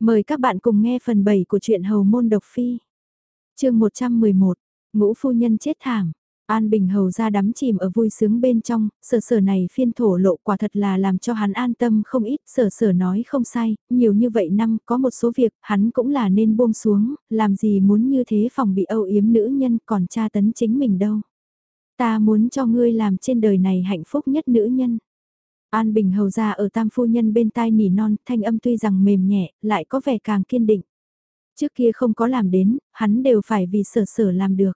Mời các bạn cùng nghe phần 7 của truyện Hầu Môn Độc Phi. chương 111, Ngũ Phu Nhân chết thảm. An Bình Hầu ra đắm chìm ở vui sướng bên trong, sở sở này phiên thổ lộ quả thật là làm cho hắn an tâm không ít, sở sở nói không sai, nhiều như vậy năm có một số việc hắn cũng là nên buông xuống, làm gì muốn như thế phòng bị âu yếm nữ nhân còn tra tấn chính mình đâu. Ta muốn cho ngươi làm trên đời này hạnh phúc nhất nữ nhân. An Bình hầu ra ở tam phu nhân bên tai nỉ non, thanh âm tuy rằng mềm nhẹ, lại có vẻ càng kiên định. Trước kia không có làm đến, hắn đều phải vì sở sở làm được.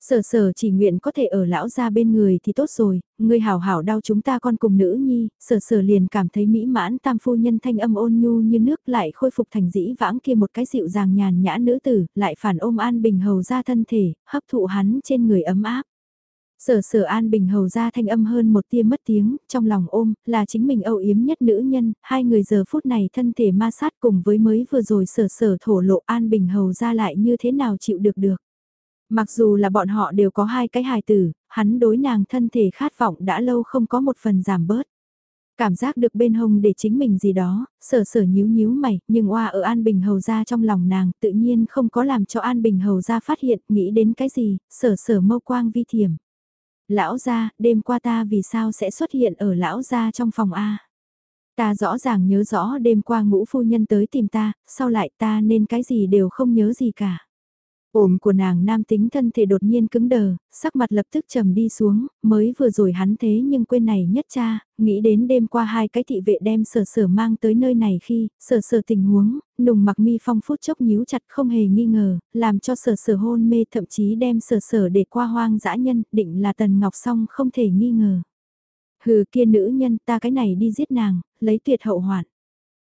Sở sở chỉ nguyện có thể ở lão gia bên người thì tốt rồi, người hảo hảo đau chúng ta con cùng nữ nhi, sở sở liền cảm thấy mỹ mãn tam phu nhân thanh âm ôn nhu như nước lại khôi phục thành dĩ vãng kia một cái dịu dàng nhàn nhã nữ tử, lại phản ôm an bình hầu ra thân thể, hấp thụ hắn trên người ấm áp. Sở sở an bình hầu ra thanh âm hơn một tia mất tiếng, trong lòng ôm, là chính mình âu yếm nhất nữ nhân, hai người giờ phút này thân thể ma sát cùng với mới vừa rồi sở sở thổ lộ an bình hầu ra lại như thế nào chịu được được. Mặc dù là bọn họ đều có hai cái hài tử, hắn đối nàng thân thể khát vọng đã lâu không có một phần giảm bớt. Cảm giác được bên hông để chính mình gì đó, sở sở nhíu nhíu mày, nhưng oa ở An Bình Hầu ra trong lòng nàng tự nhiên không có làm cho An Bình Hầu ra phát hiện, nghĩ đến cái gì, sở sở mâu quang vi thiểm. Lão gia, đêm qua ta vì sao sẽ xuất hiện ở lão gia trong phòng A. Ta rõ ràng nhớ rõ đêm qua ngũ phu nhân tới tìm ta, sau lại ta nên cái gì đều không nhớ gì cả. Ồm của nàng nam tính thân thể đột nhiên cứng đờ, sắc mặt lập tức trầm đi xuống, mới vừa rồi hắn thế nhưng quên này nhất cha, nghĩ đến đêm qua hai cái thị vệ đem sở sở mang tới nơi này khi, sở sở tình huống, nùng mặc mi phong phút chốc nhíu chặt không hề nghi ngờ, làm cho sở sở hôn mê thậm chí đem sở sở để qua hoang dã nhân, định là tần ngọc song không thể nghi ngờ. Hừ kia nữ nhân ta cái này đi giết nàng, lấy tuyệt hậu hoạn.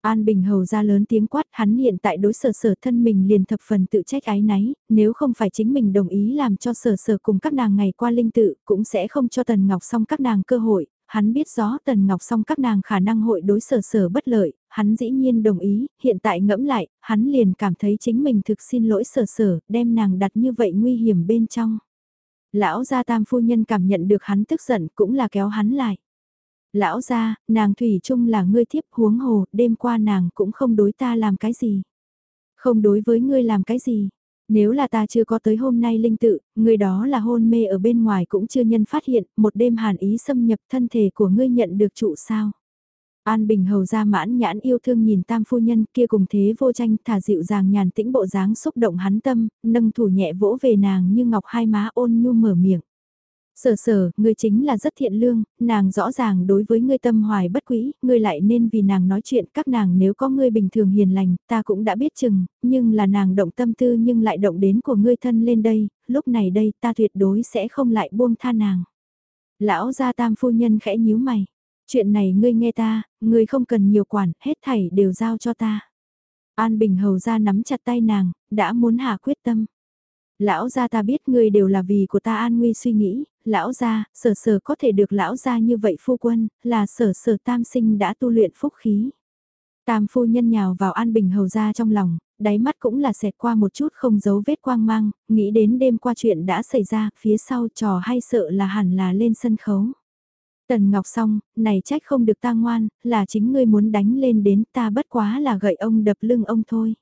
An Bình Hầu ra lớn tiếng quát hắn hiện tại đối sở sở thân mình liền thập phần tự trách ái náy, nếu không phải chính mình đồng ý làm cho sở sở cùng các nàng ngày qua linh tự cũng sẽ không cho Tần Ngọc Song các nàng cơ hội, hắn biết rõ Tần Ngọc Song các nàng khả năng hội đối sở sở bất lợi, hắn dĩ nhiên đồng ý, hiện tại ngẫm lại, hắn liền cảm thấy chính mình thực xin lỗi sở sở, đem nàng đặt như vậy nguy hiểm bên trong. Lão gia tam phu nhân cảm nhận được hắn tức giận cũng là kéo hắn lại. Lão gia, nàng thủy chung là ngươi thiếp huống hồ, đêm qua nàng cũng không đối ta làm cái gì. Không đối với ngươi làm cái gì. Nếu là ta chưa có tới hôm nay linh tự, người đó là hôn mê ở bên ngoài cũng chưa nhân phát hiện, một đêm hàn ý xâm nhập thân thể của ngươi nhận được trụ sao. An Bình Hầu ra mãn nhãn yêu thương nhìn tam phu nhân kia cùng thế vô tranh thả dịu dàng nhàn tĩnh bộ dáng xúc động hắn tâm, nâng thủ nhẹ vỗ về nàng như ngọc hai má ôn nhu mở miệng. Sở sở, ngươi chính là rất thiện lương, nàng rõ ràng đối với ngươi tâm hoài bất quỹ, ngươi lại nên vì nàng nói chuyện các nàng nếu có ngươi bình thường hiền lành, ta cũng đã biết chừng, nhưng là nàng động tâm tư nhưng lại động đến của ngươi thân lên đây, lúc này đây ta tuyệt đối sẽ không lại buông tha nàng. Lão gia tam phu nhân khẽ nhíu mày, chuyện này ngươi nghe ta, ngươi không cần nhiều quản, hết thảy đều giao cho ta. An Bình hầu ra nắm chặt tay nàng, đã muốn hạ quyết tâm. Lão gia ta biết ngươi đều là vì của ta an nguy suy nghĩ, lão gia, sở sở có thể được lão gia như vậy phu quân, là sở sở tam sinh đã tu luyện phúc khí. Tam phu nhân nhào vào an bình hầu ra trong lòng, đáy mắt cũng là xẹt qua một chút không giấu vết quang mang, nghĩ đến đêm qua chuyện đã xảy ra, phía sau trò hay sợ là hẳn là lên sân khấu. Tần Ngọc xong, này trách không được ta ngoan, là chính ngươi muốn đánh lên đến ta bất quá là gậy ông đập lưng ông thôi.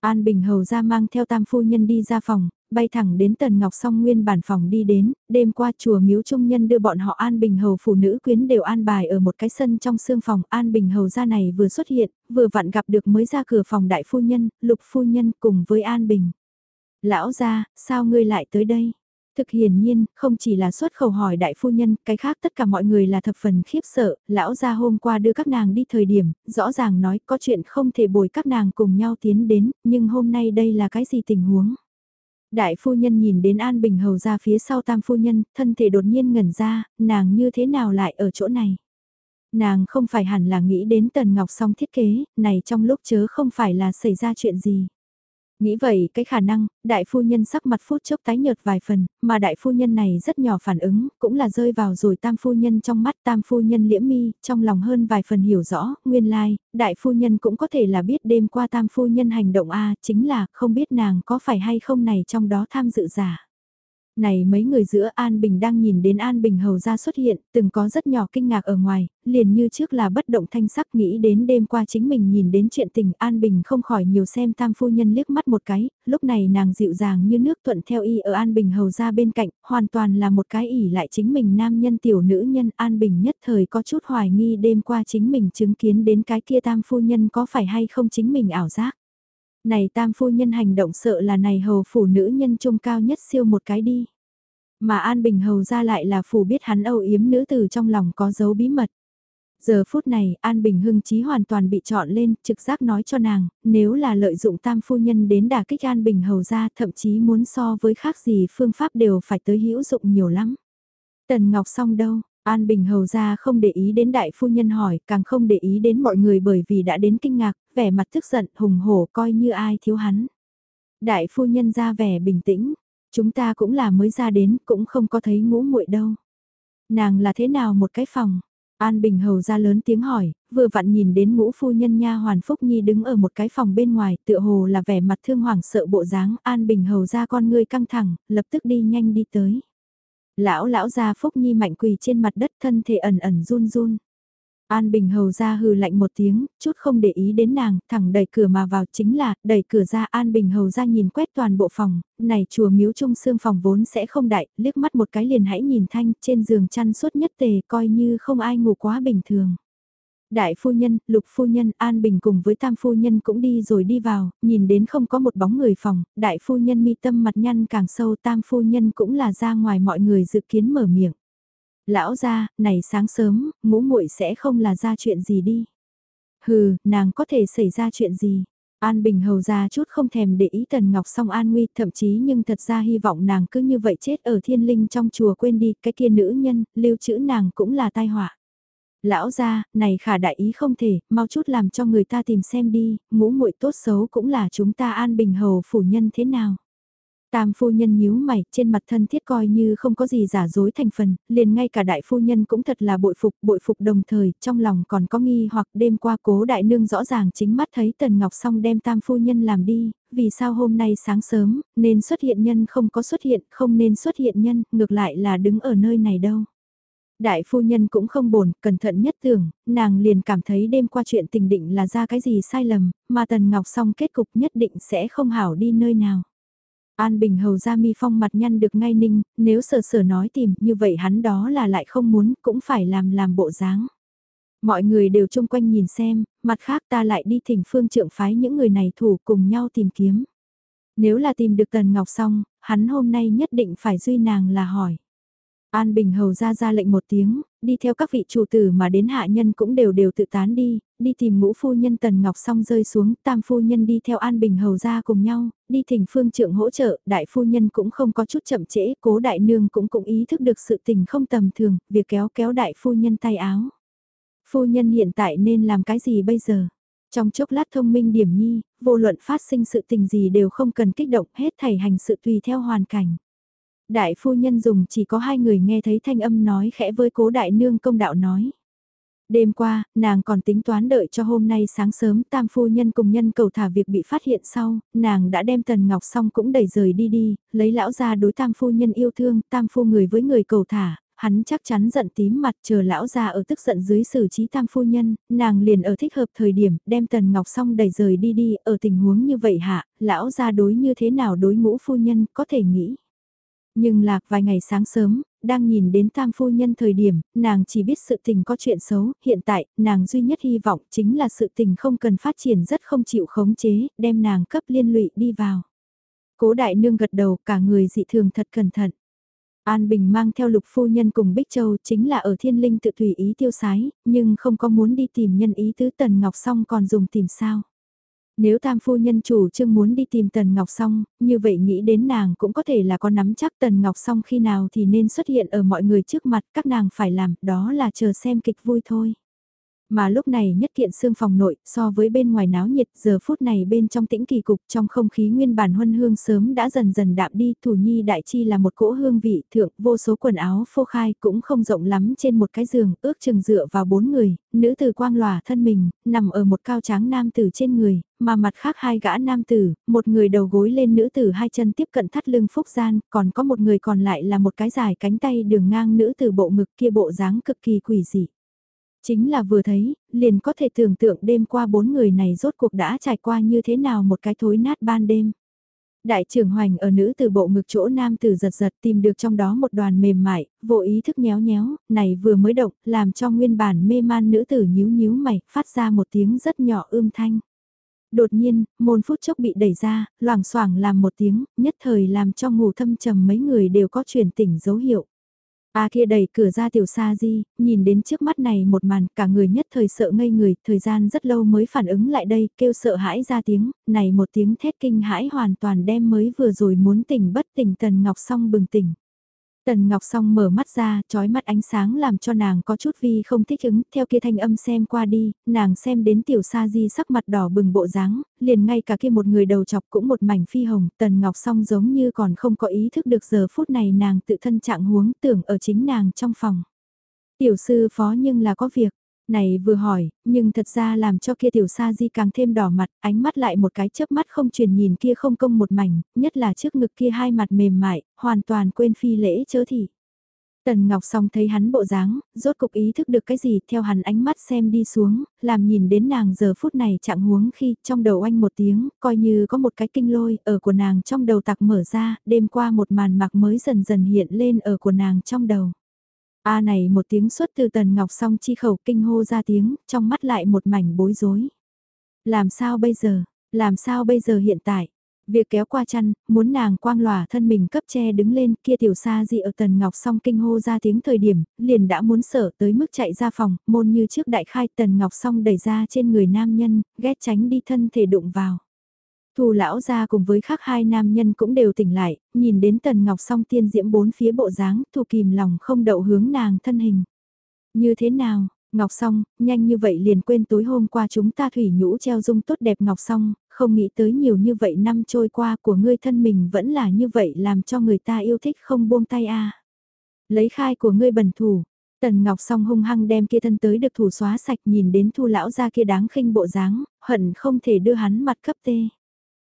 An Bình Hầu ra mang theo tam phu nhân đi ra phòng, bay thẳng đến Tần Ngọc Song nguyên bản phòng đi đến, đêm qua chùa miếu trung nhân đưa bọn họ An Bình Hầu phụ nữ quyến đều an bài ở một cái sân trong xương phòng, An Bình Hầu ra này vừa xuất hiện, vừa vặn gặp được mới ra cửa phòng đại phu nhân, lục phu nhân cùng với An Bình. Lão ra, sao ngươi lại tới đây? Thực hiển nhiên, không chỉ là xuất khẩu hỏi đại phu nhân, cái khác tất cả mọi người là thập phần khiếp sợ, lão ra hôm qua đưa các nàng đi thời điểm, rõ ràng nói có chuyện không thể bồi các nàng cùng nhau tiến đến, nhưng hôm nay đây là cái gì tình huống? Đại phu nhân nhìn đến An Bình Hầu ra phía sau tam phu nhân, thân thể đột nhiên ngẩn ra, nàng như thế nào lại ở chỗ này? Nàng không phải hẳn là nghĩ đến Tần Ngọc song thiết kế, này trong lúc chớ không phải là xảy ra chuyện gì. Nghĩ vậy cái khả năng, đại phu nhân sắc mặt phút chốc tái nhợt vài phần, mà đại phu nhân này rất nhỏ phản ứng, cũng là rơi vào rồi tam phu nhân trong mắt tam phu nhân liễm mi, trong lòng hơn vài phần hiểu rõ, nguyên lai, like, đại phu nhân cũng có thể là biết đêm qua tam phu nhân hành động A, chính là không biết nàng có phải hay không này trong đó tham dự giả. Này mấy người giữa An Bình đang nhìn đến An Bình hầu ra xuất hiện, từng có rất nhỏ kinh ngạc ở ngoài, liền như trước là bất động thanh sắc nghĩ đến đêm qua chính mình nhìn đến chuyện tình An Bình không khỏi nhiều xem tam phu nhân liếc mắt một cái, lúc này nàng dịu dàng như nước thuận theo y ở An Bình hầu ra bên cạnh, hoàn toàn là một cái ỉ lại chính mình nam nhân tiểu nữ nhân An Bình nhất thời có chút hoài nghi đêm qua chính mình chứng kiến đến cái kia tam phu nhân có phải hay không chính mình ảo giác. Này tam phu nhân hành động sợ là này hầu phủ nữ nhân trung cao nhất siêu một cái đi. Mà An Bình hầu ra lại là phủ biết hắn âu yếm nữ tử trong lòng có dấu bí mật. Giờ phút này, An Bình hưng trí hoàn toàn bị chọn lên, trực giác nói cho nàng, nếu là lợi dụng tam phu nhân đến đả kích An Bình hầu ra thậm chí muốn so với khác gì phương pháp đều phải tới hữu dụng nhiều lắm. Tần Ngọc xong đâu, An Bình hầu ra không để ý đến đại phu nhân hỏi, càng không để ý đến mọi người bởi vì đã đến kinh ngạc, vẻ mặt tức giận, hùng hổ coi như ai thiếu hắn. Đại phu nhân ra vẻ bình tĩnh, chúng ta cũng là mới ra đến, cũng không có thấy ngũ muội đâu. Nàng là thế nào một cái phòng? An Bình hầu ra lớn tiếng hỏi, vừa vặn nhìn đến ngũ phu nhân nha hoàn Phúc Nhi đứng ở một cái phòng bên ngoài, tựa hồ là vẻ mặt thương hoảng sợ bộ dáng, An Bình hầu ra con ngươi căng thẳng, lập tức đi nhanh đi tới. Lão lão gia Phúc Nhi mạnh quỳ trên mặt đất thân thể ẩn ẩn run run. An Bình hầu ra hừ lạnh một tiếng, chút không để ý đến nàng, thẳng đẩy cửa mà vào chính là, đẩy cửa ra An Bình hầu ra nhìn quét toàn bộ phòng, này chùa miếu trung xương phòng vốn sẽ không đại, liếc mắt một cái liền hãy nhìn thanh, trên giường chăn suốt nhất tề coi như không ai ngủ quá bình thường. Đại phu nhân, lục phu nhân, An Bình cùng với tam phu nhân cũng đi rồi đi vào, nhìn đến không có một bóng người phòng, đại phu nhân mi tâm mặt nhăn càng sâu tam phu nhân cũng là ra ngoài mọi người dự kiến mở miệng. Lão ra, này sáng sớm, ngũ muội sẽ không là ra chuyện gì đi. Hừ, nàng có thể xảy ra chuyện gì. An Bình hầu ra chút không thèm để ý Tần Ngọc song an nguy, thậm chí nhưng thật ra hy vọng nàng cứ như vậy chết ở thiên linh trong chùa quên đi, cái kia nữ nhân, lưu trữ nàng cũng là tai họa. Lão ra, này khả đại ý không thể, mau chút làm cho người ta tìm xem đi, ngũ muội tốt xấu cũng là chúng ta An Bình hầu phủ nhân thế nào. Tam phu nhân nhíu mày, trên mặt thân thiết coi như không có gì giả dối thành phần, liền ngay cả đại phu nhân cũng thật là bội phục, bội phục đồng thời, trong lòng còn có nghi hoặc đêm qua cố đại nương rõ ràng chính mắt thấy Tần Ngọc xong đem tam phu nhân làm đi, vì sao hôm nay sáng sớm, nên xuất hiện nhân không có xuất hiện, không nên xuất hiện nhân, ngược lại là đứng ở nơi này đâu. Đại phu nhân cũng không bồn, cẩn thận nhất tưởng, nàng liền cảm thấy đêm qua chuyện tình định là ra cái gì sai lầm, mà Tần Ngọc xong kết cục nhất định sẽ không hảo đi nơi nào. An Bình hầu ra mi phong mặt nhăn được ngay ninh, nếu sở sở nói tìm như vậy hắn đó là lại không muốn, cũng phải làm làm bộ dáng. Mọi người đều chung quanh nhìn xem, mặt khác ta lại đi thỉnh phương trượng phái những người này thủ cùng nhau tìm kiếm. Nếu là tìm được Tần Ngọc xong, hắn hôm nay nhất định phải duy nàng là hỏi. An Bình hầu ra ra lệnh một tiếng, đi theo các vị chủ tử mà đến hạ nhân cũng đều đều tự tán đi, đi tìm ngũ phu nhân Tần Ngọc xong rơi xuống, tam phu nhân đi theo An Bình hầu ra cùng nhau, đi thỉnh phương trượng hỗ trợ, đại phu nhân cũng không có chút chậm trễ, cố đại nương cũng cũng ý thức được sự tình không tầm thường, việc kéo kéo đại phu nhân tay áo. Phu nhân hiện tại nên làm cái gì bây giờ? Trong chốc lát thông minh điểm nhi, vô luận phát sinh sự tình gì đều không cần kích động hết thảy hành sự tùy theo hoàn cảnh. Đại phu nhân dùng chỉ có hai người nghe thấy thanh âm nói khẽ với cố đại nương công đạo nói. Đêm qua, nàng còn tính toán đợi cho hôm nay sáng sớm tam phu nhân cùng nhân cầu thả việc bị phát hiện sau, nàng đã đem tần ngọc xong cũng đẩy rời đi đi, lấy lão ra đối tam phu nhân yêu thương, tam phu người với người cầu thả, hắn chắc chắn giận tím mặt chờ lão ra ở tức giận dưới xử trí tam phu nhân, nàng liền ở thích hợp thời điểm đem tần ngọc xong đẩy rời đi đi, ở tình huống như vậy hạ, lão ra đối như thế nào đối ngũ phu nhân có thể nghĩ. Nhưng lạc vài ngày sáng sớm, đang nhìn đến tam phu nhân thời điểm, nàng chỉ biết sự tình có chuyện xấu, hiện tại, nàng duy nhất hy vọng chính là sự tình không cần phát triển rất không chịu khống chế, đem nàng cấp liên lụy đi vào. Cố đại nương gật đầu, cả người dị thường thật cẩn thận. An Bình mang theo lục phu nhân cùng Bích Châu chính là ở thiên linh tự tùy ý tiêu sái, nhưng không có muốn đi tìm nhân ý tứ Tần Ngọc xong còn dùng tìm sao. Nếu tam phu nhân chủ trương muốn đi tìm Tần Ngọc Song, như vậy nghĩ đến nàng cũng có thể là có nắm chắc Tần Ngọc Song khi nào thì nên xuất hiện ở mọi người trước mặt các nàng phải làm, đó là chờ xem kịch vui thôi. Mà lúc này nhất kiện xương phòng nội, so với bên ngoài náo nhiệt, giờ phút này bên trong tĩnh kỳ cục trong không khí nguyên bản huân hương sớm đã dần dần đạm đi, thủ nhi đại chi là một cỗ hương vị, thượng, vô số quần áo phô khai cũng không rộng lắm trên một cái giường, ước chừng dựa vào bốn người, nữ tử quang lòa thân mình, nằm ở một cao tráng nam tử trên người, mà mặt khác hai gã nam tử, một người đầu gối lên nữ tử hai chân tiếp cận thắt lưng phúc gian, còn có một người còn lại là một cái dài cánh tay đường ngang nữ tử bộ ngực kia bộ dáng cực kỳ quỷ dị. Chính là vừa thấy, liền có thể tưởng tượng đêm qua bốn người này rốt cuộc đã trải qua như thế nào một cái thối nát ban đêm. Đại trưởng hoành ở nữ từ bộ ngực chỗ nam tử giật giật tìm được trong đó một đoàn mềm mại, vô ý thức nhéo nhéo, này vừa mới động, làm cho nguyên bản mê man nữ tử nhíu nhíu mày, phát ra một tiếng rất nhỏ ưm thanh. Đột nhiên, môn phút chốc bị đẩy ra, loảng xoảng làm một tiếng, nhất thời làm cho ngủ thâm trầm mấy người đều có chuyển tỉnh dấu hiệu. A kia đẩy cửa ra tiểu sa di, nhìn đến trước mắt này một màn, cả người nhất thời sợ ngây người, thời gian rất lâu mới phản ứng lại đây, kêu sợ hãi ra tiếng, này một tiếng thét kinh hãi hoàn toàn đem mới vừa rồi muốn tỉnh bất tỉnh Tần Ngọc Song bừng tỉnh. Tần Ngọc Song mở mắt ra, trói mắt ánh sáng làm cho nàng có chút vi không thích ứng, theo kia thanh âm xem qua đi, nàng xem đến tiểu sa di sắc mặt đỏ bừng bộ dáng, liền ngay cả kia một người đầu chọc cũng một mảnh phi hồng, Tần Ngọc Song giống như còn không có ý thức được giờ phút này nàng tự thân trạng huống tưởng ở chính nàng trong phòng. Tiểu sư phó nhưng là có việc, này vừa hỏi, nhưng thật ra làm cho kia tiểu sa di càng thêm đỏ mặt, ánh mắt lại một cái chớp mắt không truyền nhìn kia không công một mảnh, nhất là trước ngực kia hai mặt mềm mại, hoàn toàn quên phi lễ chớ thì Tần Ngọc Song thấy hắn bộ dáng, rốt cục ý thức được cái gì theo hắn ánh mắt xem đi xuống, làm nhìn đến nàng giờ phút này trạng huống khi trong đầu anh một tiếng, coi như có một cái kinh lôi ở của nàng trong đầu tạc mở ra, đêm qua một màn mặc mới dần dần hiện lên ở của nàng trong đầu. A này một tiếng xuất từ tần ngọc song chi khẩu kinh hô ra tiếng, trong mắt lại một mảnh bối rối. Làm sao bây giờ, làm sao bây giờ hiện tại? Việc kéo qua chăn, muốn nàng quang lòa thân mình cấp che đứng lên kia tiểu xa dị ở tần ngọc song kinh hô ra tiếng thời điểm, liền đã muốn sở tới mức chạy ra phòng, môn như trước đại khai tần ngọc song đẩy ra trên người nam nhân, ghét tránh đi thân thể đụng vào. Thu lão ra cùng với khác hai nam nhân cũng đều tỉnh lại, nhìn đến tần ngọc song tiên diễm bốn phía bộ dáng, thu kìm lòng không đậu hướng nàng thân hình. Như thế nào, Ngọc Song, nhanh như vậy liền quên tối hôm qua chúng ta thủy nhũ treo dung tốt đẹp Ngọc Song, không nghĩ tới nhiều như vậy năm trôi qua của ngươi thân mình vẫn là như vậy làm cho người ta yêu thích không buông tay a. Lấy khai của ngươi bẩn thủ, Tần Ngọc Song hung hăng đem kia thân tới được thủ xóa sạch nhìn đến thu lão ra kia đáng khinh bộ dáng, hận không thể đưa hắn mặt cấp tê.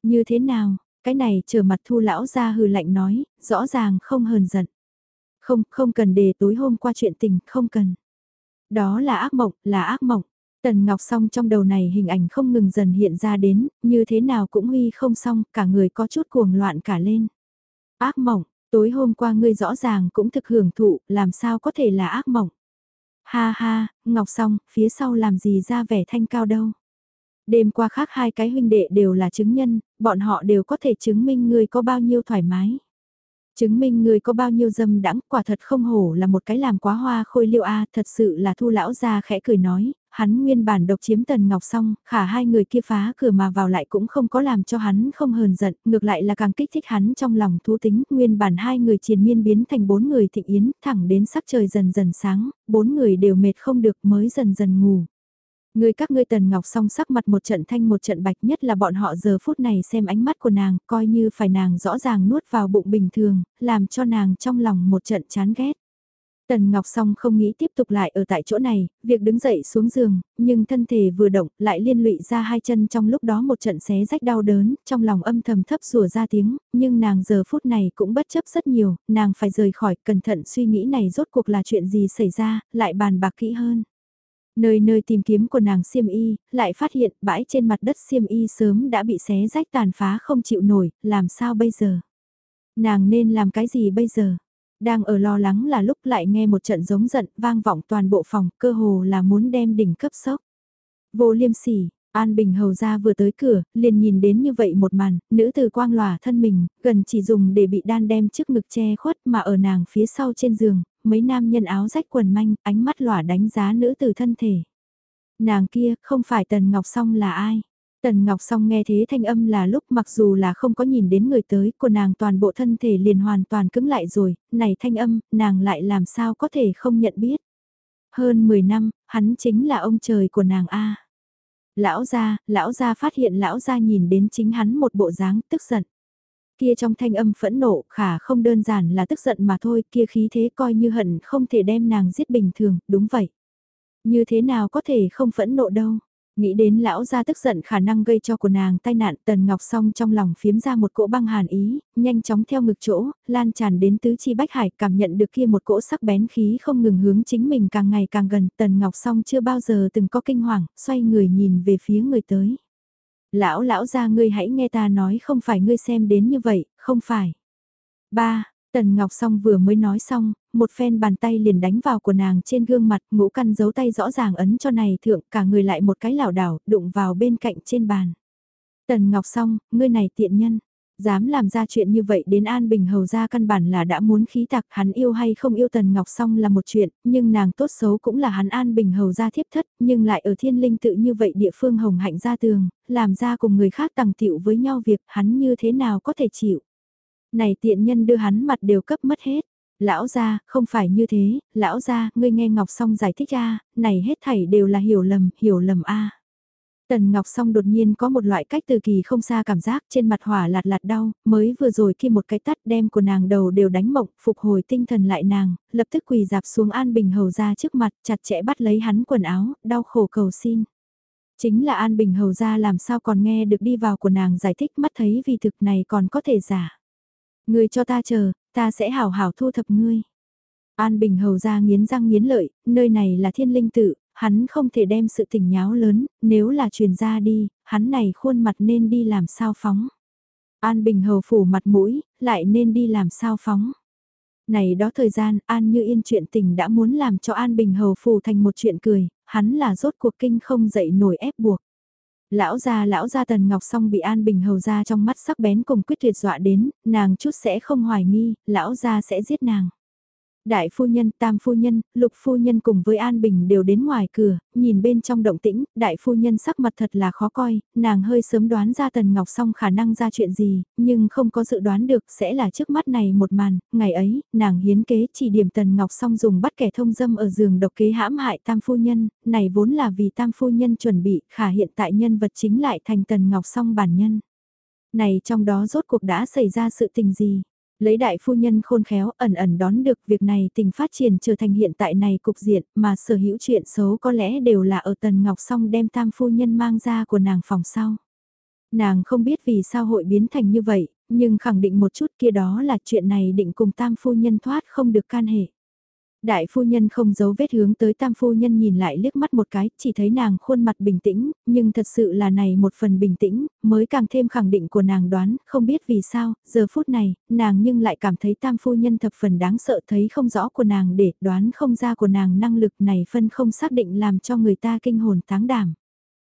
Như thế nào, cái này trở mặt thu lão ra hừ lạnh nói, rõ ràng không hờn giận. Không, không cần đề tối hôm qua chuyện tình, không cần. Đó là ác mộng, là ác mộng. Tần Ngọc Song trong đầu này hình ảnh không ngừng dần hiện ra đến, như thế nào cũng huy không xong, cả người có chút cuồng loạn cả lên. Ác mộng, tối hôm qua ngươi rõ ràng cũng thực hưởng thụ, làm sao có thể là ác mộng. Ha ha, Ngọc Song, phía sau làm gì ra vẻ thanh cao đâu. Đêm qua khác hai cái huynh đệ đều là chứng nhân, bọn họ đều có thể chứng minh ngươi có bao nhiêu thoải mái. Chứng minh người có bao nhiêu dâm đãng quả thật không hổ là một cái làm quá hoa khôi liêu a thật sự là thu lão ra khẽ cười nói, hắn nguyên bản độc chiếm tần ngọc xong, khả hai người kia phá cửa mà vào lại cũng không có làm cho hắn không hờn giận, ngược lại là càng kích thích hắn trong lòng thú tính, nguyên bản hai người triền miên biến thành bốn người thịnh yến, thẳng đến sắc trời dần dần sáng, bốn người đều mệt không được mới dần dần ngủ. Người các ngươi tần ngọc song sắc mặt một trận thanh một trận bạch nhất là bọn họ giờ phút này xem ánh mắt của nàng, coi như phải nàng rõ ràng nuốt vào bụng bình thường, làm cho nàng trong lòng một trận chán ghét. Tần Ngọc Song không nghĩ tiếp tục lại ở tại chỗ này, việc đứng dậy xuống giường, nhưng thân thể vừa động lại liên lụy ra hai chân trong lúc đó một trận xé rách đau đớn, trong lòng âm thầm thấp rùa ra tiếng, nhưng nàng giờ phút này cũng bất chấp rất nhiều, nàng phải rời khỏi, cẩn thận suy nghĩ này rốt cuộc là chuyện gì xảy ra, lại bàn bạc kỹ hơn. Nơi nơi tìm kiếm của nàng xiêm y, lại phát hiện bãi trên mặt đất xiêm y sớm đã bị xé rách tàn phá không chịu nổi, làm sao bây giờ? Nàng nên làm cái gì bây giờ? Đang ở lo lắng là lúc lại nghe một trận giống giận vang vọng toàn bộ phòng, cơ hồ là muốn đem đỉnh cấp sốc. Vô liêm sỉ, An Bình hầu ra vừa tới cửa, liền nhìn đến như vậy một màn, nữ từ quang lòa thân mình, gần chỉ dùng để bị đan đem trước ngực che khuất mà ở nàng phía sau trên giường, mấy nam nhân áo rách quần manh, ánh mắt lòa đánh giá nữ từ thân thể. Nàng kia, không phải Tần Ngọc Song là ai? Tần Ngọc Song nghe thế thanh âm là lúc mặc dù là không có nhìn đến người tới, của nàng toàn bộ thân thể liền hoàn toàn cứng lại rồi, này thanh âm, nàng lại làm sao có thể không nhận biết. Hơn 10 năm, hắn chính là ông trời của nàng A. Lão gia, lão gia phát hiện lão gia nhìn đến chính hắn một bộ dáng tức giận. Kia trong thanh âm phẫn nộ khả không đơn giản là tức giận mà thôi, kia khí thế coi như hận không thể đem nàng giết bình thường, đúng vậy. Như thế nào có thể không phẫn nộ đâu. Nghĩ đến lão gia tức giận khả năng gây cho của nàng tai nạn tần ngọc song trong lòng phiếm ra một cỗ băng hàn ý, nhanh chóng theo ngực chỗ, lan tràn đến tứ chi bách hải cảm nhận được kia một cỗ sắc bén khí không ngừng hướng chính mình càng ngày càng gần tần ngọc song chưa bao giờ từng có kinh hoàng, xoay người nhìn về phía người tới. Lão lão gia ngươi hãy nghe ta nói không phải ngươi xem đến như vậy, không phải. Ba, Tần Ngọc Song vừa mới nói xong, một phen bàn tay liền đánh vào của nàng trên gương mặt, ngũ căn giấu tay rõ ràng ấn cho này thượng, cả người lại một cái lảo đảo, đụng vào bên cạnh trên bàn. Tần Ngọc Song, ngươi này tiện nhân, dám làm ra chuyện như vậy đến An Bình Hầu ra căn bản là đã muốn khí tạc hắn yêu hay không yêu Tần Ngọc Song là một chuyện, nhưng nàng tốt xấu cũng là hắn An Bình Hầu ra thiếp thất, nhưng lại ở thiên linh tự như vậy địa phương hồng hạnh ra tường, làm ra cùng người khác tàng tiệu với nhau việc hắn như thế nào có thể chịu. Này tiện nhân đưa hắn mặt đều cấp mất hết. Lão gia, không phải như thế, lão gia, ngươi nghe Ngọc Song giải thích a, này hết thảy đều là hiểu lầm, hiểu lầm a. Tần Ngọc Song đột nhiên có một loại cách từ kỳ không xa cảm giác trên mặt hỏa lạt lạt đau, mới vừa rồi khi một cái tắt đem của nàng đầu đều đánh mộng, phục hồi tinh thần lại nàng, lập tức quỳ dạp xuống An Bình Hầu ra trước mặt, chặt chẽ bắt lấy hắn quần áo, đau khổ cầu xin. Chính là An Bình Hầu ra làm sao còn nghe được đi vào của nàng giải thích mắt thấy vì thực này còn có thể giả. Ngươi cho ta chờ, ta sẽ hảo hảo thu thập ngươi. An Bình hầu ra nghiến răng nghiến lợi, nơi này là thiên linh tự, hắn không thể đem sự tình nháo lớn, nếu là truyền ra đi, hắn này khuôn mặt nên đi làm sao phóng. An Bình hầu phủ mặt mũi, lại nên đi làm sao phóng. Này đó thời gian, An như yên chuyện tình đã muốn làm cho An Bình hầu phủ thành một chuyện cười, hắn là rốt cuộc kinh không dậy nổi ép buộc. Lão gia lão gia Tần Ngọc Song bị An Bình hầu ra trong mắt sắc bén cùng quyết tuyệt dọa đến, nàng chút sẽ không hoài nghi, lão gia sẽ giết nàng. Đại phu nhân, tam phu nhân, lục phu nhân cùng với An Bình đều đến ngoài cửa, nhìn bên trong động tĩnh, đại phu nhân sắc mặt thật là khó coi, nàng hơi sớm đoán ra Tần Ngọc Song khả năng ra chuyện gì, nhưng không có dự đoán được sẽ là trước mắt này một màn, ngày ấy, nàng hiến kế chỉ điểm Tần Ngọc Song dùng bắt kẻ thông dâm ở giường độc kế hãm hại tam phu nhân, này vốn là vì tam phu nhân chuẩn bị, khả hiện tại nhân vật chính lại thành Tần Ngọc Song bản nhân. Này trong đó rốt cuộc đã xảy ra sự tình gì? Lấy đại phu nhân khôn khéo ẩn ẩn đón được việc này tình phát triển trở thành hiện tại này cục diện mà sở hữu chuyện xấu có lẽ đều là ở tần ngọc song đem tam phu nhân mang ra của nàng phòng sau. Nàng không biết vì sao hội biến thành như vậy, nhưng khẳng định một chút kia đó là chuyện này định cùng tam phu nhân thoát không được can hệ. Đại phu nhân không giấu vết hướng tới tam phu nhân nhìn lại liếc mắt một cái, chỉ thấy nàng khuôn mặt bình tĩnh, nhưng thật sự là này một phần bình tĩnh, mới càng thêm khẳng định của nàng đoán, không biết vì sao, giờ phút này, nàng nhưng lại cảm thấy tam phu nhân thập phần đáng sợ thấy không rõ của nàng để đoán không ra của nàng năng lực này phân không xác định làm cho người ta kinh hồn táng đảm.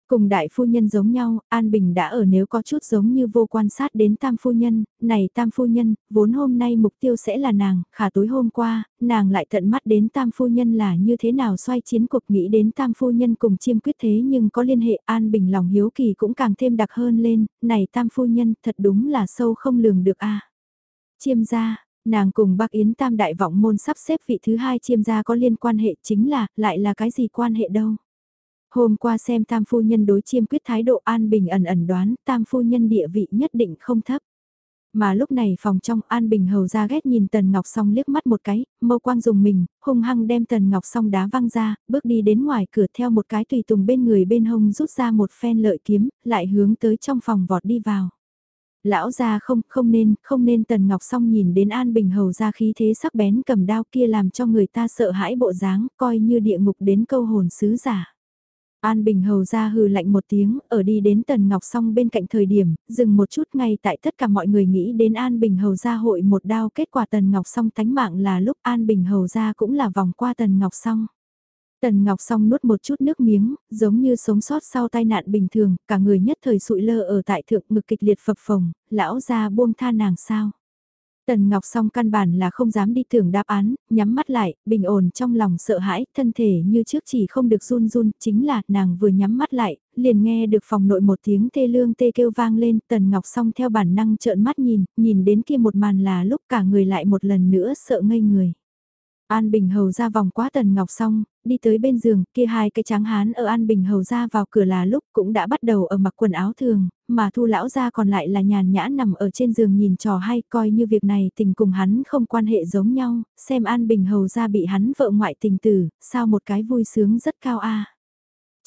Cùng đại phu nhân giống nhau, An Bình đã ở nếu có chút giống như vô quan sát đến tam phu nhân, này tam phu nhân, vốn hôm nay mục tiêu sẽ là nàng, khả tối hôm qua, nàng lại tận mắt đến tam phu nhân là như thế nào xoay chiến cuộc nghĩ đến tam phu nhân cùng chiêm quyết thế nhưng có liên hệ An Bình lòng hiếu kỳ cũng càng thêm đặc hơn lên, này tam phu nhân thật đúng là sâu không lường được a Chiêm gia, nàng cùng bác Yến tam đại vọng môn sắp xếp vị thứ hai chiêm gia có liên quan hệ chính là, lại là cái gì quan hệ đâu. Hôm qua xem tam phu nhân đối chiêm quyết thái độ an bình ẩn ẩn đoán tam phu nhân địa vị nhất định không thấp. Mà lúc này phòng trong An Bình hầu ra ghét nhìn Tần Ngọc Song liếc mắt một cái, mâu quang dùng mình, hung hăng đem Tần Ngọc Song đá văng ra, bước đi đến ngoài cửa theo một cái tùy tùng bên người bên hông rút ra một phen lợi kiếm, lại hướng tới trong phòng vọt đi vào. Lão ra không, không nên, không nên Tần Ngọc Song nhìn đến An Bình hầu ra khí thế sắc bén cầm đao kia làm cho người ta sợ hãi bộ dáng, coi như địa ngục đến câu hồn sứ giả. An Bình Hầu ra hừ lạnh một tiếng, ở đi đến Tần Ngọc Song bên cạnh thời điểm, dừng một chút ngay tại tất cả mọi người nghĩ đến An Bình Hầu ra hội một đao kết quả Tần Ngọc Song tánh mạng là lúc An Bình Hầu ra cũng là vòng qua Tần Ngọc Song. Tần Ngọc Song nuốt một chút nước miếng, giống như sống sót sau tai nạn bình thường, cả người nhất thời sụi lơ ở tại thượng ngực kịch liệt phập phồng, lão ra buông tha nàng sao. Tần Ngọc song căn bản là không dám đi tưởng đáp án, nhắm mắt lại, bình ổn trong lòng sợ hãi, thân thể như trước chỉ không được run run, chính là nàng vừa nhắm mắt lại, liền nghe được phòng nội một tiếng tê lương tê kêu vang lên, Tần Ngọc song theo bản năng trợn mắt nhìn, nhìn đến kia một màn là lúc cả người lại một lần nữa sợ ngây người. An Bình Hầu ra vòng quá Tần Ngọc xong, đi tới bên giường, kia hai cái tráng hán ở An Bình Hầu ra vào cửa là lúc cũng đã bắt đầu ở mặc quần áo thường, mà thu lão ra còn lại là nhàn nhã nằm ở trên giường nhìn trò hay coi như việc này tình cùng hắn không quan hệ giống nhau, xem An Bình Hầu ra bị hắn vợ ngoại tình tử, sao một cái vui sướng rất cao a.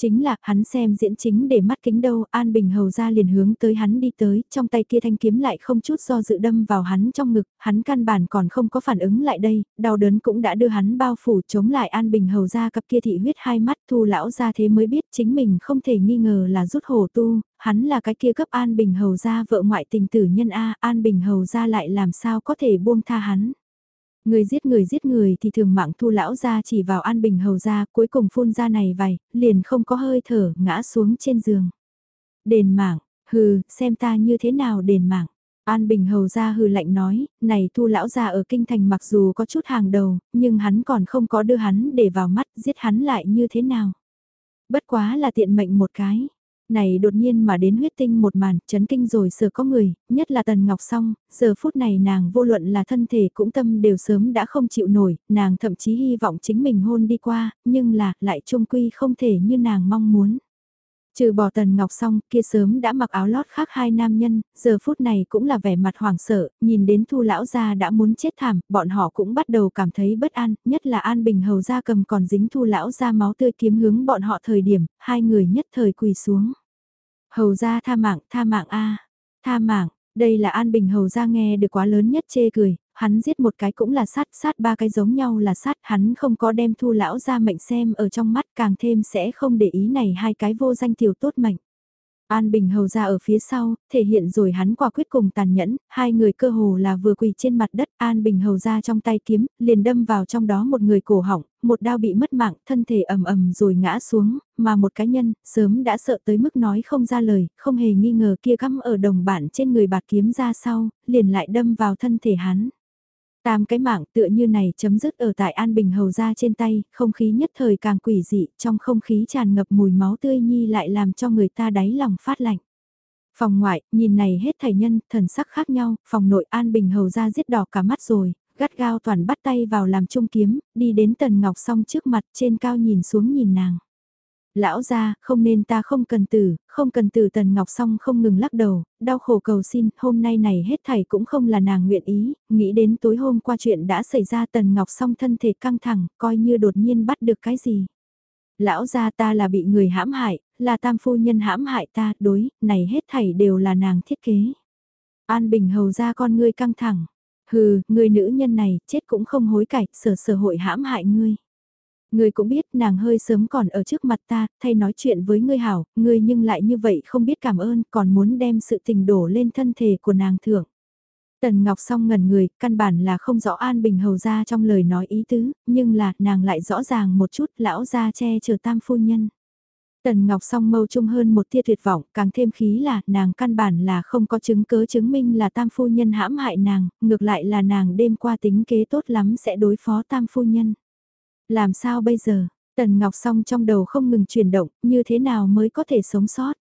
Chính là, hắn xem diễn chính để mắt kính đâu, An Bình Hầu ra liền hướng tới hắn đi tới, trong tay kia thanh kiếm lại không chút do dự đâm vào hắn trong ngực, hắn căn bản còn không có phản ứng lại đây, đau đớn cũng đã đưa hắn bao phủ chống lại An Bình Hầu ra cặp kia thị huyết hai mắt thu lão ra thế mới biết chính mình không thể nghi ngờ là rút hổ tu, hắn là cái kia cấp An Bình Hầu ra vợ ngoại tình tử nhân A, An Bình Hầu ra lại làm sao có thể buông tha hắn. Người giết người giết người thì thường mạng thu lão ra chỉ vào an bình hầu ra cuối cùng phun ra này vầy liền không có hơi thở, ngã xuống trên giường. Đền mạng, hừ, xem ta như thế nào đền mạng. An Bình Hầu ra hừ lạnh nói, này thu lão ra ở kinh thành mặc dù có chút hàng đầu, nhưng hắn còn không có đưa hắn để vào mắt giết hắn lại như thế nào. Bất quá là tiện mệnh một cái. Này đột nhiên mà đến huyết tinh một màn, chấn kinh rồi sợ có người, nhất là Tần Ngọc Song, giờ phút này nàng vô luận là thân thể cũng tâm đều sớm đã không chịu nổi, nàng thậm chí hy vọng chính mình hôn đi qua, nhưng là, lại trung quy không thể như nàng mong muốn. Trừ bỏ tần ngọc xong, kia sớm đã mặc áo lót khác hai nam nhân, giờ phút này cũng là vẻ mặt hoảng sợ, nhìn đến thu lão gia đã muốn chết thảm, bọn họ cũng bắt đầu cảm thấy bất an, nhất là an bình hầu gia cầm còn dính thu lão gia máu tươi kiếm hướng bọn họ thời điểm, hai người nhất thời quỳ xuống. Hầu gia tha mạng, tha mạng a tha mạng, đây là an bình hầu gia nghe được quá lớn nhất chê cười, hắn giết một cái cũng là sát, sát ba cái giống nhau là sát, hắn không có đem thu lão ra mệnh xem ở trong mắt càng thêm sẽ không để ý này hai cái vô danh tiểu tốt mệnh. An Bình hầu ra ở phía sau, thể hiện rồi hắn quả quyết cùng tàn nhẫn, hai người cơ hồ là vừa quỳ trên mặt đất, An Bình hầu ra trong tay kiếm, liền đâm vào trong đó một người cổ họng, một đao bị mất mạng, thân thể ầm ầm rồi ngã xuống, mà một cá nhân, sớm đã sợ tới mức nói không ra lời, không hề nghi ngờ kia cắm ở đồng bản trên người bạt kiếm ra sau, liền lại đâm vào thân thể hắn. Tam cái mạng tựa như này chấm dứt ở tại An Bình Hầu ra trên tay, không khí nhất thời càng quỷ dị, trong không khí tràn ngập mùi máu tươi nhi lại làm cho người ta đáy lòng phát lạnh. Phòng ngoại, nhìn này hết thầy nhân, thần sắc khác nhau, phòng nội An Bình Hầu ra giết đỏ cả mắt rồi, gắt gao toàn bắt tay vào làm trung kiếm, đi đến Tần Ngọc song trước mặt trên cao nhìn xuống nhìn nàng lão ra, không nên ta không cần tử, không cần tử Tần Ngọc Song không ngừng lắc đầu, đau khổ cầu xin, hôm nay này hết thảy cũng không là nàng nguyện ý, nghĩ đến tối hôm qua chuyện đã xảy ra Tần Ngọc Song thân thể căng thẳng, coi như đột nhiên bắt được cái gì. Lão ra ta là bị người hãm hại, là tam phu nhân hãm hại ta, đối, này hết thảy đều là nàng thiết kế. An Bình hầu ra con ngươi căng thẳng, hừ, người nữ nhân này, chết cũng không hối cải, sở sở hội hãm hại ngươi. Ngươi cũng biết nàng hơi sớm còn ở trước mặt ta, thay nói chuyện với ngươi hảo, ngươi nhưng lại như vậy không biết cảm ơn, còn muốn đem sự tình đổ lên thân thể của nàng thưởng. Tần Ngọc song ngẩn người, căn bản là không rõ An Bình Hầu ra trong lời nói ý tứ, nhưng là nàng lại rõ ràng một chút lão ra che chở tam phu nhân. Tần Ngọc song mâu trung hơn một tia tuyệt vọng, càng thêm khí là nàng căn bản là không có chứng cớ chứng minh là tam phu nhân hãm hại nàng, ngược lại là nàng đêm qua tính kế tốt lắm sẽ đối phó tam phu nhân. Làm sao bây giờ? Tần Ngọc Song trong đầu không ngừng chuyển động, như thế nào mới có thể sống sót?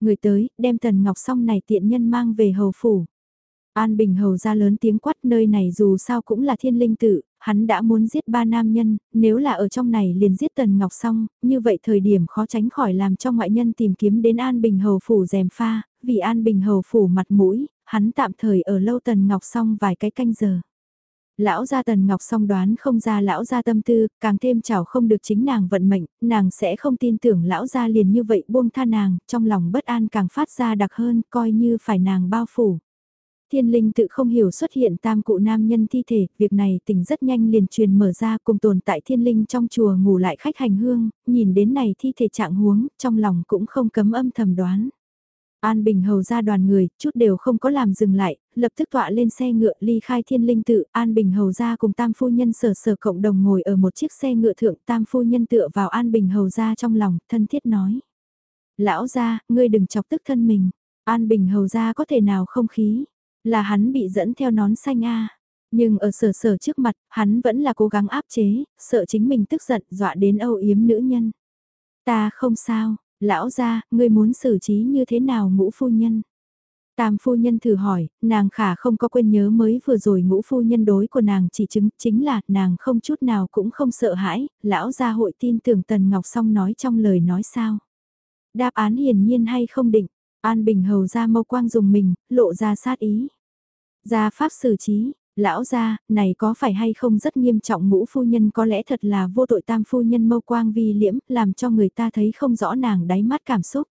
Người tới, đem Tần Ngọc Song này tiện nhân mang về hầu phủ. An Bình Hầu ra lớn tiếng quát nơi này dù sao cũng là thiên linh tự, hắn đã muốn giết ba nam nhân, nếu là ở trong này liền giết Tần Ngọc Song, như vậy thời điểm khó tránh khỏi làm cho ngoại nhân tìm kiếm đến An Bình Hầu phủ dèm pha, vì An Bình Hầu phủ mặt mũi, hắn tạm thời ở lâu Tần Ngọc Song vài cái canh giờ. Lão gia Tần Ngọc song đoán không ra lão gia tâm tư, càng thêm chảo không được chính nàng vận mệnh, nàng sẽ không tin tưởng lão gia liền như vậy buông tha nàng, trong lòng bất an càng phát ra đặc hơn, coi như phải nàng bao phủ. Thiên linh tự không hiểu xuất hiện tam cụ nam nhân thi thể, việc này tình rất nhanh liền truyền mở ra cùng tồn tại thiên linh trong chùa ngủ lại khách hành hương, nhìn đến này thi thể trạng huống, trong lòng cũng không cấm âm thầm đoán. An Bình hầu ra đoàn người, chút đều không có làm dừng lại, lập tức tọa lên xe ngựa ly khai thiên linh tự, An Bình hầu ra cùng tam phu nhân sở sở cộng đồng ngồi ở một chiếc xe ngựa thượng, tam phu nhân tựa vào An Bình hầu ra trong lòng, thân thiết nói. Lão ra, ngươi đừng chọc tức thân mình, An Bình hầu ra có thể nào không khí, là hắn bị dẫn theo nón xanh a. Nhưng ở sở sở trước mặt, hắn vẫn là cố gắng áp chế, sợ chính mình tức giận, dọa đến âu yếm nữ nhân. Ta không sao, Lão gia, ngươi muốn xử trí như thế nào ngũ phu nhân? Tam phu nhân thử hỏi, nàng khả không có quên nhớ mới vừa rồi ngũ phu nhân đối của nàng chỉ chứng chính là nàng không chút nào cũng không sợ hãi, lão gia hội tin tưởng Tần Ngọc Song nói trong lời nói sao. Đáp án hiển nhiên hay không định, An Bình hầu ra mâu quang dùng mình, lộ ra sát ý. Gia pháp xử trí, lão gia, này có phải hay không rất nghiêm trọng ngũ phu nhân có lẽ thật là vô tội tam phu nhân mâu quang vi liễm, làm cho người ta thấy không rõ nàng đáy mắt cảm xúc.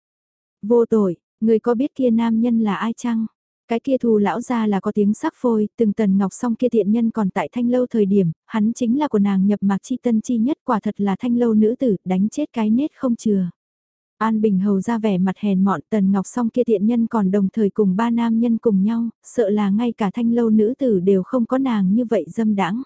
Vô tội, người có biết kia nam nhân là ai chăng? Cái kia thù lão gia là có tiếng sắc phôi, từng tần ngọc song kia tiện nhân còn tại thanh lâu thời điểm, hắn chính là của nàng nhập mạc chi tân chi nhất quả thật là thanh lâu nữ tử, đánh chết cái nết không chừa. An Bình Hầu ra vẻ mặt hèn mọn tần ngọc song kia tiện nhân còn đồng thời cùng ba nam nhân cùng nhau, sợ là ngay cả thanh lâu nữ tử đều không có nàng như vậy dâm đãng.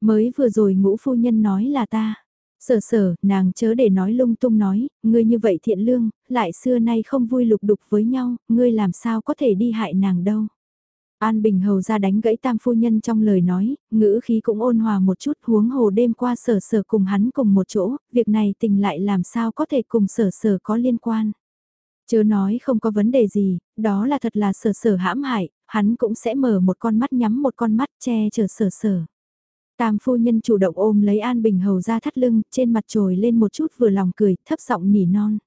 Mới vừa rồi ngũ phu nhân nói là ta. Sở sở, nàng chớ để nói lung tung nói, ngươi như vậy thiện lương, lại xưa nay không vui lục đục với nhau, ngươi làm sao có thể đi hại nàng đâu. An Bình Hầu ra đánh gãy tam phu nhân trong lời nói, ngữ khí cũng ôn hòa một chút huống hồ đêm qua sở sở cùng hắn cùng một chỗ, việc này tình lại làm sao có thể cùng sở sở có liên quan. Chớ nói không có vấn đề gì, đó là thật là sở sở hãm hại, hắn cũng sẽ mở một con mắt nhắm một con mắt che chở sở sở. Tam phu nhân chủ động ôm lấy An Bình Hầu ra thắt lưng, trên mặt trồi lên một chút vừa lòng cười, thấp giọng nỉ non.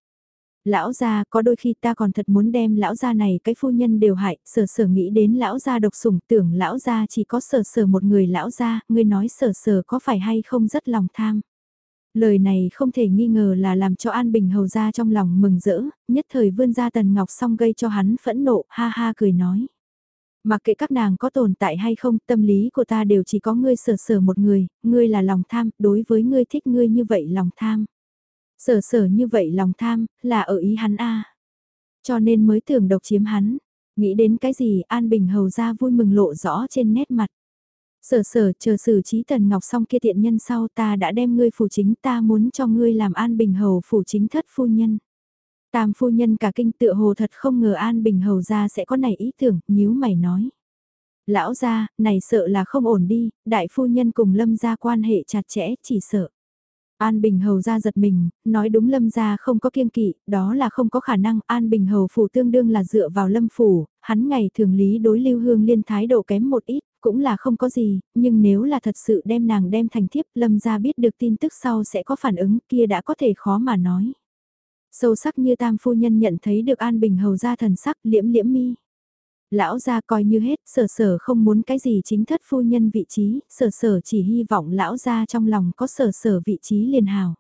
Lão gia có đôi khi ta còn thật muốn đem lão gia này cái phu nhân đều hại, sở sở nghĩ đến lão gia độc sủng tưởng lão gia chỉ có sở sở một người lão gia, ngươi nói sở sở có phải hay không rất lòng tham. Lời này không thể nghi ngờ là làm cho An Bình Hầu ra trong lòng mừng rỡ, nhất thời vươn ra Tần Ngọc xong gây cho hắn phẫn nộ, ha ha cười nói. Mặc kệ các nàng có tồn tại hay không, tâm lý của ta đều chỉ có ngươi sở sở một người, ngươi là lòng tham, đối với ngươi thích ngươi như vậy lòng tham. Sở sở như vậy lòng tham, là ở ý hắn a Cho nên mới tưởng độc chiếm hắn. Nghĩ đến cái gì An Bình Hầu ra vui mừng lộ rõ trên nét mặt. Sở sở chờ xử trí tần ngọc xong kia tiện nhân sau ta đã đem ngươi phủ chính ta muốn cho ngươi làm An Bình Hầu phủ chính thất phu nhân. Tam phu nhân cả kinh tựa hồ thật không ngờ An Bình Hầu ra sẽ có này ý tưởng, nhíu mày nói. Lão ra, này sợ là không ổn đi, đại phu nhân cùng lâm ra quan hệ chặt chẽ, chỉ sợ. An Bình Hầu ra giật mình, nói đúng lâm gia không có kiên kỵ, đó là không có khả năng An Bình Hầu phủ tương đương là dựa vào lâm phủ, hắn ngày thường lý đối lưu hương liên thái độ kém một ít, cũng là không có gì, nhưng nếu là thật sự đem nàng đem thành thiếp lâm gia biết được tin tức sau sẽ có phản ứng kia đã có thể khó mà nói. Sâu sắc như tam phu nhân nhận thấy được An Bình Hầu ra thần sắc liễm liễm mi. Lão gia coi như hết, sở sở không muốn cái gì chính thất phu nhân vị trí, sở sở chỉ hy vọng lão gia trong lòng có sở sở vị trí liền hào.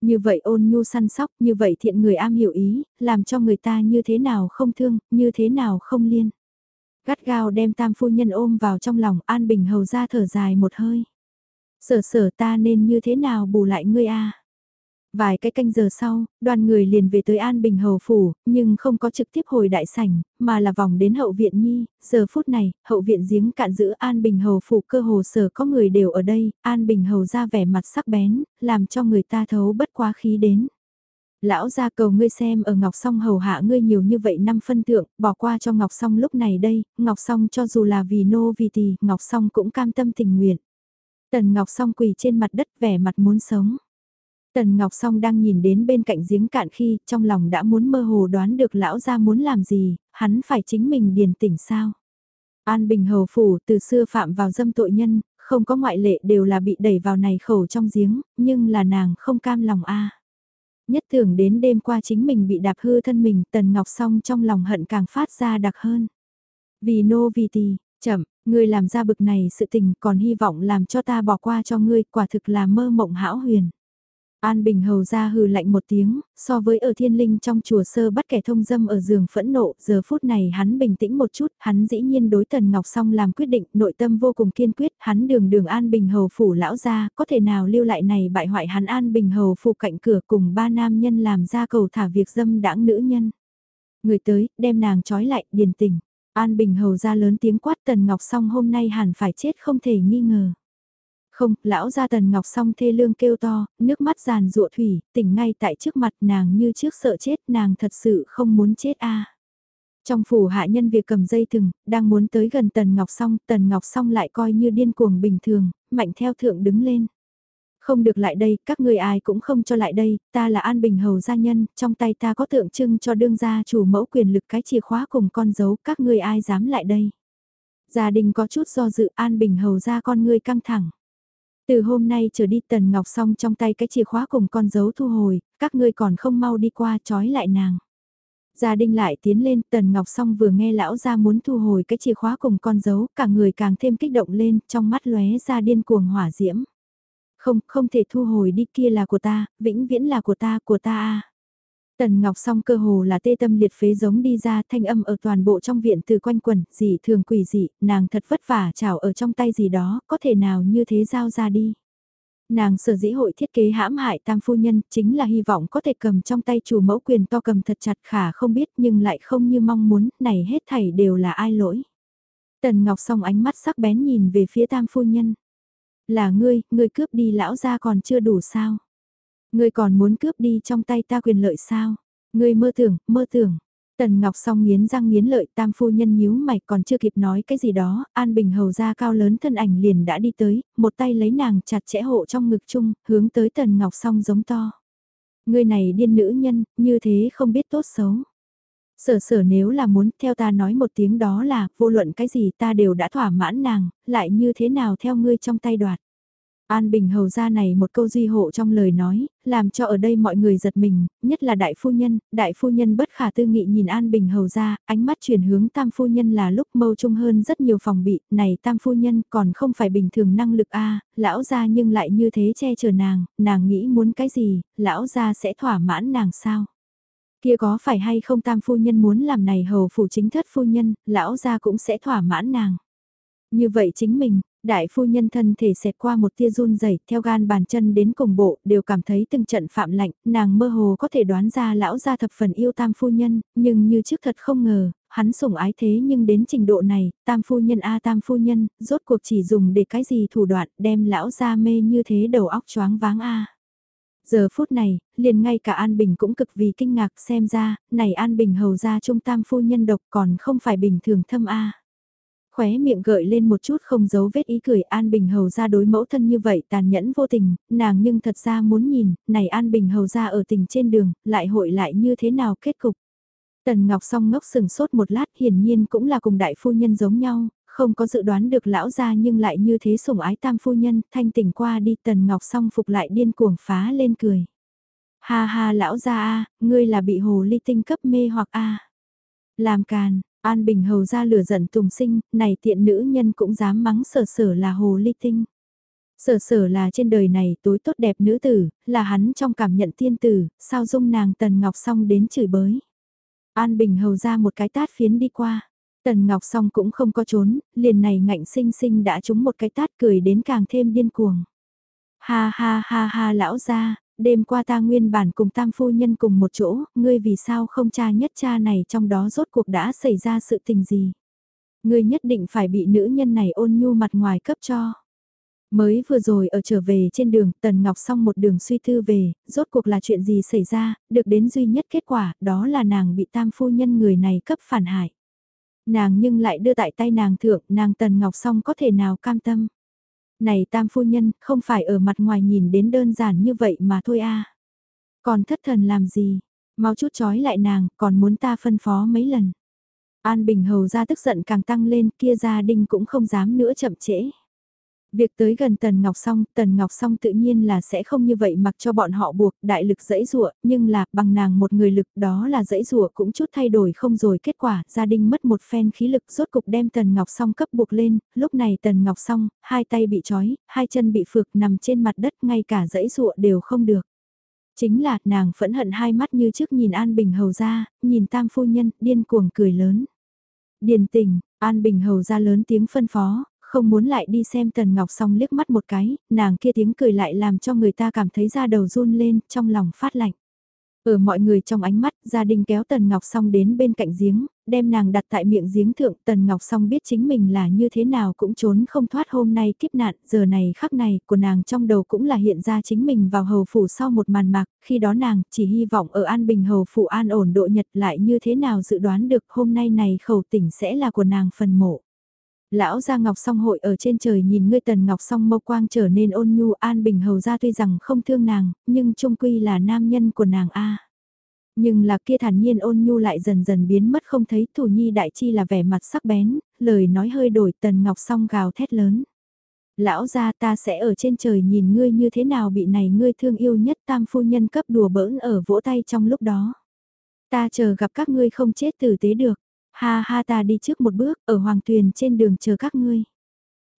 Như vậy ôn nhu săn sóc, như vậy thiện người am hiểu ý, làm cho người ta như thế nào không thương, như thế nào không liên. Gắt gao đem tam phu nhân ôm vào trong lòng an bình hầu ra thở dài một hơi. Sở sở ta nên như thế nào bù lại ngươi a Vài cái canh giờ sau, đoàn người liền về tới An Bình Hầu Phủ, nhưng không có trực tiếp hồi đại sảnh, mà là vòng đến hậu viện nhi, giờ phút này, hậu viện giếng cạn giữ An Bình Hầu Phủ cơ hồ sở có người đều ở đây, An Bình Hầu ra vẻ mặt sắc bén, làm cho người ta thấu bất quá khí đến. Lão ra cầu ngươi xem ở Ngọc Song hầu hạ ngươi nhiều như vậy năm phân thượng, bỏ qua cho Ngọc Song lúc này đây, Ngọc Song cho dù là vì nô vì tỳ, Ngọc Song cũng cam tâm tình nguyện. Tần Ngọc Song quỳ trên mặt đất vẻ mặt muốn sống. Tần Ngọc Song đang nhìn đến bên cạnh giếng cạn khi trong lòng đã muốn mơ hồ đoán được lão gia muốn làm gì, hắn phải chính mình điền tỉnh sao. An Bình Hầu Phủ từ xưa phạm vào dâm tội nhân, không có ngoại lệ đều là bị đẩy vào này khẩu trong giếng, nhưng là nàng không cam lòng a. Nhất tưởng đến đêm qua chính mình bị đạp hư thân mình, Tần Ngọc Song trong lòng hận càng phát ra đặc hơn. Vì nô vì tì, chậm, ngươi làm ra bực này sự tình còn hy vọng làm cho ta bỏ qua cho ngươi, quả thực là mơ mộng hão huyền. An Bình Hầu ra hừ lạnh một tiếng, so với ở thiên linh trong chùa sơ bắt kẻ thông dâm ở giường phẫn nộ, giờ phút này hắn bình tĩnh một chút, hắn dĩ nhiên đối Tần Ngọc Song làm quyết định, nội tâm vô cùng kiên quyết, hắn đường đường An Bình Hầu phủ lão ra, có thể nào lưu lại này bại hoại hắn An Bình Hầu phủ cạnh cửa cùng ba nam nhân làm ra cầu thả việc dâm đãng nữ nhân. Người tới, đem nàng trói lại, điền tình. An Bình Hầu ra lớn tiếng quát Tần Ngọc Song hôm nay hẳn phải chết không thể nghi ngờ. Không, lão gia tần ngọc song thê lương kêu to, nước mắt giàn rụa thủy, tỉnh ngay tại trước mặt nàng như trước sợ chết nàng thật sự không muốn chết a. Trong phủ hạ nhân việc cầm dây thừng, đang muốn tới gần tần ngọc song, tần ngọc song lại coi như điên cuồng bình thường, mạnh theo thượng đứng lên. Không được lại đây, các ngươi ai cũng không cho lại đây, ta là An Bình Hầu gia nhân, trong tay ta có tượng trưng cho đương gia chủ mẫu quyền lực cái chìa khóa cùng con dấu, các ngươi ai dám lại đây. Gia đình có chút do dự An Bình Hầu ra con ngươi căng thẳng. Từ hôm nay trở đi Tần Ngọc xong trong tay cái chìa khóa cùng con dấu thu hồi, các ngươi còn không mau đi qua trói lại nàng. Gia đình lại tiến lên, Tần Ngọc Song vừa nghe lão ra muốn thu hồi cái chìa khóa cùng con dấu, cả người càng thêm kích động lên, trong mắt lóe ra điên cuồng hỏa diễm. Không, không thể thu hồi đi kia là của ta, vĩnh viễn là của ta, của ta a. Tần Ngọc song cơ hồ là tê tâm liệt phế giống đi ra thanh âm ở toàn bộ trong viện từ quanh quần dị thường quỷ dị, nàng thật vất vả chảo ở trong tay gì đó, có thể nào như thế giao ra đi. Nàng sở dĩ hội thiết kế hãm hại tam phu nhân chính là hy vọng có thể cầm trong tay chủ mẫu quyền to cầm thật chặt khả không biết nhưng lại không như mong muốn, này hết thảy đều là ai lỗi. Tần Ngọc song ánh mắt sắc bén nhìn về phía tam phu nhân. Là ngươi, ngươi cướp đi lão ra còn chưa đủ sao? Ngươi còn muốn cướp đi trong tay ta quyền lợi sao? Ngươi mơ tưởng, mơ tưởng. Tần Ngọc song nghiến răng nghiến lợi tam phu nhân nhíu mày còn chưa kịp nói cái gì đó, An Bình hầu ra cao lớn thân ảnh liền đã đi tới, một tay lấy nàng chặt chẽ hộ trong ngực chung, hướng tới Tần Ngọc song giống to. Ngươi này điên nữ nhân, như thế không biết tốt xấu. Sở sở nếu là muốn theo ta nói một tiếng đó là, vô luận cái gì ta đều đã thỏa mãn nàng, lại như thế nào theo ngươi trong tay đoạt. An Bình hầu ra này một câu duy hộ trong lời nói, làm cho ở đây mọi người giật mình, nhất là đại phu nhân, đại phu nhân bất khả tư nghị nhìn An Bình hầu ra, ánh mắt chuyển hướng tam phu nhân là lúc mâu trung hơn rất nhiều phòng bị, này tam phu nhân còn không phải bình thường năng lực a lão ra nhưng lại như thế che chở nàng, nàng nghĩ muốn cái gì, lão ra sẽ thỏa mãn nàng sao. Kia có phải hay không tam phu nhân muốn làm này hầu phủ chính thất phu nhân, lão ra cũng sẽ thỏa mãn nàng. Như vậy chính mình, đại phu nhân thân thể xẹt qua một tia run rẩy theo gan bàn chân đến cùng bộ, đều cảm thấy từng trận phạm lạnh, nàng mơ hồ có thể đoán ra lão gia thập phần yêu tam phu nhân, nhưng như trước thật không ngờ, hắn sủng ái thế nhưng đến trình độ này, tam phu nhân a tam phu nhân, rốt cuộc chỉ dùng để cái gì thủ đoạn đem lão gia mê như thế đầu óc choáng váng a. Giờ phút này, liền ngay cả An Bình cũng cực vì kinh ngạc xem ra, này An Bình hầu ra trung tam phu nhân độc còn không phải bình thường thâm A. Khóe miệng gợi lên một chút không giấu vết ý cười An Bình hầu ra đối mẫu thân như vậy tàn nhẫn vô tình, nàng nhưng thật ra muốn nhìn, này An Bình hầu ra ở tình trên đường, lại hội lại như thế nào kết cục. Tần Ngọc song ngốc sừng sốt một lát hiển nhiên cũng là cùng đại phu nhân giống nhau, không có dự đoán được lão gia nhưng lại như thế sủng ái tam phu nhân, thanh tỉnh qua đi tần ngọc song phục lại điên cuồng phá lên cười. Ha ha lão gia a, ngươi là bị hồ ly tinh cấp mê hoặc a. Làm càn, An Bình hầu ra lửa giận tùng sinh, này tiện nữ nhân cũng dám mắng sở sở là hồ ly tinh. Sở sở là trên đời này tối tốt đẹp nữ tử, là hắn trong cảm nhận tiên tử, sao dung nàng tần ngọc song đến chửi bới. An Bình hầu ra một cái tát phiến đi qua. Tần Ngọc Song cũng không có trốn, liền này ngạnh sinh sinh đã trúng một cái tát cười đến càng thêm điên cuồng. Ha ha ha ha lão gia, đêm qua ta nguyên bản cùng tam phu nhân cùng một chỗ, ngươi vì sao không cha nhất cha này trong đó rốt cuộc đã xảy ra sự tình gì? Ngươi nhất định phải bị nữ nhân này ôn nhu mặt ngoài cấp cho. Mới vừa rồi ở trở về trên đường, Tần Ngọc xong một đường suy thư về, rốt cuộc là chuyện gì xảy ra, được đến duy nhất kết quả, đó là nàng bị tam phu nhân người này cấp phản hại. Nàng nhưng lại đưa tại tay nàng thượng, nàng Tần Ngọc Song có thể nào cam tâm. Này tam phu nhân, không phải ở mặt ngoài nhìn đến đơn giản như vậy mà thôi a Còn thất thần làm gì, mau chút chói lại nàng, còn muốn ta phân phó mấy lần. An Bình Hầu ra tức giận càng tăng lên, kia gia đình cũng không dám nữa chậm trễ. Việc tới gần Tần Ngọc Song, Tần Ngọc Song tự nhiên là sẽ không như vậy mặc cho bọn họ buộc đại lực dẫy rụa, nhưng là bằng nàng một người lực đó là dẫy rụa cũng chút thay đổi không rồi kết quả, gia đình mất một phen khí lực rốt cục đem Tần Ngọc Song cấp buộc lên, lúc này Tần Ngọc Song, hai tay bị trói, hai chân bị phược nằm trên mặt đất ngay cả dẫy rụa đều không được. Chính là nàng phẫn hận hai mắt như trước nhìn An Bình Hầu ra, nhìn tam phu nhân, điên cuồng cười lớn. Điền tình, An Bình Hầu ra lớn tiếng phân phó, không muốn lại đi xem Tần Ngọc xong liếc mắt một cái, nàng kia tiếng cười lại làm cho người ta cảm thấy da đầu run lên, trong lòng phát lạnh. Ở mọi người trong ánh mắt, gia đình kéo Tần Ngọc Song đến bên cạnh giếng, đem nàng đặt tại miệng giếng thượng. Tần Ngọc Song biết chính mình là như thế nào cũng trốn không thoát hôm nay kiếp nạn, giờ này khắc này của nàng trong đầu cũng là hiện ra chính mình vào hầu phủ sau một màn mạc, khi đó nàng chỉ hy vọng ở An Bình hầu phủ an ổn độ nhật lại như thế nào dự đoán được hôm nay này khẩu tỉnh sẽ là của nàng phần mộ. Lão gia Ngọc Song hội ở trên trời nhìn ngươi Tần Ngọc Song mâu quang trở nên ôn nhu an bình hầu ra tuy rằng không thương nàng, nhưng trung quy là nam nhân của nàng a. Nhưng là kia thản nhiên ôn nhu lại dần dần biến mất không thấy thủ nhi đại chi là vẻ mặt sắc bén, lời nói hơi đổi Tần Ngọc Song gào thét lớn. Lão gia ta sẽ ở trên trời nhìn ngươi như thế nào bị này ngươi thương yêu nhất tam phu nhân cấp đùa bỡn ở vỗ tay trong lúc đó. Ta chờ gặp các ngươi không chết tử tế được. Ha ha ta đi trước một bước, ở hoàng tuyền trên đường chờ các ngươi.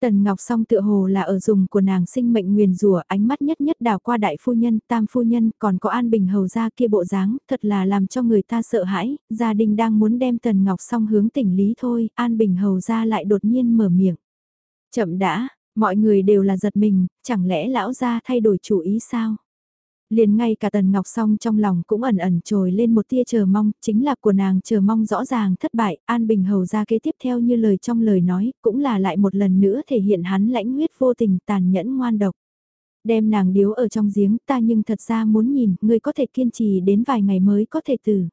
Tần Ngọc Song tựa hồ là ở dùng của nàng sinh mệnh nguyền rủa ánh mắt nhất nhất đào qua đại phu nhân, tam phu nhân, còn có An Bình hầu ra kia bộ dáng, thật là làm cho người ta sợ hãi, gia đình đang muốn đem Tần Ngọc Song hướng tỉnh lý thôi, An Bình hầu ra lại đột nhiên mở miệng. Chậm đã, mọi người đều là giật mình, chẳng lẽ lão gia thay đổi chủ ý sao? Liền ngay cả Tần Ngọc Song trong lòng cũng ẩn ẩn trồi lên một tia chờ mong, chính là của nàng chờ mong rõ ràng thất bại, An Bình Hầu ra kế tiếp theo như lời trong lời nói, cũng là lại một lần nữa thể hiện hắn lãnh huyết vô tình tàn nhẫn ngoan độc. Đem nàng điếu ở trong giếng ta nhưng thật ra muốn nhìn, người có thể kiên trì đến vài ngày mới có thể tử.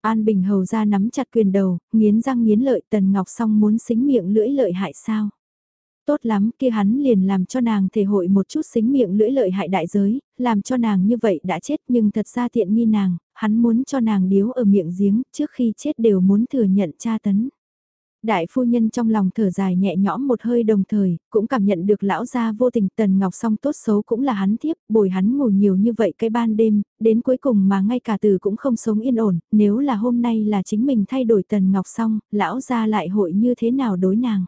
An Bình Hầu ra nắm chặt quyền đầu, nghiến răng nghiến lợi Tần Ngọc Song muốn xính miệng lưỡi lợi hại sao tốt lắm kia hắn liền làm cho nàng thể hội một chút xính miệng lưỡi lợi hại đại giới, làm cho nàng như vậy đã chết nhưng thật ra tiện nghi nàng, hắn muốn cho nàng điếu ở miệng giếng trước khi chết đều muốn thừa nhận tra tấn. Đại phu nhân trong lòng thở dài nhẹ nhõm một hơi đồng thời, cũng cảm nhận được lão gia vô tình tần ngọc song tốt xấu cũng là hắn thiếp, bồi hắn ngủ nhiều như vậy cái ban đêm, đến cuối cùng mà ngay cả từ cũng không sống yên ổn, nếu là hôm nay là chính mình thay đổi tần ngọc song, lão gia lại hội như thế nào đối nàng.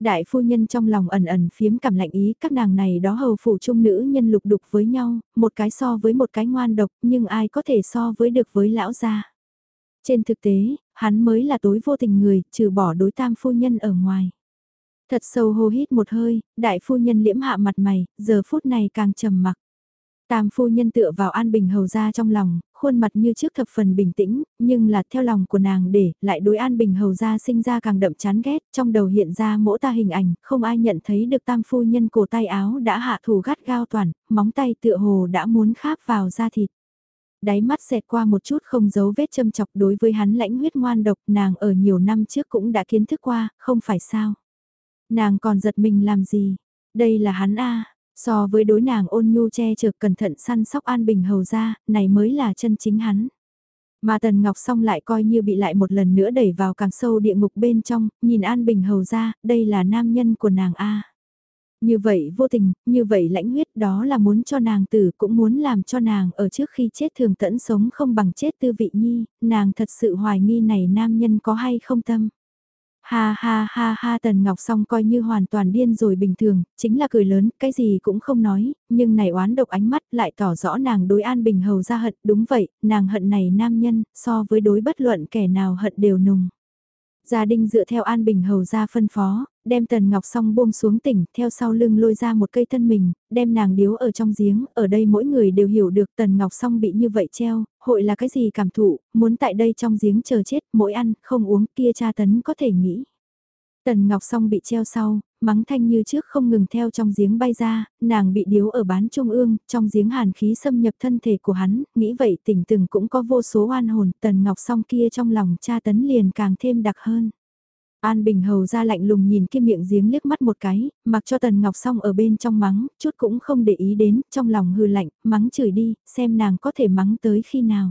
Đại phu nhân trong lòng ẩn ẩn phiếm cảm lạnh ý các nàng này đó hầu phủ trung nữ nhân lục đục với nhau, một cái so với một cái ngoan độc nhưng ai có thể so với được với lão gia. Trên thực tế, hắn mới là tối vô tình người, trừ bỏ đối tam phu nhân ở ngoài. Thật sâu hô hít một hơi, đại phu nhân liễm hạ mặt mày, giờ phút này càng trầm mặc. Tam phu nhân tựa vào an bình hầu ra trong lòng, khuôn mặt như trước thập phần bình tĩnh, nhưng là theo lòng của nàng để, lại đối an bình hầu ra sinh ra càng đậm chán ghét, trong đầu hiện ra mỗi ta hình ảnh, không ai nhận thấy được tam phu nhân cổ tay áo đã hạ thủ gắt gao toàn, móng tay tựa hồ đã muốn kháp vào da thịt. Đáy mắt xẹt qua một chút không giấu vết châm chọc đối với hắn lãnh huyết ngoan độc nàng ở nhiều năm trước cũng đã kiến thức qua, không phải sao. Nàng còn giật mình làm gì? Đây là hắn a So với đối nàng ôn nhu che chở cẩn thận săn sóc an bình hầu ra, này mới là chân chính hắn. Mà Tần Ngọc Song lại coi như bị lại một lần nữa đẩy vào càng sâu địa ngục bên trong, nhìn An Bình hầu ra, đây là nam nhân của nàng A. Như vậy vô tình, như vậy lãnh huyết đó là muốn cho nàng tử cũng muốn làm cho nàng ở trước khi chết thường tẫn sống không bằng chết tư vị nhi, nàng thật sự hoài nghi này nam nhân có hay không tâm. Ha ha ha ha Tần Ngọc Song coi như hoàn toàn điên rồi bình thường, chính là cười lớn, cái gì cũng không nói, nhưng này oán độc ánh mắt lại tỏ rõ nàng đối An Bình Hầu ra hận, đúng vậy, nàng hận này nam nhân, so với đối bất luận kẻ nào hận đều nùng. Gia đình dựa theo An Bình Hầu ra phân phó, đem Tần Ngọc Song buông xuống tỉnh, theo sau lưng lôi ra một cây thân mình, đem nàng điếu ở trong giếng, ở đây mỗi người đều hiểu được Tần Ngọc Song bị như vậy treo, hội là cái gì cảm thụ, muốn tại đây trong giếng chờ chết, mỗi ăn, không uống, kia cha tấn có thể nghĩ. Tần Ngọc Song bị treo sau, mắng thanh như trước không ngừng theo trong giếng bay ra, nàng bị điếu ở bán trung ương, trong giếng hàn khí xâm nhập thân thể của hắn, nghĩ vậy tỉnh từng cũng có vô số oan hồn, Tần Ngọc Song kia trong lòng cha tấn liền càng thêm đặc hơn. An Bình Hầu ra lạnh lùng nhìn kia miệng giếng liếc mắt một cái, mặc cho Tần Ngọc Song ở bên trong mắng, chút cũng không để ý đến, trong lòng hư lạnh, mắng chửi đi, xem nàng có thể mắng tới khi nào.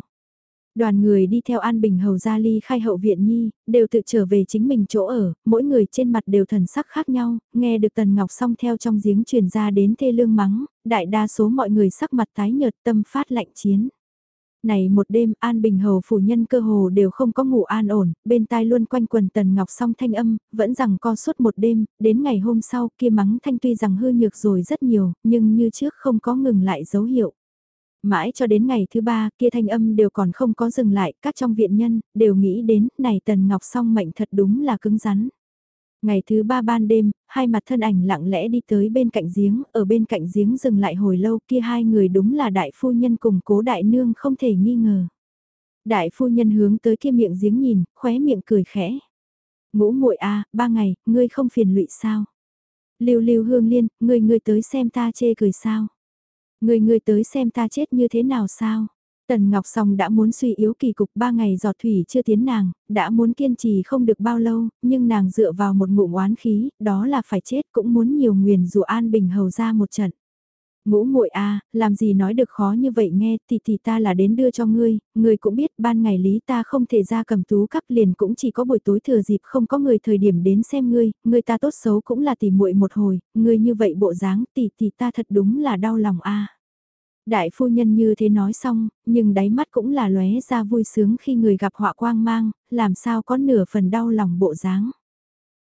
Đoàn người đi theo An Bình Hầu ra ly khai hậu viện nhi, đều tự trở về chính mình chỗ ở, mỗi người trên mặt đều thần sắc khác nhau, nghe được Tần Ngọc Song theo trong giếng truyền ra đến thê lương mắng, đại đa số mọi người sắc mặt tái nhợt tâm phát lạnh chiến này một đêm An Bình Hầu phủ nhân cơ hồ đều không có ngủ an ổn, bên tai luôn quanh quần Tần Ngọc song thanh âm, vẫn rằng co suốt một đêm, đến ngày hôm sau kia mắng thanh tuy rằng hư nhược rồi rất nhiều, nhưng như trước không có ngừng lại dấu hiệu. Mãi cho đến ngày thứ ba kia thanh âm đều còn không có dừng lại, các trong viện nhân đều nghĩ đến này Tần Ngọc song mệnh thật đúng là cứng rắn. Ngày thứ ba ban đêm, hai mặt thân ảnh lặng lẽ đi tới bên cạnh giếng, ở bên cạnh giếng dừng lại hồi lâu kia hai người đúng là đại phu nhân cùng cố đại nương không thể nghi ngờ. Đại phu nhân hướng tới kia miệng giếng nhìn, khóe miệng cười khẽ. Ngũ muội a, ba ngày, ngươi không phiền lụy sao? Lưu Lưu Hương Liên, ngươi ngươi tới xem ta chê cười sao? Người người tới xem ta chết như thế nào sao? Tần Ngọc Song đã muốn suy yếu kỳ cục ba ngày giọt thủy chưa tiến nàng, đã muốn kiên trì không được bao lâu, nhưng nàng dựa vào một ngụm oán khí, đó là phải chết cũng muốn nhiều nguyền dụ An Bình hầu ra một trận. Ngũ muội a, làm gì nói được khó như vậy nghe, thì thì ta là đến đưa cho ngươi, ngươi cũng biết ban ngày lý ta không thể ra cầm tú cắp liền cũng chỉ có buổi tối thừa dịp không có người thời điểm đến xem ngươi, ngươi ta tốt xấu cũng là tỉ muội một hồi, ngươi như vậy bộ dáng tỉ tỷ ta thật đúng là đau lòng a. Đại phu nhân như thế nói xong, nhưng đáy mắt cũng là lóe ra vui sướng khi người gặp họa quang mang, làm sao có nửa phần đau lòng bộ dáng.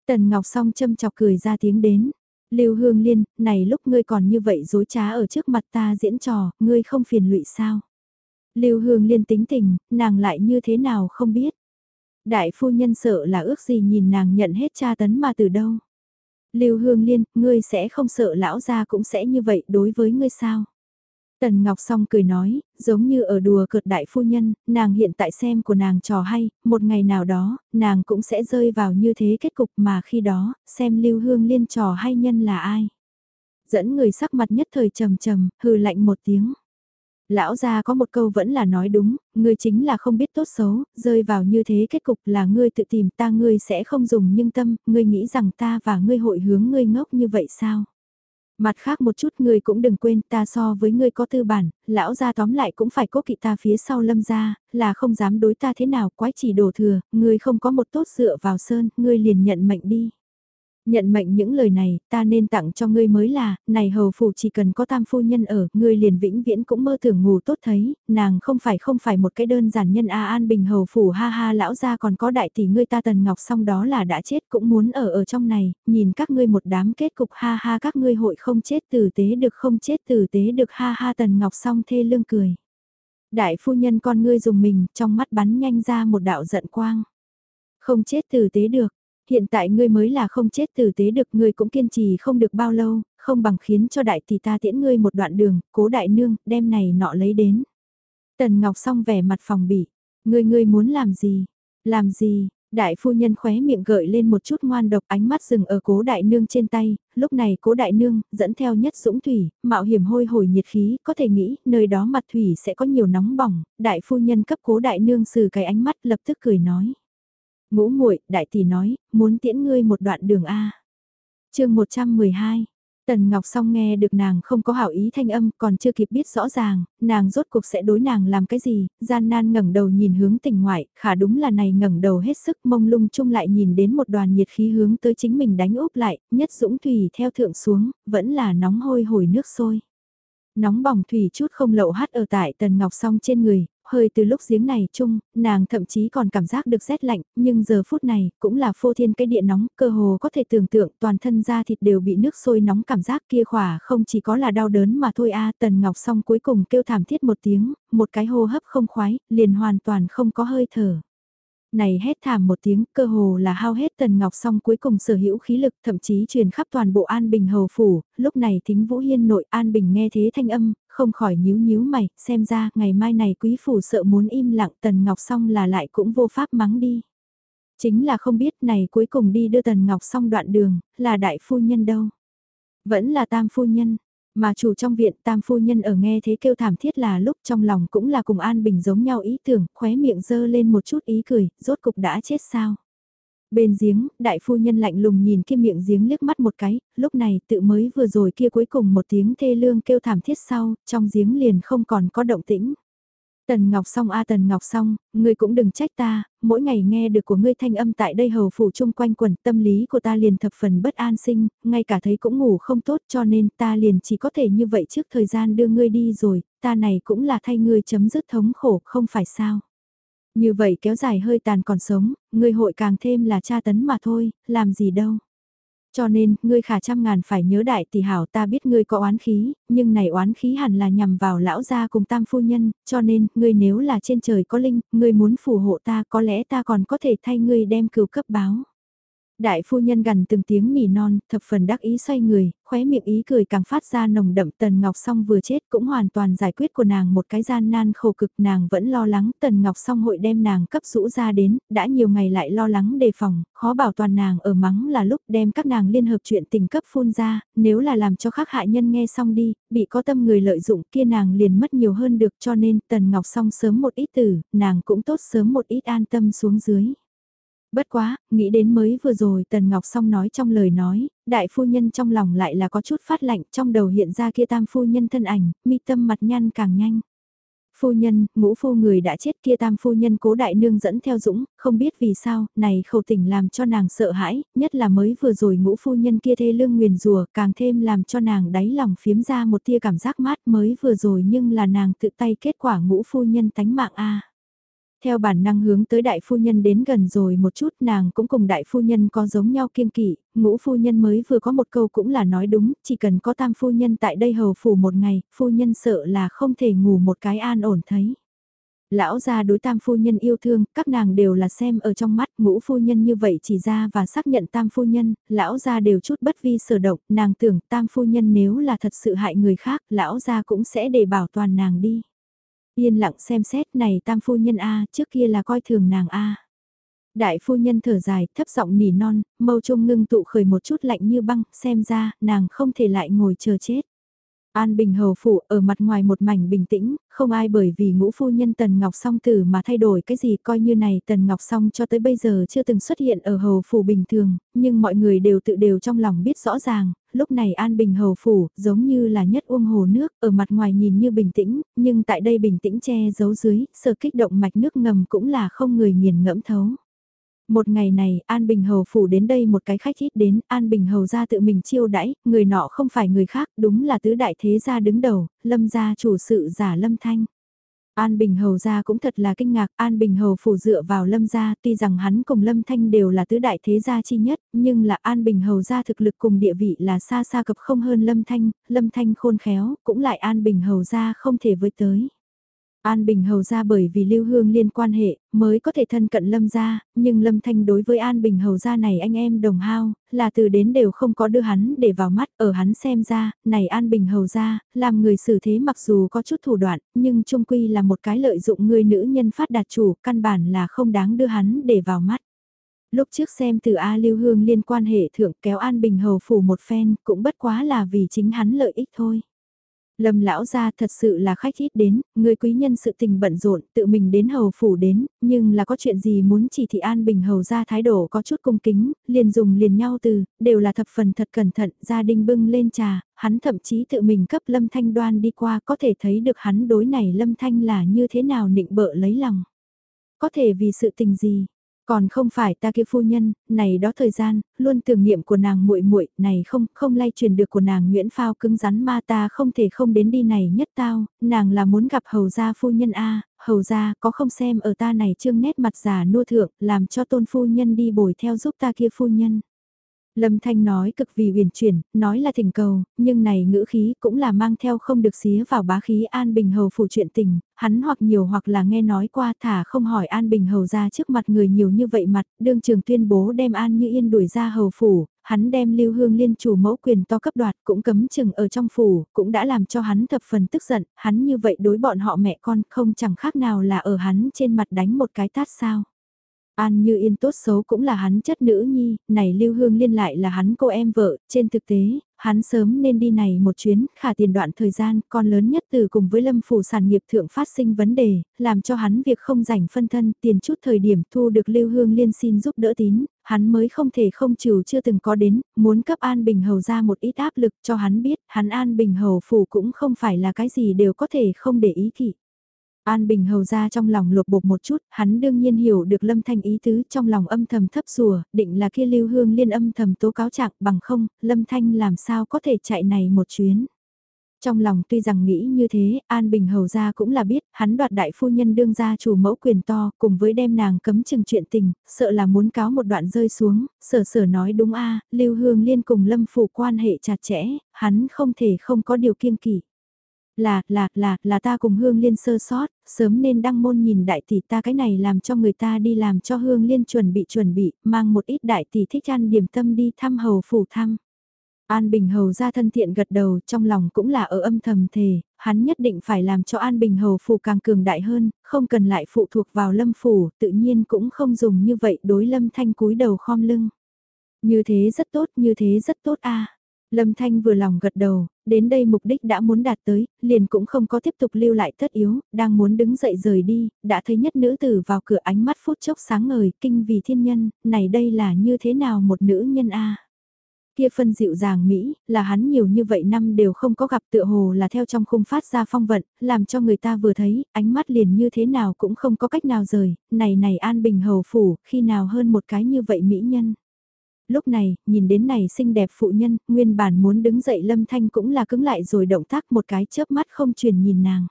Tần Ngọc song châm chọc cười ra tiếng đến. Lưu Hương Liên, này lúc ngươi còn như vậy dối trá ở trước mặt ta diễn trò, ngươi không phiền lụy sao? Lưu Hương Liên tính tình, nàng lại như thế nào không biết. Đại phu nhân sợ là ước gì nhìn nàng nhận hết tra tấn mà từ đâu. Lưu Hương Liên, ngươi sẽ không sợ lão gia cũng sẽ như vậy đối với ngươi sao? Tần Ngọc Song cười nói, giống như ở đùa cợt đại phu nhân, nàng hiện tại xem của nàng trò hay, một ngày nào đó, nàng cũng sẽ rơi vào như thế kết cục mà khi đó, xem lưu hương liên trò hay nhân là ai. Dẫn người sắc mặt nhất thời trầm trầm, hừ lạnh một tiếng. Lão gia có một câu vẫn là nói đúng, ngươi chính là không biết tốt xấu, rơi vào như thế kết cục là ngươi tự tìm ta ngươi sẽ không dùng nhưng tâm, ngươi nghĩ rằng ta và ngươi hội hướng ngươi ngốc như vậy sao? Mặt khác một chút ngươi cũng đừng quên ta so với ngươi có tư bản, lão gia tóm lại cũng phải cố kỵ ta phía sau lâm gia, là không dám đối ta thế nào quái chỉ đổ thừa, ngươi không có một tốt dựa vào sơn, ngươi liền nhận mệnh đi. Nhận mệnh những lời này, ta nên tặng cho ngươi mới là, này hầu phủ chỉ cần có tam phu nhân ở, ngươi liền vĩnh viễn cũng mơ tưởng ngủ tốt thấy, nàng không phải không phải một cái đơn giản nhân A An Bình hầu phủ ha ha lão ra còn có đại tỷ ngươi ta tần ngọc xong đó là đã chết cũng muốn ở ở trong này, nhìn các ngươi một đám kết cục ha ha các ngươi hội không chết tử tế được không chết tử tế được ha ha tần ngọc xong thê lương cười. Đại phu nhân con ngươi dùng mình, trong mắt bắn nhanh ra một đạo giận quang. Không chết tử tế được, hiện tại ngươi mới là không chết tử tế được ngươi cũng kiên trì không được bao lâu, không bằng khiến cho đại tỷ ta tiễn ngươi một đoạn đường, cố đại nương, đem này nọ lấy đến. Tần Ngọc song vẻ mặt phòng bị, ngươi ngươi muốn làm gì, làm gì, đại phu nhân khóe miệng gợi lên một chút ngoan độc ánh mắt dừng ở cố đại nương trên tay, lúc này cố đại nương, dẫn theo nhất dũng thủy, mạo hiểm hôi hồi nhiệt khí, có thể nghĩ, nơi đó mặt thủy sẽ có nhiều nóng bỏng, đại phu nhân cấp cố đại nương xử cái ánh mắt lập tức cười nói. Ngũ muội đại tỷ nói, muốn tiễn ngươi một đoạn đường A. chương 112 Tần Ngọc Song nghe được nàng không có hảo ý thanh âm còn chưa kịp biết rõ ràng, nàng rốt cuộc sẽ đối nàng làm cái gì, gian nan ngẩng đầu nhìn hướng tỉnh ngoại, khả đúng là này ngẩng đầu hết sức mông lung chung lại nhìn đến một đoàn nhiệt khí hướng tới chính mình đánh úp lại, nhất dũng thủy theo thượng xuống, vẫn là nóng hôi hồi nước sôi. Nóng bỏng thủy chút không lậu hắt ở tại Tần Ngọc Song trên người, hơi từ lúc giếng này chung, nàng thậm chí còn cảm giác được rét lạnh, nhưng giờ phút này, cũng là phô thiên cái địa nóng, cơ hồ có thể tưởng tượng toàn thân da thịt đều bị nước sôi nóng cảm giác kia khỏa không chỉ có là đau đớn mà thôi a tần ngọc song cuối cùng kêu thảm thiết một tiếng, một cái hô hấp không khoái, liền hoàn toàn không có hơi thở. Này hét thảm một tiếng, cơ hồ là hao hết tần ngọc song cuối cùng sở hữu khí lực, thậm chí truyền khắp toàn bộ An Bình hầu phủ, lúc này thính Vũ Hiên nội An Bình nghe thế thanh âm, không khỏi nhíu nhíu mày, xem ra ngày mai này quý phủ sợ muốn im lặng tần ngọc song là lại cũng vô pháp mắng đi. Chính là không biết này cuối cùng đi đưa tần ngọc song đoạn đường, là đại phu nhân đâu. Vẫn là tam phu nhân, mà chủ trong viện tam phu nhân ở nghe thế kêu thảm thiết là lúc trong lòng cũng là cùng An Bình giống nhau ý tưởng, khóe miệng dơ lên một chút ý cười, rốt cục đã chết sao. Bên giếng, đại phu nhân lạnh lùng nhìn kia miệng giếng liếc mắt một cái, lúc này tự mới vừa rồi kia cuối cùng một tiếng thê lương kêu thảm thiết sau, trong giếng liền không còn có động tĩnh. Tần Ngọc Song a Tần Ngọc Song, ngươi cũng đừng trách ta, mỗi ngày nghe được của ngươi thanh âm tại đây hầu phủ chung quanh quần tâm lý của ta liền thập phần bất an sinh, ngay cả thấy cũng ngủ không tốt cho nên ta liền chỉ có thể như vậy trước thời gian đưa ngươi đi rồi, ta này cũng là thay ngươi chấm dứt thống khổ không phải sao. Như vậy kéo dài hơi tàn còn sống, ngươi hội càng thêm là cha tấn mà thôi, làm gì đâu. Cho nên, ngươi khả trăm ngàn phải nhớ đại tỷ hảo ta biết ngươi có oán khí, nhưng này oán khí hẳn là nhằm vào lão gia cùng tam phu nhân, cho nên, ngươi nếu là trên trời có linh, ngươi muốn phù hộ ta có lẽ ta còn có thể thay ngươi đem cừu cấp báo. Đại phu nhân gần từng tiếng nỉ non, thập phần đắc ý xoay người, khóe miệng ý cười càng phát ra nồng đậm Tần Ngọc Song vừa chết cũng hoàn toàn giải quyết của nàng một cái gian nan khổ cực nàng vẫn lo lắng Tần Ngọc Song hội đem nàng cấp rũ ra đến, đã nhiều ngày lại lo lắng đề phòng, khó bảo toàn nàng ở mắng là lúc đem các nàng liên hợp chuyện tình cấp phun ra, nếu là làm cho khác hại nhân nghe xong đi, bị có tâm người lợi dụng kia nàng liền mất nhiều hơn được cho nên Tần Ngọc Song sớm một ít tử, nàng cũng tốt sớm một ít an tâm xuống dưới. Bất quá, nghĩ đến mới vừa rồi Tần Ngọc Song nói trong lời nói, đại phu nhân trong lòng lại là có chút phát lạnh trong đầu hiện ra kia tam phu nhân thân ảnh, mi tâm mặt nhăn càng nhanh. Phu nhân, ngũ phu người đã chết kia tam phu nhân cố đại nương dẫn theo Dũng, không biết vì sao, này khẩu tỉnh làm cho nàng sợ hãi, nhất là mới vừa rồi ngũ phu nhân kia thê lương nguyền rùa càng thêm làm cho nàng đáy lòng phiếm ra một tia cảm giác mát mới vừa rồi nhưng là nàng tự tay kết quả ngũ phu nhân tánh mạng a theo bản năng hướng tới đại phu nhân đến gần rồi một chút nàng cũng cùng đại phu nhân có giống nhau kiêng kỵ, ngũ phu nhân mới vừa có một câu cũng là nói đúng, chỉ cần có tam phu nhân tại đây hầu phủ một ngày, phu nhân sợ là không thể ngủ một cái an ổn thấy. Lão gia đối tam phu nhân yêu thương, các nàng đều là xem ở trong mắt ngũ phu nhân như vậy chỉ ra và xác nhận tam phu nhân, lão gia đều chút bất vi sở động, nàng tưởng tam phu nhân nếu là thật sự hại người khác, lão gia cũng sẽ để bảo toàn nàng đi. Yên lặng xem xét này tam phu nhân A trước kia là coi thường nàng A. Đại phu nhân thở dài, thấp giọng nỉ non, mâu trung ngưng tụ khởi một chút lạnh như băng, xem ra, nàng không thể lại ngồi chờ chết. An Bình Hầu Phủ ở mặt ngoài một mảnh bình tĩnh, không ai bởi vì ngũ phu nhân Tần Ngọc Song tử mà thay đổi cái gì coi như này Tần Ngọc Song cho tới bây giờ chưa từng xuất hiện ở Hầu Phủ bình thường, nhưng mọi người đều tự đều trong lòng biết rõ ràng, lúc này An Bình Hầu Phủ giống như là nhất uông hồ nước, ở mặt ngoài nhìn như bình tĩnh, nhưng tại đây bình tĩnh che giấu dưới, sơ kích động mạch nước ngầm cũng là không người nghiền ngẫm thấu. Một ngày này, An Bình Hầu phủ đến đây một cái khách ít đến, An Bình Hầu ra tự mình chiêu đãi, người nọ không phải người khác, đúng là tứ đại thế gia đứng đầu, lâm gia chủ sự giả lâm thanh. An Bình Hầu gia cũng thật là kinh ngạc, An Bình Hầu phủ dựa vào Lâm gia, tuy rằng hắn cùng Lâm Thanh đều là tứ đại thế gia chi nhất, nhưng là An Bình Hầu gia thực lực cùng địa vị là xa xa cập không hơn Lâm Thanh, Lâm Thanh khôn khéo, cũng lại An Bình Hầu gia không thể với tới. An Bình Hầu gia bởi vì Lưu Hương liên quan hệ, mới có thể thân cận Lâm gia, nhưng Lâm Thanh đối với An Bình Hầu gia này anh em đồng hao, là từ đến đều không có đưa hắn để vào mắt, ở hắn xem ra, này An Bình Hầu gia, làm người xử thế mặc dù có chút thủ đoạn, nhưng trung quy là một cái lợi dụng người nữ nhân phát đạt chủ, căn bản là không đáng đưa hắn để vào mắt. Lúc trước xem từ A Lưu Hương liên quan hệ thượng kéo An Bình Hầu phủ một phen, cũng bất quá là vì chính hắn lợi ích thôi. Lâm lão gia thật sự là khách ít đến, người quý nhân sự tình bận rộn, tự mình đến hầu phủ đến, nhưng là có chuyện gì muốn chỉ thị an bình hầu ra thái độ có chút cung kính, liền dùng liền nhau từ, đều là thập phần thật cẩn thận, gia đình bưng lên trà, hắn thậm chí tự mình cấp lâm thanh đoan đi qua có thể thấy được hắn đối này lâm thanh là như thế nào nịnh bợ lấy lòng. Có thể vì sự tình gì, còn không phải ta kia phu nhân, này đó thời gian, luôn tưởng niệm của nàng muội muội, này không, không lay truyền được của nàng Nguyễn Phao cứng rắn ma ta không thể không đến đi này nhất tao, nàng là muốn gặp hầu gia phu nhân a, hầu gia có không xem ở ta này trương nét mặt già nua thượng, làm cho tôn phu nhân đi bồi theo giúp ta kia phu nhân. Lâm Thanh nói cực vì uyển chuyển, nói là thỉnh cầu, nhưng này ngữ khí cũng là mang theo không được xía vào bá khí An Bình Hầu phủ chuyện tình, hắn hoặc nhiều hoặc là nghe nói qua thả không hỏi An Bình Hầu ra trước mặt người nhiều như vậy mặt, đương trường tuyên bố đem An Như Yên đuổi ra hầu phủ, hắn đem lưu hương liên chủ mẫu quyền to cấp đoạt cũng cấm chừng ở trong phủ, cũng đã làm cho hắn thập phần tức giận, hắn như vậy đối bọn họ mẹ con không chẳng khác nào là ở hắn trên mặt đánh một cái tát sao. An Như Yên tốt xấu cũng là hắn chất nữ nhi, này Lưu Hương Liên lại là hắn cô em vợ, trên thực tế, hắn sớm nên đi này một chuyến, khả tiền đoạn thời gian, con lớn nhất từ cùng với lâm phủ sản nghiệp thượng phát sinh vấn đề, làm cho hắn việc không rảnh phân thân, tiền chút thời điểm thu được Lưu Hương Liên xin giúp đỡ tín, hắn mới không thể không trừ chưa từng có đến, muốn cấp An Bình Hầu ra một ít áp lực cho hắn biết, hắn An Bình Hầu phủ cũng không phải là cái gì đều có thể không để ý kỵ. An Bình hầu ra trong lòng lột bột một chút, hắn đương nhiên hiểu được Lâm Thanh ý tứ trong lòng âm thầm thấp rùa, định là kia lưu hương liên âm thầm tố cáo trạng bằng không, Lâm Thanh làm sao có thể chạy này một chuyến. Trong lòng tuy rằng nghĩ như thế, An Bình hầu ra cũng là biết, hắn đoạt đại phu nhân đương gia chủ mẫu quyền to, cùng với đem nàng cấm chừng chuyện tình, sợ là muốn cáo một đoạn rơi xuống, sở sở nói đúng a lưu hương liên cùng lâm phủ quan hệ chặt chẽ, hắn không thể không có điều kiêng kỵ là, là, là, là ta cùng Hương Liên sơ sót, sớm nên đăng môn nhìn đại tỷ ta cái này làm cho người ta đi làm cho Hương Liên chuẩn bị chuẩn bị, mang một ít đại tỷ thích ăn điểm tâm đi thăm hầu phủ thăm. An Bình Hầu ra thân thiện gật đầu, trong lòng cũng là ở âm thầm thề, hắn nhất định phải làm cho An Bình Hầu phủ càng cường đại hơn, không cần lại phụ thuộc vào lâm phủ, tự nhiên cũng không dùng như vậy đối lâm thanh cúi đầu khom lưng. Như thế rất tốt, như thế rất tốt a Lâm Thanh vừa lòng gật đầu, đến đây mục đích đã muốn đạt tới, liền cũng không có tiếp tục lưu lại tất yếu, đang muốn đứng dậy rời đi, đã thấy nhất nữ tử vào cửa ánh mắt phút chốc sáng ngời, kinh vì thiên nhân, này đây là như thế nào một nữ nhân a? Kia phân dịu dàng Mỹ, là hắn nhiều như vậy năm đều không có gặp tựa hồ là theo trong khung phát ra phong vận, làm cho người ta vừa thấy, ánh mắt liền như thế nào cũng không có cách nào rời, này này an bình hầu phủ, khi nào hơn một cái như vậy Mỹ nhân? Lúc này, nhìn đến này xinh đẹp phụ nhân, nguyên bản muốn đứng dậy lâm thanh cũng là cứng lại rồi động tác một cái chớp mắt không truyền nhìn nàng.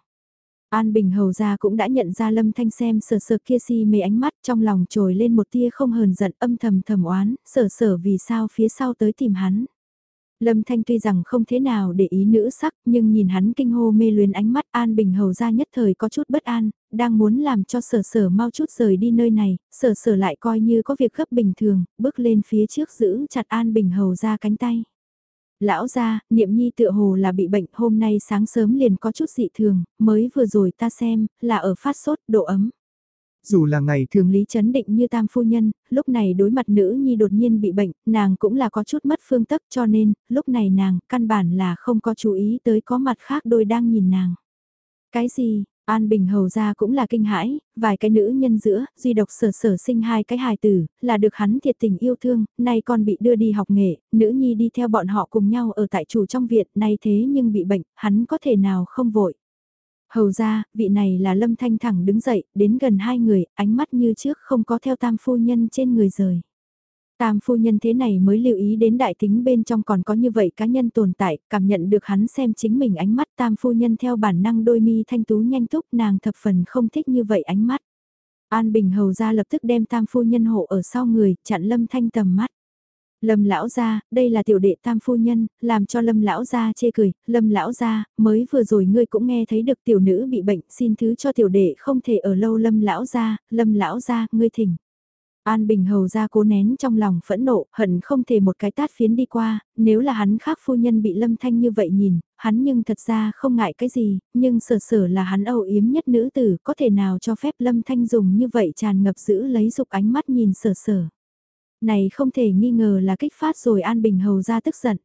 An Bình Hầu ra cũng đã nhận ra Lâm Thanh xem sờ sờ kia si mê ánh mắt trong lòng trồi lên một tia không hờn giận âm thầm thầm oán, sờ sờ vì sao phía sau tới tìm hắn. Lâm Thanh tuy rằng không thế nào để ý nữ sắc nhưng nhìn hắn kinh hô mê luyến ánh mắt An Bình Hầu ra nhất thời có chút bất an, đang muốn làm cho sở sở mau chút rời đi nơi này, sở sở lại coi như có việc gấp bình thường, bước lên phía trước giữ chặt An Bình Hầu ra cánh tay. Lão ra, niệm nhi tựa hồ là bị bệnh hôm nay sáng sớm liền có chút dị thường, mới vừa rồi ta xem, là ở phát sốt, độ ấm. Dù là ngày thường lý chấn định như tam phu nhân, lúc này đối mặt nữ nhi đột nhiên bị bệnh, nàng cũng là có chút mất phương tức cho nên, lúc này nàng, căn bản là không có chú ý tới có mặt khác đôi đang nhìn nàng. Cái gì, An Bình hầu ra cũng là kinh hãi, vài cái nữ nhân giữa, duy độc sở sở sinh hai cái hài tử, là được hắn thiệt tình yêu thương, nay còn bị đưa đi học nghệ, nữ nhi đi theo bọn họ cùng nhau ở tại chủ trong viện, nay thế nhưng bị bệnh, hắn có thể nào không vội. Hầu ra, vị này là Lâm Thanh thẳng đứng dậy, đến gần hai người, ánh mắt như trước không có theo tam phu nhân trên người rời. Tam phu nhân thế này mới lưu ý đến đại tính bên trong còn có như vậy cá nhân tồn tại, cảm nhận được hắn xem chính mình ánh mắt tam phu nhân theo bản năng đôi mi thanh tú nhanh túc nàng thập phần không thích như vậy ánh mắt. An Bình hầu ra lập tức đem tam phu nhân hộ ở sau người, chặn lâm thanh tầm mắt. Lâm lão gia, đây là tiểu đệ tam phu nhân, làm cho Lâm lão gia chê cười, Lâm lão gia, mới vừa rồi ngươi cũng nghe thấy được tiểu nữ bị bệnh, xin thứ cho tiểu đệ không thể ở lâu Lâm lão gia, Lâm lão gia, ngươi thỉnh. An Bình hầu ra cố nén trong lòng phẫn nộ, hận không thể một cái tát phiến đi qua, nếu là hắn khác phu nhân bị lâm thanh như vậy nhìn, hắn nhưng thật ra không ngại cái gì, nhưng sở sở là hắn âu yếm nhất nữ tử, có thể nào cho phép lâm thanh dùng như vậy tràn ngập giữ lấy dục ánh mắt nhìn sở sở. Này không thể nghi ngờ là kích phát rồi An Bình hầu ra tức giận.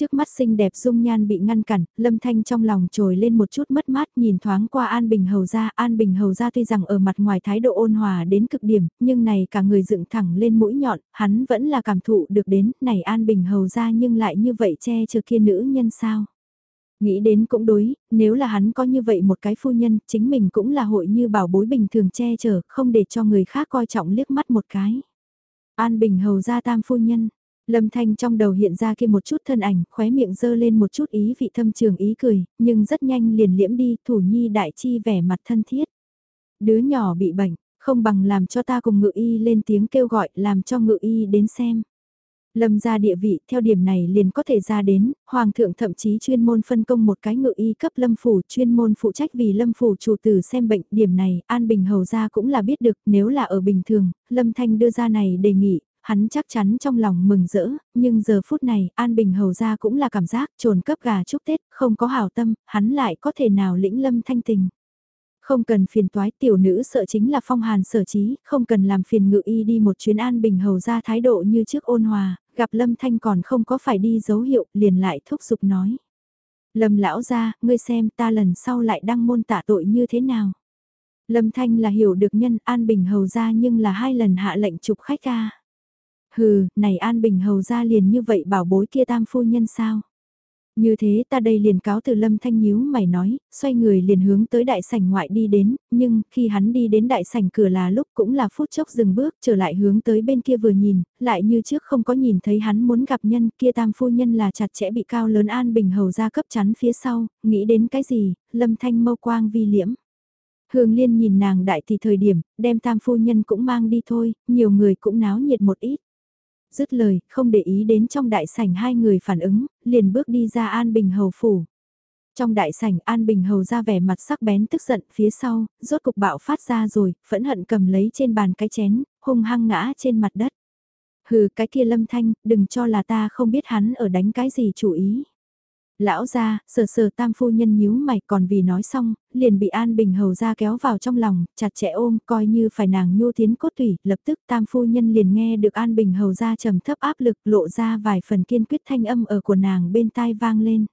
Trước mắt xinh đẹp dung nhan bị ngăn cản, Lâm Thanh trong lòng trồi lên một chút mất mát nhìn thoáng qua An Bình Hầu ra. An Bình Hầu ra tuy rằng ở mặt ngoài thái độ ôn hòa đến cực điểm, nhưng này cả người dựng thẳng lên mũi nhọn, hắn vẫn là cảm thụ được đến, này An Bình Hầu ra nhưng lại như vậy che chở kia nữ nhân sao. Nghĩ đến cũng đối, nếu là hắn có như vậy một cái phu nhân, chính mình cũng là hội như bảo bối bình thường che chở, không để cho người khác coi trọng liếc mắt một cái. An Bình Hầu ra tam phu nhân, Lâm Thanh trong đầu hiện ra kia một chút thân ảnh, khóe miệng dơ lên một chút ý vị thâm trường ý cười, nhưng rất nhanh liền liễm đi, thủ nhi đại chi vẻ mặt thân thiết. Đứa nhỏ bị bệnh, không bằng làm cho ta cùng ngự y lên tiếng kêu gọi, làm cho ngự y đến xem. Lâm ra địa vị, theo điểm này liền có thể ra đến, Hoàng thượng thậm chí chuyên môn phân công một cái ngự y cấp Lâm Phủ, chuyên môn phụ trách vì Lâm Phủ chủ tử xem bệnh, điểm này, An Bình Hầu ra cũng là biết được, nếu là ở bình thường, Lâm Thanh đưa ra này đề nghị, hắn chắc chắn trong lòng mừng rỡ, nhưng giờ phút này, An Bình Hầu ra cũng là cảm giác trồn cấp gà chúc Tết, không có hảo tâm, hắn lại có thể nào lĩnh lâm thanh tình. Không cần phiền toái tiểu nữ sợ chính là phong hàn sở trí, không cần làm phiền ngự y đi một chuyến An Bình Hầu ra thái độ như trước ôn hòa, gặp lâm thanh còn không có phải đi dấu hiệu, liền lại thúc giục nói. Lâm lão ra, ngươi xem ta lần sau lại đăng môn tạ tội như thế nào. Lâm Thanh là hiểu được nhân An Bình hầu ra nhưng là hai lần hạ lệnh chụp khách ca. Hừ, này An Bình hầu ra liền như vậy bảo bối kia tam phu nhân sao? Như thế ta đây liền cáo từ lâm thanh nhíu mày nói, xoay người liền hướng tới đại sảnh ngoại đi đến, nhưng khi hắn đi đến đại sảnh cửa là lúc cũng là phút chốc dừng bước trở lại hướng tới bên kia vừa nhìn, lại như trước không có nhìn thấy hắn muốn gặp nhân kia tam phu nhân là chặt chẽ bị cao lớn an bình hầu ra cấp chắn phía sau, nghĩ đến cái gì, lâm thanh mâu quang vi liễm. Hương Liên nhìn nàng đại thì thời điểm, đem tam phu nhân cũng mang đi thôi, nhiều người cũng náo nhiệt một ít dứt lời, không để ý đến trong đại sảnh hai người phản ứng, liền bước đi ra An Bình Hầu Phủ. Trong đại sảnh An Bình Hầu ra vẻ mặt sắc bén tức giận phía sau, rốt cục bạo phát ra rồi, phẫn hận cầm lấy trên bàn cái chén, hung hăng ngã trên mặt đất. Hừ cái kia lâm thanh, đừng cho là ta không biết hắn ở đánh cái gì chủ ý. Lão ra, sờ sờ tam phu nhân nhíu mày còn vì nói xong, liền bị An Bình Hầu ra kéo vào trong lòng, chặt chẽ ôm coi như phải nàng nhu tiến cốt tủy, lập tức tam phu nhân liền nghe được An Bình Hầu ra trầm thấp áp lực lộ ra vài phần kiên quyết thanh âm ở của nàng bên tai vang lên.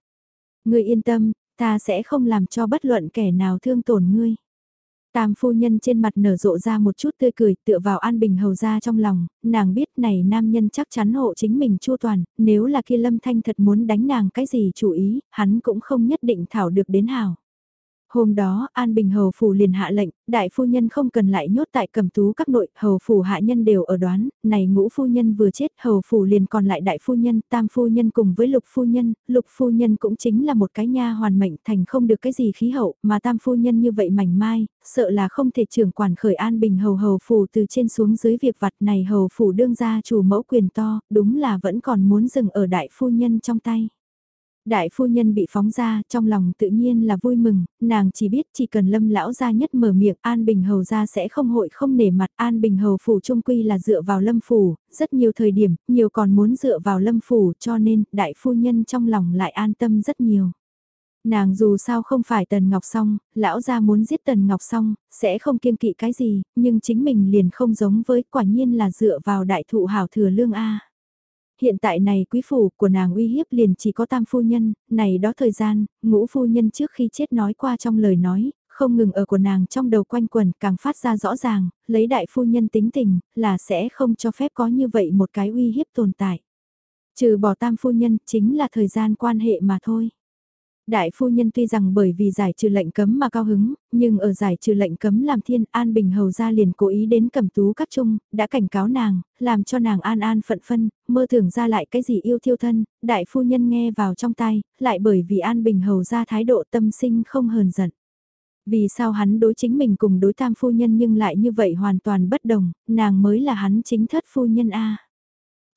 Ngươi yên tâm, ta sẽ không làm cho bất luận kẻ nào thương tổn ngươi. Tam phu nhân trên mặt nở rộ ra một chút tươi cười tựa vào An Bình hầu ra trong lòng, nàng biết này nam nhân chắc chắn hộ chính mình chu toàn, nếu là kia lâm thanh thật muốn đánh nàng cái gì chủ ý, hắn cũng không nhất định thảo được đến hảo. Hôm đó, An Bình Hầu Phủ liền hạ lệnh, đại phu nhân không cần lại nhốt tại cầm tú các nội, Hầu Phủ hạ nhân đều ở đoán, này ngũ phu nhân vừa chết, Hầu Phủ liền còn lại đại phu nhân, tam phu nhân cùng với lục phu nhân, lục phu nhân cũng chính là một cái nha hoàn mệnh thành không được cái gì khí hậu, mà tam phu nhân như vậy mảnh mai, sợ là không thể trưởng quản khởi An Bình Hầu Hầu Phủ từ trên xuống dưới việc vặt này Hầu Phủ đương ra chủ mẫu quyền to, đúng là vẫn còn muốn dừng ở đại phu nhân trong tay. Đại phu nhân bị phóng ra, trong lòng tự nhiên là vui mừng, nàng chỉ biết chỉ cần lâm lão gia nhất mở miệng An Bình Hầu ra sẽ không hội không nể mặt An Bình Hầu phủ trung quy là dựa vào lâm phủ, rất nhiều thời điểm, nhiều còn muốn dựa vào lâm phủ cho nên đại phu nhân trong lòng lại an tâm rất nhiều. Nàng dù sao không phải Tần Ngọc Song, lão gia muốn giết Tần Ngọc Song, sẽ không kiêng kỵ cái gì, nhưng chính mình liền không giống với quả nhiên là dựa vào đại thụ hảo thừa lương A. Hiện tại này quý phủ của nàng uy hiếp liền chỉ có tam phu nhân, này đó thời gian, ngũ phu nhân trước khi chết nói qua trong lời nói, không ngừng ở của nàng trong đầu quanh quẩn càng phát ra rõ ràng, lấy đại phu nhân tính tình, là sẽ không cho phép có như vậy một cái uy hiếp tồn tại. Trừ bỏ tam phu nhân chính là thời gian quan hệ mà thôi. Đại phu nhân tuy rằng bởi vì giải trừ lệnh cấm mà cao hứng, nhưng ở giải trừ lệnh cấm làm thiên an bình hầu ra liền cố ý đến cầm tú các trung, đã cảnh cáo nàng, làm cho nàng an an phận phân, mơ tưởng ra lại cái gì yêu thiêu thân, đại phu nhân nghe vào trong tay, lại bởi vì an bình hầu ra thái độ tâm sinh không hờn giận. Vì sao hắn đối chính mình cùng đối tam phu nhân nhưng lại như vậy hoàn toàn bất đồng, nàng mới là hắn chính thất phu nhân A.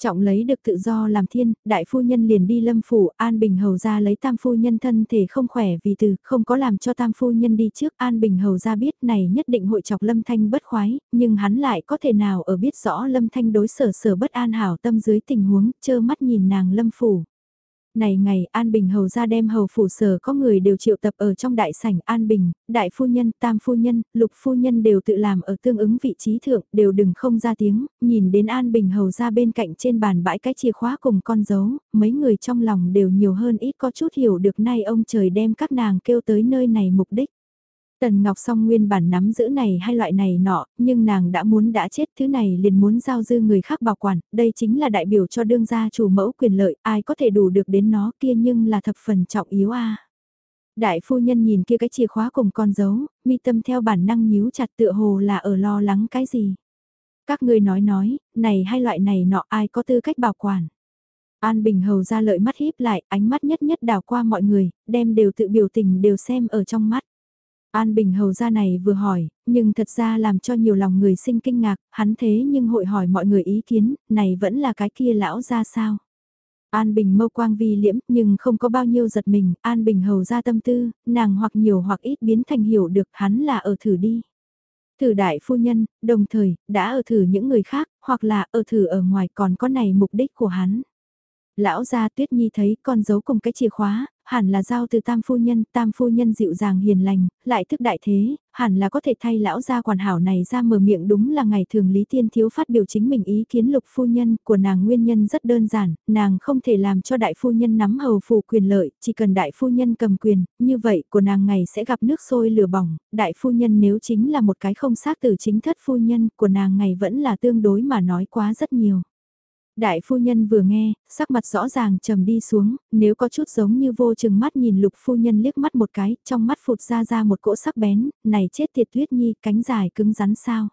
Trọng lấy được tự do làm thiên, đại phu nhân liền đi lâm phủ, An Bình Hầu ra lấy tam phu nhân thân thể không khỏe vì từ, không có làm cho tam phu nhân đi trước, An Bình Hầu ra biết này nhất định hội chọc lâm thanh bất khoái, nhưng hắn lại có thể nào ở biết rõ lâm thanh đối sở sở bất an hảo tâm dưới tình huống, chơ mắt nhìn nàng lâm phủ này ngày An Bình hầu ra đem hầu phủ sở có người đều triệu tập ở trong đại sảnh An Bình, đại phu nhân, tam phu nhân, lục phu nhân đều tự làm ở tương ứng vị trí thượng, đều đừng không ra tiếng, nhìn đến An Bình hầu ra bên cạnh trên bàn bãi cái chìa khóa cùng con dấu, mấy người trong lòng đều nhiều hơn ít có chút hiểu được nay ông trời đem các nàng kêu tới nơi này mục đích. Tần Ngọc Song nguyên bản nắm giữ này hai loại này nọ, nhưng nàng đã muốn đã chết thứ này liền muốn giao dư người khác bảo quản, đây chính là đại biểu cho đương gia chủ mẫu quyền lợi, ai có thể đủ được đến nó kia nhưng là thập phần trọng yếu a. Đại phu nhân nhìn kia cái chìa khóa cùng con dấu, mi tâm theo bản năng nhíu chặt tựa hồ là ở lo lắng cái gì. Các ngươi nói nói, này hai loại này nọ ai có tư cách bảo quản. An Bình Hầu ra lợi mắt híp lại, ánh mắt nhất nhất đảo qua mọi người, đem đều tự biểu tình đều xem ở trong mắt. An Bình hầu ra này vừa hỏi, nhưng thật ra làm cho nhiều lòng người sinh kinh ngạc, hắn thế nhưng hội hỏi mọi người ý kiến, này vẫn là cái kia lão ra sao. An Bình mâu quang vi liễm nhưng không có bao nhiêu giật mình, An Bình hầu ra tâm tư, nàng hoặc nhiều hoặc ít biến thành hiểu được hắn là ở thử đi. Thử đại phu nhân, đồng thời, đã ở thử những người khác, hoặc là ở thử ở ngoài còn có này mục đích của hắn. Lão gia tuyết nhi thấy con dấu cùng cái chìa khóa, hẳn là giao từ tam phu nhân, tam phu nhân dịu dàng hiền lành, lại thức đại thế, hẳn là có thể thay lão gia quản hảo này ra mở miệng đúng là ngày thường Lý Tiên Thiếu phát biểu chính mình ý kiến lục phu nhân của nàng nguyên nhân rất đơn giản, nàng không thể làm cho đại phu nhân nắm hầu phù quyền lợi, chỉ cần đại phu nhân cầm quyền, như vậy của nàng ngày sẽ gặp nước sôi lửa bỏng, đại phu nhân nếu chính là một cái không xác từ chính thất phu nhân của nàng ngày vẫn là tương đối mà nói quá rất nhiều. Đại phu nhân vừa nghe, sắc mặt rõ ràng trầm đi xuống, nếu có chút giống như vô chừng mắt nhìn lục phu nhân liếc mắt một cái, trong mắt phụt ra ra một cỗ sắc bén, này chết tiệt tuyết nhi, cánh dài cứng rắn sao.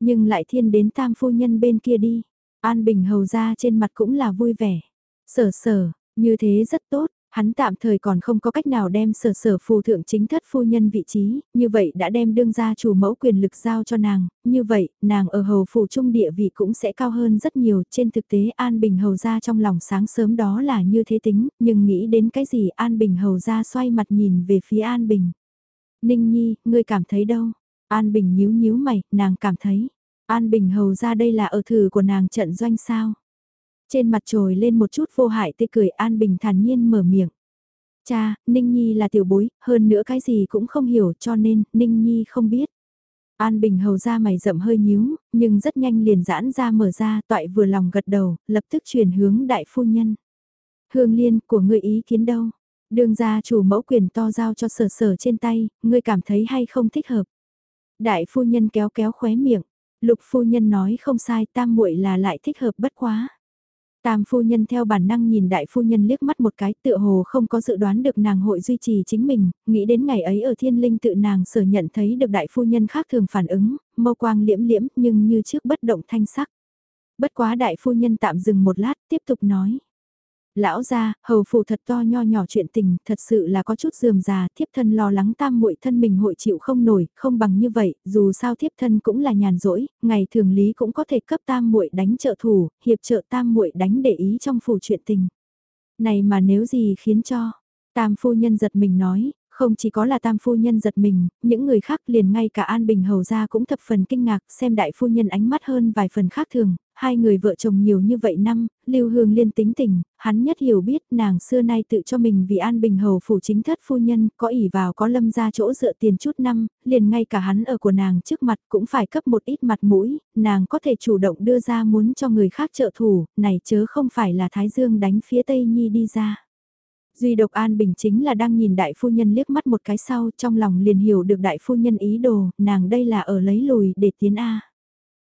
Nhưng lại thiên đến tam phu nhân bên kia đi, An Bình hầu ra trên mặt cũng là vui vẻ. Sở sở, như thế rất tốt, Hắn tạm thời còn không có cách nào đem sở sở phù thượng chính thất phu nhân vị trí, như vậy đã đem đương gia chủ mẫu quyền lực giao cho nàng, như vậy, nàng ở hầu phủ trung địa vị cũng sẽ cao hơn rất nhiều, trên thực tế An Bình hầu ra trong lòng sáng sớm đó là như thế tính, nhưng nghĩ đến cái gì An Bình hầu ra xoay mặt nhìn về phía An Bình. Ninh Nhi, ngươi cảm thấy đâu? An Bình nhíu nhíu mày, nàng cảm thấy. An Bình hầu ra đây là ở thử của nàng trận doanh sao? Trên mặt trồi lên một chút vô hại tươi cười An Bình thản nhiên mở miệng. Cha, Ninh Nhi là tiểu bối, hơn nữa cái gì cũng không hiểu cho nên Ninh Nhi không biết. An Bình hầu ra mày rậm hơi nhíu, nhưng rất nhanh liền giãn ra mở ra, toại vừa lòng gật đầu, lập tức chuyển hướng đại phu nhân. Hương liên của người ý kiến đâu? Đường gia chủ mẫu quyền to giao cho sở sở trên tay, ngươi cảm thấy hay không thích hợp? Đại phu nhân kéo kéo khóe miệng, lục phu nhân nói không sai tam muội là lại thích hợp bất quá. Tam phu nhân theo bản năng nhìn đại phu nhân liếc mắt một cái tựa hồ không có dự đoán được nàng hội duy trì chính mình, nghĩ đến ngày ấy ở thiên linh tự nàng sở nhận thấy được đại phu nhân khác thường phản ứng, mâu quang liễm liễm nhưng như trước bất động thanh sắc. Bất quá đại phu nhân tạm dừng một lát tiếp tục nói. Lão gia, hầu phủ thật to nho nhỏ chuyện tình, thật sự là có chút dườm già, thiếp thân lo lắng tam muội thân mình hội chịu không nổi, không bằng như vậy, dù sao thiếp thân cũng là nhàn rỗi, ngày thường lý cũng có thể cấp tam muội đánh trợ thủ, hiệp trợ tam muội đánh để ý trong phủ chuyện tình. Này mà nếu gì khiến cho, tam phu nhân giật mình nói, không chỉ có là tam phu nhân giật mình, những người khác liền ngay cả An Bình Hầu ra cũng thập phần kinh ngạc xem đại phu nhân ánh mắt hơn vài phần khác thường, hai người vợ chồng nhiều như vậy năm, Lưu Hương Liên tính tình, hắn nhất hiểu biết nàng xưa nay tự cho mình vì An Bình Hầu phủ chính thất phu nhân, có ỉ vào có lâm ra chỗ dựa tiền chút năm, liền ngay cả hắn ở của nàng trước mặt cũng phải cấp một ít mặt mũi, nàng có thể chủ động đưa ra muốn cho người khác trợ thủ, này chớ không phải là Thái Dương đánh phía Tây Nhi đi ra. Duy độc An Bình chính là đang nhìn đại phu nhân liếc mắt một cái sau trong lòng liền hiểu được đại phu nhân ý đồ, nàng đây là ở lấy lùi để tiến A.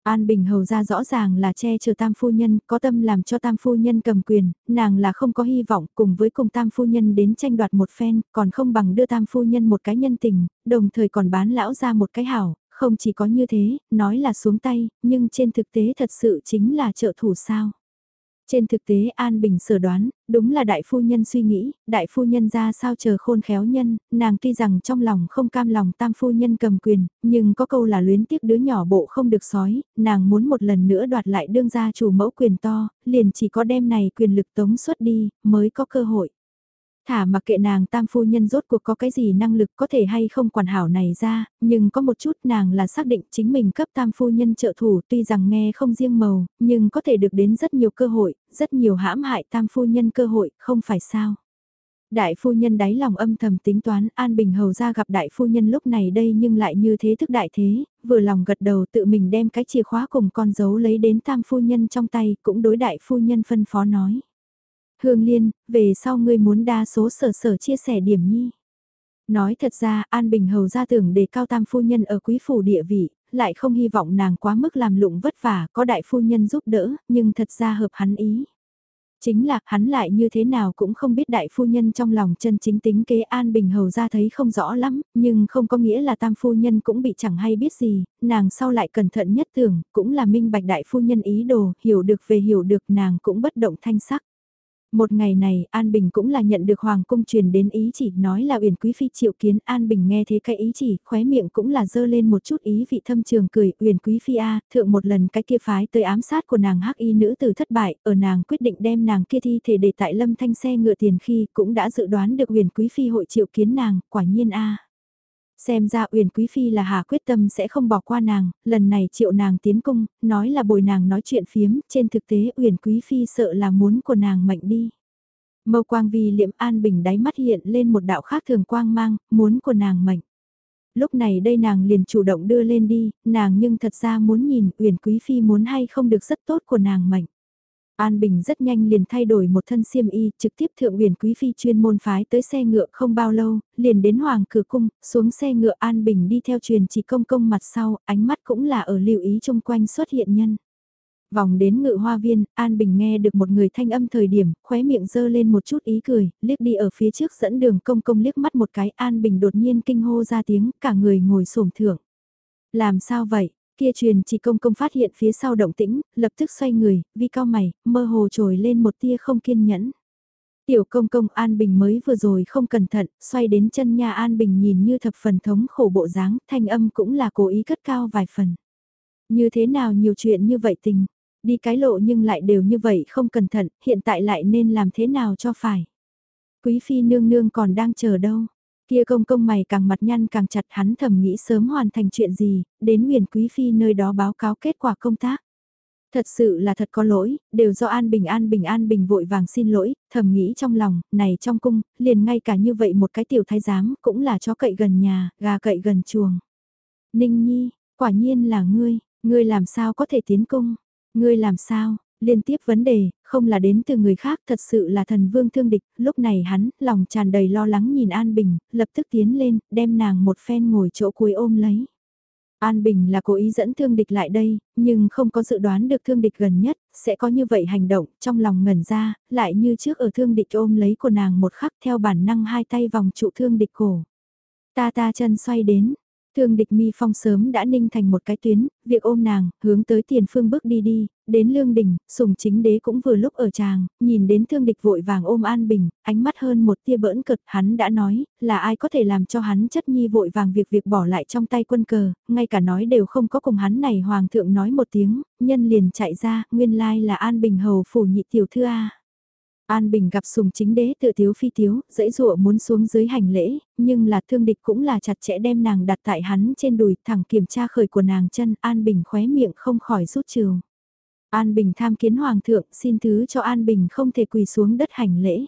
An Bình hầu ra rõ ràng là che chở tam phu nhân, có tâm làm cho tam phu nhân cầm quyền, nàng là không có hy vọng cùng với cùng tam phu nhân đến tranh đoạt một phen, còn không bằng đưa tam phu nhân một cái nhân tình, đồng thời còn bán lão ra một cái hảo, không chỉ có như thế, nói là xuống tay, nhưng trên thực tế thật sự chính là trợ thủ sao. Trên thực tế An Bình sở đoán, đúng là đại phu nhân suy nghĩ, đại phu nhân ra sao chờ khôn khéo nhân, nàng tuy rằng trong lòng không cam lòng tam phu nhân cầm quyền, nhưng có câu là luyến tiếc đứa nhỏ bộ không được sói, nàng muốn một lần nữa đoạt lại đương gia chủ mẫu quyền to, liền chỉ có đem này quyền lực tống xuất đi, mới có cơ hội. Thả mặc kệ nàng tam phu nhân rốt cuộc có cái gì năng lực có thể hay không quản hảo này ra, nhưng có một chút nàng là xác định chính mình cấp tam phu nhân trợ thủ tuy rằng nghe không riêng màu, nhưng có thể được đến rất nhiều cơ hội, rất nhiều hãm hại tam phu nhân cơ hội, không phải sao. Đại phu nhân đáy lòng âm thầm tính toán An Bình Hầu ra gặp đại phu nhân lúc này đây nhưng lại như thế thức đại thế, vừa lòng gật đầu tự mình đem cái chìa khóa cùng con dấu lấy đến tam phu nhân trong tay cũng đối đại phu nhân phân phó nói. Hương Liên, về sau ngươi muốn đa số sở sở chia sẻ điểm nhi. Nói thật ra An Bình Hầu ra tưởng để cao tam phu nhân ở quý phủ địa vị, lại không hy vọng nàng quá mức làm lụng vất vả, có đại phu nhân giúp đỡ, nhưng thật ra hợp hắn ý. Chính là, hắn lại như thế nào cũng không biết đại phu nhân trong lòng chân chính tính kế An Bình Hầu ra thấy không rõ lắm, nhưng không có nghĩa là tam phu nhân cũng bị chẳng hay biết gì, nàng sau lại cẩn thận nhất tưởng, cũng là minh bạch đại phu nhân ý đồ, hiểu được về hiểu được nàng cũng bất động thanh sắc. Một ngày này, An Bình cũng là nhận được Hoàng cung truyền đến ý chỉ nói là Uyển Quý Phi triệu kiến An Bình nghe thế cái ý chỉ, khóe miệng cũng là dơ lên một chút ý vị thâm trường cười, Uyển Quý Phi A, thượng một lần cái kia phái tới ám sát của nàng hắc y nữ từ thất bại, ở nàng quyết định đem nàng kia thi thể để tại lâm thanh xe ngựa tiền khi cũng đã dự đoán được Uyển Quý Phi hội triệu kiến nàng, quả nhiên A. Xem ra Uyển Quý Phi là hà quyết tâm sẽ không bỏ qua nàng, lần này triệu nàng tiến cung, nói là bồi nàng nói chuyện phiếm, trên thực tế Uyển Quý Phi sợ là muốn của nàng mệnh đi. Mâu quang vi liệm an bình đáy mắt hiện lên một đạo khác thường quang mang, muốn của nàng mệnh. Lúc này đây nàng liền chủ động đưa lên đi, nàng nhưng thật ra muốn nhìn Uyển Quý Phi muốn hay không được rất tốt của nàng mệnh. An Bình rất nhanh liền thay đổi một thân xiêm y, trực tiếp thượng huyền quý phi chuyên môn phái tới xe ngựa không bao lâu, liền đến hoàng cửa cung, xuống xe ngựa An Bình đi theo truyền chỉ công công mặt sau, ánh mắt cũng là ở lưu ý chung quanh xuất hiện nhân. Vòng đến ngự hoa viên, An Bình nghe được một người thanh âm thời điểm, khóe miệng dơ lên một chút ý cười, liếc đi ở phía trước dẫn đường công công liếc mắt một cái An Bình đột nhiên kinh hô ra tiếng, cả người ngồi xổm thượng. Làm sao vậy? Kia truyền chỉ công công phát hiện phía sau động tĩnh, lập tức xoay người, vi cao mày, mơ hồ trồi lên một tia không kiên nhẫn. Tiểu công công An Bình mới vừa rồi không cẩn thận, xoay đến chân nhà An Bình nhìn như thập phần thống khổ bộ dáng, thanh âm cũng là cố ý cất cao vài phần. Như thế nào nhiều chuyện như vậy tình, đi cái lộ nhưng lại đều như vậy không cẩn thận, hiện tại lại nên làm thế nào cho phải. Quý phi nương nương còn đang chờ đâu. Kia công công mày càng mặt nhăn càng chặt hắn thầm nghĩ sớm hoàn thành chuyện gì, đến huyền quý phi nơi đó báo cáo kết quả công tác. Thật sự là thật có lỗi, đều do An Bình An Bình An Bình vội vàng xin lỗi, thầm nghĩ trong lòng, này trong cung, liền ngay cả như vậy một cái tiểu thái giám, cũng là chó cậy gần nhà, gà cậy gần chuồng. Ninh Nhi, quả nhiên là ngươi, ngươi làm sao có thể tiến cung, ngươi làm sao, liên tiếp vấn đề, không là đến từ người khác, thật sự là thần vương thương địch, lúc này hắn, lòng tràn đầy lo lắng nhìn An Bình, lập tức tiến lên, đem nàng một phen ngồi chỗ cuối ôm lấy. An Bình là cố ý dẫn thương địch lại đây, nhưng không có dự đoán được thương địch gần nhất, sẽ có như vậy hành động, trong lòng ngẩn ra, lại như trước ở thương địch ôm lấy của nàng một khắc theo bản năng hai tay vòng trụ thương địch cổ. Ta ta chân xoay đến, Thương địch mi phong sớm đã ninh thành một cái tuyến, việc ôm nàng, hướng tới tiền phương bước đi đi, đến lương đình, sùng chính đế cũng vừa lúc ở tràng, nhìn đến thương địch vội vàng ôm an bình, ánh mắt hơn một tia bỡn cực, hắn đã nói, là ai có thể làm cho hắn chất nhi vội vàng việc việc bỏ lại trong tay quân cờ, ngay cả nói đều không có cùng hắn này hoàng thượng nói một tiếng, nhân liền chạy ra, nguyên lai là an bình hầu phủ nhị tiểu thư A. An Bình gặp sùng chính đế tự thiếu phi thiếu, dãy dụa muốn xuống dưới hành lễ, nhưng là thương địch cũng là chặt chẽ đem nàng đặt tại hắn trên đùi thẳng kiểm tra khởi của nàng chân, An Bình khóe miệng không khỏi rút trường. An Bình tham kiến Hoàng thượng xin thứ cho An Bình không thể quỳ xuống đất hành lễ.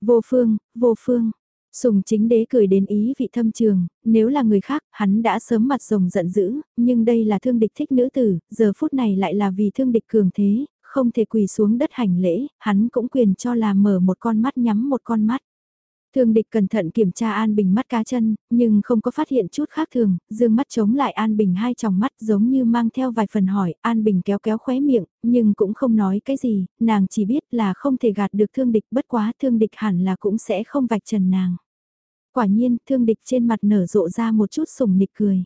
Vô phương, vô phương. Sùng chính đế cười đến ý vị thâm trường, nếu là người khác, hắn đã sớm mặt rồng giận dữ, nhưng đây là thương địch thích nữ tử, giờ phút này lại là vì thương địch cường thế, không thể quỳ xuống đất hành lễ, hắn cũng quyền cho là mở một con mắt nhắm một con mắt. Thương địch cẩn thận kiểm tra An Bình mắt cá chân, nhưng không có phát hiện chút khác thường, dương mắt chống lại An Bình hai tròng mắt giống như mang theo vài phần hỏi, An Bình kéo kéo khóe miệng, nhưng cũng không nói cái gì, nàng chỉ biết là không thể gạt được thương địch bất quá thương địch hẳn là cũng sẽ không vạch trần nàng. Quả nhiên, thương địch trên mặt nở rộ ra một chút sùng nịch cười.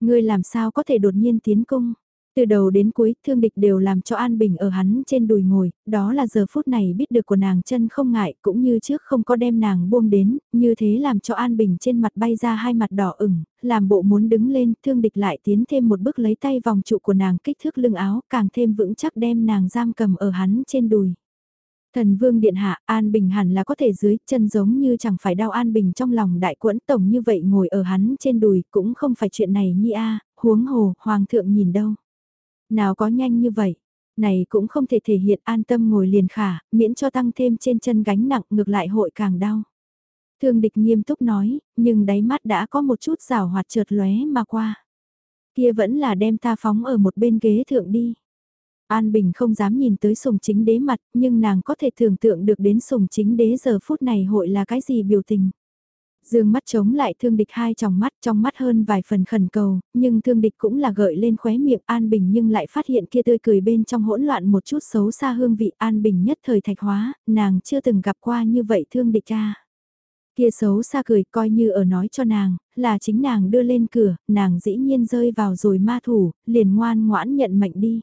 Ngươi làm sao có thể đột nhiên tiến công? Từ đầu đến cuối, thương địch đều làm cho An Bình ở hắn trên đùi ngồi, đó là giờ phút này biết được của nàng chân không ngại, cũng như trước không có đem nàng buông đến, như thế làm cho An Bình trên mặt bay ra hai mặt đỏ ửng, làm bộ muốn đứng lên, thương địch lại tiến thêm một bước lấy tay vòng trụ của nàng kích thước lưng áo, càng thêm vững chắc đem nàng giam cầm ở hắn trên đùi. Thần vương điện hạ, An Bình hẳn là có thể dưới, chân giống như chẳng phải đau An Bình trong lòng đại quẫn tổng như vậy ngồi ở hắn trên đùi, cũng không phải chuyện này nhi a huống hồ, hoàng thượng nhìn đâu. Nào có nhanh như vậy, này cũng không thể thể hiện an tâm ngồi liền khả, miễn cho tăng thêm trên chân gánh nặng ngược lại hội càng đau. Thương địch nghiêm túc nói, nhưng đáy mắt đã có một chút rào hoạt trượt lóe mà qua. Kia vẫn là đem ta phóng ở một bên ghế thượng đi. An Bình không dám nhìn tới sùng chính đế mặt, nhưng nàng có thể tưởng tượng được đến sùng chính đế giờ phút này hội là cái gì biểu tình. Dương mắt chống lại thương địch hai tròng mắt trong mắt hơn vài phần khẩn cầu, nhưng thương địch cũng là gợi lên khóe miệng An Bình nhưng lại phát hiện kia tươi cười bên trong hỗn loạn một chút xấu xa hương vị An Bình nhất thời thạch hóa, nàng chưa từng gặp qua như vậy thương địch cha. Kia xấu xa cười coi như ở nói cho nàng, là chính nàng đưa lên cửa, nàng dĩ nhiên rơi vào rồi ma thủ, liền ngoan ngoãn nhận mệnh đi.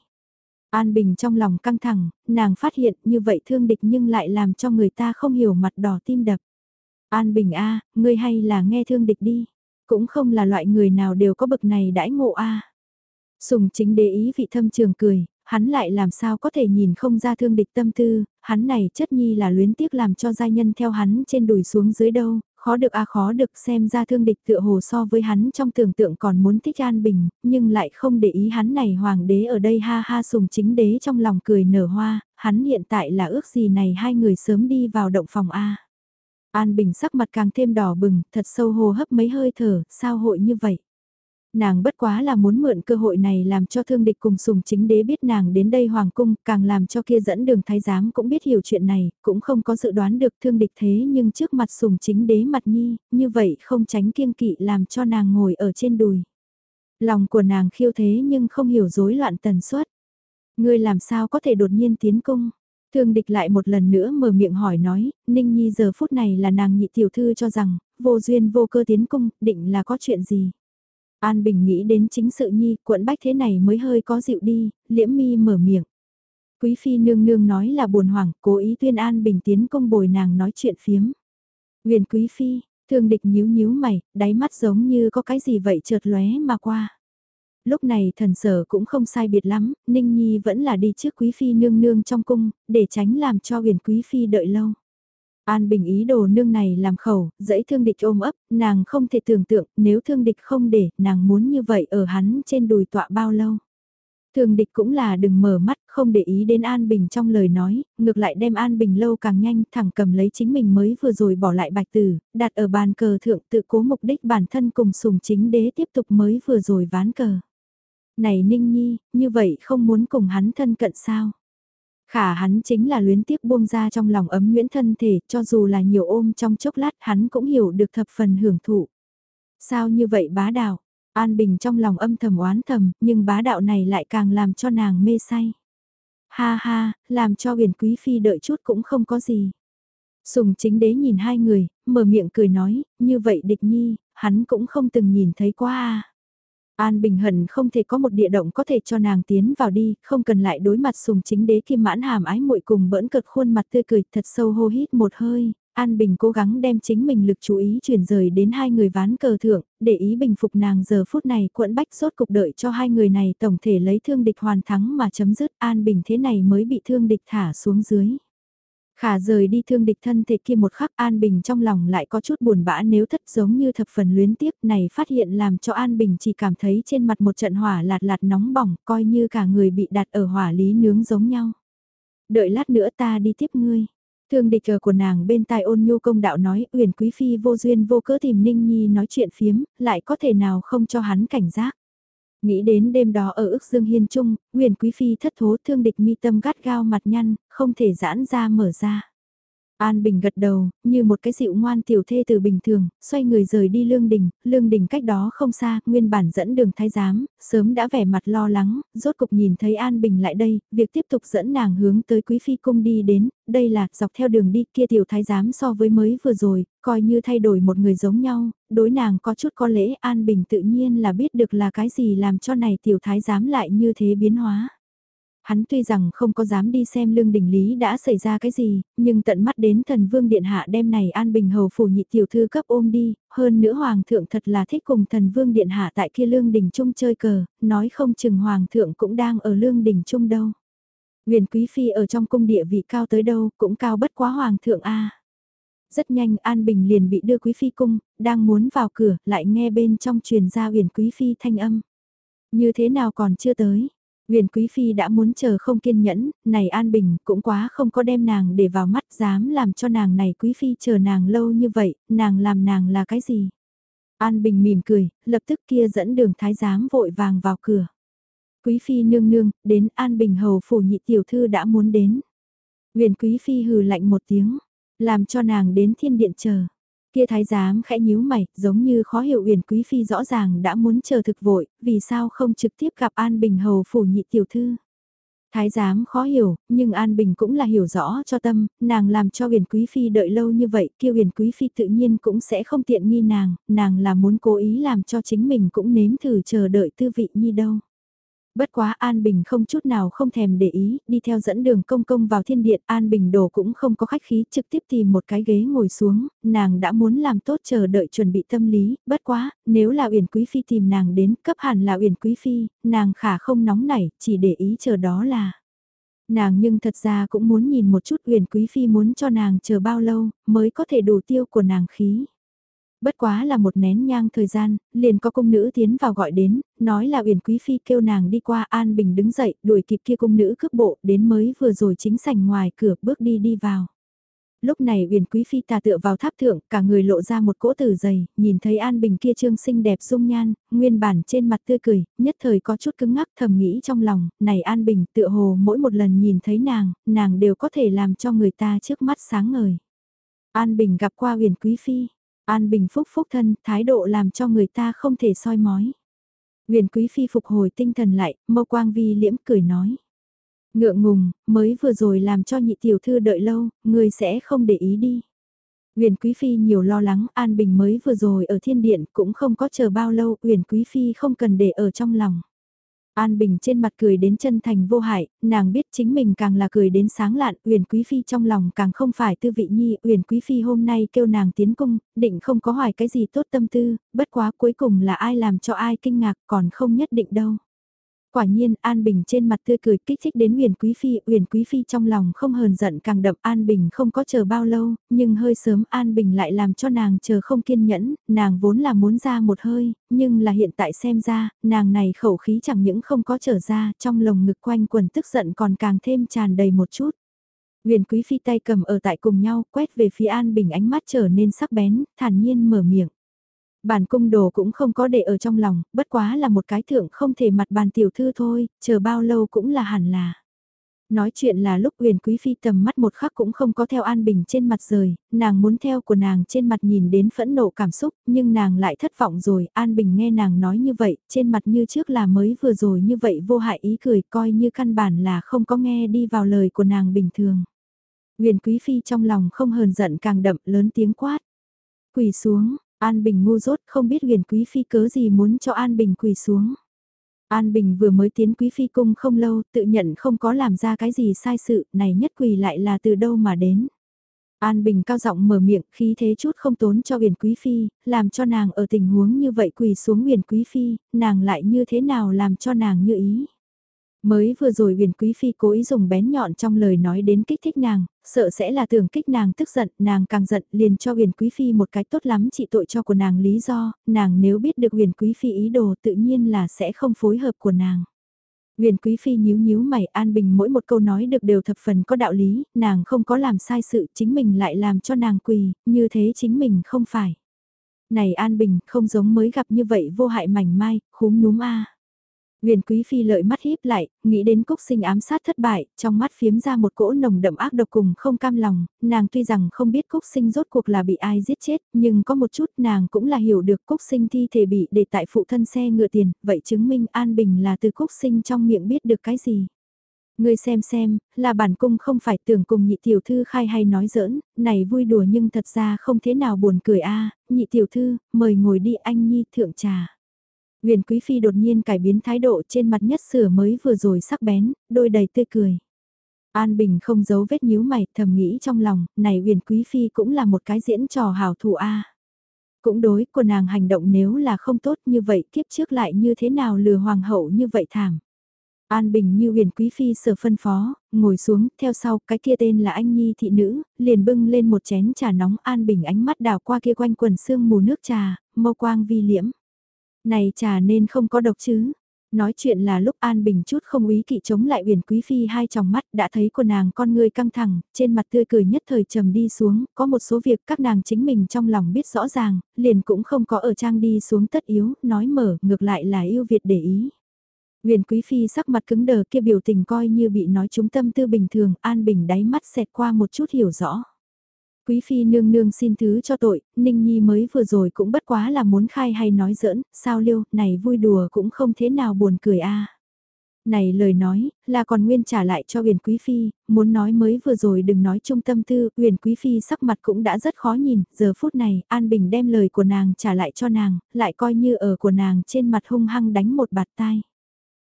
An Bình trong lòng căng thẳng, nàng phát hiện như vậy thương địch nhưng lại làm cho người ta không hiểu mặt đỏ tim đập. An Bình A, ngươi hay là nghe thương địch đi. Cũng không là loại người nào đều có bậc này đãi ngộ A. Sùng chính đế ý vị thâm trường cười, hắn lại làm sao có thể nhìn không ra thương địch tâm tư, hắn này chất nhi là luyến tiếc làm cho giai nhân theo hắn trên đùi xuống dưới đâu, khó được a khó được xem ra thương địch tựa hồ so với hắn trong tưởng tượng còn muốn thích an bình, nhưng lại không để ý hắn này hoàng đế ở đây ha ha sùng chính đế trong lòng cười nở hoa, hắn hiện tại là ước gì này hai người sớm đi vào động phòng A. An Bình sắc mặt càng thêm đỏ bừng, thật sâu hô hấp mấy hơi thở, sao hội như vậy? Nàng bất quá là muốn mượn cơ hội này làm cho thương địch cùng sùng chính đế biết nàng đến đây hoàng cung, càng làm cho kia dẫn đường thái giám cũng biết hiểu chuyện này, cũng không có dự đoán được thương địch thế nhưng trước mặt sùng chính đế mặt nhi, như vậy không tránh kiêng kỵ làm cho nàng ngồi ở trên đùi. Lòng của nàng khiêu thế nhưng không hiểu rối loạn tần suất. Ngươi làm sao có thể đột nhiên tiến cung? Thương địch lại một lần nữa mở miệng hỏi nói, Ninh Nhi giờ phút này là nàng nhị tiểu thư cho rằng, vô duyên vô cơ tiến cung, định là có chuyện gì. An Bình nghĩ đến chính sự Nhi, quận bách thế này mới hơi có dịu đi, liễm mi mở miệng. Quý phi nương nương nói là buồn hoảng, cố ý tuyên an bình tiến công bồi nàng nói chuyện phiếm. Huyền quý phi, thương địch nhíu nhíu mày, đáy mắt giống như có cái gì vậy chợt lóe mà qua. Lúc này thần sở cũng không sai biệt lắm, Ninh Nhi vẫn là đi trước quý phi nương nương trong cung, để tránh làm cho huyền quý phi đợi lâu. An Bình ý đồ nương này làm khẩu, dẫy thương địch ôm ấp, nàng không thể tưởng tượng nếu thương địch không để, nàng muốn như vậy ở hắn trên đùi tọa bao lâu. Thương địch cũng là đừng mở mắt, không để ý đến An Bình trong lời nói, ngược lại đem An Bình lâu càng nhanh thẳng cầm lấy chính mình mới vừa rồi bỏ lại bạch tử, đặt ở bàn cờ thượng tự cố mục đích bản thân cùng sùng chính đế tiếp tục mới vừa rồi ván cờ. Này Ninh Nhi, như vậy không muốn cùng hắn thân cận sao? Khả hắn chính là luyến tiếc buông ra trong lòng ấm nguyễn thân thể, cho dù là nhiều ôm trong chốc lát hắn cũng hiểu được thập phần hưởng thụ. Sao như vậy bá đạo? An Bình trong lòng âm thầm oán thầm, nhưng bá đạo này lại càng làm cho nàng mê say. Ha ha, làm cho huyền quý phi đợi chút cũng không có gì. Sùng chính đế nhìn hai người, mở miệng cười nói, như vậy địch nhi, hắn cũng không từng nhìn thấy qua à. An Bình Hận không thể có một địa động có thể cho nàng tiến vào đi, không cần lại đối mặt sùng chính đế kim mãn hàm ái muội cùng bỡn cợt khuôn mặt tươi cười thật sâu hô hít một hơi. An Bình cố gắng đem chính mình lực chú ý chuyển rời đến hai người ván cờ thượng, để ý bình phục nàng giờ phút này quẫn bách sốt cục đợi cho hai người này tổng thể lấy thương địch hoàn thắng mà chấm dứt An Bình thế này mới bị thương địch thả xuống dưới. Khả rời đi thương địch thân thể kia một khắc An Bình trong lòng lại có chút buồn bã nếu thất giống như thập phần luyến tiếc này phát hiện làm cho An Bình chỉ cảm thấy trên mặt một trận hỏa lạt lạt nóng bỏng coi như cả người bị đặt ở hỏa lý nướng giống nhau. Đợi lát nữa ta đi tiếp ngươi. Thương địch ở của nàng bên tai ôn nhu công đạo nói uyển quý phi vô duyên vô cớ tìm Ninh Nhi nói chuyện phiếm, lại có thể nào không cho hắn cảnh giác. Nghĩ đến đêm đó ở ức dương hiên trung, huyền quý phi thất thố thương địch mi tâm gắt gao mặt nhăn, không thể giãn ra mở ra. An Bình gật đầu, như một cái dịu ngoan tiểu thê từ bình thường, xoay người rời đi lương đình, lương đình cách đó không xa, nguyên bản dẫn đường thái giám, sớm đã vẻ mặt lo lắng, rốt cục nhìn thấy An Bình lại đây, việc tiếp tục dẫn nàng hướng tới quý phi cung đi đến, đây là dọc theo đường đi kia tiểu thái giám so với mới vừa rồi, coi như thay đổi một người giống nhau, đối nàng có chút có lễ An Bình tự nhiên là biết được là cái gì làm cho này tiểu thái giám lại như thế biến hóa. Hắn tuy rằng không có dám đi xem lương đình lý đã xảy ra cái gì, nhưng tận mắt đến thần vương điện hạ đem này an bình hầu phủ nhị tiểu thư cấp ôm đi, hơn nữa hoàng thượng thật là thích cùng thần vương điện hạ tại kia lương đình trung chơi cờ, nói không chừng hoàng thượng cũng đang ở lương đình trung đâu. Huyền quý phi ở trong cung địa vị cao tới đâu, cũng cao bất quá hoàng thượng a. Rất nhanh An Bình liền bị đưa quý phi cung, đang muốn vào cửa, lại nghe bên trong truyền ra huyền quý phi thanh âm. Như thế nào còn chưa tới? Huyền Quý Phi đã muốn chờ không kiên nhẫn, này An Bình cũng quá không có đem nàng để vào mắt dám làm cho nàng này Quý Phi chờ nàng lâu như vậy, nàng làm nàng là cái gì? An Bình mỉm cười, lập tức kia dẫn đường thái giám vội vàng vào cửa. Quý Phi nương nương, đến An Bình hầu phủ nhị tiểu thư đã muốn đến. Huyền Quý Phi hừ lạnh một tiếng, làm cho nàng đến thiên điện chờ. Kia thái giám khẽ nhíu mày, giống như khó hiểu Uyển Quý Phi rõ ràng đã muốn chờ thực vội, vì sao không trực tiếp gặp An Bình hầu phủ nhị tiểu thư. Thái giám khó hiểu, nhưng An Bình cũng là hiểu rõ cho tâm, nàng làm cho huyền quý phi đợi lâu như vậy, kia huyền quý phi tự nhiên cũng sẽ không tiện nghi nàng, nàng là muốn cố ý làm cho chính mình cũng nếm thử chờ đợi tư vị nhi đâu. Bất quá An Bình không chút nào không thèm để ý, đi theo dẫn đường công công vào thiên điện, An Bình đồ cũng không có khách khí, trực tiếp tìm một cái ghế ngồi xuống, nàng đã muốn làm tốt chờ đợi chuẩn bị tâm lý, bất quá, nếu là Uyển Quý Phi tìm nàng đến, cấp hẳn là Uyển Quý Phi, nàng khả không nóng nảy, chỉ để ý chờ đó là. Nàng nhưng thật ra cũng muốn nhìn một chút Uyển Quý Phi muốn cho nàng chờ bao lâu, mới có thể đủ tiêu của nàng khí. Bất quá là một nén nhang thời gian, liền có cung nữ tiến vào gọi đến, nói là Uyển Quý Phi kêu nàng đi qua An Bình đứng dậy, đuổi kịp kia cung nữ cướp bộ, đến mới vừa rồi chính sảnh ngoài cửa bước đi đi vào. Lúc này Uyển Quý Phi tà tựa vào tháp thượng, cả người lộ ra một cỗ tử dày, nhìn thấy An Bình kia trương xinh đẹp dung nhan, nguyên bản trên mặt tươi cười, nhất thời có chút cứng ngắc thầm nghĩ trong lòng, này An Bình tựa hồ mỗi một lần nhìn thấy nàng, nàng đều có thể làm cho người ta trước mắt sáng ngời. An Bình gặp qua Uyển Quý Phi, An Bình phúc phúc thân, thái độ làm cho người ta không thể soi mói. Huyền Quý Phi phục hồi tinh thần lại, mâu quang vi liễm cười nói. Ngượng ngùng, mới vừa rồi làm cho nhị tiểu thư đợi lâu, người sẽ không để ý đi. Huyền Quý Phi nhiều lo lắng, An Bình mới vừa rồi ở thiên điện cũng không có chờ bao lâu, Huyền Quý Phi không cần để ở trong lòng. An Bình trên mặt cười đến chân thành vô hại, nàng biết chính mình càng là cười đến sáng lạn, Uyển Quý Phi trong lòng càng không phải tư vị nhi, Uyển Quý Phi hôm nay kêu nàng tiến cung, định không có hoài cái gì tốt tâm tư, bất quá cuối cùng là ai làm cho ai kinh ngạc còn không nhất định đâu. Quả nhiên An Bình trên mặt tươi cười kích thích đến Uyển Quý Phi, Uyển Quý Phi trong lòng không hờn giận càng đậm An Bình không có chờ bao lâu, nhưng hơi sớm An Bình lại làm cho nàng chờ không kiên nhẫn, nàng vốn là muốn ra một hơi, nhưng là hiện tại xem ra, nàng này khẩu khí chẳng những không có trở ra, trong lồng ngực quanh quần tức giận còn càng thêm tràn đầy một chút. Uyển Quý Phi tay cầm ở tại cùng nhau, quét về phía An Bình ánh mắt trở nên sắc bén, thản nhiên mở miệng. Bản cung đồ cũng không có để ở trong lòng, bất quá là một cái thượng không thể mặt bàn tiểu thư thôi, chờ bao lâu cũng là hẳn là. Nói chuyện là lúc huyền quý phi tầm mắt một khắc cũng không có theo An Bình trên mặt rời, nàng muốn theo của nàng trên mặt nhìn đến phẫn nộ cảm xúc, nhưng nàng lại thất vọng rồi, An Bình nghe nàng nói như vậy, trên mặt như trước là mới vừa rồi như vậy vô hại ý cười coi như căn bản là không có nghe đi vào lời của nàng bình thường. Huyền quý phi trong lòng không hờn giận càng đậm lớn tiếng quát. Quỳ xuống, An Bình ngu dốt không biết huyền quý phi cớ gì muốn cho An Bình quỳ xuống. An Bình vừa mới tiến quý phi cung không lâu tự nhận không có làm ra cái gì sai sự này nhất quỳ lại là từ đâu mà đến. An Bình cao giọng mở miệng khí thế chút không tốn cho huyền quý phi, làm cho nàng ở tình huống như vậy quỳ xuống huyền quý phi, nàng lại như thế nào làm cho nàng như ý. Mới vừa rồi huyền quý phi cố ý dùng bén nhọn trong lời nói đến kích thích nàng, sợ sẽ là tưởng kích nàng tức giận, nàng càng giận liền cho huyền quý phi một cái tốt lắm trị tội cho của nàng lý do, nàng nếu biết được huyền quý phi ý đồ tự nhiên là sẽ không phối hợp của nàng. Huyền Quý Phi nhíu nhíu mày an bình mỗi một câu nói được đều thập phần có đạo lý, nàng không có làm sai sự chính mình lại làm cho nàng quỳ, như thế chính mình không phải. Này An Bình không giống mới gặp như vậy vô hại mảnh mai, khúm núm a Huyền Quý Phi lợi mắt híp lại, nghĩ đến Cúc Sinh ám sát thất bại, trong mắt phiếm ra một cỗ nồng đậm ác độc cùng không cam lòng, nàng tuy rằng không biết Cúc Sinh rốt cuộc là bị ai giết chết, nhưng có một chút nàng cũng là hiểu được Cúc Sinh thi thể bị để tại phụ thân xe ngựa tiền, vậy chứng minh An Bình là từ Cúc Sinh trong miệng biết được cái gì. Ngươi xem xem, là bản cung không phải tưởng cùng nhị tiểu thư khai hay nói giỡn, này vui đùa nhưng thật ra không thế nào buồn cười a nhị tiểu thư, mời ngồi đi anh nhi thượng trà. Huyền Quý Phi đột nhiên cải biến thái độ trên mặt nhất sửa mới vừa rồi sắc bén, đôi đầy tươi cười. An Bình không giấu vết nhíu mày, thầm nghĩ trong lòng, này Huyền Quý Phi cũng là một cái diễn trò hào thủ A. Cũng đối, của nàng hành động nếu là không tốt như vậy kiếp trước lại như thế nào lừa hoàng hậu như vậy thảm. An Bình như huyền quý phi sở phân phó, ngồi xuống, theo sau, cái kia tên là anh Nhi thị nữ, liền bưng lên một chén trà nóng An Bình ánh mắt đào qua kia quanh quần sương mù nước trà, mâu quang vi liễm. Này trà nên không có độc chứ. Nói chuyện là lúc An Bình chút không ý kỵ chống lại uyển quý phi hai tròng mắt đã thấy của nàng con người căng thẳng, trên mặt tươi cười nhất thời trầm đi xuống, có một số việc các nàng chính mình trong lòng biết rõ ràng, liền cũng không có ở trang đi xuống tất yếu, nói mở, ngược lại là yêu Việt để ý. uyển Quý Phi sắc mặt cứng đờ kia biểu tình coi như bị nói trúng tâm tư bình thường, An Bình đáy mắt xẹt qua một chút hiểu rõ. Quý phi nương nương xin thứ cho tội, Ninh Nhi mới vừa rồi cũng bất quá là muốn khai hay nói giỡn, sao liêu, này vui đùa cũng không thế nào buồn cười a. Này lời nói, là còn nguyên trả lại cho huyền quý phi, muốn nói mới vừa rồi đừng nói trung tâm tư, huyền quý phi sắc mặt cũng đã rất khó nhìn, giờ phút này, An Bình đem lời của nàng trả lại cho nàng, lại coi như ở của nàng trên mặt hung hăng đánh một bạt tai.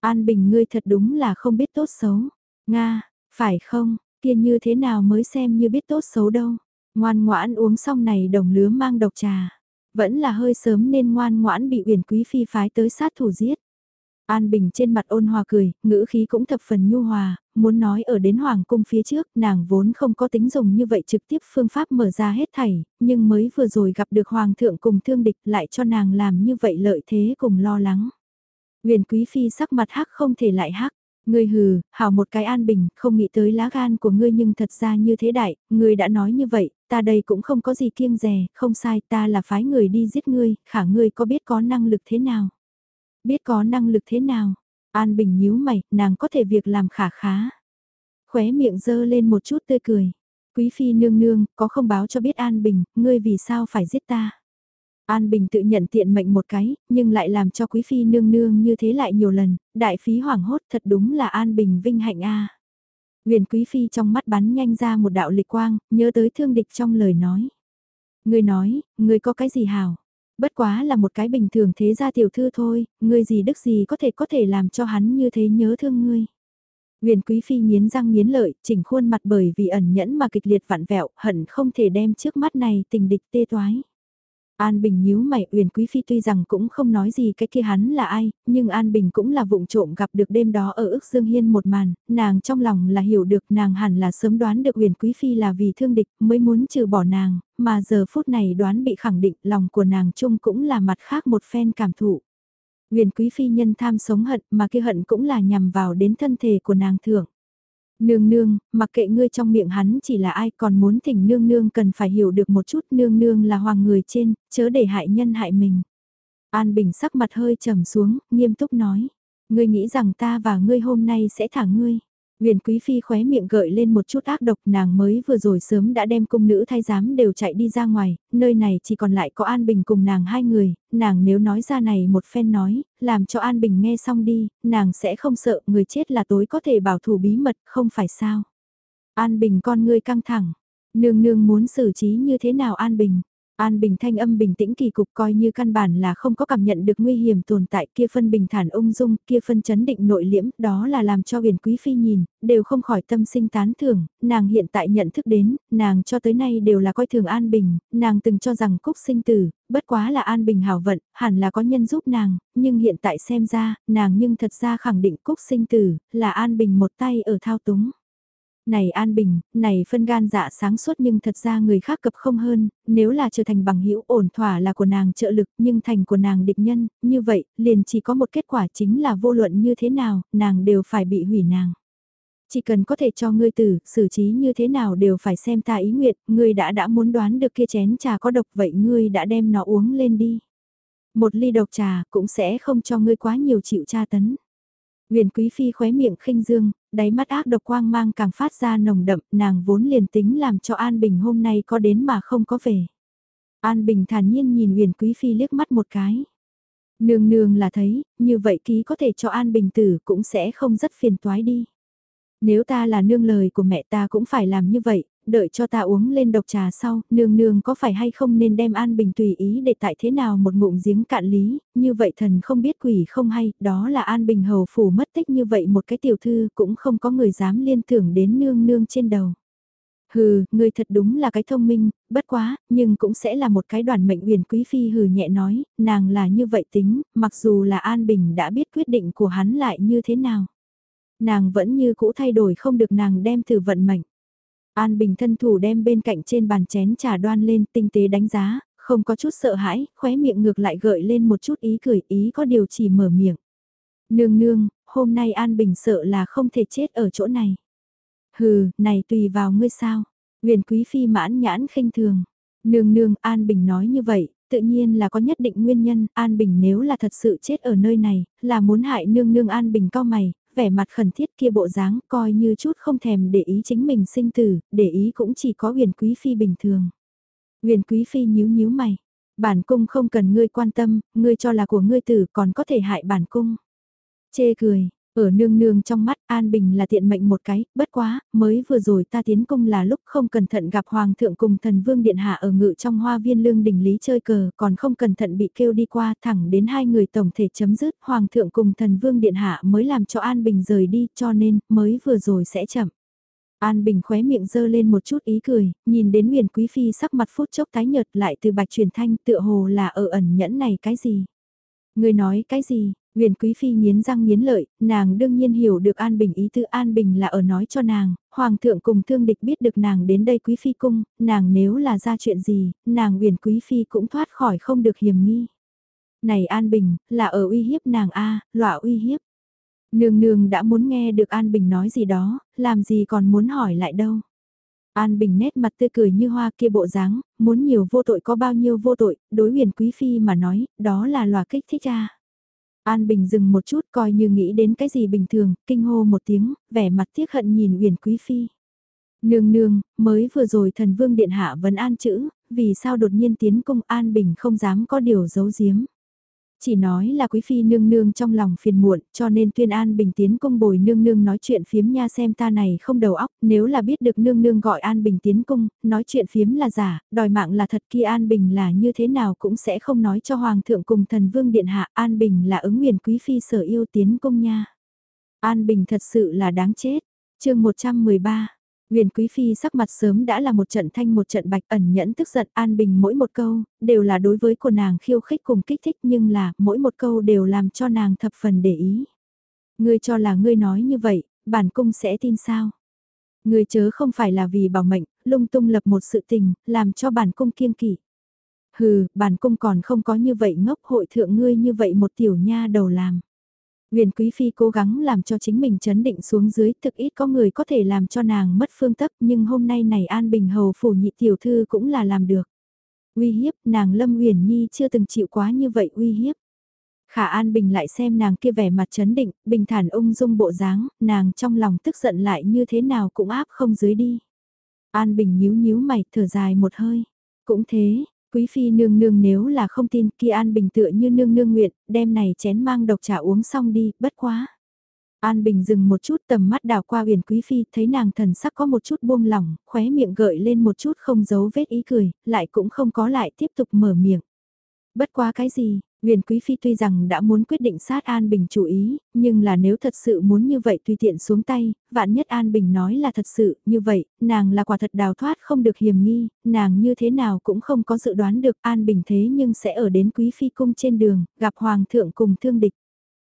An Bình ngươi thật đúng là không biết tốt xấu. Nga, phải không, kia như thế nào mới xem như biết tốt xấu đâu. Ngoan ngoãn uống xong này đồng lứa mang độc trà. Vẫn là hơi sớm nên ngoan ngoãn bị uyển quý phi phái tới sát thủ giết. An Bình trên mặt ôn hòa cười, ngữ khí cũng thập phần nhu hòa, muốn nói ở đến Hoàng cung phía trước, nàng vốn không có tính dùng như vậy trực tiếp phương pháp mở ra hết thảy, nhưng mới vừa rồi gặp được Hoàng thượng cùng thương địch lại cho nàng làm như vậy lợi thế cùng lo lắng. Huyền Quý Phi sắc mặt hắc không thể lại hắc, Ngươi hừ, hảo một cái an bình, không nghĩ tới lá gan của ngươi nhưng thật ra như thế đại, ngươi đã nói như vậy, ta đây cũng không có gì kiêng rè, không sai, ta là phái người đi giết ngươi, khả ngươi có biết có năng lực thế nào? Biết có năng lực thế nào? An bình nhíu mày, nàng có thể việc làm khả khá. Khóe miệng dơ lên một chút tươi cười. Quý phi nương nương, có không báo cho biết An Bình, ngươi vì sao phải giết ta? An Bình tự nhận tiện mệnh một cái, nhưng lại làm cho quý phi nương nương như thế lại nhiều lần, đại phí hoảng hốt thật đúng là An Bình vinh hạnh a. Huyền quý phi trong mắt bắn nhanh ra một đạo lịch quang, nhớ tới thương địch trong lời nói. Ngươi nói, ngươi có cái gì hào? Bất quá là một cái bình thường thế gia tiểu thư thôi, ngươi gì đức gì có thể có thể làm cho hắn như thế nhớ thương ngươi. Huyền Quý Phi nghiến răng nghiến lợi, chỉnh khuôn mặt bởi vì ẩn nhẫn mà kịch liệt vặn vẹo, hận không thể đem trước mắt này tình địch tê toái. An Bình nhíu mày, Uyển Quý Phi tuy rằng cũng không nói gì cái kia hắn là ai, nhưng An Bình cũng là vụng trộm gặp được đêm đó ở ức Dương Hiên một màn, nàng trong lòng là hiểu được nàng hẳn là sớm đoán được Uyển Quý Phi là vì thương địch mới muốn trừ bỏ nàng, mà giờ phút này đoán bị khẳng định lòng của nàng chung cũng là mặt khác một phen cảm thụ. Uyển Quý Phi nhân tham sống hận mà kia hận cũng là nhằm vào đến thân thể của nàng thượng. Nương nương, mặc kệ ngươi trong miệng hắn chỉ là ai còn muốn thỉnh nương nương cần phải hiểu được một chút nương nương là hoàng người trên, chớ để hại nhân hại mình. An Bình sắc mặt hơi trầm xuống, nghiêm túc nói. Ngươi nghĩ rằng ta và ngươi hôm nay sẽ thả ngươi. Huyền Quý Phi khóe miệng gợi lên một chút ác độc nàng mới vừa rồi sớm đã đem cung nữ thay giám đều chạy đi ra ngoài, nơi này chỉ còn lại có An Bình cùng nàng hai người, nàng nếu nói ra này một phen nói, làm cho An Bình nghe xong đi, nàng sẽ không sợ người chết là tối có thể bảo thủ bí mật, không phải sao. An Bình con ngươi căng thẳng, nương nương muốn xử trí như thế nào An Bình. An Bình thanh âm bình tĩnh kỳ cục coi như căn bản là không có cảm nhận được nguy hiểm tồn tại kia phân bình thản ung dung, kia phân chấn định nội liễm, đó là làm cho huyền quý phi nhìn, đều không khỏi tâm sinh tán thưởng, nàng hiện tại nhận thức đến, nàng cho tới nay đều là coi thường An Bình, nàng từng cho rằng cúc sinh tử, bất quá là An Bình hảo vận, hẳn là có nhân giúp nàng, nhưng hiện tại xem ra, nàng nhưng thật ra khẳng định cúc sinh tử, là An Bình một tay ở thao túng này An Bình, này phân gan dạ sáng suốt nhưng thật ra người khác cập không hơn, nếu là trở thành bằng hữu ổn thỏa là của nàng trợ lực nhưng thành của nàng địch nhân, như vậy, liền chỉ có một kết quả chính là vô luận như thế nào, nàng đều phải bị hủy nàng. Chỉ cần có thể cho ngươi tử, xử trí như thế nào đều phải xem ta ý nguyện, ngươi đã đã muốn đoán được kia chén trà có độc vậy ngươi đã đem nó uống lên đi. Một ly độc trà cũng sẽ không cho ngươi quá nhiều chịu tra tấn. Huyền Quý Phi khóe miệng khinh dương, đáy mắt ác độc quang mang càng phát ra nồng đậm, nàng vốn liền tính làm cho An Bình hôm nay có đến mà không có về. An Bình thản nhiên nhìn Huyền Quý Phi liếc mắt một cái. Nương nương là thấy, như vậy ký có thể cho An Bình tử cũng sẽ không rất phiền toái đi. Nếu ta là nương lời của mẹ ta cũng phải làm như vậy, đợi cho ta uống lên độc trà sau, nương nương có phải hay không nên đem An Bình tùy ý để tại thế nào một ngụm giếng cạn lý, như vậy thần không biết quỷ không hay, đó là An Bình hầu phủ mất tích như vậy một cái tiểu thư cũng không có người dám liên tưởng đến nương nương trên đầu. Hừ, người thật đúng là cái thông minh, bất quá, nhưng cũng sẽ là một cái đoàn mệnh huyền quý phi hừ nhẹ nói, nàng là như vậy tính, mặc dù là An Bình đã biết quyết định của hắn lại như thế nào. Nàng vẫn như cũ thay đổi không được nàng đem từ vận mệnh. An Bình thân thủ đem bên cạnh trên bàn chén trà đoan lên tinh tế đánh giá, không có chút sợ hãi, khóe miệng ngược lại gợi lên một chút ý cười ý có điều chỉ mở miệng. Nương nương, hôm nay An Bình sợ là không thể chết ở chỗ này. Hừ, này tùy vào ngươi sao. Huyền Quý Phi mãn nhãn khinh thường. Nương nương An Bình nói như vậy, tự nhiên là có nhất định nguyên nhân, An Bình nếu là thật sự chết ở nơi này, là muốn hại nương nương An Bình cao mày, vẻ mặt khẩn thiết kia bộ dáng coi như chút không thèm để ý chính mình sinh tử, để ý cũng chỉ có huyền quý phi bình thường. Huyền quý phi nhíu nhíu mày, bản cung không cần ngươi quan tâm, ngươi cho là của ngươi tử còn có thể hại bản cung. Chê cười, ở nương nương trong mắt An Bình là tiện mệnh một cái, bất quá, mới vừa rồi ta tiến cung là lúc không cẩn thận gặp Hoàng thượng cùng thần vương điện hạ ở ngự trong hoa viên lương đình lý chơi cờ, còn không cẩn thận bị kêu đi qua thẳng đến hai người tổng thể chấm dứt, Hoàng thượng cùng thần vương điện hạ mới làm cho An Bình rời đi, cho nên, mới vừa rồi sẽ chậm. An Bình khóe miệng dơ lên một chút ý cười, nhìn đến huyền quý phi sắc mặt phút chốc tái nhợt lại từ bạch truyền thanh tựa hồ là ở ẩn nhẫn này cái gì. Người nói cái gì, Huyền Quý Phi nghiến răng nghiến lợi, nàng đương nhiên hiểu được An Bình ý tư An Bình là ở nói cho nàng, Hoàng thượng cùng thương địch biết được nàng đến đây Quý Phi cung, nàng nếu là ra chuyện gì, nàng Huyền Quý Phi cũng thoát khỏi không được hiểm nghi. Này An Bình, là ở uy hiếp nàng A, à, lọa uy hiếp. Nương nương đã muốn nghe được An Bình nói gì đó, làm gì còn muốn hỏi lại đâu. An Bình nét mặt tươi cười như hoa kia bộ dáng, muốn nhiều vô tội có bao nhiêu vô tội, đối huyền quý phi mà nói, đó là lòa kích thích cha. An Bình dừng một chút coi như nghĩ đến cái gì bình thường, kinh hô một tiếng, vẻ mặt tiếc hận nhìn Uyển Quý Phi. Nương nương, mới vừa rồi thần vương điện hạ vẫn an chữ, vì sao đột nhiên tiến công An Bình không dám có điều giấu giếm. Chỉ nói là quý phi nương nương trong lòng phiền muộn, cho nên tuyên an bình tiến công bồi nương nương nói chuyện phiếm nha xem ta này không đầu óc, nếu là biết được nương nương gọi an bình tiến công nói chuyện phiếm là giả, đòi mạng là thật kia an bình là như thế nào cũng sẽ không nói cho hoàng thượng cùng thần vương điện hạ, an bình là ứng nguyện quý phi sở yêu tiến công nha. An bình thật sự là đáng chết. chương 113 Huyền Quý Phi sắc mặt sớm đã là một trận thanh một trận bạch ẩn nhẫn tức giận an bình mỗi một câu, đều là đối với của nàng khiêu khích cùng kích thích nhưng là mỗi một câu đều làm cho nàng thập phần để ý. Ngươi cho là ngươi nói như vậy, bản cung sẽ tin sao? Ngươi chớ không phải là vì bảo mệnh, lung tung lập một sự tình, làm cho bản cung kiêng kỵ. Hừ, bản cung còn không có như vậy ngốc hội thượng ngươi như vậy một tiểu nha đầu làm. Huyền Quý Phi cố gắng làm cho chính mình chấn định xuống dưới, thực ít có người có thể làm cho nàng mất phương tấp nhưng hôm nay này An Bình Hầu phủ nhị tiểu thư cũng là làm được. Uy hiếp, nàng Lâm Huyền Nhi chưa từng chịu quá như vậy uy hiếp. Khả An Bình lại xem nàng kia vẻ mặt chấn định, bình thản ung dung bộ dáng, nàng trong lòng tức giận lại như thế nào cũng áp không dưới đi. An Bình nhíu nhíu mày, thở dài một hơi. Cũng thế, Quý phi nương nương nếu là không tin kia An Bình tựa như nương nương nguyện, đem này chén mang độc trà uống xong đi, bất quá. An Bình dừng một chút tầm mắt đào qua huyền quý phi, thấy nàng thần sắc có một chút buông lỏng, khóe miệng gợi lên một chút không giấu vết ý cười, lại cũng không có lại tiếp tục mở miệng. Bất quá cái gì, Nguyên Quý Phi tuy rằng đã muốn quyết định sát An Bình chủ ý, nhưng là nếu thật sự muốn như vậy tùy tiện xuống tay, vạn nhất An Bình nói là thật sự, như vậy, nàng là quả thật đào thoát không được hiểm nghi, nàng như thế nào cũng không có dự đoán được An Bình thế nhưng sẽ ở đến Quý Phi cung trên đường, gặp Hoàng thượng cùng thương địch.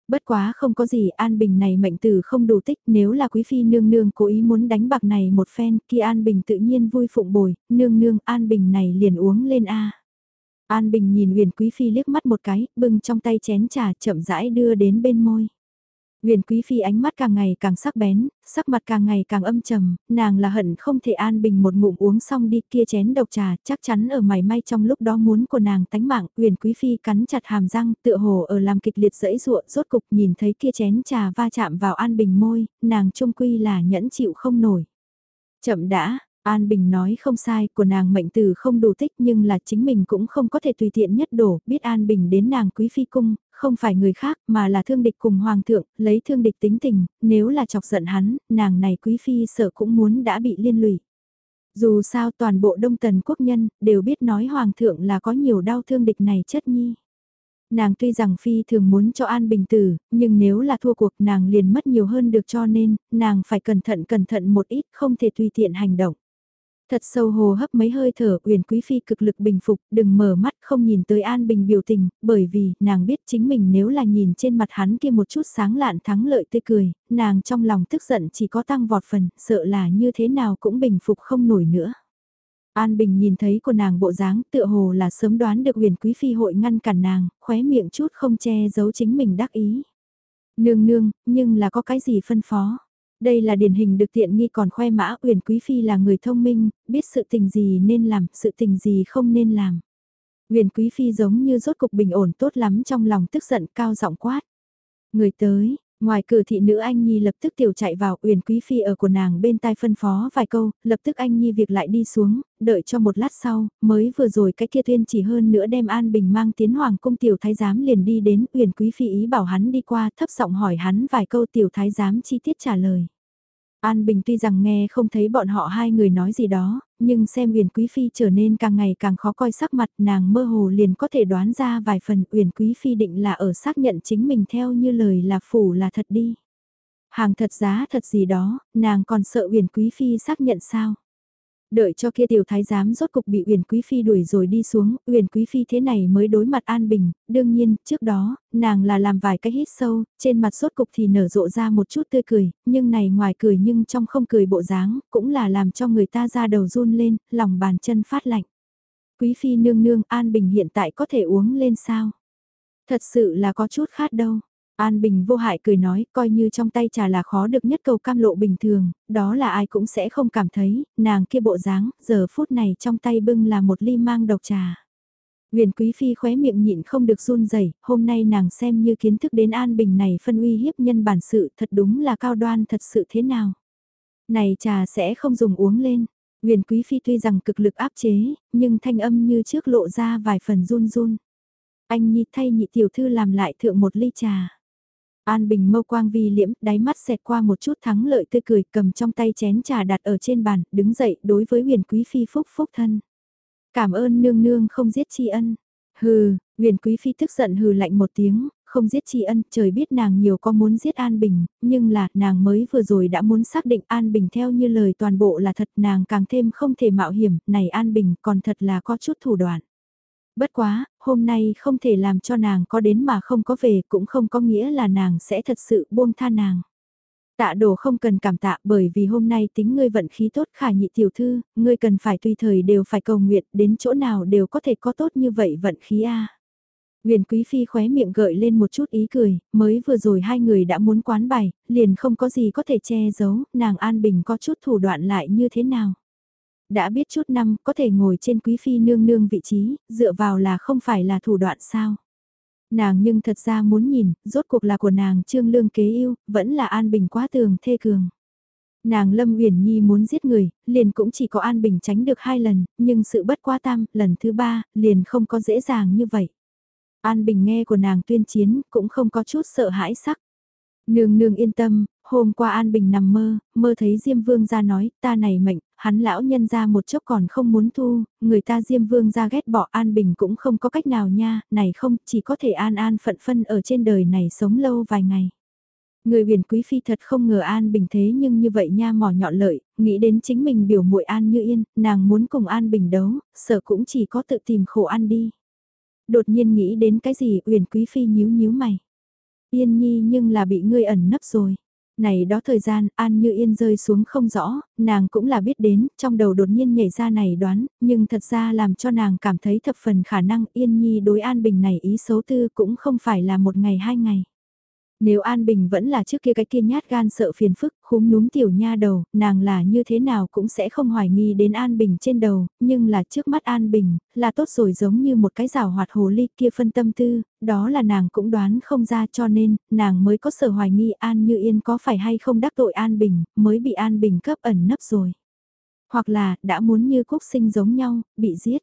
Bất quá không có gì An Bình này mệnh tử không đủ tích nếu là Quý Phi nương nương cố ý muốn đánh bạc này một phen kia An Bình tự nhiên vui phụng bồi, nương nương An Bình này liền uống lên A. An Bình nhìn Huyền Quý Phi liếc mắt một cái, bưng trong tay chén trà chậm rãi đưa đến bên môi. Huyền Quý Phi ánh mắt càng ngày càng sắc bén, sắc mặt càng ngày càng âm trầm, nàng là hận không thể An Bình một ngụm uống xong đi kia chén độc trà, chắc chắn ở mày may trong lúc đó muốn của nàng tánh mạng, Huyền Quý Phi cắn chặt hàm răng, tựa hồ ở làm kịch liệt dẫy ruộng, rốt cục nhìn thấy kia chén trà va chạm vào An Bình môi, nàng trung quy là nhẫn chịu không nổi. Chậm đã, An Bình nói không sai, của nàng mệnh từ không đủ tích nhưng là chính mình cũng không có thể tùy tiện nhất đổ, biết An Bình đến nàng quý phi cung, không phải người khác mà là thương địch cùng hoàng thượng, lấy thương địch tính tình, nếu là chọc giận hắn, nàng này quý phi sợ cũng muốn đã bị liên lụy. Dù sao toàn bộ đông tần quốc nhân đều biết nói hoàng thượng là có nhiều đau thương địch này chất nhi. Nàng tuy rằng phi thường muốn cho An Bình tử, nhưng nếu là thua cuộc nàng liền mất nhiều hơn được cho nên, nàng phải cẩn thận cẩn thận một ít không thể tùy tiện hành động. Thật sâu hồ hấp mấy hơi thở, Uyển Quý Phi cực lực bình phục, đừng mở mắt không nhìn tới An Bình biểu tình, bởi vì, nàng biết chính mình nếu là nhìn trên mặt hắn kia một chút sáng lạn thắng lợi tươi cười, nàng trong lòng tức giận chỉ có tăng vọt phần, sợ là như thế nào cũng bình phục không nổi nữa. An Bình nhìn thấy của nàng bộ dáng tựa hồ là sớm đoán được huyền quý phi hội ngăn cản nàng, khóe miệng chút không che giấu chính mình đắc ý. Nương nương, nhưng là có cái gì phân phó? Đây là điển hình được tiện nghi còn khoe mã uyển quý phi là người thông minh, biết sự tình gì nên làm, sự tình gì không nên làm. Uyển quý phi giống như rốt cục bình ổn tốt lắm trong lòng tức giận cao giọng quát. Người tới, ngoài cửa thị nữ anh nhi lập tức tiểu chạy vào uyển quý phi ở của nàng bên tai phân phó vài câu, lập tức anh nhi việc lại đi xuống, đợi cho một lát sau, mới vừa rồi cái kia tuyên chỉ hơn nữa đem an bình mang tiến hoàng cung tiểu thái giám liền đi đến uyển quý phi ý bảo hắn đi qua thấp giọng hỏi hắn vài câu tiểu thái giám chi tiết trả lời. An Bình tuy rằng nghe không thấy bọn họ hai người nói gì đó, nhưng xem Uyển Quý Phi trở nên càng ngày càng khó coi sắc mặt nàng mơ hồ liền có thể đoán ra vài phần Uyển Quý Phi định là ở xác nhận chính mình theo như lời là phủ là thật đi. Hàng thật giá thật gì đó, nàng còn sợ Uyển Quý Phi xác nhận sao? Đợi cho kia tiểu thái giám rốt cục bị Uyển Quý Phi đuổi rồi đi xuống, Uyển Quý Phi thế này mới đối mặt An Bình, đương nhiên, trước đó, nàng là làm vài cái hít sâu, trên mặt rốt cục thì nở rộ ra một chút tươi cười, nhưng này ngoài cười nhưng trong không cười bộ dáng, cũng là làm cho người ta ra đầu run lên, lòng bàn chân phát lạnh. Quý Phi nương nương An Bình hiện tại có thể uống lên sao? Thật sự là có chút khát đâu. An Bình vô hại cười nói, coi như trong tay trà là khó được nhất cầu cam lộ bình thường, đó là ai cũng sẽ không cảm thấy, nàng kia bộ dáng, giờ phút này trong tay bưng là một ly mang độc trà. Huyền Quý Phi khóe miệng nhịn không được run rẩy hôm nay nàng xem như kiến thức đến An Bình này phân uy hiếp nhân bản sự thật đúng là cao đoan thật sự thế nào. Này trà sẽ không dùng uống lên, Huyền Quý Phi tuy rằng cực lực áp chế, nhưng thanh âm như trước lộ ra vài phần run run. Anh Nhi thay nhị tiểu thư làm lại thượng một ly trà. An Bình mâu quang vi liễm, đáy mắt xẹt qua một chút thắng lợi tươi cười, cầm trong tay chén trà đặt ở trên bàn, đứng dậy đối với huyền quý phi phúc phúc thân. Cảm ơn nương nương không giết tri ân. Hừ, huyền quý phi tức giận hừ lạnh một tiếng, không giết tri ân, trời biết nàng nhiều có muốn giết An Bình, nhưng là, nàng mới vừa rồi đã muốn xác định An Bình theo như lời toàn bộ là thật, nàng càng thêm không thể mạo hiểm, này An Bình còn thật là có chút thủ đoạn. Bất quá, hôm nay không thể làm cho nàng có đến mà không có về cũng không có nghĩa là nàng sẽ thật sự buông tha nàng. Tạ đồ không cần cảm tạ bởi vì hôm nay tính ngươi vận khí tốt khả nhị tiểu thư, ngươi cần phải tùy thời đều phải cầu nguyện đến chỗ nào đều có thể có tốt như vậy vận khí a. Huyền Quý Phi khóe miệng gợi lên một chút ý cười, mới vừa rồi hai người đã muốn quán bài, liền không có gì có thể che giấu, nàng An Bình có chút thủ đoạn lại như thế nào. Đã biết chút năm có thể ngồi trên Quý Phi nương nương vị trí, dựa vào là không phải là thủ đoạn sao. Nàng nhưng thật ra muốn nhìn, rốt cuộc là của nàng trương lương kế yêu, vẫn là An Bình quá tường thê cường. Nàng Lâm Uyển Nhi muốn giết người, liền cũng chỉ có An Bình tránh được hai lần, nhưng sự bất quá tam, lần thứ ba, liền không có dễ dàng như vậy. An Bình nghe của nàng tuyên chiến, cũng không có chút sợ hãi sắc. Nương nương yên tâm, hôm qua An Bình nằm mơ, mơ thấy Diêm Vương ra nói, ta này mệnh, hắn lão nhân ra một chốc còn không muốn thu, người ta Diêm Vương ra ghét bỏ An Bình cũng không có cách nào nha, này không, chỉ có thể an an phận phân ở trên đời này sống lâu vài ngày. Người huyền quý phi thật không ngờ An Bình thế nhưng như vậy nha mỏ nhọn lợi, nghĩ đến chính mình biểu muội An như yên, nàng muốn cùng An Bình đấu, sợ cũng chỉ có tự tìm khổ ăn đi. Đột nhiên nghĩ đến cái gì huyền quý phi nhíu nhíu mày. Yên nhi nhưng là bị ngươi ẩn nấp rồi. Này đó thời gian, An Như Yên rơi xuống không rõ, nàng cũng là biết đến, trong đầu đột nhiên nhảy ra này đoán, nhưng thật ra làm cho nàng cảm thấy thập phần khả năng Yên Nhi đối An Bình này ý xấu tư cũng không phải là một ngày hai ngày. Nếu An Bình vẫn là trước kia cái kia nhát gan sợ phiền phức, khúm núm tiểu nha đầu, nàng là như thế nào cũng sẽ không hoài nghi đến An Bình trên đầu, nhưng là trước mắt An Bình, là tốt rồi giống như một cái rào hoạt hồ ly kia phân tâm tư, đó là nàng cũng đoán không ra cho nên, nàng mới có sở hoài nghi An Như Yên có phải hay không đắc tội An Bình, mới bị An Bình cấp ẩn nấp rồi. Hoặc là, đã muốn như quốc sinh giống nhau, bị giết.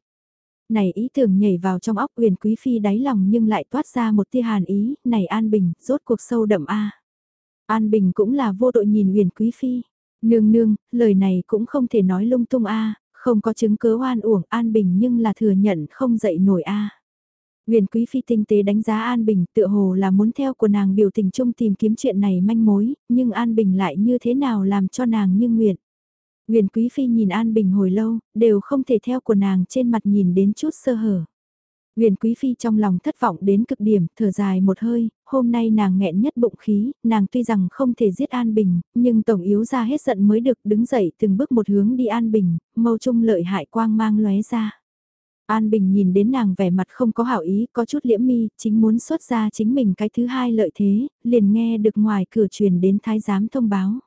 Này ý tưởng nhảy vào trong óc huyền quý phi đáy lòng nhưng lại toát ra một tia hàn ý, này An Bình, rốt cuộc sâu đậm a An Bình cũng là vô tội nhìn huyền quý phi. Nương nương, lời này cũng không thể nói lung tung a không có chứng cứ oan uổng An Bình nhưng là thừa nhận không dậy nổi a uyển Quý Phi tinh tế đánh giá An Bình tựa hồ là muốn theo của nàng biểu tình chung tìm kiếm chuyện này manh mối, nhưng An Bình lại như thế nào làm cho nàng như nguyện. Huyền Quý Phi nhìn An Bình hồi lâu, đều không thể theo của nàng trên mặt nhìn đến chút sơ hở. Huyền Quý Phi trong lòng thất vọng đến cực điểm, thở dài một hơi, hôm nay nàng nghẹn nhất bụng khí, nàng tuy rằng không thể giết An Bình, nhưng tổng yếu ra hết giận mới được đứng dậy từng bước một hướng đi An Bình, mâu trung lợi hại quang mang lóe ra. An Bình nhìn đến nàng vẻ mặt không có hảo ý, có chút liễm mi, chính muốn xuất ra chính mình cái thứ hai lợi thế, liền nghe được ngoài cửa truyền đến thái giám thông báo.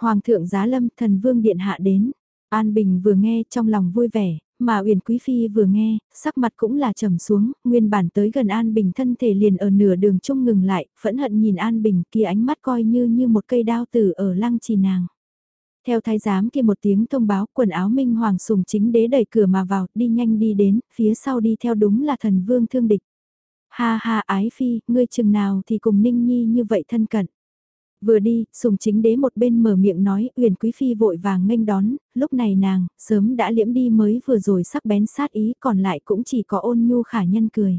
Hoàng thượng giá lâm thần vương điện hạ đến. An Bình vừa nghe trong lòng vui vẻ, mà Uyển Quý Phi vừa nghe, sắc mặt cũng là trầm xuống, nguyên bản tới gần An Bình thân thể liền ở nửa đường chung ngừng lại, phẫn hận nhìn An Bình kia ánh mắt coi như như một cây đao tử ở lăng trì nàng. Theo thái giám kia một tiếng thông báo quần áo minh hoàng sùng chính đế đẩy cửa mà vào, đi nhanh đi đến, phía sau đi theo đúng là thần vương thương địch. Ha ha ái phi, ngươi chừng nào thì cùng ninh nhi như vậy thân cận. Vừa đi, sùng chính đế một bên mở miệng nói, uyển quý phi vội vàng nghênh đón, lúc này nàng, sớm đã liễm đi mới vừa rồi sắc bén sát ý, còn lại cũng chỉ có ôn nhu khả nhân cười.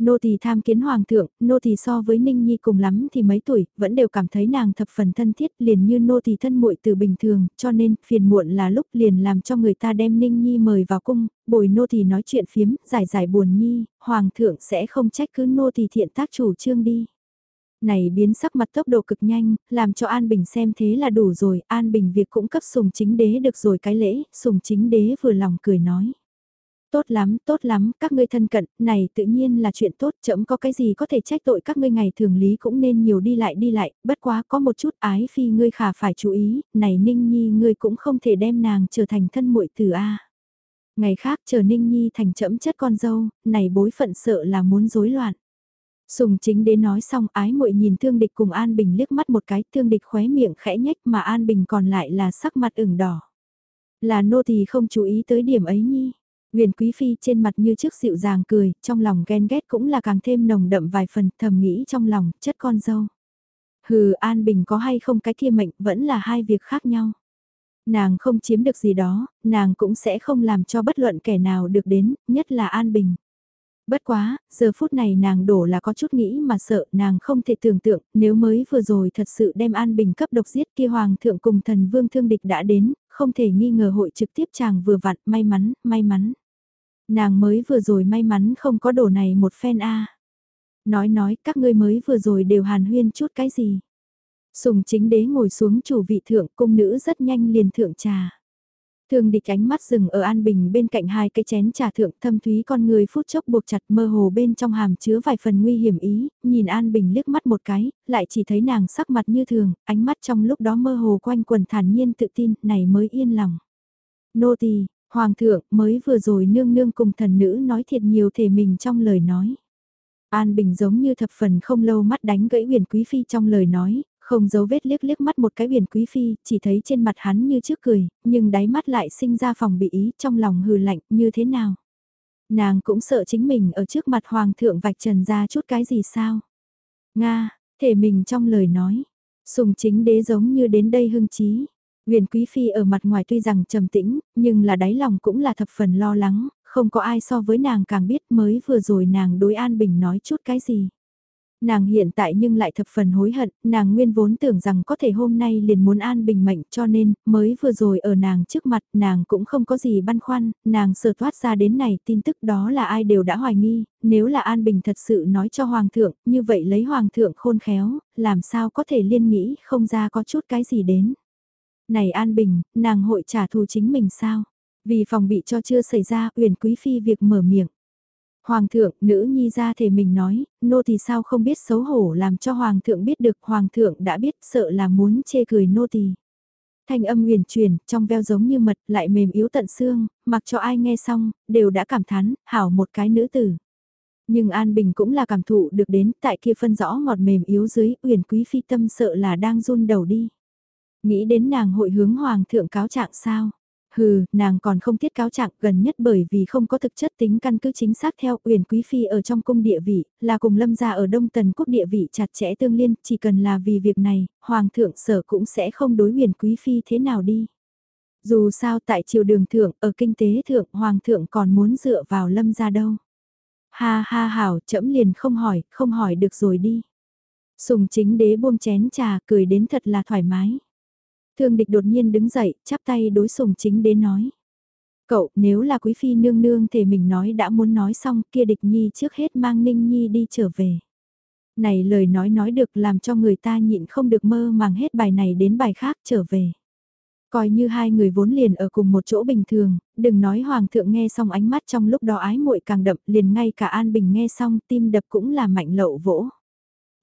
Nô tỳ tham kiến hoàng thượng, nô tỳ so với Ninh Nhi cùng lắm thì mấy tuổi, vẫn đều cảm thấy nàng thập phần thân thiết liền như nô tỳ thân muội từ bình thường, cho nên phiền muộn là lúc liền làm cho người ta đem Ninh Nhi mời vào cung, bồi nô tỳ nói chuyện phiếm, giải giải buồn nhi, hoàng thượng sẽ không trách cứ nô tỳ thiện tác chủ trương đi. Này biến sắc mặt tốc độ cực nhanh, làm cho An Bình xem thế là đủ rồi, An Bình việc cũng cấp sùng chính đế được rồi cái lễ, sùng chính đế vừa lòng cười nói. Tốt lắm, tốt lắm, các ngươi thân cận, này tự nhiên là chuyện tốt, chậm có cái gì có thể trách tội các ngươi ngày thường lý cũng nên nhiều đi lại đi lại, bất quá có một chút ái phi ngươi khả phải chú ý, này Ninh Nhi ngươi cũng không thể đem nàng trở thành thân muội từ A. Ngày khác chờ Ninh Nhi thành chậm chất con dâu, này bối phận sợ là muốn rối loạn. Sùng chính đến nói xong ái muội nhìn thương địch cùng An Bình liếc mắt một cái, thương địch khóe miệng khẽ nhách mà An Bình còn lại là sắc mặt ửng đỏ. Là nô thì không chú ý tới điểm ấy nhi. Huyền Quý Phi trên mặt như trước dịu dàng cười, trong lòng ghen ghét cũng là càng thêm nồng đậm vài phần, thầm nghĩ trong lòng, chất con dâu. Hừ, An Bình có hay không cái kia mệnh vẫn là hai việc khác nhau. Nàng không chiếm được gì đó, nàng cũng sẽ không làm cho bất luận kẻ nào được đến, nhất là An Bình. Bất quá, giờ phút này nàng đổ là có chút nghĩ mà sợ nàng không thể tưởng tượng nếu mới vừa rồi thật sự đem An Bình cấp độc giết kia Hoàng thượng cùng thần vương thương địch đã đến, không thể nghi ngờ hội trực tiếp chàng vừa vặn, may mắn, may mắn. Nàng mới vừa rồi may mắn không có đổ này một phen a Nói nói các ngươi mới vừa rồi đều hàn huyên chút cái gì. Sùng chính đế ngồi xuống chủ vị thượng cung nữ rất nhanh liền thượng trà. Thường địch ánh mắt dừng ở An Bình bên cạnh hai cái chén trà thượng thâm thúy con người phút chốc buộc chặt mơ hồ bên trong hàm chứa vài phần nguy hiểm ý, nhìn An Bình liếc mắt một cái, lại chỉ thấy nàng sắc mặt như thường, ánh mắt trong lúc đó mơ hồ quanh quần thản nhiên tự tin, này mới yên lòng. Nô tỳ Hoàng thượng mới vừa rồi nương nương cùng thần nữ nói thiệt nhiều thể mình trong lời nói. An Bình giống như thập phần không lâu mắt đánh gãy huyền quý phi trong lời nói, không giấu vết liếc liếc mắt một cái huyền quý phi, chỉ thấy trên mặt hắn như trước cười, nhưng đáy mắt lại sinh ra phòng bị ý trong lòng hừ lạnh như thế nào. Nàng cũng sợ chính mình ở trước mặt hoàng thượng vạch trần ra chút cái gì sao. Nga, thể mình trong lời nói, sùng chính đế giống như đến đây hưng trí. Huyền Quý Phi ở mặt ngoài tuy rằng trầm tĩnh, nhưng là đáy lòng cũng là thập phần lo lắng, không có ai so với nàng càng biết mới vừa rồi nàng đối An Bình nói chút cái gì. Nàng hiện tại nhưng lại thập phần hối hận, nàng nguyên vốn tưởng rằng có thể hôm nay liền muốn an bình mệnh cho nên, mới vừa rồi ở nàng trước mặt, nàng cũng không có gì băn khoăn, nàng sờ thoát ra đến này tin tức đó là ai đều đã hoài nghi, nếu là an bình thật sự nói cho hoàng thượng, như vậy lấy hoàng thượng khôn khéo, làm sao có thể liên nghĩ không ra có chút cái gì đến. Này an bình, nàng hội trả thù chính mình sao? Vì phòng bị cho chưa xảy ra, uyển quý phi việc mở miệng. Hoàng thượng, nữ nhi ra thể mình nói, nô thì sao không biết xấu hổ làm cho hoàng thượng biết được hoàng thượng đã biết sợ là muốn chê cười nô tỳ. Thanh âm huyền truyền, trong veo giống như mật, lại mềm yếu tận xương, mặc cho ai nghe xong, đều đã cảm thán, hảo một cái nữ tử. Nhưng An Bình cũng là cảm thụ được đến, tại kia phân rõ ngọt mềm yếu dưới, uyển quý phi tâm sợ là đang run đầu đi. Nghĩ đến nàng hội hướng hoàng thượng cáo trạng sao? Hừ, nàng còn không tiết cáo trạng gần nhất bởi vì không có thực chất tính căn cứ chính xác theo uyển quý phi ở trong cung địa vị, là cùng lâm gia ở đông tần quốc địa vị chặt chẽ tương liên, chỉ cần là vì việc này, hoàng thượng sở cũng sẽ không đối uyển quý phi thế nào đi. Dù sao tại triều đường thượng, ở kinh tế thượng, hoàng thượng còn muốn dựa vào lâm gia đâu. Ha ha hảo, chậm liền không hỏi, không hỏi được rồi đi. Sùng chính đế buông chén trà, cười đến thật là thoải mái. Thương địch đột nhiên đứng dậy, chắp tay đối sùng chính đến nói. Cậu, nếu là quý phi nương nương thì mình nói đã muốn nói xong kia địch nhi trước hết mang ninh nhi đi trở về. Này lời nói nói được làm cho người ta nhịn không được mơ màng hết bài này đến bài khác trở về. Coi như hai người vốn liền ở cùng một chỗ bình thường, đừng nói hoàng thượng nghe xong ánh mắt trong lúc đó ái muội càng đậm liền ngay cả An Bình nghe xong tim đập cũng là mạnh lậu vỗ.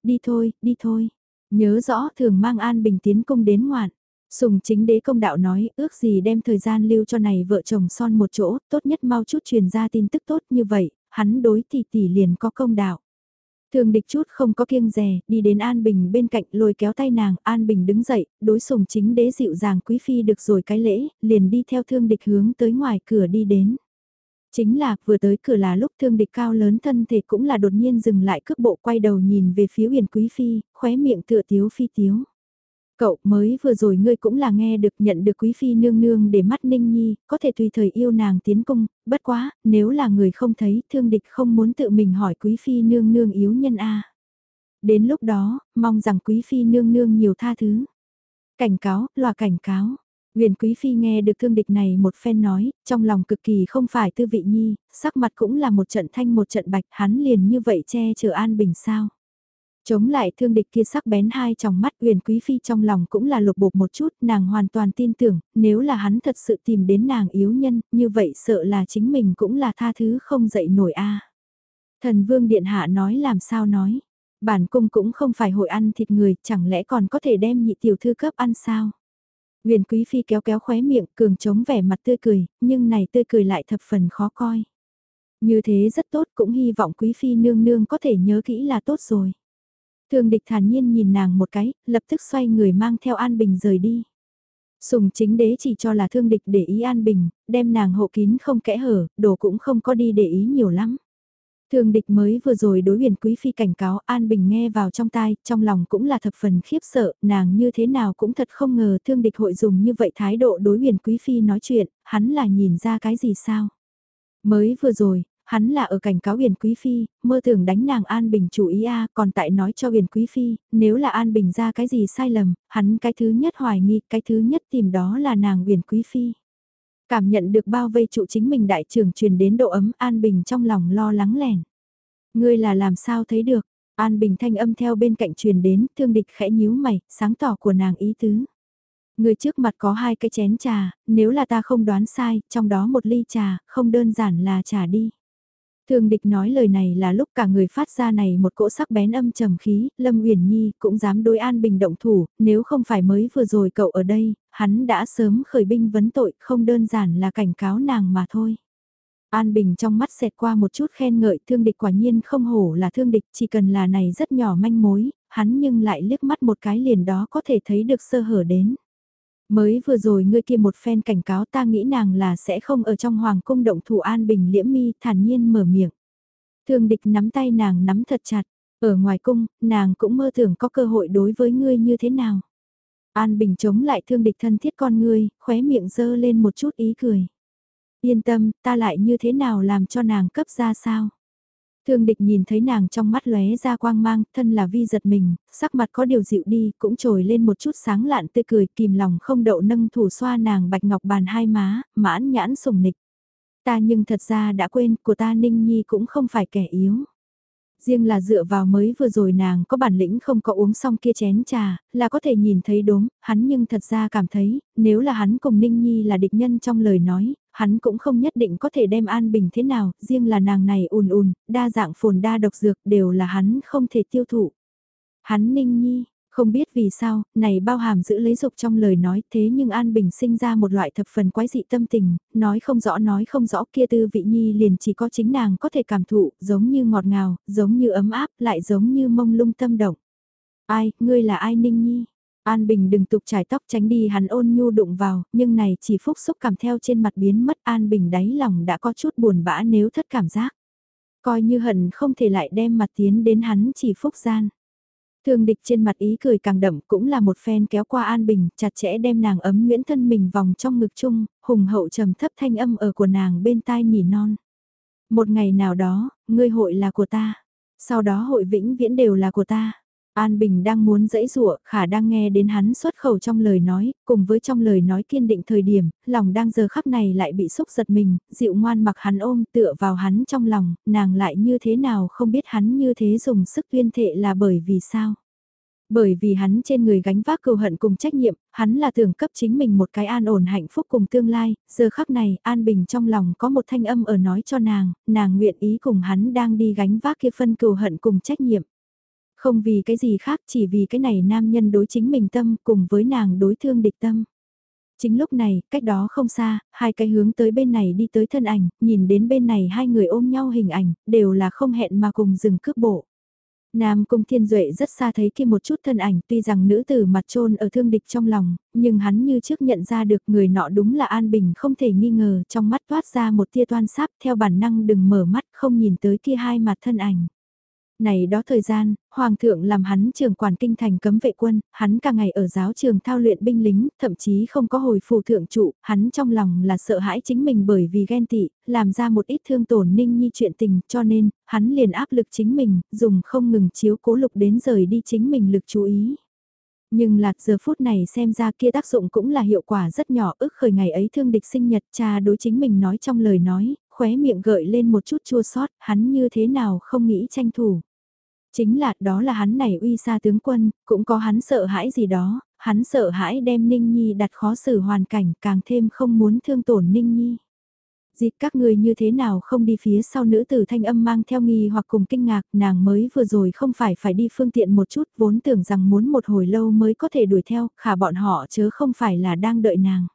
Đi thôi, đi thôi. Nhớ rõ thường mang An Bình tiến cung đến ngoạn. Sùng chính đế công đạo nói, ước gì đem thời gian lưu cho này vợ chồng son một chỗ, tốt nhất mau chút truyền ra tin tức tốt như vậy, hắn đối tỷ tỷ liền có công đạo. Thường địch chút không có kiêng rè, đi đến An Bình bên cạnh lôi kéo tay nàng, An Bình đứng dậy, đối sùng chính đế dịu dàng quý phi được rồi cái lễ, liền đi theo thương địch hướng tới ngoài cửa đi đến. Chính là, vừa tới cửa là lúc thương địch cao lớn thân thể cũng là đột nhiên dừng lại cước bộ quay đầu nhìn về phía huyền quý phi, khóe miệng tựa tiếu phi tiếu. Cậu mới vừa rồi ngươi cũng là nghe được nhận được quý phi nương nương để mắt ninh nhi, có thể tùy thời yêu nàng tiến cung, bất quá, nếu là người không thấy, thương địch không muốn tự mình hỏi quý phi nương nương yếu nhân A. Đến lúc đó, mong rằng quý phi nương nương nhiều tha thứ. Cảnh cáo, loa cảnh cáo. Huyền Quý Phi nghe được thương địch này một phen nói, trong lòng cực kỳ không phải tư vị nhi, sắc mặt cũng là một trận thanh một trận bạch, hắn liền như vậy che chở an bình sao. Chống lại thương địch kia sắc bén hai trong mắt huyền quý phi trong lòng cũng là lục bột một chút, nàng hoàn toàn tin tưởng, nếu là hắn thật sự tìm đến nàng yếu nhân, như vậy sợ là chính mình cũng là tha thứ không dậy nổi a. Thần vương điện hạ nói làm sao nói, bản cung cũng không phải hội ăn thịt người, chẳng lẽ còn có thể đem nhị tiểu thư cấp ăn sao? Huyền quý phi kéo kéo khóe miệng, cường chống vẻ mặt tươi cười, nhưng này tươi cười lại thập phần khó coi. Như thế rất tốt cũng hy vọng quý phi nương nương có thể nhớ kỹ là tốt rồi. Thương địch thản nhiên nhìn nàng một cái, lập tức xoay người mang theo An Bình rời đi. Sùng chính đế chỉ cho là thương địch để ý an bình, đem nàng hộ kín không kẽ hở, đồ cũng không có đi để ý nhiều lắm. Thương địch mới vừa rồi đối huyền quý phi cảnh cáo An Bình nghe vào trong tai, trong lòng cũng là thập phần khiếp sợ, nàng như thế nào cũng thật không ngờ thương địch hội dùng như vậy thái độ đối huyền quý phi nói chuyện, hắn là nhìn ra cái gì sao. Mới vừa rồi, hắn là ở cảnh cáo huyền quý phi, mơ tưởng đánh nàng An Bình chủ ý a còn tại nói cho huyền quý phi, nếu là An Bình ra cái gì sai lầm, hắn cái thứ nhất hoài nghi, cái thứ nhất tìm đó là nàng huyền quý phi. Cảm nhận được bao vây trụ chính mình đại trưởng truyền đến độ ấm An Bình trong lòng lo lắng lẻn. Ngươi là làm sao thấy được, An Bình thanh âm theo bên cạnh truyền đến, thương địch khẽ nhíu mày, sáng tỏ của nàng ý tứ. Người trước mặt có hai cái chén trà, nếu là ta không đoán sai, trong đó một ly trà, không đơn giản là trà đi. Thương địch nói lời này là lúc cả người phát ra này một cỗ sắc bén âm trầm khí, Lâm Uyển Nhi cũng dám đối An Bình động thủ, nếu không phải mới vừa rồi cậu ở đây, hắn đã sớm khởi binh vấn tội, không đơn giản là cảnh cáo nàng mà thôi. An Bình trong mắt xẹt qua một chút khen ngợi thương địch quả nhiên không hổ là thương địch chỉ cần là này rất nhỏ manh mối, hắn nhưng lại liếc mắt một cái liền đó có thể thấy được sơ hở đến. Mới vừa rồi ngươi kia một phen cảnh cáo ta nghĩ nàng là sẽ không ở trong hoàng cung động thủ an bình liễm mi thản nhiên mở miệng. Thương địch nắm tay nàng nắm thật chặt, ở ngoài cung, nàng cũng mơ tưởng có cơ hội đối với ngươi như thế nào. An bình chống lại thương địch thân thiết con ngươi, khóe miệng dơ lên một chút ý cười. Yên tâm, ta lại như thế nào làm cho nàng cấp ra sao? Thương địch nhìn thấy nàng trong mắt lóe ra quang mang, thân là vi giật mình, sắc mặt có điều dịu đi, cũng trồi lên một chút sáng lạn tươi cười, kìm lòng không đậu nâng thủ xoa nàng bạch ngọc bàn hai má, mãn nhãn sùng nịch. Ta nhưng thật ra đã quên, của ta Ninh Nhi cũng không phải kẻ yếu. Riêng là dựa vào mới vừa rồi nàng có bản lĩnh không có uống xong kia chén trà, là có thể nhìn thấy đốm, hắn nhưng thật ra cảm thấy, nếu là hắn cùng Ninh Nhi là địch nhân trong lời nói, hắn cũng không nhất định có thể đem an bình thế nào, riêng là nàng này ùn ùn, đa dạng phồn đa độc dược đều là hắn không thể tiêu thụ. Hắn Ninh Nhi, không biết vì sao, này bao hàm giữ lấy dục trong lời nói thế nhưng An Bình sinh ra một loại thập phần quái dị tâm tình, nói không rõ nói không rõ kia tư vị nhi liền chỉ có chính nàng có thể cảm thụ, giống như ngọt ngào, giống như ấm áp, lại giống như mông lung tâm động. Ai, ngươi là ai Ninh Nhi? An Bình đừng tục trải tóc tránh đi hắn ôn nhu đụng vào, nhưng này chỉ phúc xúc cảm theo trên mặt biến mất An Bình đáy lòng đã có chút buồn bã nếu thất cảm giác. Coi như hận không thể lại đem mặt tiến đến hắn chỉ phúc gian. Thương địch trên mặt ý cười càng đậm cũng là một phen kéo qua An Bình, chặt chẽ đem nàng ấm nguyễn thân mình vòng trong ngực chung, hùng hậu trầm thấp thanh âm ở của nàng bên tai nỉ non. Một ngày nào đó, ngươi hội là của ta, sau đó hội vĩnh viễn đều là của ta. An Bình đang muốn dẫy rụa, khả đang nghe đến hắn xuất khẩu trong lời nói, cùng với trong lời nói kiên định thời điểm, lòng đang giờ khắc này lại bị xúc giật mình, dịu ngoan mặc hắn ôm tựa vào hắn trong lòng, nàng lại như thế nào không biết hắn như thế dùng sức tuyên thệ là bởi vì sao. Bởi vì hắn trên người gánh vác cừu hận cùng trách nhiệm, hắn là tưởng cấp chính mình một cái an ổn hạnh phúc cùng tương lai, giờ khắc này An Bình trong lòng có một thanh âm ở nói cho nàng, nàng nguyện ý cùng hắn đang đi gánh vác kia phân cừu hận cùng trách nhiệm. Không vì cái gì khác chỉ vì cái này nam nhân đối chính mình tâm cùng với nàng đối thương địch tâm. Chính lúc này, cách đó không xa, hai cái hướng tới bên này đi tới thân ảnh, nhìn đến bên này hai người ôm nhau hình ảnh, đều là không hẹn mà cùng dừng cước bộ. Nam Cung Thiên Duệ rất xa thấy kia một chút thân ảnh tuy rằng nữ tử mặt trôn ở thương địch trong lòng, nhưng hắn như trước nhận ra được người nọ đúng là An Bình không thể nghi ngờ trong mắt toát ra một tia toan sáp theo bản năng đừng mở mắt không nhìn tới kia hai mặt thân ảnh. Này đó thời gian, Hoàng thượng làm hắn trưởng quản kinh thành cấm vệ quân, hắn cả ngày ở giáo trường thao luyện binh lính, thậm chí không có hồi phù thượng trụ, hắn trong lòng là sợ hãi chính mình bởi vì ghen tị, làm ra một ít thương tổn ninh nhi chuyện tình, cho nên, hắn liền áp lực chính mình, dùng không ngừng chiếu cố lục đến rời đi chính mình lực chú ý. Nhưng lạc giờ phút này xem ra kia tác dụng cũng là hiệu quả rất nhỏ ức khởi ngày ấy thương địch sinh nhật cha đối chính mình nói trong lời nói, khóe miệng gợi lên một chút chua sót, hắn như thế nào không nghĩ tranh thủ. Chính là đó là hắn này uy xa tướng quân, cũng có hắn sợ hãi gì đó, hắn sợ hãi đem Ninh Nhi đặt khó xử hoàn cảnh càng thêm không muốn thương tổn Ninh Nhi. Dịch các người như thế nào không đi phía sau nữ tử thanh âm mang theo nghi hoặc cùng kinh ngạc nàng mới vừa rồi không phải phải đi phương tiện một chút vốn tưởng rằng muốn một hồi lâu mới có thể đuổi theo khả bọn họ chớ không phải là đang đợi nàng.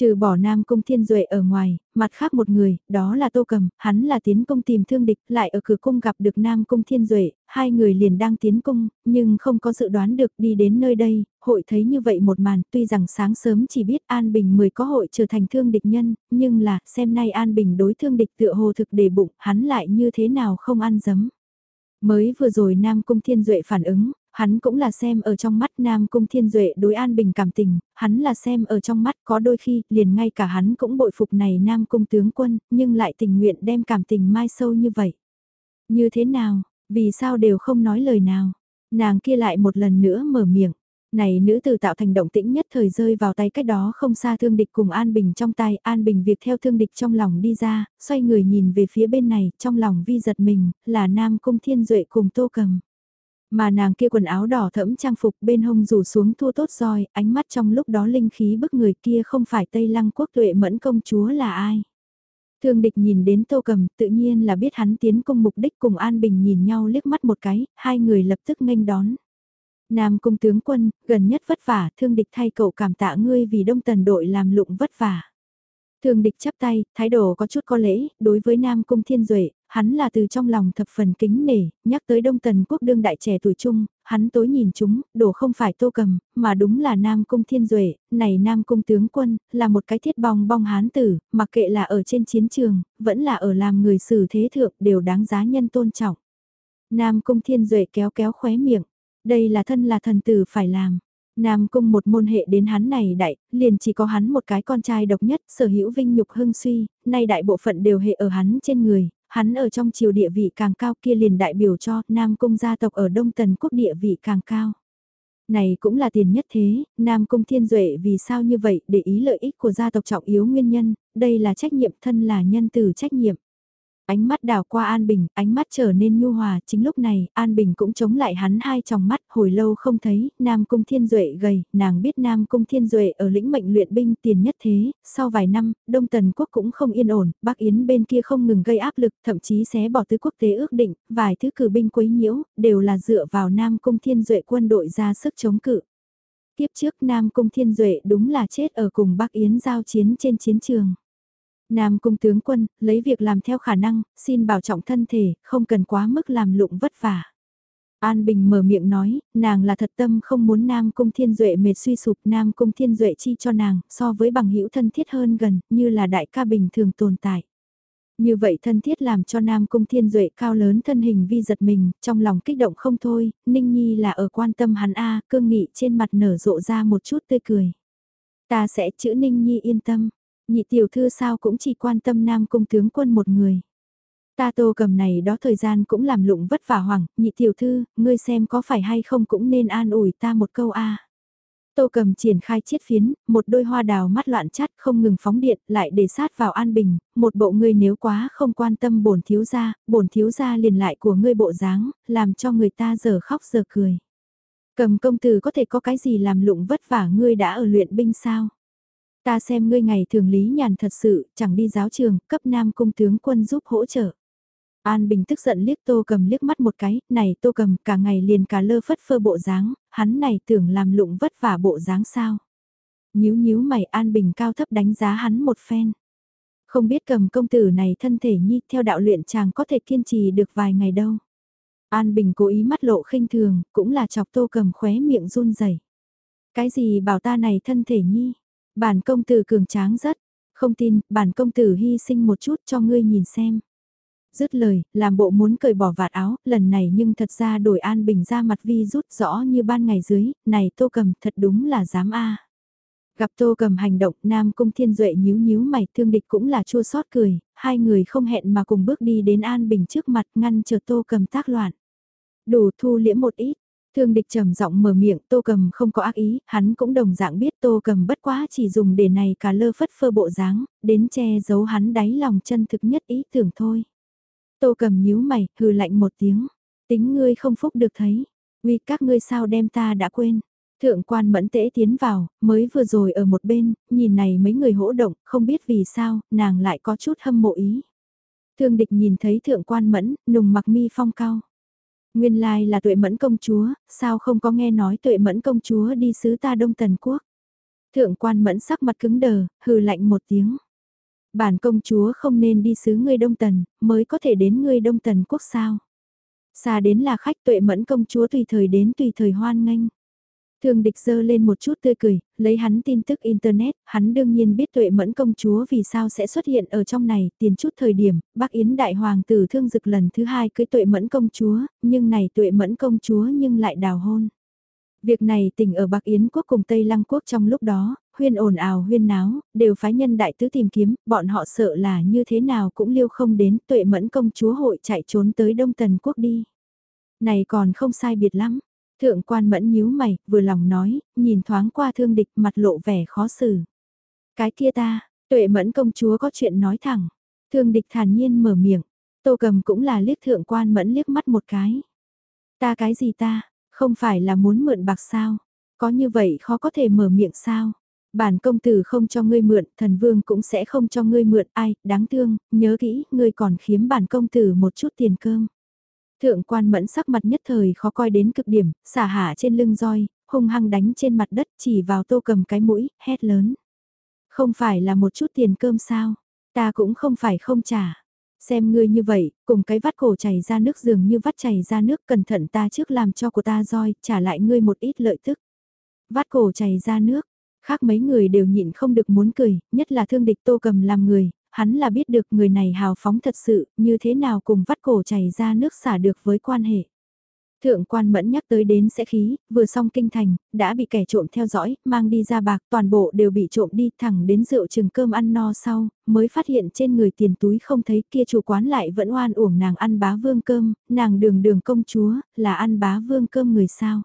Trừ bỏ Nam Cung Thiên Duệ ở ngoài, mặt khác một người, đó là Tô Cầm, hắn là tiến công tìm thương địch, lại ở cửa cung gặp được Nam Cung Thiên Duệ, hai người liền đang tiến cung, nhưng không có dự đoán được đi đến nơi đây, hội thấy như vậy một màn, tuy rằng sáng sớm chỉ biết An Bình mới có hội trở thành thương địch nhân, nhưng là, xem nay An Bình đối thương địch tựa hồ thực đề bụng, hắn lại như thế nào không ăn dấm. Mới vừa rồi Nam Cung Thiên Duệ phản ứng, hắn cũng là xem ở trong mắt Nam Cung Thiên Duệ đối An Bình cảm tình, hắn là xem ở trong mắt có đôi khi, liền ngay cả hắn cũng bội phục này Nam Cung tướng quân, nhưng lại tình nguyện đem cảm tình mai sâu như vậy. Như thế nào, vì sao đều không nói lời nào, nàng kia lại một lần nữa mở miệng. Này nữ tử tạo thành động tĩnh nhất thời rơi vào tay cách đó không xa thương địch cùng An Bình trong tay, An Bình việc theo thương địch trong lòng đi ra, xoay người nhìn về phía bên này, trong lòng vi giật mình, là Nam Cung Thiên Duệ cùng Tô Cầm. Mà nàng kia quần áo đỏ thẫm trang phục bên hông rủ xuống thua tốt roi, ánh mắt trong lúc đó linh khí bức người kia không phải Tây Lăng quốc tuệ mẫn công chúa là ai. Thương địch nhìn đến tô cầm tự nhiên là biết hắn tiến công mục đích cùng An Bình nhìn nhau liếc mắt một cái, hai người lập tức nghênh đón. Nam cung tướng quân, gần nhất vất vả, thương địch thay cậu cảm tạ ngươi vì đông tần đội làm lụng vất vả. Thương địch chắp tay, thái độ có chút có lễ, đối với Nam Cung Thiên Duệ, hắn là từ trong lòng thập phần kính nể, nhắc tới Đông Tần Quốc đương đại trẻ tuổi trung, hắn tối nhìn chúng, đổ không phải tô cầm, mà đúng là Nam Cung Thiên Duệ, này Nam Cung tướng quân, là một cái thiết bong bong hán tử, mặc kệ là ở trên chiến trường, vẫn là ở làm người xử thế thượng, đều đáng giá nhân tôn trọng. Nam Cung Thiên Duệ kéo kéo khóe miệng, đây là thân là thần tử phải làm. Nam cung một môn hệ đến hắn này đại, liền chỉ có hắn một cái con trai độc nhất, sở hữu vinh nhục hưng suy, nay đại bộ phận đều hệ ở hắn trên người, hắn ở trong triều địa vị càng cao kia liền đại biểu cho Nam cung gia tộc ở Đông Tần quốc địa vị càng cao. Này cũng là tiền nhất thế, Nam cung thiên duệ vì sao như vậy để ý lợi ích của gia tộc trọng yếu nguyên nhân, đây là trách nhiệm thân là nhân từ trách nhiệm. Ánh mắt đào qua An Bình, ánh mắt trở nên nhu hòa, chính lúc này, An Bình cũng chống lại hắn hai tròng mắt, hồi lâu không thấy, Nam Cung Thiên Duệ gầy, nàng biết Nam Cung Thiên Duệ ở lĩnh mệnh luyện binh tiền nhất thế, sau vài năm, Đông Tần Quốc cũng không yên ổn, Bắc Yến bên kia không ngừng gây áp lực, thậm chí xé bỏ tứ quốc tế ước định, vài thứ cử binh quấy nhiễu, đều là dựa vào Nam Cung Thiên Duệ quân đội ra sức chống cự. Tiếp trước Nam Cung Thiên Duệ đúng là chết ở cùng Bắc Yến giao chiến trên chiến trường. Nam cung tướng quân, lấy việc làm theo khả năng, xin bảo trọng thân thể, không cần quá mức làm lụng vất vả. An Bình mở miệng nói, nàng là thật tâm không muốn Nam Cung Thiên Duệ mệt suy sụp Nam Cung Thiên Duệ chi cho nàng, so với bằng hữu thân thiết hơn gần, như là đại ca bình thường tồn tại. Như vậy thân thiết làm cho Nam Cung Thiên Duệ cao lớn thân hình vi giật mình, trong lòng kích động không thôi, Ninh Nhi là ở quan tâm hắn A, cương nghị trên mặt nở rộ ra một chút tươi cười. Ta sẽ chữ Ninh Nhi yên tâm, Nhị tiểu thư sao cũng chỉ quan tâm nam cung tướng quân một người. Ta tô cầm này đó thời gian cũng làm lụng vất vả hoảng, nhị tiểu thư, ngươi xem có phải hay không cũng nên an ủi ta một câu a. Tô cầm triển khai chiết phiến, một đôi hoa đào mắt loạn chát không ngừng phóng điện lại để sát vào an bình, một bộ ngươi nếu quá không quan tâm bổn thiếu gia, bổn thiếu gia liền lại của ngươi bộ dáng, làm cho người ta giờ khóc giờ cười. Cầm công tử có thể có cái gì làm lụng vất vả ngươi đã ở luyện binh sao? Ta xem ngươi ngày thường lý nhàn thật sự, chẳng đi giáo trường, cấp nam cung tướng quân giúp hỗ trợ. An Bình tức giận liếc Tô Cầm liếc mắt một cái, này Tô Cầm cả ngày liền cả lơ phất phơ bộ dáng, hắn này tưởng làm lụng vất vả bộ dáng sao. Nhíu nhíu mày An Bình cao thấp đánh giá hắn một phen. Không biết cầm công tử này thân thể nhi theo đạo luyện chàng có thể kiên trì được vài ngày đâu. An Bình cố ý mắt lộ khinh thường, cũng là chọc Tô Cầm khóe miệng run rẩy. Cái gì bảo ta này thân thể nhi? Bản công tử cường tráng rất, không tin, bản công tử hy sinh một chút cho ngươi nhìn xem. Dứt lời, làm bộ muốn cởi bỏ vạt áo, lần này nhưng thật ra đổi an bình ra mặt vi rút rõ như ban ngày dưới, này tô cầm thật đúng là dám a Gặp tô cầm hành động, nam cung thiên duệ nhíu nhíu mày thương địch cũng là chua xót cười, hai người không hẹn mà cùng bước đi đến an bình trước mặt ngăn chờ tô cầm tác loạn. Đủ thu liễm một ít, Thương địch trầm giọng mở miệng, Tô Cầm không có ác ý, hắn cũng đồng dạng biết Tô Cầm bất quá chỉ dùng để này cả lơ phất phơ bộ dáng, đến che giấu hắn đáy lòng chân thực nhất ý tưởng thôi. Tô Cầm nhíu mày, hừ lạnh một tiếng, tính ngươi không phúc được thấy, vì các ngươi sao đem ta đã quên. Thượng quan mẫn tễ tiến vào, mới vừa rồi ở một bên, nhìn này mấy người hỗ động, không biết vì sao, nàng lại có chút hâm mộ ý. Thương địch nhìn thấy thượng quan mẫn, nùng mặc mi phong cao. Nguyên lai là tuệ mẫn công chúa, sao không có nghe nói tuệ mẫn công chúa đi sứ ta Đông Tần Quốc. Thượng quan mẫn sắc mặt cứng đờ, hừ lạnh một tiếng. Bản công chúa không nên đi sứ ngươi Đông Tần, mới có thể đến ngươi Đông Tần quốc sao. Xa đến là khách tuệ mẫn công chúa tùy thời đến tùy thời hoan nghênh thường địch dơ lên một chút tươi cười, lấy hắn tin tức Internet, hắn đương nhiên biết tuệ mẫn công chúa vì sao sẽ xuất hiện ở trong này, tiền chút thời điểm, bác Yến đại hoàng tử thương dực lần thứ hai cưới tuệ mẫn công chúa, nhưng này tuệ mẫn công chúa nhưng lại đào hôn. Việc này tình ở Bắc Yến quốc cùng Tây Lăng quốc trong lúc đó, huyên ồn ào huyên náo, đều phái nhân đại tứ tìm kiếm, bọn họ sợ là như thế nào cũng liêu không đến, tuệ mẫn công chúa hội chạy trốn tới Đông Tần quốc đi. Này còn không sai biệt lắm. Thượng quan mẫn nhíu mày, vừa lòng nói, nhìn thoáng qua thương địch mặt lộ vẻ khó xử. Cái kia ta, tuệ mẫn công chúa có chuyện nói thẳng. Thương địch thản nhiên mở miệng, tô cầm cũng là liếc thượng quan mẫn liếc mắt một cái. Ta cái gì ta, không phải là muốn mượn bạc sao? Có như vậy khó có thể mở miệng sao? Bản công tử không cho ngươi mượn, thần vương cũng sẽ không cho ngươi mượn ai, đáng thương, nhớ kỹ, ngươi còn khiếm bản công tử một chút tiền cơm. Thượng quan mẫn sắc mặt nhất thời khó coi đến cực điểm, xả hạ trên lưng roi, hung hăng đánh trên mặt đất chỉ vào tô cầm cái mũi, hét lớn. Không phải là một chút tiền cơm sao, ta cũng không phải không trả. Xem ngươi như vậy, cùng cái vắt cổ chảy ra nước dường như vắt chảy ra nước cẩn thận ta trước làm cho của ta roi, trả lại ngươi một ít lợi tức. Vắt cổ chảy ra nước, khác mấy người đều nhịn không được muốn cười, nhất là thương địch tô cầm làm người, hắn là biết được người này hào phóng thật sự, như thế nào cùng vắt cổ chảy ra nước xả được với quan hệ. Thượng quan mẫn nhắc tới đến sẽ khí, vừa xong kinh thành, đã bị kẻ trộm theo dõi, mang đi ra bạc, toàn bộ đều bị trộm đi thẳng đến rượu chừng cơm ăn no sau, mới phát hiện trên người tiền túi không thấy kia chủ quán lại vẫn oan uổng nàng ăn bá vương cơm, nàng đường đường công chúa, là ăn bá vương cơm người sao.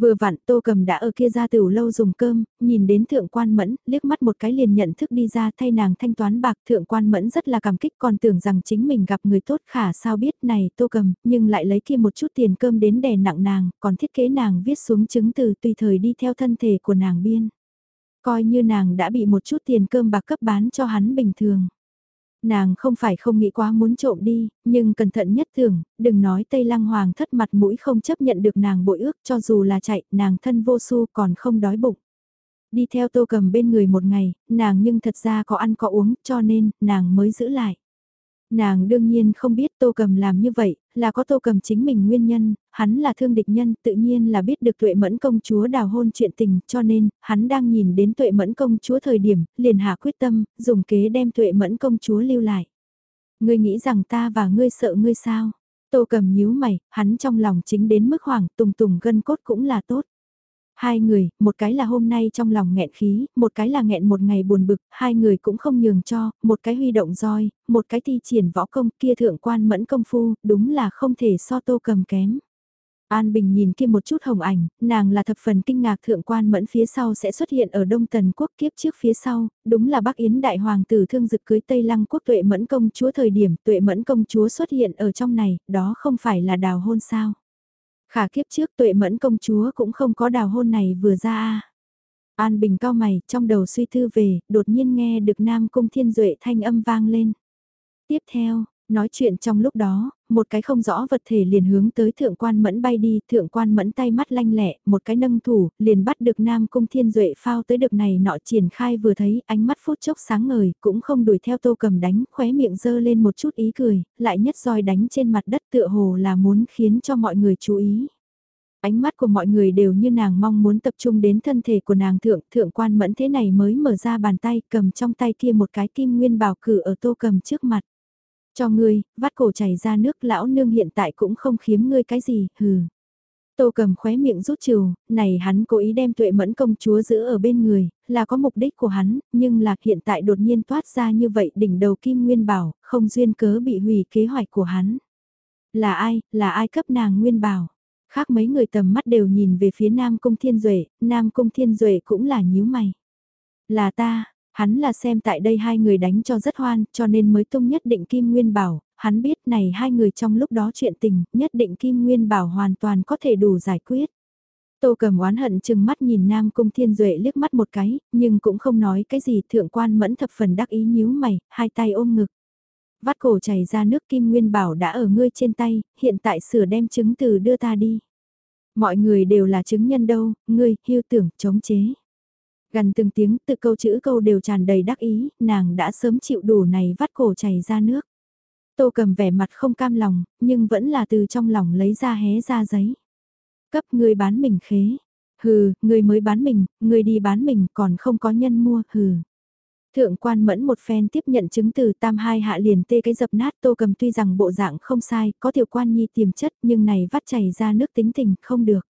Vừa vặn tô cầm đã ở kia ra tiểu lâu dùng cơm, nhìn đến thượng quan mẫn, liếc mắt một cái liền nhận thức đi ra thay nàng thanh toán bạc thượng quan mẫn rất là cảm kích còn tưởng rằng chính mình gặp người tốt khả sao biết này tô cầm, nhưng lại lấy kia một chút tiền cơm đến đè nặng nàng, còn thiết kế nàng viết xuống chứng từ tùy thời đi theo thân thể của nàng biên. Coi như nàng đã bị một chút tiền cơm bạc cấp bán cho hắn bình thường. Nàng không phải không nghĩ quá muốn trộm đi, nhưng cẩn thận nhất thường, đừng nói Tây Lăng Hoàng thất mặt mũi không chấp nhận được nàng bội ước cho dù là chạy, nàng thân vô su còn không đói bụng. Đi theo tô cầm bên người một ngày, nàng nhưng thật ra có ăn có uống cho nên nàng mới giữ lại. Nàng đương nhiên không biết Tô Cầm làm như vậy, là có Tô Cầm chính mình nguyên nhân, hắn là thương địch nhân, tự nhiên là biết được tuệ mẫn công chúa đào hôn chuyện tình, cho nên, hắn đang nhìn đến tuệ mẫn công chúa thời điểm, liền hạ quyết tâm, dùng kế đem tuệ mẫn công chúa lưu lại. Ngươi nghĩ rằng ta và ngươi sợ ngươi sao? Tô Cầm nhíu mày, hắn trong lòng chính đến mức hoảng, tùng tùng gân cốt cũng là tốt. Hai người, một cái là hôm nay trong lòng nghẹn khí, một cái là nghẹn một ngày buồn bực, hai người cũng không nhường cho, một cái huy động roi, một cái thi triển võ công kia thượng quan mẫn công phu, đúng là không thể so tô cầm kém. An Bình nhìn kia một chút hồng ảnh, nàng là thập phần kinh ngạc thượng quan mẫn phía sau sẽ xuất hiện ở Đông Tần Quốc kiếp trước phía sau, đúng là Bắc Yến Đại Hoàng tử thương dực cưới Tây Lăng Quốc tuệ mẫn công chúa thời điểm tuệ mẫn công chúa xuất hiện ở trong này, đó không phải là đào hôn sao. Khả kiếp trước tuệ mẫn công chúa cũng không có đào hôn này vừa ra a An Bình cao mày, trong đầu suy thư về, đột nhiên nghe được Nam Cung Thiên Duệ thanh âm vang lên. Tiếp theo, nói chuyện trong lúc đó, một cái không rõ vật thể liền hướng tới thượng quan mẫn bay đi, thượng quan mẫn tay mắt lanh lẹ, một cái nâng thủ, liền bắt được Nam Cung Thiên Duệ phao tới được này nọ triển khai vừa thấy ánh mắt phút chốc sáng ngời, cũng không đuổi theo tô cầm đánh, khóe miệng dơ lên một chút ý cười, lại nhất roi đánh trên mặt đất tựa hồ là muốn khiến cho mọi người chú ý. Ánh mắt của mọi người đều như nàng mong muốn tập trung đến thân thể của nàng thượng, thượng quan mẫn thế này mới mở ra bàn tay cầm trong tay kia một cái kim nguyên bảo cử ở tô cầm trước mặt. Cho ngươi, vắt cổ chảy ra nước lão nương hiện tại cũng không khiếm ngươi cái gì, hừ. Tô cầm khóe miệng rút trừ, này hắn cố ý đem tuệ mẫn công chúa giữ ở bên người, là có mục đích của hắn, nhưng là hiện tại đột nhiên toát ra như vậy đỉnh đầu kim nguyên bảo, không duyên cớ bị hủy kế hoạch của hắn. Là ai, là ai cấp nàng nguyên bảo? Khác mấy người tầm mắt đều nhìn về phía Nam Cung Thiên Duệ, Nam Cung Thiên Duệ cũng là nhíu mày. Là ta, Hắn là xem tại đây hai người đánh cho rất hoan, cho nên mới tung nhất định Kim Nguyên Bảo, hắn biết này hai người trong lúc đó chuyện tình, nhất định Kim Nguyên Bảo hoàn toàn có thể đủ giải quyết. Tô cầm oán hận chừng mắt nhìn Nam Cung Thiên Duệ liếc mắt một cái, nhưng cũng không nói cái gì thượng quan mẫn thập phần đắc ý nhíu mày, hai tay ôm ngực. Vắt cổ chảy ra nước Kim Nguyên Bảo đã ở ngươi trên tay, hiện tại sửa đem chứng từ đưa ta đi. Mọi người đều là chứng nhân đâu, ngươi, hưu tưởng, chống chế. Gần từng tiếng tự câu chữ câu đều tràn đầy đắc ý, nàng đã sớm chịu đủ này vắt cổ chảy ra nước. Tô cầm vẻ mặt không cam lòng, nhưng vẫn là từ trong lòng lấy ra hé ra giấy. Cấp người bán mình khế. Hừ, người mới bán mình, người đi bán mình còn không có nhân mua, hừ. Thượng quan mẫn một phen tiếp nhận chứng từ tam hai hạ liền tê cái dập nát tô cầm tuy rằng bộ dạng không sai, có tiểu quan nhi tiềm chất nhưng này vắt chảy ra nước tính tình, không được.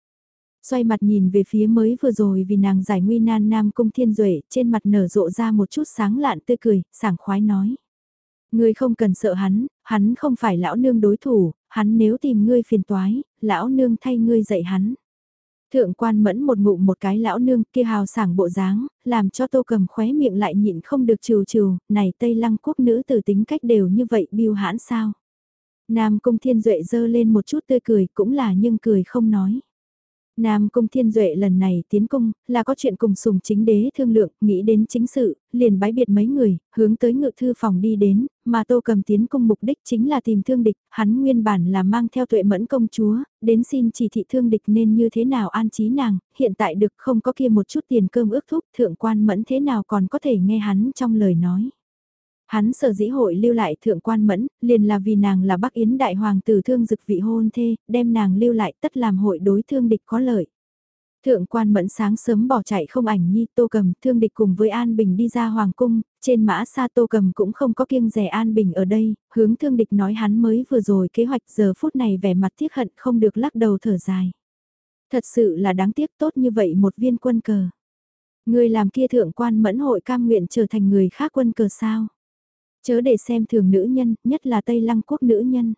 Xoay mặt nhìn về phía mới vừa rồi vì nàng giải nguy nan nam cung thiên duệ trên mặt nở rộ ra một chút sáng lạn tươi cười, sảng khoái nói. Ngươi không cần sợ hắn, hắn không phải lão nương đối thủ, hắn nếu tìm ngươi phiền toái, lão nương thay ngươi dạy hắn. Thượng quan mẫn một ngụm một cái lão nương kia hào sảng bộ dáng, làm cho tô cầm khóe miệng lại nhịn không được trừ trừ, này Tây Lăng quốc nữ từ tính cách đều như vậy biêu hãn sao. Nam Cung Thiên Duệ dơ lên một chút tươi cười cũng là nhưng cười không nói. Nam Cung Thiên Duệ lần này tiến cung, là có chuyện cùng sùng chính đế thương lượng, nghĩ đến chính sự, liền bái biệt mấy người, hướng tới ngự thư phòng đi đến, mà tô cầm tiến cung mục đích chính là tìm thương địch, hắn nguyên bản là mang theo tuệ mẫn công chúa, đến xin chỉ thị thương địch nên như thế nào an trí nàng, hiện tại được không có kia một chút tiền cơm ước thúc, thượng quan mẫn thế nào còn có thể nghe hắn trong lời nói. Hắn sở dĩ hội lưu lại thượng quan mẫn, liền là vì nàng là Bắc Yến đại hoàng tử thương dực vị hôn thê, đem nàng lưu lại tất làm hội đối thương địch có lợi. Thượng quan mẫn sáng sớm bỏ chạy không ảnh nhi tô cầm thương địch cùng với An Bình đi ra hoàng cung, trên mã xa tô cầm cũng không có kiêng rẻ An Bình ở đây, hướng thương địch nói hắn mới vừa rồi kế hoạch giờ phút này vẻ mặt tiếc hận không được lắc đầu thở dài. Thật sự là đáng tiếc tốt như vậy một viên quân cờ. Người làm kia thượng quan mẫn hội cam nguyện trở thành người khác quân cờ sao. Chớ để xem thường nữ nhân, nhất là Tây Lăng quốc nữ nhân.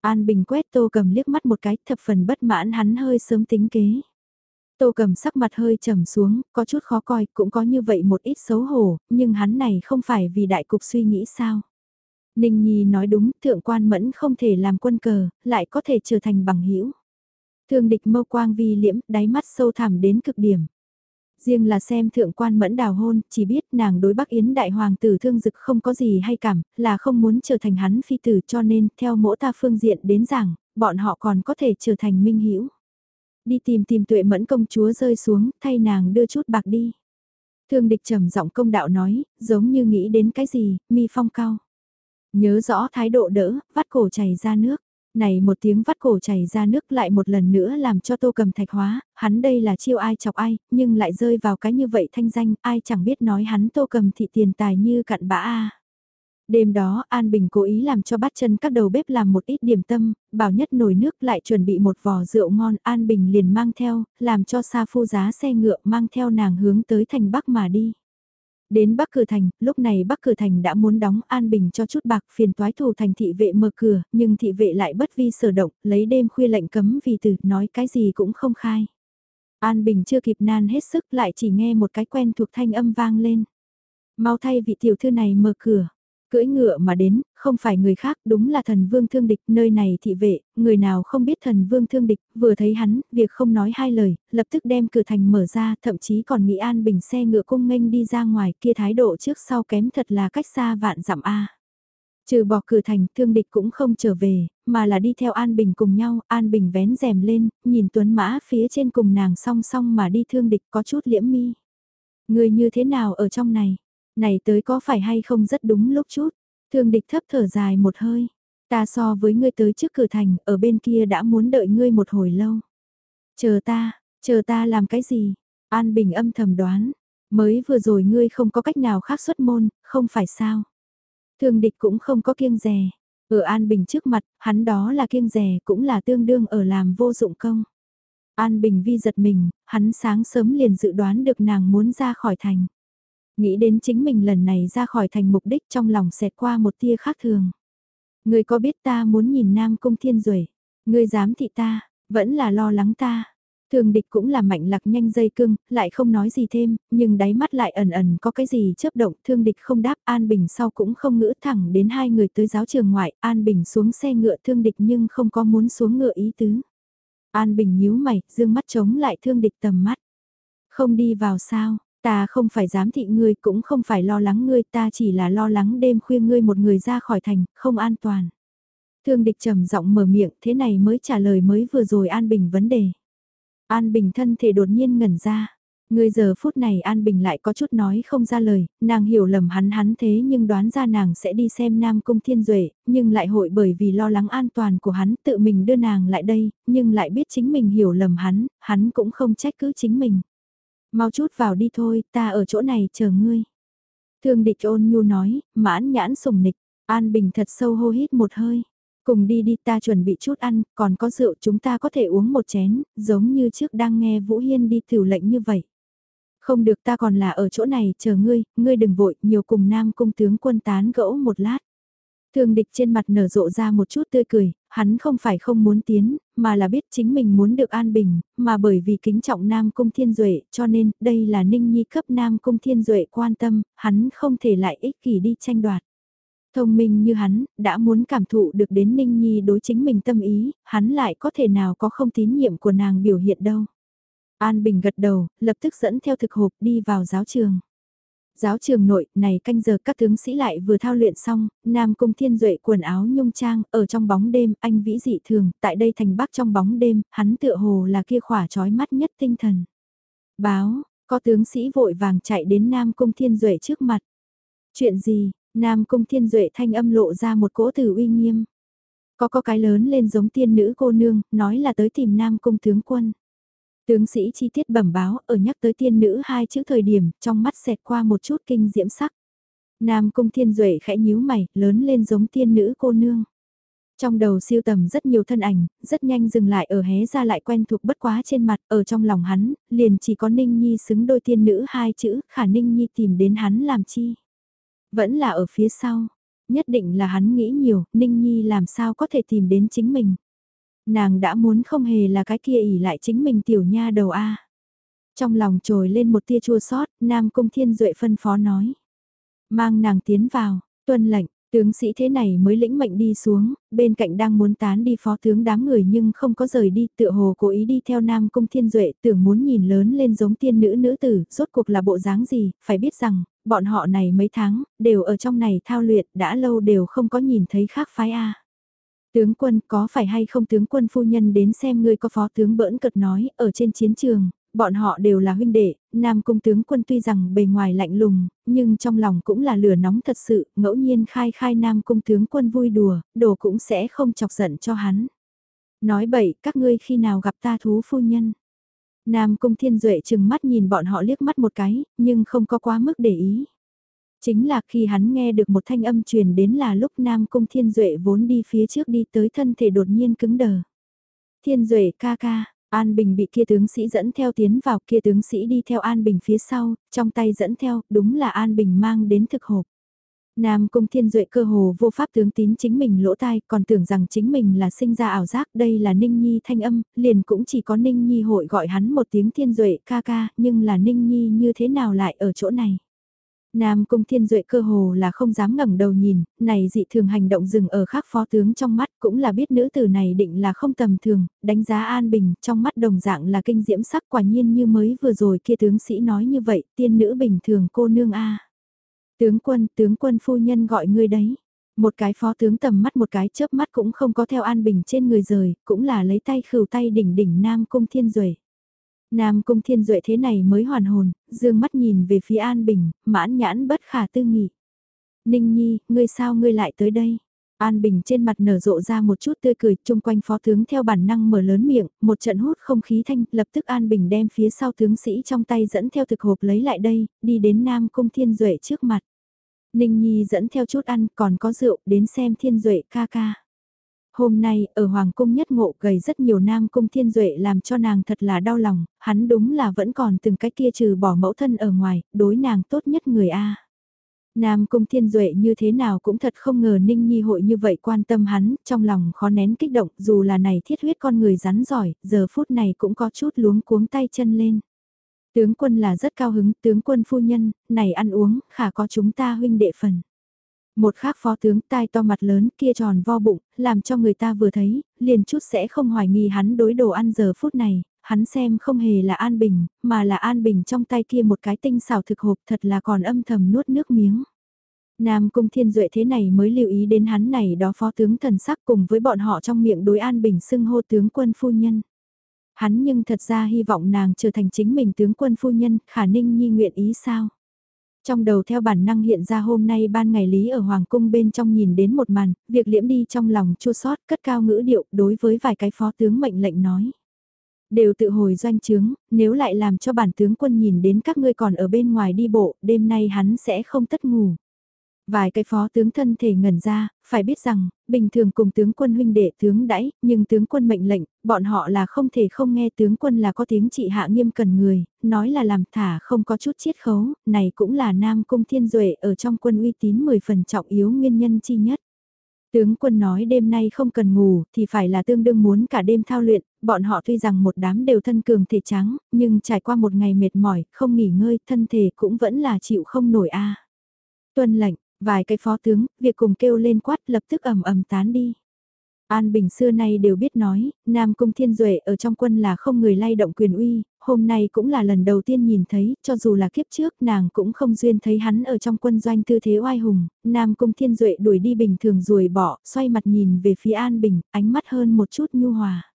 An Bình quét Tô Cầm liếc mắt một cái, thập phần bất mãn hắn hơi sớm tính kế. Tô Cầm sắc mặt hơi trầm xuống, có chút khó coi, cũng có như vậy một ít xấu hổ, nhưng hắn này không phải vì đại cục suy nghĩ sao. Ninh Nhi nói đúng, thượng quan mẫn không thể làm quân cờ, lại có thể trở thành bằng hữu Thương địch mâu quang vi liễm, đáy mắt sâu thẳm đến cực điểm. Riêng là xem thượng quan mẫn đào hôn, chỉ biết nàng đối Bắc Yến đại hoàng tử thương dực không có gì hay cảm, là không muốn trở thành hắn phi tử cho nên, theo mỗi ta phương diện đến rằng, bọn họ còn có thể trở thành minh hiểu Đi tìm tìm tuệ mẫn công chúa rơi xuống, thay nàng đưa chút bạc đi. Thương địch trầm giọng công đạo nói, giống như nghĩ đến cái gì, mi phong cao. Nhớ rõ thái độ đỡ, vắt cổ chảy ra nước. Này một tiếng vắt cổ chảy ra nước lại một lần nữa làm cho tô cầm thạch hóa, hắn đây là chiêu ai chọc ai, nhưng lại rơi vào cái như vậy thanh danh, ai chẳng biết nói hắn tô cầm thị tiền tài như cặn bã a. Đêm đó An Bình cố ý làm cho bắt chân các đầu bếp làm một ít điểm tâm, bảo nhất nồi nước lại chuẩn bị một vò rượu ngon An Bình liền mang theo, làm cho Sa Phu giá xe ngựa mang theo nàng hướng tới thành Bắc mà đi. Đến Bắc Cửa Thành, lúc này Bắc Cửa Thành đã muốn đóng an bình cho chút bạc phiền toái thủ thành thị vệ mở cửa, nhưng thị vệ lại bất vi sở động, lấy đêm khuya lệnh cấm vì từ, nói cái gì cũng không khai. An Bình chưa kịp nan hết sức lại chỉ nghe một cái quen thuộc thanh âm vang lên. Mau thay vị tiểu thư này mở cửa. Cưỡi ngựa mà đến, không phải người khác, đúng là thần vương thương địch, nơi này thị vệ, người nào không biết thần vương thương địch, vừa thấy hắn, việc không nói hai lời, lập tức đem cửa thành mở ra, thậm chí còn nghĩ an bình xe ngựa cung nghênh đi ra ngoài, kia thái độ trước sau kém thật là cách xa vạn dặm A. Trừ bỏ cửa thành, thương địch cũng không trở về, mà là đi theo An Bình cùng nhau, An Bình vén rèm lên, nhìn tuấn mã phía trên cùng nàng song song mà đi thương địch có chút liễm mi. Người như thế nào ở trong này? Này tới có phải hay không rất đúng lúc chút. Thương địch thấp thở dài một hơi. Ta so với ngươi tới trước cửa thành, ở bên kia đã muốn đợi ngươi một hồi lâu. Chờ ta, chờ ta làm cái gì? An Bình âm thầm đoán. Mới vừa rồi ngươi không có cách nào khác xuất môn, không phải sao? Thương địch cũng không có kiêng rè. Ở An Bình trước mặt, hắn đó là kiêng rè cũng là tương đương ở làm vô dụng công. An Bình vi giật mình, hắn sáng sớm liền dự đoán được nàng muốn ra khỏi thành. Nghĩ đến chính mình lần này ra khỏi thành mục đích trong lòng xẹt qua một tia khác thường. ngươi có biết ta muốn nhìn Nam Cung Thiên Duệ ngươi dám thị ta, vẫn là lo lắng ta. Thường địch cũng là mạnh lạc nhanh dây cưng, lại không nói gì thêm, nhưng đáy mắt lại ẩn ẩn có cái gì chớp động, thương địch không đáp, An Bình sau cũng không ngữ thẳng đến hai người tới giáo trường ngoại, An Bình xuống xe ngựa thương địch nhưng không có muốn xuống ngựa ý tứ. An Bình nhíu mày, dương mắt chống lại thương địch tầm mắt. Không đi vào sao, Ta không phải dám thị ngươi cũng không phải lo lắng ngươi ta chỉ là lo lắng đêm khuya ngươi một người ra khỏi thành, không an toàn. Thương địch trầm giọng mở miệng thế này mới trả lời mới vừa rồi An Bình vấn đề. An Bình thân thể đột nhiên ngẩn ra. Người giờ phút này An Bình lại có chút nói không ra lời, nàng hiểu lầm hắn hắn thế nhưng đoán ra nàng sẽ đi xem Nam Cung Thiên Duệ, nhưng lại hội bởi vì lo lắng an toàn của hắn tự mình đưa nàng lại đây, nhưng lại biết chính mình hiểu lầm hắn, hắn cũng không trách cứ chính mình. Mau chút vào đi thôi, ta ở chỗ này chờ ngươi. Thương địch ôn nhu nói, mãn nhãn sùng nịch, An Bình thật sâu hô hít một hơi. Cùng đi đi ta chuẩn bị chút ăn, còn có rượu chúng ta có thể uống một chén, giống như trước đang nghe Vũ Hiên đi thử lệnh như vậy. Không được ta còn là ở chỗ này chờ ngươi, ngươi đừng vội, nhiều cùng nam cung tướng quân tán gẫu một lát. Thường địch trên mặt nở rộ ra một chút tươi cười, hắn không phải không muốn tiến, mà là biết chính mình muốn được an bình, mà bởi vì kính trọng Nam Cung Thiên Duệ, cho nên đây là Ninh Nhi cấp Nam Cung Thiên Duệ quan tâm, hắn không thể lại ích kỷ đi tranh đoạt. Thông minh như hắn, đã muốn cảm thụ được đến Ninh Nhi đối chính mình tâm ý, hắn lại có thể nào có không tín nhiệm của nàng biểu hiện đâu. An Bình gật đầu, lập tức dẫn theo thực hộp đi vào giáo trường. Giáo trường nội, này canh giờ các tướng sĩ lại vừa thao luyện xong, Nam Cung Thiên Duệ quần áo nhung trang, ở trong bóng đêm, anh vĩ dị thường, tại đây thành bắc trong bóng đêm, hắn tựa hồ là kia khỏa trói mắt nhất tinh thần. Báo, có tướng sĩ vội vàng chạy đến Nam Cung Thiên Duệ trước mặt. Chuyện gì, Nam Cung Thiên Duệ thanh âm lộ ra một cỗ từ uy nghiêm. Có có cái lớn lên giống tiên nữ cô nương, nói là tới tìm Nam Cung tướng quân. Tướng sĩ chi tiết bẩm báo ở nhắc tới tiên nữ hai chữ thời điểm, trong mắt xẹt qua một chút kinh diễm sắc. Nam Cung Thiên Duệ khẽ nhíu mày, lớn lên giống tiên nữ cô nương. Trong đầu siêu tầm rất nhiều thân ảnh, rất nhanh dừng lại ở hé ra lại quen thuộc bất quá trên mặt, ở trong lòng hắn, liền chỉ có Ninh Nhi xứng đôi tiên nữ hai chữ, khả Ninh Nhi tìm đến hắn làm chi. Vẫn là ở phía sau, nhất định là hắn nghĩ nhiều, Ninh Nhi làm sao có thể tìm đến chính mình. Nàng đã muốn không hề là cái kia ỉ lại chính mình tiểu nha đầu A. Trong lòng trồi lên một tia chua sót, Nam Cung Thiên Duệ phân phó nói. Mang nàng tiến vào, tuân lệnh, Tướng sĩ thế này mới lĩnh mệnh đi xuống, bên cạnh đang muốn tán đi phó tướng đám người nhưng không có rời đi, tựa hồ cố ý đi theo Nam Cung Thiên Duệ, tưởng muốn nhìn lớn lên giống tiên nữ nữ tử, rốt cuộc là bộ dáng gì, phải biết rằng, bọn họ này mấy tháng, đều ở trong này thao luyện, đã lâu đều không có nhìn thấy khác phái A. Tướng quân có phải hay không tướng quân phu nhân đến xem ngươi có phó tướng bỡn cật nói, ở trên chiến trường, bọn họ đều là huynh đệ, Nam Cung tướng quân tuy rằng bề ngoài lạnh lùng, nhưng trong lòng cũng là lửa nóng thật sự, ngẫu nhiên khai khai Nam Cung tướng quân vui đùa, đồ cũng sẽ không chọc giận cho hắn. Nói bậy, các ngươi khi nào gặp ta thú phu nhân. Nam Cung Thiên Duệ chừng mắt nhìn bọn họ liếc mắt một cái, nhưng không có quá mức để ý. Chính là khi hắn nghe được một thanh âm truyền đến là lúc Nam Cung Thiên Duệ vốn đi phía trước đi tới thân thể đột nhiên cứng đờ. Thiên Duệ ca ca, An Bình bị kia tướng sĩ dẫn theo tiến vào kia tướng sĩ đi theo An Bình phía sau, trong tay dẫn theo, đúng là An Bình mang đến thực hộp. Nam Cung Thiên Duệ cơ hồ vô pháp tướng tín chính mình lỗ tai, còn tưởng rằng chính mình là sinh ra ảo giác, đây là Ninh Nhi thanh âm, liền cũng chỉ có Ninh Nhi hội gọi hắn một tiếng Thiên Duệ ca ca, nhưng là Ninh Nhi như thế nào lại ở chỗ này. Nam Cung Thiên Duệ cơ hồ là không dám ngẩng đầu nhìn, này dị thường hành động dừng ở khác phó tướng trong mắt cũng là biết nữ tử này định là không tầm thường, đánh giá an bình, trong mắt đồng dạng là kinh diễm sắc quả nhiên như mới vừa rồi kia tướng sĩ nói như vậy, tiên nữ bình thường cô nương A. Tướng quân, tướng quân phu nhân gọi ngươi đấy. Một cái phó tướng tầm mắt một cái chớp mắt cũng không có theo an bình trên người rời, cũng là lấy tay khửu tay đỉnh đỉnh Nam Cung Thiên Duệ. Nam Cung Thiên Duệ thế này mới hoàn hồn, dương mắt nhìn về phía An Bình, mãn nhãn bất khả tư nghị. Ninh Nhi, ngươi sao ngươi lại tới đây? An Bình trên mặt nở rộ ra một chút tươi cười, chung quanh phó tướng theo bản năng mở lớn miệng, một trận hút không khí thanh, lập tức An Bình đem phía sau tướng sĩ trong tay dẫn theo thực hộp lấy lại đây, đi đến Nam Cung Thiên Duệ trước mặt. Ninh Nhi dẫn theo chút ăn, còn có rượu, đến xem Thiên Duệ ca ca. Hôm nay, ở Hoàng Cung nhất ngộ gầy rất nhiều nam cung thiên duệ làm cho nàng thật là đau lòng, hắn đúng là vẫn còn từng cái kia trừ bỏ mẫu thân ở ngoài, đối nàng tốt nhất người A. Nam Cung Thiên Duệ như thế nào cũng thật không ngờ Ninh Nhi hội như vậy quan tâm hắn, trong lòng khó nén kích động, dù là này thiết huyết con người rắn giỏi, giờ phút này cũng có chút luống cuống tay chân lên. Tướng quân là rất cao hứng, tướng quân phu nhân, này ăn uống, khả có chúng ta huynh đệ phần. Một khác phó tướng tai to mặt lớn kia tròn vo bụng, làm cho người ta vừa thấy, liền chút sẽ không hoài nghi hắn đối đồ ăn giờ phút này, hắn xem không hề là An Bình, mà là An Bình trong tay kia một cái tinh xảo thực hộp thật là còn âm thầm nuốt nước miếng. Nam Cung Thiên Duệ thế này mới lưu ý đến hắn này đó phó tướng thần sắc cùng với bọn họ trong miệng đối An Bình xưng hô tướng quân phu nhân. Hắn nhưng thật ra hy vọng nàng trở thành chính mình tướng quân phu nhân, khả ninh nhi nguyện ý sao? Trong đầu theo bản năng hiện ra hôm nay ban ngày Lý ở Hoàng cung bên trong nhìn đến một màn, việc liễm đi trong lòng chua sót cất cao ngữ điệu đối với vài cái phó tướng mệnh lệnh nói. Đều tự hồi doanh trướng, nếu lại làm cho bản tướng quân nhìn đến các ngươi còn ở bên ngoài đi bộ, đêm nay hắn sẽ không tất ngủ. Vài cái phó tướng thân thể ngẩn ra, phải biết rằng, bình thường cùng tướng quân huynh đệ tướng đãi, nhưng tướng quân mệnh lệnh, bọn họ là không thể không nghe tướng quân là có tiếng trị hạ nghiêm cần người, nói là làm thả không có chút chiết khấu, này cũng là Nam Cung Thiên Duệ ở trong quân uy tín 10 phần trọng yếu nguyên nhân chi nhất. Tướng quân nói đêm nay không cần ngủ thì phải là tương đương muốn cả đêm thao luyện, bọn họ tuy rằng một đám đều thân cường thể trắng, nhưng trải qua một ngày mệt mỏi, không nghỉ ngơi, thân thể cũng vẫn là chịu không nổi a. Tuân lệnh, Vài cái phó tướng, việc cùng kêu lên quát lập tức ầm ầm tán đi. An Bình xưa nay đều biết nói, Nam Cung Thiên Duệ ở trong quân là không người lay động quyền uy, hôm nay cũng là lần đầu tiên nhìn thấy, cho dù là kiếp trước nàng cũng không duyên thấy hắn ở trong quân doanh tư thế oai hùng, Nam Cung Thiên Duệ đuổi đi bình thường rồi bỏ, xoay mặt nhìn về phía An Bình, ánh mắt hơn một chút nhu hòa.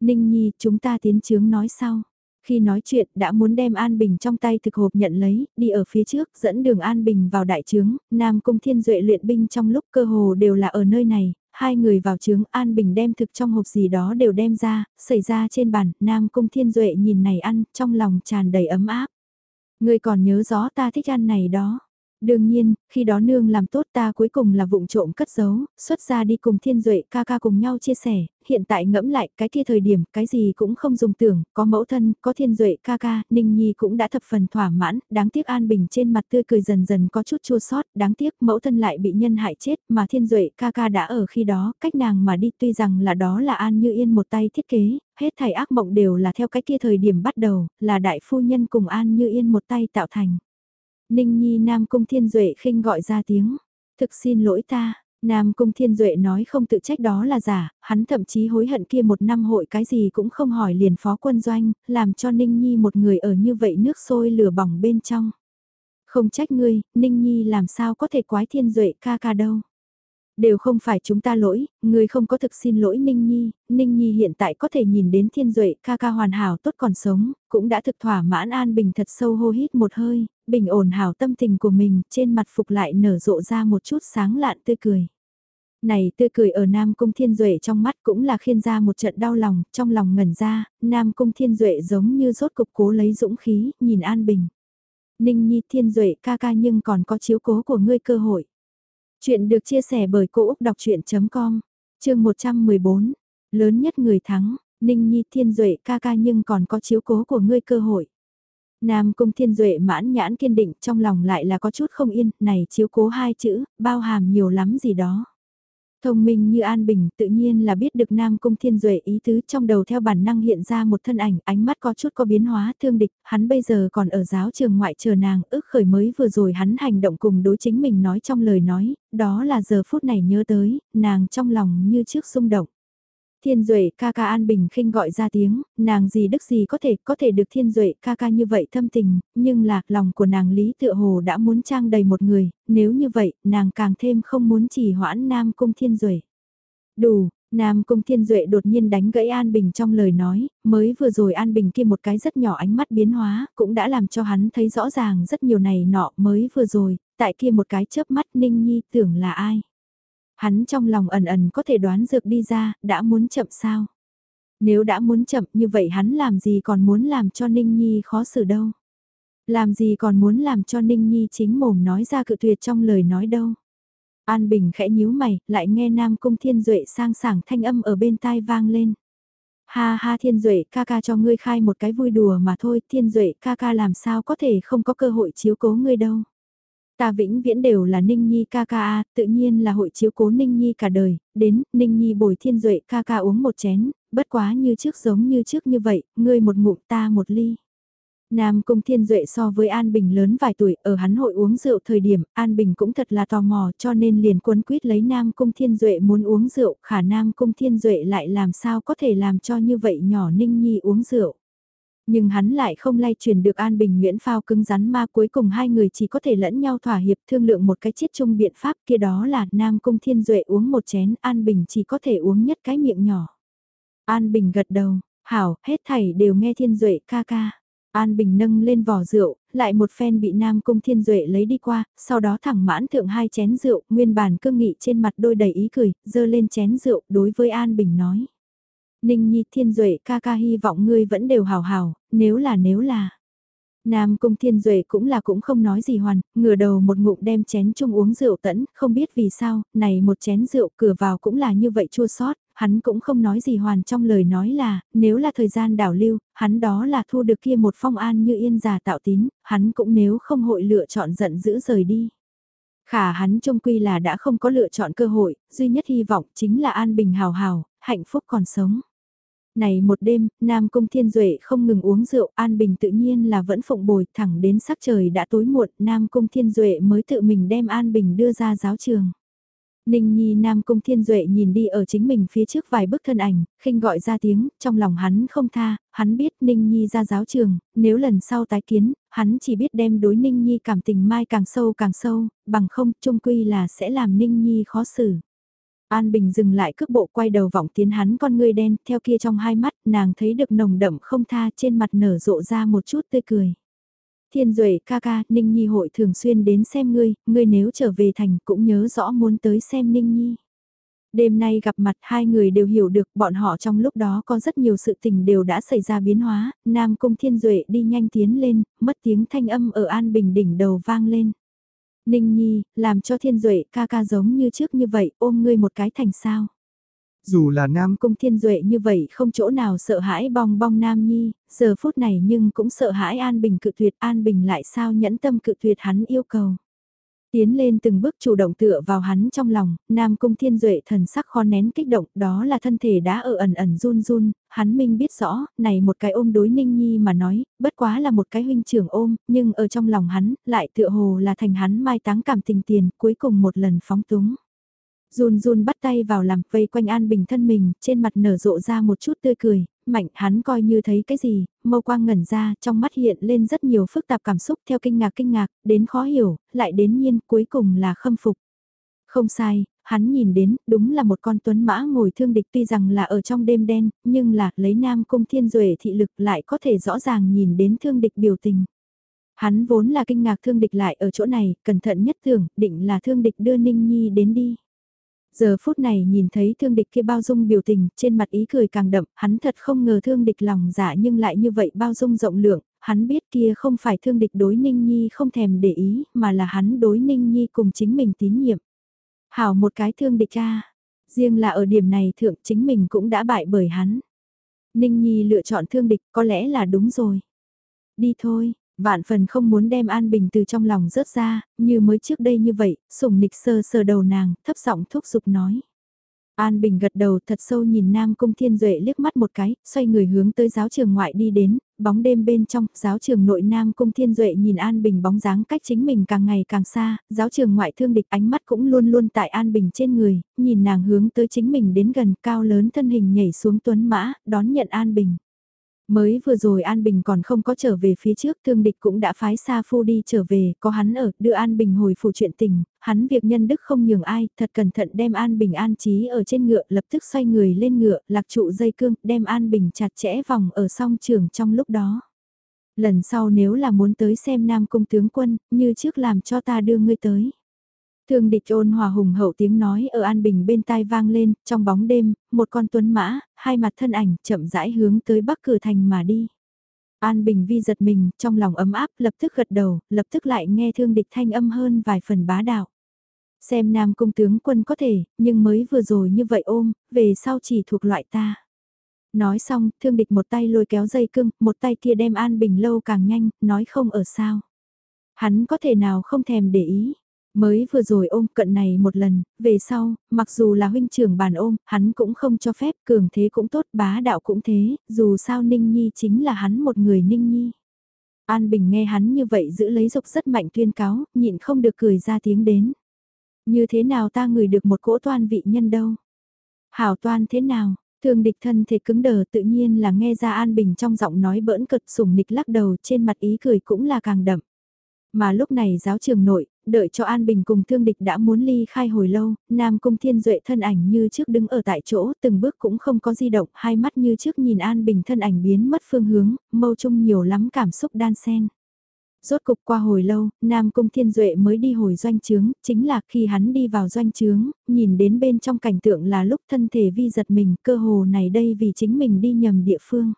Ninh Nhi, chúng ta tiến chướng nói sau. Khi nói chuyện đã muốn đem An Bình trong tay thực hộp nhận lấy, đi ở phía trước dẫn đường An Bình vào đại trướng, Nam Cung Thiên Duệ luyện binh trong lúc cơ hồ đều là ở nơi này, hai người vào trướng An Bình đem thực trong hộp gì đó đều đem ra, xảy ra trên bàn, Nam Cung Thiên Duệ nhìn này ăn, trong lòng tràn đầy ấm áp. Người còn nhớ rõ ta thích ăn này đó. Đương nhiên, khi đó nương làm tốt ta cuối cùng là vụng trộm cất giấu, xuất ra đi cùng thiên duệ ca ca cùng nhau chia sẻ, hiện tại ngẫm lại cái kia thời điểm, cái gì cũng không dùng tưởng, có mẫu thân, có thiên duệ ca ca, Ninh Nhi cũng đã thập phần thỏa mãn, đáng tiếc An Bình trên mặt tươi cười dần dần có chút chua sót, đáng tiếc mẫu thân lại bị nhân hại chết, mà thiên duệ ca ca đã ở khi đó, cách nàng mà đi tuy rằng là đó là An Như Yên một tay thiết kế, hết thảy ác mộng đều là theo cái kia thời điểm bắt đầu, là đại phu nhân cùng An Như Yên một tay tạo thành. Ninh Nhi Nam Cung Thiên Duệ khinh gọi ra tiếng. Thực xin lỗi ta, Nam Cung Thiên Duệ nói không tự trách đó là giả, hắn thậm chí hối hận kia một năm hội cái gì cũng không hỏi liền phó quân doanh, làm cho Ninh Nhi một người ở như vậy nước sôi lửa bỏng bên trong. Không trách ngươi, Ninh Nhi làm sao có thể quái Thiên Duệ ca ca đâu. Đều không phải chúng ta lỗi, người không có thực xin lỗi Ninh Nhi, Ninh Nhi hiện tại có thể nhìn đến thiên duệ ca ca hoàn hảo tốt còn sống, cũng đã thực thỏa mãn an bình thật sâu hô hít một hơi, bình ổn hảo tâm tình của mình, trên mặt phục lại nở rộ ra một chút sáng lạn tươi cười. Này tươi cười ở Nam Cung Thiên Duệ trong mắt cũng là khiên ra một trận đau lòng, trong lòng ngẩn ra, Nam Cung Thiên Duệ giống như rốt cục cố lấy dũng khí, nhìn An Bình. Ninh Nhi Thiên Duệ ca ca nhưng còn có chiếu cố của ngươi cơ hội. Chuyện được chia sẻ bởi Cô Úc Đọc Chuyện.com, chương 114, lớn nhất người thắng, Ninh Nhi Thiên Duệ ca ca nhưng còn có chiếu cố của ngươi cơ hội. Nam Cung Thiên Duệ mãn nhãn kiên định trong lòng lại là có chút không yên, này chiếu cố hai chữ, bao hàm nhiều lắm gì đó. Thông minh như An Bình tự nhiên là biết được Nam Cung Thiên Duệ ý tứ trong đầu theo bản năng hiện ra một thân ảnh, ánh mắt có chút có biến hóa thương địch, hắn bây giờ còn ở giáo trường ngoại chờ nàng, ước khởi mới vừa rồi hắn hành động cùng đối chính mình nói trong lời nói, đó là giờ phút này nhớ tới, nàng trong lòng như trước xung động. Thiên Duệ ca ca An Bình khinh gọi ra tiếng, nàng gì đức gì có thể, có thể được Thiên Duệ ca ca như vậy thâm tình, nhưng là lòng của nàng Lý Tựa Hồ đã muốn trang đầy một người, nếu như vậy, nàng càng thêm không muốn chỉ hoãn Nam Cung Thiên Duệ. Đủ, Nam Cung Thiên Duệ đột nhiên đánh gãy An Bình trong lời nói, mới vừa rồi An Bình kia một cái rất nhỏ ánh mắt biến hóa, cũng đã làm cho hắn thấy rõ ràng rất nhiều này nọ mới vừa rồi, tại kia một cái chớp mắt Ninh Nhi tưởng là ai. Hắn trong lòng ẩn ẩn có thể đoán dược đi ra, đã muốn chậm sao? Nếu đã muốn chậm như vậy hắn làm gì còn muốn làm cho Ninh Nhi khó xử đâu? Làm gì còn muốn làm cho Ninh Nhi chính mồm nói ra cự tuyệt trong lời nói đâu? An Bình khẽ nhíu mày, lại nghe Nam Cung Thiên Duệ sang sảng thanh âm ở bên tai vang lên. Ha ha Thiên Duệ ca ca cho ngươi khai một cái vui đùa mà thôi, Thiên Duệ ca ca làm sao có thể không có cơ hội chiếu cố ngươi đâu. Ta vĩnh viễn đều là Ninh Nhi ca ca, tự nhiên là hội chiếu cố Ninh Nhi cả đời, đến, Ninh Nhi bồi thiên duệ ca ca uống một chén, bất quá như trước giống như trước như vậy, ngươi một ngụm ta một ly. Nam Cung Thiên Duệ so với An Bình lớn vài tuổi, ở hắn hội uống rượu thời điểm, An Bình cũng thật là tò mò cho nên liền cuốn quýt lấy Nam Cung Thiên Duệ muốn uống rượu, khả Nam Cung Thiên Duệ lại làm sao có thể làm cho như vậy nhỏ Ninh Nhi uống rượu. Nhưng hắn lại không lay truyền được An Bình Nguyễn Phao cứng rắn ma cuối cùng hai người chỉ có thể lẫn nhau thỏa hiệp thương lượng một cái chiết chung biện pháp kia đó là Nam Cung Thiên Duệ uống một chén An Bình chỉ có thể uống nhất cái miệng nhỏ. An Bình gật đầu, Hảo, hết thảy đều nghe thiên duệ ca ca. An Bình nâng lên vỏ rượu, lại một phen bị Nam Cung Thiên Duệ lấy đi qua, sau đó thẳng mãn thượng hai chén rượu, nguyên bản cương nghị trên mặt đôi đầy ý cười, dơ lên chén rượu đối với An Bình nói. Ninh Nhi Thiên Duệ ca ca hy vọng ngươi vẫn đều hào hào, nếu là nếu là. Nam Cung Thiên Duệ cũng là cũng không nói gì hoàn, ngửa đầu một ngụm đem chén chung uống rượu tẫn, không biết vì sao, này một chén rượu cửa vào cũng là như vậy chua sót, hắn cũng không nói gì hoàn trong lời nói là, nếu là thời gian đảo lưu, hắn đó là thu được kia một phong an như yên giả tạo tín, hắn cũng nếu không hội lựa chọn giận dữ rời đi. Khả hắn trông quy là đã không có lựa chọn cơ hội, duy nhất hy vọng chính là an bình hào hào, hạnh phúc còn sống. Này một đêm, Nam Cung Thiên Duệ không ngừng uống rượu, An Bình tự nhiên là vẫn phụng bồi thẳng đến sắc trời đã tối muộn, Nam Cung Thiên Duệ mới tự mình đem An Bình đưa ra giáo trường. Ninh Nhi Nam Cung Thiên Duệ nhìn đi ở chính mình phía trước vài bức thân ảnh, khinh gọi ra tiếng, trong lòng hắn không tha, hắn biết Ninh Nhi ra giáo trường, nếu lần sau tái kiến, hắn chỉ biết đem đối Ninh Nhi cảm tình mai càng sâu càng sâu, bằng không trung quy là sẽ làm Ninh Nhi khó xử. An Bình dừng lại cước bộ quay đầu vọng tiến hắn con ngươi đen, theo kia trong hai mắt, nàng thấy được nồng đậm không tha trên mặt nở rộ ra một chút tươi cười. Thiên Duệ ca ca, Ninh Nhi hội thường xuyên đến xem ngươi, ngươi nếu trở về thành cũng nhớ rõ muốn tới xem Ninh Nhi. Đêm nay gặp mặt hai người đều hiểu được bọn họ trong lúc đó có rất nhiều sự tình đều đã xảy ra biến hóa, Nam Cung Thiên Duệ đi nhanh tiến lên, mất tiếng thanh âm ở An Bình đỉnh đầu vang lên. Ninh Nhi, làm cho Thiên Duệ ca ca giống như trước như vậy, ôm ngươi một cái thành sao. Dù là Nam Cung Thiên Duệ như vậy không chỗ nào sợ hãi bong bong Nam Nhi, giờ phút này nhưng cũng sợ hãi An Bình cự tuyệt An Bình lại sao nhẫn tâm cự tuyệt hắn yêu cầu. Tiến lên từng bước chủ động tựa vào hắn trong lòng, Nam Cung Thiên Duệ thần sắc khó nén kích động, đó là thân thể đã ở ẩn ẩn run run, hắn minh biết rõ, này một cái ôm đối Ninh Nhi mà nói, bất quá là một cái huynh trưởng ôm, nhưng ở trong lòng hắn, lại tựa hồ là thành hắn mai táng cảm tình tiền, cuối cùng một lần phóng túng. Run run bắt tay vào làm vây quanh An Bình thân mình, trên mặt nở rộ ra một chút tươi cười, mạnh hắn coi như thấy cái gì, mâu quang ngẩn ra, trong mắt hiện lên rất nhiều phức tạp cảm xúc theo kinh ngạc kinh ngạc, đến khó hiểu, lại đến nhiên, cuối cùng là khâm phục. Không sai, hắn nhìn đến, đúng là một con tuấn mã ngồi thương địch tuy rằng là ở trong đêm đen, nhưng là lấy nam cung thiên duệ thị lực lại có thể rõ ràng nhìn đến thương địch biểu tình. Hắn vốn là kinh ngạc thương địch lại ở chỗ này, cẩn thận nhất tưởng, định là thương địch đưa Ninh Nhi đến đi. Giờ phút này nhìn thấy thương địch kia bao dung biểu tình, trên mặt ý cười càng đậm, hắn thật không ngờ thương địch lòng dạ nhưng lại như vậy bao dung rộng lượng, hắn biết kia không phải thương địch đối Ninh Nhi không thèm để ý, mà là hắn đối Ninh Nhi cùng chính mình tín nhiệm. Hảo một cái thương địch cha, riêng là ở điểm này thượng chính mình cũng đã bại bởi hắn. Ninh Nhi lựa chọn thương địch có lẽ là đúng rồi. Đi thôi, Vạn phần không muốn đem An Bình từ trong lòng rớt ra, như mới trước đây như vậy, sủng nịch sơ sờ đầu nàng, thấp giọng thúc giục nói. An Bình gật đầu thật sâu nhìn Nam Cung Thiên Duệ liếc mắt một cái, xoay người hướng tới giáo trường ngoại đi đến, bóng đêm bên trong, giáo trường nội Nam Cung Thiên Duệ nhìn An Bình bóng dáng cách chính mình càng ngày càng xa, giáo trường ngoại thương địch ánh mắt cũng luôn luôn tại An Bình trên người, nhìn nàng hướng tới chính mình đến gần cao lớn thân hình nhảy xuống tuấn mã, đón nhận An Bình. Mới vừa rồi An Bình còn không có trở về phía trước, thương địch cũng đã phái Sa Phu đi trở về, có hắn ở, đưa An Bình hồi phủ chuyện tình, hắn việc nhân đức không nhường ai, thật cẩn thận đem An Bình an trí ở trên ngựa, lập tức xoay người lên ngựa, lạc trụ dây cương, đem An Bình chặt chẽ vòng ở song trường trong lúc đó. Lần sau nếu là muốn tới xem Nam Cung tướng quân, như trước làm cho ta đưa ngươi tới. Thương địch ôn hòa hùng hậu tiếng nói ở An Bình bên tai vang lên, trong bóng đêm, một con tuấn mã, hai mặt thân ảnh chậm rãi hướng tới bắc cửa thành mà đi. An Bình vi giật mình, trong lòng ấm áp, lập tức gật đầu, lập tức lại nghe thương địch thanh âm hơn vài phần bá đạo. Xem nam cung tướng quân có thể, nhưng mới vừa rồi như vậy ôm, về sau chỉ thuộc loại ta. Nói xong, thương địch một tay lôi kéo dây cưng, một tay kia đem An Bình lâu càng nhanh, nói không ở sao. Hắn có thể nào không thèm để ý, Mới vừa rồi ôm cận này một lần, về sau, mặc dù là huynh trưởng bàn ôm, hắn cũng không cho phép, cường thế cũng tốt, bá đạo cũng thế, dù sao Ninh Nhi chính là hắn một người Ninh Nhi. An Bình nghe hắn như vậy giữ lấy dục rất mạnh tuyên cáo, nhịn không được cười ra tiếng đến. Như thế nào ta ngửi được một cỗ toan vị nhân đâu? Hảo toan thế nào? Thường địch thân thể cứng đờ tự nhiên là nghe ra An Bình trong giọng nói bỡn cật sủng nịch lắc đầu trên mặt ý cười cũng là càng đậm. Mà lúc này giáo trường nội, đợi cho An Bình cùng Thương Địch đã muốn ly khai hồi lâu, Nam Cung Thiên Duệ thân ảnh như trước đứng ở tại chỗ, từng bước cũng không có di động, hai mắt như trước nhìn An Bình thân ảnh biến mất phương hướng, mâu trung nhiều lắm cảm xúc đan xen. Rốt cục qua hồi lâu, Nam Cung Thiên Duệ mới đi hồi doanh trướng, chính là khi hắn đi vào doanh trướng, nhìn đến bên trong cảnh tượng là lúc thân thể vi giật mình, cơ hồ này đây vì chính mình đi nhầm địa phương.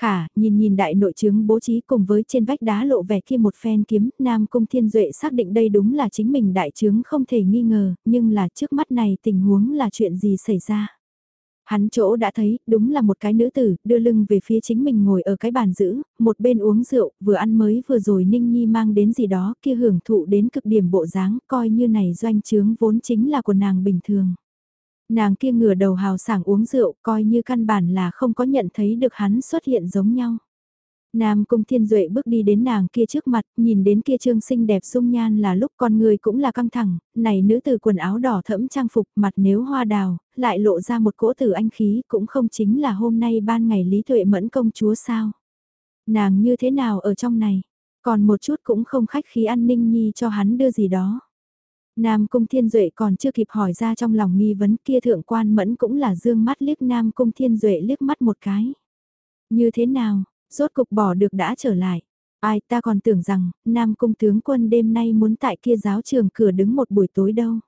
Khả, nhìn nhìn đại nội trướng bố trí cùng với trên vách đá lộ vẻ kia một phen kiếm, Nam Cung Thiên Duệ xác định đây đúng là chính mình đại trướng không thể nghi ngờ, nhưng là trước mắt này tình huống là chuyện gì xảy ra. Hắn chỗ đã thấy, đúng là một cái nữ tử, đưa lưng về phía chính mình ngồi ở cái bàn giữ, một bên uống rượu, vừa ăn mới vừa rồi Ninh Nhi mang đến gì đó, kia hưởng thụ đến cực điểm bộ dáng, coi như này doanh trướng vốn chính là của nàng bình thường. Nàng kia ngửa đầu hào sảng uống rượu, coi như căn bản là không có nhận thấy được hắn xuất hiện giống nhau. Nam Cung Thiên Duệ bước đi đến nàng kia trước mặt, nhìn đến kia trương xinh đẹp dung nhan là lúc con người cũng là căng thẳng, này nữ tử quần áo đỏ thẫm trang phục mặt nếu hoa đào, lại lộ ra một cỗ tử anh khí cũng không chính là hôm nay ban ngày Lý Tuệ Mẫn công chúa sao. Nàng như thế nào ở trong này, còn một chút cũng không khách khí an ninh nhi cho hắn đưa gì đó. Nam Cung Thiên Duệ còn chưa kịp hỏi ra trong lòng nghi vấn kia thượng quan mẫn cũng là dương mắt liếc Nam Cung Thiên Duệ liếc mắt một cái. Như thế nào, rốt cục bỏ được đã trở lại. Ai ta còn tưởng rằng, Nam Cung tướng quân đêm nay muốn tại kia giáo trường cửa đứng một buổi tối đâu.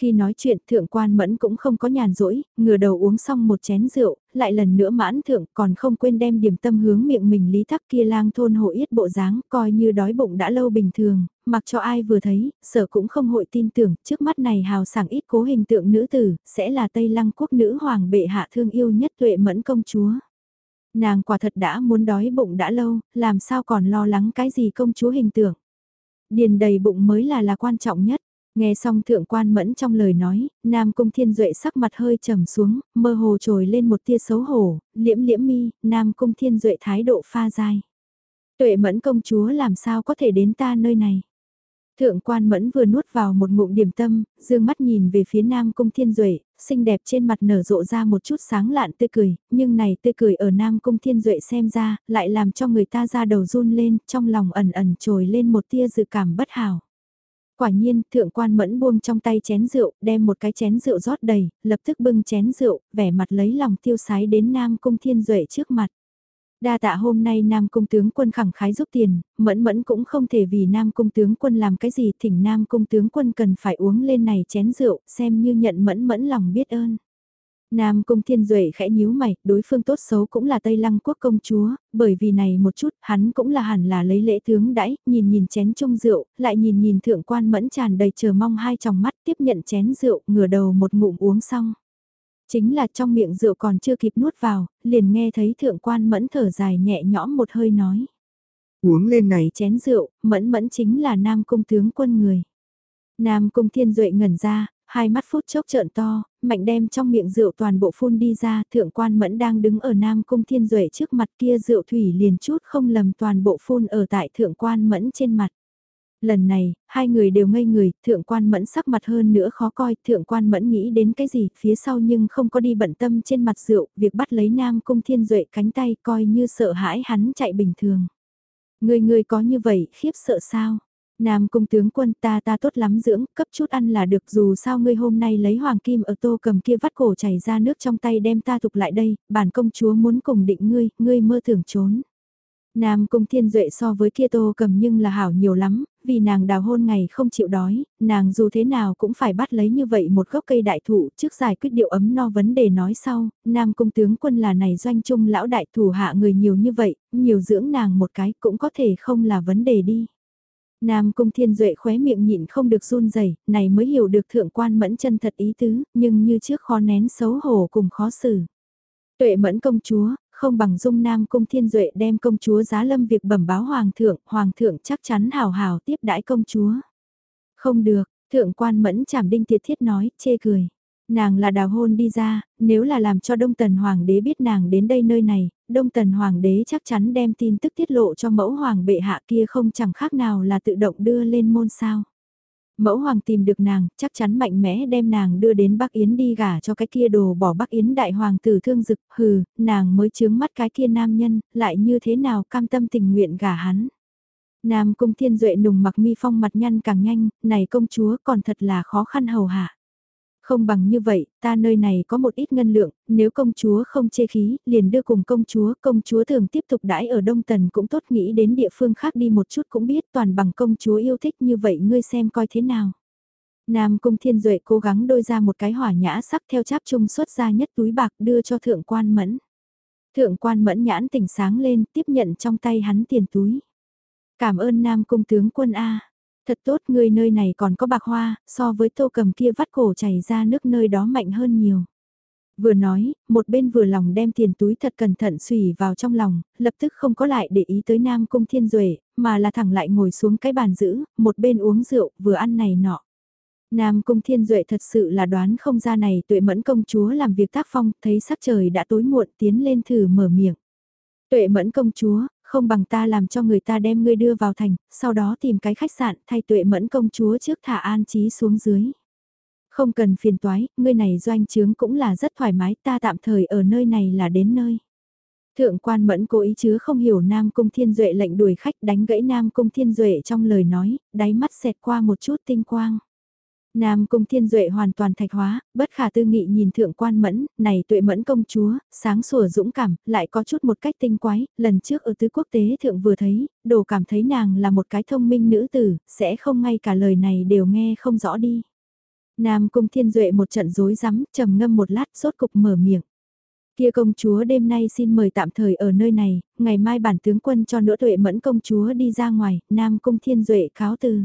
Khi nói chuyện thượng quan mẫn cũng không có nhàn rỗi, ngửa đầu uống xong một chén rượu, lại lần nữa mãn thượng còn không quên đem điểm tâm hướng miệng mình lý thắc kia lang thôn hộ yết bộ dáng coi như đói bụng đã lâu bình thường, mặc cho ai vừa thấy, sở cũng không hội tin tưởng trước mắt này hào sảng ít cố hình tượng nữ tử, sẽ là Tây Lăng quốc nữ hoàng bệ hạ thương yêu nhất tuệ mẫn công chúa. Nàng quả thật đã muốn đói bụng đã lâu, làm sao còn lo lắng cái gì công chúa hình tượng. Điền đầy bụng mới là là quan trọng nhất. Nghe xong thượng quan mẫn trong lời nói, Nam Cung Thiên Duệ sắc mặt hơi trầm xuống, mơ hồ trồi lên một tia xấu hổ, liễm liễm mi, Nam Cung Thiên Duệ thái độ pha dai. Tuệ mẫn công chúa làm sao có thể đến ta nơi này? Thượng quan mẫn vừa nuốt vào một ngụm điểm tâm, dương mắt nhìn về phía Nam Cung Thiên Duệ, xinh đẹp trên mặt nở rộ ra một chút sáng lạn tươi cười, nhưng này tươi cười ở Nam Cung Thiên Duệ xem ra, lại làm cho người ta ra đầu run lên, trong lòng ẩn ẩn trồi lên một tia dự cảm bất hảo. Quả nhiên, thượng quan mẫn buông trong tay chén rượu, đem một cái chén rượu rót đầy, lập tức bưng chén rượu, vẻ mặt lấy lòng tiêu sái đến Nam Cung Thiên Duệ trước mặt. Đa tạ hôm nay Nam Cung tướng quân khẳng khái giúp tiền, mẫn mẫn cũng không thể vì Nam Cung tướng quân làm cái gì, thỉnh Nam Cung tướng quân cần phải uống lên này chén rượu, xem như nhận mẫn mẫn lòng biết ơn. Nam Cung Thiên Duệ khẽ nhíu mày, đối phương tốt xấu cũng là Tây Lăng quốc công chúa, bởi vì này một chút, hắn cũng là hẳn là lấy lễ tướng đãi, nhìn nhìn chén chung rượu, lại nhìn nhìn thượng quan mẫn tràn đầy chờ mong hai tròng mắt tiếp nhận chén rượu, ngửa đầu một ngụm uống xong. Chính là trong miệng rượu còn chưa kịp nuốt vào, liền nghe thấy thượng quan mẫn thở dài nhẹ nhõm một hơi nói. Uống lên này chén rượu, mẫn mẫn chính là Nam Cung tướng quân người. Nam Cung Thiên Duệ ngẩn ra, hai mắt phút chốc trợn to, mạnh đem trong miệng rượu toàn bộ phun đi ra, thượng quan mẫn đang đứng ở Nam Cung Thiên Duệ trước mặt kia rượu thủy liền chút không lầm toàn bộ phun ở tại thượng quan mẫn trên mặt. Lần này, hai người đều ngây người, thượng quan mẫn sắc mặt hơn nữa khó coi, thượng quan mẫn nghĩ đến cái gì, phía sau nhưng không có đi bận tâm trên mặt rượu, việc bắt lấy Nam Cung Thiên Duệ cánh tay coi như sợ hãi hắn chạy bình thường. Người người có như vậy, khiếp sợ sao? Nam cung tướng quân ta ta tốt lắm dưỡng, cấp chút ăn là được dù sao ngươi hôm nay lấy hoàng kim ở tô cầm kia vắt cổ chảy ra nước trong tay đem ta tục lại đây, bản công chúa muốn cùng định ngươi, ngươi mơ tưởng trốn. Nam cung thiên duệ so với kia tô cầm nhưng là hảo nhiều lắm, vì nàng đào hôn ngày không chịu đói, nàng dù thế nào cũng phải bắt lấy như vậy một gốc cây đại thụ trước giải quyết điệu ấm no vấn đề nói sau, Nam cung tướng quân là này doanh trung lão đại thủ hạ người nhiều như vậy, nhiều dưỡng nàng một cái cũng có thể không là vấn đề đi. Nam Cung Thiên Duệ khóe miệng nhịn không được run rẩy, này mới hiểu được thượng quan mẫn chân thật ý tứ, nhưng như trước khó nén xấu hổ cùng khó xử. Tuệ mẫn công chúa, không bằng dung Nam Cung Thiên Duệ đem công chúa giá lâm việc bẩm báo Hoàng thượng, Hoàng thượng chắc chắn hào hào tiếp đãi công chúa. Không được, thượng quan mẫn chảm đinh tiệt thiết nói, chê cười. Nàng là đào hôn đi ra, nếu là làm cho Đông Tần Hoàng đế biết nàng đến đây nơi này, Đông Tần Hoàng đế chắc chắn đem tin tức tiết lộ cho mẫu hoàng bệ hạ kia không chẳng khác nào là tự động đưa lên môn sao. Mẫu hoàng tìm được nàng, chắc chắn mạnh mẽ đem nàng đưa đến Bắc Yến đi gả cho cái kia đồ bỏ Bắc Yến đại hoàng tử thương dực, hừ, nàng mới chướng mắt cái kia nam nhân, lại như thế nào cam tâm tình nguyện gả hắn. Nam Cung Thiên Duệ nùng mặc mi phong mặt nhăn càng nhanh, này công chúa còn thật là khó khăn hầu hạ. Không bằng như vậy, ta nơi này có một ít ngân lượng, nếu công chúa không chê khí, liền đưa cùng công chúa, công chúa thường tiếp tục đãi ở Đông Tần cũng tốt nghĩ đến địa phương khác đi một chút cũng biết toàn bằng công chúa yêu thích như vậy ngươi xem coi thế nào. Nam Cung Thiên Duệ cố gắng đôi ra một cái hỏa nhã sắc theo cháp trung xuất ra nhất túi bạc đưa cho thượng quan mẫn. Thượng quan mẫn nhãn tỉnh sáng lên tiếp nhận trong tay hắn tiền túi. Cảm ơn Nam Cung tướng quân A. Thật tốt người nơi này còn có bạc hoa, so với tô cầm kia vắt cổ chảy ra nước nơi đó mạnh hơn nhiều. Vừa nói, một bên vừa lòng đem tiền túi thật cẩn thận xùy vào trong lòng, lập tức không có lại để ý tới Nam Cung Thiên Duệ, mà là thẳng lại ngồi xuống cái bàn giữ, một bên uống rượu, vừa ăn này nọ. Nam Cung Thiên Duệ thật sự là đoán không ra này tuệ mẫn công chúa làm việc tác phong, thấy sắc trời đã tối muộn tiến lên thử mở miệng. Tuệ mẫn công chúa, không bằng ta làm cho người ta đem ngươi đưa vào thành, sau đó tìm cái khách sạn thay tuệ mẫn công chúa trước thả an trí xuống dưới. Không cần phiền toái, ngươi này doanh trướng cũng là rất thoải mái, ta tạm thời ở nơi này là đến nơi. Thượng quan mẫn cố ý chứ không hiểu Nam Cung Thiên Duệ lệnh đuổi khách đánh gãy Nam Cung Thiên Duệ trong lời nói, đáy mắt xẹt qua một chút tinh quang. Nam Cung Thiên Duệ hoàn toàn thạch hóa, bất khả tư nghị nhìn thượng quan mẫn, này tuệ mẫn công chúa, sáng sủa dũng cảm, lại có chút một cách tinh quái, lần trước ở tứ quốc tế thượng vừa thấy, đồ cảm thấy nàng là một cái thông minh nữ tử, sẽ không ngay cả lời này đều nghe không rõ đi. Nam Cung Thiên Duệ một trận rối rắm, trầm ngâm một lát, sốt cục mở miệng. Kia công chúa đêm nay xin mời tạm thời ở nơi này, ngày mai bản tướng quân cho nữa tuệ mẫn công chúa đi ra ngoài, Nam Cung Thiên Duệ cáo từ.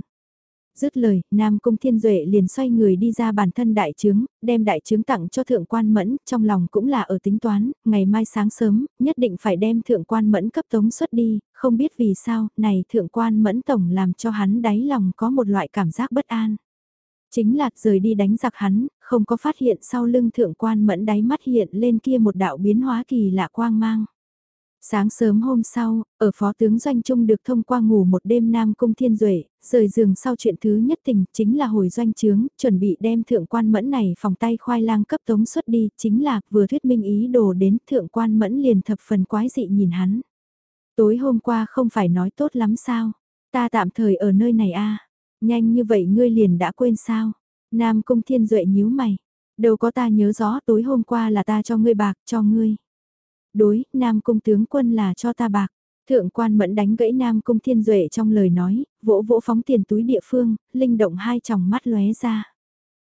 Dứt lời, Nam Cung Thiên Duệ liền xoay người đi ra bản thân đại trướng, đem đại trướng tặng cho thượng quan mẫn, trong lòng cũng là ở tính toán, ngày mai sáng sớm, nhất định phải đem thượng quan mẫn cấp tống xuất đi, không biết vì sao, này thượng quan mẫn tổng làm cho hắn đáy lòng có một loại cảm giác bất an. Chính là rời đi đánh giặc hắn, không có phát hiện sau lưng thượng quan mẫn đáy mắt hiện lên kia một đạo biến hóa kỳ lạ quang mang. Sáng sớm hôm sau, ở phó tướng Doanh Trung được thông qua ngủ một đêm Nam Cung Thiên Duệ, rời giường sau chuyện thứ nhất tình chính là hồi doanh trướng, chuẩn bị đem thượng quan mẫn này phòng tay khoai lang cấp tống xuất đi, chính là vừa thuyết minh ý đồ đến thượng quan mẫn liền thập phần quái dị nhìn hắn. Tối hôm qua không phải nói tốt lắm sao, ta tạm thời ở nơi này a. Nhanh như vậy ngươi liền đã quên sao, Nam Cung Thiên Duệ nhíu mày, đâu có ta nhớ rõ tối hôm qua là ta cho ngươi bạc cho ngươi đối, Nam Cung tướng quân là cho ta bạc. Thượng quan mẫn đánh gãy Nam Cung Thiên Duệ trong lời nói, vỗ vỗ phóng tiền túi địa phương, linh động hai tròng mắt lóe ra.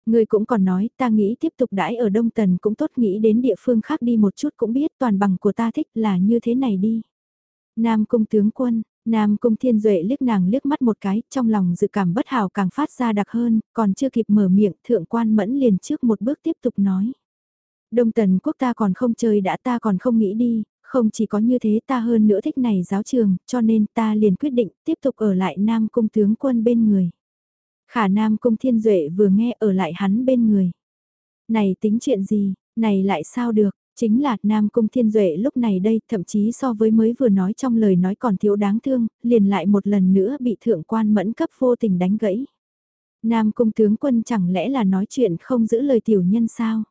Người cũng còn nói, ta nghĩ tiếp tục đãi ở Đông Tần cũng tốt nghĩ đến địa phương khác đi một chút cũng biết toàn bằng của ta thích là như thế này đi. Nam Cung tướng quân, Nam Cung Thiên Duệ liếc nàng liếc mắt một cái, trong lòng dự cảm bất hảo càng phát ra đặc hơn, còn chưa kịp mở miệng, thượng quan mẫn liền trước một bước tiếp tục nói. Đông tần quốc ta còn không chơi đã ta còn không nghĩ đi, không chỉ có như thế ta hơn nữa thích này giáo trường, cho nên ta liền quyết định tiếp tục ở lại Nam Cung tướng quân bên người. Khả Nam Cung Thiên Duệ vừa nghe ở lại hắn bên người. Này tính chuyện gì, này lại sao được, chính là Nam Cung Thiên Duệ lúc này đây thậm chí so với mới vừa nói trong lời nói còn thiếu đáng thương, liền lại một lần nữa bị thượng quan mẫn cấp vô tình đánh gãy. Nam Cung tướng quân chẳng lẽ là nói chuyện không giữ lời tiểu nhân sao?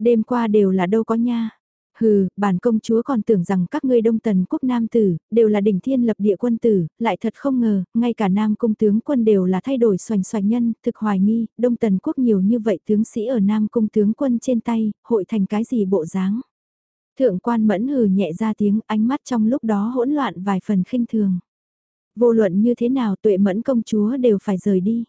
Đêm qua đều là đâu có nha. Hừ, bản công chúa còn tưởng rằng các ngươi đông tần quốc nam tử, đều là đỉnh thiên lập địa quân tử, lại thật không ngờ, ngay cả nam cung tướng quân đều là thay đổi xoành xoành nhân, thực hoài nghi, đông tần quốc nhiều như vậy tướng sĩ ở nam cung tướng quân trên tay, hội thành cái gì bộ dáng. Thượng quan mẫn hừ nhẹ ra tiếng, ánh mắt trong lúc đó hỗn loạn vài phần khinh thường. Vô luận như thế nào tuệ mẫn công chúa đều phải rời đi.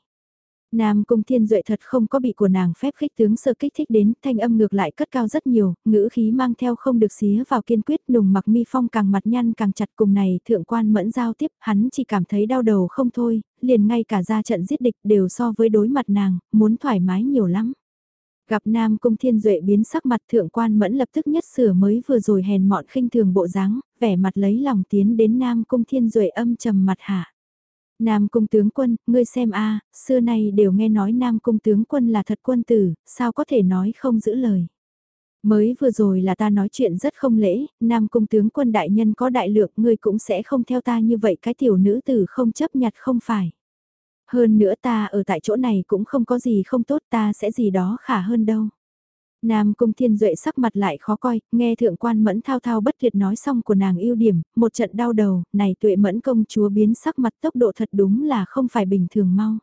Nam Cung Thiên Duệ thật không có bị của nàng phép khích tướng sơ kích thích đến, thanh âm ngược lại cất cao rất nhiều, ngữ khí mang theo không được xía vào kiên quyết nùng mặc mi phong càng mặt nhăn càng chặt cùng này thượng quan mẫn giao tiếp, hắn chỉ cảm thấy đau đầu không thôi, liền ngay cả ra trận giết địch đều so với đối mặt nàng, muốn thoải mái nhiều lắm. Gặp Nam Cung Thiên Duệ biến sắc mặt thượng quan mẫn lập tức nhất sửa mới vừa rồi hèn mọn khinh thường bộ dáng, vẻ mặt lấy lòng tiến đến Nam Cung Thiên Duệ âm trầm mặt hạ. Nam cung tướng quân, ngươi xem a, xưa nay đều nghe nói Nam cung tướng quân là thật quân tử, sao có thể nói không giữ lời. Mới vừa rồi là ta nói chuyện rất không lễ, Nam cung tướng quân đại nhân có đại lượng, ngươi cũng sẽ không theo ta như vậy cái tiểu nữ tử không chấp nhặt không phải. Hơn nữa ta ở tại chỗ này cũng không có gì không tốt ta sẽ gì đó khả hơn đâu. Nam Cung Thiên Duệ sắc mặt lại khó coi, nghe thượng quan mẫn thao thao bất tuyệt nói xong của nàng ưu điểm, một trận đau đầu, này tuệ mẫn công chúa biến sắc mặt tốc độ thật đúng là không phải bình thường mau.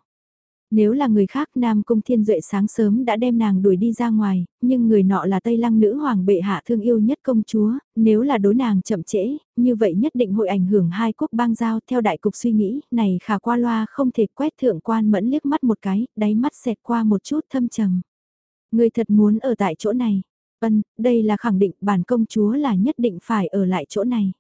Nếu là người khác Nam Cung Thiên Duệ sáng sớm đã đem nàng đuổi đi ra ngoài, nhưng người nọ là Tây Lăng nữ hoàng bệ hạ thương yêu nhất công chúa, nếu là đối nàng chậm trễ, như vậy nhất định hội ảnh hưởng hai quốc bang giao theo đại cục suy nghĩ, này khả qua loa không thể quét thượng quan mẫn liếc mắt một cái, đáy mắt xẹt qua một chút thâm trầm. Người thật muốn ở tại chỗ này. Vân, đây là khẳng định bản công chúa là nhất định phải ở lại chỗ này.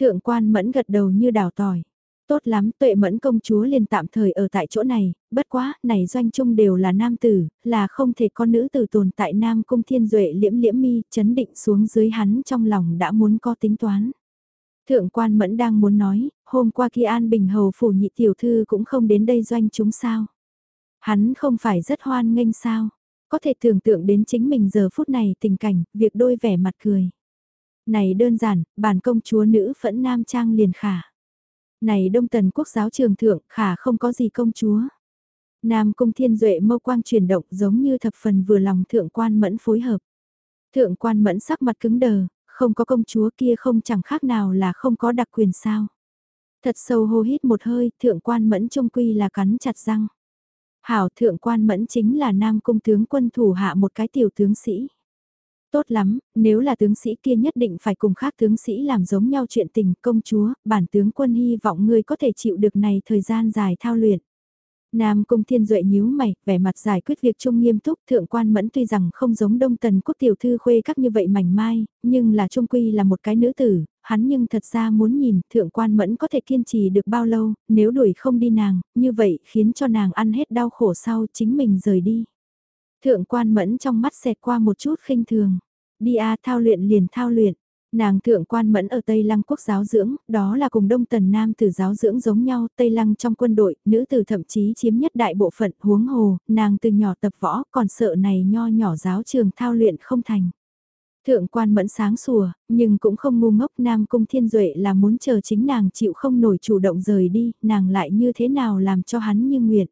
Thượng quan mẫn gật đầu như đào tỏi. Tốt lắm, tuệ mẫn công chúa liền tạm thời ở tại chỗ này, bất quá, này doanh chung đều là nam tử, là không thể có nữ tử tồn tại nam cung thiên duệ liễm liễm mi, chấn định xuống dưới hắn trong lòng đã muốn có tính toán. Thượng quan mẫn đang muốn nói, hôm qua kia An Bình Hầu phủ nhị tiểu thư cũng không đến đây doanh chúng sao. Hắn không phải rất hoan nghênh sao, có thể tưởng tượng đến chính mình giờ phút này tình cảnh, việc đôi vẻ mặt cười. Này đơn giản, bản công chúa nữ phẫn nam trang liền khả. Này đông tần quốc giáo trường thượng khả không có gì công chúa. Nam cung thiên duệ mâu quang chuyển động giống như thập phần vừa lòng thượng quan mẫn phối hợp. Thượng quan mẫn sắc mặt cứng đờ, không có công chúa kia không chẳng khác nào là không có đặc quyền sao. Thật sâu hô hít một hơi, thượng quan mẫn trung quy là cắn chặt răng. Hảo thượng quan mẫn chính là nam cung tướng quân thủ hạ một cái tiểu tướng sĩ. Tốt lắm, nếu là tướng sĩ kia nhất định phải cùng khác tướng sĩ làm giống nhau chuyện tình công chúa, bản tướng quân hy vọng ngươi có thể chịu được này thời gian dài thao luyện. Nam Cung Thiên Duệ nhíu mày, vẻ mặt giải quyết việc trung nghiêm túc, thượng quan mẫn tuy rằng không giống đông tần quốc tiểu thư khuê các như vậy mảnh mai, nhưng là trung quy là một cái nữ tử, hắn nhưng thật ra muốn nhìn thượng quan mẫn có thể kiên trì được bao lâu, nếu đuổi không đi nàng, như vậy khiến cho nàng ăn hết đau khổ sau chính mình rời đi. Thượng quan mẫn trong mắt xẹt qua một chút khinh thường, đi a thao luyện liền thao luyện. Nàng thượng quan mẫn ở Tây Lăng quốc giáo dưỡng, đó là cùng đông tần nam tử giáo dưỡng giống nhau, Tây Lăng trong quân đội, nữ tử thậm chí chiếm nhất đại bộ phận huống hồ, nàng từ nhỏ tập võ, còn sợ này nho nhỏ giáo trường thao luyện không thành. Thượng quan mẫn sáng sủa, nhưng cũng không ngu ngốc Nam Cung Thiên Duệ là muốn chờ chính nàng chịu không nổi chủ động rời đi, nàng lại như thế nào làm cho hắn như nguyện.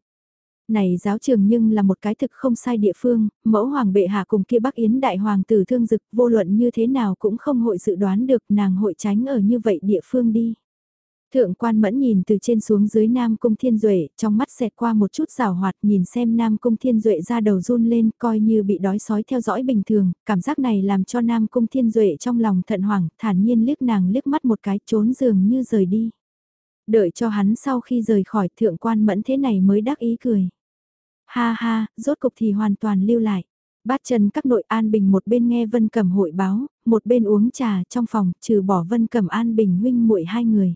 Này giáo trường nhưng là một cái thực không sai địa phương, mẫu hoàng bệ hạ cùng kia bắc yến đại hoàng tử thương dực vô luận như thế nào cũng không hội dự đoán được nàng hội tránh ở như vậy địa phương đi. Thượng quan mẫn nhìn từ trên xuống dưới Nam Cung Thiên Duệ, trong mắt xẹt qua một chút rào hoạt nhìn xem Nam Cung Thiên Duệ ra đầu run lên coi như bị đói sói theo dõi bình thường, cảm giác này làm cho Nam Cung Thiên Duệ trong lòng thận hoảng, thản nhiên liếc nàng liếc mắt một cái trốn giường như rời đi. Đợi cho hắn sau khi rời khỏi thượng quan mẫn thế này mới đắc ý cười. Ha ha, rốt cục thì hoàn toàn lưu lại. Bát chân các nội An Bình một bên nghe Vân Cẩm hội báo, một bên uống trà trong phòng, trừ bỏ Vân Cẩm An Bình huynh muội hai người.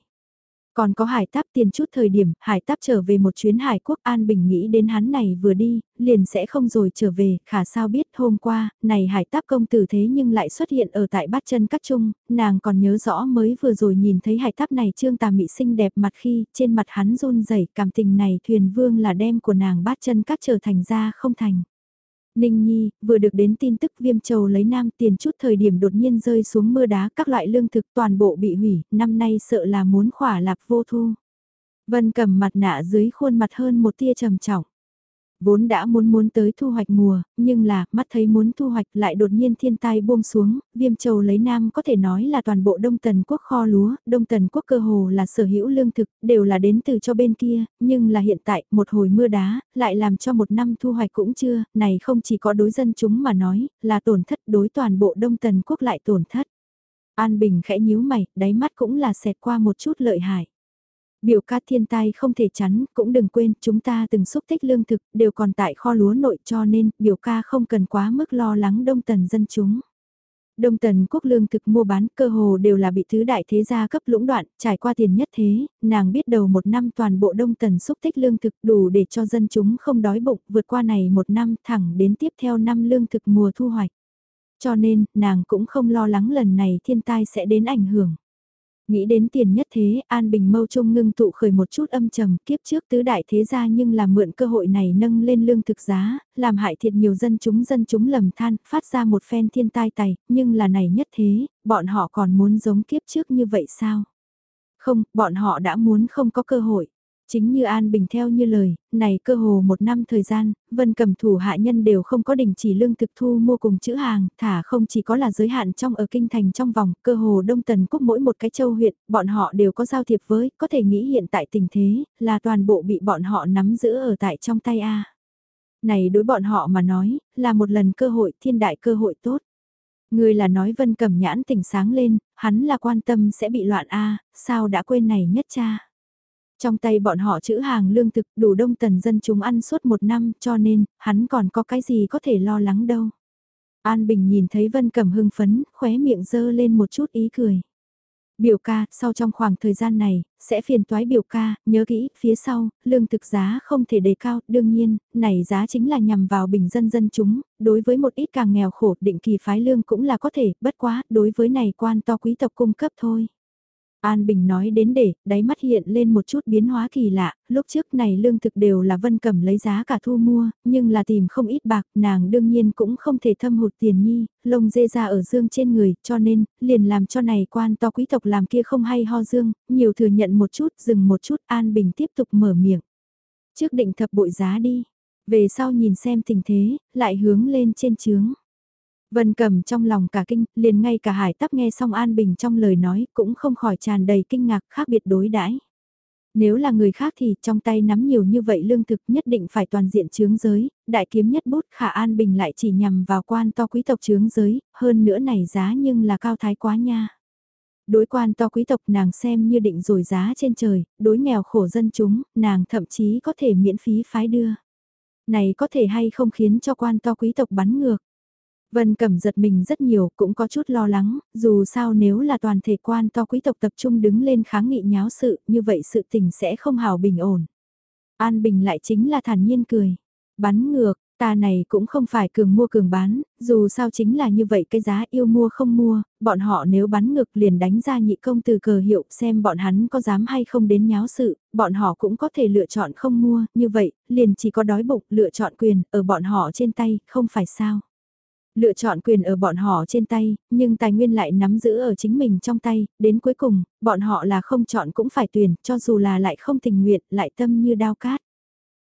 Còn có hải táp tiền chút thời điểm, hải táp trở về một chuyến hải quốc An Bình nghĩ đến hắn này vừa đi, liền sẽ không rồi trở về, khả sao biết hôm qua, này hải táp công tử thế nhưng lại xuất hiện ở tại bát chân các trung, nàng còn nhớ rõ mới vừa rồi nhìn thấy hải táp này trương tà mị xinh đẹp mặt khi, trên mặt hắn run rẩy cảm tình này thuyền vương là đem của nàng bát chân các trở thành ra không thành. Ninh Nhi, vừa được đến tin tức viêm châu lấy nam tiền chút thời điểm đột nhiên rơi xuống mưa đá các loại lương thực toàn bộ bị hủy, năm nay sợ là muốn khỏa lạp vô thu. Vân cầm mặt nạ dưới khuôn mặt hơn một tia trầm trọng vốn đã muốn muốn tới thu hoạch mùa, nhưng là, mắt thấy muốn thu hoạch lại đột nhiên thiên tai buông xuống, viêm châu lấy nam có thể nói là toàn bộ đông tần quốc kho lúa, đông tần quốc cơ hồ là sở hữu lương thực, đều là đến từ cho bên kia, nhưng là hiện tại, một hồi mưa đá, lại làm cho một năm thu hoạch cũng chưa, này không chỉ có đối dân chúng mà nói, là tổn thất đối toàn bộ đông tần quốc lại tổn thất. An Bình khẽ nhíu mày, đáy mắt cũng là xẹt qua một chút lợi hại. Biểu ca thiên tai không thể chắn, cũng đừng quên, chúng ta từng xúc tích lương thực, đều còn tại kho lúa nội cho nên, biểu ca không cần quá mức lo lắng đông tần dân chúng. Đông tần quốc lương thực mua bán cơ hồ đều là bị thứ đại thế gia cấp lũng đoạn, trải qua tiền nhất thế, nàng biết đầu một năm toàn bộ đông tần xúc tích lương thực đủ để cho dân chúng không đói bụng vượt qua này một năm thẳng đến tiếp theo năm lương thực mùa thu hoạch. Cho nên, nàng cũng không lo lắng lần này thiên tai sẽ đến ảnh hưởng. Nghĩ đến tiền nhất thế, An Bình mâu trung ngưng tụ khởi một chút âm trầm kiếp trước tứ đại thế gia nhưng là mượn cơ hội này nâng lên lương thực giá, làm hại thiệt nhiều dân chúng dân chúng lầm than, phát ra một phen thiên tai tài, nhưng là này nhất thế, bọn họ còn muốn giống kiếp trước như vậy sao? Không, bọn họ đã muốn không có cơ hội. Chính như An Bình theo như lời, này cơ hồ một năm thời gian, Vân Cầm thủ hạ nhân đều không có đình chỉ lương thực thu mua cùng chữ hàng, thả không chỉ có là giới hạn trong ở kinh thành trong vòng, cơ hồ Đông Tần Quốc mỗi một cái châu huyện, bọn họ đều có giao thiệp với, có thể nghĩ hiện tại tình thế, là toàn bộ bị bọn họ nắm giữ ở tại trong tay A. Này đối bọn họ mà nói, là một lần cơ hội, thiên đại cơ hội tốt. Người là nói Vân Cầm nhãn tỉnh sáng lên, hắn là quan tâm sẽ bị loạn A, sao đã quên này nhất cha. Trong tay bọn họ chữ hàng lương thực đủ đông tần dân chúng ăn suốt một năm cho nên, hắn còn có cái gì có thể lo lắng đâu. An Bình nhìn thấy Vân Cẩm hưng phấn, khóe miệng dơ lên một chút ý cười. Biểu ca, sau trong khoảng thời gian này, sẽ phiền toái biểu ca, nhớ kỹ, phía sau, lương thực giá không thể đề cao, đương nhiên, này giá chính là nhằm vào bình dân dân chúng, đối với một ít càng nghèo khổ, định kỳ phái lương cũng là có thể, bất quá, đối với này quan to quý tộc cung cấp thôi. An Bình nói đến để, đáy mắt hiện lên một chút biến hóa kỳ lạ, lúc trước này lương thực đều là Vân Cẩm lấy giá cả thu mua, nhưng là tìm không ít bạc, nàng đương nhiên cũng không thể thâm hụt tiền nhi, lông dê ra ở dương trên người, cho nên, liền làm cho này quan to quý tộc làm kia không hay ho dương, nhiều thừa nhận một chút, dừng một chút, An Bình tiếp tục mở miệng. Trước định thập bội giá đi, về sau nhìn xem tình thế, lại hướng lên trên chướng. Vân cầm trong lòng cả kinh, liền ngay cả hải tắp nghe xong An Bình trong lời nói cũng không khỏi tràn đầy kinh ngạc khác biệt đối đãi. Nếu là người khác thì trong tay nắm nhiều như vậy lương thực nhất định phải toàn diện chướng giới, đại kiếm nhất bút khả An Bình lại chỉ nhằm vào quan to quý tộc chướng giới, hơn nữa này giá nhưng là cao thái quá nha. Đối quan to quý tộc nàng xem như định rồi giá trên trời, đối nghèo khổ dân chúng, nàng thậm chí có thể miễn phí phái đưa. Này có thể hay không khiến cho quan to quý tộc bắn ngược Vân Cẩm giật mình rất nhiều, cũng có chút lo lắng, dù sao nếu là toàn thể quan to quý tộc tập trung đứng lên kháng nghị nháo sự, như vậy sự tình sẽ không hào bình ổn. An Bình lại chính là thản nhiên cười. Bắn ngược, ta này cũng không phải cường mua cường bán, dù sao chính là như vậy cái giá yêu mua không mua, bọn họ nếu bắn ngược liền đánh ra nhị công từ cờ hiệu xem bọn hắn có dám hay không đến nháo sự, bọn họ cũng có thể lựa chọn không mua, như vậy, liền chỉ có đói bụng lựa chọn quyền ở bọn họ trên tay, không phải sao. Lựa chọn quyền ở bọn họ trên tay, nhưng tài nguyên lại nắm giữ ở chính mình trong tay, đến cuối cùng, bọn họ là không chọn cũng phải tuyển, cho dù là lại không tình nguyện, lại tâm như đao cát.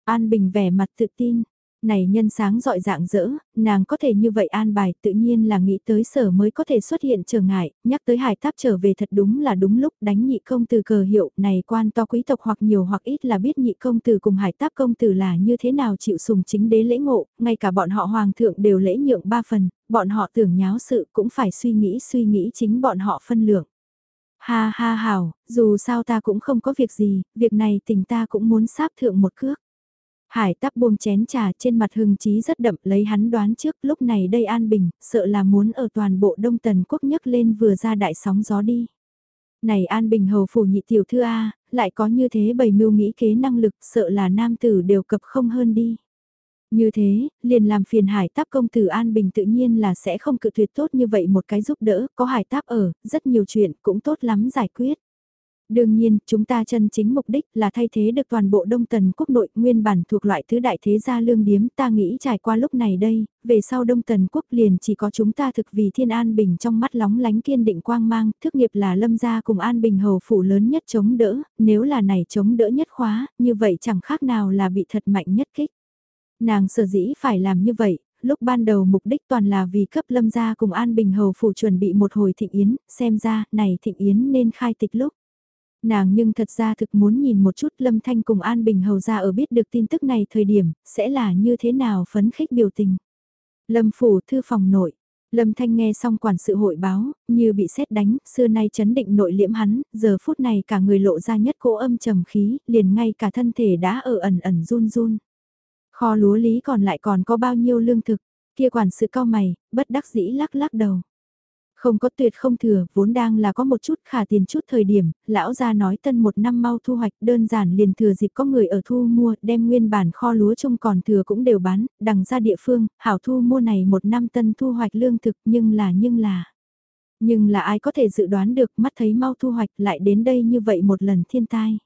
An Bình vẻ mặt tự tin, này nhân sáng dọi dạng dỡ, nàng có thể như vậy an bài tự nhiên là nghĩ tới sở mới có thể xuất hiện trở ngại, nhắc tới hải tháp trở về thật đúng là đúng lúc đánh nhị công từ cờ hiệu này quan to quý tộc hoặc nhiều hoặc ít là biết nhị công từ cùng hải tháp công từ là như thế nào chịu sùng chính đế lễ ngộ, ngay cả bọn họ hoàng thượng đều lễ nhượng ba phần, bọn họ tưởng nháo sự cũng phải suy nghĩ suy nghĩ chính bọn họ phân lượng. Ha ha hảo, dù sao ta cũng không có việc gì, việc này tình ta cũng muốn sáp thượng một cước. Hải tắc buông chén trà trên mặt hưng trí rất đậm lấy hắn đoán trước lúc này đây an bình, sợ là muốn ở toàn bộ đông tần quốc nhấc lên vừa ra đại sóng gió đi. Này an bình hầu phủ nhị tiểu thư A, lại có như thế bầy mưu nghĩ kế năng lực sợ là nam tử đều cập không hơn đi. Như thế, liền làm phiền hải táp công tử An Bình tự nhiên là sẽ không cự tuyệt tốt như vậy một cái giúp đỡ, có hải táp ở, rất nhiều chuyện cũng tốt lắm giải quyết. Đương nhiên, chúng ta chân chính mục đích là thay thế được toàn bộ Đông Tần quốc nội nguyên bản thuộc loại thứ đại thế gia lương điếm ta nghĩ trải qua lúc này đây, về sau Đông Tần quốc liền chỉ có chúng ta thực vì thiên an bình trong mắt lóng lánh kiên định quang mang, thức nghiệp là lâm gia cùng an bình hầu phủ lớn nhất chống đỡ, nếu là này chống đỡ nhất khóa, như vậy chẳng khác nào là bị thật mạnh nhất kích. Nàng sở dĩ phải làm như vậy, lúc ban đầu mục đích toàn là vì cấp lâm gia cùng an bình hầu phủ chuẩn bị một hồi thịnh yến, xem ra, này thịnh yến nên khai tịch lúc. Nàng nhưng thật ra thực muốn nhìn một chút Lâm Thanh cùng An Bình Hầu ra ở biết được tin tức này thời điểm, sẽ là như thế nào phấn khích biểu tình. Lâm Phủ Thư Phòng Nội Lâm Thanh nghe xong quản sự hội báo, như bị xét đánh, xưa nay chấn định nội liễm hắn, giờ phút này cả người lộ ra nhất cỗ âm trầm khí, liền ngay cả thân thể đã ở ẩn ẩn run run. Kho lúa lý còn lại còn có bao nhiêu lương thực, kia quản sự cao mày, bất đắc dĩ lắc lắc đầu. Không có tuyệt không thừa, vốn đang là có một chút khả tiền chút thời điểm, lão gia nói tân một năm mau thu hoạch đơn giản liền thừa dịp có người ở thu mua, đem nguyên bản kho lúa trông còn thừa cũng đều bán, đằng ra địa phương, hảo thu mua này một năm tân thu hoạch lương thực nhưng là nhưng là. Nhưng là ai có thể dự đoán được mắt thấy mau thu hoạch lại đến đây như vậy một lần thiên tai.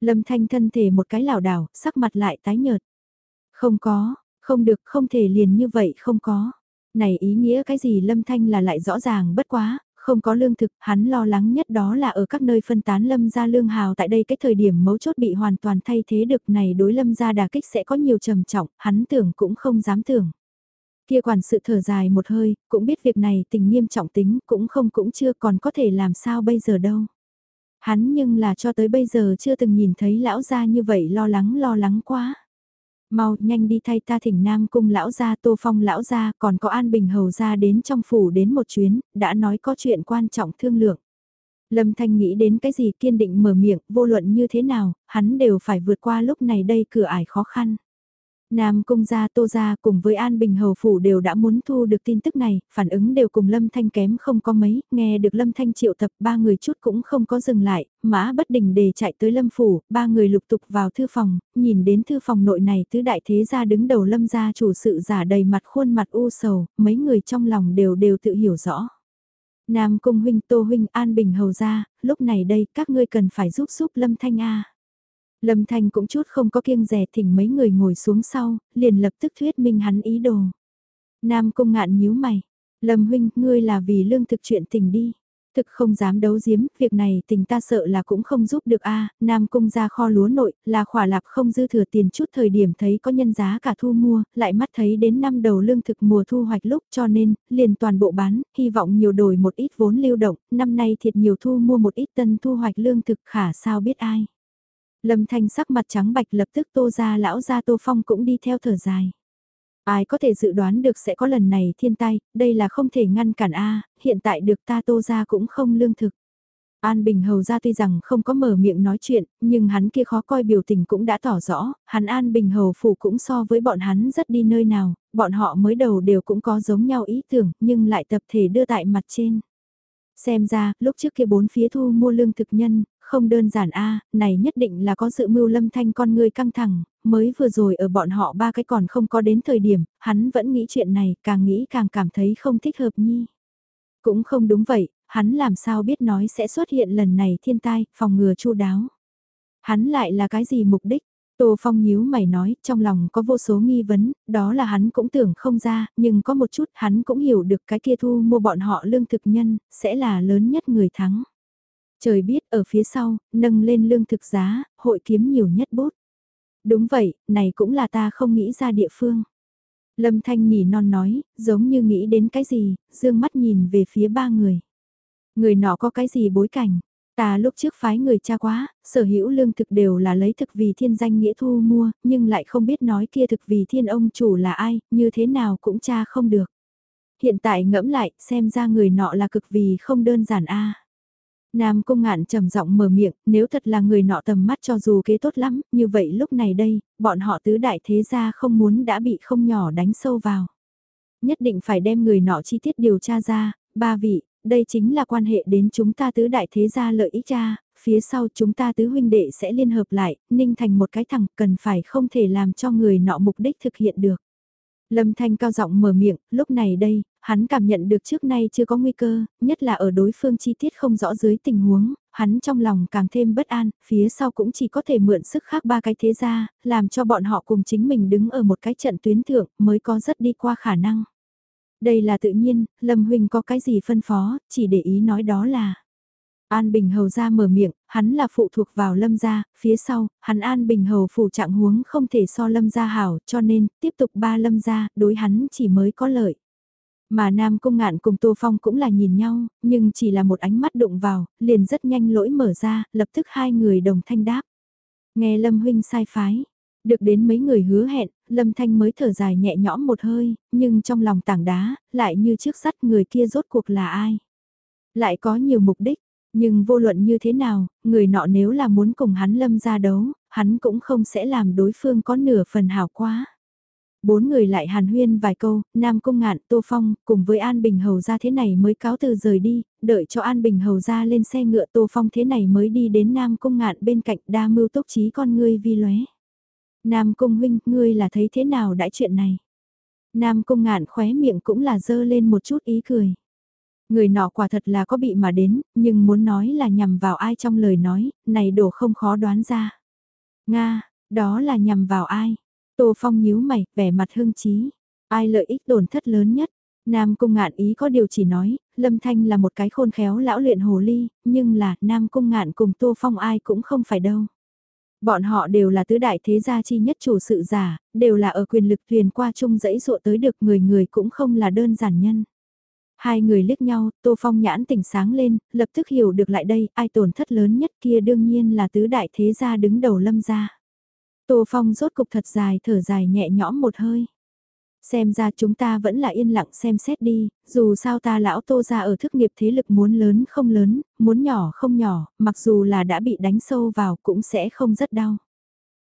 Lâm thanh thân thể một cái lảo đảo, sắc mặt lại tái nhợt. Không có, không được, không thể liền như vậy không có. Này ý nghĩa cái gì Lâm Thanh là lại rõ ràng bất quá, Không có lương thực, hắn lo lắng nhất đó là ở các nơi phân tán lâm gia lương hào tại đây cái thời điểm mấu chốt bị hoàn toàn thay thế được này đối lâm gia đà kích sẽ có nhiều trầm trọng, hắn tưởng cũng không dám tưởng. Kia quản sự thở dài một hơi, cũng biết việc này tình nghiêm trọng tính, cũng không cũng chưa còn có thể làm sao bây giờ đâu. Hắn nhưng là cho tới bây giờ chưa từng nhìn thấy lão gia như vậy lo lắng lo lắng quá. Mau nhanh đi thay ta thỉnh Nam cung lão gia Tô Phong lão gia còn có An Bình hầu gia đến trong phủ đến một chuyến, đã nói có chuyện quan trọng thương lượng. Lâm Thanh nghĩ đến cái gì kiên định mở miệng, vô luận như thế nào, hắn đều phải vượt qua lúc này đây cửa ải khó khăn. Nam Cung gia Tô gia cùng với An Bình Hầu Phủ đều đã muốn thu được tin tức này, phản ứng đều cùng Lâm Thanh kém không có mấy, nghe được Lâm Thanh triệu tập ba người chút cũng không có dừng lại, mã bất đình để chạy tới Lâm Phủ, ba người lục tục vào thư phòng, nhìn đến thư phòng nội này tứ đại thế gia đứng đầu Lâm gia chủ sự giả đầy mặt khuôn mặt u sầu, mấy người trong lòng đều đều tự hiểu rõ. Nam Cung huynh Tô huynh An Bình Hầu gia, lúc này đây các ngươi cần phải giúp giúp Lâm Thanh A. Lâm Thanh cũng chút không có kiêng rẻ thỉnh mấy người ngồi xuống sau, liền lập tức thuyết minh hắn ý đồ. Nam Cung ngạn nhíu mày. Lâm huynh, ngươi là vì lương thực chuyện tình đi. Thực không dám đấu giếm, việc này tình ta sợ là cũng không giúp được a Nam Cung ra kho lúa nội, là khỏa lạp không dư thừa tiền chút thời điểm thấy có nhân giá cả thu mua, lại mắt thấy đến năm đầu lương thực mùa thu hoạch lúc cho nên, liền toàn bộ bán, hy vọng nhiều đổi một ít vốn lưu động, năm nay thiệt nhiều thu mua một ít tân thu hoạch lương thực khả sao biết ai. Lâm Thanh sắc mặt trắng bạch lập tức tô ra lão ra tô phong cũng đi theo thở dài. Ai có thể dự đoán được sẽ có lần này thiên tai, đây là không thể ngăn cản A, hiện tại được ta tô ra cũng không lương thực. An Bình Hầu ra tuy rằng không có mở miệng nói chuyện, nhưng hắn kia khó coi biểu tình cũng đã tỏ rõ, hắn An Bình Hầu phủ cũng so với bọn hắn rất đi nơi nào, bọn họ mới đầu đều cũng có giống nhau ý tưởng, nhưng lại tập thể đưa tại mặt trên. Xem ra, lúc trước kia bốn phía thu mua lương thực nhân, không đơn giản a này nhất định là có sự mưu lâm thanh con người căng thẳng, mới vừa rồi ở bọn họ ba cái còn không có đến thời điểm, hắn vẫn nghĩ chuyện này, càng nghĩ càng cảm thấy không thích hợp nhi. Cũng không đúng vậy, hắn làm sao biết nói sẽ xuất hiện lần này thiên tai, phòng ngừa chu đáo. Hắn lại là cái gì mục đích? Tô Phong nhíu mày nói, trong lòng có vô số nghi vấn, đó là hắn cũng tưởng không ra, nhưng có một chút hắn cũng hiểu được cái kia thu mua bọn họ lương thực nhân, sẽ là lớn nhất người thắng. Trời biết ở phía sau, nâng lên lương thực giá, hội kiếm nhiều nhất bút. Đúng vậy, này cũng là ta không nghĩ ra địa phương. Lâm Thanh nỉ non nói, giống như nghĩ đến cái gì, dương mắt nhìn về phía ba người. Người nọ có cái gì bối cảnh? Ta lúc trước phái người cha quá, sở hữu lương thực đều là lấy thực vì thiên danh nghĩa thu mua, nhưng lại không biết nói kia thực vì thiên ông chủ là ai, như thế nào cũng cha không được. Hiện tại ngẫm lại, xem ra người nọ là cực vì không đơn giản a. Nam Cung Ngạn trầm giọng mở miệng, nếu thật là người nọ tầm mắt cho dù kế tốt lắm, như vậy lúc này đây, bọn họ tứ đại thế gia không muốn đã bị không nhỏ đánh sâu vào. Nhất định phải đem người nọ chi tiết điều tra ra, ba vị, đây chính là quan hệ đến chúng ta tứ đại thế gia lợi ích cha, phía sau chúng ta tứ huynh đệ sẽ liên hợp lại, ninh thành một cái thằng cần phải không thể làm cho người nọ mục đích thực hiện được. Lâm Thanh cao giọng mở miệng, lúc này đây, hắn cảm nhận được trước nay chưa có nguy cơ, nhất là ở đối phương chi tiết không rõ dưới tình huống, hắn trong lòng càng thêm bất an, phía sau cũng chỉ có thể mượn sức khác ba cái thế gia, làm cho bọn họ cùng chính mình đứng ở một cái trận tuyến thượng mới có rất đi qua khả năng. Đây là tự nhiên, Lâm Huynh có cái gì phân phó, chỉ để ý nói đó là. An Bình Hầu ra mở miệng, hắn là phụ thuộc vào Lâm gia, phía sau, hắn An Bình Hầu phủ trạng huống không thể so Lâm gia hảo, cho nên, tiếp tục ba Lâm gia, đối hắn chỉ mới có lợi. Mà Nam Cung Ngạn cùng Tô Phong cũng là nhìn nhau, nhưng chỉ là một ánh mắt đụng vào, liền rất nhanh lỗi mở ra, lập tức hai người đồng thanh đáp. Nghe Lâm Huynh sai phái, được đến mấy người hứa hẹn, Lâm Thanh mới thở dài nhẹ nhõm một hơi, nhưng trong lòng tảng đá, lại như trước sắt người kia rốt cuộc là ai. Lại có nhiều mục đích, nhưng vô luận như thế nào, người nọ nếu là muốn cùng hắn Lâm ra đấu, hắn cũng không sẽ làm đối phương có nửa phần hảo quá. Bốn người lại hàn huyên vài câu, Nam Cung Ngạn, Tô Phong, cùng với An Bình Hầu ra thế này mới cáo từ rời đi, đợi cho An Bình Hầu ra lên xe ngựa Tô Phong thế này mới đi đến Nam Cung Ngạn bên cạnh đa mưu tốc trí con ngươi vi lóe. Nam Cung huynh, ngươi là thấy thế nào đã chuyện này? Nam Cung ngạn khóe miệng cũng là dơ lên một chút ý cười. Người nọ quả thật là có bị mà đến, nhưng muốn nói là nhằm vào ai trong lời nói, này đổ không khó đoán ra. Nga, đó là nhằm vào ai? Tô Phong nhíu mày, vẻ mặt hưng trí. Ai lợi ích tổn thất lớn nhất? Nam Cung Ngạn ý có điều chỉ nói, Lâm Thanh là một cái khôn khéo lão luyện hồ ly, nhưng là Nam Cung Ngạn cùng Tô Phong ai cũng không phải đâu. Bọn họ đều là tứ đại thế gia chi nhất chủ sự giả, đều là ở quyền lực thuyền qua chung dãy dụa tới được người người cũng không là đơn giản nhân. Hai người liếc nhau, Tô Phong nhãn tỉnh sáng lên, lập tức hiểu được lại đây, ai tổn thất lớn nhất kia đương nhiên là tứ đại thế gia đứng đầu lâm gia. Tô Phong rốt cục thật dài thở dài nhẹ nhõm một hơi. Xem ra chúng ta vẫn là yên lặng xem xét đi, dù sao ta lão tô ra ở thức nghiệp thế lực muốn lớn không lớn, muốn nhỏ không nhỏ, mặc dù là đã bị đánh sâu vào cũng sẽ không rất đau.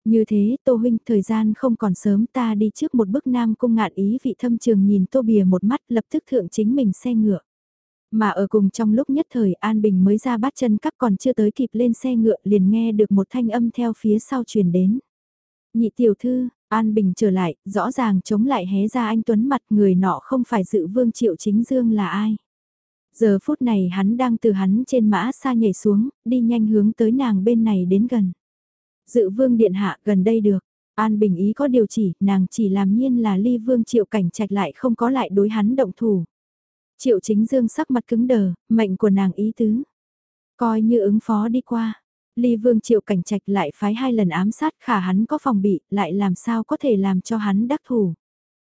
Như thế, Tô Huynh, thời gian không còn sớm ta đi trước một bước nam cung ngạn ý vị thâm trường nhìn Tô Bìa một mắt lập tức thượng chính mình xe ngựa. Mà ở cùng trong lúc nhất thời An Bình mới ra bắt chân cắp còn chưa tới kịp lên xe ngựa liền nghe được một thanh âm theo phía sau truyền đến. Nhị tiểu thư, An Bình trở lại, rõ ràng chống lại hé ra anh Tuấn mặt người nọ không phải dự vương triệu chính dương là ai. Giờ phút này hắn đang từ hắn trên mã xa nhảy xuống, đi nhanh hướng tới nàng bên này đến gần. Dự vương điện hạ gần đây được, An Bình ý có điều chỉ, nàng chỉ làm nhiên là ly vương triệu cảnh trạch lại không có lại đối hắn động thủ. Triệu chính dương sắc mặt cứng đờ, mệnh của nàng ý tứ. Coi như ứng phó đi qua. Ly Vương Triệu Cảnh Trạch lại phái hai lần ám sát khả hắn có phòng bị, lại làm sao có thể làm cho hắn đắc thủ.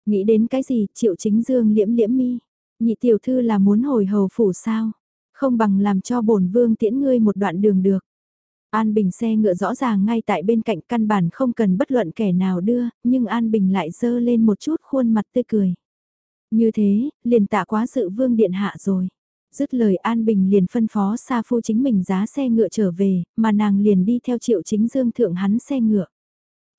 Nghĩ đến cái gì, Triệu Chính Dương liễm liễm mi. Nhị tiểu thư là muốn hồi hầu phủ sao? Không bằng làm cho bổn vương tiễn ngươi một đoạn đường được. An Bình xe ngựa rõ ràng ngay tại bên cạnh căn bản không cần bất luận kẻ nào đưa, nhưng An Bình lại dơ lên một chút khuôn mặt tươi cười. Như thế, liền tạ quá sự vương điện hạ rồi. Dứt lời An Bình liền phân phó Sa Phu chính mình giá xe ngựa trở về, mà nàng liền đi theo Triệu Chính Dương thượng hắn xe ngựa.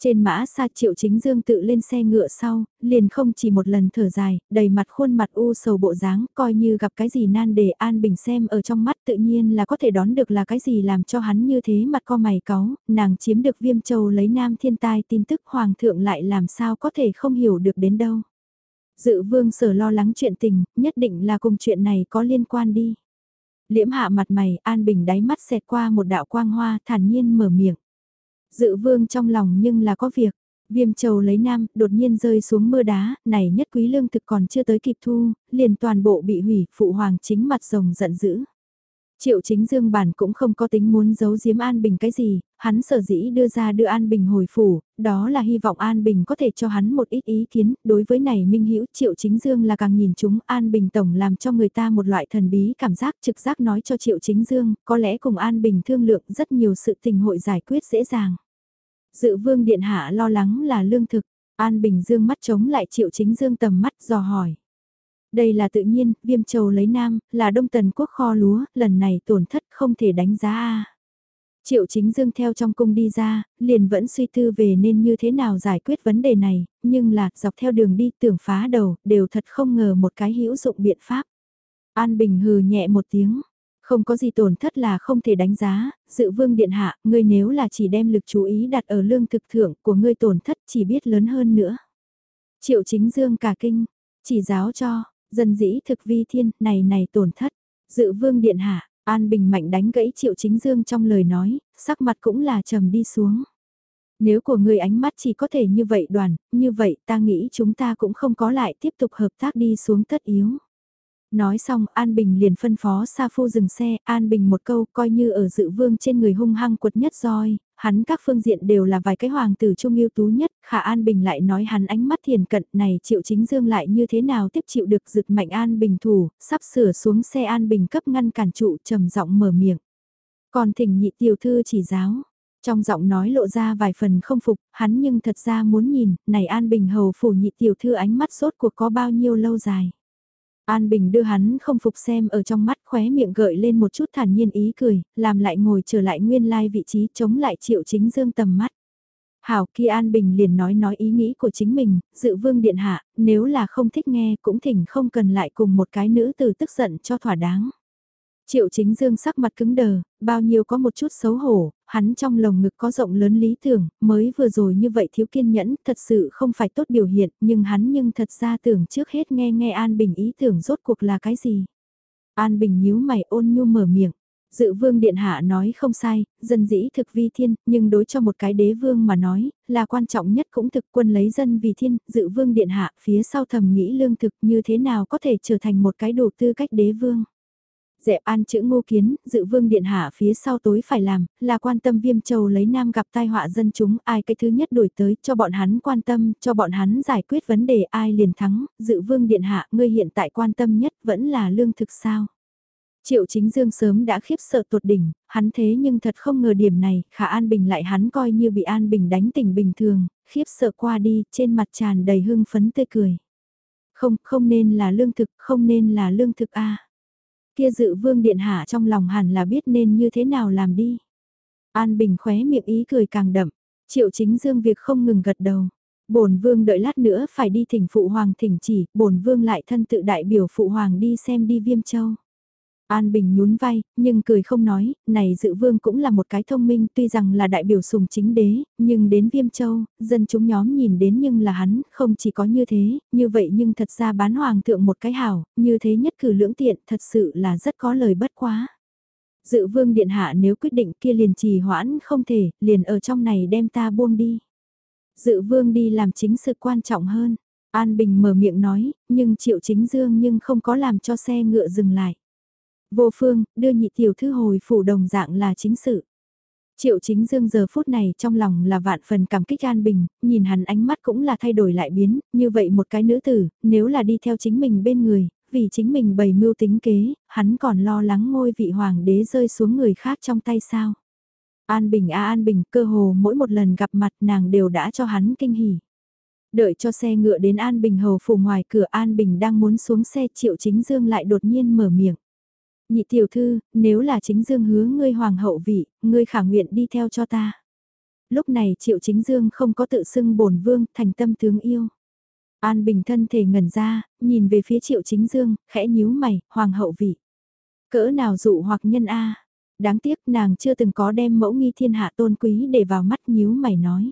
Trên mã xa Triệu Chính Dương tự lên xe ngựa sau, liền không chỉ một lần thở dài, đầy mặt khuôn mặt u sầu bộ dáng, coi như gặp cái gì nan để An Bình xem ở trong mắt tự nhiên là có thể đón được là cái gì làm cho hắn như thế mặt co mày cáu, nàng chiếm được viêm châu lấy nam thiên tai tin tức hoàng thượng lại làm sao có thể không hiểu được đến đâu. Dự vương sở lo lắng chuyện tình, nhất định là cùng chuyện này có liên quan đi. Liễm hạ mặt mày, an bình đáy mắt xẹt qua một đạo quang hoa, thản nhiên mở miệng. Dự vương trong lòng nhưng là có việc, viêm châu lấy nam, đột nhiên rơi xuống mưa đá, này nhất quý lương thực còn chưa tới kịp thu, liền toàn bộ bị hủy, phụ hoàng chính mặt rồng giận dữ. Triệu chính dương bản cũng không có tính muốn giấu giếm An Bình cái gì, hắn sở dĩ đưa ra đưa An Bình hồi phủ, đó là hy vọng An Bình có thể cho hắn một ít ý kiến, đối với này Minh Hữu Triệu chính dương là càng nhìn chúng An Bình tổng làm cho người ta một loại thần bí cảm giác trực giác nói cho Triệu chính dương, có lẽ cùng An Bình thương lượng rất nhiều sự tình hội giải quyết dễ dàng. Dự vương điện hạ lo lắng là lương thực, An Bình dương mắt chống lại Triệu chính dương tầm mắt dò hỏi. Đây là tự nhiên, viêm châu lấy nam, là đông tần quốc kho lúa, lần này tổn thất không thể đánh giá a. Triệu chính dương theo trong cung đi ra, liền vẫn suy tư về nên như thế nào giải quyết vấn đề này, nhưng là dọc theo đường đi tưởng phá đầu, đều thật không ngờ một cái hữu dụng biện pháp. An Bình hừ nhẹ một tiếng, không có gì tổn thất là không thể đánh giá, dự vương điện hạ, ngươi nếu là chỉ đem lực chú ý đặt ở lương thực thượng của ngươi tổn thất chỉ biết lớn hơn nữa. Triệu chính dương cả kinh, chỉ giáo cho, Dân dĩ thực vi thiên, này này tổn thất. Dự vương điện hạ, An Bình mạnh đánh gãy triệu chính dương trong lời nói, sắc mặt cũng là trầm đi xuống. Nếu của người ánh mắt chỉ có thể như vậy đoàn, như vậy ta nghĩ chúng ta cũng không có lại tiếp tục hợp tác đi xuống tất yếu. Nói xong An Bình liền phân phó Sa Phu dừng xe, An Bình một câu coi như ở dự vương trên người hung hăng quật nhất roi, hắn các phương diện đều là vài cái hoàng tử trung yêu tú nhất, khả An Bình lại nói hắn ánh mắt thiền cận này triệu chính dương lại như thế nào tiếp chịu được giựt mạnh An Bình thủ, sắp sửa xuống xe An Bình cấp ngăn cản trụ trầm giọng mở miệng. Còn thỉnh nhị tiểu thư chỉ giáo, trong giọng nói lộ ra vài phần không phục, hắn nhưng thật ra muốn nhìn, này An Bình hầu phủ nhị tiểu thư ánh mắt sốt cuộc có bao nhiêu lâu dài. An Bình đưa hắn không phục xem ở trong mắt khóe miệng gợi lên một chút thản nhiên ý cười, làm lại ngồi trở lại nguyên lai vị trí chống lại triệu chính dương tầm mắt. Hảo kia An Bình liền nói nói ý nghĩ của chính mình, dự vương điện hạ, nếu là không thích nghe cũng thỉnh không cần lại cùng một cái nữ từ tức giận cho thỏa đáng. Triệu chính dương sắc mặt cứng đờ, bao nhiêu có một chút xấu hổ, hắn trong lồng ngực có rộng lớn lý tưởng, mới vừa rồi như vậy thiếu kiên nhẫn, thật sự không phải tốt biểu hiện, nhưng hắn nhưng thật ra tưởng trước hết nghe nghe An Bình ý tưởng rốt cuộc là cái gì. An Bình nhíu mày ôn nhu mở miệng, Dự vương điện hạ nói không sai, dân dĩ thực vi thiên, nhưng đối cho một cái đế vương mà nói, là quan trọng nhất cũng thực quân lấy dân vì thiên, dự vương điện hạ phía sau thầm nghĩ lương thực như thế nào có thể trở thành một cái đủ tư cách đế vương. Dẹp an chữ ngô kiến, dự vương điện hạ phía sau tối phải làm, là quan tâm viêm châu lấy nam gặp tai họa dân chúng, ai cái thứ nhất đuổi tới, cho bọn hắn quan tâm, cho bọn hắn giải quyết vấn đề ai liền thắng, dự vương điện hạ, ngươi hiện tại quan tâm nhất vẫn là lương thực sao. Triệu chính dương sớm đã khiếp sợ tột đỉnh, hắn thế nhưng thật không ngờ điểm này, khả An Bình lại hắn coi như bị An Bình đánh tỉnh bình thường, khiếp sợ qua đi, trên mặt tràn đầy hưng phấn tươi cười. Không, không nên là lương thực, không nên là lương thực a Kia dự vương điện hạ trong lòng hẳn là biết nên như thế nào làm đi. An Bình khóe miệng ý cười càng đậm, triệu chính dương việc không ngừng gật đầu. Bổn vương đợi lát nữa phải đi thỉnh phụ hoàng thỉnh chỉ, bổn vương lại thân tự đại biểu phụ hoàng đi xem đi viêm châu. An Bình nhún vai, nhưng cười không nói, này dự vương cũng là một cái thông minh tuy rằng là đại biểu sùng chính đế, nhưng đến Viêm Châu, dân chúng nhóm nhìn đến nhưng là hắn, không chỉ có như thế, như vậy nhưng thật ra bán hoàng thượng một cái hảo, như thế nhất cử lưỡng tiện thật sự là rất có lời bất quá. Dự vương điện hạ nếu quyết định kia liền trì hoãn không thể, liền ở trong này đem ta buông đi. Dự vương đi làm chính sự quan trọng hơn. An Bình mở miệng nói, nhưng triệu chính dương nhưng không có làm cho xe ngựa dừng lại. Vô phương, đưa nhị tiểu thư hồi phủ đồng dạng là chính sự. Triệu chính dương giờ phút này trong lòng là vạn phần cảm kích an bình, nhìn hắn ánh mắt cũng là thay đổi lại biến, như vậy một cái nữ tử, nếu là đi theo chính mình bên người, vì chính mình bày mưu tính kế, hắn còn lo lắng ngôi vị hoàng đế rơi xuống người khác trong tay sao. An Bình a An Bình, cơ hồ mỗi một lần gặp mặt nàng đều đã cho hắn kinh hỉ. Đợi cho xe ngựa đến An Bình hầu phủ ngoài cửa An Bình đang muốn xuống xe Triệu Chính Dương lại đột nhiên mở miệng. Nhị tiểu thư, nếu là chính dương hứa ngươi hoàng hậu vị, ngươi khả nguyện đi theo cho ta. Lúc này triệu chính dương không có tự xưng bổn vương thành tâm tướng yêu. An bình thân thể ngẩn ra, nhìn về phía triệu chính dương, khẽ nhíu mày, hoàng hậu vị. Cỡ nào dụ hoặc nhân A. Đáng tiếc nàng chưa từng có đem mẫu nghi thiên hạ tôn quý để vào mắt nhíu mày nói.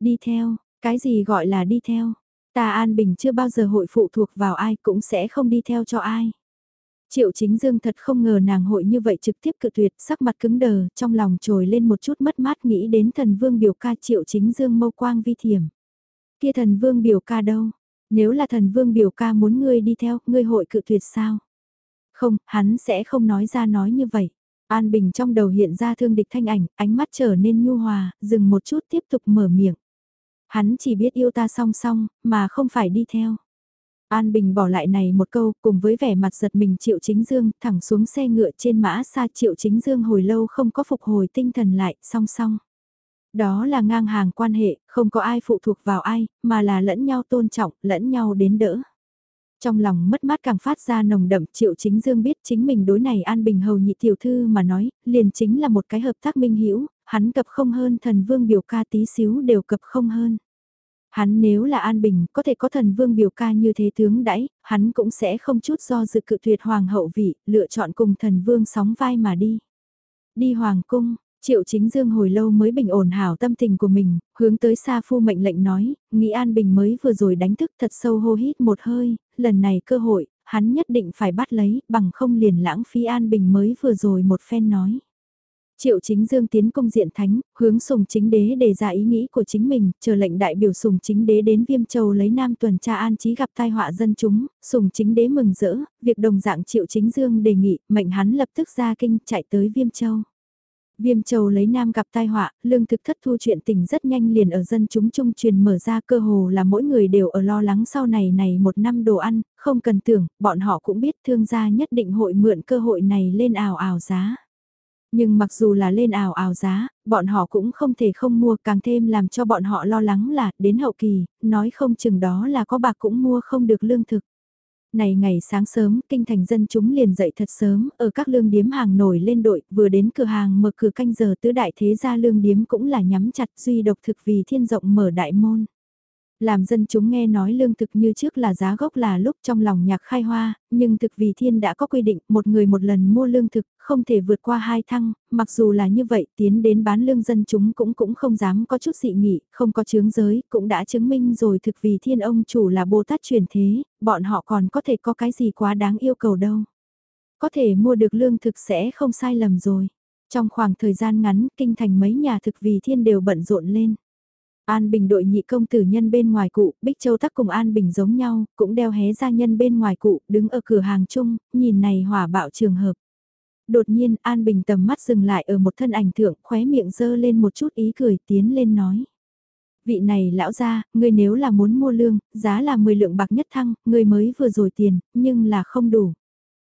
Đi theo, cái gì gọi là đi theo? Ta An Bình chưa bao giờ hội phụ thuộc vào ai cũng sẽ không đi theo cho ai. Triệu chính dương thật không ngờ nàng hội như vậy trực tiếp cự tuyệt, sắc mặt cứng đờ, trong lòng trồi lên một chút mất mát nghĩ đến thần vương biểu ca triệu chính dương mâu quang vi thiểm. Kia thần vương biểu ca đâu? Nếu là thần vương biểu ca muốn ngươi đi theo, ngươi hội cự tuyệt sao? Không, hắn sẽ không nói ra nói như vậy. An Bình trong đầu hiện ra thương địch thanh ảnh, ánh mắt trở nên nhu hòa, dừng một chút tiếp tục mở miệng. Hắn chỉ biết yêu ta song song, mà không phải đi theo. An Bình bỏ lại này một câu cùng với vẻ mặt giật mình Triệu Chính Dương thẳng xuống xe ngựa trên mã xa Triệu Chính Dương hồi lâu không có phục hồi tinh thần lại song song. Đó là ngang hàng quan hệ, không có ai phụ thuộc vào ai, mà là lẫn nhau tôn trọng, lẫn nhau đến đỡ. Trong lòng mất mát càng phát ra nồng đậm Triệu Chính Dương biết chính mình đối này An Bình hầu nhị tiểu thư mà nói, liền chính là một cái hợp tác minh hiểu hắn cập không hơn thần vương biểu ca tí xíu đều cập không hơn. Hắn nếu là An Bình có thể có thần vương biểu ca như thế tướng đãi, hắn cũng sẽ không chút do dự cự tuyệt hoàng hậu vị, lựa chọn cùng thần vương sóng vai mà đi. Đi hoàng cung, Triệu chính dương hồi lâu mới bình ổn hảo tâm tình của mình, hướng tới Sa Phu mệnh lệnh nói, nghĩ An Bình mới vừa rồi đánh thức thật sâu hô hít một hơi, lần này cơ hội, hắn nhất định phải bắt lấy, bằng không liền lãng phí An Bình mới vừa rồi một phen nói. Triệu chính dương tiến công diện thánh, hướng sùng chính đế đề ra ý nghĩ của chính mình, chờ lệnh đại biểu sùng chính đế đến viêm châu lấy nam tuần tra an trí gặp tai họa dân chúng, sùng chính đế mừng rỡ, việc đồng dạng triệu chính dương đề nghị, mệnh hắn lập tức ra kinh chạy tới viêm châu. Viêm châu lấy nam gặp tai họa, lương thực thất thu chuyện tình rất nhanh liền ở dân chúng trung truyền mở ra cơ hồ là mỗi người đều ở lo lắng sau này này một năm đồ ăn, không cần tưởng, bọn họ cũng biết thương gia nhất định hội mượn cơ hội này lên ảo ảo giá. Nhưng mặc dù là lên ảo ảo giá, bọn họ cũng không thể không mua càng thêm làm cho bọn họ lo lắng là đến hậu kỳ, nói không chừng đó là có bạc cũng mua không được lương thực. Này ngày sáng sớm, kinh thành dân chúng liền dậy thật sớm, ở các lương điếm hàng nổi lên đội, vừa đến cửa hàng mở cửa canh giờ tứ đại thế gia lương điếm cũng là nhắm chặt duy độc thực vì thiên rộng mở đại môn. Làm dân chúng nghe nói lương thực như trước là giá gốc là lúc trong lòng nhạc khai hoa, nhưng thực vì thiên đã có quy định một người một lần mua lương thực, không thể vượt qua hai thăng, mặc dù là như vậy tiến đến bán lương dân chúng cũng cũng không dám có chút dị nghị, không có chướng giới, cũng đã chứng minh rồi thực vì thiên ông chủ là Bồ Tát truyền thế, bọn họ còn có thể có cái gì quá đáng yêu cầu đâu. Có thể mua được lương thực sẽ không sai lầm rồi. Trong khoảng thời gian ngắn, kinh thành mấy nhà thực vì thiên đều bận rộn lên. An Bình đội nhị công tử nhân bên ngoài cụ, Bích Châu tắc cùng An Bình giống nhau, cũng đeo hé ra nhân bên ngoài cụ, đứng ở cửa hàng chung, nhìn này hỏa bạo trường hợp. Đột nhiên, An Bình tầm mắt dừng lại ở một thân ảnh thượng, khóe miệng dơ lên một chút ý cười, tiến lên nói. Vị này lão ra, ngươi nếu là muốn mua lương, giá là 10 lượng bạc nhất thăng, ngươi mới vừa rồi tiền, nhưng là không đủ.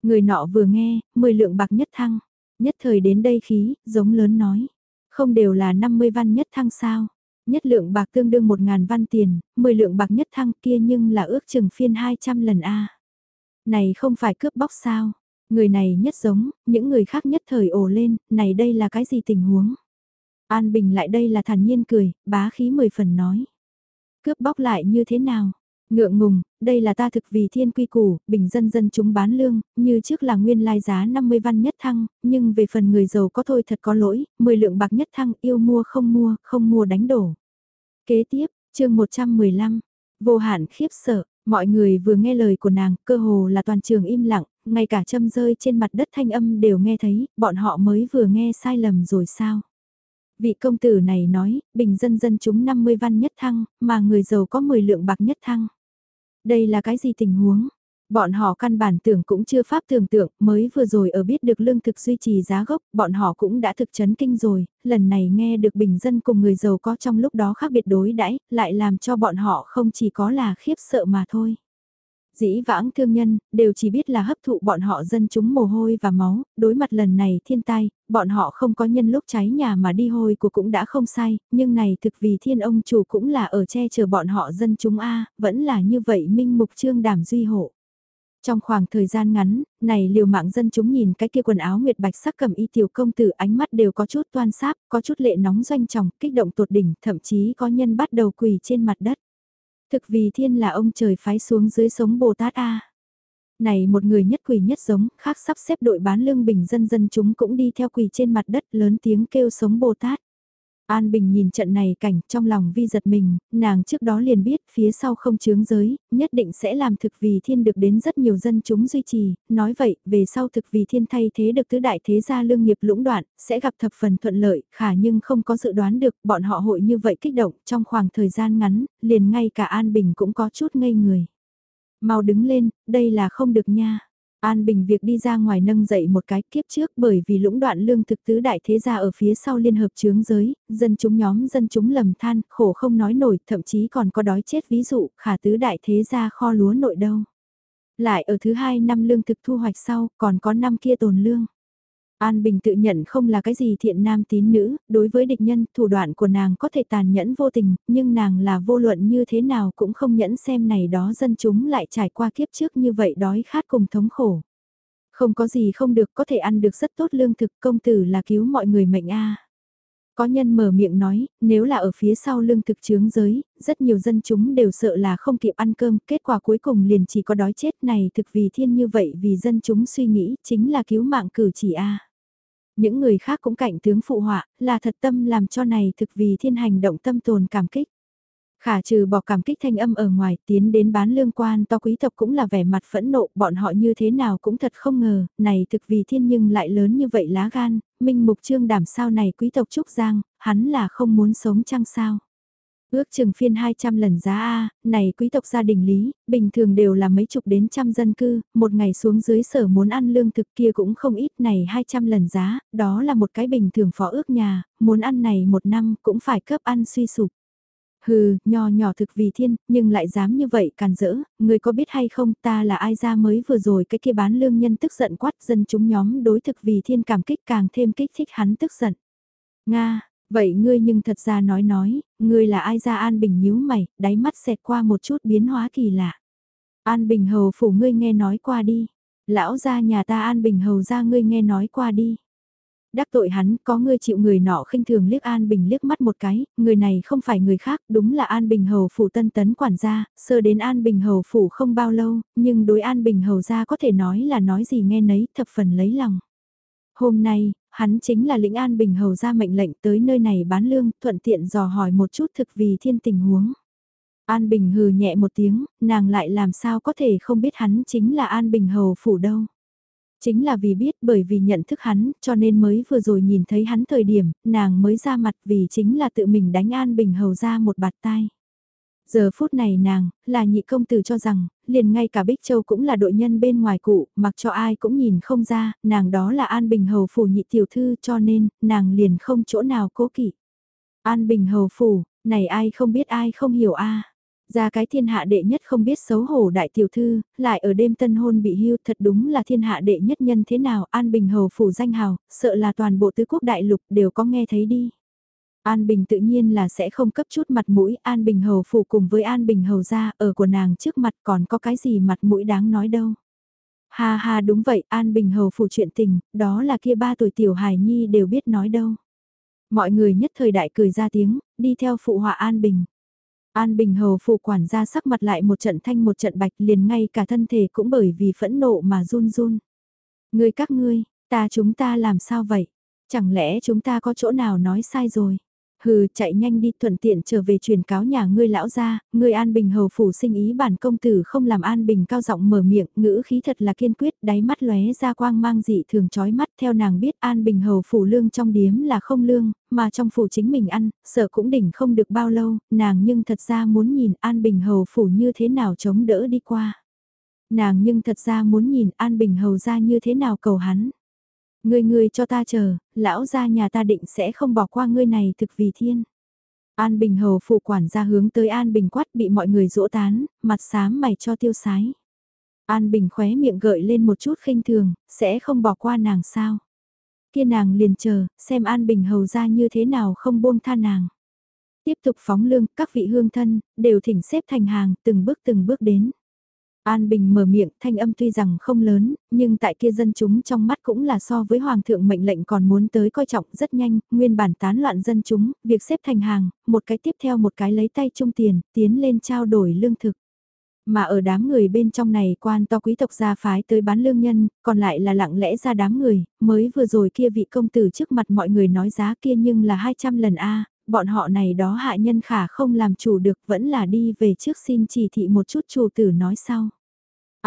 Người nọ vừa nghe, 10 lượng bạc nhất thăng, nhất thời đến đây khí, giống lớn nói. Không đều là 50 văn nhất thăng sao? Nhất lượng bạc tương đương 1.000 văn tiền, 10 lượng bạc nhất thăng kia nhưng là ước chừng phiên 200 lần A. Này không phải cướp bóc sao? Người này nhất giống, những người khác nhất thời ồ lên, này đây là cái gì tình huống? An Bình lại đây là thản nhiên cười, bá khí mười phần nói. Cướp bóc lại như thế nào? Ngượng ngùng, đây là ta thực vì thiên quy củ, bình dân dân chúng bán lương, như trước là nguyên lai giá 50 văn nhất thăng, nhưng về phần người giàu có thôi thật có lỗi, 10 lượng bạc nhất thăng yêu mua không mua, không mua đánh đổ. Kế tiếp, chương 115, vô hạn khiếp sợ, mọi người vừa nghe lời của nàng, cơ hồ là toàn trường im lặng, ngay cả châm rơi trên mặt đất thanh âm đều nghe thấy, bọn họ mới vừa nghe sai lầm rồi sao. Vị công tử này nói, bình dân dân chúng 50 văn nhất thăng, mà người giàu có 10 lượng bạc nhất thăng. Đây là cái gì tình huống? Bọn họ căn bản tưởng cũng chưa pháp tưởng tượng, mới vừa rồi ở biết được lương thực duy trì giá gốc, bọn họ cũng đã thực chấn kinh rồi, lần này nghe được bình dân cùng người giàu có trong lúc đó khác biệt đối đãi lại làm cho bọn họ không chỉ có là khiếp sợ mà thôi dĩ vãng thương nhân, đều chỉ biết là hấp thụ bọn họ dân chúng mồ hôi và máu, đối mặt lần này thiên tai, bọn họ không có nhân lúc cháy nhà mà đi hôi của cũng đã không sai, nhưng này thực vì thiên ông chủ cũng là ở che chở bọn họ dân chúng A, vẫn là như vậy minh mục trương đảm duy hộ. Trong khoảng thời gian ngắn, này liều mạng dân chúng nhìn cái kia quần áo nguyệt bạch sắc cầm y tiểu công tử ánh mắt đều có chút toan sáp, có chút lệ nóng doanh trọng, kích động tột đỉnh, thậm chí có nhân bắt đầu quỳ trên mặt đất. Thực vì thiên là ông trời phái xuống dưới sống Bồ Tát A. Này một người nhất quỳ nhất giống, khác sắp xếp đội bán lương bình dân dân chúng cũng đi theo quỳ trên mặt đất lớn tiếng kêu sống Bồ Tát. An Bình nhìn trận này cảnh trong lòng vi giật mình, nàng trước đó liền biết phía sau không chướng giới, nhất định sẽ làm thực vì thiên được đến rất nhiều dân chúng duy trì, nói vậy, về sau thực vì thiên thay thế được tứ đại thế gia lương nghiệp lũng đoạn, sẽ gặp thập phần thuận lợi, khả nhưng không có dự đoán được bọn họ hội như vậy kích động trong khoảng thời gian ngắn, liền ngay cả An Bình cũng có chút ngây người. Mau đứng lên, đây là không được nha. An Bình việc đi ra ngoài nâng dậy một cái kiếp trước bởi vì lũng đoạn lương thực tứ đại thế gia ở phía sau liên hợp chướng giới, dân chúng nhóm dân chúng lầm than, khổ không nói nổi, thậm chí còn có đói chết ví dụ, khả tứ đại thế gia kho lúa nội đâu. Lại ở thứ hai năm lương thực thu hoạch sau, còn có năm kia tồn lương. An Bình tự nhận không là cái gì thiện nam tín nữ, đối với địch nhân, thủ đoạn của nàng có thể tàn nhẫn vô tình, nhưng nàng là vô luận như thế nào cũng không nhẫn xem này đó dân chúng lại trải qua kiếp trước như vậy đói khát cùng thống khổ. Không có gì không được có thể ăn được rất tốt lương thực công tử là cứu mọi người mệnh a. Có nhân mở miệng nói, nếu là ở phía sau lương thực chướng giới, rất nhiều dân chúng đều sợ là không kịp ăn cơm, kết quả cuối cùng liền chỉ có đói chết này thực vì thiên như vậy vì dân chúng suy nghĩ chính là cứu mạng cử chỉ a. Những người khác cũng cạnh tướng phụ họa, là thật tâm làm cho này thực vì thiên hành động tâm tồn cảm kích. Khả trừ bỏ cảm kích thanh âm ở ngoài tiến đến bán lương quan to quý tộc cũng là vẻ mặt phẫn nộ, bọn họ như thế nào cũng thật không ngờ, này thực vì thiên nhưng lại lớn như vậy lá gan, minh mục trương đảm sao này quý tộc Trúc Giang, hắn là không muốn sống chăng sao. Ước chừng phiên 200 lần giá A, này quý tộc gia đình lý, bình thường đều là mấy chục đến trăm dân cư, một ngày xuống dưới sở muốn ăn lương thực kia cũng không ít này 200 lần giá, đó là một cái bình thường phó ước nhà, muốn ăn này một năm cũng phải cấp ăn suy sụp. Hừ, nho nhỏ thực vì thiên, nhưng lại dám như vậy càn rỡ, người có biết hay không ta là ai ra mới vừa rồi cái kia bán lương nhân tức giận quát dân chúng nhóm đối thực vì thiên cảm kích càng thêm kích thích hắn tức giận. Nga, Vậy ngươi nhưng thật ra nói nói, ngươi là ai ra An Bình nhíu mày, đáy mắt xẹt qua một chút biến hóa kỳ lạ. An Bình hầu phủ ngươi nghe nói qua đi. Lão ra nhà ta An Bình hầu ra ngươi nghe nói qua đi. Đắc tội hắn, có ngươi chịu người nọ khinh thường liếc An Bình liếc mắt một cái, người này không phải người khác, đúng là An Bình hầu phủ tân tấn quản gia, sơ đến An Bình hầu phủ không bao lâu, nhưng đối An Bình hầu ra có thể nói là nói gì nghe nấy, thập phần lấy lòng. Hôm nay, hắn chính là lĩnh An Bình Hầu ra mệnh lệnh tới nơi này bán lương, thuận tiện dò hỏi một chút thực vì thiên tình huống. An Bình hừ nhẹ một tiếng, nàng lại làm sao có thể không biết hắn chính là An Bình Hầu phủ đâu. Chính là vì biết bởi vì nhận thức hắn, cho nên mới vừa rồi nhìn thấy hắn thời điểm, nàng mới ra mặt vì chính là tự mình đánh An Bình Hầu ra một bạt tai. Giờ phút này nàng, là nhị công tử cho rằng, liền ngay cả Bích Châu cũng là đội nhân bên ngoài cụ, mặc cho ai cũng nhìn không ra, nàng đó là An Bình Hầu phủ nhị tiểu thư cho nên, nàng liền không chỗ nào cố kỵ. An Bình Hầu phủ, này ai không biết ai không hiểu a ra cái thiên hạ đệ nhất không biết xấu hổ đại tiểu thư, lại ở đêm tân hôn bị hưu thật đúng là thiên hạ đệ nhất nhân thế nào An Bình Hầu phủ danh hào, sợ là toàn bộ tứ quốc đại lục đều có nghe thấy đi. An Bình tự nhiên là sẽ không cấp chút mặt mũi An Bình Hầu phủ cùng với An Bình Hầu ra ở của nàng trước mặt còn có cái gì mặt mũi đáng nói đâu. Ha ha đúng vậy An Bình Hầu phủ chuyện tình, đó là kia ba tuổi tiểu hài nhi đều biết nói đâu. Mọi người nhất thời đại cười ra tiếng, đi theo phụ họa An Bình. An Bình Hầu phụ quản gia sắc mặt lại một trận thanh một trận bạch liền ngay cả thân thể cũng bởi vì phẫn nộ mà run run. Ngươi các ngươi, ta chúng ta làm sao vậy? Chẳng lẽ chúng ta có chỗ nào nói sai rồi? Hừ, chạy nhanh đi thuận tiện trở về truyền cáo nhà ngươi lão gia ngươi An Bình hầu phủ sinh ý bản công tử không làm An Bình cao giọng mở miệng, ngữ khí thật là kiên quyết, đáy mắt lóe ra quang mang dị thường chói mắt theo nàng biết An Bình hầu phủ lương trong điếm là không lương, mà trong phủ chính mình ăn, sợ cũng đỉnh không được bao lâu, nàng nhưng thật ra muốn nhìn An Bình hầu phủ như thế nào chống đỡ đi qua. Nàng nhưng thật ra muốn nhìn An Bình hầu ra như thế nào cầu hắn. Ngươi ngươi cho ta chờ, lão gia nhà ta định sẽ không bỏ qua ngươi này thực vì thiên. An Bình hầu phụ quản ra hướng tới An Bình quát bị mọi người dỗ tán, mặt xám mày cho tiêu sái. An Bình khóe miệng gợi lên một chút khinh thường, sẽ không bỏ qua nàng sao. Kia nàng liền chờ, xem An Bình hầu ra như thế nào không buông tha nàng. Tiếp tục phóng lương, các vị hương thân, đều thỉnh xếp thành hàng, từng bước từng bước đến. An Bình mở miệng, thanh âm tuy rằng không lớn, nhưng tại kia dân chúng trong mắt cũng là so với Hoàng thượng mệnh lệnh còn muốn tới coi trọng rất nhanh, nguyên bản tán loạn dân chúng, việc xếp thành hàng, một cái tiếp theo một cái lấy tay trung tiền, tiến lên trao đổi lương thực. Mà ở đám người bên trong này quan to quý tộc gia phái tới bán lương nhân, còn lại là lặng lẽ ra đám người, mới vừa rồi kia vị công tử trước mặt mọi người nói giá kia nhưng là 200 lần A, bọn họ này đó hạ nhân khả không làm chủ được vẫn là đi về trước xin chỉ thị một chút chủ tử nói sau.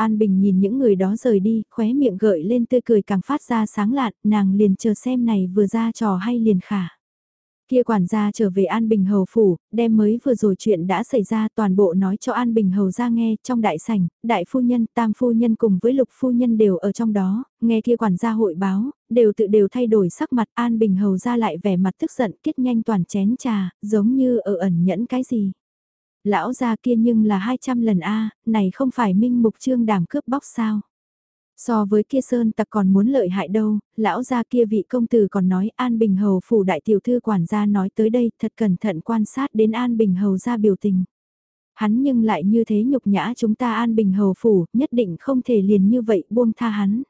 An Bình nhìn những người đó rời đi, khóe miệng gợi lên tươi cười càng phát ra sáng lạn, nàng liền chờ xem này vừa ra trò hay liền khả. Kia quản gia trở về An Bình Hầu Phủ, đem mới vừa rồi chuyện đã xảy ra toàn bộ nói cho An Bình Hầu ra nghe trong đại sảnh, đại phu nhân, tam phu nhân cùng với lục phu nhân đều ở trong đó, nghe kia quản gia hội báo, đều tự đều thay đổi sắc mặt An Bình Hầu ra lại vẻ mặt tức giận kết nhanh toàn chén trà, giống như ở ẩn nhẫn cái gì. Lão gia kia nhưng là 200 lần A, này không phải minh mục trương đảm cướp bóc sao. So với kia sơn tặc còn muốn lợi hại đâu, lão gia kia vị công tử còn nói An Bình Hầu phủ đại tiểu thư quản gia nói tới đây thật cẩn thận quan sát đến An Bình Hầu ra biểu tình. Hắn nhưng lại như thế nhục nhã chúng ta An Bình Hầu phủ, nhất định không thể liền như vậy buông tha hắn.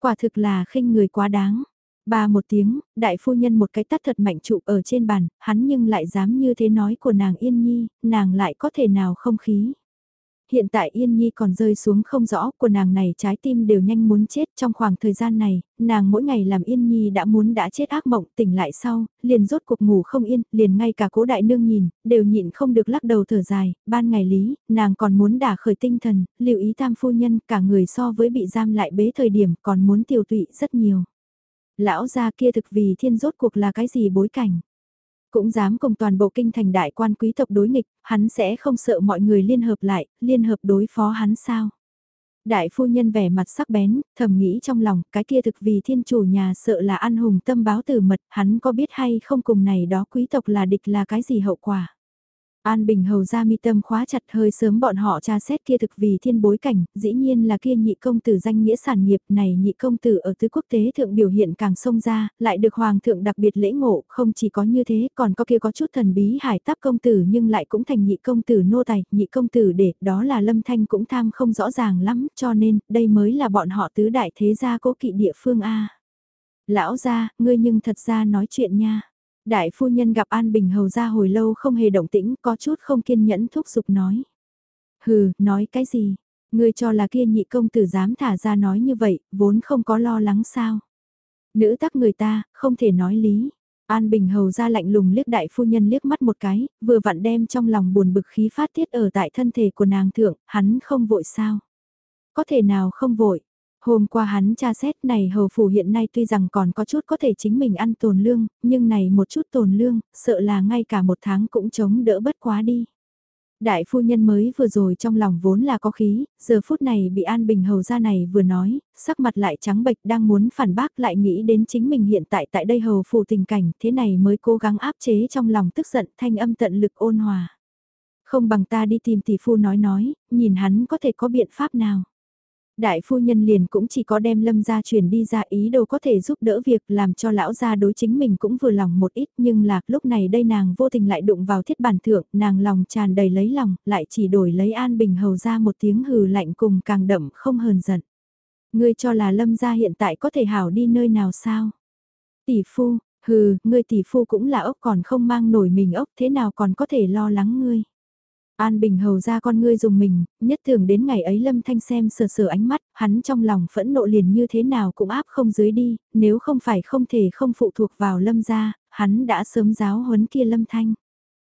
Quả thực là khinh người quá đáng. Ba một tiếng, đại phu nhân một cái tắt thật mạnh trụ ở trên bàn, hắn nhưng lại dám như thế nói của nàng Yên Nhi, nàng lại có thể nào không khí. Hiện tại Yên Nhi còn rơi xuống không rõ, của nàng này trái tim đều nhanh muốn chết trong khoảng thời gian này, nàng mỗi ngày làm Yên Nhi đã muốn đã chết ác mộng tỉnh lại sau, liền rốt cuộc ngủ không yên, liền ngay cả cố đại nương nhìn, đều nhịn không được lắc đầu thở dài, ban ngày lý, nàng còn muốn đả khởi tinh thần, lưu ý tam phu nhân, cả người so với bị giam lại bế thời điểm còn muốn tiêu tụy rất nhiều. Lão gia kia thực vì thiên rốt cuộc là cái gì bối cảnh. Cũng dám cùng toàn bộ kinh thành đại quan quý tộc đối nghịch, hắn sẽ không sợ mọi người liên hợp lại, liên hợp đối phó hắn sao. Đại phu nhân vẻ mặt sắc bén, thầm nghĩ trong lòng, cái kia thực vì thiên chủ nhà sợ là ăn hùng tâm báo từ mật, hắn có biết hay không cùng này đó quý tộc là địch là cái gì hậu quả. An Bình hầu ra mi tâm khóa chặt hơi sớm bọn họ tra xét kia thực vì thiên bối cảnh, dĩ nhiên là kia nhị công tử danh nghĩa sản nghiệp này nhị công tử ở tứ quốc tế thượng biểu hiện càng sông ra, lại được hoàng thượng đặc biệt lễ ngộ, không chỉ có như thế còn có kia có chút thần bí hải táp công tử nhưng lại cũng thành nhị công tử nô tài, nhị công tử để đó là lâm thanh cũng tham không rõ ràng lắm cho nên đây mới là bọn họ tứ đại thế gia cố kỵ địa phương A. Lão gia, ngươi nhưng thật ra nói chuyện nha. Đại phu nhân gặp An Bình Hầu ra hồi lâu không hề động tĩnh, có chút không kiên nhẫn thúc giục nói. Hừ, nói cái gì? Ngươi cho là kia nhị công tử dám thả ra nói như vậy, vốn không có lo lắng sao? Nữ tắc người ta, không thể nói lý. An Bình Hầu ra lạnh lùng liếc đại phu nhân liếc mắt một cái, vừa vặn đem trong lòng buồn bực khí phát tiết ở tại thân thể của nàng thượng, hắn không vội sao? Có thể nào không vội? Hôm qua hắn tra xét này hầu phủ hiện nay tuy rằng còn có chút có thể chính mình ăn tồn lương, nhưng này một chút tồn lương, sợ là ngay cả một tháng cũng chống đỡ bất quá đi. Đại phu nhân mới vừa rồi trong lòng vốn là có khí, giờ phút này bị An Bình hầu ra này vừa nói, sắc mặt lại trắng bệch đang muốn phản bác lại nghĩ đến chính mình hiện tại tại đây hầu phủ tình cảnh, thế này mới cố gắng áp chế trong lòng tức giận thanh âm tận lực ôn hòa. Không bằng ta đi tìm tỷ phu nói nói, nhìn hắn có thể có biện pháp nào. Đại phu nhân liền cũng chỉ có đem lâm gia truyền đi ra ý đồ có thể giúp đỡ việc làm cho lão gia đối chính mình cũng vừa lòng một ít nhưng là lúc này đây nàng vô tình lại đụng vào thiết bản thượng, nàng lòng tràn đầy lấy lòng, lại chỉ đổi lấy an bình hầu ra một tiếng hừ lạnh cùng càng đậm không hờn giận. Ngươi cho là lâm gia hiện tại có thể hảo đi nơi nào sao? Tỷ phu, hừ, ngươi tỷ phu cũng là ốc còn không mang nổi mình ốc thế nào còn có thể lo lắng ngươi. An Bình hầu ra con ngươi dùng mình, nhất thường đến ngày ấy Lâm Thanh xem sờ sờ ánh mắt, hắn trong lòng phẫn nộ liền như thế nào cũng áp không dưới đi, nếu không phải không thể không phụ thuộc vào Lâm gia, hắn đã sớm giáo huấn kia Lâm Thanh.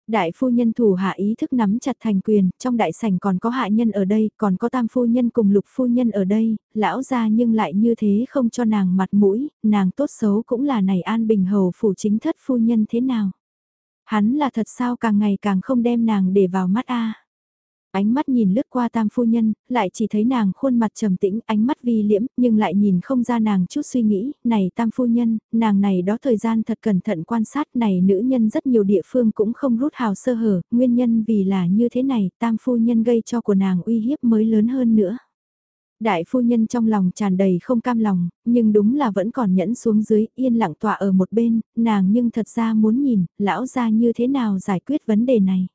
Đại phu nhân thủ hạ ý thức nắm chặt thành quyền, trong đại sảnh còn có hạ nhân ở đây, còn có tam phu nhân cùng lục phu nhân ở đây, lão ra nhưng lại như thế không cho nàng mặt mũi, nàng tốt xấu cũng là này an bình hầu phủ chính thất phu nhân thế nào. Hắn là thật sao càng ngày càng không đem nàng để vào mắt a. Ánh mắt nhìn lướt qua tam phu nhân, lại chỉ thấy nàng khuôn mặt trầm tĩnh, ánh mắt vi liễm, nhưng lại nhìn không ra nàng chút suy nghĩ, này tam phu nhân, nàng này đó thời gian thật cẩn thận quan sát này nữ nhân rất nhiều địa phương cũng không rút hào sơ hở, nguyên nhân vì là như thế này, tam phu nhân gây cho của nàng uy hiếp mới lớn hơn nữa. Đại phu nhân trong lòng tràn đầy không cam lòng, nhưng đúng là vẫn còn nhẫn xuống dưới, yên lặng tọa ở một bên, nàng nhưng thật ra muốn nhìn, lão gia như thế nào giải quyết vấn đề này.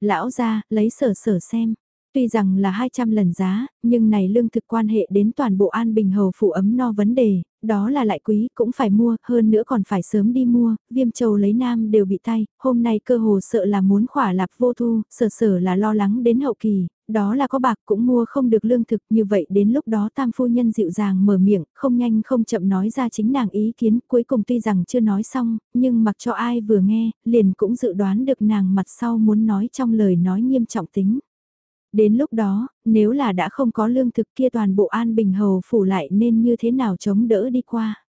Lão gia, lấy sở sở xem. Tuy rằng là 200 lần giá, nhưng này lương thực quan hệ đến toàn bộ an bình hầu phụ ấm no vấn đề, đó là lại quý cũng phải mua, hơn nữa còn phải sớm đi mua, viêm châu lấy nam đều bị tay, hôm nay cơ hồ sợ là muốn khỏa lạp vô thu, sở sở là lo lắng đến hậu kỳ, đó là có bạc cũng mua không được lương thực như vậy đến lúc đó tam phu nhân dịu dàng mở miệng, không nhanh không chậm nói ra chính nàng ý kiến, cuối cùng tuy rằng chưa nói xong, nhưng mặc cho ai vừa nghe, liền cũng dự đoán được nàng mặt sau muốn nói trong lời nói nghiêm trọng tính. Đến lúc đó, nếu là đã không có lương thực kia toàn bộ an bình hầu phủ lại nên như thế nào chống đỡ đi qua.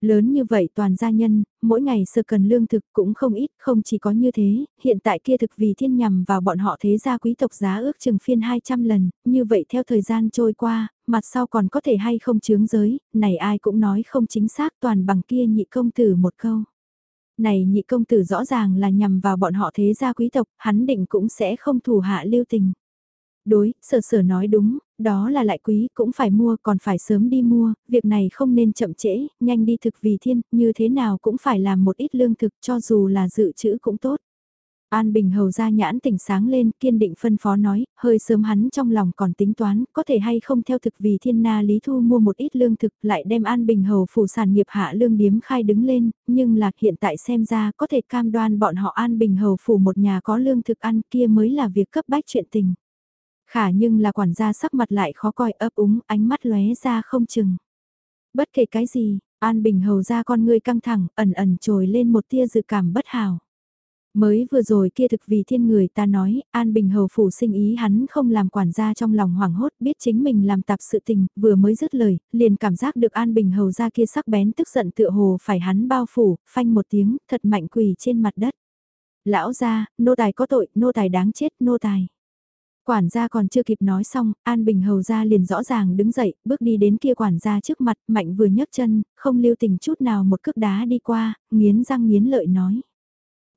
Lớn như vậy toàn gia nhân, mỗi ngày sơ cần lương thực cũng không ít, không chỉ có như thế, hiện tại kia thực vì thiên nhằm vào bọn họ thế gia quý tộc giá ước chừng phiên 200 lần, như vậy theo thời gian trôi qua, mặt sau còn có thể hay không chướng giới, này ai cũng nói không chính xác toàn bằng kia nhị công tử một câu. Này nhị công tử rõ ràng là nhằm vào bọn họ thế gia quý tộc, hắn định cũng sẽ không thủ hạ lưu tình. Đối, sở sở nói đúng, đó là lại quý cũng phải mua còn phải sớm đi mua, việc này không nên chậm trễ, nhanh đi thực vì thiên, như thế nào cũng phải làm một ít lương thực cho dù là dự trữ cũng tốt. An Bình Hầu ra nhãn tỉnh sáng lên, kiên định phân phó nói, hơi sớm hắn trong lòng còn tính toán, có thể hay không theo thực vì thiên na lý thu mua một ít lương thực lại đem An Bình Hầu phủ sản nghiệp hạ lương điếm khai đứng lên, nhưng là hiện tại xem ra có thể cam đoan bọn họ An Bình Hầu phủ một nhà có lương thực ăn kia mới là việc cấp bách chuyện tình. Khả nhưng là quản gia sắc mặt lại khó coi ấp úng, ánh mắt lóe ra không chừng. Bất kể cái gì, An Bình hầu ra con ngươi căng thẳng, ẩn ẩn trồi lên một tia dự cảm bất hảo. Mới vừa rồi kia thực vì thiên người ta nói, An Bình hầu phủ sinh ý hắn không làm quản gia trong lòng hoảng hốt, biết chính mình làm tạp sự tình, vừa mới dứt lời, liền cảm giác được An Bình hầu ra kia sắc bén tức giận tựa hồ phải hắn bao phủ, phanh một tiếng, thật mạnh quỳ trên mặt đất. Lão gia, nô tài có tội, nô tài đáng chết, nô tài. Quản gia còn chưa kịp nói xong, An Bình hầu ra liền rõ ràng đứng dậy, bước đi đến kia quản gia trước mặt, mạnh vừa nhấc chân, không lưu tình chút nào một cước đá đi qua, nghiến răng nghiến lợi nói.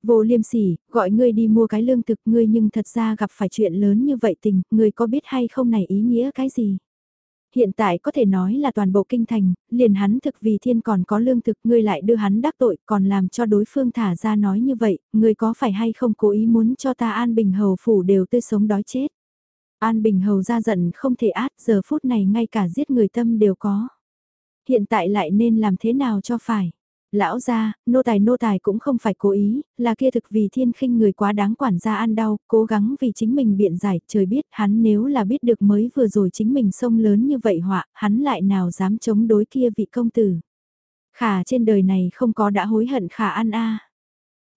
Vô liêm sỉ, gọi ngươi đi mua cái lương thực ngươi nhưng thật ra gặp phải chuyện lớn như vậy tình, ngươi có biết hay không này ý nghĩa cái gì? Hiện tại có thể nói là toàn bộ kinh thành, liền hắn thực vì thiên còn có lương thực ngươi lại đưa hắn đắc tội còn làm cho đối phương thả ra nói như vậy, ngươi có phải hay không cố ý muốn cho ta an bình hầu phủ đều tươi sống đói chết. An Bình Hầu ra giận không thể át giờ phút này ngay cả giết người tâm đều có. Hiện tại lại nên làm thế nào cho phải. Lão gia, nô tài nô tài cũng không phải cố ý, là kia thực vì thiên khinh người quá đáng quản gia ăn đau, cố gắng vì chính mình biện giải, trời biết hắn nếu là biết được mới vừa rồi chính mình sông lớn như vậy họa, hắn lại nào dám chống đối kia vị công tử. Khả trên đời này không có đã hối hận khả ăn a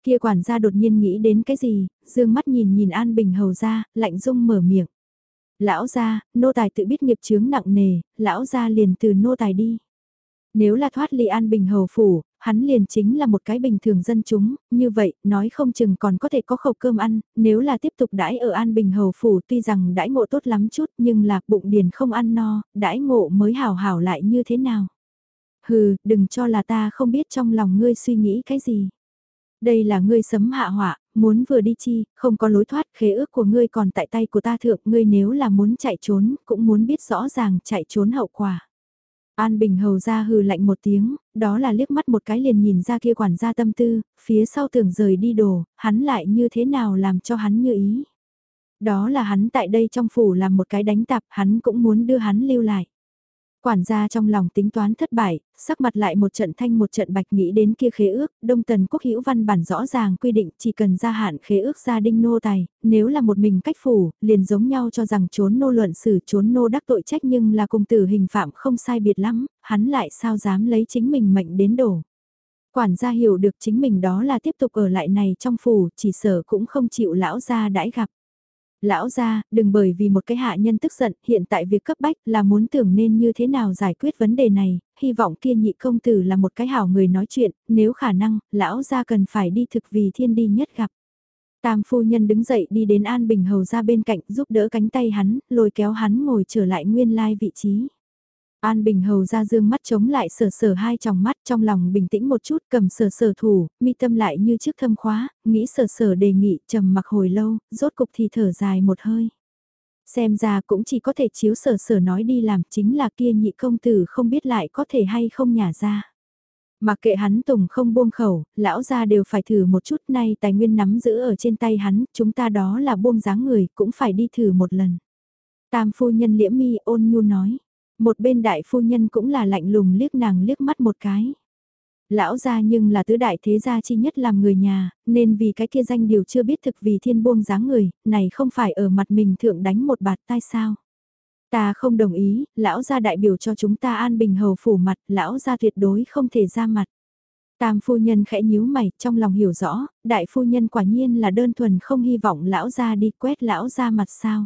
Kia quản gia đột nhiên nghĩ đến cái gì, dương mắt nhìn nhìn An Bình hầu ra, lạnh dung mở miệng. Lão gia, nô tài tự biết nghiệp chướng nặng nề, lão gia liền từ nô tài đi. Nếu là thoát ly an bình hầu phủ, hắn liền chính là một cái bình thường dân chúng, như vậy, nói không chừng còn có thể có khẩu cơm ăn, nếu là tiếp tục đãi ở an bình hầu phủ tuy rằng đãi ngộ tốt lắm chút nhưng là bụng điền không ăn no, đãi ngộ mới hảo hảo lại như thế nào. Hừ, đừng cho là ta không biết trong lòng ngươi suy nghĩ cái gì. Đây là ngươi sấm hạ họa, muốn vừa đi chi, không có lối thoát, khế ước của ngươi còn tại tay của ta thượng, ngươi nếu là muốn chạy trốn, cũng muốn biết rõ ràng chạy trốn hậu quả. An Bình Hầu ra hừ lạnh một tiếng, đó là liếc mắt một cái liền nhìn ra kia quản gia tâm tư, phía sau tưởng rời đi đồ, hắn lại như thế nào làm cho hắn như ý. Đó là hắn tại đây trong phủ làm một cái đánh tạp, hắn cũng muốn đưa hắn lưu lại. Quản gia trong lòng tính toán thất bại, sắc mặt lại một trận thanh một trận bạch nghĩ đến kia khế ước, Đông Tần Quốc hữu văn bản rõ ràng quy định chỉ cần gia hạn khế ước gia đinh nô tài, nếu là một mình cách phủ, liền giống nhau cho rằng trốn nô luận xử trốn nô đắc tội trách nhưng là cùng tử hình phạm không sai biệt lắm, hắn lại sao dám lấy chính mình mệnh đến đổ. Quản gia hiểu được chính mình đó là tiếp tục ở lại này trong phủ, chỉ sở cũng không chịu lão gia đãi gặp. Lão gia, đừng bởi vì một cái hạ nhân tức giận, hiện tại việc cấp bách là muốn tưởng nên như thế nào giải quyết vấn đề này, hy vọng kia nhị công tử là một cái hảo người nói chuyện, nếu khả năng, lão gia cần phải đi thực vì thiên đi nhất gặp. Tam phu nhân đứng dậy đi đến An Bình Hầu ra bên cạnh giúp đỡ cánh tay hắn, lôi kéo hắn ngồi trở lại nguyên lai vị trí. An Bình Hầu ra dương mắt chống lại sờ sờ hai tròng mắt trong lòng bình tĩnh một chút cầm sờ sờ thủ, mi tâm lại như trước thâm khóa, nghĩ sờ sờ đề nghị trầm mặc hồi lâu, rốt cục thì thở dài một hơi. Xem ra cũng chỉ có thể chiếu sờ sờ nói đi làm chính là kia nhị công tử không biết lại có thể hay không nhả ra. mà kệ hắn tùng không buông khẩu, lão gia đều phải thử một chút nay tài nguyên nắm giữ ở trên tay hắn, chúng ta đó là buông dáng người cũng phải đi thử một lần. Tam phu nhân liễm mi ôn nhu nói một bên đại phu nhân cũng là lạnh lùng liếc nàng liếc mắt một cái. Lão gia nhưng là tứ đại thế gia chi nhất làm người nhà, nên vì cái kia danh điều chưa biết thực vì thiên buông dáng người, này không phải ở mặt mình thượng đánh một bạt tai sao. Ta không đồng ý, lão gia đại biểu cho chúng ta an bình hầu phủ mặt, lão gia tuyệt đối không thể ra mặt. Tam phu nhân khẽ nhíu mày, trong lòng hiểu rõ, đại phu nhân quả nhiên là đơn thuần không hy vọng lão gia đi quét lão gia mặt sao.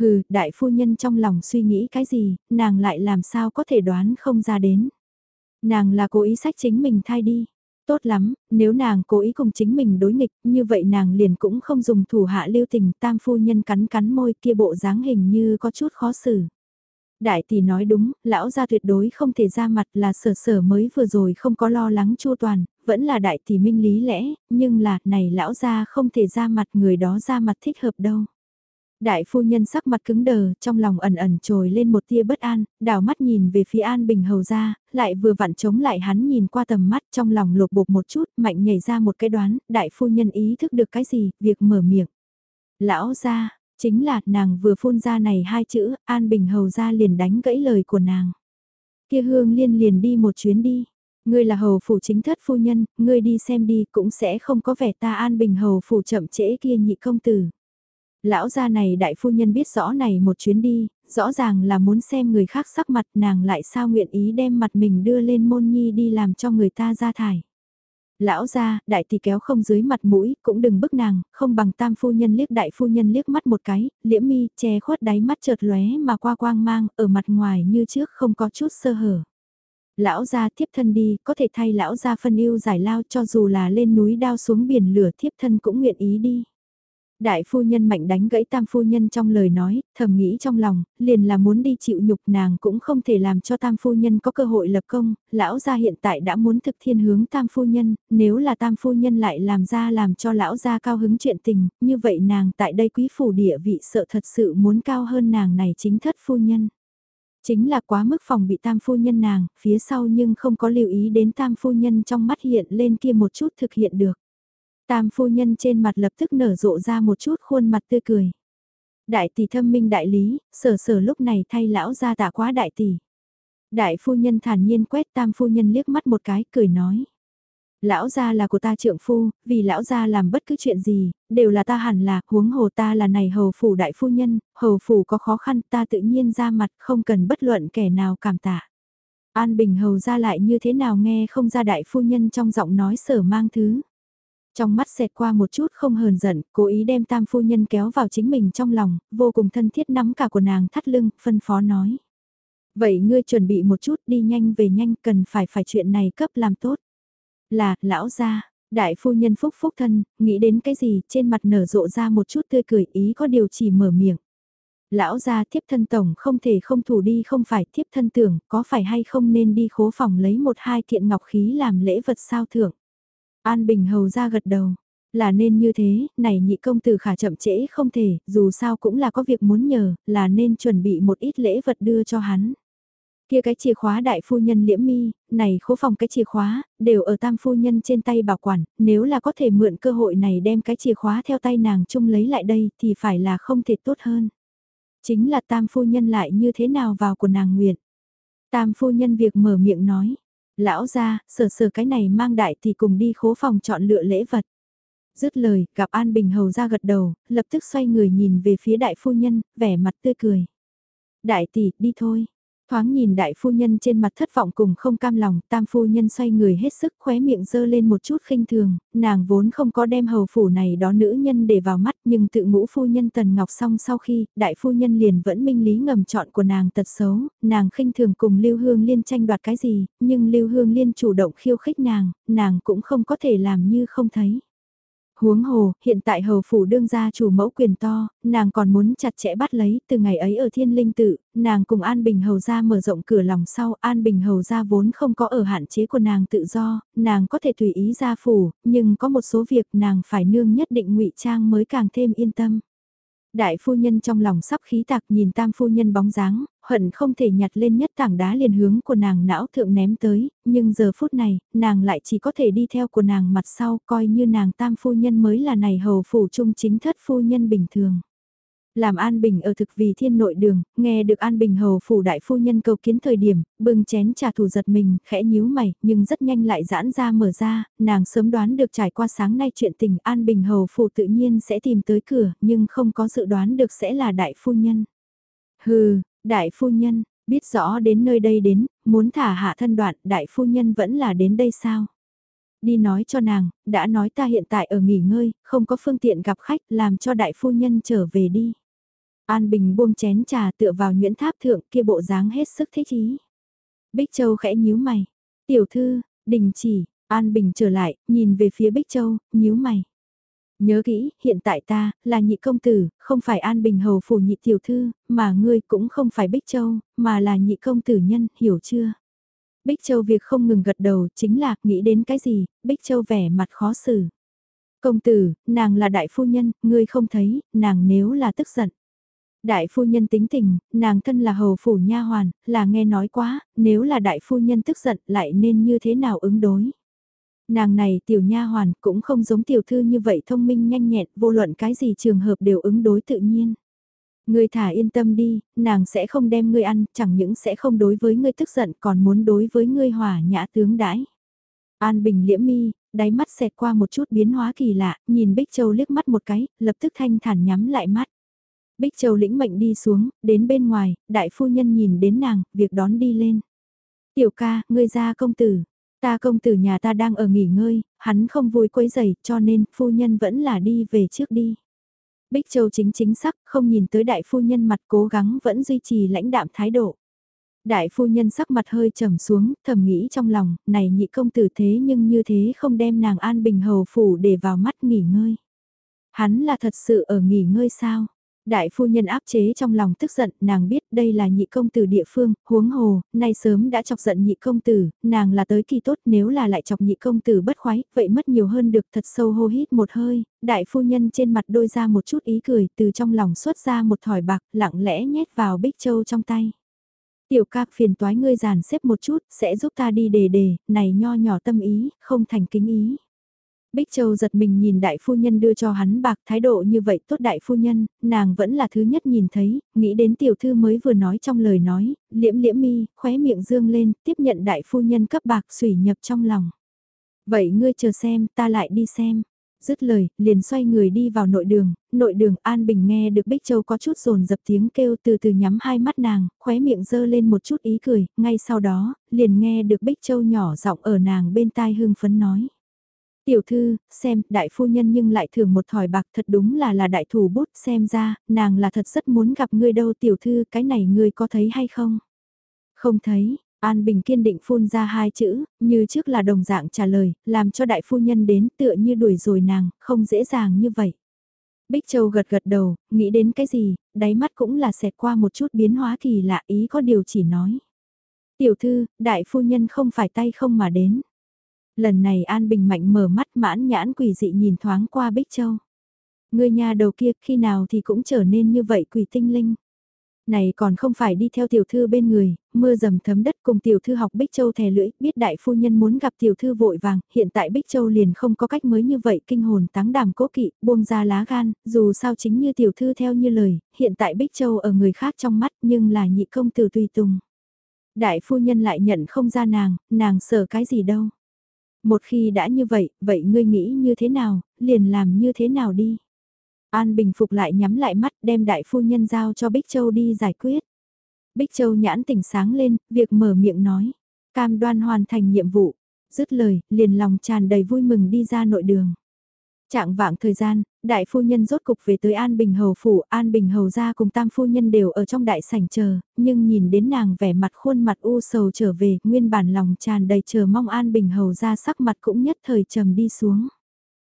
Hừ, đại phu nhân trong lòng suy nghĩ cái gì, nàng lại làm sao có thể đoán không ra đến. Nàng là cố ý sách chính mình thai đi. Tốt lắm, nếu nàng cố ý cùng chính mình đối nghịch, như vậy nàng liền cũng không dùng thủ hạ lưu tình tam phu nhân cắn cắn môi kia bộ dáng hình như có chút khó xử. Đại tỷ nói đúng, lão gia tuyệt đối không thể ra mặt là sở sở mới vừa rồi không có lo lắng chu toàn, vẫn là đại tỷ minh lý lẽ, nhưng là, này lão gia không thể ra mặt người đó ra mặt thích hợp đâu. Đại phu nhân sắc mặt cứng đờ, trong lòng ẩn ẩn trồi lên một tia bất an, đảo mắt nhìn về phía An Bình Hầu ra, lại vừa vặn chống lại hắn nhìn qua tầm mắt trong lòng lột bột một chút, mạnh nhảy ra một cái đoán, đại phu nhân ý thức được cái gì, việc mở miệng. Lão ra, chính là nàng vừa phun ra này hai chữ, An Bình Hầu ra liền đánh gãy lời của nàng. Kia hương liên liền đi một chuyến đi. Ngươi là hầu phủ chính thất phu nhân, ngươi đi xem đi cũng sẽ không có vẻ ta An Bình Hầu phủ chậm trễ kia nhị công tử. Lão gia này đại phu nhân biết rõ này một chuyến đi, rõ ràng là muốn xem người khác sắc mặt nàng lại sao nguyện ý đem mặt mình đưa lên môn nhi đi làm cho người ta ra thải. Lão gia, đại tỷ kéo không dưới mặt mũi, cũng đừng bức nàng, không bằng tam phu nhân liếc đại phu nhân liếc mắt một cái, liễm mi, che khuất đáy mắt chợt lóe mà qua quang mang, ở mặt ngoài như trước không có chút sơ hở lão gia thiếp thân đi, có thể thay lão gia phân ưu giải lao cho dù là lên núi đao xuống biển lửa thiếp thân cũng nguyện ý đi. Đại phu nhân mạnh đánh gãy tam phu nhân trong lời nói, thầm nghĩ trong lòng, liền là muốn đi chịu nhục nàng cũng không thể làm cho tam phu nhân có cơ hội lập công, lão gia hiện tại đã muốn thực thiên hướng tam phu nhân, nếu là tam phu nhân lại làm ra làm cho lão gia cao hứng chuyện tình, như vậy nàng tại đây quý phủ địa vị sợ thật sự muốn cao hơn nàng này chính thất phu nhân. Chính là quá mức phòng bị tam phu nhân nàng, phía sau nhưng không có lưu ý đến tam phu nhân trong mắt hiện lên kia một chút thực hiện được. Tam phu nhân trên mặt lập tức nở rộ ra một chút khuôn mặt tươi cười. Đại tỷ thâm minh đại lý, sở sở lúc này thay lão ra tạ quá đại tỷ. Đại phu nhân thản nhiên quét tam phu nhân liếc mắt một cái, cười nói. Lão gia là của ta trượng phu, vì lão gia làm bất cứ chuyện gì, đều là ta hẳn là, huống hồ ta là này hầu phủ đại phu nhân, hầu phủ có khó khăn ta tự nhiên ra mặt không cần bất luận kẻ nào cảm tạ. An Bình hầu ra lại như thế nào nghe không ra đại phu nhân trong giọng nói sở mang thứ. Trong mắt xẹt qua một chút không hờn giận, cố ý đem tam phu nhân kéo vào chính mình trong lòng, vô cùng thân thiết nắm cả của nàng thắt lưng, phân phó nói. Vậy ngươi chuẩn bị một chút đi nhanh về nhanh cần phải phải chuyện này cấp làm tốt. Là, lão gia, đại phu nhân phúc phúc thân, nghĩ đến cái gì trên mặt nở rộ ra một chút tươi cười ý có điều chỉ mở miệng. Lão gia thiếp thân tổng không thể không thủ đi không phải thiếp thân tưởng có phải hay không nên đi khố phòng lấy một hai thiện ngọc khí làm lễ vật sao thưởng. An Bình hầu ra gật đầu. Là nên như thế, này nhị công tử khả chậm trễ không thể, dù sao cũng là có việc muốn nhờ, là nên chuẩn bị một ít lễ vật đưa cho hắn. Kia cái chìa khóa đại phu nhân liễm mi, này khố phòng cái chìa khóa, đều ở tam phu nhân trên tay bảo quản, nếu là có thể mượn cơ hội này đem cái chìa khóa theo tay nàng chung lấy lại đây thì phải là không thể tốt hơn. Chính là tam phu nhân lại như thế nào vào của nàng nguyện. Tam phu nhân việc mở miệng nói, lão ra, sờ sờ cái này mang đại thì cùng đi khố phòng chọn lựa lễ vật. Dứt lời, gặp An Bình Hầu ra gật đầu, lập tức xoay người nhìn về phía đại phu nhân, vẻ mặt tươi cười. Đại tỷ, đi thôi. Thoáng nhìn đại phu nhân trên mặt thất vọng cùng không cam lòng, tam phu nhân xoay người hết sức khóe miệng dơ lên một chút khinh thường, nàng vốn không có đem hầu phủ này đó nữ nhân để vào mắt nhưng tự ngũ phu nhân tần ngọc xong sau khi, đại phu nhân liền vẫn minh lý ngầm chọn của nàng tật xấu, nàng khinh thường cùng Lưu Hương Liên tranh đoạt cái gì, nhưng Lưu Hương Liên chủ động khiêu khích nàng, nàng cũng không có thể làm như không thấy. Huống hồ, hiện tại hầu phủ đương gia chủ mẫu quyền to, nàng còn muốn chặt chẽ bắt lấy, từ ngày ấy ở thiên linh tự, nàng cùng An Bình hầu gia mở rộng cửa lòng sau, An Bình hầu gia vốn không có ở hạn chế của nàng tự do, nàng có thể tùy ý ra phủ, nhưng có một số việc nàng phải nương nhất định ngụy trang mới càng thêm yên tâm. Đại phu nhân trong lòng sắp khí tạc nhìn tam phu nhân bóng dáng, hận không thể nhặt lên nhất tảng đá liền hướng của nàng não thượng ném tới, nhưng giờ phút này, nàng lại chỉ có thể đi theo của nàng mặt sau coi như nàng tam phu nhân mới là này hầu phủ trung chính thất phu nhân bình thường. Làm An Bình ở thực vì thiên nội đường, nghe được An Bình hầu phủ đại phu nhân cầu kiến thời điểm, bưng chén trà thủ giật mình, khẽ nhíu mày, nhưng rất nhanh lại giãn ra mở ra, nàng sớm đoán được trải qua sáng nay chuyện tình An Bình hầu phủ tự nhiên sẽ tìm tới cửa, nhưng không có dự đoán được sẽ là đại phu nhân. Hừ, đại phu nhân, biết rõ đến nơi đây đến, muốn thả hạ thân đoạn, đại phu nhân vẫn là đến đây sao? Đi nói cho nàng, đã nói ta hiện tại ở nghỉ ngơi, không có phương tiện gặp khách, làm cho đại phu nhân trở về đi. An Bình buông chén trà tựa vào Nguyễn Tháp Thượng kia bộ dáng hết sức thích ý. Bích Châu khẽ nhíu mày. Tiểu thư, đình chỉ, An Bình trở lại, nhìn về phía Bích Châu, nhíu mày. Nhớ kỹ, hiện tại ta, là nhị công tử, không phải An Bình hầu phủ nhị tiểu thư, mà ngươi cũng không phải Bích Châu, mà là nhị công tử nhân, hiểu chưa? Bích Châu việc không ngừng gật đầu chính là nghĩ đến cái gì, Bích Châu vẻ mặt khó xử. Công tử, nàng là đại phu nhân, ngươi không thấy, nàng nếu là tức giận. Đại phu nhân tính tình, nàng thân là hầu phủ nha hoàn, là nghe nói quá, nếu là đại phu nhân tức giận lại nên như thế nào ứng đối. Nàng này tiểu nha hoàn cũng không giống tiểu thư như vậy thông minh nhanh nhẹn, vô luận cái gì trường hợp đều ứng đối tự nhiên. Ngươi thả yên tâm đi, nàng sẽ không đem ngươi ăn, chẳng những sẽ không đối với ngươi tức giận còn muốn đối với ngươi hòa nhã tướng đãi. An Bình liễm mi, đáy mắt xẹt qua một chút biến hóa kỳ lạ, nhìn Bích Châu liếc mắt một cái, lập tức thanh thản nhắm lại mắt. Bích Châu lĩnh mệnh đi xuống, đến bên ngoài, đại phu nhân nhìn đến nàng, việc đón đi lên. Tiểu ca, ngươi ra công tử. Ta công tử nhà ta đang ở nghỉ ngơi, hắn không vui quấy giày, cho nên phu nhân vẫn là đi về trước đi. Bích Châu chính chính sắc, không nhìn tới đại phu nhân mặt cố gắng vẫn duy trì lãnh đạm thái độ. Đại phu nhân sắc mặt hơi trầm xuống, thầm nghĩ trong lòng, này nhị công tử thế nhưng như thế không đem nàng an bình hầu phủ để vào mắt nghỉ ngơi. Hắn là thật sự ở nghỉ ngơi sao? Đại phu nhân áp chế trong lòng tức giận, nàng biết đây là nhị công tử địa phương, huống hồ, nay sớm đã chọc giận nhị công tử, nàng là tới kỳ tốt nếu là lại chọc nhị công tử bất khoái, vậy mất nhiều hơn được thật sâu hô hít một hơi, đại phu nhân trên mặt đôi ra một chút ý cười, từ trong lòng xuất ra một thỏi bạc, lặng lẽ nhét vào bích châu trong tay. Tiểu ca phiền toái ngươi giàn xếp một chút, sẽ giúp ta đi đề đề, này nho nhỏ tâm ý, không thành kính ý. Bích Châu giật mình nhìn đại phu nhân đưa cho hắn bạc thái độ như vậy tốt đại phu nhân, nàng vẫn là thứ nhất nhìn thấy, nghĩ đến tiểu thư mới vừa nói trong lời nói, liễm liễm mi, khóe miệng dương lên, tiếp nhận đại phu nhân cấp bạc sủy nhập trong lòng. Vậy ngươi chờ xem, ta lại đi xem. Dứt lời, liền xoay người đi vào nội đường, nội đường An Bình nghe được Bích Châu có chút rồn dập tiếng kêu từ từ nhắm hai mắt nàng, khóe miệng dơ lên một chút ý cười, ngay sau đó, liền nghe được Bích Châu nhỏ giọng ở nàng bên tai hương phấn nói. Tiểu thư, xem, đại phu nhân nhưng lại thường một thỏi bạc thật đúng là là đại thủ bút xem ra, nàng là thật rất muốn gặp ngươi đâu tiểu thư, cái này ngươi có thấy hay không? Không thấy, An Bình kiên định phun ra hai chữ, như trước là đồng dạng trả lời, làm cho đại phu nhân đến tựa như đuổi rồi nàng, không dễ dàng như vậy. Bích Châu gật gật đầu, nghĩ đến cái gì, đáy mắt cũng là xẹt qua một chút biến hóa kỳ lạ ý có điều chỉ nói. Tiểu thư, đại phu nhân không phải tay không mà đến. Lần này An Bình Mạnh mở mắt mãn nhãn quỷ dị nhìn thoáng qua Bích Châu. Người nhà đầu kia khi nào thì cũng trở nên như vậy quỷ tinh linh. Này còn không phải đi theo tiểu thư bên người, mưa dầm thấm đất cùng tiểu thư học Bích Châu thè lưỡi, biết đại phu nhân muốn gặp tiểu thư vội vàng, hiện tại Bích Châu liền không có cách mới như vậy kinh hồn táng đàm cố kỵ, buông ra lá gan, dù sao chính như tiểu thư theo như lời, hiện tại Bích Châu ở người khác trong mắt nhưng là nhị công tử tùy tùng. Đại phu nhân lại nhận không ra nàng, nàng sợ cái gì đâu. Một khi đã như vậy, vậy ngươi nghĩ như thế nào, liền làm như thế nào đi. An Bình Phục lại nhắm lại mắt đem đại phu nhân giao cho Bích Châu đi giải quyết. Bích Châu nhãn tỉnh sáng lên, việc mở miệng nói. Cam đoan hoàn thành nhiệm vụ. Dứt lời, liền lòng tràn đầy vui mừng đi ra nội đường. Trạng vạng thời gian, đại phu nhân rốt cục về tới An Bình Hầu Phủ, An Bình Hầu gia cùng tam phu nhân đều ở trong đại sảnh chờ, nhưng nhìn đến nàng vẻ mặt khuôn mặt u sầu trở về, nguyên bản lòng tràn đầy chờ mong An Bình Hầu gia sắc mặt cũng nhất thời trầm đi xuống.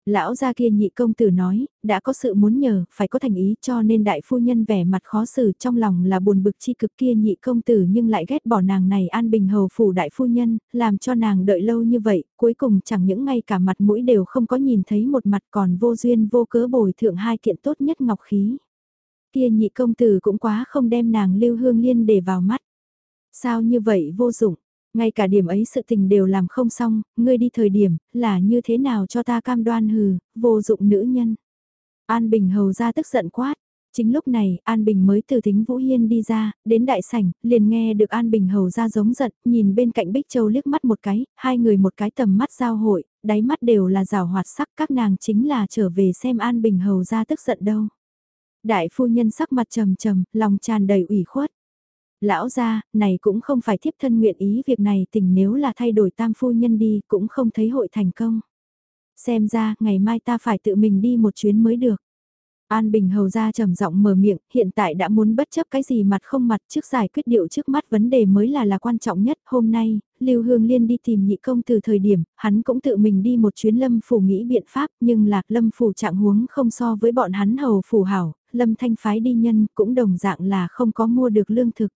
Lão gia kia nhị công tử nói, đã có sự muốn nhờ, phải có thành ý cho nên đại phu nhân vẻ mặt khó xử trong lòng là buồn bực chi cực kia nhị công tử nhưng lại ghét bỏ nàng này an bình hầu phủ đại phu nhân, làm cho nàng đợi lâu như vậy, cuối cùng chẳng những ngay cả mặt mũi đều không có nhìn thấy một mặt còn vô duyên vô cớ bồi thượng hai kiện tốt nhất ngọc khí. Kia nhị công tử cũng quá không đem nàng lưu hương liên để vào mắt. Sao như vậy vô dụng, ngay cả điểm ấy sự tình đều làm không xong, ngươi đi thời điểm, là như thế nào cho ta cam đoan hừ, vô dụng nữ nhân. An Bình hầu ra tức giận quát. Chính lúc này, An Bình mới từ thính Vũ Hiên đi ra, đến đại sảnh, liền nghe được An Bình hầu ra giống giận, nhìn bên cạnh Bích Châu liếc mắt một cái, hai người một cái tầm mắt giao hội, đáy mắt đều là rào hoạt sắc các nàng chính là trở về xem An Bình hầu ra tức giận đâu. Đại phu nhân sắc mặt trầm trầm, lòng tràn đầy ủy khuất. Lão gia, này cũng không phải thiếp thân nguyện ý việc này tình nếu là thay đổi tam phu nhân đi cũng không thấy hội thành công. Xem ra, ngày mai ta phải tự mình đi một chuyến mới được. An Bình hầu ra trầm giọng mở miệng, hiện tại đã muốn bất chấp cái gì mặt không mặt trước giải quyết điệu trước mắt vấn đề mới là là quan trọng nhất. Hôm nay, Lưu Hương Liên đi tìm nhị công từ thời điểm, hắn cũng tự mình đi một chuyến lâm phủ nghĩ biện pháp, nhưng lạc lâm phủ trạng huống không so với bọn hắn hầu phủ hảo, lâm thanh phái đi nhân cũng đồng dạng là không có mua được lương thực.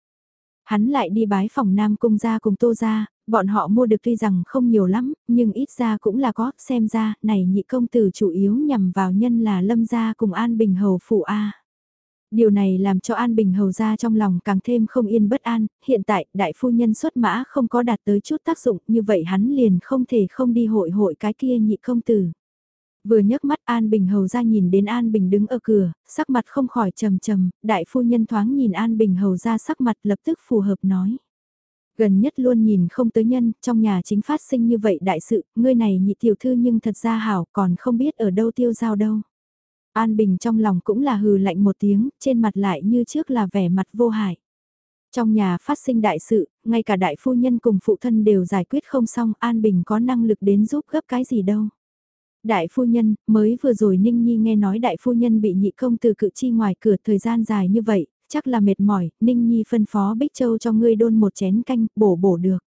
Hắn lại đi bái phòng Nam Cung ra cùng Tô ra, bọn họ mua được tuy rằng không nhiều lắm, nhưng ít ra cũng là có, xem ra, này nhị công tử chủ yếu nhằm vào nhân là Lâm gia cùng An Bình Hầu Phụ A. Điều này làm cho An Bình Hầu ra trong lòng càng thêm không yên bất an, hiện tại đại phu nhân xuất mã không có đạt tới chút tác dụng như vậy hắn liền không thể không đi hội hội cái kia nhị công tử. Vừa nhấc mắt An Bình hầu ra nhìn đến An Bình đứng ở cửa, sắc mặt không khỏi trầm trầm, đại phu nhân thoáng nhìn An Bình hầu ra sắc mặt lập tức phù hợp nói. Gần nhất luôn nhìn không tới nhân, trong nhà chính phát sinh như vậy đại sự, ngươi này nhị tiểu thư nhưng thật ra hảo còn không biết ở đâu tiêu giao đâu. An Bình trong lòng cũng là hừ lạnh một tiếng, trên mặt lại như trước là vẻ mặt vô hại. Trong nhà phát sinh đại sự, ngay cả đại phu nhân cùng phụ thân đều giải quyết không xong, An Bình có năng lực đến giúp gấp cái gì đâu. Đại phu nhân, mới vừa rồi Ninh Nhi nghe nói đại phu nhân bị nhị công từ cự chi ngoài cửa thời gian dài như vậy, chắc là mệt mỏi, Ninh Nhi phân phó Bích Châu cho ngươi đôn một chén canh, bổ bổ được.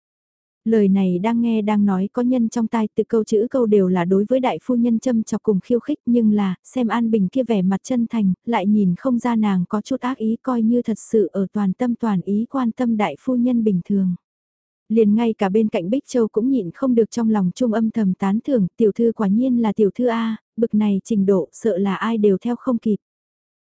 Lời này đang nghe đang nói có nhân trong tai từ câu chữ câu đều là đối với đại phu nhân châm chọc cùng khiêu khích nhưng là, xem An Bình kia vẻ mặt chân thành, lại nhìn không ra nàng có chút ác ý coi như thật sự ở toàn tâm toàn ý quan tâm đại phu nhân bình thường liền ngay cả bên cạnh Bích Châu cũng nhịn không được trong lòng trung âm thầm tán thưởng, tiểu thư quả nhiên là tiểu thư A, bực này trình độ sợ là ai đều theo không kịp.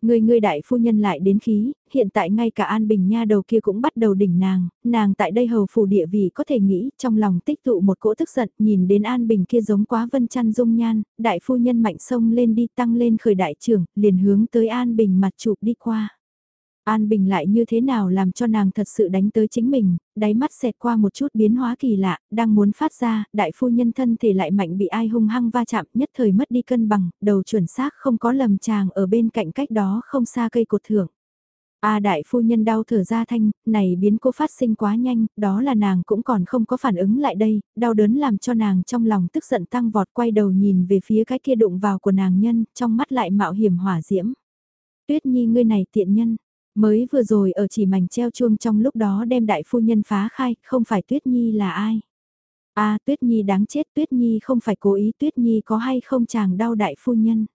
Người người đại phu nhân lại đến khí, hiện tại ngay cả An Bình Nha đầu kia cũng bắt đầu đỉnh nàng, nàng tại đây hầu phủ địa vị có thể nghĩ trong lòng tích tụ một cỗ tức giận nhìn đến An Bình kia giống quá vân chăn dung nhan, đại phu nhân mạnh sông lên đi tăng lên khởi đại trưởng, liền hướng tới An Bình mặt chụp đi qua. An Bình lại như thế nào làm cho nàng thật sự đánh tới chính mình, đáy mắt xẹt qua một chút biến hóa kỳ lạ, đang muốn phát ra, đại phu nhân thân thể lại mạnh bị ai hung hăng va chạm nhất thời mất đi cân bằng, đầu chuẩn xác không có lầm chàng ở bên cạnh cách đó không xa cây cột thưởng. A à, đại phu nhân đau thở ra thanh, này biến cố phát sinh quá nhanh, đó là nàng cũng còn không có phản ứng lại đây, đau đớn làm cho nàng trong lòng tức giận tăng vọt quay đầu nhìn về phía cái kia đụng vào của nàng nhân, trong mắt lại mạo hiểm hỏa diễm. Tuyết nhi ngươi này tiện nhân, mới vừa rồi ở chỉ mảnh treo chuông trong lúc đó đem đại phu nhân phá khai, không phải Tuyết nhi là ai. A Tuyết nhi đáng chết Tuyết nhi không phải cố ý Tuyết nhi có hay không chàng đau đại phu nhân.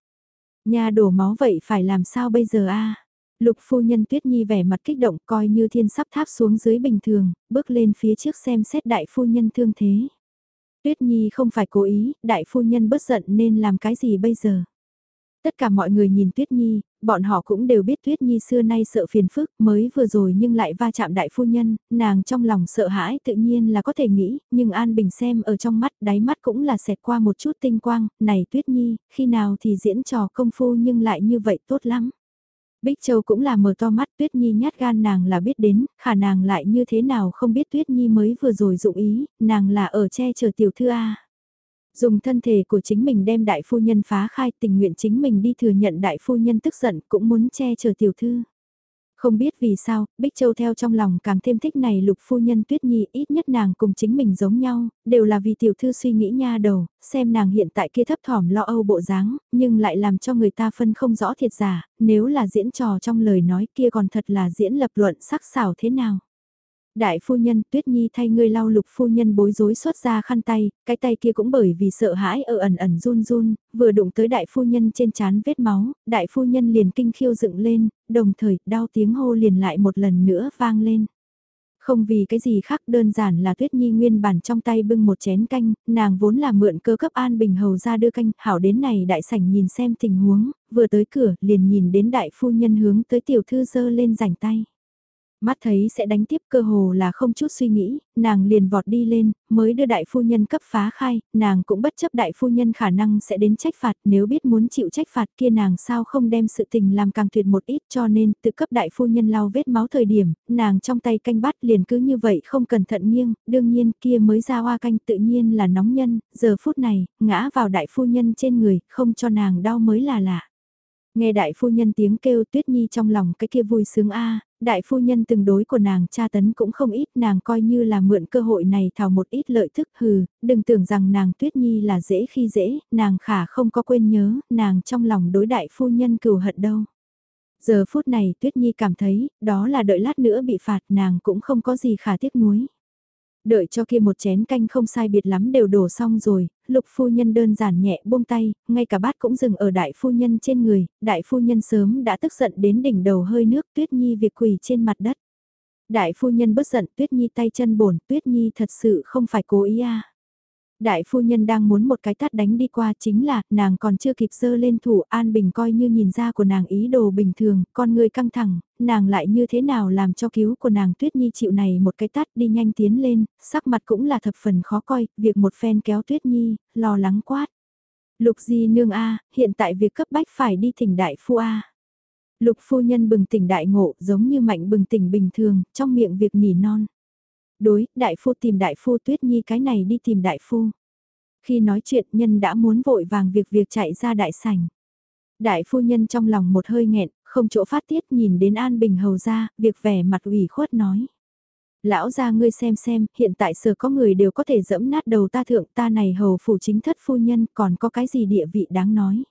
Nhà đổ máu vậy phải làm sao bây giờ a? Lục phu nhân Tuyết Nhi vẻ mặt kích động coi như thiên sắp tháp xuống dưới bình thường, bước lên phía trước xem xét đại phu nhân thương thế. Tuyết Nhi không phải cố ý, đại phu nhân bất giận nên làm cái gì bây giờ? Tất cả mọi người nhìn Tuyết Nhi, bọn họ cũng đều biết Tuyết Nhi xưa nay sợ phiền phức, mới vừa rồi nhưng lại va chạm đại phu nhân, nàng trong lòng sợ hãi tự nhiên là có thể nghĩ, nhưng An Bình xem ở trong mắt, đáy mắt cũng là xẹt qua một chút tinh quang, này Tuyết Nhi, khi nào thì diễn trò công phu nhưng lại như vậy tốt lắm. Bích Châu cũng là mở to mắt Tuyết Nhi nhát gan nàng là biết đến, khả nàng lại như thế nào không biết Tuyết Nhi mới vừa rồi dụng ý, nàng là ở che chờ tiểu thư A. Dùng thân thể của chính mình đem đại phu nhân phá khai tình nguyện chính mình đi thừa nhận đại phu nhân tức giận cũng muốn che chở tiểu thư. Không biết vì sao, Bích Châu theo trong lòng càng thêm thích này lục phu nhân tuyết nhi ít nhất nàng cùng chính mình giống nhau, đều là vì tiểu thư suy nghĩ nha đầu, xem nàng hiện tại kia thấp thỏm lo âu bộ dáng, nhưng lại làm cho người ta phân không rõ thiệt giả, nếu là diễn trò trong lời nói kia còn thật là diễn lập luận sắc xảo thế nào. Đại phu nhân tuyết nhi thay ngươi lau lục phu nhân bối rối xuất ra khăn tay, cái tay kia cũng bởi vì sợ hãi ở ẩn ẩn run run, vừa đụng tới đại phu nhân trên chán vết máu, đại phu nhân liền kinh khiêu dựng lên, đồng thời đau tiếng hô liền lại một lần nữa vang lên. Không vì cái gì khác đơn giản là Tuyết Nhi nguyên bản trong tay bưng một chén canh, nàng vốn là mượn cơ cấp An Bình Hầu ra đưa canh, hảo đến này đại sảnh nhìn xem tình huống, vừa tới cửa liền nhìn đến đại phu nhân hướng tới tiểu thư dơ lên rảnh tay. Mắt thấy sẽ đánh tiếp cơ hồ là không chút suy nghĩ, nàng liền vọt đi lên, mới đưa đại phu nhân cấp phá khai, nàng cũng bất chấp đại phu nhân khả năng sẽ đến trách phạt nếu biết muốn chịu trách phạt kia nàng sao không đem sự tình làm càng tuyệt một ít cho nên tự cấp đại phu nhân lau vết máu thời điểm, nàng trong tay canh bát liền cứ như vậy không cẩn thận nghiêng, đương nhiên kia mới ra hoa canh tự nhiên là nóng nhân, giờ phút này, ngã vào đại phu nhân trên người, không cho nàng đau mới là lạ. Nghe đại phu nhân tiếng kêu tuyết nhi trong lòng cái kia vui sướng a đại phu nhân từng đối của nàng cha tấn cũng không ít nàng coi như là mượn cơ hội này thảo một ít lợi thức hừ, đừng tưởng rằng nàng tuyết nhi là dễ khi dễ, nàng khả không có quên nhớ, nàng trong lòng đối đại phu nhân cừu hận đâu. Giờ phút này tuyết nhi cảm thấy, đó là đợi lát nữa bị phạt nàng cũng không có gì khả tiếc nuối. Đợi cho kia một chén canh không sai biệt lắm đều đổ xong rồi, lục phu nhân đơn giản nhẹ buông tay, ngay cả bát cũng dừng ở đại phu nhân trên người, đại phu nhân sớm đã tức giận đến đỉnh đầu hơi nước tuyết nhi việc quỳ trên mặt đất. Đại phu nhân bất giận tuyết nhi tay chân bổn tuyết nhi thật sự không phải cố ý à. Đại phu nhân đang muốn một cái tát đánh đi qua chính là nàng còn chưa kịp dơ lên thủ An Bình coi như nhìn ra của nàng ý đồ bình thường, con người căng thẳng, nàng lại như thế nào làm cho cứu của nàng Tuyết Nhi chịu này một cái tát đi nhanh tiến lên, sắc mặt cũng là thập phần khó coi, việc một phen kéo Tuyết Nhi, lo lắng quát. Lục Di nương A, hiện tại việc cấp bách phải đi thỉnh đại phu A. Lục phu nhân bừng tỉnh đại ngộ giống như mạnh bừng tỉnh bình thường, trong miệng việc nỉ non. Đối, đại phu tìm đại phu tuyết nhi cái này đi tìm đại phu. Khi nói chuyện nhân đã muốn vội vàng việc việc chạy ra đại sảnh. Đại phu nhân trong lòng một hơi nghẹn, không chỗ phát tiết nhìn đến An Bình hầu ra, việc vẻ mặt ủy khuất nói. Lão ra ngươi xem xem, hiện tại sở có người đều có thể dẫm nát đầu ta thượng ta này hầu phủ chính thất phu nhân còn có cái gì địa vị đáng nói.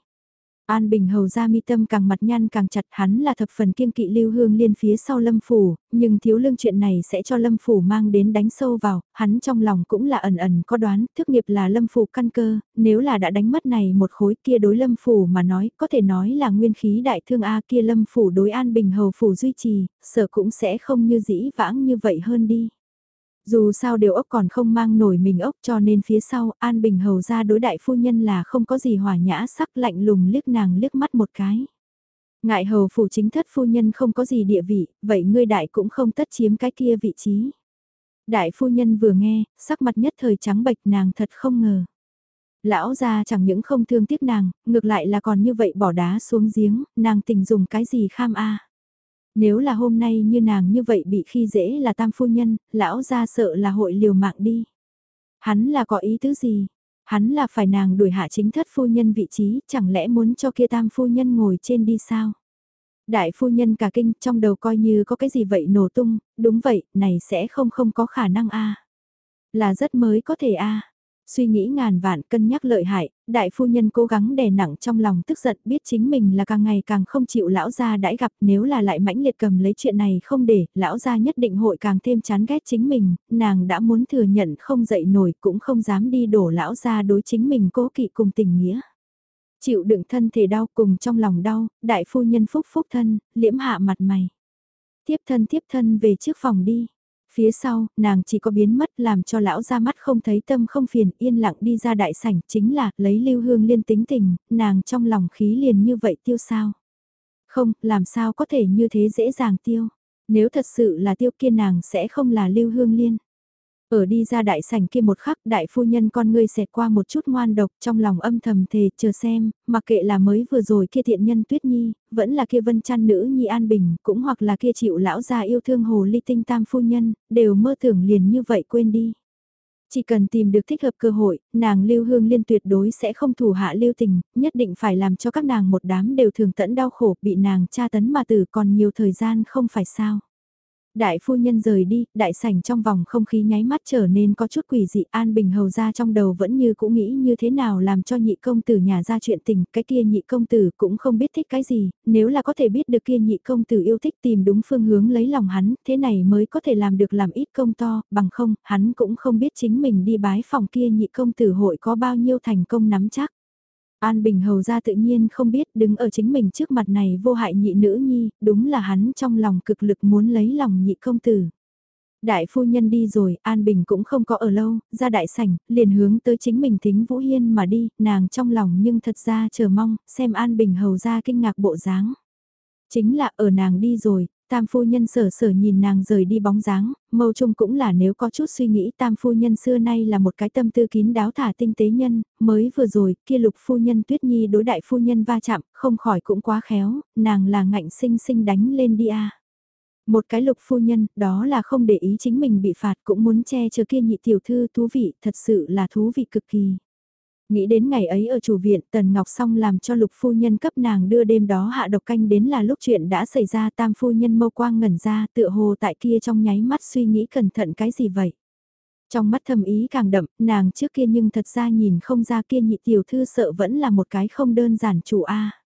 An Bình hầu ra mi tâm càng mặt nhăn càng chặt hắn là thập phần kiên kỵ lưu hương liên phía sau lâm phủ, nhưng thiếu lương chuyện này sẽ cho lâm phủ mang đến đánh sâu vào, hắn trong lòng cũng là ẩn ẩn có đoán, thức nghiệp là lâm phủ căn cơ, nếu là đã đánh mất này một khối kia đối lâm phủ mà nói, có thể nói là nguyên khí đại thương A kia lâm phủ đối An Bình hầu phủ duy trì, sợ cũng sẽ không như dĩ vãng như vậy hơn đi. Dù sao đều ốc còn không mang nổi mình ốc cho nên phía sau An Bình hầu ra đối đại phu nhân là không có gì hòa nhã sắc lạnh lùng liếc nàng liếc mắt một cái. Ngại hầu phủ chính thất phu nhân không có gì địa vị, vậy ngươi đại cũng không tất chiếm cái kia vị trí. Đại phu nhân vừa nghe, sắc mặt nhất thời trắng bệch nàng thật không ngờ. Lão gia chẳng những không thương tiếc nàng, ngược lại là còn như vậy bỏ đá xuống giếng, nàng tình dùng cái gì kham a nếu là hôm nay như nàng như vậy bị khi dễ là tam phu nhân, lão ra sợ là hội liều mạng đi. Hắn là có ý tứ gì? Hắn là phải nàng đuổi hạ chính thất phu nhân vị trí, chẳng lẽ muốn cho kia tam phu nhân ngồi trên đi sao? Đại phu nhân cả kinh trong đầu coi như có cái gì vậy nổ tung, đúng vậy, này sẽ không không có khả năng a Là rất mới có thể a Suy nghĩ ngàn vạn cân nhắc lợi hại, đại phu nhân cố gắng đè nặng trong lòng tức giận biết chính mình là càng ngày càng không chịu lão gia đãi gặp nếu là lại mãnh liệt cầm lấy chuyện này không để, lão gia nhất định hội càng thêm chán ghét chính mình, nàng đã muốn thừa nhận không dậy nổi cũng không dám đi đổ lão gia đối chính mình cố kỵ cùng tình nghĩa. Chịu đựng thân thể đau cùng trong lòng đau, đại phu nhân phúc phúc thân, liễm hạ mặt mày. Tiếp thân tiếp thân về trước phòng đi Phía sau, nàng chỉ có biến mất làm cho lão ra mắt không thấy tâm không phiền yên lặng đi ra đại sảnh chính là lấy lưu hương liên tính tình, nàng trong lòng khí liền như vậy tiêu sao. Không, làm sao có thể như thế dễ dàng tiêu. Nếu thật sự là tiêu kia nàng sẽ không là lưu hương liên. Ở đi ra đại sảnh kia một khắc đại phu nhân con ngươi xẹt qua một chút ngoan độc trong lòng âm thầm thề chờ xem, mặc kệ là mới vừa rồi kia thiện nhân tuyết nhi, vẫn là kia vân chăn nữ nhi an bình, cũng hoặc là kia chịu lão gia yêu thương hồ ly tinh tam phu nhân, đều mơ tưởng liền như vậy quên đi. Chỉ cần tìm được thích hợp cơ hội, nàng lưu hương liên tuyệt đối sẽ không thủ hạ lưu tình, nhất định phải làm cho các nàng một đám đều thường tẫn đau khổ bị nàng tra tấn mà tử còn nhiều thời gian không phải sao. Đại phu nhân rời đi, đại sảnh trong vòng không khí nháy mắt trở nên có chút quỷ dị An Bình hầu ra trong đầu vẫn như cũng nghĩ như thế nào làm cho nhị công tử nhà ra chuyện tình, cái kia nhị công tử cũng không biết thích cái gì, nếu là có thể biết được kia nhị công tử yêu thích tìm đúng phương hướng lấy lòng hắn, thế này mới có thể làm được làm ít công to, bằng không, hắn cũng không biết chính mình đi bái phòng kia nhị công tử hội có bao nhiêu thành công nắm chắc. An Bình Hầu ra tự nhiên không biết đứng ở chính mình trước mặt này vô hại nhị nữ nhi, đúng là hắn trong lòng cực lực muốn lấy lòng nhị công tử. Đại phu nhân đi rồi, An Bình cũng không có ở lâu, ra đại sảnh, liền hướng tới chính mình thính Vũ Hiên mà đi, nàng trong lòng nhưng thật ra chờ mong, xem An Bình hầu ra kinh ngạc bộ dáng. Chính là ở nàng đi rồi, Tam phu nhân sở sở nhìn nàng rời đi bóng dáng, mâu trung cũng là nếu có chút suy nghĩ tam phu nhân xưa nay là một cái tâm tư kín đáo thả tinh tế nhân, mới vừa rồi kia lục phu nhân tuyết nhi đối đại phu nhân va chạm, không khỏi cũng quá khéo, nàng là ngạnh sinh sinh đánh lên đi a. Một cái lục phu nhân, đó là không để ý chính mình bị phạt cũng muốn che chở kia nhị tiểu thư thú vị, thật sự là thú vị cực kỳ. Nghĩ đến ngày ấy ở chủ viện Tần Ngọc Song làm cho lục phu nhân cấp nàng đưa đêm đó hạ độc canh đến là lúc chuyện đã xảy ra tam phu nhân mâu quang ngẩn ra tựa hồ tại kia trong nháy mắt suy nghĩ cẩn thận cái gì vậy. Trong mắt thầm ý càng đậm, nàng trước kia nhưng thật ra nhìn không ra kia nhị tiểu thư sợ vẫn là một cái không đơn giản chủ A.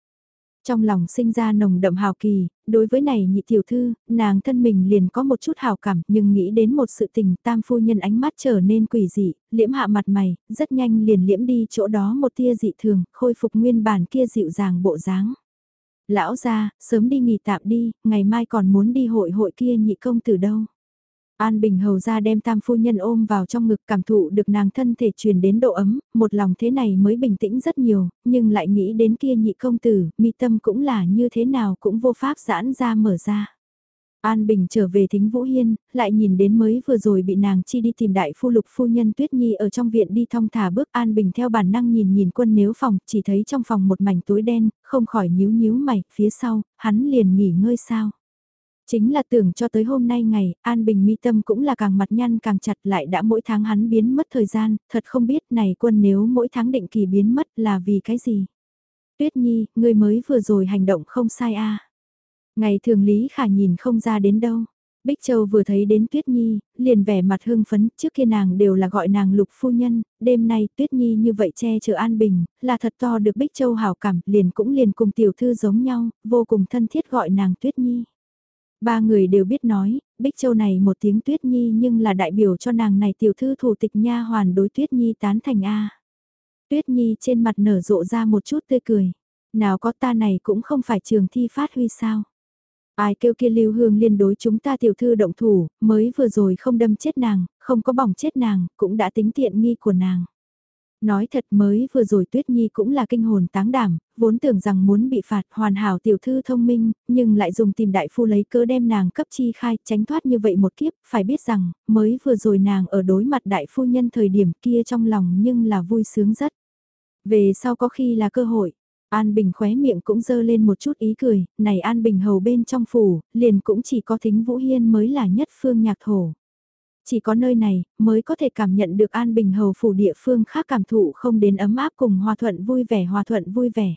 Trong lòng sinh ra nồng đậm hào kỳ, đối với này nhị tiểu thư, nàng thân mình liền có một chút hào cảm nhưng nghĩ đến một sự tình tam phu nhân ánh mắt trở nên quỷ dị, liễm hạ mặt mày, rất nhanh liền liễm đi chỗ đó một tia dị thường, khôi phục nguyên bản kia dịu dàng bộ dáng. Lão ra, sớm đi nghỉ tạm đi, ngày mai còn muốn đi hội hội kia nhị công từ đâu. An Bình hầu ra đem tam phu nhân ôm vào trong ngực cảm thụ được nàng thân thể truyền đến độ ấm, một lòng thế này mới bình tĩnh rất nhiều, nhưng lại nghĩ đến kia nhị công tử, mi tâm cũng là như thế nào cũng vô pháp giãn ra mở ra. An Bình trở về thính Vũ Hiên, lại nhìn đến mới vừa rồi bị nàng chi đi tìm đại phu lục phu nhân Tuyết Nhi ở trong viện đi thong thả bước An Bình theo bản năng nhìn nhìn quân nếu phòng, chỉ thấy trong phòng một mảnh tối đen, không khỏi nhíu nhíu mày, phía sau, hắn liền nghỉ ngơi sao. Chính là tưởng cho tới hôm nay ngày, An Bình mi tâm cũng là càng mặt nhăn càng chặt lại đã mỗi tháng hắn biến mất thời gian, thật không biết này quân nếu mỗi tháng định kỳ biến mất là vì cái gì. Tuyết Nhi, người mới vừa rồi hành động không sai a Ngày thường Lý Khả nhìn không ra đến đâu. Bích Châu vừa thấy đến Tuyết Nhi, liền vẻ mặt hưng phấn, trước kia nàng đều là gọi nàng lục phu nhân, đêm nay Tuyết Nhi như vậy che chở An Bình, là thật to được Bích Châu hảo cảm, liền cũng liền cùng tiểu thư giống nhau, vô cùng thân thiết gọi nàng Tuyết Nhi. Ba người đều biết nói, Bích Châu này một tiếng Tuyết Nhi nhưng là đại biểu cho nàng này tiểu thư thủ tịch nha hoàn đối Tuyết Nhi tán thành A. Tuyết Nhi trên mặt nở rộ ra một chút tươi cười. Nào có ta này cũng không phải trường thi phát huy sao. Ai kêu kia lưu hương liên đối chúng ta tiểu thư động thủ, mới vừa rồi không đâm chết nàng, không có bỏng chết nàng, cũng đã tính tiện nghi của nàng. Nói thật mới vừa rồi Tuyết Nhi cũng là kinh hồn táng đảm, vốn tưởng rằng muốn bị phạt hoàn hảo tiểu thư thông minh, nhưng lại dùng tìm đại phu lấy cớ đem nàng cấp chi khai tránh thoát như vậy một kiếp, phải biết rằng, mới vừa rồi nàng ở đối mặt đại phu nhân thời điểm kia trong lòng nhưng là vui sướng rất. Về sau có khi là cơ hội, An Bình khóe miệng cũng dơ lên một chút ý cười, này An Bình hầu bên trong phủ, liền cũng chỉ có thính Vũ Hiên mới là nhất phương nhạc thổ. Chỉ có nơi này, mới có thể cảm nhận được an bình hầu phủ địa phương khác cảm thụ không đến ấm áp cùng hòa thuận vui vẻ hòa thuận vui vẻ.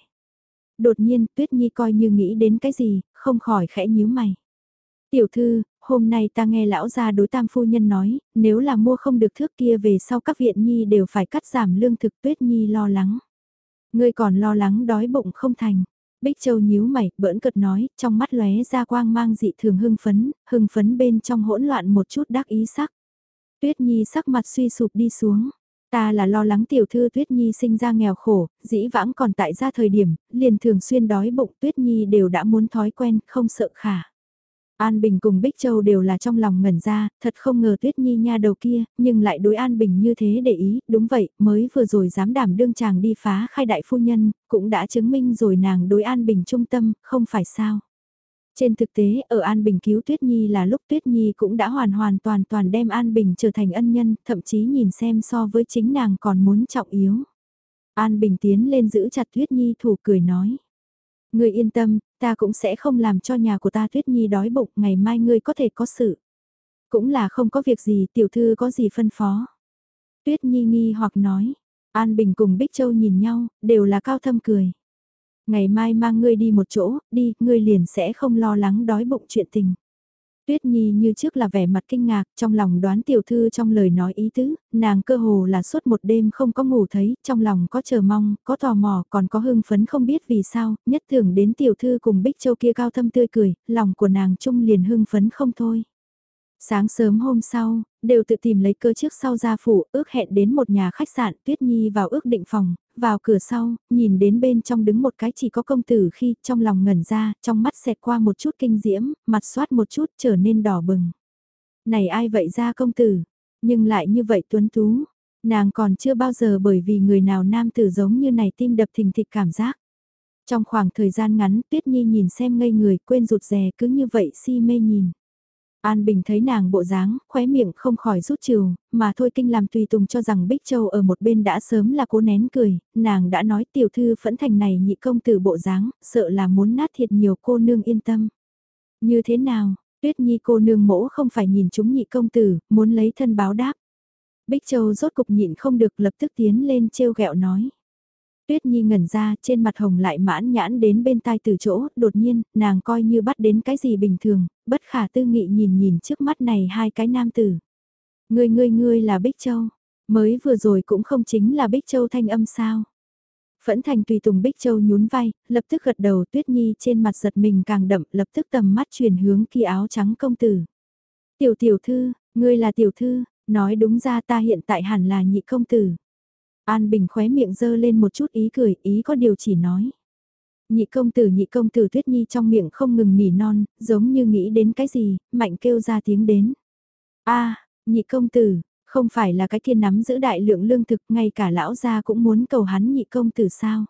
Đột nhiên, Tuyết Nhi coi như nghĩ đến cái gì, không khỏi khẽ nhíu mày. Tiểu thư, hôm nay ta nghe lão gia đối tam phu nhân nói, nếu là mua không được thước kia về sau các viện nhi đều phải cắt giảm lương thực tuyết nhi lo lắng. Ngươi còn lo lắng đói bụng không thành. Bích Châu nhíu mày, bỡn cợt nói, trong mắt lóe ra quang mang dị thường hưng phấn, hưng phấn bên trong hỗn loạn một chút đắc ý sắc. Tuyết Nhi sắc mặt suy sụp đi xuống. Ta là lo lắng tiểu thư Tuyết Nhi sinh ra nghèo khổ, dĩ vãng còn tại ra thời điểm, liền thường xuyên đói bụng Tuyết Nhi đều đã muốn thói quen, không sợ khả. An Bình cùng Bích Châu đều là trong lòng ngẩn ra, thật không ngờ Tuyết Nhi nha đầu kia, nhưng lại đối An Bình như thế để ý, đúng vậy, mới vừa rồi dám đảm đương chàng đi phá khai đại phu nhân, cũng đã chứng minh rồi nàng đối An Bình trung tâm, không phải sao. Trên thực tế, ở An Bình cứu Tuyết Nhi là lúc Tuyết Nhi cũng đã hoàn hoàn toàn toàn đem An Bình trở thành ân nhân, thậm chí nhìn xem so với chính nàng còn muốn trọng yếu. An Bình tiến lên giữ chặt Tuyết Nhi thủ cười nói. Người yên tâm, ta cũng sẽ không làm cho nhà của ta Tuyết Nhi đói bụng, ngày mai ngươi có thể có sự. Cũng là không có việc gì, tiểu thư có gì phân phó. Tuyết Nhi nghi hoặc nói, An Bình cùng Bích Châu nhìn nhau, đều là cao thâm cười. Ngày mai mang ngươi đi một chỗ, đi, ngươi liền sẽ không lo lắng đói bụng chuyện tình. Tuyết Nhi như trước là vẻ mặt kinh ngạc, trong lòng đoán tiểu thư trong lời nói ý tứ, nàng cơ hồ là suốt một đêm không có ngủ thấy, trong lòng có chờ mong, có tò mò, còn có hưng phấn không biết vì sao, nhất thường đến tiểu thư cùng Bích Châu kia cao thâm tươi cười, lòng của nàng chung liền hưng phấn không thôi. Sáng sớm hôm sau, đều tự tìm lấy cơ trước sau ra phủ, ước hẹn đến một nhà khách sạn, Tuyết Nhi vào ước định phòng, vào cửa sau, nhìn đến bên trong đứng một cái chỉ có công tử khi trong lòng ngẩn ra, trong mắt xẹt qua một chút kinh diễm, mặt soát một chút trở nên đỏ bừng. Này ai vậy ra công tử, nhưng lại như vậy tuấn tú, nàng còn chưa bao giờ bởi vì người nào nam tử giống như này tim đập thình thịch cảm giác. Trong khoảng thời gian ngắn, Tuyết Nhi nhìn xem ngây người, quên rụt rè cứ như vậy si mê nhìn. An Bình thấy nàng bộ dáng, khóe miệng không khỏi rút trừ, mà thôi kinh làm tùy tùng cho rằng Bích Châu ở một bên đã sớm là cố nén cười, nàng đã nói tiểu thư phẫn thành này nhị công tử bộ dáng, sợ là muốn nát thiệt nhiều cô nương yên tâm. Như thế nào, tuyết nhi cô nương mỗ không phải nhìn chúng nhị công tử, muốn lấy thân báo đáp. Bích Châu rốt cục nhịn không được lập tức tiến lên trêu ghẹo nói. Tuyết Nhi ngẩn ra, trên mặt hồng lại mãn nhãn đến bên tai từ chỗ, đột nhiên, nàng coi như bắt đến cái gì bình thường, bất khả tư nghị nhìn nhìn trước mắt này hai cái nam tử. Ngươi ngươi ngươi là Bích Châu, mới vừa rồi cũng không chính là Bích Châu thanh âm sao. Phẫn thành tùy tùng Bích Châu nhún vai, lập tức gật đầu Tuyết Nhi trên mặt giật mình càng đậm, lập tức tầm mắt chuyển hướng kia áo trắng công tử. Tiểu tiểu thư, ngươi là tiểu thư, nói đúng ra ta hiện tại hẳn là nhị công tử. An Bình khóe miệng dơ lên một chút ý cười, ý có điều chỉ nói. Nhị công tử nhị công tử Tuyết Nhi trong miệng không ngừng nỉ non, giống như nghĩ đến cái gì, mạnh kêu ra tiếng đến. a nhị công tử, không phải là cái kia nắm giữ đại lượng lương thực, ngay cả lão gia cũng muốn cầu hắn nhị công tử sao.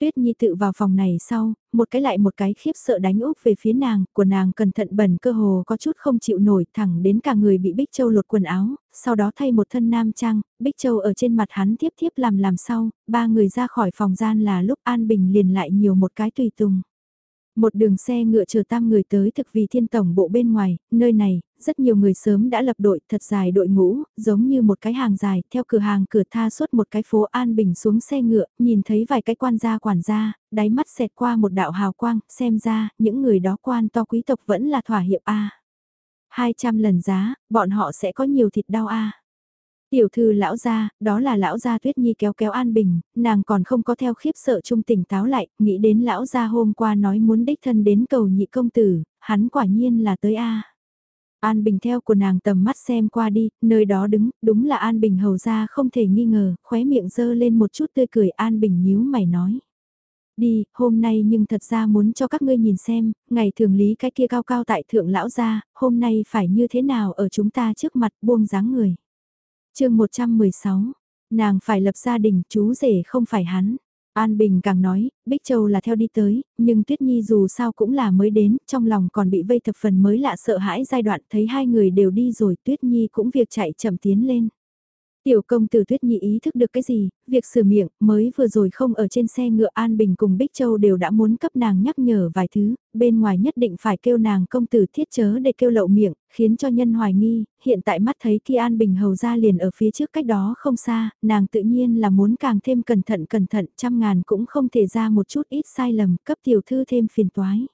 Tuyết Nhi tự vào phòng này sau, một cái lại một cái khiếp sợ đánh úp về phía nàng, của nàng cẩn thận bẩn cơ hồ có chút không chịu nổi thẳng đến cả người bị Bích Châu lột quần áo, sau đó thay một thân nam trang, Bích Châu ở trên mặt hắn tiếp tiếp làm làm sau, ba người ra khỏi phòng gian là lúc An Bình liền lại nhiều một cái tùy tùng. Một đường xe ngựa chờ tam người tới thực vì thiên tổng bộ bên ngoài, nơi này, rất nhiều người sớm đã lập đội thật dài đội ngũ, giống như một cái hàng dài, theo cửa hàng cửa tha suốt một cái phố An Bình xuống xe ngựa, nhìn thấy vài cái quan gia quản gia, đáy mắt xẹt qua một đạo hào quang, xem ra, những người đó quan to quý tộc vẫn là thỏa hiệp A. 200 lần giá, bọn họ sẽ có nhiều thịt đau A. Tiểu thư lão gia, đó là lão gia Tuyết Nhi kéo kéo An Bình, nàng còn không có theo khiếp sợ trung tỉnh táo lại, nghĩ đến lão gia hôm qua nói muốn đích thân đến cầu nhị công tử, hắn quả nhiên là tới A. An Bình theo của nàng tầm mắt xem qua đi, nơi đó đứng, đúng là An Bình hầu ra không thể nghi ngờ, khóe miệng dơ lên một chút tươi cười An Bình nhíu mày nói. Đi, hôm nay nhưng thật ra muốn cho các ngươi nhìn xem, ngày thường lý cái kia cao cao tại thượng lão gia, hôm nay phải như thế nào ở chúng ta trước mặt buông dáng người chương 116, nàng phải lập gia đình, chú rể không phải hắn. An Bình càng nói, Bích Châu là theo đi tới, nhưng Tuyết Nhi dù sao cũng là mới đến, trong lòng còn bị vây thập phần mới lạ sợ hãi giai đoạn thấy hai người đều đi rồi Tuyết Nhi cũng việc chạy chậm tiến lên. Tiểu công tử Tuyết Nhi ý thức được cái gì, việc sửa miệng, mới vừa rồi không ở trên xe ngựa An Bình cùng Bích Châu đều đã muốn cấp nàng nhắc nhở vài thứ, bên ngoài nhất định phải kêu nàng công tử thiết chớ để kêu lậu miệng, khiến cho nhân hoài nghi, hiện tại mắt thấy kia An Bình hầu ra liền ở phía trước cách đó không xa, nàng tự nhiên là muốn càng thêm cẩn thận cẩn thận trăm ngàn cũng không thể ra một chút ít sai lầm cấp tiểu thư thêm phiền toái.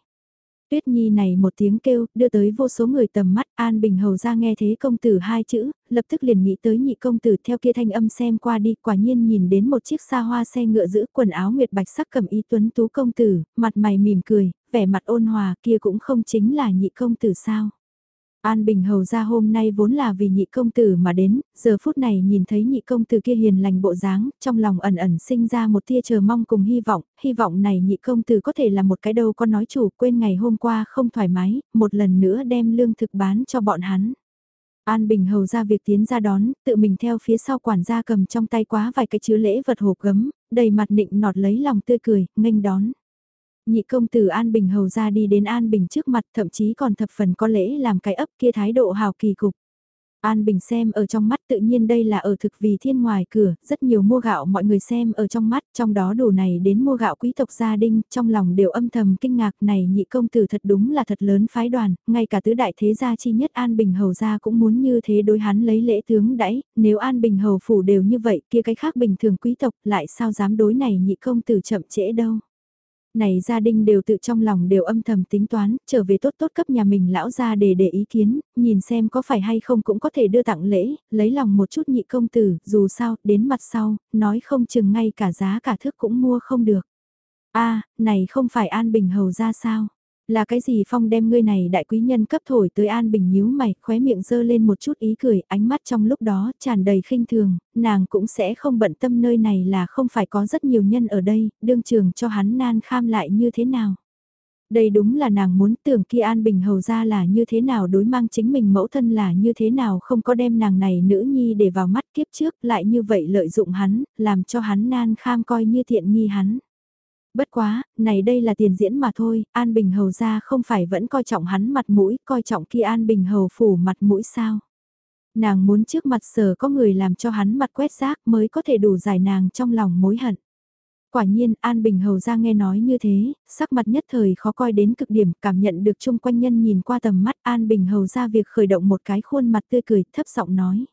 Tuyết Nhi này một tiếng kêu, đưa tới vô số người tầm mắt, An Bình Hầu ra nghe thế công tử hai chữ, lập tức liền nghĩ tới nhị công tử theo kia thanh âm xem qua đi, quả nhiên nhìn đến một chiếc xa hoa xe ngựa giữ quần áo nguyệt bạch sắc cầm ý tuấn tú công tử, mặt mày mỉm cười, vẻ mặt ôn hòa kia cũng không chính là nhị công tử sao. An Bình Hầu ra hôm nay vốn là vì nhị công tử mà đến, giờ phút này nhìn thấy nhị công tử kia hiền lành bộ dáng, trong lòng ẩn ẩn sinh ra một tia chờ mong cùng hy vọng, hy vọng này nhị công tử có thể là một cái đâu có nói chủ quên ngày hôm qua không thoải mái, một lần nữa đem lương thực bán cho bọn hắn. An Bình Hầu ra việc tiến ra đón, tự mình theo phía sau quản gia cầm trong tay quá vài cái chứa lễ vật hộp gấm, đầy mặt nịnh nọt lấy lòng tươi cười, nghênh đón. Nhị công tử An Bình hầu ra đi đến An Bình trước mặt thậm chí còn thập phần có lễ làm cái ấp kia thái độ hào kỳ cục. An Bình xem ở trong mắt tự nhiên đây là ở thực vì thiên ngoài cửa, rất nhiều mua gạo mọi người xem ở trong mắt, trong đó đủ này đến mua gạo quý tộc gia đình, trong lòng đều âm thầm kinh ngạc này nhị công tử thật đúng là thật lớn phái đoàn, ngay cả tứ đại thế gia chi nhất An Bình hầu gia cũng muốn như thế đối hắn lấy lễ tướng đãi nếu An Bình hầu phủ đều như vậy kia cái khác bình thường quý tộc lại sao dám đối này nhị công tử chậm trễ đâu này gia đình đều tự trong lòng đều âm thầm tính toán, trở về tốt tốt cấp nhà mình lão ra để để ý kiến, nhìn xem có phải hay không cũng có thể đưa tặng lễ, lấy lòng một chút nhị công tử, dù sao, đến mặt sau, nói không chừng ngay cả giá cả thước cũng mua không được. a này không phải An Bình Hầu ra sao? Là cái gì phong đem ngươi này đại quý nhân cấp thổi tới an bình nhíu mày, khóe miệng dơ lên một chút ý cười, ánh mắt trong lúc đó tràn đầy khinh thường, nàng cũng sẽ không bận tâm nơi này là không phải có rất nhiều nhân ở đây, đương trường cho hắn nan kham lại như thế nào. Đây đúng là nàng muốn tưởng kia An Bình hầu ra là như thế nào đối mang chính mình mẫu thân là như thế nào không có đem nàng này nữ nhi để vào mắt kiếp trước lại như vậy lợi dụng hắn, làm cho hắn nan kham coi như thiện nghi hắn. Bất quá, này đây là tiền diễn mà thôi, An Bình Hầu ra không phải vẫn coi trọng hắn mặt mũi, coi trọng kia An Bình Hầu phủ mặt mũi sao. Nàng muốn trước mặt sở có người làm cho hắn mặt quét rác mới có thể đủ giải nàng trong lòng mối hận. Quả nhiên An Bình Hầu ra nghe nói như thế, sắc mặt nhất thời khó coi đến cực điểm, cảm nhận được chung quanh nhân nhìn qua tầm mắt An Bình Hầu ra việc khởi động một cái khuôn mặt tươi cười thấp giọng nói.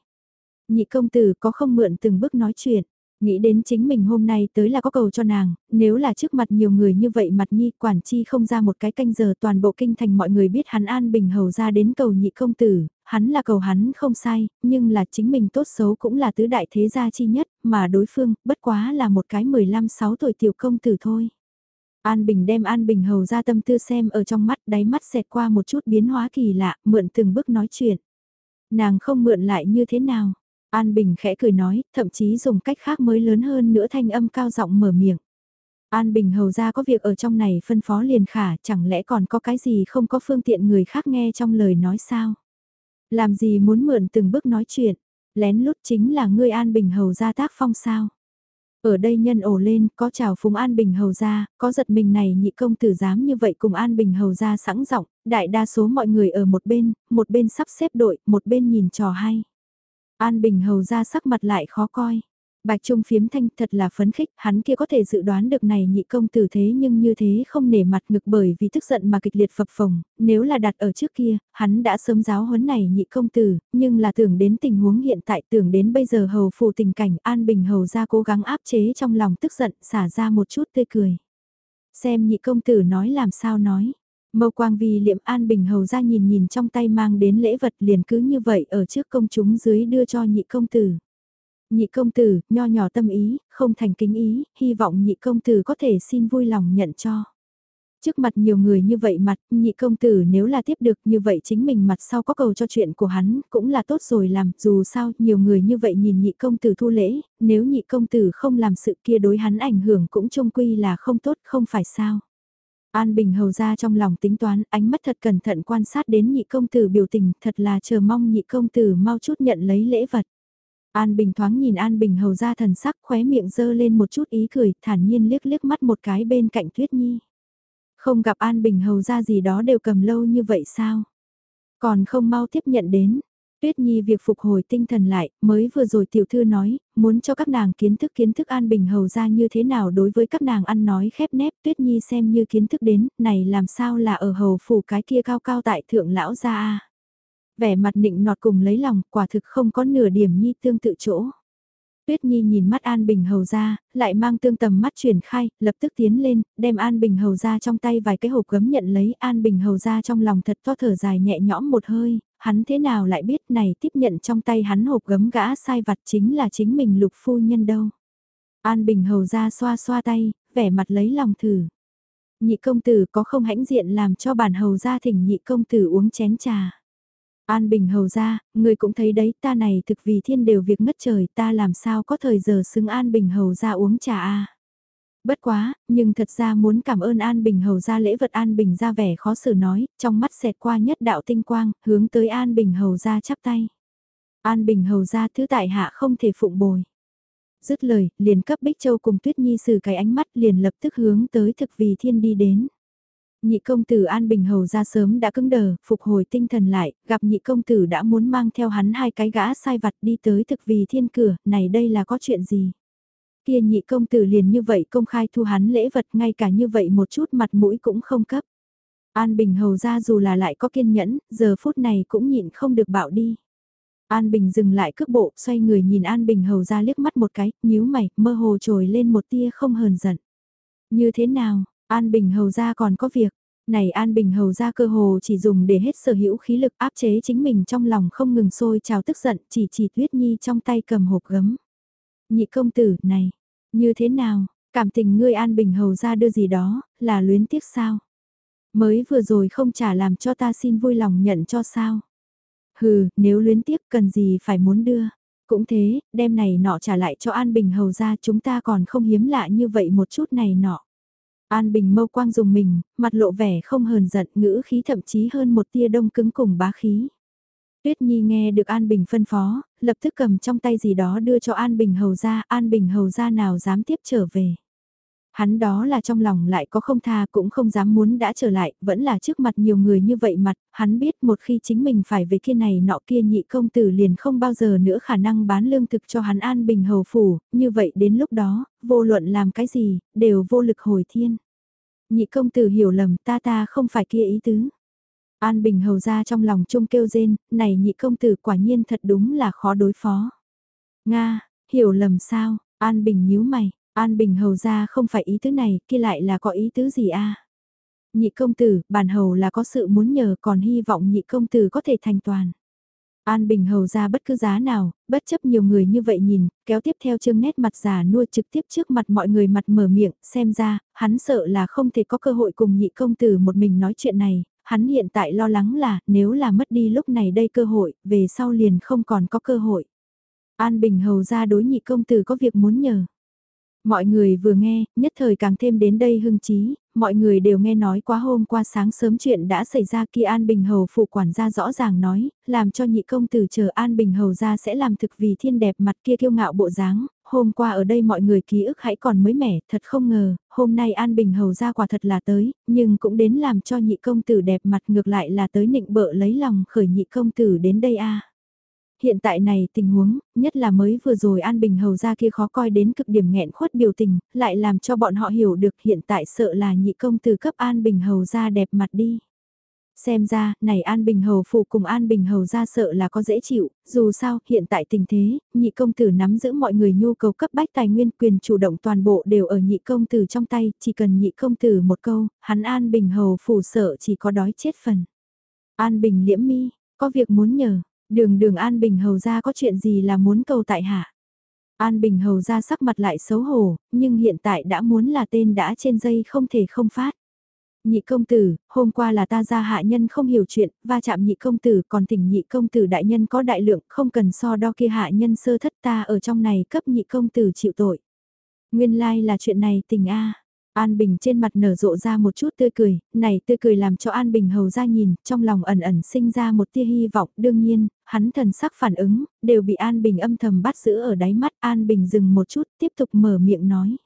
Nhị công tử có không mượn từng bước nói chuyện. Nghĩ đến chính mình hôm nay tới là có cầu cho nàng, nếu là trước mặt nhiều người như vậy mặt nhi quản chi không ra một cái canh giờ toàn bộ kinh thành mọi người biết hắn an bình hầu ra đến cầu nhị công tử, hắn là cầu hắn không sai, nhưng là chính mình tốt xấu cũng là tứ đại thế gia chi nhất, mà đối phương bất quá là một cái 15-6 tuổi tiểu công tử thôi. An Bình đem An Bình hầu ra tâm tư xem ở trong mắt đáy mắt xẹt qua một chút biến hóa kỳ lạ, mượn từng bước nói chuyện. Nàng không mượn lại như thế nào? An Bình khẽ cười nói, thậm chí dùng cách khác mới lớn hơn nữa thanh âm cao giọng mở miệng. An Bình hầu ra có việc ở trong này phân phó liền khả, chẳng lẽ còn có cái gì không có phương tiện người khác nghe trong lời nói sao? Làm gì muốn mượn từng bước nói chuyện, lén lút chính là ngươi An Bình hầu ra tác phong sao? Ở đây nhân ổ lên, có chào phúng An Bình hầu ra, có giật mình này nhị công tử dám như vậy cùng An Bình hầu ra sẵn giọng, đại đa số mọi người ở một bên, một bên sắp xếp đội, một bên nhìn trò hay. An Bình hầu ra sắc mặt lại khó coi. Bạch Trung phiếm thanh thật là phấn khích, hắn kia có thể dự đoán được này nhị công tử thế nhưng như thế không nể mặt ngực bởi vì tức giận mà kịch liệt phập phồng, nếu là đặt ở trước kia, hắn đã sớm giáo huấn này nhị công tử, nhưng là tưởng đến tình huống hiện tại tưởng đến bây giờ hầu phù tình cảnh An Bình hầu ra cố gắng áp chế trong lòng tức giận xả ra một chút tươi cười. Xem nhị công tử nói làm sao nói, Mâu quang vì liệm an bình hầu ra nhìn nhìn trong tay mang đến lễ vật liền cứ như vậy ở trước công chúng dưới đưa cho nhị công tử. Nhị công tử, nho nhỏ tâm ý, không thành kính ý, hy vọng nhị công tử có thể xin vui lòng nhận cho. Trước mặt nhiều người như vậy mặt, nhị công tử nếu là tiếp được như vậy chính mình mặt sau có cầu cho chuyện của hắn, cũng là tốt rồi làm, dù sao, nhiều người như vậy nhìn nhị công tử thu lễ, nếu nhị công tử không làm sự kia đối hắn ảnh hưởng cũng trông quy là không tốt, không phải sao. An Bình hầu ra trong lòng tính toán, ánh mắt thật cẩn thận quan sát đến nhị công tử biểu tình, thật là chờ mong nhị công tử mau chút nhận lấy lễ vật. An Bình thoáng nhìn An Bình hầu ra thần sắc khóe miệng dơ lên một chút ý cười, thản nhiên liếc liếc mắt một cái bên cạnh Tuyết Nhi. Không gặp An Bình hầu ra gì đó đều cầm lâu như vậy sao? Còn không mau tiếp nhận đến, Tuyết Nhi việc phục hồi tinh thần lại, mới vừa rồi tiểu thư nói, muốn cho các nàng kiến thức kiến thức an bình hầu ra như thế nào đối với các nàng ăn nói khép nép. Tuyết Nhi xem như kiến thức đến, này làm sao là ở hầu phủ cái kia cao cao tại thượng lão gia a Vẻ mặt nịnh nọt cùng lấy lòng, quả thực không có nửa điểm Nhi tương tự chỗ. Tuyết Nhi nhìn mắt An Bình Hầu ra, lại mang tương tầm mắt chuyển khai, lập tức tiến lên, đem An Bình Hầu ra trong tay vài cái hộp gấm nhận lấy An Bình Hầu ra trong lòng thật to thở dài nhẹ nhõm một hơi, hắn thế nào lại biết này tiếp nhận trong tay hắn hộp gấm gã sai vặt chính là chính mình lục phu nhân đâu. An Bình Hầu ra xoa xoa tay, vẻ mặt lấy lòng thử. Nhị công tử có không hãnh diện làm cho bản hầu ra thỉnh nhị công tử uống chén trà. An Bình hầu ra, người cũng thấy đấy ta này thực vì thiên đều việc ngất trời ta làm sao có thời giờ xứng An Bình hầu ra uống trà a Bất quá, nhưng thật ra muốn cảm ơn An Bình hầu ra lễ vật An Bình ra vẻ khó xử nói, trong mắt xẹt qua nhất đạo tinh quang, hướng tới An Bình hầu ra chắp tay. An Bình hầu ra thứ tại hạ không thể phụng bồi. Dứt lời, liền cấp Bích Châu cùng Tuyết Nhi sử cái ánh mắt liền lập tức hướng tới thực vì thiên đi đến. Nhị công tử An Bình Hầu ra sớm đã cứng đờ, phục hồi tinh thần lại, gặp nhị công tử đã muốn mang theo hắn hai cái gã sai vặt đi tới thực vì thiên cửa, này đây là có chuyện gì? Kia nhị công tử liền như vậy công khai thu hắn lễ vật ngay cả như vậy một chút mặt mũi cũng không cấp. An Bình Hầu ra dù là lại có kiên nhẫn, giờ phút này cũng nhịn không được bạo đi. An Bình dừng lại cước bộ, xoay người nhìn An Bình Hầu ra liếc mắt một cái, nhíu mày, mơ hồ trồi lên một tia không hờn giận. Như thế nào, An Bình Hầu ra còn có việc, này An Bình Hầu ra cơ hồ chỉ dùng để hết sở hữu khí lực áp chế chính mình trong lòng không ngừng sôi trào tức giận chỉ chỉ Tuyết Nhi trong tay cầm hộp gấm. Nhị công tử, này, như thế nào, cảm tình ngươi An Bình Hầu ra đưa gì đó, là luyến tiếc sao? Mới vừa rồi không trả làm cho ta xin vui lòng nhận cho sao? Hừ, nếu luyến tiếc cần gì phải muốn đưa. Cũng thế, đem này nọ trả lại cho An Bình Hầu ra chúng ta còn không hiếm lạ như vậy một chút này nọ. An Bình mâu quang dùng mình, mặt lộ vẻ không hờn giận ngữ khí thậm chí hơn một tia đông cứng cùng bá khí. Tuyết Nhi nghe được An Bình phân phó, lập tức cầm trong tay gì đó đưa cho An Bình hầu ra, An Bình hầu ra nào dám tiếp trở về. Hắn đó là trong lòng lại có không tha cũng không dám muốn đã trở lại, vẫn là trước mặt nhiều người như vậy mặt, hắn biết một khi chính mình phải về kia này nọ kia nhị công tử liền không bao giờ nữa khả năng bán lương thực cho hắn an bình hầu phủ, như vậy đến lúc đó, vô luận làm cái gì, đều vô lực hồi thiên. Nhị công tử hiểu lầm ta ta không phải kia ý tứ. An Bình hầu ra trong lòng chung kêu rên, này nhị công tử quả nhiên thật đúng là khó đối phó. Nga, hiểu lầm sao, An Bình nhíu mày, An Bình hầu ra không phải ý tứ này, kia lại là có ý tứ gì a? Nhị công tử, bản hầu là có sự muốn nhờ còn hy vọng nhị công tử có thể thành toàn. An Bình hầu ra bất cứ giá nào, bất chấp nhiều người như vậy nhìn, kéo tiếp theo chương nét mặt giả nuôi trực tiếp trước mặt mọi người mặt mở miệng, xem ra, hắn sợ là không thể có cơ hội cùng nhị công tử một mình nói chuyện này, hắn hiện tại lo lắng là nếu là mất đi lúc này đây cơ hội, về sau liền không còn có cơ hội. An Bình hầu ra đối nhị công tử có việc muốn nhờ. Mọi người vừa nghe, nhất thời càng thêm đến đây hưng trí, mọi người đều nghe nói quá hôm qua sáng sớm chuyện đã xảy ra kia An Bình Hầu phụ quản gia rõ ràng nói, làm cho nhị công tử chờ An Bình Hầu ra sẽ làm thực vì thiên đẹp mặt kia kiêu ngạo bộ dáng hôm qua ở đây mọi người ký ức hãy còn mới mẻ, thật không ngờ, hôm nay An Bình Hầu ra quả thật là tới, nhưng cũng đến làm cho nhị công tử đẹp mặt ngược lại là tới nịnh bợ lấy lòng khởi nhị công tử đến đây a Hiện tại này tình huống, nhất là mới vừa rồi An Bình Hầu ra kia khó coi đến cực điểm nghẹn khuất biểu tình, lại làm cho bọn họ hiểu được hiện tại sợ là nhị công tử cấp An Bình Hầu ra đẹp mặt đi. Xem ra, này An Bình Hầu phụ cùng An Bình Hầu ra sợ là có dễ chịu, dù sao, hiện tại tình thế, nhị công tử nắm giữ mọi người nhu cầu cấp bách tài nguyên quyền chủ động toàn bộ đều ở nhị công tử trong tay, chỉ cần nhị công tử một câu, hắn An Bình Hầu phủ sợ chỉ có đói chết phần. An Bình liễm mi, có việc muốn nhờ, Đường đường An Bình Hầu ra có chuyện gì là muốn cầu tại hạ. An Bình Hầu ra sắc mặt lại xấu hổ, nhưng hiện tại đã muốn là tên đã trên dây không thể không phát. Nhị công tử, hôm qua là ta ra hạ nhân không hiểu chuyện, va chạm nhị công tử còn thỉnh nhị công tử đại nhân có đại lượng, không cần so đo kia hạ nhân sơ thất ta ở trong này cấp nhị công tử chịu tội. Nguyên lai like là chuyện này tình A. An Bình trên mặt nở rộ ra một chút tươi cười, này tươi cười làm cho An Bình hầu ra nhìn, trong lòng ẩn ẩn sinh ra một tia hy vọng, đương nhiên, hắn thần sắc phản ứng, đều bị An Bình âm thầm bắt giữ ở đáy mắt, An Bình dừng một chút, tiếp tục mở miệng nói.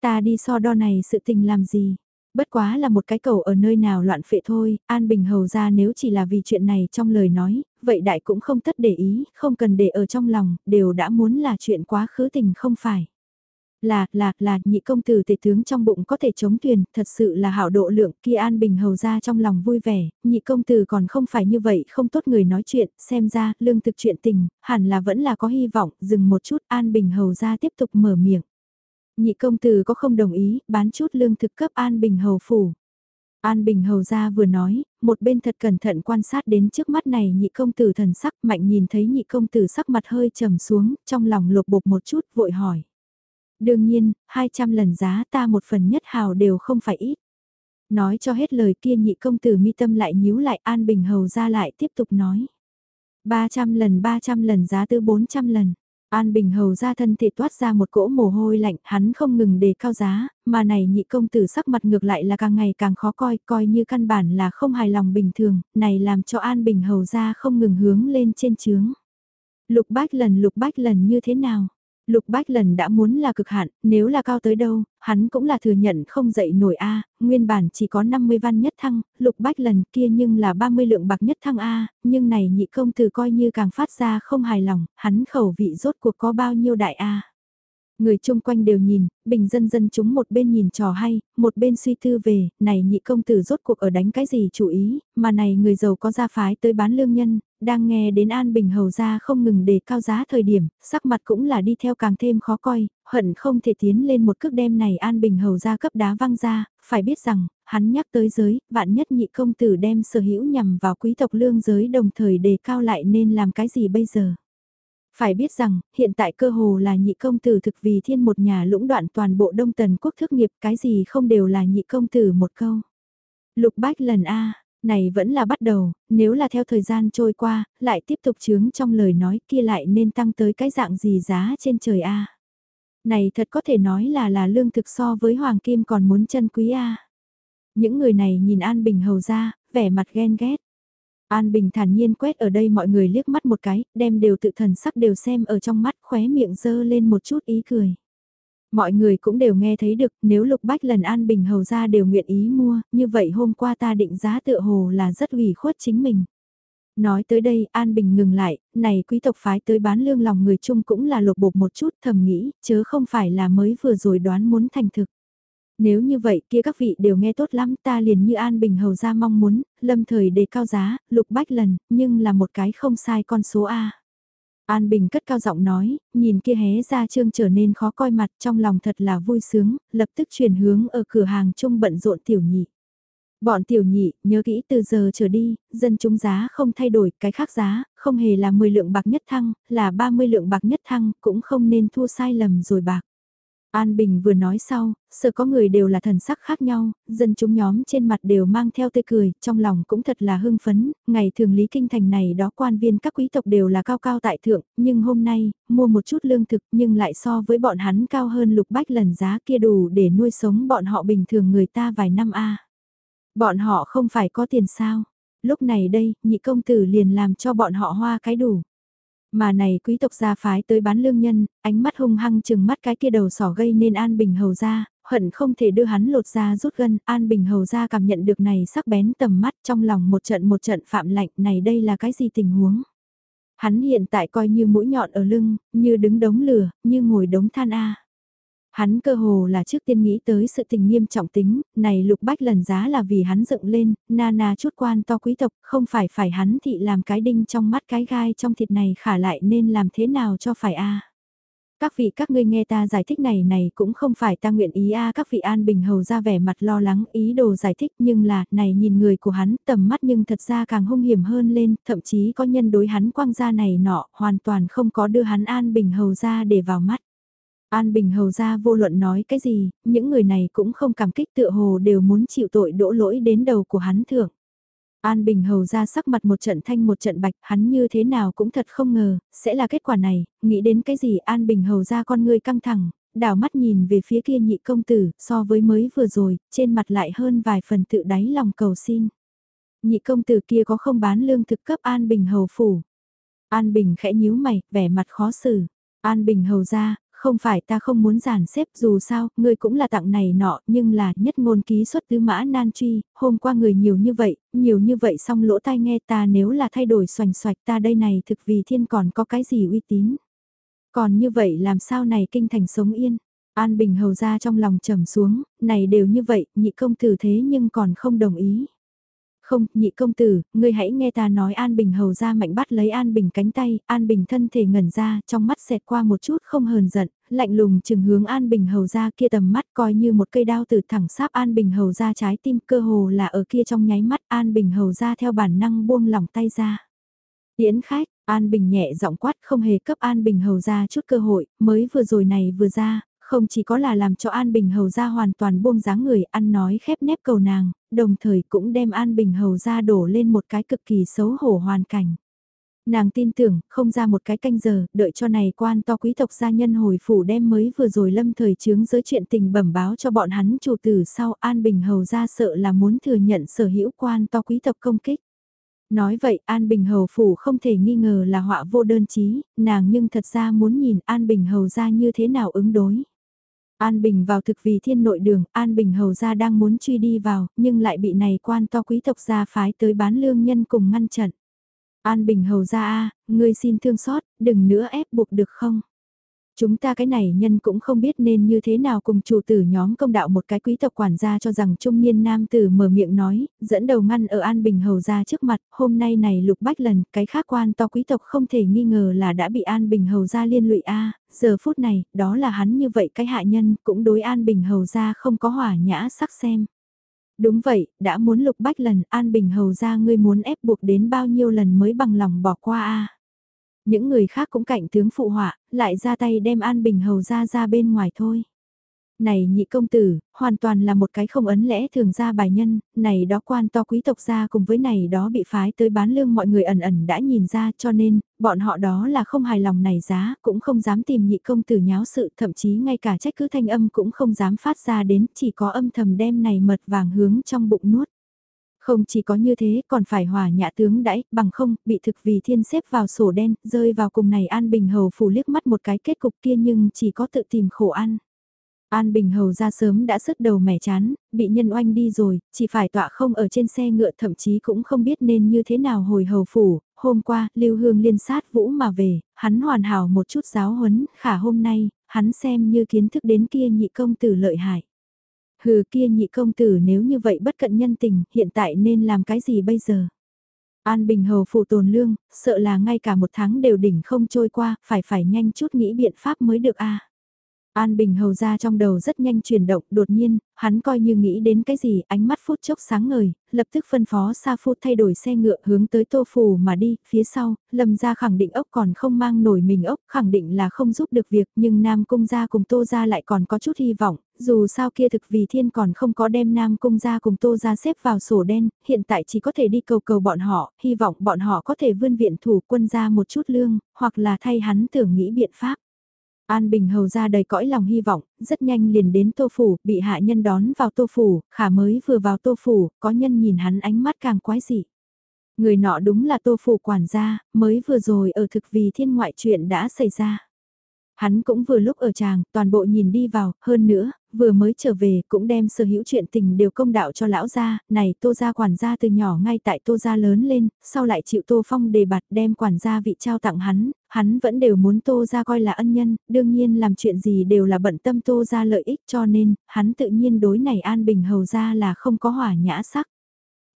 Ta đi so đo này sự tình làm gì? Bất quá là một cái cầu ở nơi nào loạn phệ thôi, An Bình hầu ra nếu chỉ là vì chuyện này trong lời nói, vậy đại cũng không tất để ý, không cần để ở trong lòng, đều đã muốn là chuyện quá khứ tình không phải. Là, là, là, nhị công tử tể tướng trong bụng có thể chống thuyền, thật sự là hảo độ lượng, kia An Bình hầu ra trong lòng vui vẻ, nhị công tử còn không phải như vậy, không tốt người nói chuyện, xem ra, lương thực chuyện tình, hẳn là vẫn là có hy vọng, dừng một chút, An Bình hầu ra tiếp tục mở miệng. Nhị công tử có không đồng ý, bán chút lương thực cấp An Bình hầu phủ. An Bình hầu ra vừa nói, một bên thật cẩn thận quan sát đến trước mắt này nhị công tử thần sắc mạnh nhìn thấy nhị công tử sắc mặt hơi trầm xuống, trong lòng lột bột một chút vội hỏi. Đương nhiên, 200 lần giá ta một phần nhất hào đều không phải ít. Nói cho hết lời kia nhị công tử mi tâm lại nhíu lại An Bình hầu ra lại tiếp tục nói. 300 lần 300 lần giá tư 400 lần. An Bình Hầu ra thân thể toát ra một cỗ mồ hôi lạnh, hắn không ngừng đề cao giá, mà này nhị công tử sắc mặt ngược lại là càng ngày càng khó coi, coi như căn bản là không hài lòng bình thường, này làm cho An Bình Hầu ra không ngừng hướng lên trên trướng. Lục bách lần lục bách lần như thế nào? Lục Bách lần đã muốn là cực hạn, nếu là cao tới đâu, hắn cũng là thừa nhận không dậy nổi A, nguyên bản chỉ có 50 văn nhất thăng, Lục Bách lần kia nhưng là 30 lượng bạc nhất thăng A, nhưng này nhị công từ coi như càng phát ra không hài lòng, hắn khẩu vị rốt cuộc có bao nhiêu đại A. Người chung quanh đều nhìn, bình dân dân chúng một bên nhìn trò hay, một bên suy tư về, này nhị công tử rốt cuộc ở đánh cái gì chủ ý, mà này người giàu có gia phái tới bán lương nhân, đang nghe đến An Bình Hầu ra không ngừng đề cao giá thời điểm, sắc mặt cũng là đi theo càng thêm khó coi, hận không thể tiến lên một cước đem này An Bình Hầu ra cấp đá văng ra, phải biết rằng, hắn nhắc tới giới, vạn nhất nhị công tử đem sở hữu nhằm vào quý tộc lương giới đồng thời đề cao lại nên làm cái gì bây giờ. Phải biết rằng, hiện tại cơ hồ là nhị công tử thực vì thiên một nhà lũng đoạn toàn bộ đông tần quốc thức nghiệp cái gì không đều là nhị công tử một câu. Lục bách lần A, này vẫn là bắt đầu, nếu là theo thời gian trôi qua, lại tiếp tục chướng trong lời nói kia lại nên tăng tới cái dạng gì giá trên trời A. Này thật có thể nói là là lương thực so với hoàng kim còn muốn chân quý A. Những người này nhìn An Bình hầu ra, vẻ mặt ghen ghét. An Bình thản nhiên quét ở đây mọi người liếc mắt một cái, đem đều tự thần sắc đều xem ở trong mắt khóe miệng dơ lên một chút ý cười. Mọi người cũng đều nghe thấy được, nếu Lục Bách lần An Bình hầu ra đều nguyện ý mua, như vậy hôm qua ta định giá tựa hồ là rất ủy khuất chính mình. Nói tới đây, An Bình ngừng lại, này quý tộc phái tới bán lương lòng người chung cũng là lột bột một chút thầm nghĩ, chớ không phải là mới vừa rồi đoán muốn thành thực. Nếu như vậy kia các vị đều nghe tốt lắm ta liền như An Bình hầu ra mong muốn, lâm thời đề cao giá, lục bách lần, nhưng là một cái không sai con số A. An Bình cất cao giọng nói, nhìn kia hé ra trương trở nên khó coi mặt trong lòng thật là vui sướng, lập tức chuyển hướng ở cửa hàng chung bận rộn tiểu nhị. Bọn tiểu nhị, nhớ kỹ từ giờ trở đi, dân chúng giá không thay đổi, cái khác giá, không hề là 10 lượng bạc nhất thăng, là 30 lượng bạc nhất thăng, cũng không nên thua sai lầm rồi bạc. An Bình vừa nói sau, sợ có người đều là thần sắc khác nhau, dân chúng nhóm trên mặt đều mang theo tươi cười, trong lòng cũng thật là hưng phấn, ngày thường lý kinh thành này đó quan viên các quý tộc đều là cao cao tại thượng, nhưng hôm nay, mua một chút lương thực nhưng lại so với bọn hắn cao hơn lục bách lần giá kia đủ để nuôi sống bọn họ bình thường người ta vài năm a Bọn họ không phải có tiền sao? Lúc này đây, nhị công tử liền làm cho bọn họ hoa cái đủ. Mà này quý tộc gia phái tới bán lương nhân, ánh mắt hung hăng chừng mắt cái kia đầu sỏ gây nên An Bình Hầu ra, hận không thể đưa hắn lột ra rút gân, An Bình Hầu ra cảm nhận được này sắc bén tầm mắt trong lòng một trận một trận phạm lạnh này đây là cái gì tình huống. Hắn hiện tại coi như mũi nhọn ở lưng, như đứng đống lửa, như ngồi đống than A. Hắn cơ hồ là trước tiên nghĩ tới sự tình nghiêm trọng tính, này lục bách lần giá là vì hắn dựng lên, na na chút quan to quý tộc, không phải phải hắn thị làm cái đinh trong mắt cái gai trong thịt này khả lại nên làm thế nào cho phải a Các vị các ngươi nghe ta giải thích này này cũng không phải ta nguyện ý a các vị an bình hầu ra vẻ mặt lo lắng ý đồ giải thích nhưng là này nhìn người của hắn tầm mắt nhưng thật ra càng hung hiểm hơn lên, thậm chí có nhân đối hắn quang gia này nọ hoàn toàn không có đưa hắn an bình hầu ra để vào mắt. An Bình Hầu ra vô luận nói cái gì, những người này cũng không cảm kích tựa hồ đều muốn chịu tội đỗ lỗi đến đầu của hắn thượng. An Bình Hầu ra sắc mặt một trận thanh một trận bạch, hắn như thế nào cũng thật không ngờ, sẽ là kết quả này, nghĩ đến cái gì An Bình Hầu ra con người căng thẳng, đảo mắt nhìn về phía kia nhị công tử, so với mới vừa rồi, trên mặt lại hơn vài phần tự đáy lòng cầu xin. Nhị công tử kia có không bán lương thực cấp An Bình Hầu phủ. An Bình khẽ nhíu mày, vẻ mặt khó xử. An Bình Hầu ra, không phải ta không muốn giàn xếp dù sao, ngươi cũng là tặng này nọ, nhưng là nhất ngôn ký xuất tứ mã nan truy, hôm qua người nhiều như vậy, nhiều như vậy xong lỗ tai nghe ta nếu là thay đổi xoành xoạch ta đây này thực vì thiên còn có cái gì uy tín. Còn như vậy làm sao này kinh thành sống yên, An Bình hầu ra trong lòng trầm xuống, này đều như vậy, nhị công tử thế nhưng còn không đồng ý. Không, nhị công tử, ngươi hãy nghe ta nói An Bình hầu ra mạnh bắt lấy An Bình cánh tay, An Bình thân thể ngẩn ra, trong mắt xẹt qua một chút không hờn giận, lạnh lùng chừng hướng An Bình hầu ra kia tầm mắt coi như một cây đao từ thẳng sáp An Bình hầu ra trái tim cơ hồ là ở kia trong nháy mắt An Bình hầu ra theo bản năng buông lỏng tay ra. tiễn khách, An Bình nhẹ giọng quát không hề cấp An Bình hầu ra chút cơ hội, mới vừa rồi này vừa ra, không chỉ có là làm cho An Bình hầu ra hoàn toàn buông dáng người ăn nói khép nép cầu nàng, đồng thời cũng đem An Bình hầu ra đổ lên một cái cực kỳ xấu hổ hoàn cảnh. Nàng tin tưởng, không ra một cái canh giờ, đợi cho này quan to quý tộc gia nhân hồi phủ đem mới vừa rồi lâm thời chướng giới chuyện tình bẩm báo cho bọn hắn chủ tử sau An Bình hầu ra sợ là muốn thừa nhận sở hữu quan to quý tộc công kích. Nói vậy An Bình Hầu Phủ không thể nghi ngờ là họa vô đơn chí, nàng nhưng thật ra muốn nhìn An Bình Hầu ra như thế nào ứng đối. An Bình vào thực vì thiên nội đường, An Bình Hầu ra đang muốn truy đi vào, nhưng lại bị này quan to quý tộc gia phái tới bán lương nhân cùng ngăn chặn. An Bình Hầu ra a ngươi xin thương xót, đừng nữa ép buộc được không? Chúng ta cái này nhân cũng không biết nên như thế nào cùng chủ tử nhóm công đạo một cái quý tộc quản gia cho rằng trung niên nam tử mở miệng nói, dẫn đầu ngăn ở An Bình Hầu ra trước mặt, hôm nay này lục bách lần, cái khác quan to quý tộc không thể nghi ngờ là đã bị An Bình Hầu ra liên lụy A, giờ phút này, đó là hắn như vậy cái hạ nhân, cũng đối An Bình Hầu ra không có hỏa nhã sắc xem. Đúng vậy, đã muốn lục bách lần, An Bình Hầu ra ngươi muốn ép buộc đến bao nhiêu lần mới bằng lòng bỏ qua A. Những người khác cũng cạnh tướng phụ họa, lại ra tay đem An Bình Hầu ra ra bên ngoài thôi. Này nhị công tử, hoàn toàn là một cái không ấn lẽ thường ra bài nhân, này đó quan to quý tộc ra cùng với này đó bị phái tới bán lương mọi người ẩn ẩn đã nhìn ra cho nên, bọn họ đó là không hài lòng này giá, cũng không dám tìm nhị công tử nháo sự, thậm chí ngay cả trách cứ thanh âm cũng không dám phát ra đến, chỉ có âm thầm đem này mật vàng hướng trong bụng nuốt. Không chỉ có như thế còn phải hòa nhã tướng đãi, bằng không, bị thực vì thiên xếp vào sổ đen, rơi vào cùng này An Bình Hầu phủ liếc mắt một cái kết cục kia nhưng chỉ có tự tìm khổ ăn. An Bình Hầu ra sớm đã sứt đầu mẻ chán, bị nhân oanh đi rồi, chỉ phải tọa không ở trên xe ngựa thậm chí cũng không biết nên như thế nào hồi hầu phủ. Hôm qua, Lưu Hương liên sát vũ mà về, hắn hoàn hảo một chút giáo huấn, khả hôm nay, hắn xem như kiến thức đến kia nhị công tử lợi hại. Hừ kia nhị công tử nếu như vậy bất cận nhân tình, hiện tại nên làm cái gì bây giờ? An Bình Hầu phụ tồn lương, sợ là ngay cả một tháng đều đỉnh không trôi qua, phải phải nhanh chút nghĩ biện pháp mới được a. An Bình hầu ra trong đầu rất nhanh chuyển động, đột nhiên, hắn coi như nghĩ đến cái gì, ánh mắt phút chốc sáng ngời, lập tức phân phó Sa Phu thay đổi xe ngựa hướng tới Tô Phù mà đi, phía sau, Lâm gia khẳng định ốc còn không mang nổi mình ốc, khẳng định là không giúp được việc, nhưng Nam Cung gia cùng Tô gia lại còn có chút hy vọng, dù sao kia thực vì thiên còn không có đem Nam Cung gia cùng Tô gia xếp vào sổ đen, hiện tại chỉ có thể đi cầu cầu bọn họ, hy vọng bọn họ có thể vươn viện thủ quân gia một chút lương, hoặc là thay hắn tưởng nghĩ biện pháp. An Bình Hầu ra đầy cõi lòng hy vọng, rất nhanh liền đến Tô Phủ, bị hạ nhân đón vào Tô Phủ, khả mới vừa vào Tô Phủ, có nhân nhìn hắn ánh mắt càng quái dị. Người nọ đúng là Tô Phủ quản gia, mới vừa rồi ở thực vì thiên ngoại chuyện đã xảy ra. Hắn cũng vừa lúc ở chàng, toàn bộ nhìn đi vào, hơn nữa, vừa mới trở về cũng đem sở hữu chuyện tình đều công đạo cho lão gia, này tô gia quản gia từ nhỏ ngay tại tô gia lớn lên, sau lại chịu tô phong đề bạt đem quản gia vị trao tặng hắn, hắn vẫn đều muốn tô gia coi là ân nhân, đương nhiên làm chuyện gì đều là bận tâm tô gia lợi ích cho nên, hắn tự nhiên đối này an bình hầu gia là không có hỏa nhã sắc.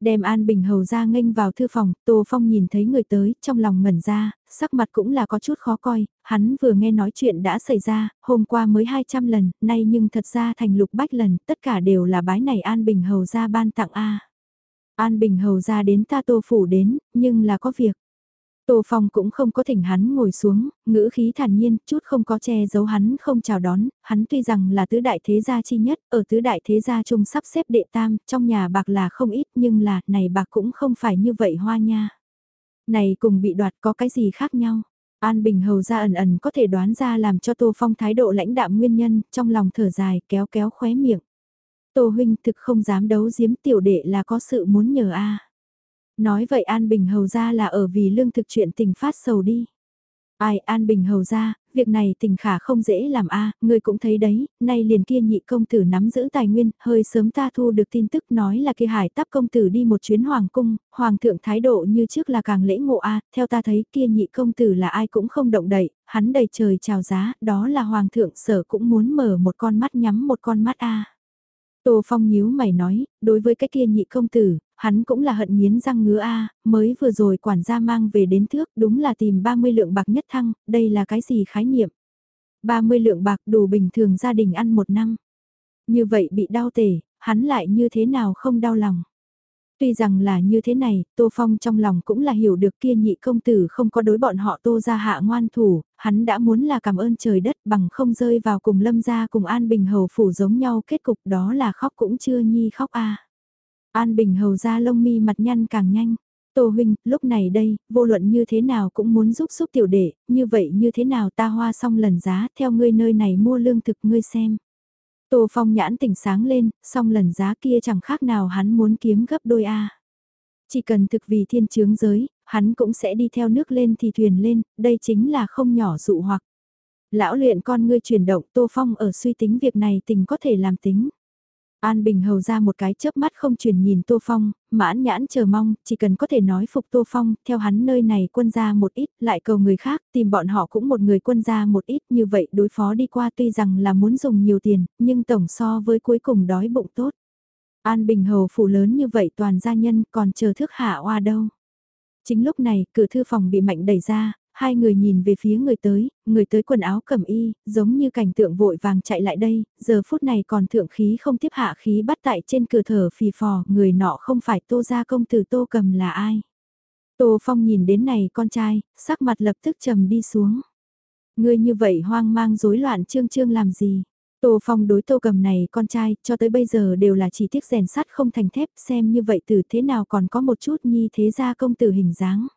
Đem An Bình Hầu ra nghênh vào thư phòng, Tô Phong nhìn thấy người tới, trong lòng ngẩn ra, sắc mặt cũng là có chút khó coi, hắn vừa nghe nói chuyện đã xảy ra, hôm qua mới 200 lần, nay nhưng thật ra thành lục bách lần, tất cả đều là bái này An Bình Hầu ra ban tặng A. An Bình Hầu ra đến ta Tô Phủ đến, nhưng là có việc. Tô Phong cũng không có thỉnh hắn ngồi xuống, ngữ khí thản nhiên, chút không có che giấu hắn không chào đón, hắn tuy rằng là tứ đại thế gia chi nhất, ở tứ đại thế gia chung sắp xếp đệ tam, trong nhà bạc là không ít nhưng là, này bạc cũng không phải như vậy hoa nha. Này cùng bị đoạt có cái gì khác nhau? An Bình Hầu ra ẩn ẩn có thể đoán ra làm cho Tô Phong thái độ lãnh đạm nguyên nhân, trong lòng thở dài kéo kéo khóe miệng. Tô huynh thực không dám đấu giếm tiểu đệ là có sự muốn nhờ a. Nói vậy An Bình Hầu ra là ở vì lương thực chuyện tình phát sầu đi. Ai An Bình Hầu ra, việc này tình khả không dễ làm a người cũng thấy đấy, nay liền kia nhị công tử nắm giữ tài nguyên, hơi sớm ta thu được tin tức nói là kia hải tắp công tử đi một chuyến hoàng cung, hoàng thượng thái độ như trước là càng lễ ngộ a theo ta thấy kia nhị công tử là ai cũng không động đậy, hắn đầy trời chào giá, đó là hoàng thượng sở cũng muốn mở một con mắt nhắm một con mắt a Tô Phong nhíu mày nói, đối với cái kia nhị công tử, hắn cũng là hận nghiến răng ngứa a, mới vừa rồi quản gia mang về đến thước, đúng là tìm 30 lượng bạc nhất thăng, đây là cái gì khái niệm? 30 lượng bạc đủ bình thường gia đình ăn một năm. Như vậy bị đau tể, hắn lại như thế nào không đau lòng? Tuy rằng là như thế này, Tô Phong trong lòng cũng là hiểu được kia nhị công tử không có đối bọn họ Tô ra hạ ngoan thủ, hắn đã muốn là cảm ơn trời đất bằng không rơi vào cùng lâm gia cùng An Bình Hầu phủ giống nhau kết cục đó là khóc cũng chưa nhi khóc a An Bình Hầu ra lông mi mặt nhăn càng nhanh. Tô huynh, lúc này đây, vô luận như thế nào cũng muốn giúp giúp tiểu đệ, như vậy như thế nào ta hoa xong lần giá, theo ngươi nơi này mua lương thực ngươi xem. Tô Phong nhãn tỉnh sáng lên, song lần giá kia chẳng khác nào hắn muốn kiếm gấp đôi A. Chỉ cần thực vì thiên chướng giới, hắn cũng sẽ đi theo nước lên thì thuyền lên, đây chính là không nhỏ dụ hoặc. Lão luyện con ngươi chuyển động Tô Phong ở suy tính việc này tình có thể làm tính. An Bình hầu ra một cái chớp mắt không chuyển nhìn Tô Phong, mãn nhãn chờ mong, chỉ cần có thể nói phục Tô Phong, theo hắn nơi này quân ra một ít, lại cầu người khác, tìm bọn họ cũng một người quân ra một ít, như vậy đối phó đi qua tuy rằng là muốn dùng nhiều tiền, nhưng tổng so với cuối cùng đói bụng tốt. An Bình hầu phủ lớn như vậy toàn gia nhân còn chờ thước hạ oa đâu. Chính lúc này, cửa thư phòng bị mạnh đẩy ra, hai người nhìn về phía người tới, người tới quần áo cẩm y, giống như cảnh tượng vội vàng chạy lại đây, giờ phút này còn thượng khí không tiếp hạ khí bắt tại trên cửa thở phì phò, người nọ không phải tô gia công tử tô cầm là ai. Tô Phong nhìn đến này con trai, sắc mặt lập tức trầm đi xuống. Ngươi như vậy hoang mang rối loạn trương trương làm gì? Tô Phong đối tô cầm này con trai, cho tới bây giờ đều là chỉ tiếc rèn sắt không thành thép, xem như vậy từ thế nào còn có một chút nhi thế gia công tử hình dáng.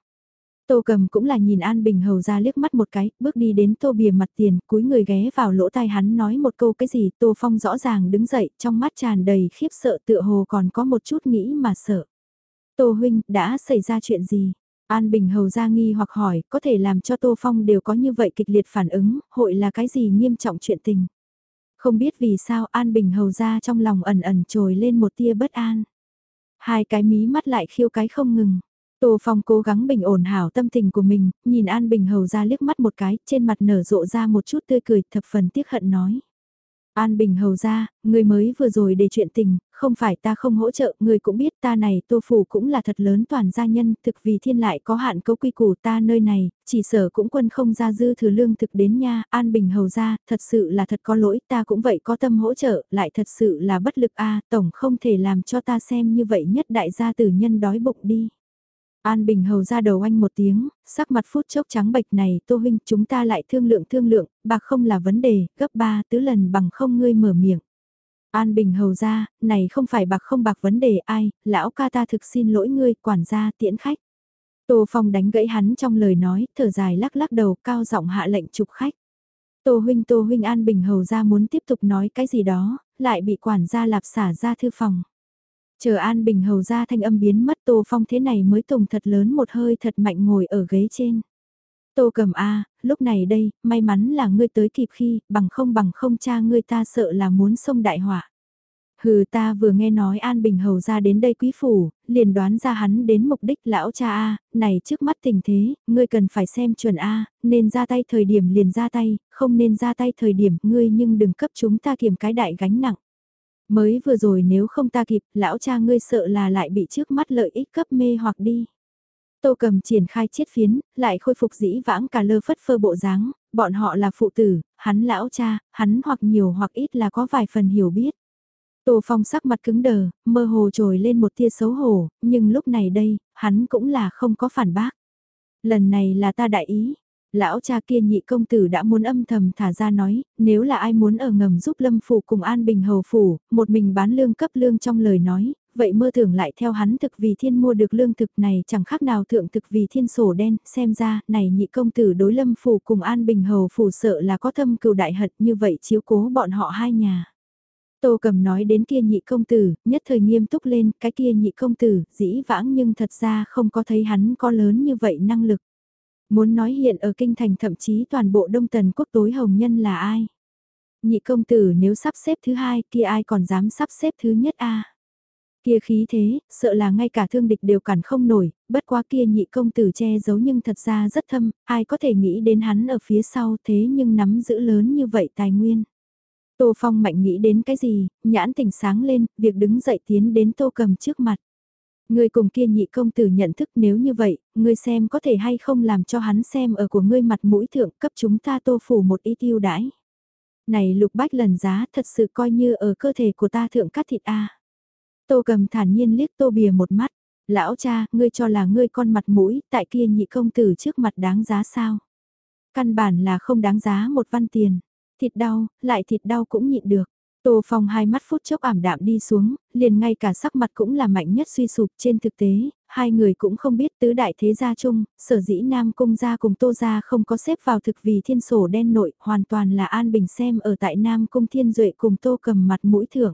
Tô cầm cũng là nhìn An Bình Hầu ra liếc mắt một cái, bước đi đến tô bìa mặt tiền, cúi người ghé vào lỗ tai hắn nói một câu cái gì, tô phong rõ ràng đứng dậy, trong mắt tràn đầy khiếp sợ tựa hồ còn có một chút nghĩ mà sợ. Tô huynh, đã xảy ra chuyện gì? An Bình Hầu ra nghi hoặc hỏi, có thể làm cho Tô Phong đều có như vậy kịch liệt phản ứng, hội là cái gì nghiêm trọng chuyện tình? Không biết vì sao An Bình Hầu ra trong lòng ẩn ẩn trồi lên một tia bất an. Hai cái mí mắt lại khiêu cái không ngừng. Tô Phong cố gắng bình ổn hảo tâm tình của mình, nhìn An Bình Hầu ra liếc mắt một cái, trên mặt nở rộ ra một chút tươi cười, thập phần tiếc hận nói. An Bình Hầu ra, người mới vừa rồi để chuyện tình, không phải ta không hỗ trợ, người cũng biết ta này tô phủ cũng là thật lớn toàn gia nhân, thực vì thiên lại có hạn cấu quy củ ta nơi này, chỉ sở cũng quân không ra dư thừa lương thực đến nha, An Bình Hầu ra, thật sự là thật có lỗi, ta cũng vậy có tâm hỗ trợ, lại thật sự là bất lực a tổng không thể làm cho ta xem như vậy nhất đại gia tử nhân đói bụng đi. An Bình Hầu ra đầu anh một tiếng, sắc mặt phút chốc trắng bệch này, Tô Huynh, chúng ta lại thương lượng thương lượng, bạc không là vấn đề, gấp ba tứ lần bằng không ngươi mở miệng. An Bình Hầu ra, này không phải bạc không bạc vấn đề ai, lão ca ta thực xin lỗi ngươi, quản gia tiễn khách. Tô Phong đánh gãy hắn trong lời nói, thở dài lắc lắc đầu, cao giọng hạ lệnh chụp khách. Tô Huynh Tô Huynh An Bình Hầu ra muốn tiếp tục nói cái gì đó, lại bị quản gia lạp xả ra thư phòng. Chờ An Bình hầu ra thanh âm biến mất Tô Phong thế này mới tùng thật lớn một hơi thật mạnh ngồi ở ghế trên. Tô cầm A, lúc này đây, may mắn là ngươi tới kịp khi, bằng không bằng không cha ngươi ta sợ là muốn xông đại họa. Hừ ta vừa nghe nói An Bình Hầu ra đến đây quý phủ, liền đoán ra hắn đến mục đích lão cha A, này trước mắt tình thế, ngươi cần phải xem chuẩn A, nên ra tay thời điểm liền ra tay, không nên ra tay thời điểm ngươi nhưng đừng cấp chúng ta kiểm cái đại gánh nặng. Mới vừa rồi nếu không ta kịp, lão cha ngươi sợ là lại bị trước mắt lợi ích cấp mê hoặc đi. Tô cầm triển khai chiết phiến, lại khôi phục dĩ vãng cả lơ phất phơ bộ dáng, bọn họ là phụ tử, hắn lão cha, hắn hoặc nhiều hoặc ít là có vài phần hiểu biết. Tô Phong sắc mặt cứng đờ, mơ hồ trồi lên một tia xấu hổ, nhưng lúc này đây, hắn cũng là không có phản bác. Lần này là ta đại ý, lão cha kia nhị công tử đã muốn âm thầm thả ra nói, nếu là ai muốn ở ngầm giúp lâm phủ cùng an bình hầu phủ, một mình bán lương cấp lương trong lời nói, vậy mơ tưởng lại theo hắn thực vì thiên mua được lương thực này chẳng khác nào thượng thực vì thiên sổ đen, xem ra, này nhị công tử đối lâm phủ cùng an bình hầu phủ sợ là có thâm cừu đại hận như vậy chiếu cố bọn họ hai nhà. Tô cầm nói đến kia nhị công tử, nhất thời nghiêm túc lên, cái kia nhị công tử, dĩ vãng nhưng thật ra không có thấy hắn có lớn như vậy năng lực. Muốn nói hiện ở kinh thành thậm chí toàn bộ đông tần quốc tối hồng nhân là ai? Nhị công tử nếu sắp xếp thứ hai kia ai còn dám sắp xếp thứ nhất a Kia khí thế, sợ là ngay cả thương địch đều cản không nổi, bất quá kia nhị công tử che giấu nhưng thật ra rất thâm, ai có thể nghĩ đến hắn ở phía sau thế nhưng nắm giữ lớn như vậy tài nguyên. Tô Phong mạnh nghĩ đến cái gì, nhãn tỉnh sáng lên, việc đứng dậy tiến đến Tô Cầm trước mặt. Ngươi cùng kia nhị công tử nhận thức nếu như vậy, ngươi xem có thể hay không làm cho hắn xem ở của ngươi mặt mũi thượng cấp chúng ta tô phủ một ít tiêu đãi. Này lục bách lần giá thật sự coi như ở cơ thể của ta thượng cắt thịt a. Tô cầm thản nhiên liếc tô bìa một mắt, lão cha, ngươi cho là ngươi con mặt mũi, tại kia nhị công tử trước mặt đáng giá sao? Căn bản là không đáng giá một văn tiền, thịt đau, lại thịt đau cũng nhịn được. Tô Phong hai mắt phút chốc ảm đạm đi xuống, liền ngay cả sắc mặt cũng là mạnh nhất suy sụp trên thực tế, hai người cũng không biết tứ đại thế gia chung, sở dĩ Nam Cung gia cùng Tô gia không có xếp vào thực vì thiên sổ đen nội, hoàn toàn là An Bình xem ở tại Nam Cung Thiên Duệ cùng Tô cầm mặt mũi thưởng.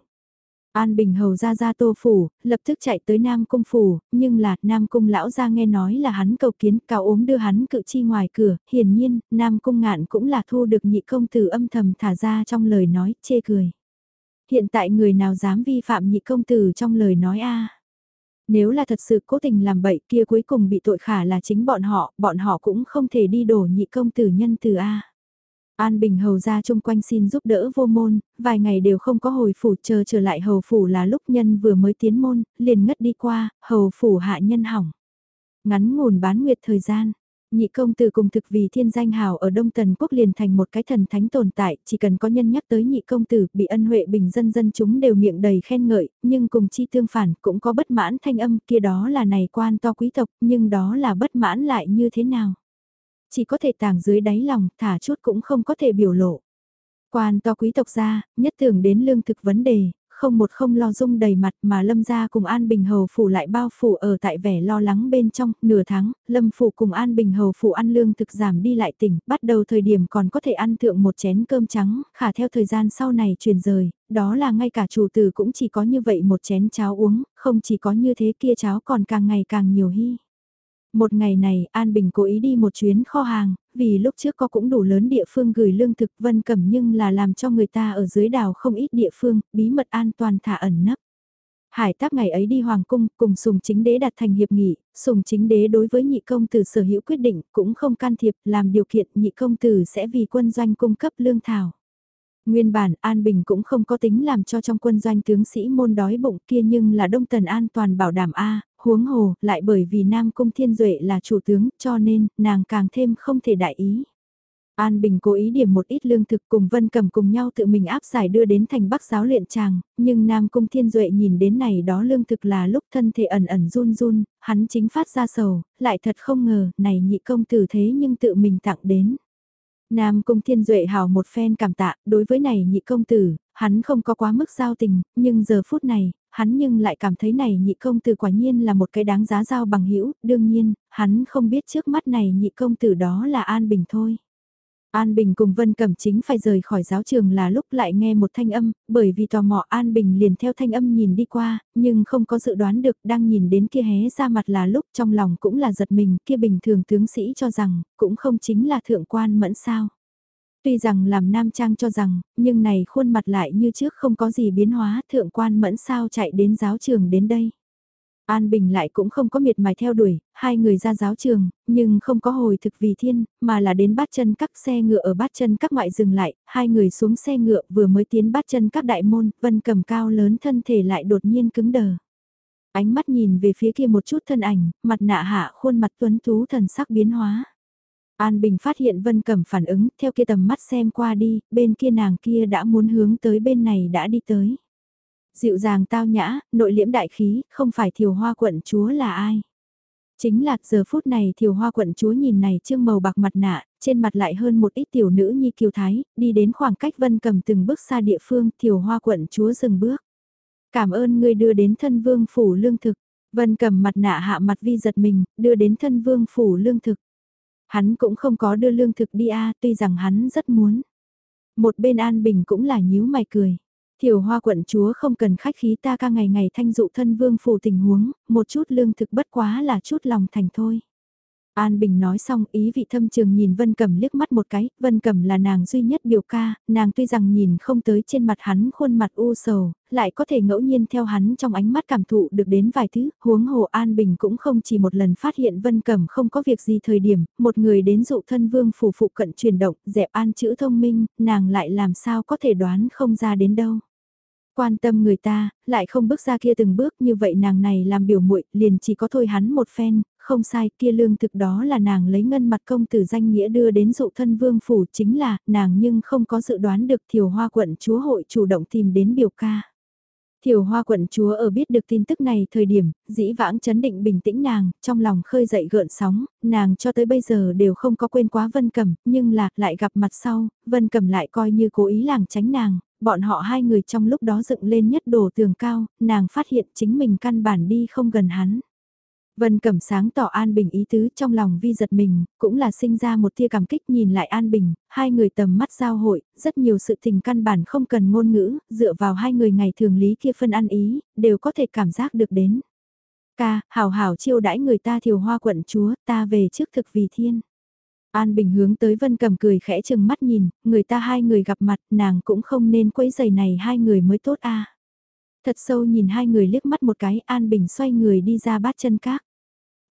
An Bình hầu ra ra tô phủ, lập tức chạy tới Nam Cung phủ, nhưng là Nam Cung lão ra nghe nói là hắn cầu kiến cao ốm đưa hắn cự chi ngoài cửa, hiển nhiên, Nam Cung ngạn cũng là thu được nhị công tử âm thầm thả ra trong lời nói, chê cười. Hiện tại người nào dám vi phạm nhị công tử trong lời nói a? Nếu là thật sự cố tình làm bậy kia cuối cùng bị tội khả là chính bọn họ, bọn họ cũng không thể đi đổ nhị công tử nhân từ a. An Bình hầu ra chung quanh xin giúp đỡ vô môn, vài ngày đều không có hồi phủ chờ trở lại hầu phủ là lúc nhân vừa mới tiến môn, liền ngất đi qua, hầu phủ hạ nhân hỏng. Ngắn ngủn bán nguyệt thời gian, nhị công tử cùng thực vì thiên danh hào ở Đông Tần Quốc liền thành một cái thần thánh tồn tại, chỉ cần có nhân nhắc tới nhị công tử bị ân huệ bình dân dân chúng đều miệng đầy khen ngợi, nhưng cùng chi tương phản cũng có bất mãn thanh âm kia đó là này quan to quý tộc, nhưng đó là bất mãn lại như thế nào? Chỉ có thể tàng dưới đáy lòng, thả chút cũng không có thể biểu lộ. Quan to quý tộc ra, nhất tưởng đến lương thực vấn đề, không một không lo dung đầy mặt mà Lâm gia cùng An Bình Hầu phủ lại bao phủ ở tại vẻ lo lắng bên trong, nửa tháng, Lâm phủ cùng An Bình Hầu phủ ăn lương thực giảm đi lại tỉnh, bắt đầu thời điểm còn có thể ăn thượng một chén cơm trắng, khả theo thời gian sau này truyền rời, đó là ngay cả chủ tử cũng chỉ có như vậy một chén cháo uống, không chỉ có như thế kia cháo còn càng ngày càng nhiều hy. Một ngày này, An Bình cố ý đi một chuyến kho hàng, vì lúc trước có cũng đủ lớn địa phương gửi lương thực vân cẩm nhưng là làm cho người ta ở dưới đảo không ít địa phương, bí mật an toàn thả ẩn nấp. Hải táp ngày ấy đi hoàng cung cùng sùng chính đế đặt thành hiệp nghị, sùng chính đế đối với nhị công tử sở hữu quyết định cũng không can thiệp làm điều kiện nhị công tử sẽ vì quân doanh cung cấp lương thảo. Nguyên bản An Bình cũng không có tính làm cho trong quân doanh tướng sĩ môn đói bụng kia nhưng là Đông Tần an toàn bảo đảm A, huống hồ, lại bởi vì Nam Cung Thiên Duệ là chủ tướng cho nên nàng càng thêm không thể đại ý. An Bình cố ý điểm một ít lương thực cùng Vân Cầm cùng nhau tự mình áp giải đưa đến thành Bắc giáo luyện tràng, nhưng Nam Cung Thiên Duệ nhìn đến này đó lương thực là lúc thân thể ẩn ẩn run run, hắn chính phát ra sầu, lại thật không ngờ, này nhị công tử thế nhưng tự mình tặng đến. Nam Cung Thiên Duệ hào một phen cảm tạ, đối với này nhị công tử, hắn không có quá mức giao tình, nhưng giờ phút này, hắn nhưng lại cảm thấy này nhị công tử quả nhiên là một cái đáng giá giao bằng hữu đương nhiên, hắn không biết trước mắt này nhị công tử đó là An Bình thôi. An Bình cùng Vân Cẩm chính phải rời khỏi giáo trường là lúc lại nghe một thanh âm, bởi vì tò mò An Bình liền theo thanh âm nhìn đi qua, nhưng không có dự đoán được đang nhìn đến kia hé ra mặt là lúc trong lòng cũng là giật mình kia bình thường tướng sĩ cho rằng, cũng không chính là thượng quan mẫn sao. Tuy rằng làm nam trang cho rằng, nhưng này khuôn mặt lại như trước không có gì biến hóa thượng quan mẫn sao chạy đến giáo trường đến đây. An Bình lại cũng không có miệt mài theo đuổi, hai người ra giáo trường, nhưng không có hồi thực vì thiên, mà là đến bát chân các xe ngựa ở bát chân các ngoại dừng lại, hai người xuống xe ngựa vừa mới tiến bát chân các đại môn, vân cầm cao lớn thân thể lại đột nhiên cứng đờ. Ánh mắt nhìn về phía kia một chút thân ảnh, mặt nạ hạ khuôn mặt tuấn tú thần sắc biến hóa. An Bình phát hiện Vân Cẩm phản ứng, theo kia tầm mắt xem qua đi, bên kia nàng kia đã muốn hướng tới bên này đã đi tới. Dịu dàng tao nhã, nội liễm đại khí, không phải thiều hoa quận chúa là ai. Chính là giờ phút này thiều hoa quận chúa nhìn này trương màu bạc mặt nạ, trên mặt lại hơn một ít tiểu nữ nhi kiều thái, đi đến khoảng cách vân Cẩm từng bước xa địa phương, thiều hoa quận chúa dừng bước. Cảm ơn người đưa đến thân vương phủ lương thực, vân cầm mặt nạ hạ mặt vi giật mình, đưa đến thân vương phủ lương thực. Hắn cũng không có đưa lương thực đi a tuy rằng hắn rất muốn. Một bên an bình cũng là nhíu mày cười. Thiểu hoa quận chúa không cần khách khí ta ca ngày ngày thanh dụ thân vương phủ tình huống, một chút lương thực bất quá là chút lòng thành thôi. An Bình nói xong ý vị thâm trường nhìn Vân Cẩm liếc mắt một cái, Vân Cẩm là nàng duy nhất biểu ca, nàng tuy rằng nhìn không tới trên mặt hắn khuôn mặt u sầu, lại có thể ngẫu nhiên theo hắn trong ánh mắt cảm thụ được đến vài thứ, huống hồ An Bình cũng không chỉ một lần phát hiện Vân Cẩm không có việc gì thời điểm, một người đến dụ thân vương phủ phụ cận chuyển động, dẹp an chữ thông minh, nàng lại làm sao có thể đoán không ra đến đâu. Quan tâm người ta, lại không bước ra kia từng bước như vậy nàng này làm biểu muội liền chỉ có thôi hắn một phen, không sai kia lương thực đó là nàng lấy ngân mặt công tử danh nghĩa đưa đến dụ thân vương phủ chính là nàng nhưng không có dự đoán được thiểu hoa quận chúa hội chủ động tìm đến biểu ca. Thiểu hoa quận chúa ở biết được tin tức này thời điểm, dĩ vãng chấn định bình tĩnh nàng, trong lòng khơi dậy gợn sóng, nàng cho tới bây giờ đều không có quên quá Vân Cẩm, nhưng là, lại gặp mặt sau, Vân Cẩm lại coi như cố ý làng tránh nàng, bọn họ hai người trong lúc đó dựng lên nhất đồ tường cao, nàng phát hiện chính mình căn bản đi không gần hắn. Vân Cẩm sáng tỏ An Bình ý tứ trong lòng vi giật mình, cũng là sinh ra một tia cảm kích nhìn lại An Bình, hai người tầm mắt giao hội, rất nhiều sự tình căn bản không cần ngôn ngữ, dựa vào hai người ngày thường lý kia phân ăn ý, đều có thể cảm giác được đến. Ca, hào hào chiêu đãi người ta thiều hoa quận chúa, ta về trước thực vì thiên. An Bình hướng tới Vân Cầm cười khẽ chừng mắt nhìn, người ta hai người gặp mặt, nàng cũng không nên quấy giày này hai người mới tốt a. Thật sâu nhìn hai người liếc mắt một cái, An Bình xoay người đi ra bát chân các.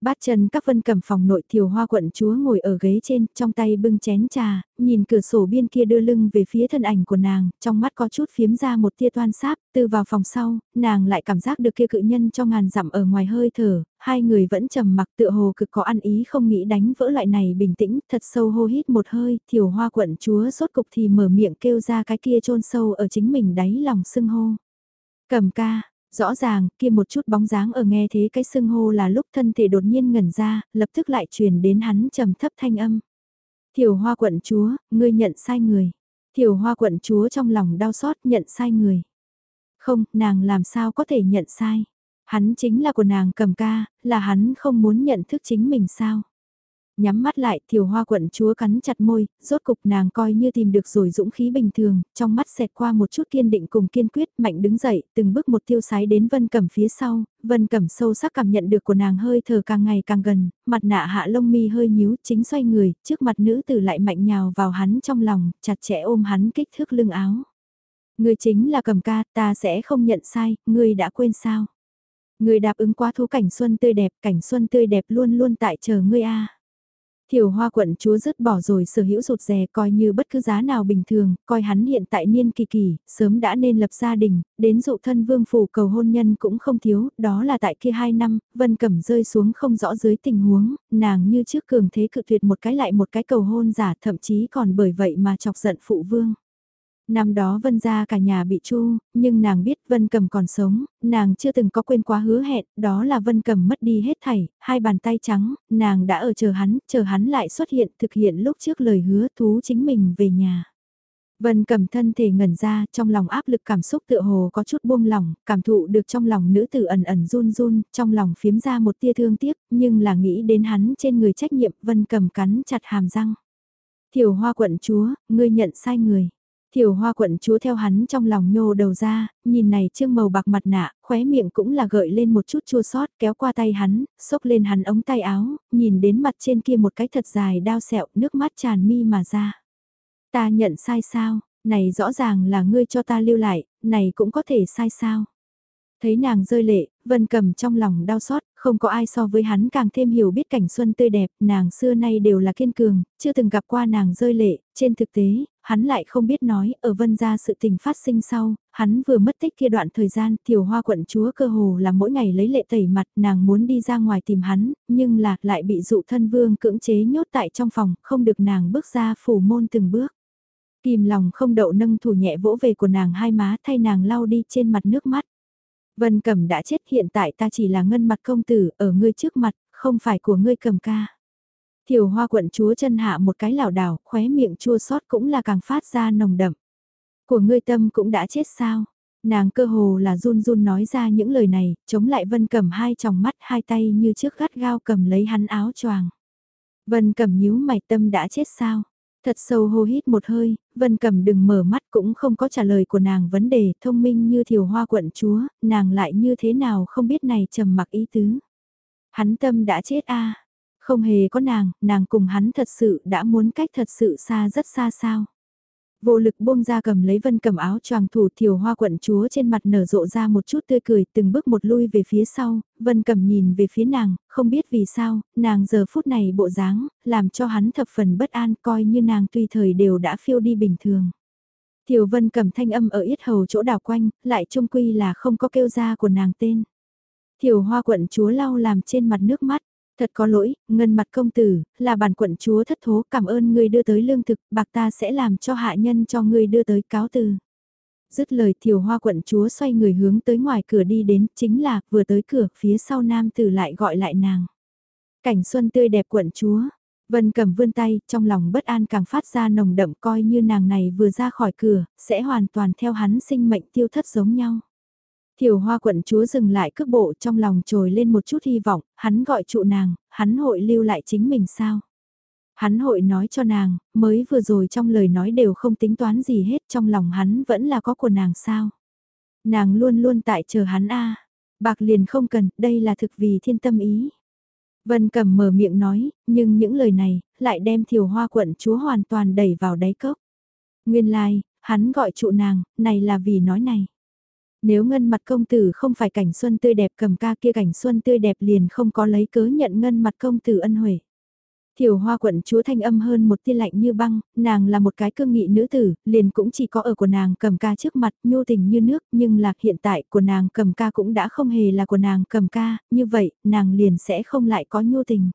Bát chân các vân cầm phòng nội thiều hoa quận chúa ngồi ở ghế trên, trong tay bưng chén trà, nhìn cửa sổ bên kia đưa lưng về phía thân ảnh của nàng, trong mắt có chút phiếm ra một tia toan sáp, từ vào phòng sau, nàng lại cảm giác được kia cự nhân cho ngàn dặm ở ngoài hơi thở, hai người vẫn trầm mặc tựa hồ cực có ăn ý không nghĩ đánh vỡ loại này bình tĩnh, thật sâu hô hít một hơi, thiều hoa quận chúa sốt cục thì mở miệng kêu ra cái kia trôn sâu ở chính mình đáy lòng sưng hô. Cầm ca, Rõ ràng, kia một chút bóng dáng ở nghe thế cái sưng hô là lúc thân thể đột nhiên ngẩn ra, lập tức lại truyền đến hắn trầm thấp thanh âm. Thiểu hoa quận chúa, ngươi nhận sai người. Thiểu hoa quận chúa trong lòng đau xót nhận sai người. Không, nàng làm sao có thể nhận sai. Hắn chính là của nàng cầm ca, là hắn không muốn nhận thức chính mình sao nhắm mắt lại, thiểu hoa quận chúa cắn chặt môi, rốt cục nàng coi như tìm được rồi dũng khí bình thường, trong mắt xẹt qua một chút kiên định cùng kiên quyết, mạnh đứng dậy, từng bước một tiêu sái đến vân cẩm phía sau, vân cẩm sâu sắc cảm nhận được của nàng hơi thở càng ngày càng gần, mặt nạ hạ lông mi hơi nhíu, chính xoay người, trước mặt nữ tử lại mạnh nhào vào hắn trong lòng, chặt chẽ ôm hắn kích thước lưng áo. Người chính là cầm ca, ta sẽ không nhận sai, người đã quên sao? Người đáp ứng quá thú cảnh xuân tươi đẹp, cảnh xuân tươi đẹp luôn luôn tại chờ ngươi a. Thiểu hoa quận chúa dứt bỏ rồi sở hữu rụt rè coi như bất cứ giá nào bình thường, coi hắn hiện tại niên kỳ kỳ, sớm đã nên lập gia đình, đến dụ thân vương phủ cầu hôn nhân cũng không thiếu, đó là tại kia hai năm, vân cẩm rơi xuống không rõ dưới tình huống, nàng như trước cường thế cự tuyệt một cái lại một cái cầu hôn giả thậm chí còn bởi vậy mà chọc giận phụ vương. Năm đó Vân ra cả nhà bị chu, nhưng nàng biết Vân Cầm còn sống, nàng chưa từng có quên quá hứa hẹn, đó là Vân Cầm mất đi hết thảy, hai bàn tay trắng, nàng đã ở chờ hắn, chờ hắn lại xuất hiện thực hiện lúc trước lời hứa thú chính mình về nhà. Vân cầm thân thể ngẩn ra, trong lòng áp lực cảm xúc tựa hồ có chút buông lỏng, cảm thụ được trong lòng nữ tử ẩn ẩn run run, trong lòng phiếm ra một tia thương tiếc, nhưng là nghĩ đến hắn trên người trách nhiệm, vân cầm cắn chặt hàm răng. Tiểu hoa quận chúa, ngươi nhận sai người. Thiểu hoa quận chúa theo hắn trong lòng nhô đầu ra, nhìn này trương màu bạc mặt nạ, khóe miệng cũng là gợi lên một chút chua sót kéo qua tay hắn, xốc lên hắn ống tay áo, nhìn đến mặt trên kia một cái thật dài đao sẹo, nước mắt tràn mi mà ra. Ta nhận sai sao, này rõ ràng là ngươi cho ta lưu lại, này cũng có thể sai sao. Thấy nàng rơi lệ, vân cầm trong lòng đau xót, không có ai so với hắn càng thêm hiểu biết cảnh xuân tươi đẹp, nàng xưa nay đều là kiên cường, chưa từng gặp qua nàng rơi lệ, trên thực tế, hắn lại không biết nói, ở vân gia sự tình phát sinh sau, hắn vừa mất tích kia đoạn thời gian, tiểu hoa quận chúa cơ hồ là mỗi ngày lấy lệ tẩy mặt, nàng muốn đi ra ngoài tìm hắn, nhưng là lại bị dụ thân vương cưỡng chế nhốt tại trong phòng, không được nàng bước ra phủ môn từng bước. Kìm lòng không đậu nâng thủ nhẹ vỗ về của nàng hai má thay nàng lau đi trên mặt nước mắt. Vân Cẩm đã chết hiện tại ta chỉ là ngân mặt công tử ở ngươi trước mặt, không phải của ngươi cầm ca. Thiểu hoa quận chúa chân hạ một cái lảo đảo, khóe miệng chua xót cũng là càng phát ra nồng đậm. Của ngươi tâm cũng đã chết sao? Nàng cơ hồ là run run nói ra những lời này, chống lại Vân Cẩm hai tròng mắt hai tay như trước gắt gao cầm lấy hắn áo choàng. Vân Cẩm nhíu mày tâm đã chết sao? Thật sâu hô hít một hơi, Vân Cầm đừng mở mắt cũng không có trả lời của nàng vấn đề thông minh như thiều hoa quận chúa, nàng lại như thế nào không biết này trầm mặc ý tứ. Hắn tâm đã chết a không hề có nàng, nàng cùng hắn thật sự đã muốn cách thật sự xa rất xa sao. Vô lực buông ra cầm lấy vân cầm áo choàng thủ thiểu hoa quận chúa trên mặt nở rộ ra một chút tươi cười từng bước một lui về phía sau, vân cầm nhìn về phía nàng, không biết vì sao, nàng giờ phút này bộ dáng, làm cho hắn thập phần bất an coi như nàng tùy thời đều đã phiêu đi bình thường. Thiểu vân cầm thanh âm ở yết hầu chỗ đảo quanh, lại trung quy là không có kêu ra của nàng tên. Thiểu hoa quận chúa lau làm trên mặt nước mắt. Thật có lỗi, ngân mặt công tử, là bản quận chúa thất thố cảm ơn người đưa tới lương thực, bạc ta sẽ làm cho hạ nhân cho người đưa tới cáo từ. Dứt lời thiểu hoa quận chúa xoay người hướng tới ngoài cửa đi đến, chính là vừa tới cửa, phía sau nam tử lại gọi lại nàng. Cảnh xuân tươi đẹp quận chúa, Vân cầm vươn tay, trong lòng bất an càng phát ra nồng đậm coi như nàng này vừa ra khỏi cửa, sẽ hoàn toàn theo hắn sinh mệnh tiêu thất giống nhau. Thiểu hoa quận chúa dừng lại cước bộ trong lòng trồi lên một chút hy vọng, hắn gọi trụ nàng, hắn hội lưu lại chính mình sao? Hắn hội nói cho nàng, mới vừa rồi trong lời nói đều không tính toán gì hết trong lòng hắn vẫn là có của nàng sao? Nàng luôn luôn tại chờ hắn a Bạc liền không cần, đây là thực vì thiên tâm ý. Vân cầm mở miệng nói, nhưng những lời này, lại đem thiểu hoa quận chúa hoàn toàn đẩy vào đáy cốc. Nguyên lai, like, hắn gọi trụ nàng, này là vì nói này. Nếu ngân mặt công tử không phải cảnh xuân tươi đẹp cầm ca kia cảnh xuân tươi đẹp liền không có lấy cớ nhận ngân mặt công tử ân huệ. Thiểu hoa quận chúa thanh âm hơn một tia lạnh như băng, nàng là một cái cương nghị nữ tử, liền cũng chỉ có ở của nàng cầm ca trước mặt, nhô tình như nước, nhưng lạc hiện tại của nàng cầm ca cũng đã không hề là của nàng cầm ca, như vậy, nàng liền sẽ không lại có nhô tình.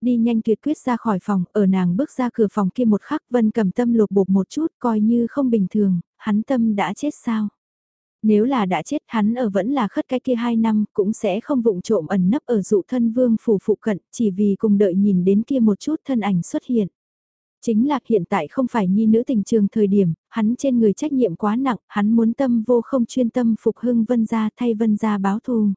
Đi nhanh tuyệt quyết ra khỏi phòng, ở nàng bước ra cửa phòng kia một khắc vân cầm tâm lột bột một chút coi như không bình thường, hắn tâm đã chết sao. Nếu là đã chết hắn ở vẫn là khất cái kia hai năm cũng sẽ không vụng trộm ẩn nấp ở dụ thân vương phủ phụ cận chỉ vì cùng đợi nhìn đến kia một chút thân ảnh xuất hiện. Chính là hiện tại không phải nhi nữ tình trường thời điểm, hắn trên người trách nhiệm quá nặng, hắn muốn tâm vô không chuyên tâm phục hưng vân gia thay vân gia báo thù.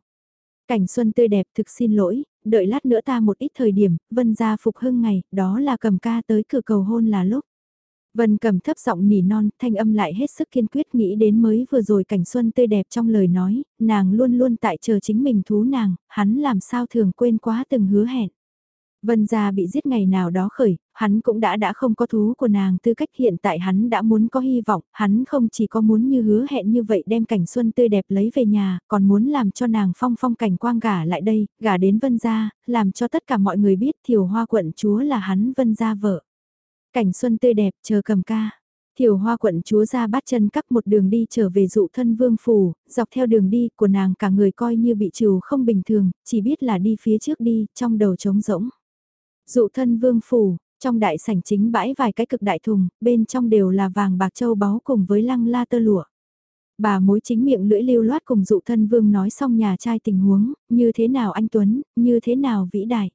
Cảnh xuân tươi đẹp thực xin lỗi, đợi lát nữa ta một ít thời điểm, vân gia phục hưng ngày, đó là cầm ca tới cửa cầu hôn là lúc. Vân cầm thấp giọng nỉ non, thanh âm lại hết sức kiên quyết nghĩ đến mới vừa rồi cảnh xuân tươi đẹp trong lời nói, nàng luôn luôn tại chờ chính mình thú nàng, hắn làm sao thường quên quá từng hứa hẹn. Vân gia bị giết ngày nào đó khởi, hắn cũng đã đã không có thú của nàng tư cách hiện tại hắn đã muốn có hy vọng, hắn không chỉ có muốn như hứa hẹn như vậy đem cảnh xuân tươi đẹp lấy về nhà, còn muốn làm cho nàng phong phong cảnh quang gả lại đây, gả đến vân gia, làm cho tất cả mọi người biết thiểu hoa quận chúa là hắn vân gia vợ. Cảnh xuân tươi đẹp chờ cầm ca. Thiểu hoa quận chúa ra bắt chân cắp một đường đi trở về dụ thân vương phủ, dọc theo đường đi của nàng cả người coi như bị trừ không bình thường, chỉ biết là đi phía trước đi, trong đầu trống rỗng. Dụ thân vương phủ, trong đại sảnh chính bãi vài cái cực đại thùng, bên trong đều là vàng bạc châu báu cùng với lăng la tơ lụa. Bà mối chính miệng lưỡi lưu loát cùng dụ thân vương nói xong nhà trai tình huống, như thế nào anh Tuấn, như thế nào vĩ đại.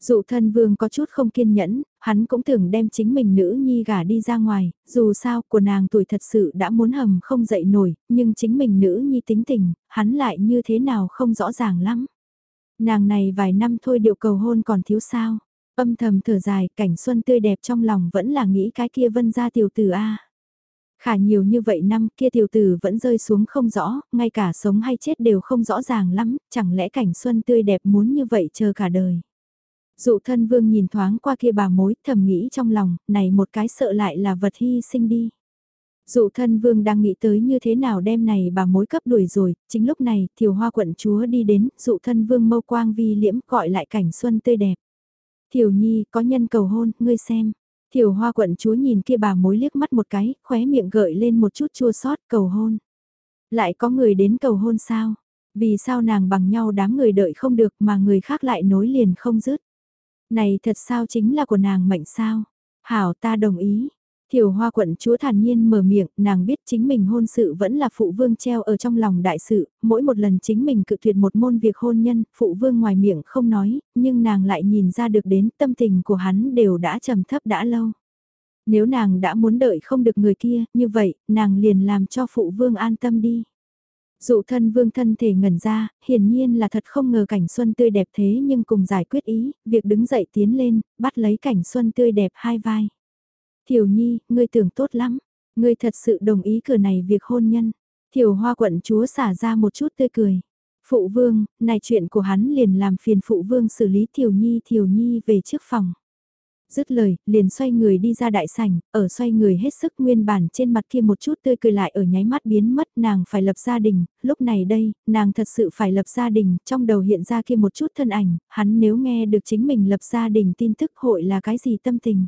Dụ thân vương có chút không kiên nhẫn, hắn cũng tưởng đem chính mình nữ nhi gả đi ra ngoài, dù sao của nàng tuổi thật sự đã muốn hầm không dậy nổi, nhưng chính mình nữ nhi tính tình, hắn lại như thế nào không rõ ràng lắm. Nàng này vài năm thôi điệu cầu hôn còn thiếu sao, âm thầm thở dài, cảnh xuân tươi đẹp trong lòng vẫn là nghĩ cái kia vân ra tiểu tử A. Khả nhiều như vậy năm kia tiểu tử vẫn rơi xuống không rõ, ngay cả sống hay chết đều không rõ ràng lắm, chẳng lẽ cảnh xuân tươi đẹp muốn như vậy chờ cả đời. Dụ thân vương nhìn thoáng qua kia bà mối thầm nghĩ trong lòng, này một cái sợ lại là vật hy sinh đi. Dụ thân vương đang nghĩ tới như thế nào đem này bà mối cấp đuổi rồi, chính lúc này, thiều hoa quận chúa đi đến, dụ thân vương mâu quang vi liễm gọi lại cảnh xuân tươi đẹp. Thiều nhi, có nhân cầu hôn, ngươi xem. Thiều hoa quận chúa nhìn kia bà mối liếc mắt một cái, khóe miệng gợi lên một chút chua sót cầu hôn. Lại có người đến cầu hôn sao? Vì sao nàng bằng nhau đám người đợi không được mà người khác lại nối liền không dứt? Này thật sao chính là của nàng mệnh sao? Hảo ta đồng ý. Thiểu hoa quận chúa thản nhiên mở miệng, nàng biết chính mình hôn sự vẫn là phụ vương treo ở trong lòng đại sự, mỗi một lần chính mình cự tuyệt một môn việc hôn nhân, phụ vương ngoài miệng không nói, nhưng nàng lại nhìn ra được đến tâm tình của hắn đều đã trầm thấp đã lâu. Nếu nàng đã muốn đợi không được người kia, như vậy, nàng liền làm cho phụ vương an tâm đi. Dụ thân vương thân thể ngẩn ra, hiển nhiên là thật không ngờ cảnh xuân tươi đẹp thế nhưng cùng giải quyết ý, việc đứng dậy tiến lên, bắt lấy cảnh xuân tươi đẹp hai vai. Thiểu nhi, ngươi tưởng tốt lắm, ngươi thật sự đồng ý cửa này việc hôn nhân. Thiểu hoa quận chúa xả ra một chút tươi cười. Phụ vương, này chuyện của hắn liền làm phiền phụ vương xử lý Thiểu Nhi Thiểu Nhi về trước phòng. Dứt lời, liền xoay người đi ra đại sảnh, ở xoay người hết sức nguyên bản trên mặt kia một chút tươi cười lại ở nháy mắt biến mất nàng phải lập gia đình, lúc này đây, nàng thật sự phải lập gia đình, trong đầu hiện ra kia một chút thân ảnh, hắn nếu nghe được chính mình lập gia đình tin tức hội là cái gì tâm tình.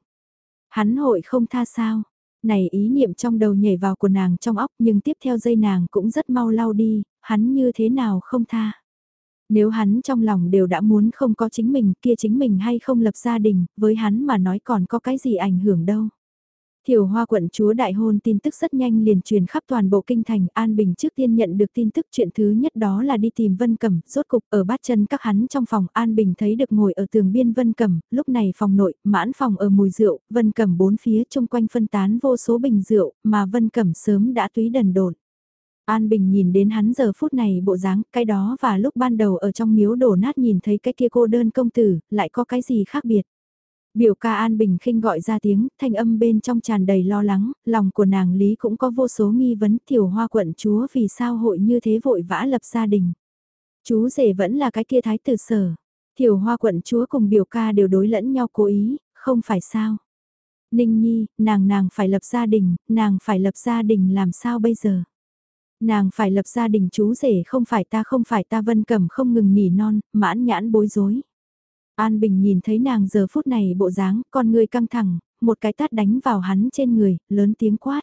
Hắn hội không tha sao, này ý niệm trong đầu nhảy vào của nàng trong óc nhưng tiếp theo dây nàng cũng rất mau lau đi, hắn như thế nào không tha. Nếu hắn trong lòng đều đã muốn không có chính mình kia chính mình hay không lập gia đình, với hắn mà nói còn có cái gì ảnh hưởng đâu. Thiểu hoa quận chúa đại hôn tin tức rất nhanh liền truyền khắp toàn bộ kinh thành An Bình trước tiên nhận được tin tức chuyện thứ nhất đó là đi tìm Vân Cẩm, rốt cục ở bát chân các hắn trong phòng An Bình thấy được ngồi ở tường biên Vân Cẩm, lúc này phòng nội, mãn phòng ở mùi rượu, Vân Cẩm bốn phía chung quanh phân tán vô số bình rượu, mà Vân Cẩm sớm đã túy đần đột. An Bình nhìn đến hắn giờ phút này bộ dáng, cái đó và lúc ban đầu ở trong miếu đổ nát nhìn thấy cái kia cô đơn công tử, lại có cái gì khác biệt. Biểu ca An Bình khinh gọi ra tiếng, thanh âm bên trong tràn đầy lo lắng, lòng của nàng Lý cũng có vô số nghi vấn tiểu hoa quận chúa vì sao hội như thế vội vã lập gia đình. Chú rể vẫn là cái kia thái tử sở. Tiểu hoa quận chúa cùng biểu ca đều đối lẫn nhau cố ý, không phải sao. Ninh Nhi, nàng nàng phải lập gia đình, nàng phải lập gia đình làm sao bây giờ? Nàng phải lập gia đình chú rể không phải ta không phải ta vân cẩm không ngừng nỉ non, mãn nhãn bối rối. An Bình nhìn thấy nàng giờ phút này bộ dáng, con người căng thẳng, một cái tát đánh vào hắn trên người, lớn tiếng quát.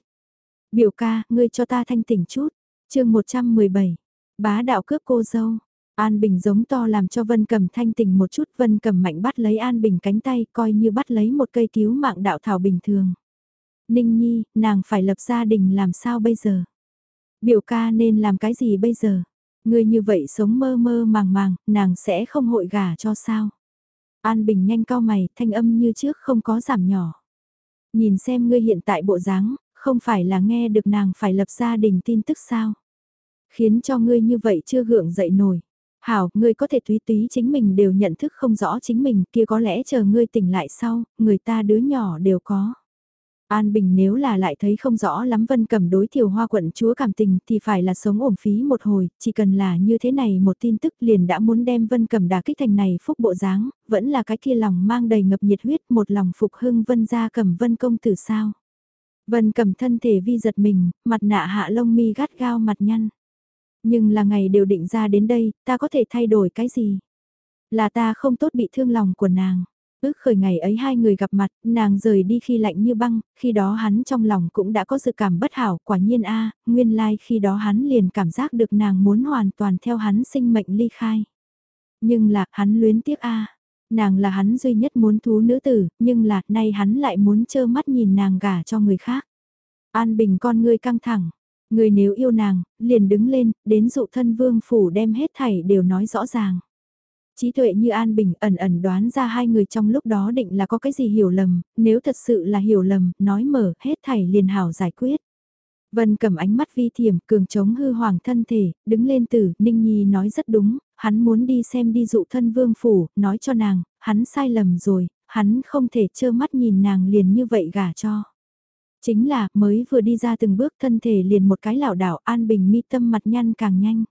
Biểu ca, ngươi cho ta thanh tỉnh chút. chương 117, bá đạo cướp cô dâu. An Bình giống to làm cho Vân Cầm thanh tỉnh một chút, Vân Cầm mạnh bắt lấy An Bình cánh tay, coi như bắt lấy một cây cứu mạng đạo thảo bình thường. Ninh Nhi, nàng phải lập gia đình làm sao bây giờ? Biểu ca nên làm cái gì bây giờ? Ngươi như vậy sống mơ mơ màng màng, nàng sẽ không hội gả cho sao? An Bình nhanh cao mày, thanh âm như trước không có giảm nhỏ. Nhìn xem ngươi hiện tại bộ dáng, không phải là nghe được nàng phải lập gia đình tin tức sao? Khiến cho ngươi như vậy chưa gượng dậy nổi. Hảo, ngươi có thể túy túy chính mình đều nhận thức không rõ chính mình kia có lẽ chờ ngươi tỉnh lại sau, người ta đứa nhỏ đều có. An Bình nếu là lại thấy không rõ lắm Vân Cẩm đối Thiều hoa quận chúa cảm tình thì phải là sống ổn phí một hồi, chỉ cần là như thế này một tin tức liền đã muốn đem Vân Cẩm đả kích thành này phúc bộ dáng, vẫn là cái kia lòng mang đầy ngập nhiệt huyết một lòng phục hưng Vân gia cầm Vân công tử sao. Vân Cẩm thân thể vi giật mình, mặt nạ hạ lông mi gắt gao mặt nhăn. Nhưng là ngày đều định ra đến đây, ta có thể thay đổi cái gì? Là ta không tốt bị thương lòng của nàng. Ước khởi ngày ấy hai người gặp mặt, nàng rời đi khi lạnh như băng, khi đó hắn trong lòng cũng đã có dự cảm bất hảo, quả nhiên a nguyên lai like khi đó hắn liền cảm giác được nàng muốn hoàn toàn theo hắn sinh mệnh ly khai. Nhưng là, hắn luyến tiếc a nàng là hắn duy nhất muốn thú nữ tử, nhưng là, nay hắn lại muốn trơ mắt nhìn nàng gả cho người khác. An bình con ngươi căng thẳng, người nếu yêu nàng, liền đứng lên, đến dụ thân vương phủ đem hết thảy đều nói rõ ràng. Trí tuệ như An Bình ẩn ẩn đoán ra hai người trong lúc đó định là có cái gì hiểu lầm, nếu thật sự là hiểu lầm, nói mở, hết thảy liền hảo giải quyết. Vân cầm ánh mắt vi thiểm, cường chống hư hoàng thân thể, đứng lên từ, Ninh Nhi nói rất đúng, hắn muốn đi xem đi dụ thân vương phủ, nói cho nàng, hắn sai lầm rồi, hắn không thể trơ mắt nhìn nàng liền như vậy gả cho. Chính là, mới vừa đi ra từng bước thân thể liền một cái lảo đảo an bình mi tâm mặt nhăn càng nhanh.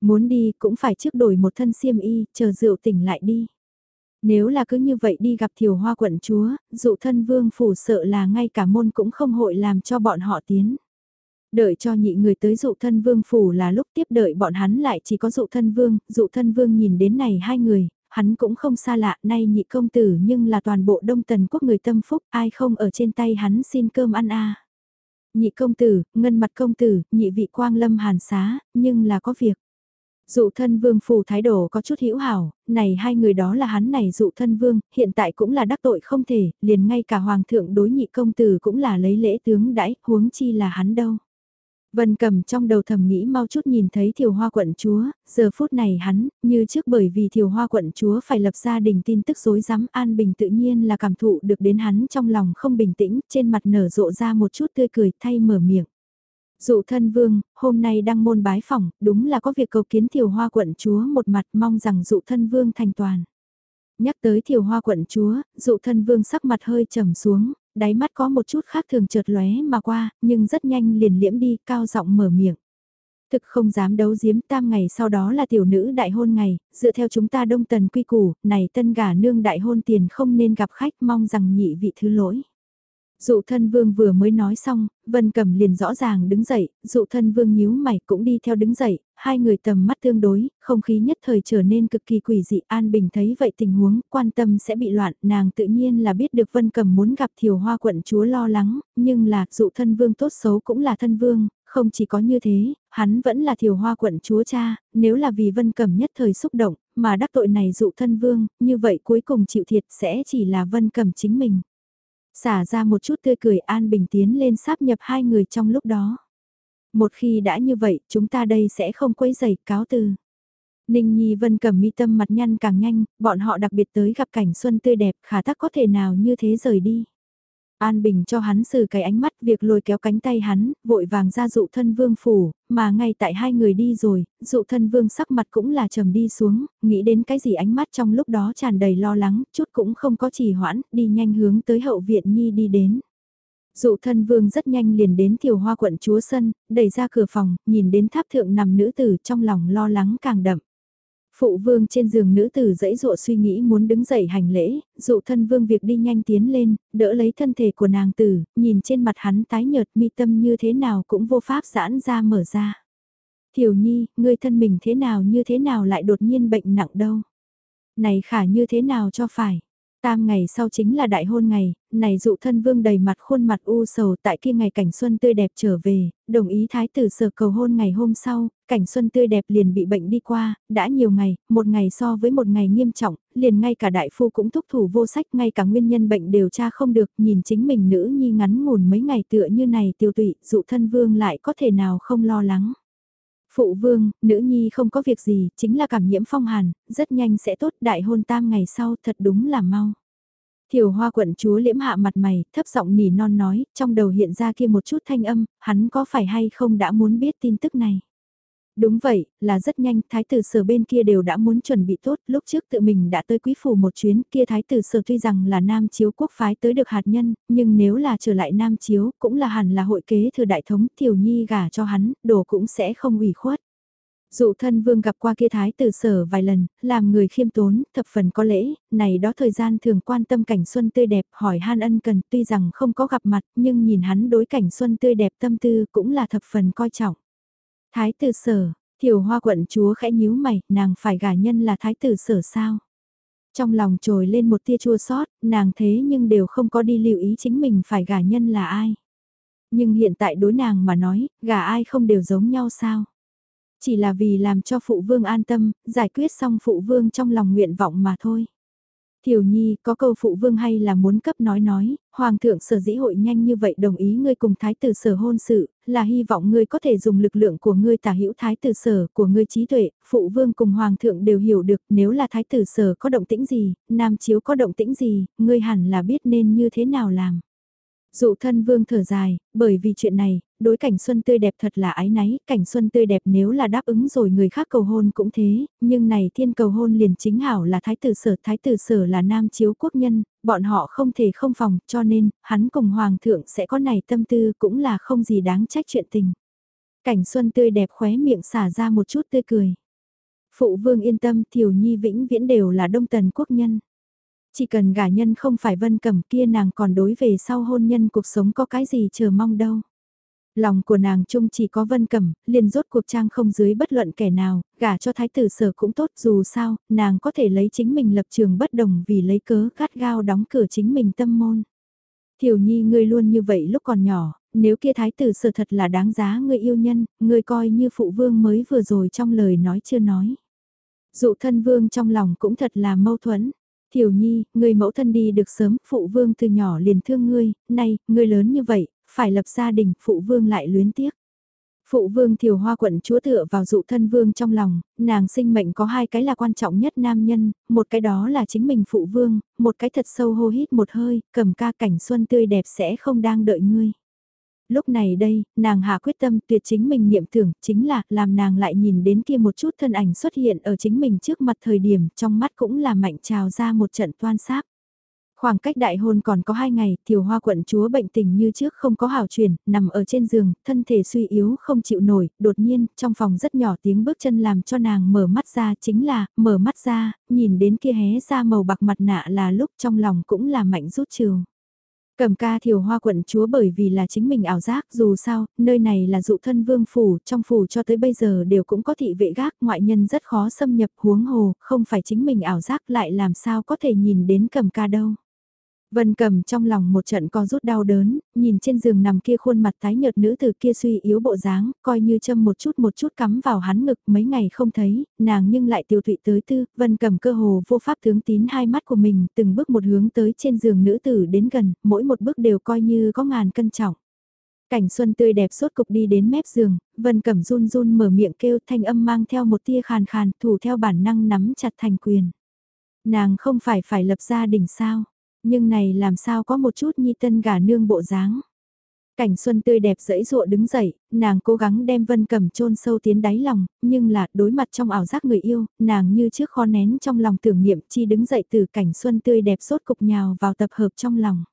Muốn đi cũng phải trước đổi một thân xiêm y, chờ rượu tỉnh lại đi. Nếu là cứ như vậy đi gặp thiểu hoa quận chúa, dụ thân vương phủ sợ là ngay cả môn cũng không hội làm cho bọn họ tiến. Đợi cho nhị người tới dụ thân vương phủ là lúc tiếp đợi bọn hắn lại chỉ có dụ thân vương, dụ thân vương nhìn đến này hai người, hắn cũng không xa lạ, nay nhị công tử nhưng là toàn bộ đông tần quốc người tâm phúc, ai không ở trên tay hắn xin cơm ăn a Nhị công tử, ngân mặt công tử, nhị vị quang lâm hàn xá, nhưng là có việc. Dụ thân vương phù thái độ có chút hữu hảo, này hai người đó là hắn này dụ thân vương, hiện tại cũng là đắc tội không thể, liền ngay cả hoàng thượng đối nhị công tử cũng là lấy lễ tướng đãi, huống chi là hắn đâu. Vân cầm trong đầu thầm nghĩ mau chút nhìn thấy thiều hoa quận chúa, giờ phút này hắn, như trước bởi vì thiều hoa quận chúa phải lập gia đình tin tức rối rắm an bình tự nhiên là cảm thụ được đến hắn trong lòng không bình tĩnh, trên mặt nở rộ ra một chút tươi cười thay mở miệng. Dụ thân vương, hôm nay đăng môn bái phỏng, đúng là có việc cầu kiến thiều hoa quận chúa một mặt mong rằng dụ thân vương thành toàn. Nhắc tới thiều hoa quận chúa, dụ thân vương sắc mặt hơi trầm xuống, đáy mắt có một chút khác thường chợt lóe mà qua, nhưng rất nhanh liền liễm đi, cao giọng mở miệng. Thực không dám đấu giếm tam ngày sau đó là tiểu nữ đại hôn ngày, dựa theo chúng ta đông tần quy củ, này tân gả nương đại hôn tiền không nên gặp khách mong rằng nhị vị thứ lỗi. Dụ thân vương vừa mới nói xong, Vân Cầm liền rõ ràng đứng dậy, dụ thân vương nhíu mày cũng đi theo đứng dậy, hai người tầm mắt tương đối, không khí nhất thời trở nên cực kỳ quỷ dị. An Bình thấy vậy tình huống, quan tâm sẽ bị loạn, nàng tự nhiên là biết được Vân Cầm muốn gặp thiều hoa quận chúa lo lắng, nhưng là dụ thân vương tốt xấu cũng là thân vương, không chỉ có như thế, hắn vẫn là thiều hoa quận chúa cha, nếu là vì Vân Cầm nhất thời xúc động, mà đắc tội này dụ thân vương, như vậy cuối cùng chịu thiệt sẽ chỉ là Vân Cầm chính mình. Xả ra một chút tươi cười an bình tiến lên sáp nhập hai người trong lúc đó. Một khi đã như vậy, chúng ta đây sẽ không quấy giày cáo từ. Ninh Nhi Vân cầm mi tâm mặt nhăn càng nhanh, bọn họ đặc biệt tới gặp cảnh xuân tươi đẹp khả tắc có thể nào như thế rời đi. An Bình cho hắn xử cái ánh mắt việc lôi kéo cánh tay hắn, vội vàng ra dụ thân vương phủ, mà ngay tại hai người đi rồi, dụ thân vương sắc mặt cũng là trầm đi xuống, nghĩ đến cái gì ánh mắt trong lúc đó tràn đầy lo lắng, chút cũng không có trì hoãn, đi nhanh hướng tới hậu viện nhi đi đến. Dụ thân vương rất nhanh liền đến tiểu hoa quận chúa sân, đẩy ra cửa phòng, nhìn đến tháp thượng nằm nữ tử trong lòng lo lắng càng đậm. Phụ vương trên giường nữ tử dãy dụa suy nghĩ muốn đứng dậy hành lễ, dụ thân vương việc đi nhanh tiến lên, đỡ lấy thân thể của nàng tử, nhìn trên mặt hắn tái nhợt mi tâm như thế nào cũng vô pháp giãn ra mở ra. Thiểu nhi, ngươi thân mình thế nào như thế nào lại đột nhiên bệnh nặng đâu. Này khả như thế nào cho phải. Tam ngày sau chính là đại hôn ngày, này dụ thân vương đầy mặt khuôn mặt u sầu tại kia ngày cảnh xuân tươi đẹp trở về, đồng ý thái tử sở cầu hôn ngày hôm sau, cảnh xuân tươi đẹp liền bị bệnh đi qua, đã nhiều ngày, một ngày so với một ngày nghiêm trọng, liền ngay cả đại phu cũng thúc thủ vô sách, ngay cả nguyên nhân bệnh đều tra không được, nhìn chính mình nữ nhi ngắn ngủn mấy ngày tựa như này tiêu tụy, dụ thân vương lại có thể nào không lo lắng. Phụ vương, nữ nhi không có việc gì, chính là cảm nhiễm phong hàn, rất nhanh sẽ tốt đại hôn tam ngày sau, thật đúng là mau. Thiều hoa quận chúa liễm hạ mặt mày, thấp giọng nỉ non nói, trong đầu hiện ra kia một chút thanh âm, hắn có phải hay không đã muốn biết tin tức này. Đúng vậy, là rất nhanh, thái tử sở bên kia đều đã muốn chuẩn bị tốt, lúc trước tự mình đã tới quý phủ một chuyến, kia thái tử sở tuy rằng là nam chiếu quốc phái tới được hạt nhân, nhưng nếu là trở lại nam chiếu, cũng là hẳn là hội kế thừa đại thống, tiểu nhi gả cho hắn, đồ cũng sẽ không ủy khuất. Dụ thân vương gặp qua kia thái tử sở vài lần, làm người khiêm tốn, thập phần có lễ, này đó thời gian thường quan tâm cảnh xuân tươi đẹp, hỏi han ân cần, tuy rằng không có gặp mặt, nhưng nhìn hắn đối cảnh xuân tươi đẹp tâm tư cũng là thập phần coi trọng. Thái tử sở, thiểu hoa quận chúa khẽ nhíu mày, nàng phải gả nhân là thái tử sở sao? Trong lòng trồi lên một tia chua sót, nàng thế nhưng đều không có đi lưu ý chính mình phải gả nhân là ai. Nhưng hiện tại đối nàng mà nói, gả ai không đều giống nhau sao? Chỉ là vì làm cho phụ vương an tâm, giải quyết xong phụ vương trong lòng nguyện vọng mà thôi. Tiểu Nhi, có câu phụ vương hay là muốn cấp nói nói, Hoàng thượng sở dĩ hội nhanh như vậy đồng ý ngươi cùng thái tử sở hôn sự, là hy vọng ngươi có thể dùng lực lượng của ngươi tả hữu thái tử sở của ngươi trí tuệ, phụ vương cùng Hoàng thượng đều hiểu được nếu là thái tử sở có động tĩnh gì, nam chiếu có động tĩnh gì, ngươi hẳn là biết nên như thế nào làm. Dụ thân vương thở dài, bởi vì chuyện này, đối cảnh xuân tươi đẹp thật là ái náy, cảnh xuân tươi đẹp nếu là đáp ứng rồi người khác cầu hôn cũng thế, nhưng này thiên cầu hôn liền chính hảo là thái tử sở, thái tử sở là nam chiếu quốc nhân, bọn họ không thể không phòng, cho nên, hắn cùng hoàng thượng sẽ có này tâm tư cũng là không gì đáng trách chuyện tình. Cảnh xuân tươi đẹp khóe miệng xả ra một chút tươi cười. Phụ vương yên tâm, tiểu nhi vĩnh viễn đều là đông tần quốc nhân. Chỉ cần gả nhân không phải vân cầm kia nàng còn đối về sau hôn nhân cuộc sống có cái gì chờ mong đâu. Lòng của nàng chung chỉ có vân cẩm, liền rốt cuộc trang không dưới bất luận kẻ nào, gả cho thái tử sở cũng tốt dù sao, nàng có thể lấy chính mình lập trường bất đồng vì lấy cớ gắt gao đóng cửa chính mình tâm môn. Thiểu nhi ngươi luôn như vậy lúc còn nhỏ, nếu kia thái tử sở thật là đáng giá ngươi yêu nhân, ngươi coi như phụ vương mới vừa rồi trong lời nói chưa nói. Dụ thân vương trong lòng cũng thật là mâu thuẫn. Thiểu nhi, người mẫu thân đi được sớm, phụ vương từ nhỏ liền thương ngươi, nay, ngươi lớn như vậy, phải lập gia đình, phụ vương lại luyến tiếc. Phụ vương thiều hoa quận chúa tựa vào dụ thân vương trong lòng, nàng sinh mệnh có hai cái là quan trọng nhất nam nhân, một cái đó là chính mình phụ vương, một cái thật sâu hô hít một hơi, cầm ca cảnh xuân tươi đẹp sẽ không đang đợi ngươi. Lúc này đây, nàng hạ quyết tâm tuyệt chính mình niệm tưởng, chính là làm nàng lại nhìn đến kia một chút thân ảnh xuất hiện ở chính mình trước mặt thời điểm trong mắt cũng là mạnh trào ra một trận toan sáp. Khoảng cách đại hôn còn có hai ngày, tiểu hoa quận chúa bệnh tình như trước không có hảo chuyển, nằm ở trên giường, thân thể suy yếu không chịu nổi, đột nhiên, trong phòng rất nhỏ tiếng bước chân làm cho nàng mở mắt ra chính là, mở mắt ra, nhìn đến kia hé ra màu bạc mặt nạ là lúc trong lòng cũng là mạnh rút trường. Cầm ca thiều hoa quận chúa bởi vì là chính mình ảo giác dù sao, nơi này là dụ thân vương phủ, trong phủ cho tới bây giờ đều cũng có thị vệ gác, ngoại nhân rất khó xâm nhập huống hồ, không phải chính mình ảo giác lại làm sao có thể nhìn đến cầm ca đâu. Vân cầm trong lòng một trận co rút đau đớn, nhìn trên giường nằm kia khuôn mặt tái nhợt nữ từ kia suy yếu bộ dáng, coi như châm một chút một chút cắm vào hắn ngực mấy ngày không thấy, nàng nhưng lại tiêu thụy tới tư, vân cầm cơ hồ vô pháp tướng tín hai mắt của mình, từng bước một hướng tới trên giường nữ tử đến gần, mỗi một bước đều coi như có ngàn cân trọng. Cảnh xuân tươi đẹp suốt cục đi đến mép giường, vân cầm run run mở miệng kêu thanh âm mang theo một tia khàn khàn, thủ theo bản năng nắm chặt thành quyền. Nàng không phải phải lập gia đình sao? Nhưng này làm sao có một chút nhi tân gà nương bộ dáng. Cảnh xuân tươi đẹp dẫy dụa đứng dậy, nàng cố gắng đem vân cầm chôn sâu tiến đáy lòng, nhưng là đối mặt trong ảo giác người yêu, nàng như trước khó nén trong lòng tưởng niệm chi đứng dậy từ cảnh xuân tươi đẹp sốt cục nhào vào tập hợp trong lòng.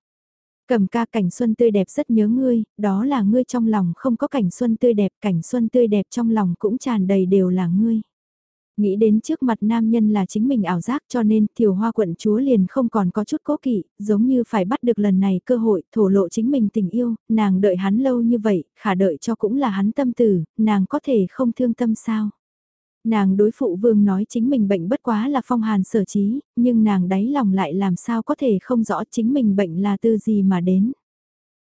Cầm ca cảnh xuân tươi đẹp rất nhớ ngươi, đó là ngươi trong lòng không có cảnh xuân tươi đẹp, cảnh xuân tươi đẹp trong lòng cũng tràn đầy đều là ngươi. Nghĩ đến trước mặt nam nhân là chính mình ảo giác cho nên tiểu hoa quận chúa liền không còn có chút cố kỵ, giống như phải bắt được lần này cơ hội thổ lộ chính mình tình yêu, nàng đợi hắn lâu như vậy, khả đợi cho cũng là hắn tâm tử, nàng có thể không thương tâm sao. Nàng đối phụ vương nói chính mình bệnh bất quá là phong hàn sở trí, nhưng nàng đáy lòng lại làm sao có thể không rõ chính mình bệnh là từ gì mà đến.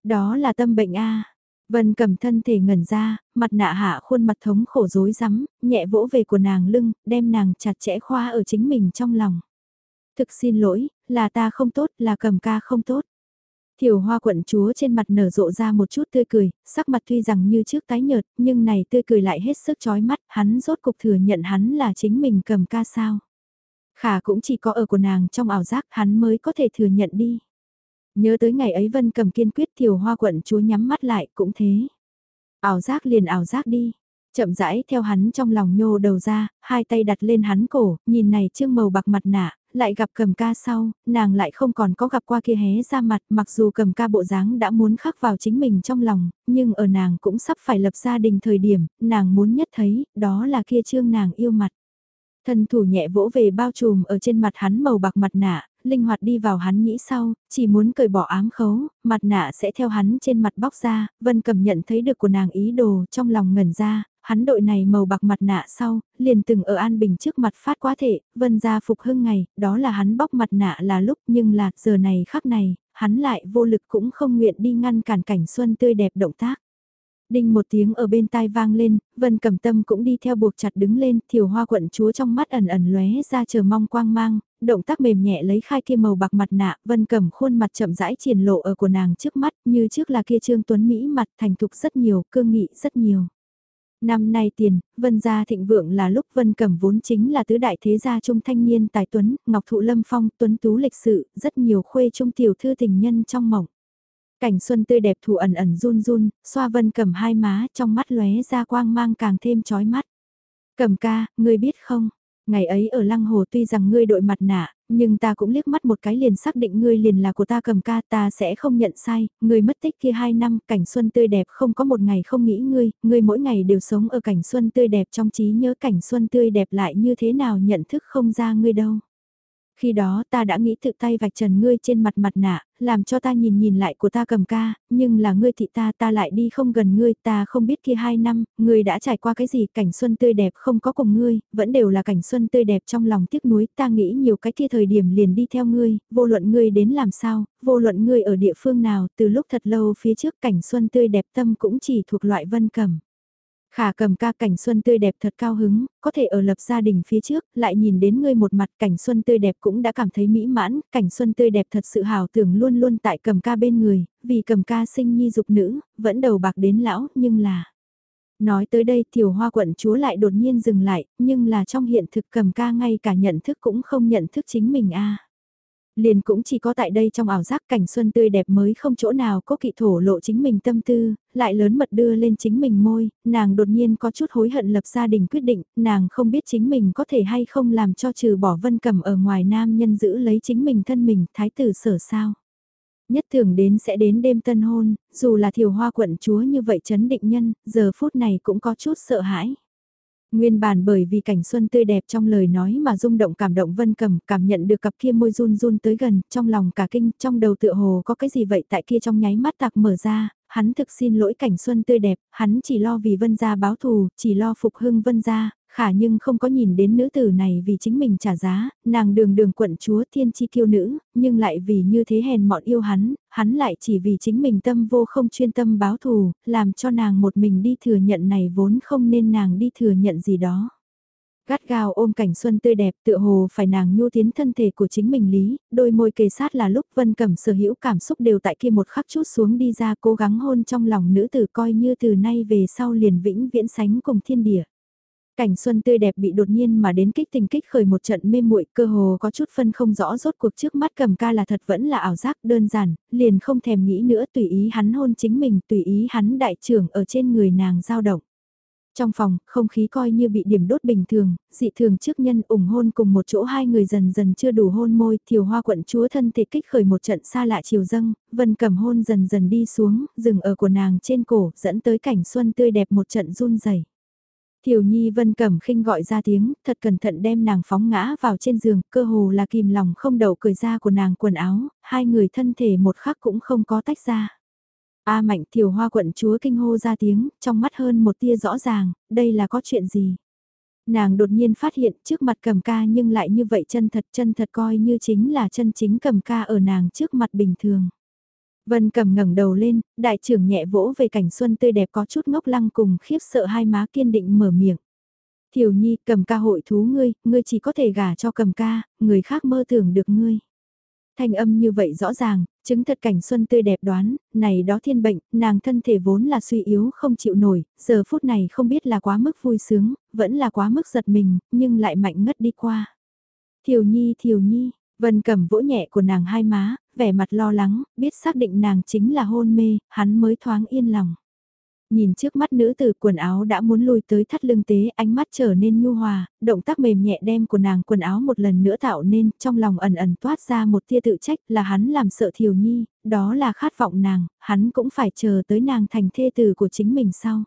Đó là tâm bệnh A. Vân cầm thân thể ngẩn ra, mặt nạ hạ khuôn mặt thống khổ rối rắm, nhẹ vỗ về của nàng lưng, đem nàng chặt chẽ khoa ở chính mình trong lòng. Thực xin lỗi, là ta không tốt, là cầm ca không tốt. Thiểu hoa quận chúa trên mặt nở rộ ra một chút tươi cười, sắc mặt tuy rằng như trước tái nhợt, nhưng này tươi cười lại hết sức chói mắt, hắn rốt cục thừa nhận hắn là chính mình cầm ca sao. Khả cũng chỉ có ở của nàng trong ảo giác hắn mới có thể thừa nhận đi. Nhớ tới ngày ấy Vân cầm kiên quyết thiểu hoa quận chúa nhắm mắt lại cũng thế. Ảo giác liền ảo giác đi. Chậm rãi theo hắn trong lòng nhô đầu ra, hai tay đặt lên hắn cổ, nhìn này trương màu bạc mặt nạ, lại gặp cầm ca sau, nàng lại không còn có gặp qua kia hé ra mặt mặc dù cầm ca bộ dáng đã muốn khắc vào chính mình trong lòng, nhưng ở nàng cũng sắp phải lập gia đình thời điểm, nàng muốn nhất thấy, đó là kia trương nàng yêu mặt. Thân thủ nhẹ vỗ về bao trùm ở trên mặt hắn màu bạc mặt nạ, linh hoạt đi vào hắn nghĩ sau, chỉ muốn cởi bỏ ám khấu, mặt nạ sẽ theo hắn trên mặt bóc ra, vân cầm nhận thấy được của nàng ý đồ trong lòng ngẩn ra, hắn đội này màu bạc mặt nạ sau, liền từng ở An Bình trước mặt phát quá thể, vân ra phục hưng ngày, đó là hắn bóc mặt nạ là lúc nhưng là giờ này khắc này, hắn lại vô lực cũng không nguyện đi ngăn cản cảnh xuân tươi đẹp động tác. Đinh một tiếng ở bên tai vang lên, Vân Cẩm Tâm cũng đi theo buộc chặt đứng lên, thiểu hoa quận chúa trong mắt ẩn ẩn lóe ra chờ mong quang mang, động tác mềm nhẹ lấy khai kia màu bạc mặt nạ, Vân Cẩm khuôn mặt chậm rãi triển lộ ở của nàng trước mắt, như trước là kia Trương Tuấn Mỹ mặt thành thục rất nhiều, cương nghị rất nhiều. Năm nay tiền, Vân gia thịnh vượng là lúc Vân Cẩm vốn chính là tứ đại thế gia trung thanh niên tài tuấn, Ngọc Thụ Lâm Phong, Tuấn Tú lịch sự, rất nhiều khuê trung tiểu thư tình nhân trong mộng. Cảnh xuân tươi đẹp thủ ẩn ẩn run run, xoa vân cầm hai má trong mắt lóe ra quang mang càng thêm chói mắt. Cầm ca, ngươi biết không, ngày ấy ở lăng hồ tuy rằng ngươi đội mặt nạ, nhưng ta cũng liếc mắt một cái liền xác định ngươi liền là của ta cầm ca ta sẽ không nhận sai, ngươi mất tích kia hai năm, cảnh xuân tươi đẹp không có một ngày không nghĩ ngươi, ngươi mỗi ngày đều sống ở cảnh xuân tươi đẹp trong trí nhớ cảnh xuân tươi đẹp lại như thế nào nhận thức không ra ngươi đâu. Khi đó ta đã nghĩ tự tay vạch trần ngươi trên mặt mặt nạ, làm cho ta nhìn nhìn lại của ta cầm ca, nhưng là ngươi thị ta ta lại đi không gần ngươi, ta không biết kia hai năm, ngươi đã trải qua cái gì, cảnh xuân tươi đẹp không có cùng ngươi, vẫn đều là cảnh xuân tươi đẹp trong lòng tiếc nuối, ta nghĩ nhiều cái kia thời điểm liền đi theo ngươi, vô luận ngươi đến làm sao, vô luận ngươi ở địa phương nào, từ lúc thật lâu phía trước cảnh xuân tươi đẹp tâm cũng chỉ thuộc loại vân cầm. Khả cầm ca cảnh xuân tươi đẹp thật cao hứng, có thể ở lập gia đình phía trước, lại nhìn đến ngươi một mặt cảnh xuân tươi đẹp cũng đã cảm thấy mỹ mãn, cảnh xuân tươi đẹp thật sự hào tưởng luôn luôn tại cầm ca bên người, vì cầm ca sinh nhi dục nữ, vẫn đầu bạc đến lão, nhưng là... Nói tới đây tiểu hoa quận chúa lại đột nhiên dừng lại, nhưng là trong hiện thực cầm ca ngay cả nhận thức cũng không nhận thức chính mình a. Liền cũng chỉ có tại đây trong ảo giác cảnh xuân tươi đẹp mới không chỗ nào có kỵ thổ lộ chính mình tâm tư, lại lớn mật đưa lên chính mình môi, nàng đột nhiên có chút hối hận lập gia đình quyết định, nàng không biết chính mình có thể hay không làm cho trừ bỏ vân cầm ở ngoài nam nhân giữ lấy chính mình thân mình, thái tử sở sao. Nhất thường đến sẽ đến đêm tân hôn, dù là thiều hoa quận chúa như vậy chấn định nhân, giờ phút này cũng có chút sợ hãi. Nguyên bản bởi vì cảnh xuân tươi đẹp trong lời nói mà rung động cảm động vân cầm, cảm nhận được cặp kia môi run run tới gần, trong lòng cả kinh, trong đầu tựa hồ có cái gì vậy tại kia trong nháy mắt tạc mở ra, hắn thực xin lỗi cảnh xuân tươi đẹp, hắn chỉ lo vì vân gia báo thù, chỉ lo phục hưng vân gia, khả nhưng không có nhìn đến nữ tử này vì chính mình trả giá, nàng đường đường quận chúa thiên chi kiêu nữ, nhưng lại vì như thế hèn mọn yêu hắn, hắn lại chỉ vì chính mình tâm vô không chuyên tâm báo thù, làm cho nàng một mình đi thừa nhận này vốn không nên nàng đi thừa nhận gì đó. Gắt gao ôm cảnh xuân tươi đẹp tựa hồ phải nàng nhu tiến thân thể của chính mình lý, đôi môi kề sát là lúc vân cẩm sở hữu cảm xúc đều tại kia một khắc chút xuống đi ra cố gắng hôn trong lòng nữ tử coi như từ nay về sau liền vĩnh viễn sánh cùng thiên địa. Cảnh xuân tươi đẹp bị đột nhiên mà đến kích tình kích khởi một trận mê muội cơ hồ có chút phân không rõ rốt cuộc trước mắt cầm ca là thật vẫn là ảo giác đơn giản, liền không thèm nghĩ nữa tùy ý hắn hôn chính mình, tùy ý hắn đại trưởng ở trên người nàng dao động. Trong phòng, không khí coi như bị điểm đốt bình thường, dị thường trước nhân ủng hôn cùng một chỗ hai người dần dần chưa đủ hôn môi, thiều hoa quận chúa thân thể kích khởi một trận xa lạ chiều dâng, vân cầm hôn dần dần đi xuống, dừng ở của nàng trên cổ, dẫn tới cảnh xuân tươi đẹp một trận run rẩy Thiều Nhi Vân Cẩm khinh gọi ra tiếng, thật cẩn thận đem nàng phóng ngã vào trên giường, cơ hồ là kìm lòng không đậu cười ra của nàng quần áo, hai người thân thể một khắc cũng không có tách ra. A mạnh thiều hoa quận chúa kinh hô ra tiếng, trong mắt hơn một tia rõ ràng, đây là có chuyện gì. Nàng đột nhiên phát hiện trước mặt cầm ca nhưng lại như vậy chân thật chân thật coi như chính là chân chính cầm ca ở nàng trước mặt bình thường. Vân cầm ngẩng đầu lên, đại trưởng nhẹ vỗ về cảnh xuân tươi đẹp có chút ngốc lăng cùng khiếp sợ hai má kiên định mở miệng. Thiểu nhi cầm ca hội thú ngươi, ngươi chỉ có thể gả cho cầm ca, người khác mơ tưởng được ngươi. Thanh âm như vậy rõ ràng, chứng thật cảnh xuân tươi đẹp đoán, này đó thiên bệnh, nàng thân thể vốn là suy yếu không chịu nổi, giờ phút này không biết là quá mức vui sướng, vẫn là quá mức giật mình, nhưng lại mạnh ngất đi qua. Thiều nhi thiều nhi, Vân cầm vỗ nhẹ của nàng hai má, vẻ mặt lo lắng, biết xác định nàng chính là hôn mê, hắn mới thoáng yên lòng. Nhìn trước mắt nữ tử quần áo đã muốn lùi tới thắt lưng tế ánh mắt trở nên nhu hòa, động tác mềm nhẹ đem của nàng quần áo một lần nữa tạo nên trong lòng ẩn ẩn toát ra một tia tự trách là hắn làm sợ thiều nhi, đó là khát vọng nàng, hắn cũng phải chờ tới nàng thành thê tử của chính mình sau.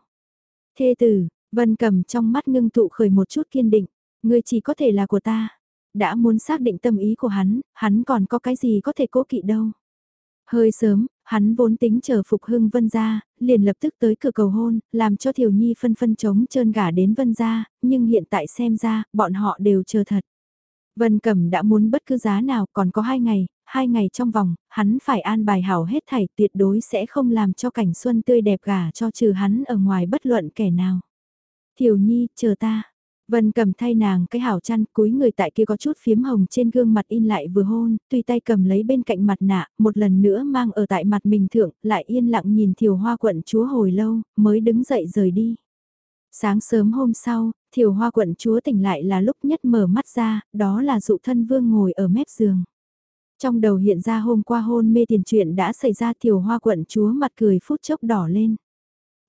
Thê tử, vân cầm trong mắt ngưng tụ khởi một chút kiên định, ngươi chỉ có thể là của ta đã muốn xác định tâm ý của hắn, hắn còn có cái gì có thể cố kỵ đâu. Hơi sớm, hắn vốn tính chờ Phục Hưng Vân ra, liền lập tức tới cửa cầu hôn, làm cho Thiều Nhi phân phân chống trơn gả đến Vân ra, nhưng hiện tại xem ra, bọn họ đều chờ thật. Vân Cẩm đã muốn bất cứ giá nào còn có hai ngày, hai ngày trong vòng, hắn phải an bài hảo hết thảy tuyệt đối sẽ không làm cho cảnh xuân tươi đẹp gả cho trừ hắn ở ngoài bất luận kẻ nào. Thiều Nhi, chờ ta, Vân cầm thay nàng cái hảo chăn, cúi người tại kia có chút phiếm hồng trên gương mặt in lại vừa hôn, tùy tay cầm lấy bên cạnh mặt nạ, một lần nữa mang ở tại mặt mình thượng, lại yên lặng nhìn thiều hoa quận chúa hồi lâu, mới đứng dậy rời đi. Sáng sớm hôm sau, thiều hoa quận chúa tỉnh lại là lúc nhất mở mắt ra, đó là dụ thân vương ngồi ở mép giường. Trong đầu hiện ra hôm qua hôn mê tiền chuyện đã xảy ra thiều hoa quận chúa mặt cười phút chốc đỏ lên.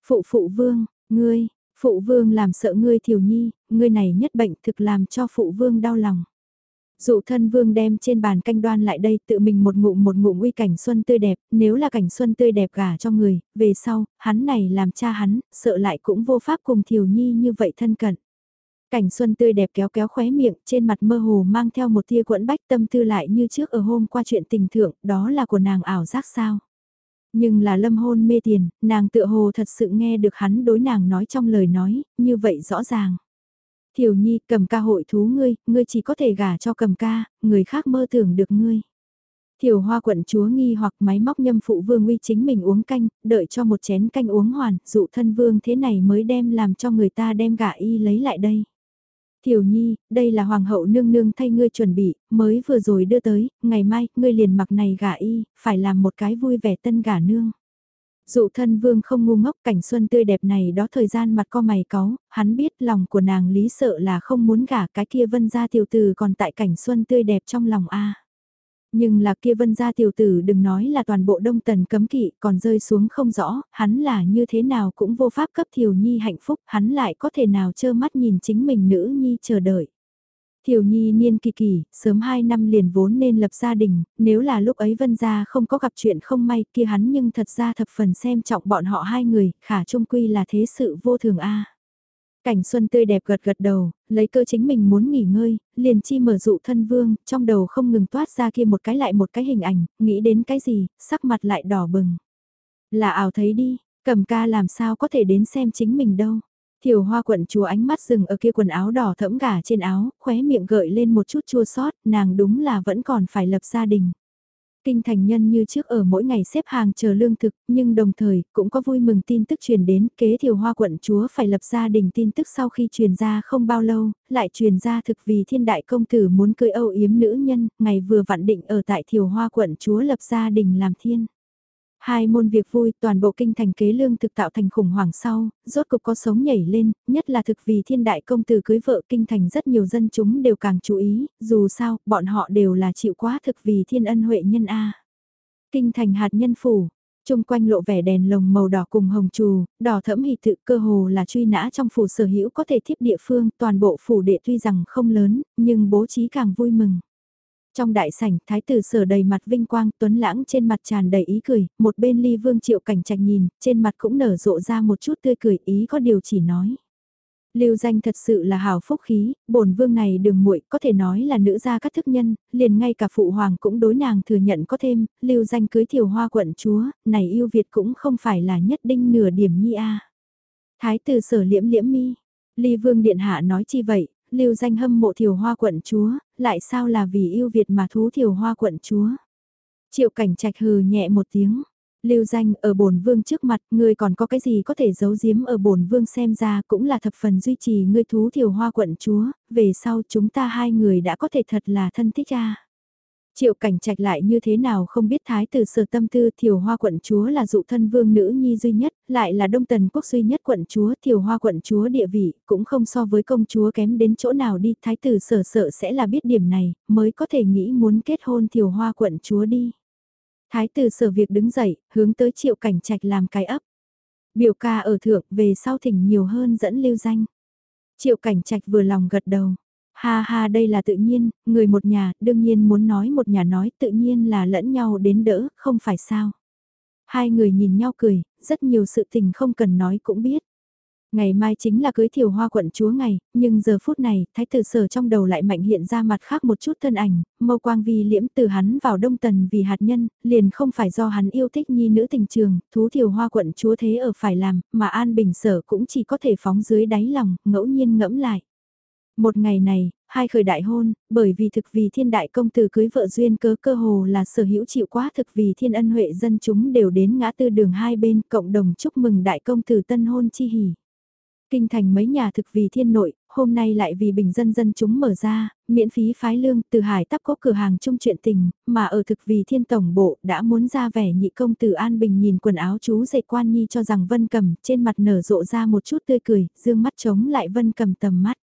Phụ phụ vương, ngươi, Phụ vương làm sợ ngươi thiểu nhi, ngươi này nhất bệnh thực làm cho phụ vương đau lòng. Dụ thân vương đem trên bàn canh đoan lại đây tự mình một ngụm một ngụm uy cảnh xuân tươi đẹp, nếu là cảnh xuân tươi đẹp gả cho người, về sau, hắn này làm cha hắn, sợ lại cũng vô pháp cùng thiểu nhi như vậy thân cận. Cảnh xuân tươi đẹp kéo kéo khóe miệng, trên mặt mơ hồ mang theo một tia quẫn bách tâm tư lại như trước ở hôm qua chuyện tình thượng, đó là của nàng ảo giác sao. Nhưng là lâm hôn mê tiền, nàng tựa hồ thật sự nghe được hắn đối nàng nói trong lời nói, như vậy rõ ràng. Thiểu nhi, cầm ca hội thú ngươi, ngươi chỉ có thể gả cho cầm ca, người khác mơ tưởng được ngươi. Thiểu hoa quận chúa nghi hoặc máy móc nhâm phụ vương uy chính mình uống canh, đợi cho một chén canh uống hoàn, dụ thân vương thế này mới đem làm cho người ta đem gả y lấy lại đây. Tiểu Nhi, đây là hoàng hậu nương nương thay ngươi chuẩn bị, mới vừa rồi đưa tới, ngày mai, ngươi liền mặc này gả y, phải làm một cái vui vẻ tân gả nương. Dụ thân vương không ngu ngốc cảnh xuân tươi đẹp này đó thời gian mặt co mày cáu, hắn biết lòng của nàng lý sợ là không muốn gả cái kia vân ra tiểu từ còn tại cảnh xuân tươi đẹp trong lòng A. Nhưng là kia vân gia tiểu tử đừng nói là toàn bộ đông tần cấm kỵ còn rơi xuống không rõ, hắn là như thế nào cũng vô pháp cấp Thiều nhi hạnh phúc, hắn lại có thể nào trơ mắt nhìn chính mình nữ nhi chờ đợi. Thiều nhi niên kỳ kỳ, sớm 2 năm liền vốn nên lập gia đình, nếu là lúc ấy vân gia không có gặp chuyện không may kia hắn nhưng thật ra thập phần xem trọng bọn họ hai người, khả trung quy là thế sự vô thường a Cảnh xuân tươi đẹp gật gật đầu, lấy cơ chính mình muốn nghỉ ngơi, liền chi mở dụ thân vương, trong đầu không ngừng toát ra kia một cái lại một cái hình ảnh, nghĩ đến cái gì, sắc mặt lại đỏ bừng. Là ảo thấy đi, cầm ca làm sao có thể đến xem chính mình đâu. Thiểu hoa quận chúa ánh mắt dừng ở kia quần áo đỏ thẫm gà trên áo, khóe miệng gợi lên một chút chua sót, nàng đúng là vẫn còn phải lập gia đình. Kinh thành nhân như trước ở mỗi ngày xếp hàng chờ lương thực, nhưng đồng thời cũng có vui mừng tin tức truyền đến kế thiều hoa quận chúa phải lập gia đình tin tức sau khi truyền ra không bao lâu, lại truyền ra thực vì thiên đại công tử muốn cưới âu yếm nữ nhân, ngày vừa vặn định ở tại thiều hoa quận chúa lập gia đình làm thiên. Hai môn việc vui, toàn bộ kinh thành kế lương thực tạo thành khủng hoảng sau, rốt cục có sống nhảy lên, nhất là thực vì thiên đại công tử cưới vợ kinh thành rất nhiều dân chúng đều càng chú ý, dù sao, bọn họ đều là chịu quá thực vì thiên ân huệ nhân A. Kinh thành hạt nhân phủ, chung quanh lộ vẻ đèn lồng màu đỏ cùng hồng trù, đỏ thẫm hỷ tự cơ hồ là truy nã trong phủ sở hữu có thể thiếp địa phương, toàn bộ phủ đệ tuy rằng không lớn, nhưng bố trí càng vui mừng. Trong đại sảnh, thái tử sở đầy mặt vinh quang, tuấn lãng trên mặt tràn đầy ý cười, một bên ly vương triệu cảnh trạch nhìn, trên mặt cũng nở rộ ra một chút tươi cười, ý có điều chỉ nói. Lưu danh thật sự là hào phúc khí, bổn vương này đường muội có thể nói là nữ gia các thức nhân, liền ngay cả phụ hoàng cũng đối nàng thừa nhận có thêm, lưu danh cưới thiều hoa quận chúa, này yêu Việt cũng không phải là nhất đinh nửa điểm nhi a. Thái tử sở liễm liễm mi, ly vương điện hạ nói chi vậy, lưu danh hâm mộ thiều hoa quận chúa, lại sao là vì yêu Việt mà thú thiều hoa quận chúa. Triệu cảnh trạch hừ nhẹ một tiếng. Lưu danh ở bổn vương trước mặt, ngươi còn có cái gì có thể giấu giếm ở bổn vương xem ra cũng là thập phần duy trì ngươi thú thiều hoa quận chúa, về sau chúng ta hai người đã có thể thật là thân thích ra. Triệu cảnh trạch lại như thế nào không biết thái tử sở tâm tư thiều hoa quận chúa là dụ thân vương nữ nhi duy nhất, lại là đông tần quốc duy nhất quận chúa thiều hoa quận chúa địa vị, cũng không so với công chúa kém đến chỗ nào đi, thái tử sở sợ sẽ là biết điểm này, mới có thể nghĩ muốn kết hôn thiều hoa quận chúa đi. Thái tử sở việc đứng dậy, hướng tới triệu cảnh trạch làm cái ấp. Biểu ca ở thượng về sau thỉnh nhiều hơn dẫn lưu danh. Triệu cảnh trạch vừa lòng gật đầu. Ha ha đây là tự nhiên, người một nhà, đương nhiên muốn nói một nhà nói tự nhiên là lẫn nhau đến đỡ, không phải sao. Hai người nhìn nhau cười, rất nhiều sự tình không cần nói cũng biết. Ngày mai chính là cưới thiều hoa quận chúa ngày, nhưng giờ phút này, thái tử sở trong đầu lại mạnh hiện ra mặt khác một chút thân ảnh, mâu quang vi liễm từ hắn vào đông tần vì hạt nhân, liền không phải do hắn yêu thích nhi nữ tình trường, thú thiều hoa quận chúa thế ở phải làm, mà an bình sở cũng chỉ có thể phóng dưới đáy lòng, ngẫu nhiên ngẫm lại. Một ngày này, hai khởi đại hôn, bởi vì thực vì thiên đại công tử cưới vợ duyên cớ cơ hồ là sở hữu chịu quá thực vì thiên ân huệ dân chúng đều đến ngã tư đường hai bên cộng đồng chúc mừng đại công tử tân hôn chi hỉ. Kinh thành mấy nhà thực vì thiên nội, hôm nay lại vì bình dân dân chúng mở ra, miễn phí phái lương từ hải tắp có cửa hàng chung chuyện tình, mà ở thực vì thiên tổng bộ đã muốn ra vẻ nhị công tử an bình nhìn quần áo chú dạy quan nhi cho rằng vân cầm trên mặt nở rộ ra một chút tươi cười, dương mắt trống lại vân cầm tầm mắt.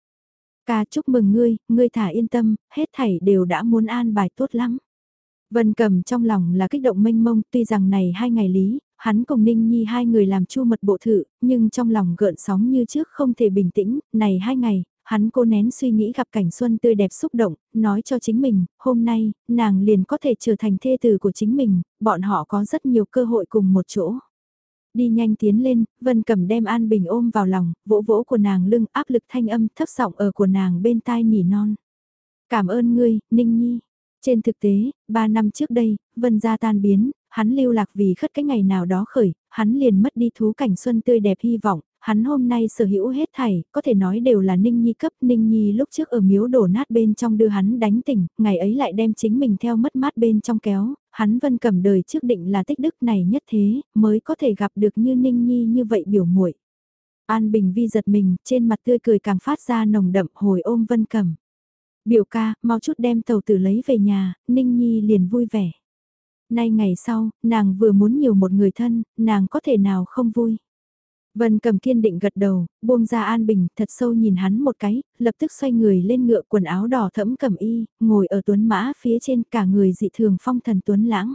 Ca chúc mừng ngươi, ngươi thả yên tâm, hết thảy đều đã muốn an bài tốt lắm. Vân cầm trong lòng là kích động mênh mông, tuy rằng này hai ngày lý, hắn cùng Ninh Nhi hai người làm chu mật bộ thự, nhưng trong lòng gợn sóng như trước không thể bình tĩnh, này hai ngày, hắn cô nén suy nghĩ gặp cảnh xuân tươi đẹp xúc động, nói cho chính mình, hôm nay, nàng liền có thể trở thành thê tử của chính mình, bọn họ có rất nhiều cơ hội cùng một chỗ. Đi nhanh tiến lên, Vân Cẩm đem An Bình ôm vào lòng, vỗ vỗ của nàng lưng áp lực thanh âm thấp giọng ở của nàng bên tai nỉ non. Cảm ơn ngươi, Ninh Nhi. Trên thực tế, ba năm trước đây, Vân gia tan biến, hắn lưu lạc vì khất cái ngày nào đó khởi, hắn liền mất đi thú cảnh xuân tươi đẹp hy vọng, hắn hôm nay sở hữu hết thảy, có thể nói đều là Ninh Nhi cấp. Ninh Nhi lúc trước ở miếu đổ nát bên trong đưa hắn đánh tỉnh, ngày ấy lại đem chính mình theo mất mát bên trong kéo, hắn vân cầm đời trước định là tích đức này nhất thế, mới có thể gặp được như Ninh Nhi như vậy biểu muội An Bình Vi giật mình, trên mặt tươi cười càng phát ra nồng đậm hồi ôm vân cầm. Biểu ca, mau chút đem tàu tử lấy về nhà, Ninh Nhi liền vui vẻ. Nay ngày sau, nàng vừa muốn nhiều một người thân, nàng có thể nào không vui. Vân cầm kiên định gật đầu, buông ra An Bình, thật sâu nhìn hắn một cái, lập tức xoay người lên ngựa quần áo đỏ thẫm cầm y, ngồi ở tuấn mã phía trên cả người dị thường phong thần tuấn lãng.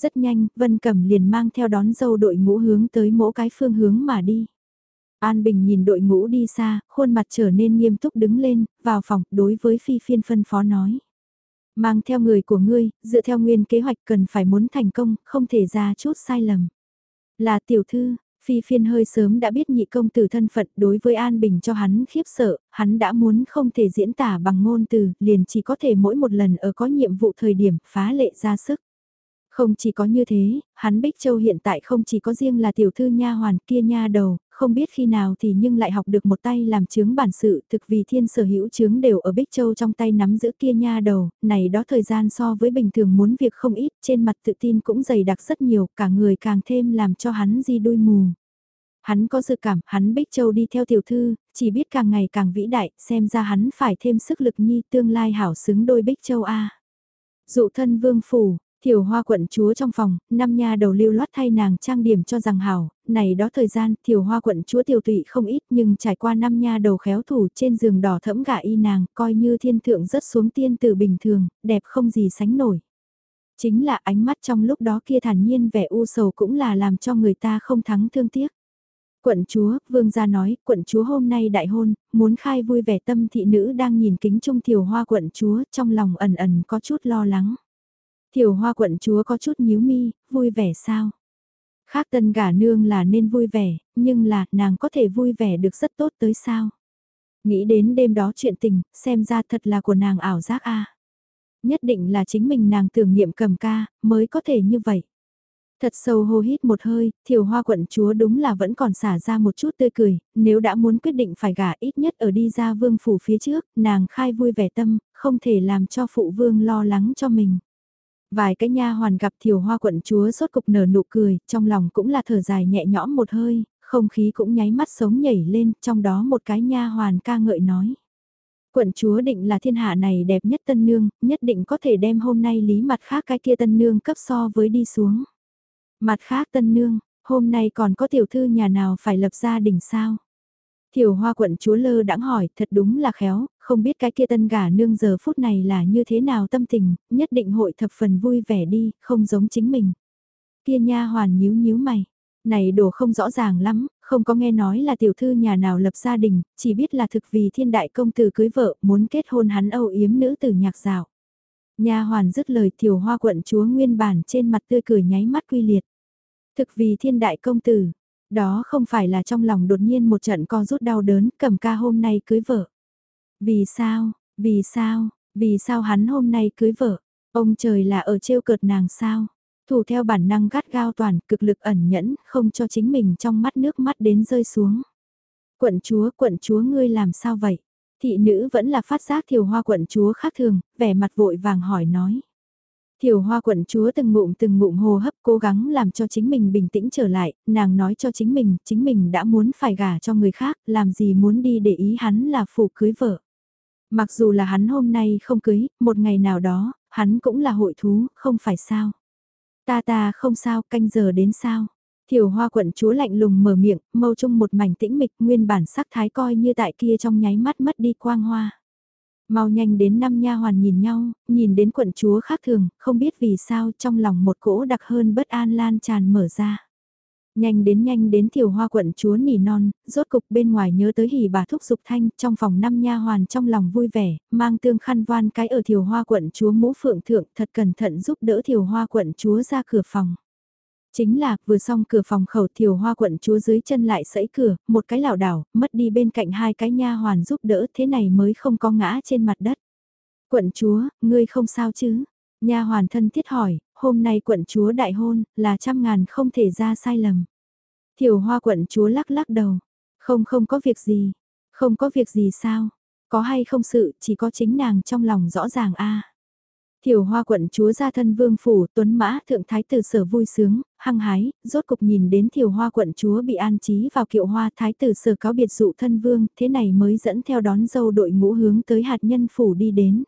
Rất nhanh, Vân cầm liền mang theo đón dâu đội ngũ hướng tới mỗi cái phương hướng mà đi. An Bình nhìn đội ngũ đi xa, khuôn mặt trở nên nghiêm túc đứng lên, vào phòng, đối với Phi Phiên phân phó nói. Mang theo người của ngươi, dựa theo nguyên kế hoạch cần phải muốn thành công, không thể ra chút sai lầm. Là tiểu thư, Phi phiên hơi sớm đã biết nhị công tử thân phận đối với An Bình cho hắn khiếp sợ, hắn đã muốn không thể diễn tả bằng ngôn từ, liền chỉ có thể mỗi một lần ở có nhiệm vụ thời điểm phá lệ ra sức. Không chỉ có như thế, hắn Bích Châu hiện tại không chỉ có riêng là tiểu thư nha hoàn kia nha đầu, không biết khi nào thì nhưng lại học được một tay làm chứng bản sự, thực vì thiên sở hữu chứng đều ở Bích Châu trong tay nắm giữ kia nha đầu, này đó thời gian so với bình thường muốn việc không ít, trên mặt tự tin cũng dày đặc rất nhiều, cả người càng thêm làm cho hắn di đôi mù. Hắn có dự cảm, hắn Bích Châu đi theo tiểu thư, chỉ biết càng ngày càng vĩ đại, xem ra hắn phải thêm sức lực nhi tương lai hảo xứng đôi Bích Châu A. Dụ thân vương phủ, Thiểu hoa quận chúa trong phòng, năm nha đầu lưu loát thay nàng trang điểm cho rằng hảo, này đó thời gian, thiểu hoa quận chúa tiêu tụy không ít nhưng trải qua năm nha đầu khéo thủ trên giường đỏ thẫm gả y nàng, coi như thiên thượng rất xuống tiên từ bình thường, đẹp không gì sánh nổi. Chính là ánh mắt trong lúc đó kia thản nhiên vẻ u sầu cũng là làm cho người ta không thắng thương tiếc. Quận chúa, vương gia nói, quận chúa hôm nay đại hôn, muốn khai vui vẻ tâm thị nữ đang nhìn kính trung thiểu hoa quận chúa, trong lòng ẩn ẩn có chút lo lắng. Thiểu hoa quận chúa có chút nhíu mi, vui vẻ sao? Khác tân gả nương là nên vui vẻ, nhưng là nàng có thể vui vẻ được rất tốt tới sao? Nghĩ đến đêm đó chuyện tình, xem ra thật là của nàng ảo giác a. Nhất định là chính mình nàng tưởng niệm cầm ca, mới có thể như vậy. Thật sâu hô hít một hơi, thiểu hoa quận chúa đúng là vẫn còn xả ra một chút tươi cười, nếu đã muốn quyết định phải gả ít nhất ở đi ra vương phủ phía trước, nàng khai vui vẻ tâm, không thể làm cho phụ vương lo lắng cho mình. Vài cái nha hoàn gặp thiểu hoa quận chúa sốt cục nở nụ cười, trong lòng cũng là thở dài nhẹ nhõm một hơi, không khí cũng nháy mắt sống nhảy lên, trong đó một cái nha hoàn ca ngợi nói. Quận chúa định là thiên hạ này đẹp nhất tân nương, nhất định có thể đem hôm nay lý mặt khác cái kia tân nương cấp so với đi xuống. Mặt khác tân nương, hôm nay còn có tiểu thư nhà nào phải lập gia đình sao? Tiểu hoa quận chúa lơ đãng hỏi, thật đúng là khéo, không biết cái kia tân gà nương giờ phút này là như thế nào tâm tình, nhất định hội thập phần vui vẻ đi, không giống chính mình. Kia nha hoàn nhíu nhíu mày, này đồ không rõ ràng lắm, không có nghe nói là tiểu thư nhà nào lập gia đình, chỉ biết là thực vì thiên đại công tử cưới vợ, muốn kết hôn hắn âu yếm nữ tử nhạc dạo. Nha hoàn dứt lời tiểu hoa quận chúa nguyên bản trên mặt tươi cười nháy mắt quy liệt. Thực vì thiên đại công tử, đó không phải là trong lòng đột nhiên một trận co rút đau đớn, cầm ca hôm nay cưới vợ. Vì sao, vì sao, vì sao hắn hôm nay cưới vợ? Ông trời là ở trêu cợt nàng sao? Thủ theo bản năng gắt gao toàn, cực lực ẩn nhẫn, không cho chính mình trong mắt nước mắt đến rơi xuống. Quận chúa, quận chúa ngươi làm sao vậy? Thị nữ vẫn là phát giác thiều hoa quận chúa khác thường, vẻ mặt vội vàng hỏi nói. Thiều hoa quận chúa từng ngụm từng ngụm hô hấp cố gắng làm cho chính mình bình tĩnh trở lại, nàng nói cho chính mình, chính mình đã muốn phải gả cho người khác, làm gì muốn đi để ý hắn là phụ cưới vợ. Mặc dù là hắn hôm nay không cưới, một ngày nào đó, hắn cũng là hội thú, không phải sao. Ta ta không sao, canh giờ đến sao. Thiểu hoa quận chúa lạnh lùng mở miệng, mâu trung một mảnh tĩnh mịch nguyên bản sắc thái coi như tại kia trong nháy mắt mất đi quang hoa. Mau nhanh đến năm nha hoàn nhìn nhau, nhìn đến quận chúa khác thường, không biết vì sao trong lòng một cỗ đặc hơn bất an lan tràn mở ra. Nhanh đến nhanh đến tiểu hoa quận chúa nỉ non, rốt cục bên ngoài nhớ tới hỉ bà thúc dục thanh trong phòng năm nha hoàn trong lòng vui vẻ, mang tương khăn voan cái ở tiểu hoa quận chúa mũ phượng thượng thật cẩn thận giúp đỡ tiểu hoa quận chúa ra cửa phòng. Chính là, vừa xong cửa phòng khẩu thiểu hoa quận chúa dưới chân lại sẫy cửa, một cái lảo đảo, mất đi bên cạnh hai cái nha hoàn giúp đỡ thế này mới không có ngã trên mặt đất. Quận chúa, ngươi không sao chứ? Nha hoàn thân thiết hỏi, hôm nay quận chúa đại hôn, là trăm ngàn không thể ra sai lầm. Thiểu hoa quận chúa lắc lắc đầu. Không không có việc gì. Không có việc gì sao? Có hay không sự, chỉ có chính nàng trong lòng rõ ràng a. À. Thiểu hoa quận chúa ra thân vương phủ, tuấn mã thượng thái tử sở vui sướng, hăng hái, rốt cục nhìn đến thiểu hoa quận chúa bị an trí vào kiệu hoa thái tử sở cáo biệt dụ thân vương, thế này mới dẫn theo đón dâu đội ngũ hướng tới hạt nhân phủ đi đến.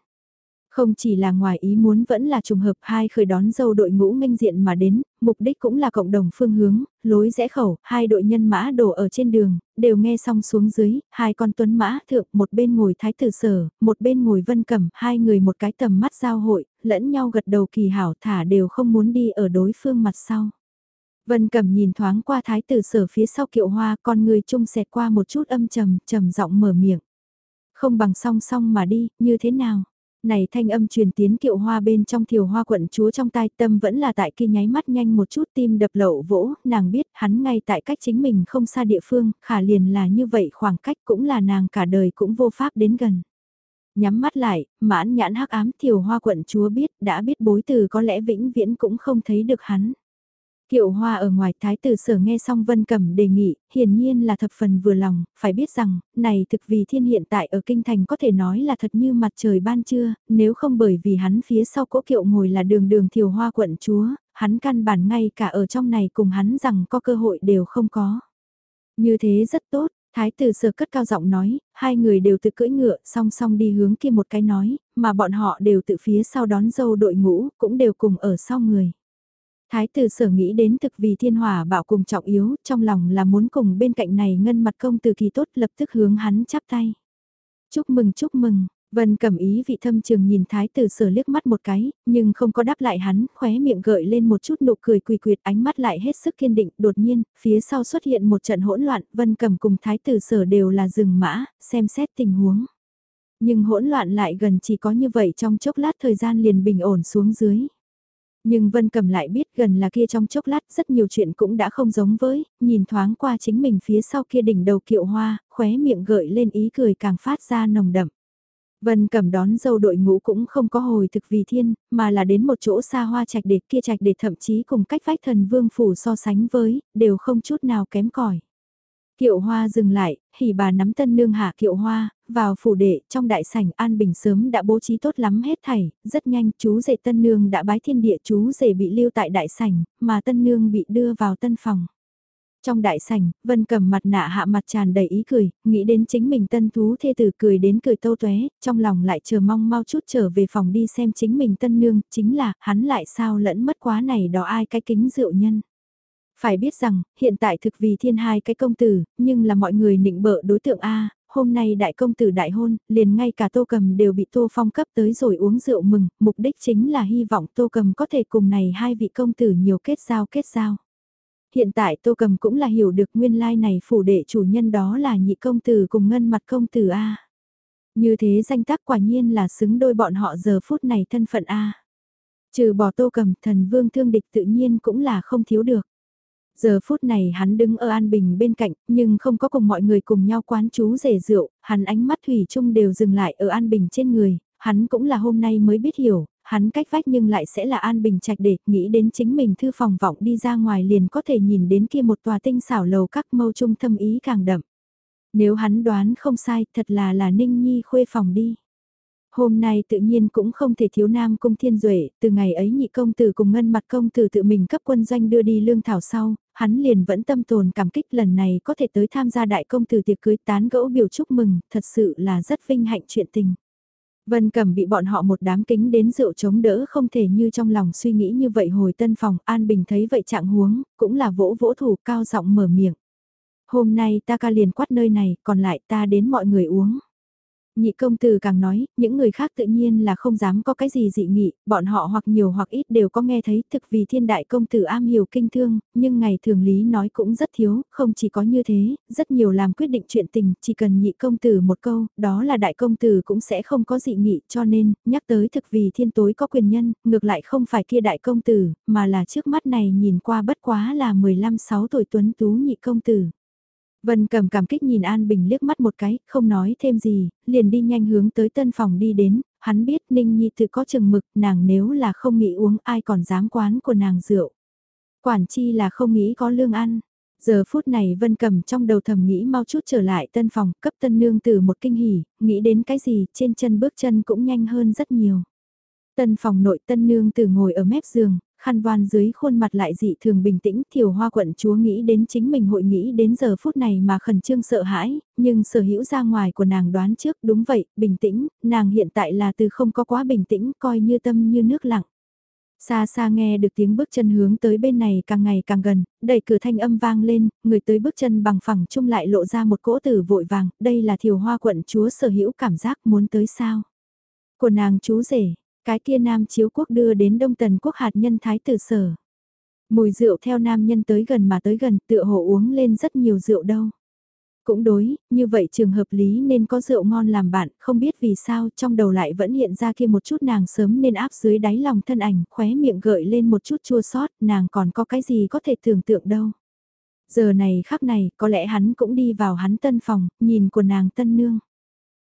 Không chỉ là ngoài ý muốn vẫn là trùng hợp hai khởi đón dâu đội ngũ nghênh diện mà đến, mục đích cũng là cộng đồng phương hướng, lối rẽ khẩu, hai đội nhân mã đổ ở trên đường, đều nghe xong xuống dưới, hai con tuấn mã thượng, một bên ngồi thái tử sở, một bên ngồi vân cẩm, hai người một cái tầm mắt giao hội, lẫn nhau gật đầu kỳ hảo thả đều không muốn đi ở đối phương mặt sau. Vân Cẩm nhìn thoáng qua thái tử sở phía sau kiệu hoa, con người chung xẹt qua một chút âm trầm, trầm giọng mở miệng. Không bằng song song mà đi, như thế nào? Này thanh âm truyền tiến kiệu hoa bên trong thiều hoa quận chúa trong tai tâm vẫn là tại kia nháy mắt nhanh một chút tim đập lậu vỗ, nàng biết hắn ngay tại cách chính mình không xa địa phương, khả liền là như vậy khoảng cách cũng là nàng cả đời cũng vô pháp đến gần. Nhắm mắt lại, mãn nhãn hắc ám thiều hoa quận chúa biết đã biết bối từ có lẽ vĩnh viễn cũng không thấy được hắn. Kiệu hoa ở ngoài thái tử sở nghe xong vân cẩm đề nghị, hiển nhiên là thập phần vừa lòng, phải biết rằng, này thực vì thiên hiện tại ở kinh thành có thể nói là thật như mặt trời ban trưa, nếu không bởi vì hắn phía sau cỗ kiệu ngồi là đường đường thiều hoa quận chúa, hắn căn bản ngay cả ở trong này cùng hắn rằng có cơ hội đều không có. Như thế rất tốt, Thái tử sở cất cao giọng nói, hai người đều tự cưỡi ngựa, song song đi hướng kia một cái nói, mà bọn họ đều tự phía sau đón dâu đội ngũ, cũng đều cùng ở sau người. Thái tử sở nghĩ đến thực vì thiên hỏa bạo cùng trọng yếu, trong lòng là muốn cùng bên cạnh này ngân mặt công từ kỳ tốt lập tức hướng hắn chắp tay. Chúc mừng chúc mừng, Vân cầm ý vị thâm trường nhìn thái tử sở liếc mắt một cái, nhưng không có đáp lại hắn, khóe miệng gợi lên một chút nụ cười quỳ quyệt ánh mắt lại hết sức kiên định, đột nhiên, phía sau xuất hiện một trận hỗn loạn, vân cầm cùng thái tử sở đều là rừng mã, xem xét tình huống. Nhưng hỗn loạn lại gần chỉ có như vậy trong chốc lát thời gian liền bình ổn xuống dưới. Nhưng Vân Cầm lại biết gần là kia trong chốc lát rất nhiều chuyện cũng đã không giống với, nhìn thoáng qua chính mình phía sau kia đỉnh đầu kiệu hoa, khóe miệng gợi lên ý cười càng phát ra nồng đậm. Vân Cầm đón dâu đội ngũ cũng không có hồi thực vì thiên, mà là đến một chỗ xa hoa trạch để kia trạch để thậm chí cùng cách vách thần vương phủ so sánh với, đều không chút nào kém cỏi. Kiệu hoa dừng lại, hỉ bà nắm tân nương hạ kiệu hoa, vào phủ đệ, trong đại sảnh An Bình sớm đã bố trí tốt lắm hết thảy, rất nhanh chú rể tân nương đã bái thiên địa chú rể bị lưu tại đại sảnh, mà tân nương bị đưa vào tân phòng. Trong đại sảnh, Vân cầm mặt nạ hạ mặt tràn đầy ý cười, nghĩ đến chính mình tân thú thê tử cười đến cười tâu tuế, trong lòng lại chờ mong mau chút trở về phòng đi xem chính mình tân nương, chính là, hắn lại sao lẫn mất quá này đó ai cái kính rượu nhân. Phải biết rằng, hiện tại thực vì thiên hai cái công tử, nhưng là mọi người nịnh bợ đối tượng A, hôm nay đại công tử đại hôn, liền ngay cả tô cầm đều bị tô phong cấp tới rồi uống rượu mừng, mục đích chính là hy vọng tô cầm có thể cùng này hai vị công tử nhiều kết giao kết giao. Hiện tại tô cầm cũng là hiểu được nguyên lai like này phủ đệ chủ nhân đó là nhị công tử cùng ngân mặt công tử A. Như thế danh tác quả nhiên là xứng đôi bọn họ giờ phút này thân phận A. Trừ bỏ tô cầm thần vương thương địch tự nhiên cũng là không thiếu được. Giờ phút này hắn đứng ở An Bình bên cạnh, nhưng không có cùng mọi người cùng nhau quán chú rể rượu, hắn ánh mắt thủy chung đều dừng lại ở An Bình trên người, hắn cũng là hôm nay mới biết hiểu, hắn cách vách nhưng lại sẽ là An Bình trạch để nghĩ đến chính mình thư phòng vọng đi ra ngoài liền có thể nhìn đến kia một tòa tinh xảo lầu các mâu trung thâm ý càng đậm. Nếu hắn đoán không sai, thật là là Ninh Nhi khuê phòng đi. Hôm nay tự nhiên cũng không thể thiếu Nam Cung Thiên Duệ, từ ngày ấy nhị công tử cùng ngân mặt công tử tự mình cấp quân doanh đưa đi lương thảo sau, hắn liền vẫn tâm tồn cảm kích lần này có thể tới tham gia đại công tử tiệc cưới tán gẫu biểu chúc mừng, thật sự là rất vinh hạnh chuyện tình. Vân Cẩm bị bọn họ một đám kính đến rượu chống đỡ không thể như trong lòng suy nghĩ như vậy hồi tân phòng, An Bình thấy vậy trạng huống, cũng là vỗ vỗ thủ cao giọng mở miệng. Hôm nay ta ca liền quát nơi này, còn lại ta đến mọi người uống. Nhị công tử càng nói, những người khác tự nhiên là không dám có cái gì dị nghị, bọn họ hoặc nhiều hoặc ít đều có nghe thấy thực vì thiên đại công tử am hiểu kinh thương, nhưng ngày thường lý nói cũng rất thiếu, không chỉ có như thế, rất nhiều làm quyết định chuyện tình, chỉ cần nhị công tử một câu, đó là đại công tử cũng sẽ không có dị nghị, cho nên, nhắc tới thực vì thiên tối có quyền nhân, ngược lại không phải kia đại công tử, mà là trước mắt này nhìn qua bất quá là 15-6 tuổi tuấn tú nhị công tử. Vân cầm cảm kích nhìn An Bình liếc mắt một cái, không nói thêm gì, liền đi nhanh hướng tới tân phòng đi đến, hắn biết Ninh Nhi tự có chừng mực, nàng nếu là không nghĩ uống ai còn dám quán của nàng rượu. Quản chi là không nghĩ có lương ăn. Giờ phút này Vân cầm trong đầu thầm nghĩ mau chút trở lại tân phòng, cấp tân nương từ một kinh hỉ, nghĩ đến cái gì, trên chân bước chân cũng nhanh hơn rất nhiều. Tân phòng nội tân nương từ ngồi ở mép giường, khăn voan dưới khuôn mặt lại dị thường bình tĩnh, thiểu hoa quận chúa nghĩ đến chính mình hội nghĩ đến giờ phút này mà khẩn trương sợ hãi, nhưng sở hữu ra ngoài của nàng đoán trước đúng vậy, bình tĩnh, nàng hiện tại là từ không có quá bình tĩnh, coi như tâm như nước lặng. Xa xa nghe được tiếng bước chân hướng tới bên này càng ngày càng gần, đẩy cửa thanh âm vang lên, người tới bước chân bằng phẳng chung lại lộ ra một cỗ tử vội vàng, đây là thiểu hoa quận chúa sở hữu cảm giác muốn tới sao. Của nàng chú rể, cái kia nam chiếu quốc đưa đến đông tần quốc hạt nhân thái tử sở. Mùi rượu theo nam nhân tới gần mà tới gần tựa hồ uống lên rất nhiều rượu đâu. Cũng đối, như vậy trường hợp lý nên có rượu ngon làm bạn, không biết vì sao trong đầu lại vẫn hiện ra kia một chút nàng sớm nên áp dưới đáy lòng thân ảnh, khóe miệng gợi lên một chút chua sót, nàng còn có cái gì có thể tưởng tượng đâu. Giờ này khắc này, có lẽ hắn cũng đi vào hắn tân phòng, nhìn của nàng tân nương.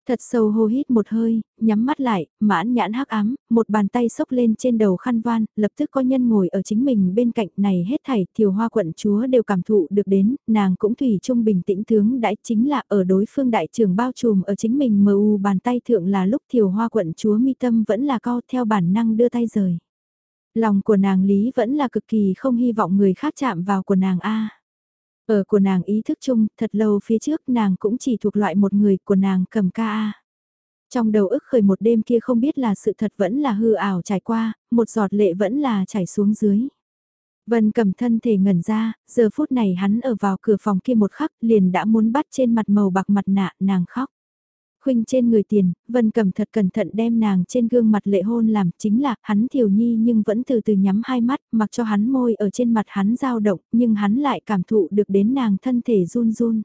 Thật sâu hô hít một hơi, nhắm mắt lại, mãn nhãn hắc ám, một bàn tay xốc lên trên đầu khăn van, lập tức có nhân ngồi ở chính mình bên cạnh này hết thảy, thiều hoa quận chúa đều cảm thụ được đến, nàng cũng thủy trung bình tĩnh tướng đãi chính là ở đối phương đại trưởng bao trùm ở chính mình mờ u bàn tay thượng là lúc thiều hoa quận chúa mi tâm vẫn là co theo bản năng đưa tay rời. Lòng của nàng lý vẫn là cực kỳ không hy vọng người khác chạm vào của nàng A. Ở của nàng ý thức chung, thật lâu phía trước nàng cũng chỉ thuộc loại một người của nàng cầm ca a. Trong đầu ức khởi một đêm kia không biết là sự thật vẫn là hư ảo trải qua, một giọt lệ vẫn là chảy xuống dưới. Vân cầm thân thể ngẩn ra, giờ phút này hắn ở vào cửa phòng kia một khắc liền đã muốn bắt trên mặt màu bạc mặt nạ nàng khóc khuynh trên người tiền, Vân Cẩm thật cẩn thận đem nàng trên gương mặt lệ hôn làm chính là hắn thiểu nhi nhưng vẫn từ từ nhắm hai mắt mặc cho hắn môi ở trên mặt hắn dao động nhưng hắn lại cảm thụ được đến nàng thân thể run run.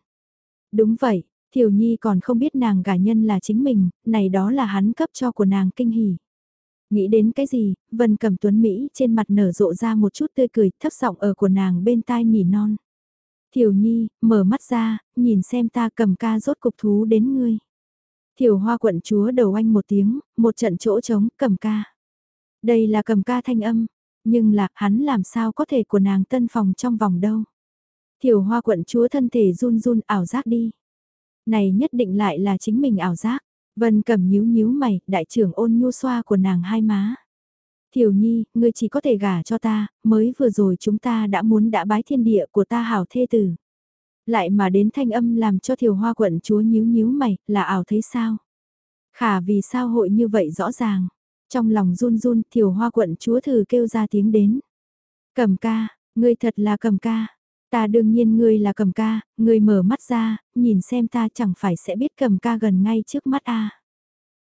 Đúng vậy, thiểu nhi còn không biết nàng gả nhân là chính mình, này đó là hắn cấp cho của nàng kinh hỉ. Nghĩ đến cái gì, Vân Cẩm Tuấn Mỹ trên mặt nở rộ ra một chút tươi cười thấp giọng ở của nàng bên tai nỉ non. thiều nhi, mở mắt ra, nhìn xem ta cầm ca rốt cục thú đến ngươi. Thiểu hoa quận chúa đầu anh một tiếng, một trận chỗ trống, cầm ca. Đây là cầm ca thanh âm, nhưng là hắn làm sao có thể của nàng tân phòng trong vòng đâu. Thiểu hoa quận chúa thân thể run run ảo giác đi. Này nhất định lại là chính mình ảo giác. Vân cầm nhíu nhíu mày, đại trưởng ôn nhu xoa của nàng hai má. Thiểu nhi, ngươi chỉ có thể gả cho ta, mới vừa rồi chúng ta đã muốn đã bái thiên địa của ta hảo thê tử lại mà đến thanh âm làm cho thiều hoa quận chúa nhíu nhíu mày, là ảo thấy sao? Khả vì sao hội như vậy rõ ràng? Trong lòng run run, thiều hoa quận chúa thử kêu ra tiếng đến. Cầm ca, ngươi thật là cầm ca. Ta đương nhiên ngươi là cầm ca, ngươi mở mắt ra, nhìn xem ta chẳng phải sẽ biết cầm ca gần ngay trước mắt a.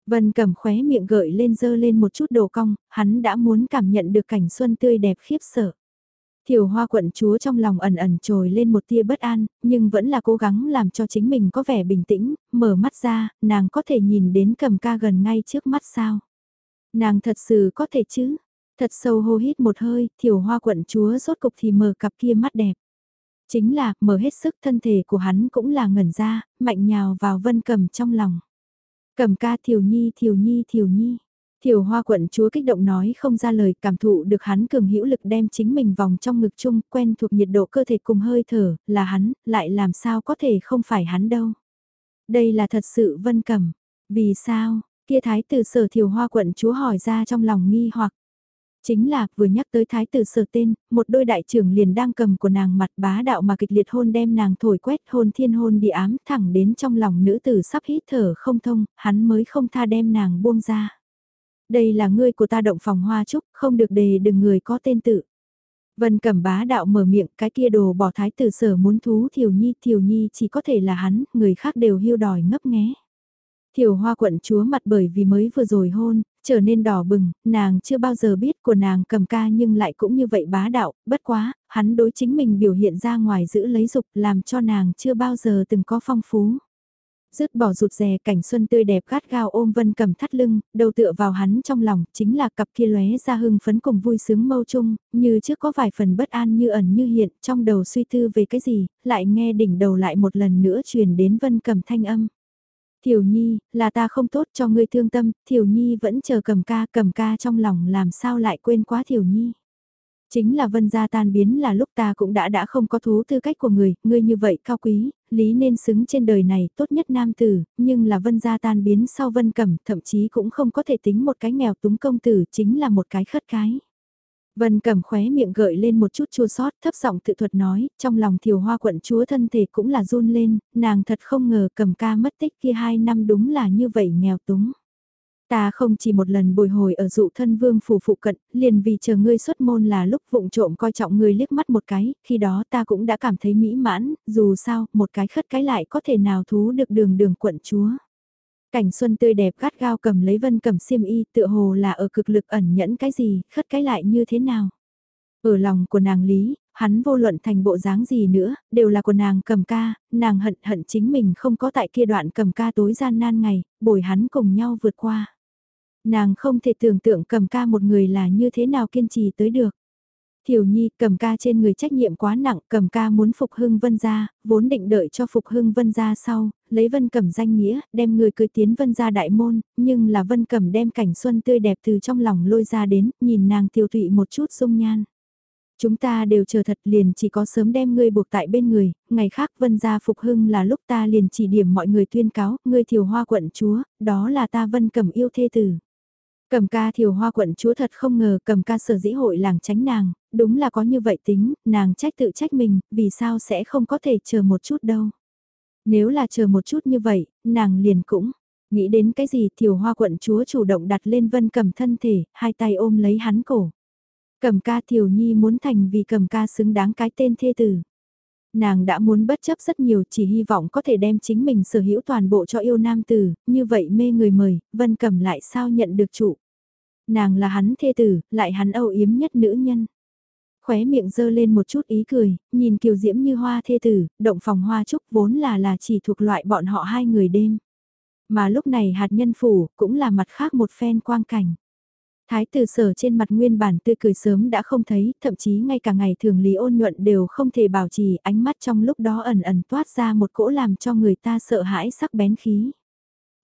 Vân cầm khóe miệng gợi lên dơ lên một chút đồ cong, hắn đã muốn cảm nhận được cảnh xuân tươi đẹp khiếp sợ. Thiểu hoa quận chúa trong lòng ẩn ẩn trồi lên một tia bất an, nhưng vẫn là cố gắng làm cho chính mình có vẻ bình tĩnh, mở mắt ra, nàng có thể nhìn đến cầm ca gần ngay trước mắt sao. Nàng thật sự có thể chứ, thật sâu hô hít một hơi, thiểu hoa quận chúa rốt cục thì mở cặp kia mắt đẹp. Chính là, mở hết sức thân thể của hắn cũng là ngẩn ra, mạnh nhào vào vân cầm trong lòng. Cầm ca thiểu nhi thiểu nhi thiểu nhi. Thiều hoa quận chúa kích động nói không ra lời cảm thụ được hắn cường hữu lực đem chính mình vòng trong ngực chung quen thuộc nhiệt độ cơ thể cùng hơi thở, là hắn, lại làm sao có thể không phải hắn đâu. Đây là thật sự vân cẩm. Vì sao, kia thái tử sở thiều hoa quận chúa hỏi ra trong lòng nghi hoặc. Chính là, vừa nhắc tới thái tử sở tên, một đôi đại trưởng liền đang cầm của nàng mặt bá đạo mà kịch liệt hôn đem nàng thổi quét hôn thiên hôn địa ám thẳng đến trong lòng nữ tử sắp hít thở không thông, hắn mới không tha đem nàng buông ra. Đây là ngươi của ta động phòng hoa trúc, không được đề đừng người có tên tự. Vân cẩm bá đạo mở miệng, cái kia đồ bỏ thái tử sở muốn thú thiều nhi, thiều nhi chỉ có thể là hắn, người khác đều hiu đòi ngấp nghé. Thiều hoa quận chúa mặt bởi vì mới vừa rồi hôn, trở nên đỏ bừng, nàng chưa bao giờ biết của nàng cầm ca nhưng lại cũng như vậy bá đạo, bất quá, hắn đối chính mình biểu hiện ra ngoài giữ lấy dục làm cho nàng chưa bao giờ từng có phong phú dứt bỏ rụt rè cảnh xuân tươi đẹp gắt gao ôm vân cầm thắt lưng, đầu tựa vào hắn trong lòng, chính là cặp kia lóe ra hưng phấn cùng vui sướng mâu chung, như trước có vài phần bất an như ẩn như hiện, trong đầu suy tư về cái gì, lại nghe đỉnh đầu lại một lần nữa truyền đến vân cầm thanh âm. Thiểu Nhi, là ta không tốt cho ngươi thương tâm, Thiểu Nhi vẫn chờ cầm ca, cầm ca trong lòng làm sao lại quên quá Thiểu Nhi. Chính là vân gia tan biến là lúc ta cũng đã đã không có thú tư cách của người, ngươi như vậy cao quý, lý nên xứng trên đời này tốt nhất nam tử, nhưng là vân gia tan biến sau vân cẩm, thậm chí cũng không có thể tính một cái nghèo túng công tử, chính là một cái khất cái. Vân Cẩm khóe miệng gợi lên một chút chua sót, thấp giọng tự thuật nói, trong lòng thiều hoa quận chúa thân thể cũng là run lên, nàng thật không ngờ cẩm ca mất tích kia hai năm đúng là như vậy nghèo túng. Ta không chỉ một lần bồi hồi ở dụ thân vương phủ phụ cận, liền vì chờ ngươi xuất môn là lúc vụng trộm coi trọng ngươi liếc mắt một cái, khi đó ta cũng đã cảm thấy mỹ mãn, dù sao, một cái khất cái lại có thể nào thú được đường đường quận chúa. Cảnh xuân tươi đẹp gắt gao cầm lấy vân cầm xiêm y tựa hồ là ở cực lực ẩn nhẫn cái gì, khất cái lại như thế nào. Ở lòng của nàng Lý, hắn vô luận thành bộ dáng gì nữa, đều là của nàng cầm ca, nàng hận hận chính mình không có tại kia đoạn cầm ca tối gian nan ngày, bồi hắn cùng nhau vượt qua. Nàng không thể tưởng tượng cầm ca một người là như thế nào kiên trì tới được. Thiểu Nhi cầm ca trên người trách nhiệm quá nặng, cầm ca muốn phục hưng vân gia, vốn định đợi cho phục hưng vân gia sau, lấy vân cầm danh nghĩa, đem người cưới tiến vân gia đại môn, nhưng là vân cầm đem cảnh xuân tươi đẹp từ trong lòng lôi ra đến, nhìn nàng tiêu thụy một chút dung nhan. Chúng ta đều chờ thật liền chỉ có sớm đem ngươi buộc tại bên người, ngày khác vân gia phục hưng là lúc ta liền chỉ điểm mọi người tuyên cáo, ngươi thiều hoa quận chúa, đó là ta vân cầm yêu thê tử. Cầm ca thiều hoa quận chúa thật không ngờ cầm ca sở dĩ hội làng tránh nàng, đúng là có như vậy tính, nàng trách tự trách mình, vì sao sẽ không có thể chờ một chút đâu. Nếu là chờ một chút như vậy, nàng liền cũng, nghĩ đến cái gì thiều hoa quận chúa chủ động đặt lên vân cầm thân thể, hai tay ôm lấy hắn cổ. Cầm ca thiều nhi muốn thành vì cầm ca xứng đáng cái tên thê tử. Nàng đã muốn bất chấp rất nhiều chỉ hy vọng có thể đem chính mình sở hữu toàn bộ cho yêu nam tử, như vậy mê người mời, vân cầm lại sao nhận được trụ. Nàng là hắn thê tử, lại hắn âu yếm nhất nữ nhân khóe miệng dơ lên một chút ý cười, nhìn kiều diễm như hoa thê tử, động phòng hoa trúc vốn là là chỉ thuộc loại bọn họ hai người đêm. Mà lúc này hạt nhân phủ cũng là mặt khác một phen quang cảnh. Thái tử sở trên mặt nguyên bản tươi cười sớm đã không thấy, thậm chí ngay cả ngày thường lý ôn nhuận đều không thể bảo trì ánh mắt trong lúc đó ẩn ẩn toát ra một cỗ làm cho người ta sợ hãi sắc bén khí.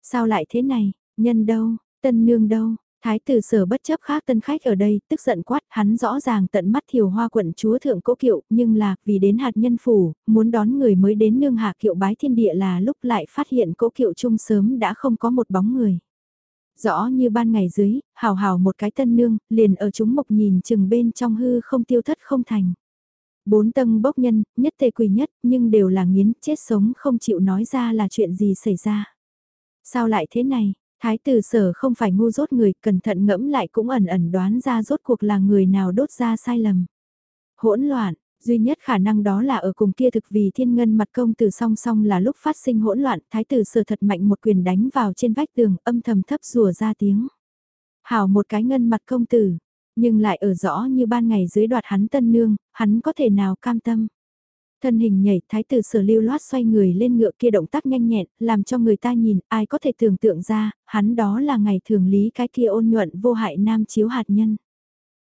Sao lại thế này, nhân đâu, tân nương đâu, Thái tử sở bất chấp khác tân khách ở đây, tức giận quát, hắn rõ ràng tận mắt thiều hoa quận chúa thượng cố kiệu, nhưng là, vì đến hạt nhân phủ, muốn đón người mới đến nương hạ kiệu bái thiên địa là lúc lại phát hiện cố kiệu chung sớm đã không có một bóng người. Rõ như ban ngày dưới, hào hào một cái tân nương, liền ở chúng mộc nhìn chừng bên trong hư không tiêu thất không thành. Bốn tầng bốc nhân, nhất tề quỳ nhất, nhưng đều là nghiến, chết sống không chịu nói ra là chuyện gì xảy ra. Sao lại thế này? Thái tử sở không phải ngu dốt người, cẩn thận ngẫm lại cũng ẩn ẩn đoán ra rốt cuộc là người nào đốt ra sai lầm. Hỗn loạn, duy nhất khả năng đó là ở cùng kia thực vì thiên ngân mặt công tử song song là lúc phát sinh hỗn loạn, thái tử sở thật mạnh một quyền đánh vào trên vách tường, âm thầm thấp rùa ra tiếng. Hảo một cái ngân mặt công tử, nhưng lại ở rõ như ban ngày dưới đoạt hắn tân nương, hắn có thể nào cam tâm. Thân hình nhảy, thái tử sở lưu loát xoay người lên ngựa kia động tác nhanh nhẹn, làm cho người ta nhìn, ai có thể tưởng tượng ra, hắn đó là ngày thường lý cái kia ôn nhuận vô hại nam chiếu hạt nhân.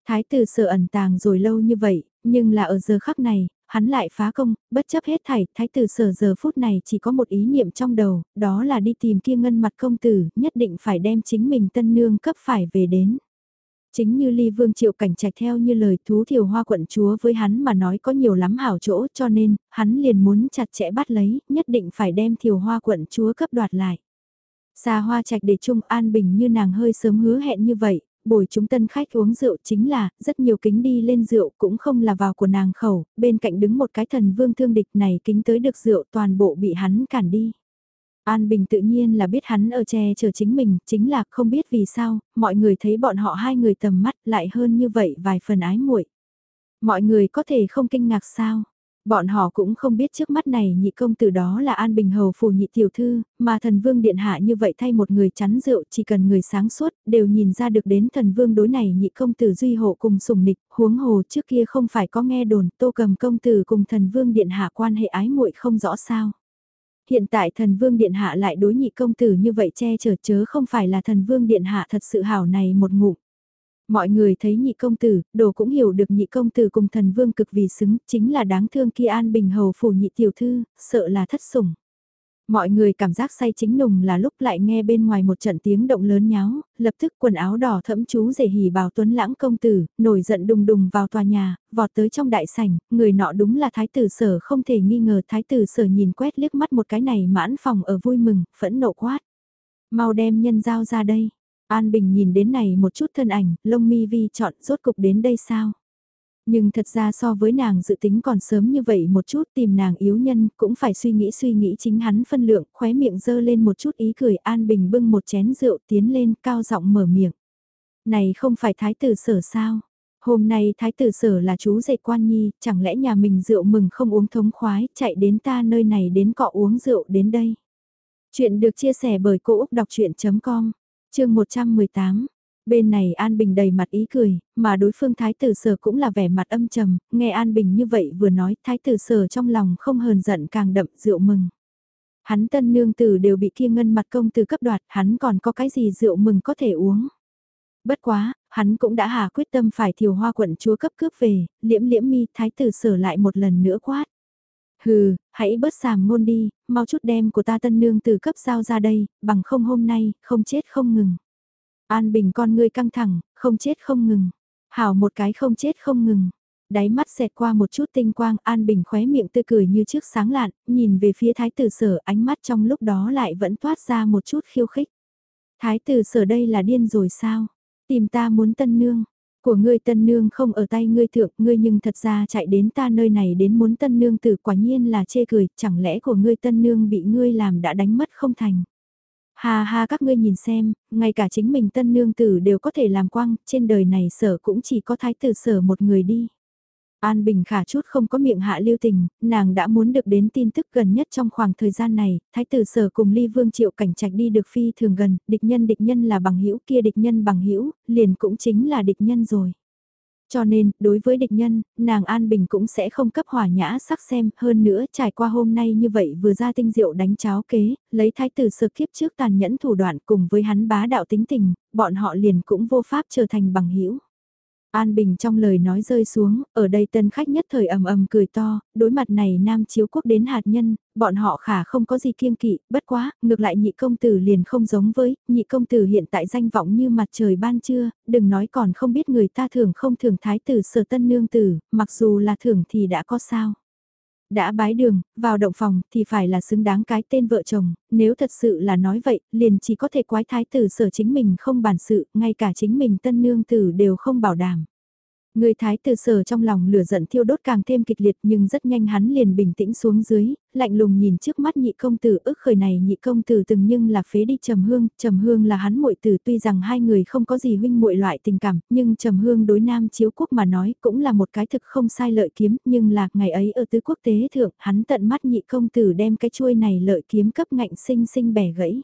Thái tử sở ẩn tàng rồi lâu như vậy, nhưng là ở giờ khắc này, hắn lại phá công, bất chấp hết thảy, thái tử sở giờ phút này chỉ có một ý niệm trong đầu, đó là đi tìm kia ngân mặt công tử, nhất định phải đem chính mình tân nương cấp phải về đến. Chính như ly vương triệu cảnh trạch theo như lời thú thiều hoa quận chúa với hắn mà nói có nhiều lắm hảo chỗ cho nên, hắn liền muốn chặt chẽ bắt lấy, nhất định phải đem thiều hoa quận chúa cấp đoạt lại. Xa hoa trạch để chung an bình như nàng hơi sớm hứa hẹn như vậy, bồi chúng tân khách uống rượu chính là, rất nhiều kính đi lên rượu cũng không là vào của nàng khẩu, bên cạnh đứng một cái thần vương thương địch này kính tới được rượu toàn bộ bị hắn cản đi. An Bình tự nhiên là biết hắn ở che chở chính mình, chính là không biết vì sao, mọi người thấy bọn họ hai người tầm mắt lại hơn như vậy vài phần ái muội. Mọi người có thể không kinh ngạc sao? Bọn họ cũng không biết trước mắt này nhị công tử đó là An Bình Hầu phù nhị tiểu thư, mà thần vương điện hạ như vậy thay một người chắn rượu chỉ cần người sáng suốt, đều nhìn ra được đến thần vương đối này nhị công tử duy hộ cùng sùng nịch, huống hồ trước kia không phải có nghe đồn tô cầm công tử cùng thần vương điện hạ quan hệ ái muội không rõ sao hiện tại thần vương điện hạ lại đối nhị công tử như vậy che chở chớ không phải là thần vương điện hạ thật sự hảo này một ngụm. Mọi người thấy nhị công tử, đồ cũng hiểu được nhị công tử cùng thần vương cực vì xứng, chính là đáng thương kia an bình hầu phủ nhị tiểu thư, sợ là thất sủng. Mọi người cảm giác say chính nùng là lúc lại nghe bên ngoài một trận tiếng động lớn nháo, lập tức quần áo đỏ thẫm chú rể hỉ bảo tuấn lãng công tử, nổi giận đùng đùng vào tòa nhà, vọt tới trong đại sảnh, người nọ đúng là thái tử sở không thể nghi ngờ thái tử sở nhìn quét liếc mắt một cái này mãn phòng ở vui mừng, phẫn nộ quát. Mau đem nhân giao ra đây. An Bình nhìn đến này một chút thân ảnh, lông mi vi chọn rốt cục đến đây sao? Nhưng thật ra so với nàng dự tính còn sớm như vậy một chút tìm nàng yếu nhân cũng phải suy nghĩ suy nghĩ chính hắn phân lượng, khóe miệng dơ lên một chút ý cười An Bình bưng một chén rượu tiến lên cao giọng mở miệng. Này không phải thái tử sở sao? Hôm nay thái tử sở là chú dạy quan nhi, chẳng lẽ nhà mình rượu mừng không uống thống khoái, chạy đến ta nơi này đến cọ uống rượu đến đây. Chuyện được chia sẻ bởi Cô Úc Đọc Chuyện.com, chương 118. Bên này An Bình đầy mặt ý cười, mà đối phương thái tử sở cũng là vẻ mặt âm trầm, nghe An Bình như vậy vừa nói thái tử sở trong lòng không hờn giận càng đậm rượu mừng. Hắn tân nương tử đều bị kia ngân mặt công từ cấp đoạt, hắn còn có cái gì rượu mừng có thể uống. Bất quá, hắn cũng đã hà quyết tâm phải thiều hoa quận chúa cấp cướp về, liễm liễm mi thái tử sở lại một lần nữa quát. Hừ, hãy bớt sàm ngôn đi, mau chút đem của ta tân nương từ cấp sao ra đây, bằng không hôm nay, không chết không ngừng. An Bình con ngươi căng thẳng, không chết không ngừng. Hảo một cái không chết không ngừng. Đáy mắt xẹt qua một chút tinh quang, An Bình khóe miệng tươi cười như trước sáng lạn, nhìn về phía thái tử sở ánh mắt trong lúc đó lại vẫn toát ra một chút khiêu khích. Thái tử sở đây là điên rồi sao? Tìm ta muốn tân nương. Của ngươi tân nương không ở tay ngươi thượng, ngươi nhưng thật ra chạy đến ta nơi này đến muốn tân nương tử quả nhiên là chê cười, chẳng lẽ của ngươi tân nương bị ngươi làm đã đánh mất không thành. Ha ha các ngươi nhìn xem, ngay cả chính mình tân nương tử đều có thể làm quang, trên đời này sở cũng chỉ có thái tử sở một người đi. An Bình khả chút không có miệng hạ lưu tình, nàng đã muốn được đến tin tức gần nhất trong khoảng thời gian này, thái tử sở cùng ly vương triệu cảnh trạch đi được phi thường gần, địch nhân địch nhân là bằng hữu kia địch nhân bằng hữu liền cũng chính là địch nhân rồi. Cho nên, đối với địch nhân, nàng An Bình cũng sẽ không cấp hỏa nhã sắc xem, hơn nữa trải qua hôm nay như vậy vừa ra tinh diệu đánh cháo kế, lấy thái tử sơ kiếp trước tàn nhẫn thủ đoạn cùng với hắn bá đạo tính tình, bọn họ liền cũng vô pháp trở thành bằng hữu. An Bình trong lời nói rơi xuống, ở đây tân khách nhất thời ầm ầm cười to, đối mặt này nam chiếu quốc đến hạt nhân, bọn họ khả không có gì kiêng kỵ, bất quá, ngược lại nhị công tử liền không giống với, nhị công tử hiện tại danh vọng như mặt trời ban trưa, đừng nói còn không biết người ta thường không thường thái tử sở tân nương tử, mặc dù là thường thì đã có sao. Đã bái đường, vào động phòng thì phải là xứng đáng cái tên vợ chồng, nếu thật sự là nói vậy, liền chỉ có thể quái thái tử sở chính mình không bản sự, ngay cả chính mình tân nương tử đều không bảo đảm. Người thái tử sở trong lòng lửa giận thiêu đốt càng thêm kịch liệt nhưng rất nhanh hắn liền bình tĩnh xuống dưới, lạnh lùng nhìn trước mắt nhị công tử ức khởi này nhị công tử từng nhưng là phế đi trầm hương, trầm hương là hắn muội tử tuy rằng hai người không có gì huynh muội loại tình cảm, nhưng trầm hương đối nam chiếu quốc mà nói cũng là một cái thực không sai lợi kiếm, nhưng là ngày ấy ở tứ quốc tế thượng, hắn tận mắt nhị công tử đem cái chuôi này lợi kiếm cấp ngạnh sinh sinh bẻ gãy.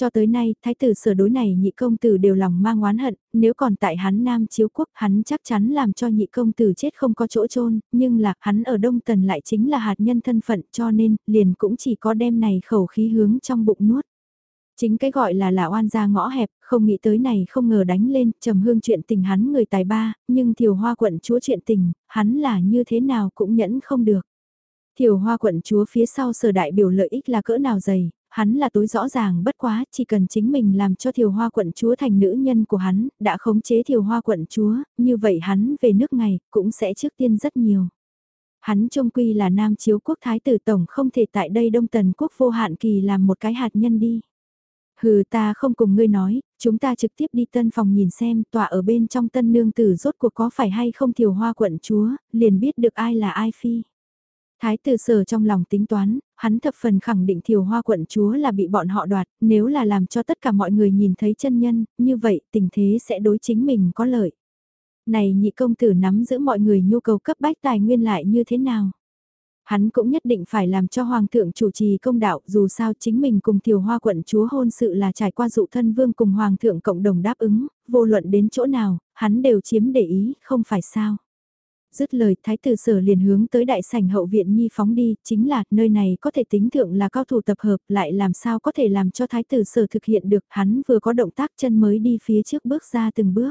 Cho tới nay, thái tử sở đối này nhị công tử đều lòng mang oán hận, nếu còn tại hắn nam chiếu quốc hắn chắc chắn làm cho nhị công tử chết không có chỗ chôn nhưng là hắn ở Đông Tần lại chính là hạt nhân thân phận cho nên liền cũng chỉ có đem này khẩu khí hướng trong bụng nuốt. Chính cái gọi là là oan gia ngõ hẹp, không nghĩ tới này không ngờ đánh lên, trầm hương chuyện tình hắn người tài ba, nhưng thiều hoa quận chúa chuyện tình, hắn là như thế nào cũng nhẫn không được. Thiều hoa quận chúa phía sau sở đại biểu lợi ích là cỡ nào dày, hắn là tối rõ ràng bất quá, chỉ cần chính mình làm cho thiều hoa quận chúa thành nữ nhân của hắn, đã khống chế thiều hoa quận chúa, như vậy hắn về nước ngày, cũng sẽ trước tiên rất nhiều. Hắn trông quy là nam chiếu quốc thái tử tổng không thể tại đây đông tần quốc vô hạn kỳ làm một cái hạt nhân đi. Hừ ta không cùng ngươi nói, chúng ta trực tiếp đi tân phòng nhìn xem tòa ở bên trong tân nương tử rốt cuộc có phải hay không thiều hoa quận chúa, liền biết được ai là ai phi. Thái tử sở trong lòng tính toán, hắn thập phần khẳng định thiều hoa quận chúa là bị bọn họ đoạt, nếu là làm cho tất cả mọi người nhìn thấy chân nhân, như vậy tình thế sẽ đối chính mình có lợi. Này nhị công tử nắm giữ mọi người nhu cầu cấp bách tài nguyên lại như thế nào? Hắn cũng nhất định phải làm cho hoàng thượng chủ trì công đạo dù sao chính mình cùng thiều hoa quận chúa hôn sự là trải qua dụ thân vương cùng hoàng thượng cộng đồng đáp ứng, vô luận đến chỗ nào, hắn đều chiếm để ý, không phải sao. Dứt lời thái tử sở liền hướng tới đại sảnh hậu viện nhi phóng đi, chính là nơi này có thể tính thượng là cao thủ tập hợp lại làm sao có thể làm cho thái tử sở thực hiện được hắn vừa có động tác chân mới đi phía trước bước ra từng bước.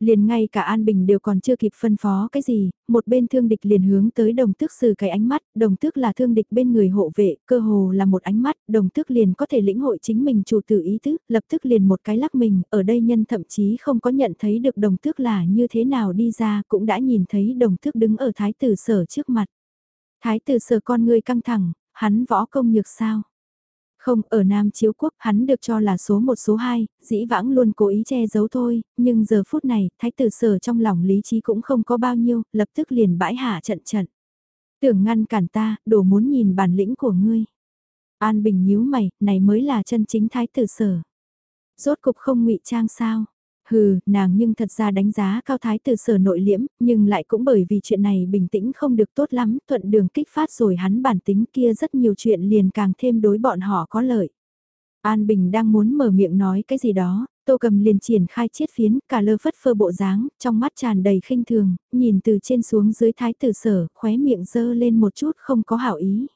Liền ngay cả An Bình đều còn chưa kịp phân phó cái gì, một bên thương địch liền hướng tới đồng tước sử cái ánh mắt, đồng tước là thương địch bên người hộ vệ, cơ hồ là một ánh mắt, đồng tước liền có thể lĩnh hội chính mình chủ tử ý tứ, lập tức liền một cái lắc mình, ở đây nhân thậm chí không có nhận thấy được đồng tước là như thế nào đi ra, cũng đã nhìn thấy đồng tước đứng ở thái tử sở trước mặt. Thái tử sở con người căng thẳng, hắn võ công nhược sao? Không, ở Nam Chiếu Quốc hắn được cho là số một số hai, dĩ vãng luôn cố ý che giấu thôi, nhưng giờ phút này, thái tử sở trong lòng lý trí cũng không có bao nhiêu, lập tức liền bãi hạ trận trận. Tưởng ngăn cản ta, đồ muốn nhìn bản lĩnh của ngươi. An Bình nhíu mày, này mới là chân chính thái tử sở. Rốt cục không ngụy trang sao? Hừ, nàng nhưng thật ra đánh giá cao thái tử sở nội liễm, nhưng lại cũng bởi vì chuyện này bình tĩnh không được tốt lắm, thuận đường kích phát rồi hắn bản tính kia rất nhiều chuyện liền càng thêm đối bọn họ có lợi. An Bình đang muốn mở miệng nói cái gì đó, Tô Cầm liền triển khai chiết phiến, cả lơ phất phơ bộ dáng, trong mắt tràn đầy khinh thường, nhìn từ trên xuống dưới thái tử sở, khóe miệng dơ lên một chút không có hảo ý.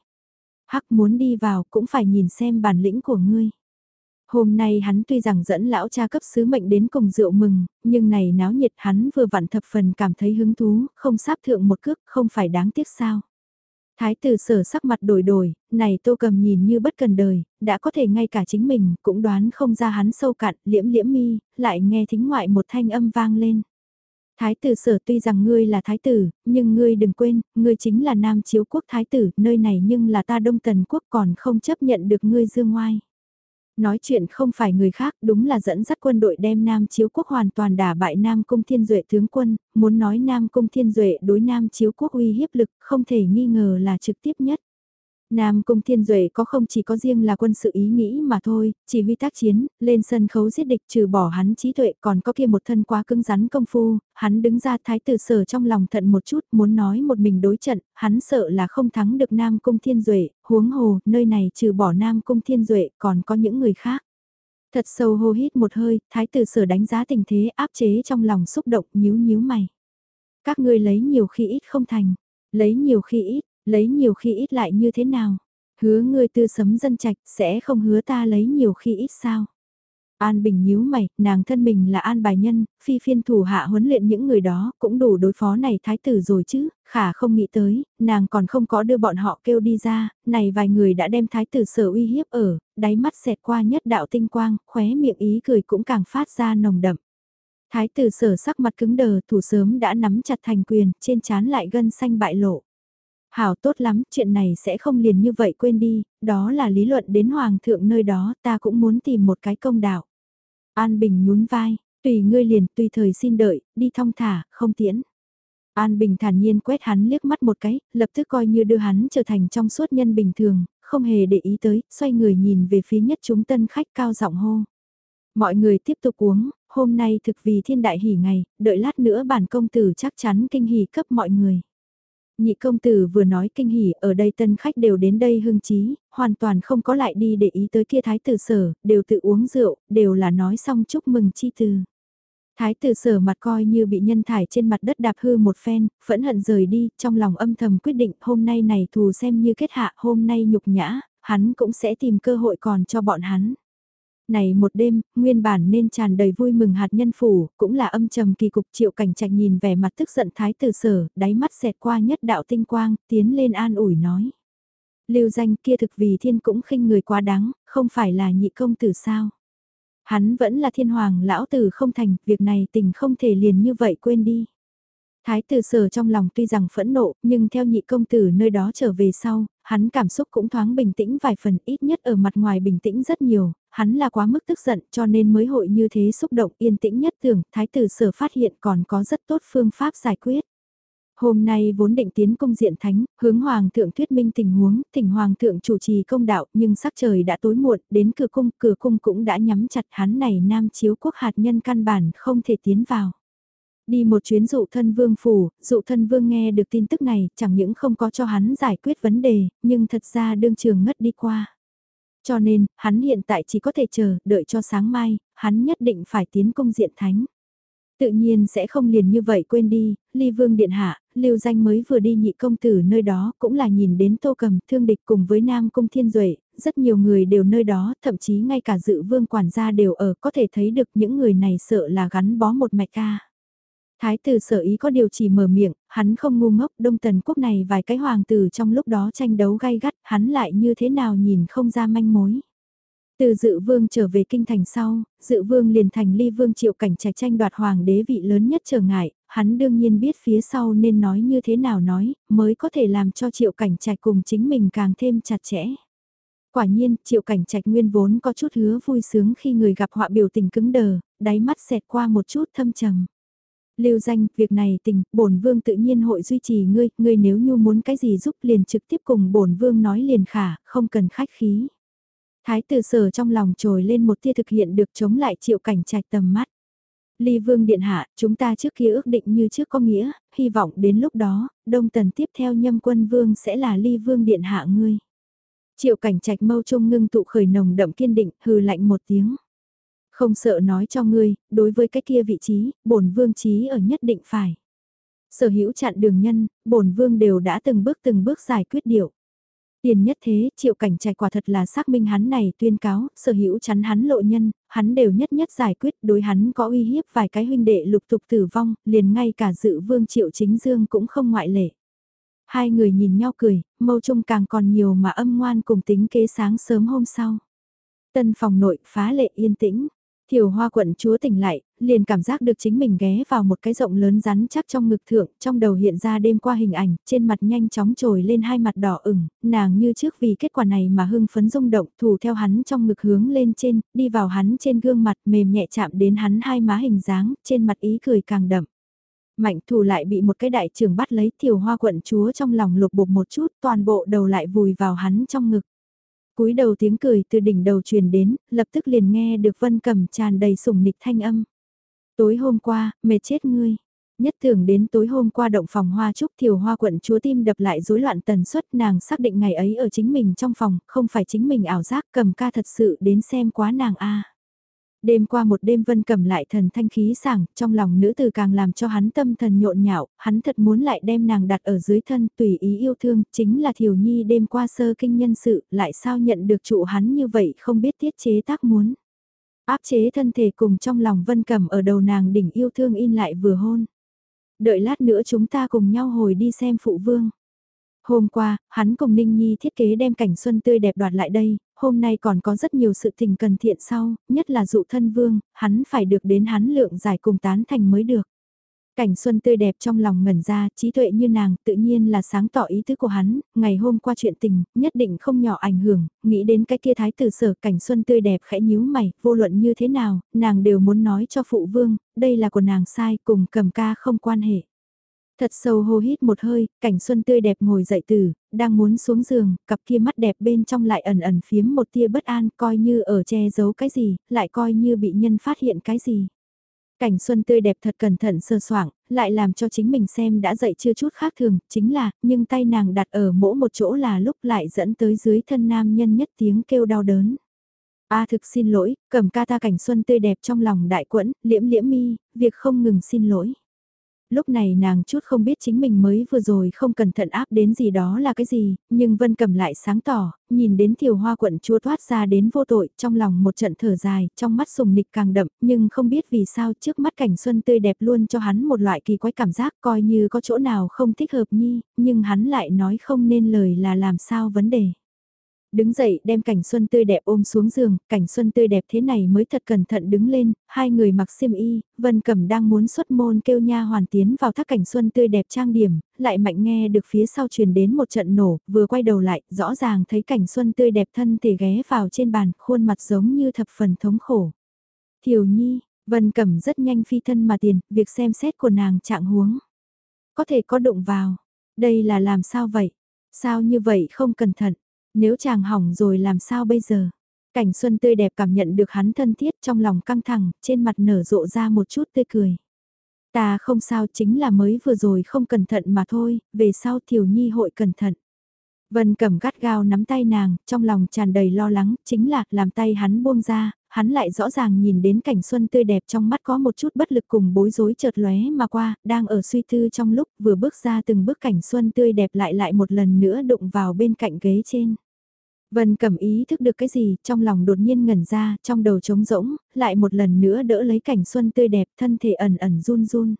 Hắc muốn đi vào cũng phải nhìn xem bản lĩnh của ngươi. Hôm nay hắn tuy rằng dẫn lão cha cấp sứ mệnh đến cùng rượu mừng, nhưng này náo nhiệt hắn vừa vặn thập phần cảm thấy hứng thú, không sáp thượng một cước, không phải đáng tiếc sao. Thái tử sở sắc mặt đổi đổi, này tô cầm nhìn như bất cần đời, đã có thể ngay cả chính mình cũng đoán không ra hắn sâu cạn, liễm liễm mi, lại nghe thính ngoại một thanh âm vang lên. Thái tử sở tuy rằng ngươi là thái tử, nhưng ngươi đừng quên, ngươi chính là nam chiếu quốc thái tử, nơi này nhưng là ta đông tần quốc còn không chấp nhận được ngươi dương ngoai. Nói chuyện không phải người khác, đúng là dẫn dắt quân đội đem Nam Chiếu Quốc hoàn toàn đả bại Nam Cung Thiên Duệ tướng quân, muốn nói Nam Cung Thiên Duệ đối Nam Chiếu Quốc uy hiếp lực không thể nghi ngờ là trực tiếp nhất. Nam Cung Thiên Duệ có không chỉ có riêng là quân sự ý nghĩ mà thôi, chỉ huy tác chiến, lên sân khấu giết địch trừ bỏ hắn trí tuệ còn có kia một thân quá cứng rắn công phu, hắn đứng ra thái tử sở trong lòng thận một chút muốn nói một mình đối trận, hắn sợ là không thắng được Nam Cung Thiên Duệ, huống hồ, nơi này trừ bỏ Nam Cung Thiên Duệ còn có những người khác. Thật sâu hô hít một hơi, thái tử sở đánh giá tình thế áp chế trong lòng xúc động nhíu nhíu mày. Các ngươi lấy nhiều khi ít không thành, lấy nhiều khi ít, Lấy nhiều khi ít lại như thế nào? Hứa ngươi tư sấm dân trạch sẽ không hứa ta lấy nhiều khi ít sao? An Bình nhíu mày, nàng thân mình là An Bài Nhân, phi phiên thủ hạ huấn luyện những người đó, cũng đủ đối phó này thái tử rồi chứ, khả không nghĩ tới, nàng còn không có đưa bọn họ kêu đi ra, này vài người đã đem thái tử sở uy hiếp ở, đáy mắt xẹt qua nhất đạo tinh quang, khóe miệng ý cười cũng càng phát ra nồng đậm. Thái tử sở sắc mặt cứng đờ, thủ sớm đã nắm chặt thành quyền, trên chán lại gân xanh bại lộ. Hảo tốt lắm, chuyện này sẽ không liền như vậy quên đi, đó là lý luận đến Hoàng thượng nơi đó, ta cũng muốn tìm một cái công đạo. An Bình nhún vai, tùy ngươi liền, tùy thời xin đợi, đi thong thả, không tiễn. An Bình thản nhiên quét hắn liếc mắt một cái, lập tức coi như đưa hắn trở thành trong suốt nhân bình thường, không hề để ý tới, xoay người nhìn về phía nhất chúng tân khách cao giọng hô. Mọi người tiếp tục uống, hôm nay thực vì thiên đại hỉ ngày, đợi lát nữa bản công tử chắc chắn kinh hỉ cấp mọi người. Nhị công tử vừa nói kinh hỉ ở đây tân khách đều đến đây hưng trí, hoàn toàn không có lại đi để ý tới kia thái tử sở, đều tự uống rượu, đều là nói xong chúc mừng chi từ. Thái tử sở mặt coi như bị nhân thải trên mặt đất đạp hư một phen, phẫn hận rời đi, trong lòng âm thầm quyết định hôm nay này thù xem như kết hạ, hôm nay nhục nhã, hắn cũng sẽ tìm cơ hội còn cho bọn hắn. Này một đêm, nguyên bản nên tràn đầy vui mừng hạt nhân phủ, cũng là âm trầm kỳ cục triệu cảnh trạch nhìn vẻ mặt tức giận thái tử sở, đáy mắt xẹt qua nhất đạo tinh quang, tiến lên an ủi nói. Lưu danh kia thực vì thiên cũng khinh người quá đáng, không phải là nhị công tử sao. Hắn vẫn là thiên hoàng lão tử không thành, việc này tình không thể liền như vậy quên đi. Thái tử sở trong lòng tuy rằng phẫn nộ, nhưng theo nhị công tử nơi đó trở về sau, hắn cảm xúc cũng thoáng bình tĩnh vài phần ít nhất ở mặt ngoài bình tĩnh rất nhiều, hắn là quá mức tức giận cho nên mới hội như thế xúc động yên tĩnh nhất tưởng thái tử sở phát hiện còn có rất tốt phương pháp giải quyết. Hôm nay vốn định tiến công diện thánh, hướng hoàng thượng thuyết minh tình huống, thỉnh hoàng thượng chủ trì công đạo, nhưng sắc trời đã tối muộn, đến cửa cung, cửa cung cũng đã nhắm chặt hắn này nam chiếu quốc hạt nhân căn bản không thể tiến vào. Đi một chuyến dụ thân vương phủ, dụ thân vương nghe được tin tức này, chẳng những không có cho hắn giải quyết vấn đề, nhưng thật ra đương trường ngất đi qua. Cho nên, hắn hiện tại chỉ có thể chờ, đợi cho sáng mai, hắn nhất định phải tiến công diện thánh. Tự nhiên sẽ không liền như vậy quên đi, ly vương điện hạ, lưu danh mới vừa đi nhị công tử nơi đó cũng là nhìn đến tô cầm thương địch cùng với nam cung thiên duệ rất nhiều người đều nơi đó, thậm chí ngay cả dự vương quản gia đều ở, có thể thấy được những người này sợ là gắn bó một mạch ca. Thái tử sở ý có điều chỉ mở miệng, hắn không ngu ngốc đông tần quốc này vài cái hoàng tử trong lúc đó tranh đấu gay gắt, hắn lại như thế nào nhìn không ra manh mối. Từ dự vương trở về kinh thành sau, dự vương liền thành ly vương triệu cảnh trạch tranh đoạt hoàng đế vị lớn nhất trở ngại, hắn đương nhiên biết phía sau nên nói như thế nào nói, mới có thể làm cho triệu cảnh trạch cùng chính mình càng thêm chặt chẽ. Quả nhiên, triệu cảnh trạch nguyên vốn có chút hứa vui sướng khi người gặp họa biểu tình cứng đờ, đáy mắt xẹt qua một chút thâm trầm. Lưu danh, việc này tình, bổn vương tự nhiên hội duy trì ngươi, ngươi nếu nhu muốn cái gì giúp liền trực tiếp cùng bổn vương nói liền khả, không cần khách khí. Thái tử sở trong lòng trồi lên một tia thực hiện được chống lại triệu cảnh trạch tầm mắt. Ly vương điện hạ, chúng ta trước kia ước định như trước có nghĩa, hy vọng đến lúc đó, đông tần tiếp theo nhâm quân vương sẽ là ly vương điện hạ ngươi. Triệu cảnh trạch mâu trung ngưng tụ khởi nồng đậm kiên định, hừ lạnh một tiếng. Không sợ nói cho ngươi, đối với cái kia vị trí, bổn vương trí ở nhất định phải. Sở hữu chặn đường nhân, bổn vương đều đã từng bước từng bước giải quyết điệu. Tiền nhất thế, triệu cảnh trạch quả thật là xác minh hắn này tuyên cáo, sở hữu chắn hắn lộ nhân, hắn đều nhất nhất giải quyết đối hắn có uy hiếp vài cái huynh đệ lục tục tử vong, liền ngay cả dự vương triệu chính dương cũng không ngoại lệ. Hai người nhìn nhau cười, mâu trung càng còn nhiều mà âm ngoan cùng tính kế sáng sớm hôm sau. Tân phòng nội phá lệ yên tĩnh, Thiều hoa quận chúa tỉnh lại, liền cảm giác được chính mình ghé vào một cái rộng lớn rắn chắc trong ngực thượng, trong đầu hiện ra đêm qua hình ảnh, trên mặt nhanh chóng trồi lên hai mặt đỏ ửng, nàng như trước vì kết quả này mà hưng phấn rung động, thủ theo hắn trong ngực hướng lên trên, đi vào hắn trên gương mặt mềm nhẹ chạm đến hắn hai má hình dáng, trên mặt ý cười càng đậm. Mạnh thủ lại bị một cái đại trưởng bắt lấy thiều hoa quận chúa trong lòng lục bục một chút, toàn bộ đầu lại vùi vào hắn trong ngực cúi đầu tiếng cười từ đỉnh đầu truyền đến, lập tức liền nghe được vân cẩm tràn đầy sủng nịch thanh âm. Tối hôm qua, mệt chết ngươi. Nhất thường đến tối hôm qua động phòng hoa trúc thiều hoa quận chúa tim đập lại rối loạn tần suất nàng xác định ngày ấy ở chính mình trong phòng, không phải chính mình ảo giác cầm ca thật sự đến xem quá nàng a Đêm qua một đêm vân cầm lại thần thanh khí sảng, trong lòng nữ từ càng làm cho hắn tâm thần nhộn nhạo, hắn thật muốn lại đem nàng đặt ở dưới thân tùy ý yêu thương, chính là thiểu nhi đêm qua sơ kinh nhân sự, lại sao nhận được trụ hắn như vậy không biết tiết chế tác muốn. Áp chế thân thể cùng trong lòng vân cầm ở đầu nàng đỉnh yêu thương in lại vừa hôn. Đợi lát nữa chúng ta cùng nhau hồi đi xem phụ vương. Hôm qua, hắn cùng Ninh Nhi thiết kế đem cảnh xuân tươi đẹp đoạt lại đây, hôm nay còn có rất nhiều sự tình cần thiện sau, nhất là dụ thân vương, hắn phải được đến hắn lượng giải cùng tán thành mới được. Cảnh xuân tươi đẹp trong lòng ngẩn ra, trí tuệ như nàng, tự nhiên là sáng tỏ ý thức của hắn, ngày hôm qua chuyện tình, nhất định không nhỏ ảnh hưởng, nghĩ đến cái kia thái tử sở cảnh xuân tươi đẹp khẽ nhíu mày, vô luận như thế nào, nàng đều muốn nói cho phụ vương, đây là của nàng sai, cùng cầm ca không quan hệ. Thật sâu hô hít một hơi, cảnh xuân tươi đẹp ngồi dậy từ, đang muốn xuống giường, cặp kia mắt đẹp bên trong lại ẩn ẩn phiếm một tia bất an, coi như ở che giấu cái gì, lại coi như bị nhân phát hiện cái gì. Cảnh xuân tươi đẹp thật cẩn thận sơ soảng, lại làm cho chính mình xem đã dậy chưa chút khác thường, chính là, nhưng tay nàng đặt ở mỗi một chỗ là lúc lại dẫn tới dưới thân nam nhân nhất tiếng kêu đau đớn. A thực xin lỗi, cầm ca ta cảnh xuân tươi đẹp trong lòng đại quẫn, liễm liễm mi, việc không ngừng xin lỗi lúc này nàng chút không biết chính mình mới vừa rồi không cẩn thận áp đến gì đó là cái gì, nhưng Vân cầm lại sáng tỏ, nhìn đến tiểu hoa quận chua thoát ra đến vô tội, trong lòng một trận thở dài, trong mắt sùng nịch càng đậm, nhưng không biết vì sao trước mắt cảnh xuân tươi đẹp luôn cho hắn một loại kỳ quái cảm giác coi như có chỗ nào không thích hợp nhi, nhưng hắn lại nói không nên lời là làm sao vấn đề. Đứng dậy đem cảnh xuân tươi đẹp ôm xuống giường, cảnh xuân tươi đẹp thế này mới thật cẩn thận đứng lên, hai người mặc xiêm y, Vân Cẩm đang muốn xuất môn kêu nha hoàn tiến vào thác cảnh xuân tươi đẹp trang điểm, lại mạnh nghe được phía sau truyền đến một trận nổ, vừa quay đầu lại, rõ ràng thấy cảnh xuân tươi đẹp thân thể ghé vào trên bàn, khuôn mặt giống như thập phần thống khổ. Thiều Nhi, Vân Cẩm rất nhanh phi thân mà tiền, việc xem xét của nàng trạng huống. Có thể có đụng vào, đây là làm sao vậy? Sao như vậy không cẩn thận? Nếu chàng hỏng rồi làm sao bây giờ? Cảnh xuân tươi đẹp cảm nhận được hắn thân thiết trong lòng căng thẳng, trên mặt nở rộ ra một chút tươi cười. Ta không sao chính là mới vừa rồi không cẩn thận mà thôi, về sau tiểu nhi hội cẩn thận. Vân cầm gắt gao nắm tay nàng, trong lòng tràn đầy lo lắng, chính là làm tay hắn buông ra, hắn lại rõ ràng nhìn đến cảnh xuân tươi đẹp trong mắt có một chút bất lực cùng bối rối chợt lóe mà qua, đang ở suy tư trong lúc vừa bước ra từng bước cảnh xuân tươi đẹp lại lại một lần nữa đụng vào bên cạnh ghế trên. Vân cầm ý thức được cái gì, trong lòng đột nhiên ngẩn ra, trong đầu trống rỗng, lại một lần nữa đỡ lấy cảnh xuân tươi đẹp, thân thể ẩn ẩn run run.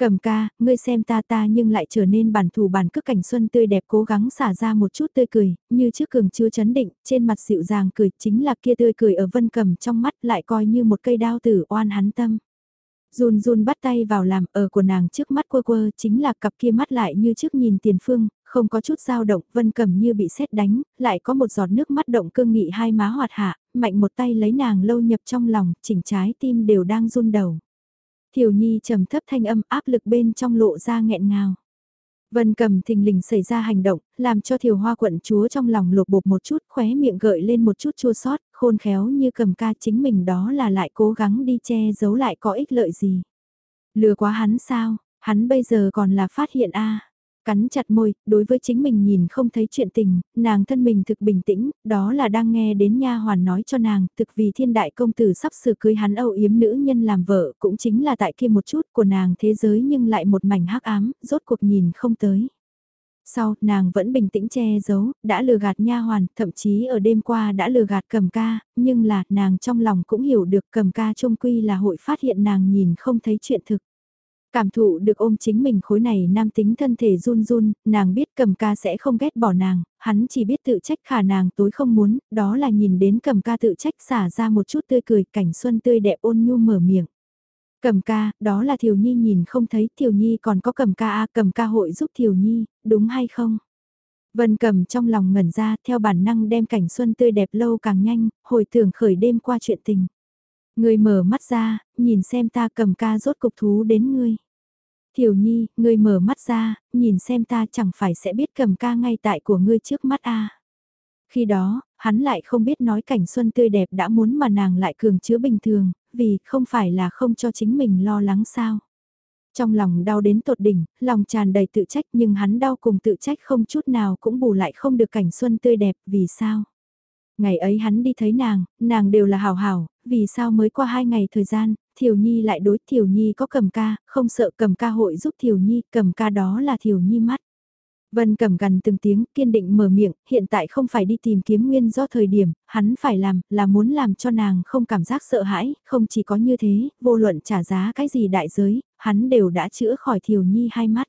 Cầm ca, ngươi xem ta ta nhưng lại trở nên bản thù bản cước cảnh xuân tươi đẹp cố gắng xả ra một chút tươi cười, như trước cường chưa chấn định, trên mặt dịu dàng cười, chính là kia tươi cười ở vân cầm trong mắt lại coi như một cây đao tử oan hắn tâm. Run run bắt tay vào làm ở của nàng trước mắt quơ quơ chính là cặp kia mắt lại như trước nhìn tiền phương, không có chút dao động, Vân cầm như bị sét đánh, lại có một giọt nước mắt động cương nghị hai má hoạt hạ, mạnh một tay lấy nàng lâu nhập trong lòng, chỉnh trái tim đều đang run đầu. Thiều Nhi trầm thấp thanh âm áp lực bên trong lộ ra nghẹn ngào. Vân cầm thình lình xảy ra hành động, làm cho thiều hoa quận chúa trong lòng lột bột một chút, khóe miệng gợi lên một chút chua sót, khôn khéo như cầm ca chính mình đó là lại cố gắng đi che giấu lại có ích lợi gì. Lừa quá hắn sao, hắn bây giờ còn là phát hiện a Cắn chặt môi, đối với chính mình nhìn không thấy chuyện tình, nàng thân mình thực bình tĩnh, đó là đang nghe đến nha hoàn nói cho nàng, thực vì thiên đại công tử sắp sửa cưới hắn âu yếm nữ nhân làm vợ, cũng chính là tại kia một chút của nàng thế giới nhưng lại một mảnh hắc ám, rốt cuộc nhìn không tới. Sau, nàng vẫn bình tĩnh che giấu, đã lừa gạt nha hoàn, thậm chí ở đêm qua đã lừa gạt cầm ca, nhưng là, nàng trong lòng cũng hiểu được cầm ca trung quy là hội phát hiện nàng nhìn không thấy chuyện thực. Cảm thụ được ôm chính mình khối này nam tính thân thể run run, nàng biết cầm ca sẽ không ghét bỏ nàng, hắn chỉ biết tự trách khả nàng tối không muốn, đó là nhìn đến cầm ca tự trách xả ra một chút tươi cười cảnh xuân tươi đẹp ôn nhu mở miệng. Cầm ca, đó là Thiều Nhi nhìn không thấy Thiều Nhi còn có cầm ca à, a cầm ca hội giúp Thiều Nhi, đúng hay không? Vân cầm trong lòng ngẩn ra theo bản năng đem cảnh xuân tươi đẹp lâu càng nhanh, hồi tưởng khởi đêm qua chuyện tình. Người mở mắt ra, nhìn xem ta cầm ca rốt cục thú đến ngươi. Thiểu nhi, ngươi mở mắt ra, nhìn xem ta chẳng phải sẽ biết cầm ca ngay tại của ngươi trước mắt a. Khi đó, hắn lại không biết nói cảnh xuân tươi đẹp đã muốn mà nàng lại cường chứa bình thường, vì không phải là không cho chính mình lo lắng sao. Trong lòng đau đến tột đỉnh, lòng tràn đầy tự trách nhưng hắn đau cùng tự trách không chút nào cũng bù lại không được cảnh xuân tươi đẹp, vì sao? Ngày ấy hắn đi thấy nàng, nàng đều là hào hào, vì sao mới qua hai ngày thời gian, Thiều Nhi lại đối Thiều Nhi có cầm ca, không sợ cầm ca hội giúp Thiều Nhi, cầm ca đó là Thiều Nhi mắt. Vân cầm gần từng tiếng, kiên định mở miệng, hiện tại không phải đi tìm kiếm nguyên do thời điểm, hắn phải làm, là muốn làm cho nàng không cảm giác sợ hãi, không chỉ có như thế, vô luận trả giá cái gì đại giới, hắn đều đã chữa khỏi Thiều Nhi hai mắt.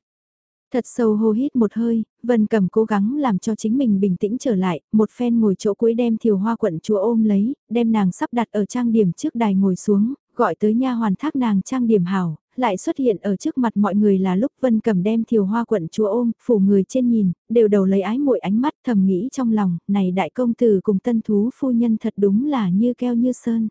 Thật sâu hô hít một hơi, Vân Cầm cố gắng làm cho chính mình bình tĩnh trở lại, một phen ngồi chỗ cuối đem thiều hoa quận chúa ôm lấy, đem nàng sắp đặt ở trang điểm trước đài ngồi xuống, gọi tới nha hoàn thác nàng trang điểm hảo, lại xuất hiện ở trước mặt mọi người là lúc Vân Cầm đem thiều hoa quận chúa ôm, phủ người trên nhìn, đều đầu lấy ái muội ánh mắt thầm nghĩ trong lòng, này đại công tử cùng tân thú phu nhân thật đúng là như keo như sơn.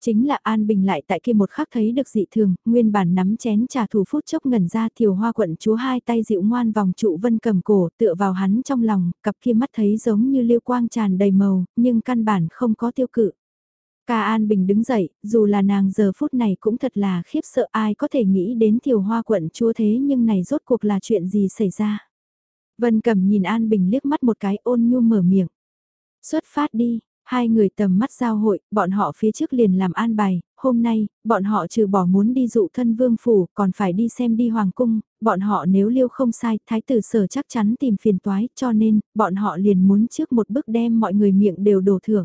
Chính là An Bình lại tại kia một khắc thấy được dị thường, nguyên bản nắm chén trà thủ phút chốc ngẩn ra thiều hoa quận chúa hai tay dịu ngoan vòng trụ vân cầm cổ tựa vào hắn trong lòng, cặp kia mắt thấy giống như liêu quang tràn đầy màu, nhưng căn bản không có tiêu cự. Ca An Bình đứng dậy, dù là nàng giờ phút này cũng thật là khiếp sợ ai có thể nghĩ đến thiều hoa quận chúa thế nhưng này rốt cuộc là chuyện gì xảy ra. Vân cầm nhìn An Bình liếc mắt một cái ôn nhu mở miệng. Xuất phát đi, Hai người tầm mắt giao hội, bọn họ phía trước liền làm an bài, hôm nay, bọn họ trừ bỏ muốn đi dụ thân vương phủ, còn phải đi xem đi hoàng cung, bọn họ nếu liêu không sai, thái tử sở chắc chắn tìm phiền toái, cho nên, bọn họ liền muốn trước một bước đem mọi người miệng đều đổ thưởng.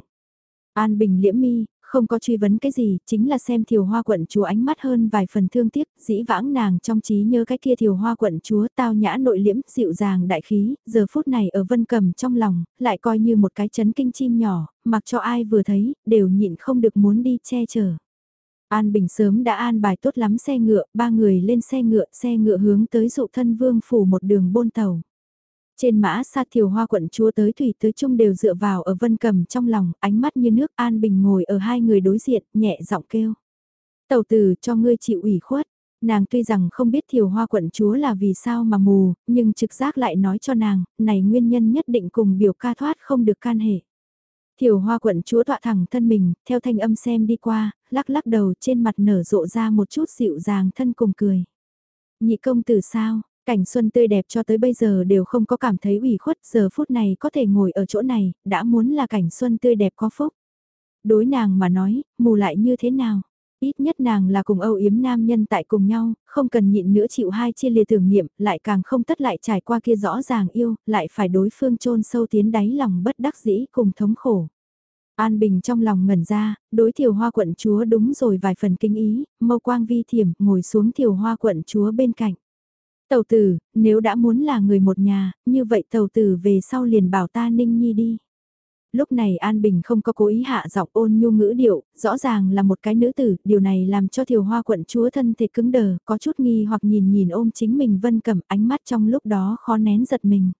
An Bình liễm mi, không có truy vấn cái gì, chính là xem thiều hoa quận chúa ánh mắt hơn vài phần thương tiếc, dĩ vãng nàng trong trí nhớ cái kia thiều hoa quận chúa tao nhã nội liễm, dịu dàng đại khí, giờ phút này ở vân cầm trong lòng, lại coi như một cái chấn kinh chim nhỏ, mặc cho ai vừa thấy, đều nhịn không được muốn đi che chở. An Bình sớm đã an bài tốt lắm xe ngựa, ba người lên xe ngựa, xe ngựa hướng tới dụ thân vương phủ một đường bôn tàu. Trên mã xa thiều hoa quận chúa tới thủy tới chung đều dựa vào ở vân cầm trong lòng, ánh mắt như nước an bình ngồi ở hai người đối diện, nhẹ giọng kêu. Tầu tử cho ngươi chịu ủy khuất. Nàng tuy rằng không biết thiều hoa quận chúa là vì sao mà mù, nhưng trực giác lại nói cho nàng, này nguyên nhân nhất định cùng biểu ca thoát không được can hệ. Thiều hoa quận chúa tọa thẳng thân mình, theo thanh âm xem đi qua, lắc lắc đầu trên mặt nở rộ ra một chút dịu dàng thân cùng cười. Nhị công tử sao, Cảnh xuân tươi đẹp cho tới bây giờ đều không có cảm thấy ủy khuất giờ phút này có thể ngồi ở chỗ này, đã muốn là cảnh xuân tươi đẹp có phúc. Đối nàng mà nói, mù lại như thế nào? Ít nhất nàng là cùng âu yếm nam nhân tại cùng nhau, không cần nhịn nữa chịu hai chia lìa tưởng niệm, lại càng không tất lại trải qua kia rõ ràng yêu, lại phải đối phương chôn sâu tiến đáy lòng bất đắc dĩ cùng thống khổ. An Bình trong lòng ngẩn ra, đối thiều hoa quận chúa đúng rồi vài phần kinh ý, mâu quang vi thiểm ngồi xuống thiều hoa quận chúa bên cạnh. Tàu tử, nếu đã muốn là người một nhà, như vậy tàu tử về sau liền bảo ta ninh nhi đi. Lúc này An Bình không có cố ý hạ giọng ôn nhu ngữ điệu, rõ ràng là một cái nữ tử, điều này làm cho thiều hoa quận chúa thân thể cứng đờ, có chút nghi hoặc nhìn nhìn ôm chính mình vân cầm ánh mắt trong lúc đó khó nén giật mình.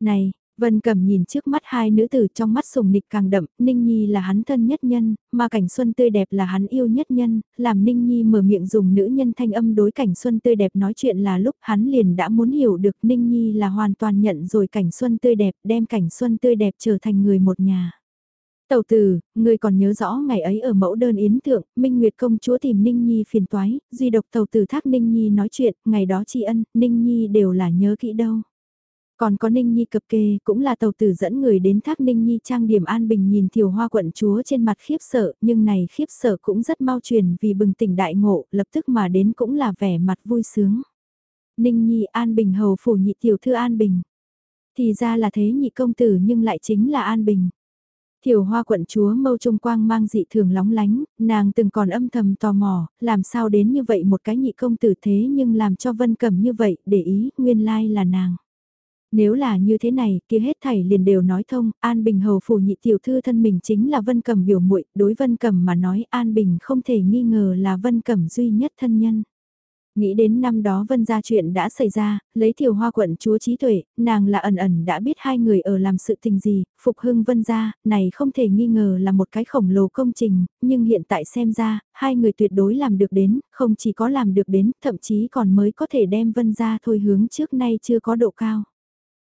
Này, Vân Cẩm nhìn trước mắt hai nữ tử trong mắt sùng nịch càng đậm, Ninh Nhi là hắn thân nhất nhân, mà cảnh xuân tươi đẹp là hắn yêu nhất nhân, làm Ninh Nhi mở miệng dùng nữ nhân thanh âm đối cảnh xuân tươi đẹp nói chuyện là lúc hắn liền đã muốn hiểu được Ninh Nhi là hoàn toàn nhận rồi cảnh xuân tươi đẹp, đem cảnh xuân tươi đẹp trở thành người một nhà. Tầu tử, người còn nhớ rõ ngày ấy ở mẫu đơn yến thượng, Minh Nguyệt công chúa tìm Ninh Nhi phiền toái, duy độc tầu tử thác Ninh Nhi nói chuyện, ngày đó tri ân, Ninh Nhi đều là nhớ kỹ đâu. Còn có Ninh Nhi cập kê, cũng là tàu tử dẫn người đến thác Ninh Nhi trang điểm an bình nhìn thiểu hoa quận chúa trên mặt khiếp sợ, nhưng này khiếp sợ cũng rất mau truyền vì bừng tỉnh đại ngộ, lập tức mà đến cũng là vẻ mặt vui sướng. Ninh Nhi an bình hầu phủ nhị tiểu thư an bình. Thì ra là thế nhị công tử nhưng lại chính là an bình. Thiểu hoa quận chúa mâu trung quang mang dị thường lóng lánh, nàng từng còn âm thầm tò mò, làm sao đến như vậy một cái nhị công tử thế nhưng làm cho vân cầm như vậy, để ý, nguyên lai là nàng. Nếu là như thế này, kia hết thảy liền đều nói thông, An Bình hầu phủ nhị tiểu thư thân mình chính là Vân Cẩm biểu muội, đối Vân Cẩm mà nói An Bình không thể nghi ngờ là Vân Cẩm duy nhất thân nhân. Nghĩ đến năm đó Vân gia chuyện đã xảy ra, lấy thiều hoa quận chúa trí tuệ, nàng là ẩn ẩn đã biết hai người ở làm sự tình gì, phục hưng Vân gia, này không thể nghi ngờ là một cái khổng lồ công trình, nhưng hiện tại xem ra, hai người tuyệt đối làm được đến, không chỉ có làm được đến, thậm chí còn mới có thể đem Vân gia thôi hướng trước nay chưa có độ cao.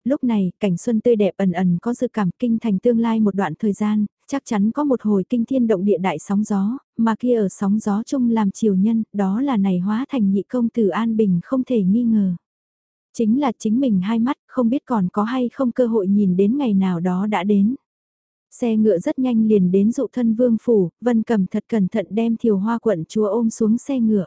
Lúc này, cảnh xuân tươi đẹp ẩn ẩn có dự cảm kinh thành tương lai một đoạn thời gian, chắc chắn có một hồi kinh thiên động địa đại sóng gió, mà kia ở sóng gió chung làm chiều nhân, đó là này hóa thành nhị công tử An Bình không thể nghi ngờ. Chính là chính mình hai mắt, không biết còn có hay không cơ hội nhìn đến ngày nào đó đã đến. Xe ngựa rất nhanh liền đến dụ thân vương phủ, vân cầm thật cẩn thận đem thiều hoa quận chúa ôm xuống xe ngựa.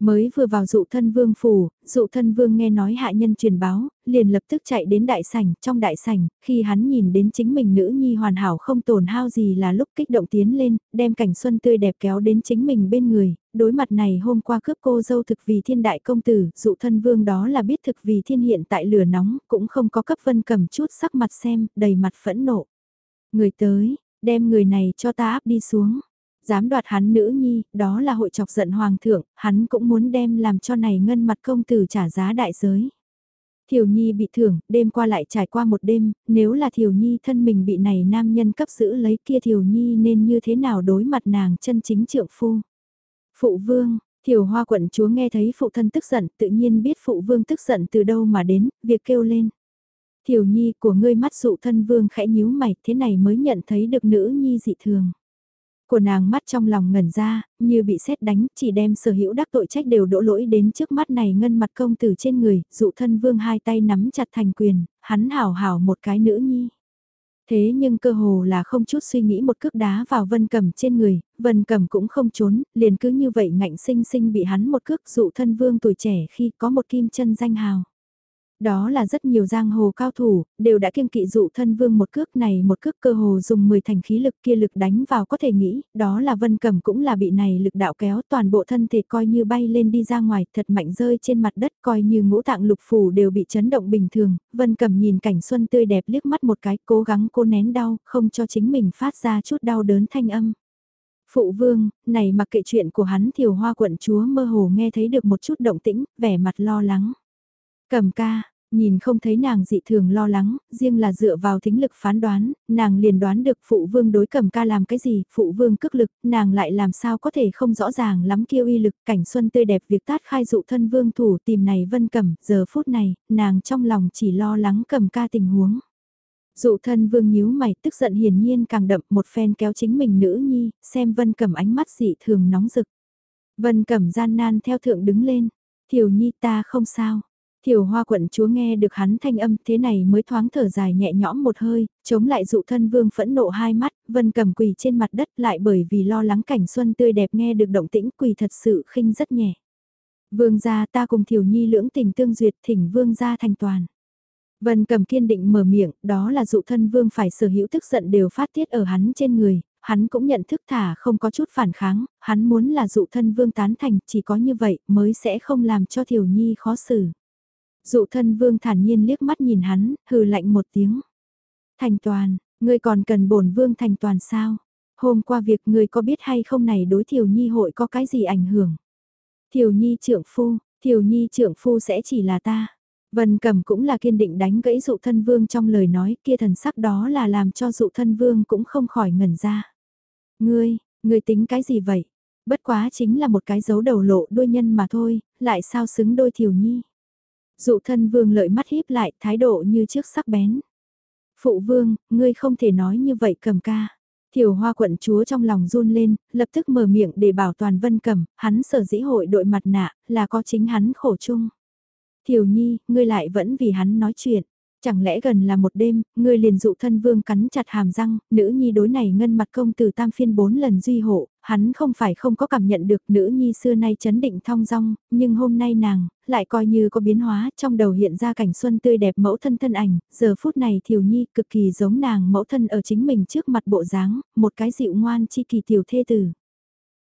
Mới vừa vào dụ thân vương phủ, dụ thân vương nghe nói hạ nhân truyền báo, liền lập tức chạy đến đại sảnh, trong đại sảnh, khi hắn nhìn đến chính mình nữ nhi hoàn hảo không tổn hao gì là lúc kích động tiến lên, đem cảnh xuân tươi đẹp kéo đến chính mình bên người, đối mặt này hôm qua cướp cô dâu thực vì thiên đại công tử, dụ thân vương đó là biết thực vì thiên hiện tại lửa nóng, cũng không có cấp vân cầm chút sắc mặt xem, đầy mặt phẫn nộ. Người tới, đem người này cho ta áp đi xuống dám đoạt hắn nữ nhi, đó là hội chọc giận hoàng thượng, hắn cũng muốn đem làm cho này ngân mặt công tử trả giá đại giới. Thiều Nhi bị thưởng, đêm qua lại trải qua một đêm, nếu là Thiều Nhi thân mình bị này nam nhân cấp giữ lấy kia Thiều Nhi nên như thế nào đối mặt nàng chân chính trượng phu. Phụ vương, Thiều Hoa quận chúa nghe thấy phụ thân tức giận, tự nhiên biết phụ vương tức giận từ đâu mà đến, việc kêu lên. Thiều Nhi của ngươi mắt dụ thân vương khẽ nhíu mày, thế này mới nhận thấy được nữ nhi dị thường của nàng mắt trong lòng ngẩn ra, như bị xét đánh, chỉ đem sở hữu đắc tội trách đều đổ lỗi đến trước mắt này ngân mặt công tử trên người, dụ thân vương hai tay nắm chặt thành quyền, hắn hảo hảo một cái nữ nhi. Thế nhưng cơ hồ là không chút suy nghĩ một cước đá vào vân cầm trên người, vân cầm cũng không trốn, liền cứ như vậy ngạnh sinh sinh bị hắn một cước dụ thân vương tuổi trẻ khi có một kim chân danh hào. Đó là rất nhiều giang hồ cao thủ, đều đã kiêng kỵ dụ thân vương một cước này một cước cơ hồ dùng 10 thành khí lực kia lực đánh vào có thể nghĩ, đó là vân cầm cũng là bị này lực đạo kéo toàn bộ thân thể coi như bay lên đi ra ngoài thật mạnh rơi trên mặt đất coi như ngũ tạng lục phủ đều bị chấn động bình thường, vân cầm nhìn cảnh xuân tươi đẹp liếc mắt một cái cố gắng cô nén đau, không cho chính mình phát ra chút đau đớn thanh âm. Phụ vương, này mặc kệ chuyện của hắn thiều hoa quận chúa mơ hồ nghe thấy được một chút động tĩnh, vẻ mặt lo lắng. Cầm ca, nhìn không thấy nàng dị thường lo lắng, riêng là dựa vào thính lực phán đoán, nàng liền đoán được phụ vương đối cầm ca làm cái gì, phụ vương cức lực, nàng lại làm sao có thể không rõ ràng lắm kêu uy lực, cảnh xuân tươi đẹp việc tát khai dụ thân vương thủ tìm này vân cầm, giờ phút này, nàng trong lòng chỉ lo lắng cầm ca tình huống. Dụ thân vương nhíu mày tức giận hiển nhiên càng đậm một phen kéo chính mình nữ nhi, xem vân cầm ánh mắt dị thường nóng rực. Vân cầm gian nan theo thượng đứng lên, thiểu nhi ta không sao thiểu hoa quận chúa nghe được hắn thanh âm thế này mới thoáng thở dài nhẹ nhõm một hơi, chống lại dụ thân vương phẫn nộ hai mắt, vân cầm quỳ trên mặt đất lại bởi vì lo lắng cảnh xuân tươi đẹp nghe được động tĩnh quỳ thật sự khinh rất nhẹ. Vương gia ta cùng thiểu nhi lưỡng tình tương duyệt thỉnh vương gia thành toàn. Vân cầm kiên định mở miệng, đó là dụ thân vương phải sở hữu tức giận đều phát tiết ở hắn trên người, hắn cũng nhận thức thả không có chút phản kháng, hắn muốn là dụ thân vương tán thành, chỉ có như vậy mới sẽ không làm cho thiểu nhi khó xử. Dụ thân vương thản nhiên liếc mắt nhìn hắn, hừ lạnh một tiếng. Thành toàn, ngươi còn cần bổn vương thành toàn sao? Hôm qua việc ngươi có biết hay không này đối thiểu nhi hội có cái gì ảnh hưởng? Thiểu nhi trưởng phu, thiểu nhi trưởng phu sẽ chỉ là ta. Vân Cầm cũng là kiên định đánh gãy dụ thân vương trong lời nói kia thần sắc đó là làm cho dụ thân vương cũng không khỏi ngẩn ra. Ngươi, ngươi tính cái gì vậy? Bất quá chính là một cái dấu đầu lộ đuôi nhân mà thôi, lại sao xứng đôi thiểu nhi. Dụ thân vương lợi mắt híp lại thái độ như trước sắc bén. Phụ vương, ngươi không thể nói như vậy cầm ca. Thiểu hoa quận chúa trong lòng run lên, lập tức mở miệng để bảo toàn vân cầm, hắn sở dĩ hội đội mặt nạ, là có chính hắn khổ chung. Thiểu nhi, ngươi lại vẫn vì hắn nói chuyện. Chẳng lẽ gần là một đêm, ngươi liền dụ thân vương cắn chặt hàm răng, nữ nhi đối này ngân mặt công từ tam phiên bốn lần duy hộ, hắn không phải không có cảm nhận được nữ nhi xưa nay chấn định thong dong, nhưng hôm nay nàng, lại coi như có biến hóa, trong đầu hiện ra cảnh xuân tươi đẹp mẫu thân thân ảnh, giờ phút này thiểu nhi cực kỳ giống nàng mẫu thân ở chính mình trước mặt bộ dáng, một cái dịu ngoan chi kỳ tiểu thê tử.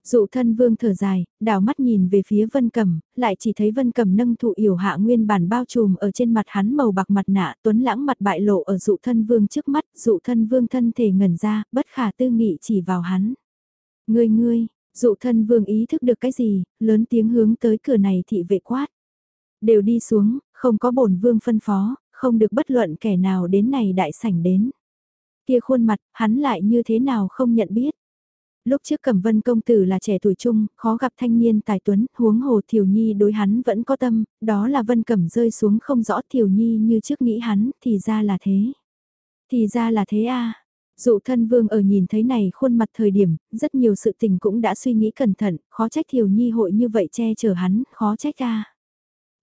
Dụ thân vương thở dài, đảo mắt nhìn về phía vân cầm, lại chỉ thấy vân cầm nâng thụ yểu hạ nguyên bản bao trùm ở trên mặt hắn màu bạc mặt nạ tuấn lãng mặt bại lộ ở dụ thân vương trước mắt, dụ thân vương thân thể ngẩn ra, bất khả tư nghị chỉ vào hắn. Ngươi ngươi, dụ thân vương ý thức được cái gì, lớn tiếng hướng tới cửa này thị vệ quát. Đều đi xuống, không có bổn vương phân phó, không được bất luận kẻ nào đến này đại sảnh đến. Kia khuôn mặt, hắn lại như thế nào không nhận biết. Lúc trước Cẩm Vân công tử là trẻ tuổi trung, khó gặp thanh niên tài tuấn, huống hồ Thiều Nhi đối hắn vẫn có tâm, đó là Vân Cẩm rơi xuống không rõ Thiều Nhi như trước nghĩ hắn, thì ra là thế. Thì ra là thế a. Dụ thân vương ở nhìn thấy này khuôn mặt thời điểm, rất nhiều sự tình cũng đã suy nghĩ cẩn thận, khó trách Thiều Nhi hội như vậy che chở hắn, khó trách a.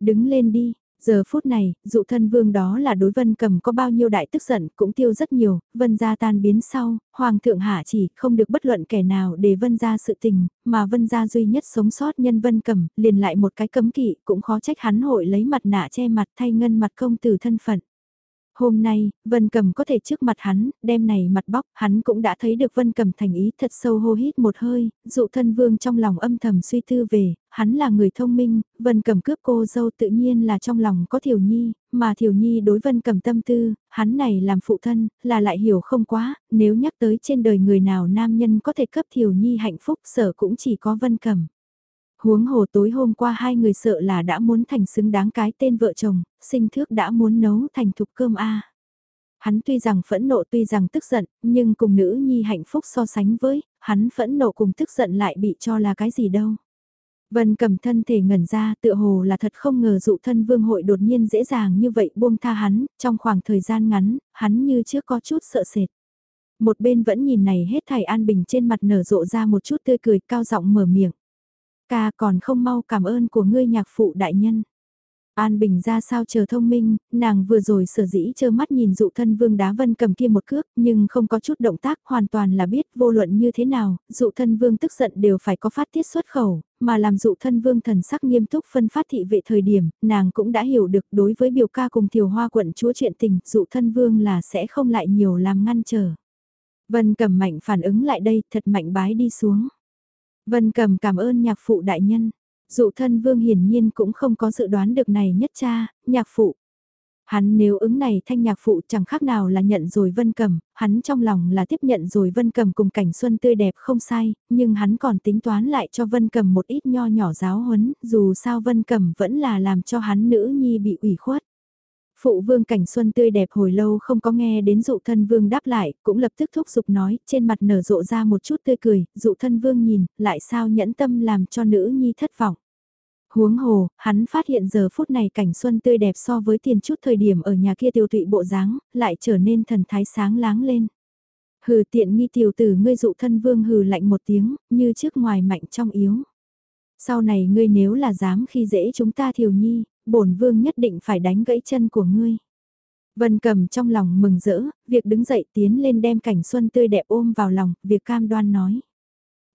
Đứng lên đi, Giờ phút này, dụ thân vương đó là đối vân cầm có bao nhiêu đại tức giận cũng tiêu rất nhiều, vân gia tan biến sau, hoàng thượng hạ chỉ không được bất luận kẻ nào để vân gia sự tình, mà vân gia duy nhất sống sót nhân vân cầm, liền lại một cái cấm kỵ cũng khó trách hắn hội lấy mặt nạ che mặt thay ngân mặt công tử thân phận. Hôm nay, Vân Cầm có thể trước mặt hắn, đem này mặt bóc, hắn cũng đã thấy được Vân Cầm thành ý thật sâu hô hít một hơi, dụ thân vương trong lòng âm thầm suy tư về, hắn là người thông minh, Vân Cầm cướp cô dâu tự nhiên là trong lòng có Thiểu Nhi, mà Thiểu Nhi đối Vân Cầm tâm tư, hắn này làm phụ thân, là lại hiểu không quá, nếu nhắc tới trên đời người nào nam nhân có thể cấp Thiểu Nhi hạnh phúc sở cũng chỉ có Vân Cầm. Huống hồ tối hôm qua hai người sợ là đã muốn thành xứng đáng cái tên vợ chồng, sinh thước đã muốn nấu thành thục cơm a. Hắn tuy rằng phẫn nộ tuy rằng tức giận, nhưng cùng nữ nhi hạnh phúc so sánh với, hắn phẫn nộ cùng tức giận lại bị cho là cái gì đâu. Vân cầm thân thể ngẩn ra tựa hồ là thật không ngờ dụ thân vương hội đột nhiên dễ dàng như vậy buông tha hắn, trong khoảng thời gian ngắn, hắn như trước có chút sợ sệt. Một bên vẫn nhìn này hết thảy an bình trên mặt nở rộ ra một chút tươi cười cao giọng mở miệng. Ca còn không mau cảm ơn của ngươi nhạc phụ đại nhân. An Bình ra sao chờ thông minh, nàng vừa rồi sở dĩ chơ mắt nhìn dụ thân vương đá vân cầm kia một cước, nhưng không có chút động tác hoàn toàn là biết vô luận như thế nào, dụ thân vương tức giận đều phải có phát tiết xuất khẩu, mà làm dụ thân vương thần sắc nghiêm túc phân phát thị vệ thời điểm, nàng cũng đã hiểu được đối với biểu ca cùng thiều hoa quận chúa chuyện tình, dụ thân vương là sẽ không lại nhiều làm ngăn trở. Vân cầm mạnh phản ứng lại đây, thật mạnh bái đi xuống. Vân cầm cảm ơn nhạc phụ đại nhân. Dụ thân vương hiển nhiên cũng không có dự đoán được này nhất cha, nhạc phụ. Hắn nếu ứng này thanh nhạc phụ chẳng khác nào là nhận rồi vân cầm, hắn trong lòng là tiếp nhận rồi vân cầm cùng cảnh xuân tươi đẹp không sai, nhưng hắn còn tính toán lại cho vân cầm một ít nho nhỏ giáo huấn, dù sao vân cầm vẫn là làm cho hắn nữ nhi bị ủy khuất. Phụ vương cảnh xuân tươi đẹp hồi lâu không có nghe đến dụ thân vương đáp lại, cũng lập tức thúc giục nói, trên mặt nở rộ ra một chút tươi cười, dụ thân vương nhìn, lại sao nhẫn tâm làm cho nữ nhi thất vọng. Huống hồ, hắn phát hiện giờ phút này cảnh xuân tươi đẹp so với tiền chút thời điểm ở nhà kia tiêu tụy bộ dáng, lại trở nên thần thái sáng láng lên. Hừ tiện nghi tiểu tử ngươi dụ thân vương hừ lạnh một tiếng, như trước ngoài mạnh trong yếu. Sau này ngươi nếu là dám khi dễ chúng ta thiều nhi, bổn vương nhất định phải đánh gãy chân của ngươi. Vân cầm trong lòng mừng rỡ, việc đứng dậy tiến lên đem cảnh xuân tươi đẹp ôm vào lòng, việc cam đoan nói.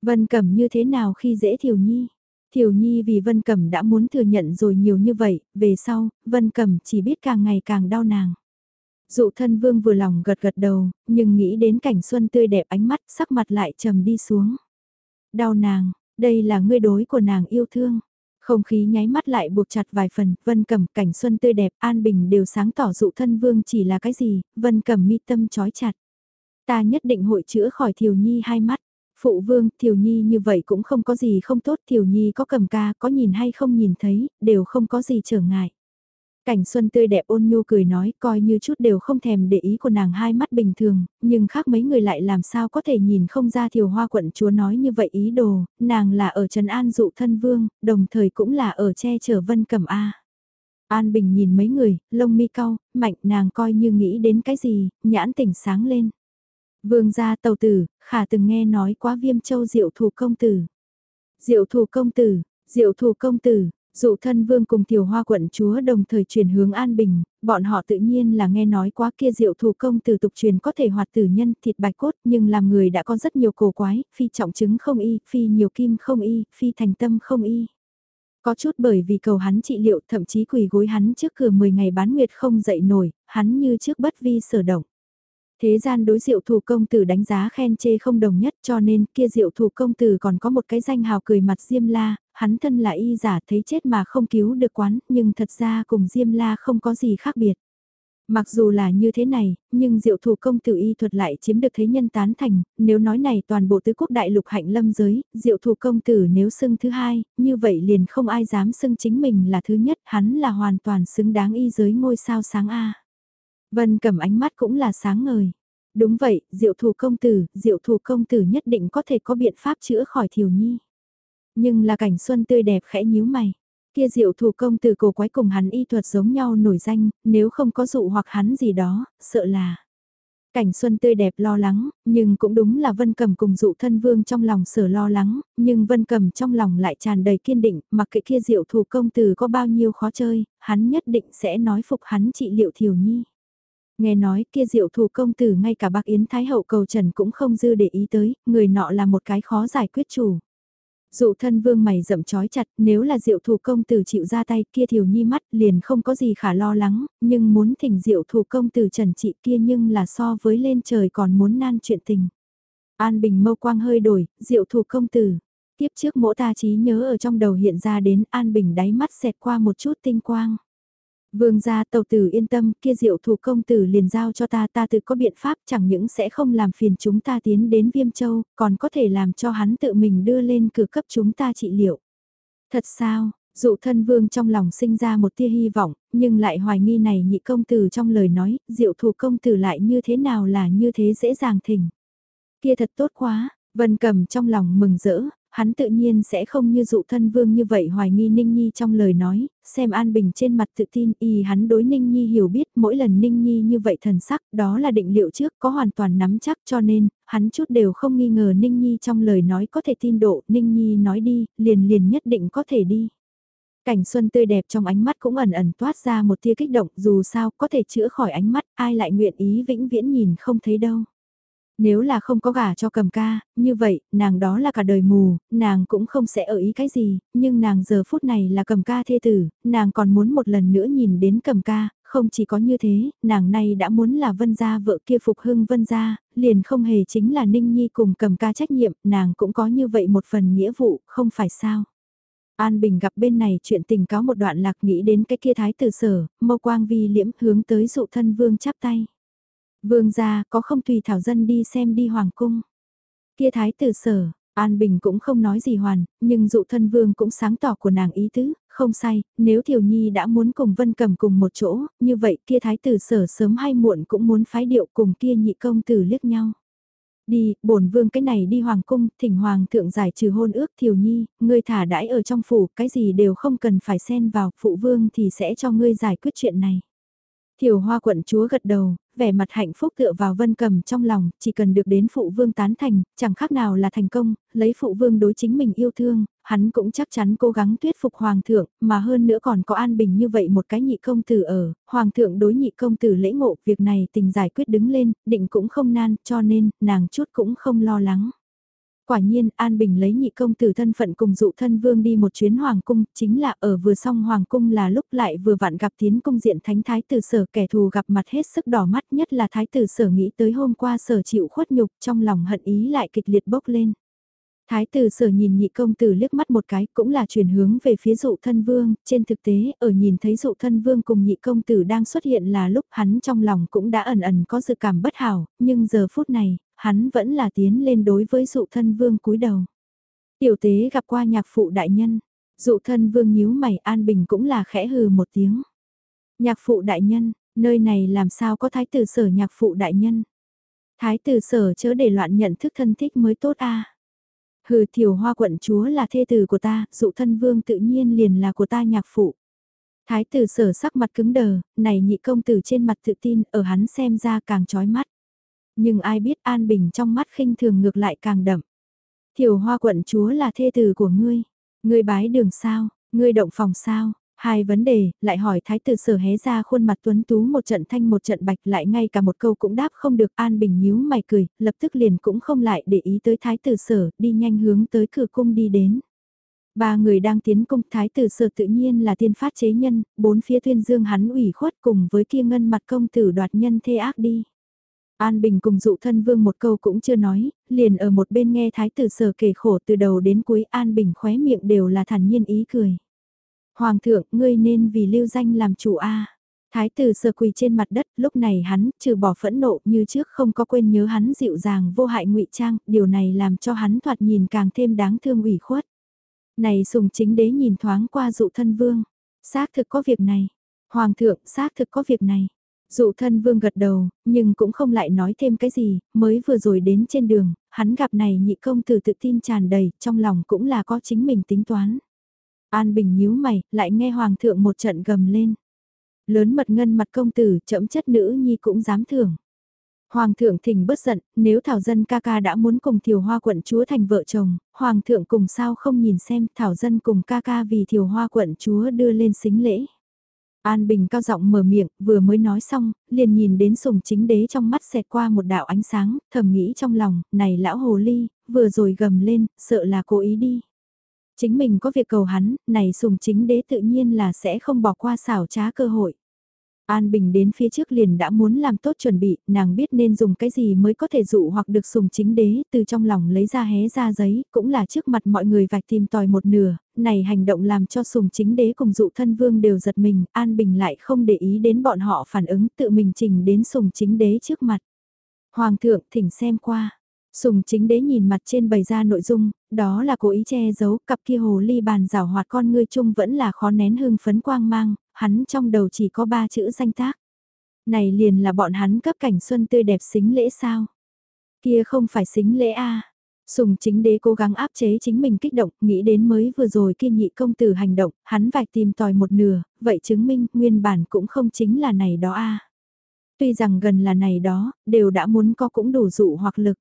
Vân cầm như thế nào khi dễ thiểu nhi? Thiểu nhi vì Vân cầm đã muốn thừa nhận rồi nhiều như vậy, về sau, Vân cầm chỉ biết càng ngày càng đau nàng. Dụ thân vương vừa lòng gật gật đầu, nhưng nghĩ đến cảnh xuân tươi đẹp ánh mắt sắc mặt lại trầm đi xuống. Đau nàng, đây là ngươi đối của nàng yêu thương. Không khí nháy mắt lại buộc chặt vài phần, Vân Cẩm cảnh xuân tươi đẹp, an bình đều sáng tỏ dụ thân vương chỉ là cái gì, Vân Cẩm mi tâm chói chặt. Ta nhất định hội chữa khỏi Thiều Nhi hai mắt. Phụ vương, Thiều Nhi như vậy cũng không có gì không tốt, Thiều Nhi có cầm ca, có nhìn hay không nhìn thấy, đều không có gì trở ngại. Cảnh xuân tươi đẹp ôn nhu cười nói coi như chút đều không thèm để ý của nàng hai mắt bình thường, nhưng khác mấy người lại làm sao có thể nhìn không ra thiều hoa quận chúa nói như vậy ý đồ, nàng là ở Trần An dụ thân vương, đồng thời cũng là ở che chở vân cầm A. An Bình nhìn mấy người, lông mi cau, mạnh nàng coi như nghĩ đến cái gì, nhãn tỉnh sáng lên. Vương gia tàu tử, khả từng nghe nói quá viêm châu diệu thủ công tử. Diệu thủ công tử, diệu thủ công tử, Dụ thân vương cùng tiểu hoa quận chúa đồng thời chuyển hướng an bình, bọn họ tự nhiên là nghe nói quá kia diệu thủ công từ tục truyền có thể hoạt tử nhân thịt bạch cốt nhưng làm người đã có rất nhiều cổ quái, phi trọng chứng không y, phi nhiều kim không y, phi thành tâm không y. Có chút bởi vì cầu hắn trị liệu thậm chí quỳ gối hắn trước cửa 10 ngày bán nguyệt không dậy nổi, hắn như trước bất vi sở động. Thế gian đối diệu thủ công tử đánh giá khen chê không đồng nhất cho nên kia diệu thủ công tử còn có một cái danh hào cười mặt Diêm La, hắn thân là y giả thấy chết mà không cứu được quán, nhưng thật ra cùng Diêm La không có gì khác biệt. Mặc dù là như thế này, nhưng diệu thủ công tử y thuật lại chiếm được thế nhân tán thành, nếu nói này toàn bộ tứ quốc đại lục hạnh lâm giới, diệu thủ công tử nếu xưng thứ hai, như vậy liền không ai dám xưng chính mình là thứ nhất, hắn là hoàn toàn xứng đáng y giới ngôi sao sáng A. Vân cầm ánh mắt cũng là sáng ngời. Đúng vậy, diệu thủ công tử, diệu thủ công tử nhất định có thể có biện pháp chữa khỏi thiểu nhi. Nhưng là cảnh xuân tươi đẹp khẽ nhíu mày. Kia diệu thủ công tử cổ quái cùng hắn y thuật giống nhau nổi danh, nếu không có dụ hoặc hắn gì đó, sợ là. Cảnh xuân tươi đẹp lo lắng, nhưng cũng đúng là Vân Cầm cùng dụ thân vương trong lòng sở lo lắng, nhưng Vân Cầm trong lòng lại tràn đầy kiên định, mặc kệ kia diệu thủ công tử có bao nhiêu khó chơi, hắn nhất định sẽ nói phục hắn trị liệu thiểu nhi. Nghe nói kia diệu thủ công tử ngay cả bác Yến Thái Hậu cầu trần cũng không dư để ý tới, người nọ là một cái khó giải quyết chủ. Dụ thân vương mày rậm chói chặt, nếu là diệu thủ công tử chịu ra tay kia thiểu nhi mắt liền không có gì khả lo lắng, nhưng muốn thỉnh diệu thủ công tử trần trị kia nhưng là so với lên trời còn muốn nan chuyện tình. An Bình mâu quang hơi đổi, diệu thủ công tử. Tiếp trước mỗ ta trí nhớ ở trong đầu hiện ra đến An Bình đáy mắt xẹt qua một chút tinh quang. Vương gia tàu tử yên tâm, kia diệu thủ công tử liền giao cho ta, ta tự có biện pháp chẳng những sẽ không làm phiền chúng ta tiến đến Viêm Châu, còn có thể làm cho hắn tự mình đưa lên cửa cấp chúng ta trị liệu. Thật sao, dụ thân vương trong lòng sinh ra một tia hy vọng, nhưng lại hoài nghi này nhị công tử trong lời nói, diệu thủ công tử lại như thế nào là như thế dễ dàng thỉnh. Kia thật tốt quá, Vân cầm trong lòng mừng rỡ, hắn tự nhiên sẽ không như dụ thân vương như vậy hoài nghi Ninh Nhi trong lời nói, xem An Bình trên mặt tự tin y hắn đối Ninh Nhi hiểu biết mỗi lần Ninh Nhi như vậy thần sắc đó là định liệu trước có hoàn toàn nắm chắc cho nên, hắn chút đều không nghi ngờ Ninh Nhi trong lời nói có thể tin độ, Ninh Nhi nói đi, liền liền nhất định có thể đi. Cảnh xuân tươi đẹp trong ánh mắt cũng ẩn ẩn toát ra một tia kích động dù sao có thể chữa khỏi ánh mắt ai lại nguyện ý vĩnh viễn nhìn không thấy đâu. Nếu là không có gả cho cầm ca, như vậy, nàng đó là cả đời mù, nàng cũng không sẽ ở ý cái gì, nhưng nàng giờ phút này là cầm ca thê tử, nàng còn muốn một lần nữa nhìn đến cầm ca, không chỉ có như thế, nàng này đã muốn là vân gia vợ kia phục hưng vân gia, liền không hề chính là ninh nhi cùng cầm ca trách nhiệm, nàng cũng có như vậy một phần nghĩa vụ, không phải sao. An Bình gặp bên này chuyện tình cáo một đoạn lạc nghĩ đến cái kia thái tử sở, mâu quang vi liễm hướng tới dụ thân vương chắp tay. Vương gia có không tùy thảo dân đi xem đi hoàng cung. Kia thái tử sở, An Bình cũng không nói gì hoàn, nhưng dụ thân vương cũng sáng tỏ của nàng ý tứ, không sai, nếu Thiều Nhi đã muốn cùng Vân Cầm cùng một chỗ, như vậy kia thái tử sở sớm hay muộn cũng muốn phái điệu cùng kia nhị công tử liếc nhau. Đi, bổn vương cái này đi hoàng cung, thỉnh hoàng thượng giải trừ hôn ước Thiều Nhi, ngươi thả đãi ở trong phủ, cái gì đều không cần phải xen vào, phụ vương thì sẽ cho ngươi giải quyết chuyện này. Thiều hoa quận chúa gật đầu, vẻ mặt hạnh phúc tựa vào vân cầm trong lòng, chỉ cần được đến phụ vương tán thành, chẳng khác nào là thành công, lấy phụ vương đối chính mình yêu thương, hắn cũng chắc chắn cố gắng thuyết phục hoàng thượng, mà hơn nữa còn có an bình như vậy một cái nhị công tử ở, hoàng thượng đối nhị công tử lễ ngộ, việc này tình giải quyết đứng lên, định cũng không nan, cho nên, nàng chút cũng không lo lắng. Quả nhiên, An Bình lấy nhị công tử thân phận cùng dụ thân vương đi một chuyến hoàng cung, chính là ở vừa xong hoàng cung là lúc lại vừa vặn gặp tiến cung diện thánh thái tử sở kẻ thù gặp mặt hết sức đỏ mắt nhất là thái tử sở nghĩ tới hôm qua sở chịu khuất nhục trong lòng hận ý lại kịch liệt bốc lên. Thái tử sở nhìn nhị công tử liếc mắt một cái cũng là chuyển hướng về phía dụ thân vương, trên thực tế ở nhìn thấy dụ thân vương cùng nhị công tử đang xuất hiện là lúc hắn trong lòng cũng đã ẩn ẩn có dự cảm bất hảo, nhưng giờ phút này, hắn vẫn là tiến lên đối với dụ thân vương cúi đầu. Tiểu tế gặp qua nhạc phụ đại nhân, dụ thân vương nhíu mày an bình cũng là khẽ hừ một tiếng. Nhạc phụ đại nhân, nơi này làm sao có thái tử sở nhạc phụ đại nhân. Thái tử sở chớ để loạn nhận thức thân thích mới tốt a. Hừ thiểu hoa quận chúa là thê tử của ta, dụ thân vương tự nhiên liền là của ta nhạc phụ. Thái tử sở sắc mặt cứng đờ, này nhị công tử trên mặt tự tin, ở hắn xem ra càng trói mắt. Nhưng ai biết An Bình trong mắt khinh thường ngược lại càng đậm. Thiểu hoa quận chúa là thê tử của ngươi. Ngươi bái đường sao, ngươi động phòng sao, Hai vấn đề, lại hỏi thái tử sở hé ra khuôn mặt tuấn tú một trận thanh một trận bạch lại ngay cả một câu cũng đáp không được an bình nhíu mày cười, lập tức liền cũng không lại để ý tới thái tử sở, đi nhanh hướng tới cửa cung đi đến. Ba người đang tiến cung thái tử sở tự nhiên là tiên phát chế nhân, bốn phía tuyên dương hắn ủy khuất cùng với kia ngân mặt công tử đoạt nhân thê ác đi. An Bình cùng dụ thân vương một câu cũng chưa nói, liền ở một bên nghe thái tử sở kể khổ từ đầu đến cuối An Bình khóe miệng đều là thản nhiên ý cười. Hoàng thượng, ngươi nên vì lưu danh làm chủ a. Thái tử sờ quỳ trên mặt đất, lúc này hắn, trừ bỏ phẫn nộ như trước không có quên nhớ hắn dịu dàng vô hại ngụy trang, điều này làm cho hắn thoạt nhìn càng thêm đáng thương ủy khuất. Này sùng chính đế nhìn thoáng qua dụ thân vương, xác thực có việc này. Hoàng thượng, xác thực có việc này. Dụ thân vương gật đầu, nhưng cũng không lại nói thêm cái gì, mới vừa rồi đến trên đường, hắn gặp này nhị công tử tự tin tràn đầy, trong lòng cũng là có chính mình tính toán. An Bình nhíu mày, lại nghe Hoàng thượng một trận gầm lên. Lớn mật ngân mặt công tử, chậm chất nữ nhi cũng dám thưởng. Hoàng thượng thỉnh bất giận, nếu Thảo Dân ca ca đã muốn cùng Thiều Hoa quận chúa thành vợ chồng, Hoàng thượng cùng sao không nhìn xem Thảo Dân cùng ca ca vì Thiều Hoa quận chúa đưa lên xính lễ. An Bình cao giọng mở miệng, vừa mới nói xong, liền nhìn đến sùng chính đế trong mắt xẹt qua một đạo ánh sáng, thầm nghĩ trong lòng, này lão hồ ly, vừa rồi gầm lên, sợ là cố ý đi. Chính mình có việc cầu hắn, này sùng chính đế tự nhiên là sẽ không bỏ qua xảo trá cơ hội. An Bình đến phía trước liền đã muốn làm tốt chuẩn bị, nàng biết nên dùng cái gì mới có thể dụ hoặc được sùng chính đế, từ trong lòng lấy ra hé ra giấy, cũng là trước mặt mọi người vạch tìm tòi một nửa, này hành động làm cho sùng chính đế cùng dụ thân vương đều giật mình, An Bình lại không để ý đến bọn họ phản ứng tự mình trình đến sùng chính đế trước mặt. Hoàng thượng thỉnh xem qua, Sùng chính đế nhìn mặt trên bày ra nội dung, đó là cố ý che giấu, cặp kia hồ ly bàn rào hoạt con ngươi chung vẫn là khó nén hương phấn quang mang, hắn trong đầu chỉ có ba chữ danh tác. Này liền là bọn hắn cấp cảnh xuân tươi đẹp xính lễ sao? Kia không phải xính lễ a Sùng chính đế cố gắng áp chế chính mình kích động, nghĩ đến mới vừa rồi kia nhị công tử hành động, hắn vạch tìm tòi một nửa, vậy chứng minh nguyên bản cũng không chính là này đó a Tuy rằng gần là này đó, đều đã muốn có cũng đủ dụ hoặc lực.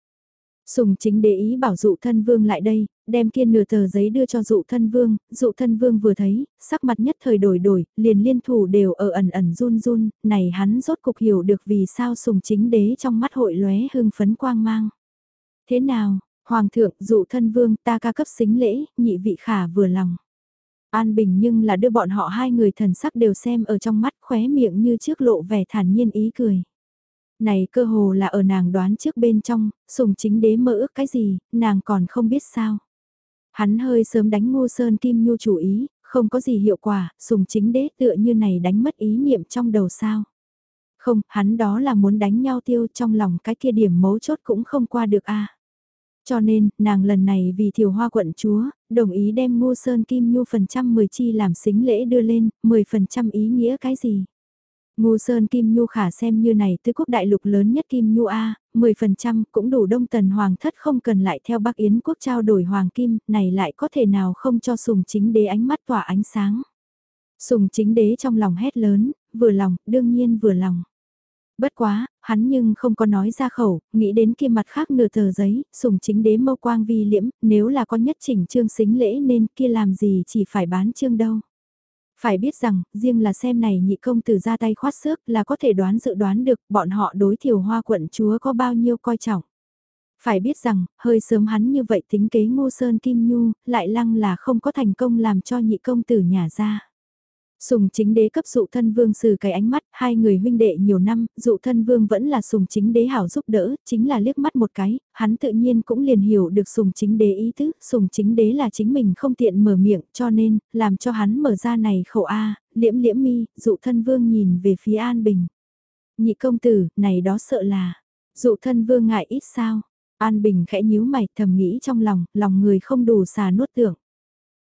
Sùng chính để ý bảo dụ thân vương lại đây, đem kia nửa tờ giấy đưa cho dụ thân vương, dụ thân vương vừa thấy, sắc mặt nhất thời đổi đổi, liền liên thủ đều ở ẩn ẩn run run, này hắn rốt cục hiểu được vì sao sùng chính đế trong mắt hội lóe hưng phấn quang mang. Thế nào, Hoàng thượng dụ thân vương ta ca cấp xính lễ, nhị vị khả vừa lòng. An bình nhưng là đưa bọn họ hai người thần sắc đều xem ở trong mắt khóe miệng như trước lộ vẻ thản nhiên ý cười. Này cơ hồ là ở nàng đoán trước bên trong, sùng chính đế mơ ước cái gì, nàng còn không biết sao. Hắn hơi sớm đánh ngô sơn kim nhu chủ ý, không có gì hiệu quả, sùng chính đế tựa như này đánh mất ý niệm trong đầu sao. Không, hắn đó là muốn đánh nhau tiêu trong lòng cái kia điểm mấu chốt cũng không qua được a. Cho nên, nàng lần này vì thiều hoa quận chúa, đồng ý đem ngô sơn kim nhu phần trăm 10 chi làm xính lễ đưa lên, 10 phần trăm ý nghĩa cái gì. Ngu Sơn Kim Nhu khả xem như này tứ quốc đại lục lớn nhất Kim Nhu A, 10% cũng đủ đông tần hoàng thất không cần lại theo Bắc Yến quốc trao đổi hoàng kim, này lại có thể nào không cho sùng chính đế ánh mắt tỏa ánh sáng. Sùng chính đế trong lòng hét lớn, vừa lòng, đương nhiên vừa lòng. Bất quá, hắn nhưng không có nói ra khẩu, nghĩ đến kia mặt khác nửa tờ giấy, sùng chính đế mâu quang vi liễm, nếu là có nhất chỉnh trương xính lễ nên kia làm gì chỉ phải bán trương đâu. Phải biết rằng, riêng là xem này nhị công tử ra tay khoát xước là có thể đoán dự đoán được bọn họ đối thiểu hoa quận chúa có bao nhiêu coi trọng. Phải biết rằng, hơi sớm hắn như vậy tính kế ngô sơn kim nhu, lại lăng là không có thành công làm cho nhị công tử nhà ra. Sùng chính đế cấp dụ thân vương sử cái ánh mắt, hai người huynh đệ nhiều năm, dụ thân vương vẫn là sùng chính đế hảo giúp đỡ, chính là liếc mắt một cái, hắn tự nhiên cũng liền hiểu được sùng chính đế ý tứ, sùng chính đế là chính mình không tiện mở miệng, cho nên, làm cho hắn mở ra này khẩu A, liễm liễm mi, dụ thân vương nhìn về phía An Bình. Nhị công tử, này đó sợ là, dụ thân vương ngại ít sao, An Bình khẽ nhíu mày thầm nghĩ trong lòng, lòng người không đủ xà nuốt tưởng.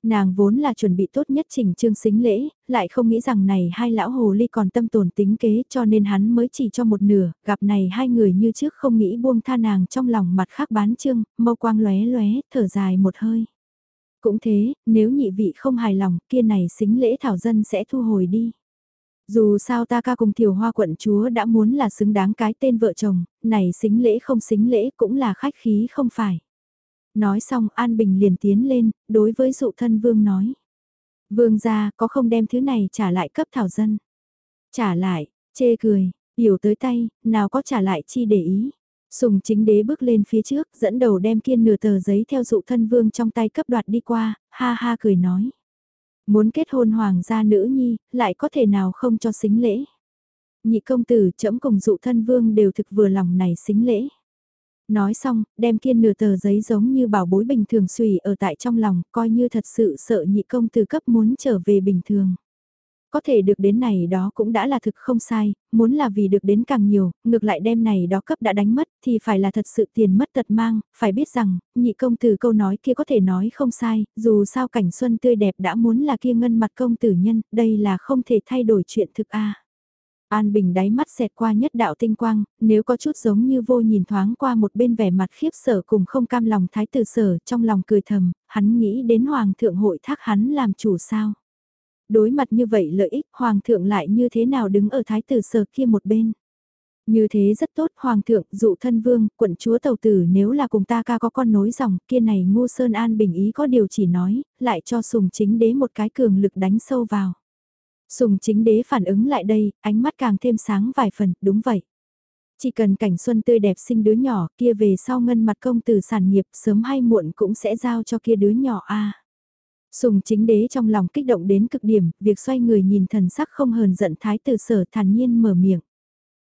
Nàng vốn là chuẩn bị tốt nhất chỉnh trương xính lễ, lại không nghĩ rằng này hai lão hồ ly còn tâm tồn tính kế cho nên hắn mới chỉ cho một nửa, gặp này hai người như trước không nghĩ buông tha nàng trong lòng mặt khác bán trương, mâu quang lóe lóe, thở dài một hơi. Cũng thế, nếu nhị vị không hài lòng, kia này xính lễ thảo dân sẽ thu hồi đi. Dù sao ta ca cùng thiểu hoa quận chúa đã muốn là xứng đáng cái tên vợ chồng, này xính lễ không xính lễ cũng là khách khí không phải. Nói xong An Bình liền tiến lên, đối với dụ thân vương nói. Vương gia có không đem thứ này trả lại cấp thảo dân. Trả lại, chê cười, hiểu tới tay, nào có trả lại chi để ý. Sùng chính đế bước lên phía trước, dẫn đầu đem kiên nửa tờ giấy theo dụ thân vương trong tay cấp đoạt đi qua, ha ha cười nói. Muốn kết hôn hoàng gia nữ nhi, lại có thể nào không cho xính lễ. Nhị công tử trẫm cùng dụ thân vương đều thực vừa lòng này xính lễ. Nói xong, đem kiên nửa tờ giấy giống như bảo bối bình thường xùy ở tại trong lòng, coi như thật sự sợ nhị công từ cấp muốn trở về bình thường. Có thể được đến này đó cũng đã là thực không sai, muốn là vì được đến càng nhiều, ngược lại đem này đó cấp đã đánh mất thì phải là thật sự tiền mất tật mang, phải biết rằng, nhị công từ câu nói kia có thể nói không sai, dù sao cảnh xuân tươi đẹp đã muốn là kia ngân mặt công tử nhân, đây là không thể thay đổi chuyện thực a. An Bình đáy mắt xẹt qua nhất đạo tinh quang, nếu có chút giống như vô nhìn thoáng qua một bên vẻ mặt khiếp sợ cùng không cam lòng thái tử sở trong lòng cười thầm, hắn nghĩ đến Hoàng thượng hội thác hắn làm chủ sao. Đối mặt như vậy lợi ích Hoàng thượng lại như thế nào đứng ở thái tử sở kia một bên. Như thế rất tốt Hoàng thượng dụ thân vương, quận chúa tàu tử nếu là cùng ta ca có con nối dòng kia này ngu sơn an bình ý có điều chỉ nói, lại cho sùng chính đế một cái cường lực đánh sâu vào. Sùng chính đế phản ứng lại đây, ánh mắt càng thêm sáng vài phần, đúng vậy. Chỉ cần cảnh xuân tươi đẹp sinh đứa nhỏ kia về sau ngân mặt công tử sản nghiệp sớm hay muộn cũng sẽ giao cho kia đứa nhỏ a. Sùng chính đế trong lòng kích động đến cực điểm, việc xoay người nhìn thần sắc không hờn giận thái tử sở thản nhiên mở miệng.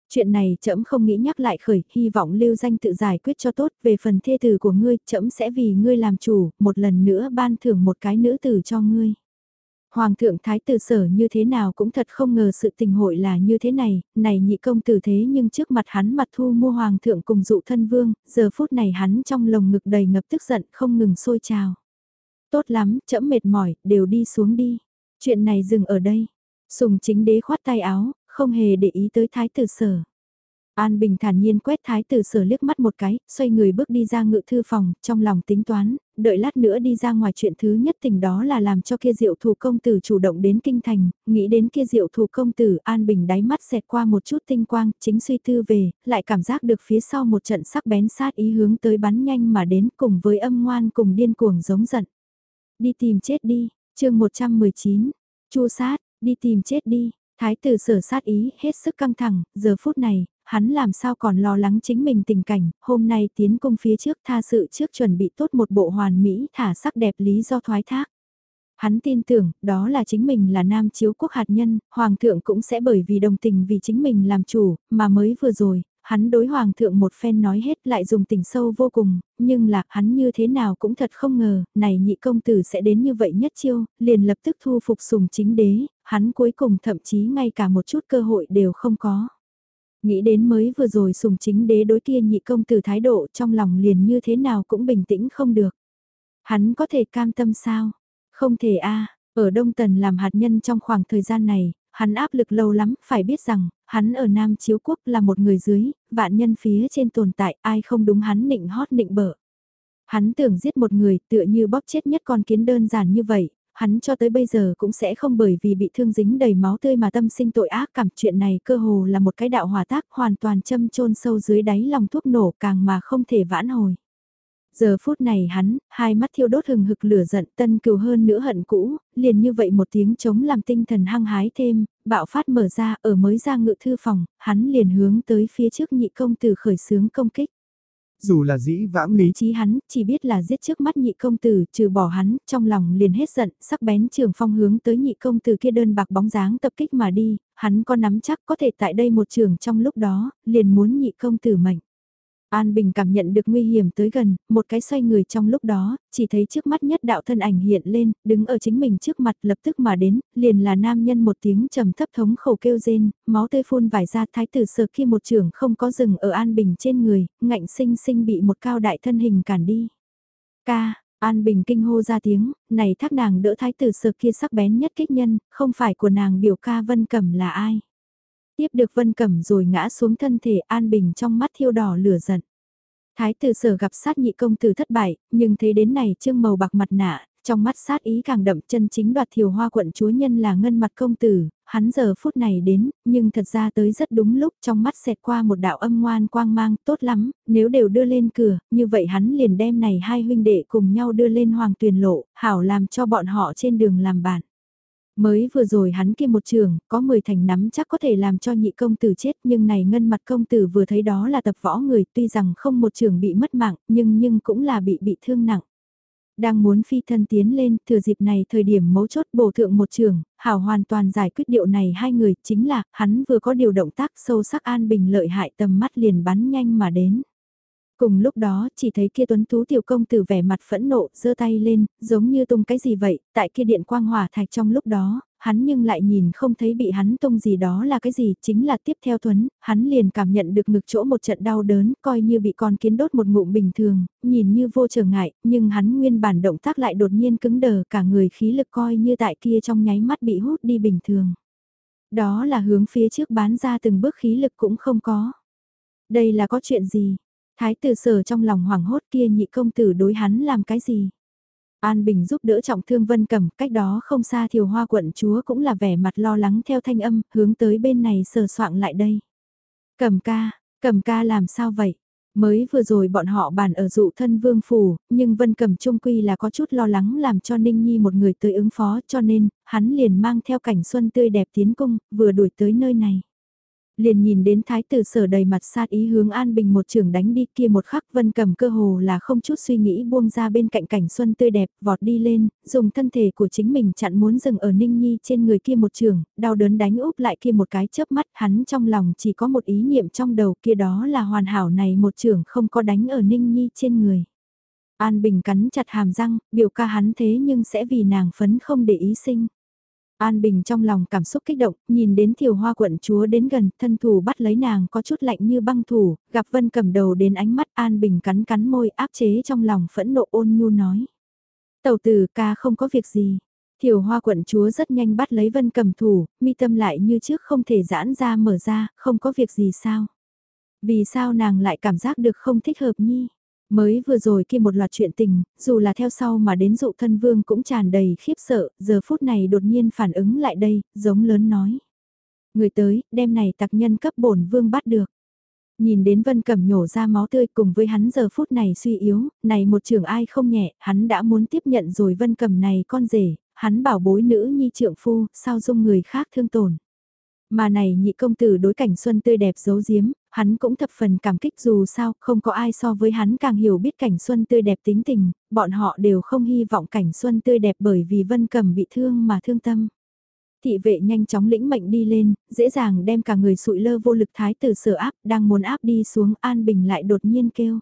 Chuyện này trẫm không nghĩ nhắc lại khởi, hy vọng lưu danh tự giải quyết cho tốt, về phần thê tử của ngươi, trẫm sẽ vì ngươi làm chủ, một lần nữa ban thưởng một cái nữ tử cho ngươi. Hoàng thượng thái tử sở như thế nào cũng thật không ngờ sự tình hội là như thế này, này nhị công tử thế nhưng trước mặt hắn mặt thu mua hoàng thượng cùng dụ thân vương, giờ phút này hắn trong lồng ngực đầy ngập tức giận không ngừng sôi trào. Tốt lắm, chậm mệt mỏi, đều đi xuống đi. Chuyện này dừng ở đây. Sùng chính đế khoát tay áo, không hề để ý tới thái tử sở. An Bình thản nhiên quét thái tử sở liếc mắt một cái, xoay người bước đi ra ngự thư phòng, trong lòng tính toán, đợi lát nữa đi ra ngoài chuyện thứ nhất tình đó là làm cho kia diệu thủ công tử chủ động đến kinh thành, nghĩ đến kia diệu thủ công tử An Bình đáy mắt xẹt qua một chút tinh quang, chính suy tư về, lại cảm giác được phía sau một trận sắc bén sát ý hướng tới bắn nhanh mà đến cùng với âm ngoan cùng điên cuồng giống giận. Đi tìm chết đi, chương 119, chua sát, đi tìm chết đi, thái tử sở sát ý hết sức căng thẳng, giờ phút này, hắn làm sao còn lo lắng chính mình tình cảnh, hôm nay tiến cung phía trước tha sự trước chuẩn bị tốt một bộ hoàn mỹ thả sắc đẹp lý do thoái thác. Hắn tin tưởng, đó là chính mình là nam chiếu quốc hạt nhân, hoàng thượng cũng sẽ bởi vì đồng tình vì chính mình làm chủ, mà mới vừa rồi, hắn đối hoàng thượng một phen nói hết lại dùng tình sâu vô cùng, nhưng là hắn như thế nào cũng thật không ngờ, này nhị công tử sẽ đến như vậy nhất chiêu, liền lập tức thu phục sùng chính đế, hắn cuối cùng thậm chí ngay cả một chút cơ hội đều không có. Nghĩ đến mới vừa rồi sùng chính đế đối kia nhị công tử thái độ trong lòng liền như thế nào cũng bình tĩnh không được. Hắn có thể cam tâm sao? Không thể a ở Đông Tần làm hạt nhân trong khoảng thời gian này, hắn áp lực lâu lắm, phải biết rằng, hắn ở Nam Chiếu Quốc là một người dưới, vạn nhân phía trên tồn tại, ai không đúng hắn nịnh hót nịnh bợ. Hắn tưởng giết một người tựa như bóp chết nhất con kiến đơn giản như vậy, hắn cho tới bây giờ cũng sẽ không bởi vì bị thương dính đầy máu tươi mà tâm sinh tội ác cảm chuyện này cơ hồ là một cái đạo hòa tác hoàn toàn châm chôn sâu dưới đáy lòng thuốc nổ càng mà không thể vãn hồi. Giờ phút này hắn, hai mắt thiêu đốt hừng hực lửa giận tân cừu hơn nữa hận cũ, liền như vậy một tiếng chống làm tinh thần hăng hái thêm, bạo phát mở ra ở mới ra ngự thư phòng, hắn liền hướng tới phía trước nhị công tử khởi sướng công kích. Dù là dĩ vãng lý trí hắn, chỉ biết là giết trước mắt nhị công tử, trừ bỏ hắn, trong lòng liền hết giận, sắc bén trường phong hướng tới nhị công tử kia đơn bạc bóng dáng tập kích mà đi, hắn có nắm chắc có thể tại đây một trường trong lúc đó, liền muốn nhị công tử mệnh. An Bình cảm nhận được nguy hiểm tới gần, một cái xoay người trong lúc đó, chỉ thấy trước mắt nhất đạo thân ảnh hiện lên, đứng ở chính mình trước mặt lập tức mà đến, liền là nam nhân một tiếng trầm thấp thống khẩu kêu rên, máu tươi phun vải ra thái tử sờ kia một trưởng không có rừng ở An Bình trên người, ngạnh sinh sinh bị một cao đại thân hình cản đi. Ca, An Bình kinh hô ra tiếng, này thác nàng đỡ thái tử sờ kia sắc bén nhất kích nhân, không phải của nàng biểu ca Vân Cẩm là ai. Tiếp được Vân Cẩm rồi ngã xuống thân thể An Bình trong mắt thiêu đỏ lửa giận. Thái tử sở gặp sát nhị công tử thất bại, nhưng thấy đến này trương màu bạc mặt nạ, trong mắt sát ý càng đậm chân chính đoạt thiều hoa quận chúa nhân là ngân mặt công tử, hắn giờ phút này đến, nhưng thật ra tới rất đúng lúc trong mắt xẹt qua một đạo âm ngoan quang mang tốt lắm, nếu đều đưa lên cửa, như vậy hắn liền đem này hai huynh đệ cùng nhau đưa lên hoàng tuyền lộ, hảo làm cho bọn họ trên đường làm bạn. Mới vừa rồi hắn kia một trường, có 10 thành nắm chắc có thể làm cho nhị công tử chết nhưng này ngân mặt công tử vừa thấy đó là tập võ người tuy rằng không một trường bị mất mạng nhưng nhưng cũng là bị bị thương nặng. Đang muốn phi thân tiến lên, thừa dịp này thời điểm mấu chốt bổ thượng một trường, hảo hoàn toàn giải quyết điệu này hai người, chính là, hắn vừa có điều động tác sâu sắc an bình lợi hại tầm mắt liền bắn nhanh mà đến. Cùng lúc đó, chỉ thấy kia tuấn tú tiểu công tử vẻ mặt phẫn nộ, giơ tay lên, giống như tung cái gì vậy, tại kia điện quang hỏa thạch trong lúc đó, hắn nhưng lại nhìn không thấy bị hắn tung gì đó là cái gì, chính là tiếp theo Tuấn, hắn liền cảm nhận được ngực chỗ một trận đau đớn, coi như bị con kiến đốt một ngụm bình thường, nhìn như vô trở ngại, nhưng hắn nguyên bản động tác lại đột nhiên cứng đờ, cả người khí lực coi như tại kia trong nháy mắt bị hút đi bình thường. Đó là hướng phía trước bán ra từng bước khí lực cũng không có. Đây là có chuyện gì? Thái tử sở trong lòng hoảng hốt kia nhị công tử đối hắn làm cái gì? An Bình giúp đỡ trọng thương Vân Cẩm, cách đó không xa thiều hoa quận chúa cũng là vẻ mặt lo lắng theo thanh âm, hướng tới bên này sờ soạn lại đây. Cẩm ca, Cẩm ca làm sao vậy? Mới vừa rồi bọn họ bàn ở dụ thân vương phủ, nhưng Vân Cẩm trung quy là có chút lo lắng làm cho Ninh Nhi một người tới ứng phó cho nên, hắn liền mang theo cảnh xuân tươi đẹp tiến cung, vừa đuổi tới nơi này liền nhìn đến thái tử sở đầy mặt sát ý hướng An Bình một trường đánh đi kia một khắc vân cầm cơ hồ là không chút suy nghĩ buông ra bên cạnh cảnh xuân tươi đẹp, vọt đi lên, dùng thân thể của chính mình chặn muốn dừng ở Ninh Nhi trên người kia một trường, đau đớn đánh úp lại kia một cái chớp mắt hắn trong lòng chỉ có một ý niệm trong đầu kia đó là hoàn hảo này một trường không có đánh ở Ninh Nhi trên người. An Bình cắn chặt hàm răng, biểu ca hắn thế nhưng sẽ vì nàng phấn không để ý sinh. An Bình trong lòng cảm xúc kích động, nhìn đến thiều hoa quận chúa đến gần, thân thủ bắt lấy nàng có chút lạnh như băng thủ, gặp Vân cầm đầu đến ánh mắt An Bình cắn cắn môi áp chế trong lòng phẫn nộ ôn nhu nói. Tầu tử ca không có việc gì. Thiều hoa quận chúa rất nhanh bắt lấy Vân cầm thủ, mi tâm lại như trước không thể giãn ra mở ra, không có việc gì sao. Vì sao nàng lại cảm giác được không thích hợp nhi? Mới vừa rồi kia một loạt chuyện tình, dù là theo sau mà đến dụ thân vương cũng tràn đầy khiếp sợ, giờ phút này đột nhiên phản ứng lại đây, giống lớn nói. Người tới, đêm này tặc nhân cấp bổn vương bắt được. Nhìn đến vân cầm nhổ ra máu tươi cùng với hắn giờ phút này suy yếu, này một trường ai không nhẹ, hắn đã muốn tiếp nhận rồi vân cầm này con rể, hắn bảo bối nữ nhi trượng phu, sao dung người khác thương tổn. Mà này nhị công tử đối cảnh xuân tươi đẹp giấu giếm, hắn cũng thập phần cảm kích dù sao, không có ai so với hắn càng hiểu biết cảnh xuân tươi đẹp tính tình, bọn họ đều không hy vọng cảnh xuân tươi đẹp bởi vì vân cầm bị thương mà thương tâm. Thị vệ nhanh chóng lĩnh mệnh đi lên, dễ dàng đem cả người sụi lơ vô lực thái tử sở áp, đang muốn áp đi xuống an bình lại đột nhiên kêu.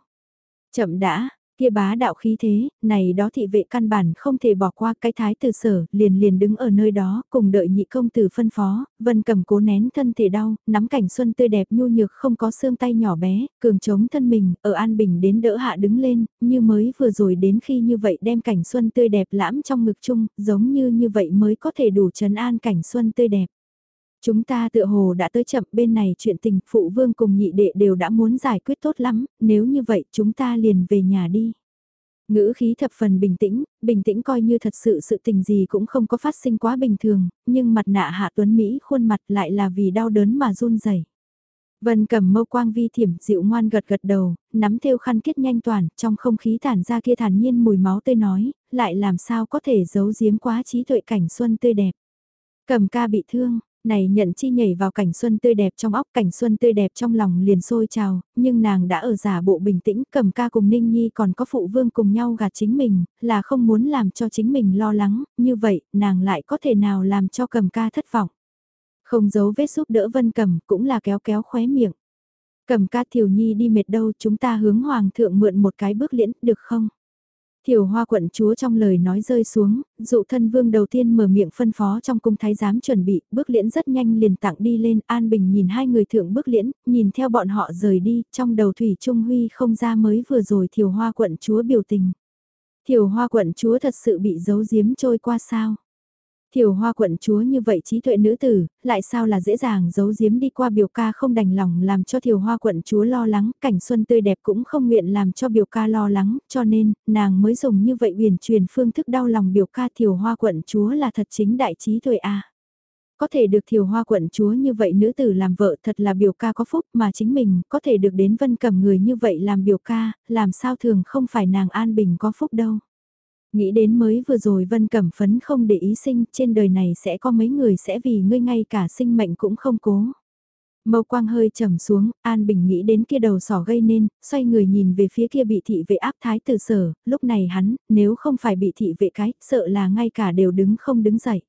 Chậm đã, Kia bá đạo khí thế, này đó thị vệ căn bản không thể bỏ qua cái thái tử sở, liền liền đứng ở nơi đó, cùng đợi nhị công tử phân phó, vân cầm cố nén thân thể đau, nắm cảnh xuân tươi đẹp nhu nhược không có xương tay nhỏ bé, cường chống thân mình, ở an bình đến đỡ hạ đứng lên, như mới vừa rồi đến khi như vậy đem cảnh xuân tươi đẹp lãm trong ngực chung, giống như như vậy mới có thể đủ trấn an cảnh xuân tươi đẹp. Chúng ta tựa hồ đã tới chậm bên này chuyện tình phụ vương cùng nhị đệ đều đã muốn giải quyết tốt lắm, nếu như vậy chúng ta liền về nhà đi. Ngữ khí thập phần bình tĩnh, bình tĩnh coi như thật sự sự tình gì cũng không có phát sinh quá bình thường, nhưng mặt nạ hạ tuấn Mỹ khuôn mặt lại là vì đau đớn mà run rẩy. Vân cầm mâu quang vi thiểm dịu ngoan gật gật đầu, nắm theo khăn kết nhanh toàn, trong không khí tản ra kia thản nhiên mùi máu tươi nói, lại làm sao có thể giấu giếm quá trí tuệ cảnh xuân tươi đẹp. Cầm ca bị thương, này nhận chi nhảy vào cảnh xuân tươi đẹp trong óc cảnh xuân tươi đẹp trong lòng liền sôi trào, nhưng nàng đã ở giả bộ bình tĩnh cầm ca cùng Ninh Nhi còn có phụ vương cùng nhau gạt chính mình, là không muốn làm cho chính mình lo lắng, như vậy nàng lại có thể nào làm cho cầm ca thất vọng. Không giấu vết giúp đỡ vân cầm cũng là kéo kéo khóe miệng. Cầm ca thiểu nhi đi mệt đâu chúng ta hướng hoàng thượng mượn một cái bước liễn được không? Thiều hoa quận chúa trong lời nói rơi xuống, dụ thân vương đầu tiên mở miệng phân phó trong cung thái giám chuẩn bị, bước liễn rất nhanh liền tặng đi lên, an bình nhìn hai người thượng bước liễn, nhìn theo bọn họ rời đi, trong đầu thủy trung huy không ra mới vừa rồi thiều hoa quận chúa biểu tình. Thiểu hoa quận chúa thật sự bị giấu giếm trôi qua sao? Thiểu hoa quận chúa như vậy trí tuệ nữ tử, lại sao là dễ dàng giấu giếm đi qua biểu ca không đành lòng làm cho thiểu hoa quận chúa lo lắng, cảnh xuân tươi đẹp cũng không nguyện làm cho biểu ca lo lắng, cho nên, nàng mới dùng như vậy uyển truyền phương thức đau lòng biểu ca thiểu hoa quận chúa là thật chính đại trí tuệ a Có thể được thiểu hoa quận chúa như vậy nữ tử làm vợ thật là biểu ca có phúc mà chính mình có thể được đến vân cầm người như vậy làm biểu ca, làm sao thường không phải nàng an bình có phúc đâu. Nghĩ đến mới vừa rồi Vân Cẩm Phấn không để ý sinh, trên đời này sẽ có mấy người sẽ vì ngươi ngay cả sinh mệnh cũng không cố. Mâu quang hơi trầm xuống, An Bình nghĩ đến kia đầu sỏ gây nên, xoay người nhìn về phía kia bị thị vệ áp thái tử sở, lúc này hắn, nếu không phải bị thị vệ cái, sợ là ngay cả đều đứng không đứng dậy.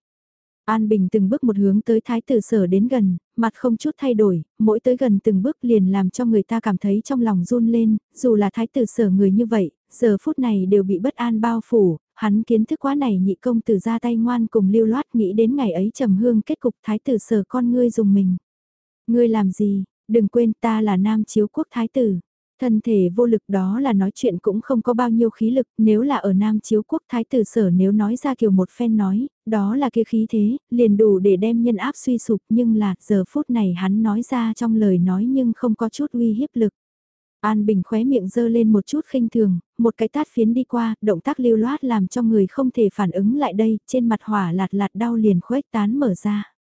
An Bình từng bước một hướng tới thái tử sở đến gần, mặt không chút thay đổi, mỗi tới gần từng bước liền làm cho người ta cảm thấy trong lòng run lên, dù là thái tử sở người như vậy, giờ phút này đều bị bất an bao phủ, hắn kiến thức quá này nhị công tử ra tay ngoan cùng lưu loát nghĩ đến ngày ấy trầm hương kết cục thái tử sở con ngươi dùng mình. Ngươi làm gì, đừng quên ta là nam chiếu quốc thái tử. Thân thể vô lực đó là nói chuyện cũng không có bao nhiêu khí lực, nếu là ở Nam Chiếu Quốc Thái tử sở nếu nói ra kiểu một phen nói, đó là kia khí thế, liền đủ để đem nhân áp suy sụp nhưng là giờ phút này hắn nói ra trong lời nói nhưng không có chút uy hiếp lực. An Bình khóe miệng dơ lên một chút khinh thường, một cái tát phiến đi qua, động tác lưu loát làm cho người không thể phản ứng lại đây, trên mặt hỏa lạt lạt đau liền khuếch tán mở ra.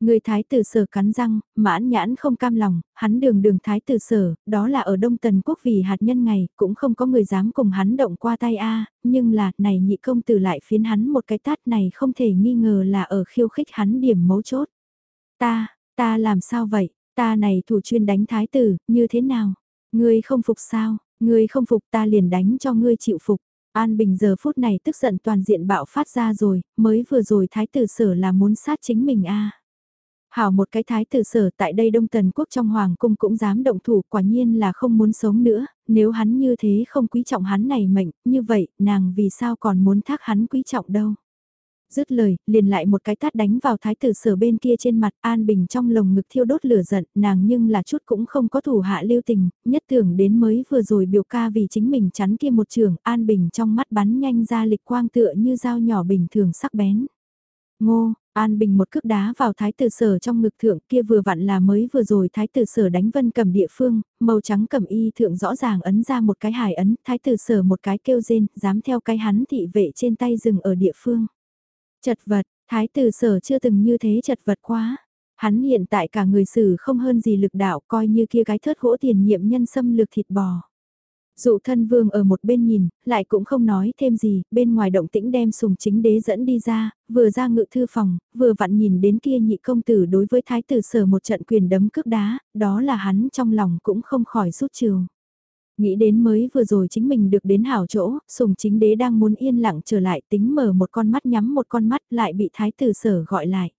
Người thái tử sở cắn răng, mãn nhãn không cam lòng, hắn đường đường thái tử sở, đó là ở Đông Tần Quốc vì hạt nhân ngày, cũng không có người dám cùng hắn động qua tay a nhưng là, này nhị công tử lại phiến hắn một cái tát này không thể nghi ngờ là ở khiêu khích hắn điểm mấu chốt. Ta, ta làm sao vậy, ta này thủ chuyên đánh thái tử, như thế nào? Ngươi không phục sao, ngươi không phục ta liền đánh cho ngươi chịu phục. An Bình giờ phút này tức giận toàn diện bạo phát ra rồi, mới vừa rồi thái tử sở là muốn sát chính mình a. Hảo một cái thái tử sở tại đây Đông Tần Quốc trong Hoàng cung cũng dám động thủ quả nhiên là không muốn sống nữa, nếu hắn như thế không quý trọng hắn này mệnh, như vậy nàng vì sao còn muốn thác hắn quý trọng đâu. Dứt lời, liền lại một cái tát đánh vào thái tử sở bên kia trên mặt An Bình trong lồng ngực thiêu đốt lửa giận nàng nhưng là chút cũng không có thủ hạ lưu tình, nhất tưởng đến mới vừa rồi biểu ca vì chính mình chắn kia một trường An Bình trong mắt bắn nhanh ra lịch quang tựa như dao nhỏ bình thường sắc bén. Ngô, An Bình một cước đá vào thái tử sở trong ngực thượng kia vừa vặn là mới vừa rồi thái tử sở đánh vân cầm địa phương, màu trắng cầm y thượng rõ ràng ấn ra một cái hài ấn, thái tử sở một cái kêu rên, dám theo cái hắn thị vệ trên tay rừng ở địa phương. Chật vật, thái tử sở chưa từng như thế chật vật quá. Hắn hiện tại cả người xử không hơn gì lực đạo coi như kia cái thớt gỗ tiền nhiệm nhân xâm lược thịt bò. Dụ thân vương ở một bên nhìn, lại cũng không nói thêm gì, bên ngoài động tĩnh đem sùng chính đế dẫn đi ra, vừa ra ngự thư phòng, vừa vặn nhìn đến kia nhị công tử đối với thái tử sở một trận quyền đấm cước đá, đó là hắn trong lòng cũng không khỏi rút trường. Nghĩ đến mới vừa rồi chính mình được đến hảo chỗ, sùng chính đế đang muốn yên lặng trở lại tính mở một con mắt nhắm một con mắt lại bị thái tử sở gọi lại.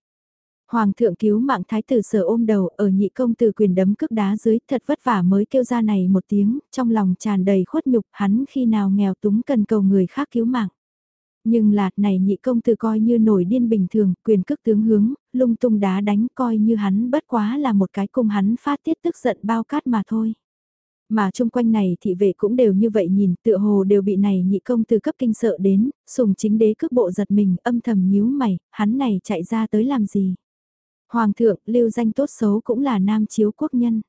Hoàng thượng cứu mạng thái tử sở ôm đầu ở nhị công từ quyền đấm cước đá dưới thật vất vả mới kêu ra này một tiếng, trong lòng tràn đầy khuất nhục hắn khi nào nghèo túng cần cầu người khác cứu mạng. Nhưng là này nhị công tử coi như nổi điên bình thường, quyền cước tướng hướng, lung tung đá đánh coi như hắn bất quá là một cái cung hắn phát tiết tức giận bao cát mà thôi. Mà chung quanh này thị vệ cũng đều như vậy nhìn tựa hồ đều bị này nhị công từ cấp kinh sợ đến, sùng chính đế cước bộ giật mình âm thầm nhíu mày, hắn này chạy ra tới làm gì. Hoàng thượng, lưu danh tốt xấu cũng là nam chiếu quốc nhân.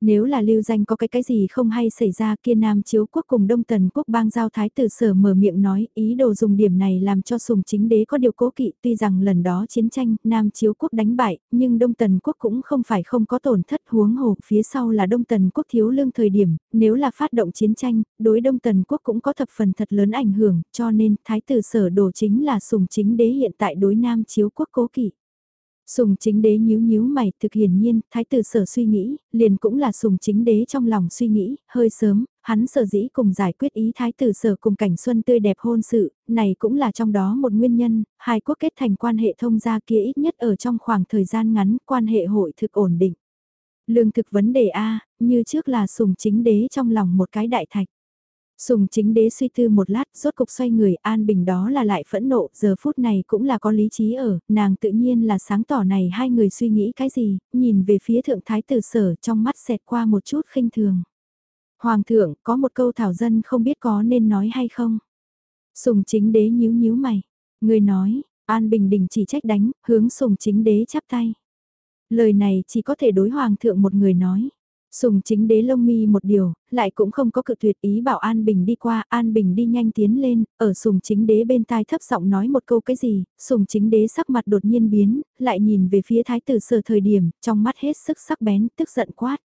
Nếu là lưu danh có cái cái gì không hay xảy ra kia Nam Chiếu Quốc cùng Đông Tần Quốc bang giao thái tử sở mở miệng nói, ý đồ dùng điểm này làm cho sùng chính đế có điều cố kỵ, tuy rằng lần đó chiến tranh, Nam Chiếu Quốc đánh bại, nhưng Đông Tần Quốc cũng không phải không có tổn thất huống hồ, phía sau là Đông Tần Quốc thiếu lương thời điểm, nếu là phát động chiến tranh, đối Đông Tần Quốc cũng có thập phần thật lớn ảnh hưởng, cho nên thái tử sở đồ chính là sùng chính đế hiện tại đối Nam Chiếu Quốc cố kỵ. Sùng chính đế nhíu nhíu mày, thực hiển nhiên, thái tử sở suy nghĩ, liền cũng là sùng chính đế trong lòng suy nghĩ, hơi sớm, hắn sở dĩ cùng giải quyết ý thái tử sở cùng cảnh xuân tươi đẹp hôn sự, này cũng là trong đó một nguyên nhân, hai quốc kết thành quan hệ thông gia kia ít nhất ở trong khoảng thời gian ngắn, quan hệ hội thực ổn định. Lương thực vấn đề A, như trước là sùng chính đế trong lòng một cái đại thạch. Sùng chính đế suy tư một lát, rốt cục xoay người an bình đó là lại phẫn nộ, giờ phút này cũng là có lý trí ở, nàng tự nhiên là sáng tỏ này hai người suy nghĩ cái gì, nhìn về phía thượng thái tử sở trong mắt xẹt qua một chút khinh thường. Hoàng thượng, có một câu thảo dân không biết có nên nói hay không? Sùng chính đế nhíu nhíu mày. Người nói, An Bình Đình chỉ trách đánh, hướng sùng chính đế chắp tay. Lời này chỉ có thể đối hoàng thượng một người nói. Sùng chính đế lông mi một điều, lại cũng không có cự tuyệt ý bảo An Bình đi qua, An Bình đi nhanh tiến lên, ở sùng chính đế bên tai thấp giọng nói một câu cái gì, sùng chính đế sắc mặt đột nhiên biến, lại nhìn về phía thái tử sở thời điểm, trong mắt hết sức sắc bén, tức giận quát.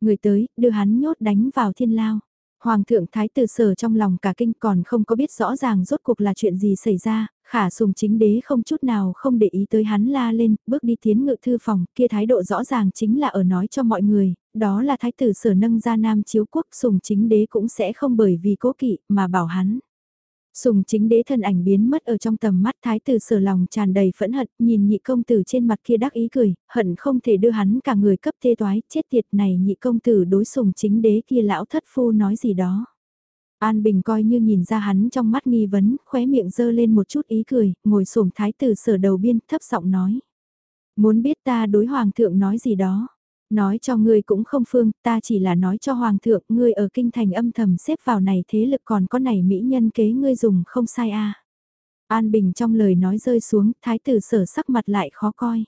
Người tới, đưa hắn nhốt đánh vào thiên lao. Hoàng thượng thái tử sở trong lòng cả kinh còn không có biết rõ ràng rốt cuộc là chuyện gì xảy ra, khả sùng chính đế không chút nào không để ý tới hắn la lên, bước đi tiến ngự thư phòng, kia thái độ rõ ràng chính là ở nói cho mọi người, đó là thái tử sở nâng ra nam chiếu quốc sùng chính đế cũng sẽ không bởi vì cố kỵ mà bảo hắn. Sùng chính đế thân ảnh biến mất ở trong tầm mắt thái tử sở lòng tràn đầy phẫn hận, nhìn nhị công tử trên mặt kia đắc ý cười, hận không thể đưa hắn cả người cấp thê toái, chết tiệt này nhị công tử đối sùng chính đế kia lão thất phu nói gì đó. An Bình coi như nhìn ra hắn trong mắt nghi vấn, khóe miệng dơ lên một chút ý cười, ngồi xổm thái tử sở đầu biên, thấp giọng nói. Muốn biết ta đối hoàng thượng nói gì đó. Nói cho ngươi cũng không phương, ta chỉ là nói cho hoàng thượng, ngươi ở kinh thành âm thầm xếp vào này thế lực còn có này mỹ nhân kế ngươi dùng không sai a. An Bình trong lời nói rơi xuống, thái tử sở sắc mặt lại khó coi.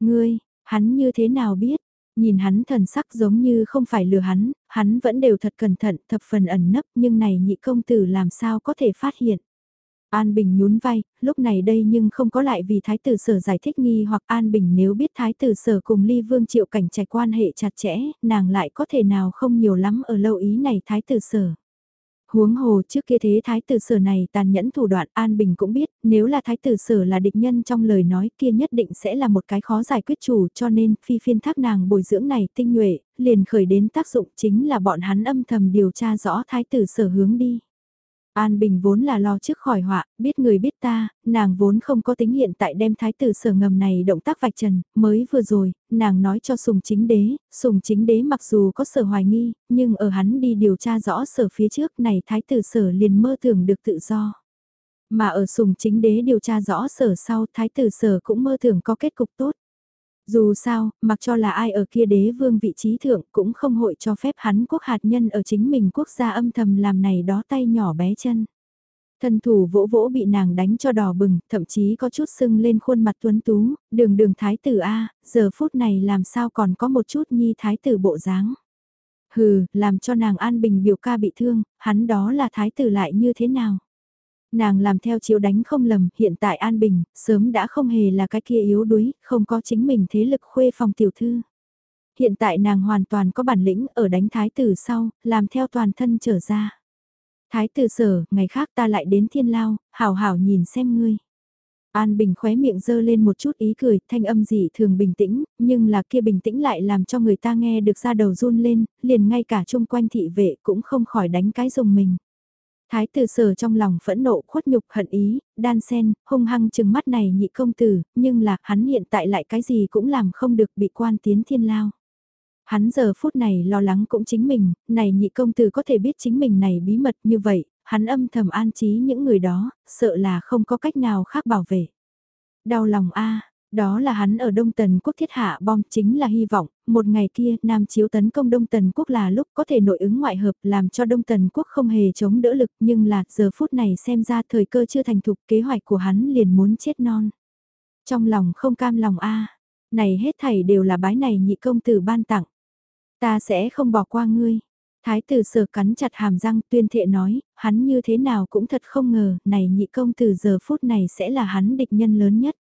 Ngươi, hắn như thế nào biết, nhìn hắn thần sắc giống như không phải lừa hắn, hắn vẫn đều thật cẩn thận, thập phần ẩn nấp nhưng này nhị công tử làm sao có thể phát hiện. An Bình nhún vai, lúc này đây nhưng không có lại vì Thái tử sở giải thích nghi hoặc An Bình nếu biết Thái tử sở cùng Ly Vương Triệu Cảnh trải quan hệ chặt chẽ, nàng lại có thể nào không nhiều lắm ở lâu ý này Thái tử sở. Huống hồ trước kia thế thái tử sở này tàn nhẫn thủ đoạn An Bình cũng biết, nếu là thái tử sở là địch nhân trong lời nói kia nhất định sẽ là một cái khó giải quyết chủ cho nên phi phiên thác nàng bồi dưỡng này tinh nhuệ, liền khởi đến tác dụng chính là bọn hắn âm thầm điều tra rõ thái tử sở hướng đi. An Bình vốn là lo trước khỏi họa, biết người biết ta, nàng vốn không có tính hiện tại đem thái tử sở ngầm này động tác vạch trần, mới vừa rồi, nàng nói cho sùng chính đế, sùng chính đế mặc dù có sở hoài nghi, nhưng ở hắn đi điều tra rõ sở phía trước này thái tử sở liền mơ tưởng được tự do. Mà ở sùng chính đế điều tra rõ sở sau thái tử sở cũng mơ tưởng có kết cục tốt. Dù sao, mặc cho là ai ở kia đế vương vị trí thượng cũng không hội cho phép hắn quốc hạt nhân ở chính mình quốc gia âm thầm làm này đó tay nhỏ bé chân. Thân thủ vỗ vỗ bị nàng đánh cho đỏ bừng, thậm chí có chút sưng lên khuôn mặt tuấn tú, đường đường thái tử A, giờ phút này làm sao còn có một chút nhi thái tử bộ dáng. Hừ, làm cho nàng an bình biểu ca bị thương, hắn đó là thái tử lại như thế nào? Nàng làm theo chiếu đánh không lầm, hiện tại An Bình, sớm đã không hề là cái kia yếu đuối, không có chính mình thế lực khuê phòng tiểu thư. Hiện tại nàng hoàn toàn có bản lĩnh ở đánh thái tử sau, làm theo toàn thân trở ra. Thái tử sở, ngày khác ta lại đến thiên lao, hảo hảo nhìn xem ngươi. An Bình khóe miệng dơ lên một chút ý cười, thanh âm dị thường bình tĩnh, nhưng là kia bình tĩnh lại làm cho người ta nghe được ra đầu run lên, liền ngay cả chung quanh thị vệ cũng không khỏi đánh cái dùng mình. Thái tử sở trong lòng phẫn nộ khuất nhục hận ý, đan sen, hung hăng chừng mắt này nhị công tử, nhưng là hắn hiện tại lại cái gì cũng làm không được bị quan tiến thiên lao. Hắn giờ phút này lo lắng cũng chính mình, này nhị công tử có thể biết chính mình này bí mật như vậy, hắn âm thầm an trí những người đó, sợ là không có cách nào khác bảo vệ. Đau lòng a đó là hắn ở Đông Tần Quốc thiết hạ bom chính là hy vọng, một ngày kia Nam Chiếu tấn công Đông Tần Quốc là lúc có thể nội ứng ngoại hợp làm cho Đông Tần Quốc không hề chống đỡ lực nhưng là giờ phút này xem ra thời cơ chưa thành thục kế hoạch của hắn liền muốn chết non. Trong lòng không cam lòng a này hết thảy đều là bái này nhị công tử ban tặng. Ta sẽ không bỏ qua ngươi. Thái tử sờ cắn chặt hàm răng tuyên thệ nói, hắn như thế nào cũng thật không ngờ, này nhị công tử giờ phút này sẽ là hắn địch nhân lớn nhất.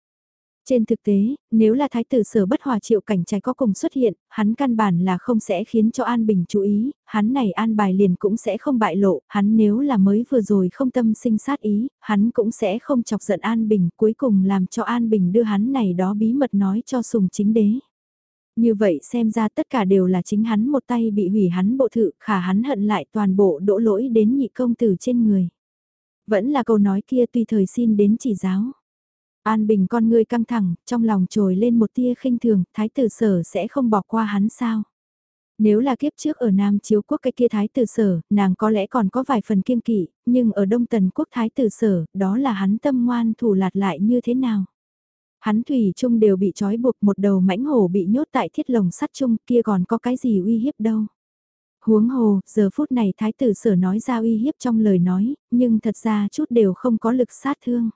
Trên thực tế, nếu là thái tử sở bất hòa triệu cảnh trái có cùng xuất hiện, hắn căn bản là không sẽ khiến cho An Bình chú ý, hắn này an bài liền cũng sẽ không bại lộ, hắn nếu là mới vừa rồi không tâm sinh sát ý, hắn cũng sẽ không chọc giận An Bình, cuối cùng làm cho An Bình đưa hắn này đó bí mật nói cho sùng chính đế. Như vậy xem ra tất cả đều là chính hắn một tay bị hủy hắn bộ thự, khả hắn hận lại toàn bộ đỗ lỗi đến nhị công tử trên người. Vẫn là câu nói kia tùy thời xin đến chỉ giáo. An Bình con ngươi căng thẳng, trong lòng trồi lên một tia khinh thường, thái tử sở sẽ không bỏ qua hắn sao. Nếu là kiếp trước ở Nam Chiếu Quốc cái kia thái tử sở, nàng có lẽ còn có vài phần kiên kỵ, nhưng ở Đông Tần Quốc thái tử sở, đó là hắn tâm ngoan thủ lạt lại như thế nào. Hắn thủy chung đều bị trói buộc một đầu mãnh hổ bị nhốt tại thiết lồng sắt chung kia còn có cái gì uy hiếp đâu. Huống hồ, giờ phút này thái tử sở nói ra uy hiếp trong lời nói, nhưng thật ra chút đều không có lực sát thương.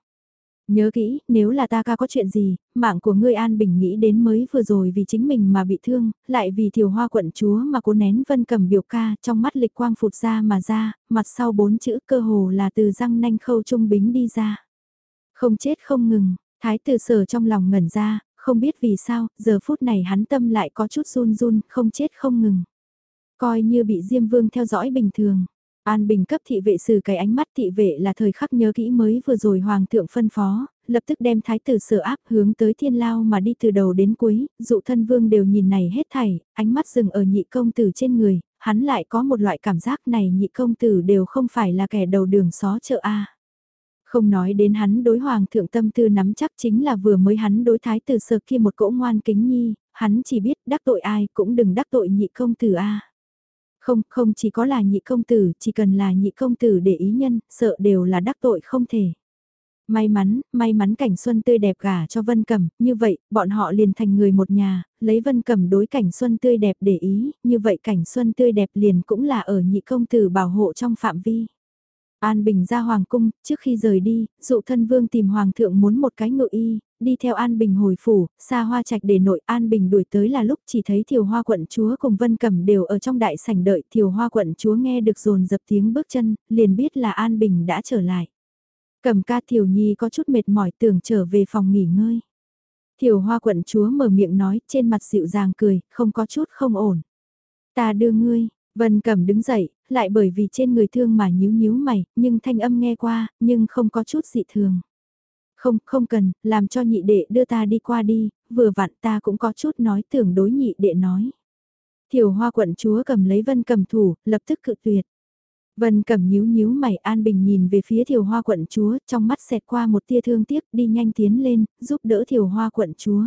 Nhớ kỹ, nếu là ta ca có chuyện gì, mạng của ngươi An Bình nghĩ đến mới vừa rồi vì chính mình mà bị thương, lại vì thiều hoa quận chúa mà cố nén vân cầm biểu ca trong mắt lịch quang phụt ra mà ra, mặt sau bốn chữ cơ hồ là từ răng nanh khâu trung bính đi ra. Không chết không ngừng, thái tử sở trong lòng ngẩn ra, không biết vì sao, giờ phút này hắn tâm lại có chút run run, không chết không ngừng. Coi như bị Diêm Vương theo dõi bình thường. An Bình cấp thị vệ sử cái ánh mắt thị vệ là thời khắc nhớ kỹ mới vừa rồi Hoàng thượng phân phó, lập tức đem thái tử sở áp hướng tới thiên lao mà đi từ đầu đến cuối, dụ thân vương đều nhìn này hết thảy, ánh mắt dừng ở nhị công tử trên người, hắn lại có một loại cảm giác này nhị công tử đều không phải là kẻ đầu đường xó chợ A. Không nói đến hắn đối hoàng thượng tâm tư nắm chắc chính là vừa mới hắn đối thái tử sở kia một cỗ ngoan kính nhi, hắn chỉ biết đắc tội ai cũng đừng đắc tội nhị công tử A. Không, không chỉ có là nhị công tử, chỉ cần là nhị công tử để ý nhân, sợ đều là đắc tội không thể. May mắn, may mắn cảnh xuân tươi đẹp gả cho Vân Cẩm, như vậy, bọn họ liền thành người một nhà, lấy Vân Cẩm đối cảnh xuân tươi đẹp để ý, như vậy cảnh xuân tươi đẹp liền cũng là ở nhị công tử bảo hộ trong phạm vi. An Bình ra Hoàng cung, trước khi rời đi, dụ thân vương tìm Hoàng thượng muốn một cái ngự y, đi theo An Bình hồi phủ, xa hoa trạch để nội An Bình đuổi tới là lúc chỉ thấy thiều hoa quận chúa cùng Vân Cẩm đều ở trong đại sảnh đợi thiều hoa quận chúa nghe được dồn dập tiếng bước chân, liền biết là An Bình đã trở lại. Cầm ca thiều nhi có chút mệt mỏi tưởng trở về phòng nghỉ ngơi. Thiều hoa quận chúa mở miệng nói trên mặt dịu dàng cười, không có chút không ổn. Ta đưa ngươi, Vân Cẩm đứng dậy, lại bởi vì trên người thương mà nhíu nhíu mày, nhưng thanh âm nghe qua, nhưng không có chút dị thường. Không, không cần, làm cho nhị đệ đưa ta đi qua đi, vừa vặn ta cũng có chút nói tưởng đối nhị đệ nói. Thiểu hoa quận chúa cầm lấy vân cầm thủ, lập tức cự tuyệt. Vân cầm nhíu nhíu mày an bình nhìn về phía thiểu hoa quận chúa, trong mắt xẹt qua một tia thương tiếc đi nhanh tiến lên, giúp đỡ thiểu hoa quận chúa.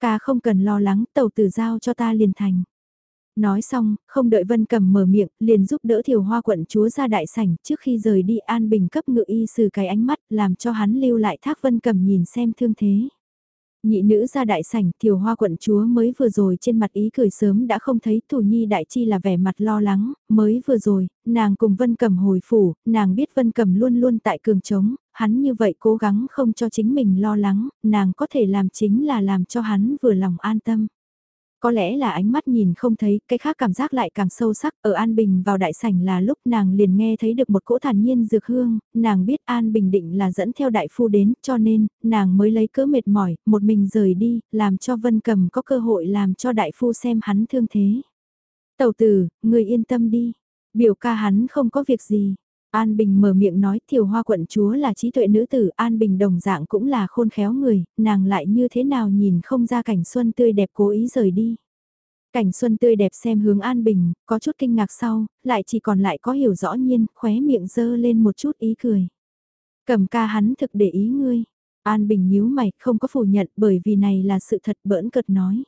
Ca không cần lo lắng, tàu tử giao cho ta liền thành. Nói xong, không đợi Vân Cầm mở miệng, liền giúp đỡ Thiều Hoa quận chúa ra đại sảnh, trước khi rời đi An Bình cấp ngự y sử cái ánh mắt, làm cho hắn lưu lại thác Vân Cầm nhìn xem thương thế. Nhị nữ ra đại sảnh, Thiều Hoa quận chúa mới vừa rồi trên mặt ý cười sớm đã không thấy Thủ Nhi đại chi là vẻ mặt lo lắng, mới vừa rồi, nàng cùng Vân Cầm hồi phủ, nàng biết Vân Cầm luôn luôn tại cường trống, hắn như vậy cố gắng không cho chính mình lo lắng, nàng có thể làm chính là làm cho hắn vừa lòng an tâm. Có lẽ là ánh mắt nhìn không thấy, cái khác cảm giác lại càng sâu sắc, ở An Bình vào đại sảnh là lúc nàng liền nghe thấy được một cỗ thản nhiên dược hương, nàng biết An Bình định là dẫn theo đại phu đến, cho nên, nàng mới lấy cỡ mệt mỏi, một mình rời đi, làm cho Vân Cầm có cơ hội làm cho đại phu xem hắn thương thế. Tầu tử, người yên tâm đi, biểu ca hắn không có việc gì. An Bình mở miệng nói tiểu hoa quận chúa là trí tuệ nữ tử, An Bình đồng dạng cũng là khôn khéo người, nàng lại như thế nào nhìn không ra cảnh xuân tươi đẹp cố ý rời đi. Cảnh xuân tươi đẹp xem hướng An Bình, có chút kinh ngạc sau, lại chỉ còn lại có hiểu rõ nhiên, khóe miệng dơ lên một chút ý cười. Cầm ca hắn thực để ý ngươi. An Bình nhíu mày, không có phủ nhận bởi vì này là sự thật bỡn cợt nói.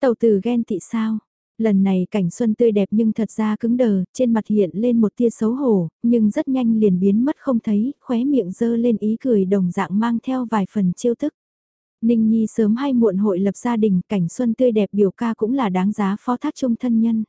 Tàu từ ghen tị sao? Lần này cảnh xuân tươi đẹp nhưng thật ra cứng đờ, trên mặt hiện lên một tia xấu hổ, nhưng rất nhanh liền biến mất không thấy, khóe miệng dơ lên ý cười đồng dạng mang theo vài phần chiêu thức. Ninh Nhi sớm hay muộn hội lập gia đình, cảnh xuân tươi đẹp biểu ca cũng là đáng giá phó thác chung thân nhân.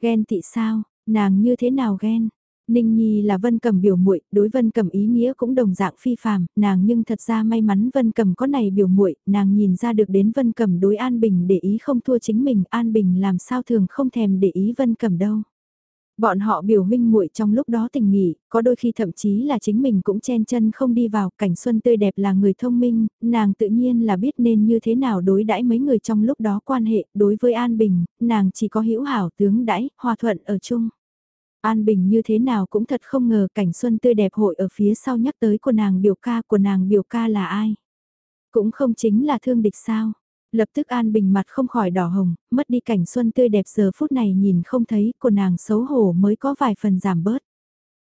Ghen tị sao, nàng như thế nào ghen? Ninh Nhi là Vân Cầm biểu muội, đối Vân Cầm ý nghĩa cũng đồng dạng phi phàm, nàng nhưng thật ra may mắn Vân Cầm có này biểu muội, nàng nhìn ra được đến Vân Cầm đối An Bình để ý không thua chính mình, An Bình làm sao thường không thèm để ý Vân Cầm đâu. Bọn họ biểu huynh muội trong lúc đó tình nghỉ, có đôi khi thậm chí là chính mình cũng chen chân không đi vào, cảnh xuân tươi đẹp là người thông minh, nàng tự nhiên là biết nên như thế nào đối đãi mấy người trong lúc đó quan hệ, đối với An Bình, nàng chỉ có hữu hảo tướng đãi, hòa thuận ở chung. An Bình như thế nào cũng thật không ngờ cảnh xuân tươi đẹp hội ở phía sau nhắc tới của nàng biểu ca của nàng biểu ca là ai. Cũng không chính là thương địch sao. Lập tức An Bình mặt không khỏi đỏ hồng, mất đi cảnh xuân tươi đẹp giờ phút này nhìn không thấy của nàng xấu hổ mới có vài phần giảm bớt.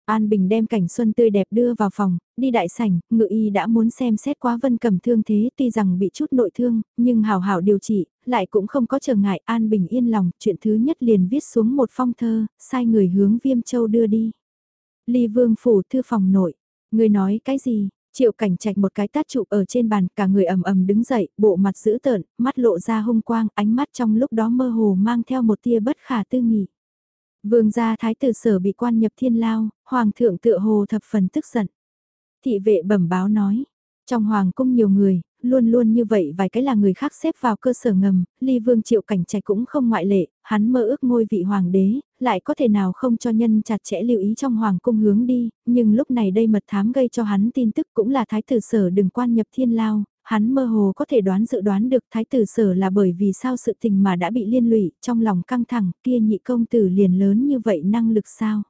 An Bình đem cảnh xuân tươi đẹp đưa vào phòng, đi đại sảnh, ngự y đã muốn xem xét quá vân cầm thương thế tuy rằng bị chút nội thương, nhưng hào hảo điều trị, lại cũng không có trở ngại An Bình yên lòng, chuyện thứ nhất liền viết xuống một phong thơ, sai người hướng Viêm Châu đưa đi. Ly Vương Phủ thư phòng nội, người nói cái gì? Triệu cảnh trạch một cái tát trụ ở trên bàn, cả người ầm ầm đứng dậy, bộ mặt dữ tợn, mắt lộ ra hung quang, ánh mắt trong lúc đó mơ hồ mang theo một tia bất khả tư nghị. Vương gia thái tử sở bị quan nhập thiên lao, hoàng thượng tựa hồ thập phần tức giận. Thị vệ bẩm báo nói, trong hoàng cung nhiều người, luôn luôn như vậy vài cái là người khác xếp vào cơ sở ngầm, ly vương triệu cảnh trạch cũng không ngoại lệ, hắn mơ ước ngôi vị hoàng đế, lại có thể nào không cho nhân chặt chẽ lưu ý trong hoàng cung hướng đi, nhưng lúc này đây mật thám gây cho hắn tin tức cũng là thái tử sở đừng quan nhập thiên lao, hắn mơ hồ có thể đoán dự đoán được thái tử sở là bởi vì sao sự tình mà đã bị liên lụy, trong lòng căng thẳng kia nhị công tử liền lớn như vậy năng lực sao.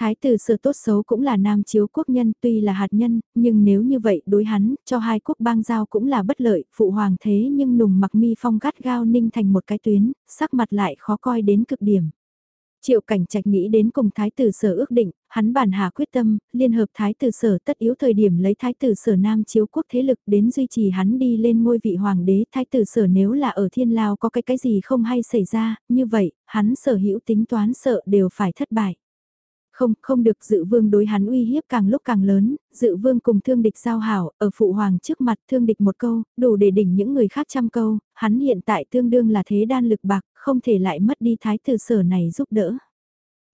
Thái tử sở tốt xấu cũng là nam chiếu quốc nhân tuy là hạt nhân, nhưng nếu như vậy đối hắn, cho hai quốc bang giao cũng là bất lợi, phụ hoàng thế nhưng nùng mặc mi phong gắt gao ninh thành một cái tuyến, sắc mặt lại khó coi đến cực điểm. Triệu cảnh trạch nghĩ đến cùng thái tử sở ước định, hắn bản hà quyết tâm, liên hợp thái tử sở tất yếu thời điểm lấy thái tử sở nam chiếu quốc thế lực đến duy trì hắn đi lên ngôi vị hoàng đế. Thái tử sở nếu là ở thiên lao có cái cái gì không hay xảy ra, như vậy, hắn sở hữu tính toán sợ đều phải thất bại. Không, không được dự vương đối hắn uy hiếp càng lúc càng lớn, dự vương cùng thương địch giao hảo, ở phụ hoàng trước mặt thương địch một câu, đủ để đỉnh những người khác trăm câu, hắn hiện tại tương đương là thế đan lực bạc, không thể lại mất đi thái tử sở này giúp đỡ.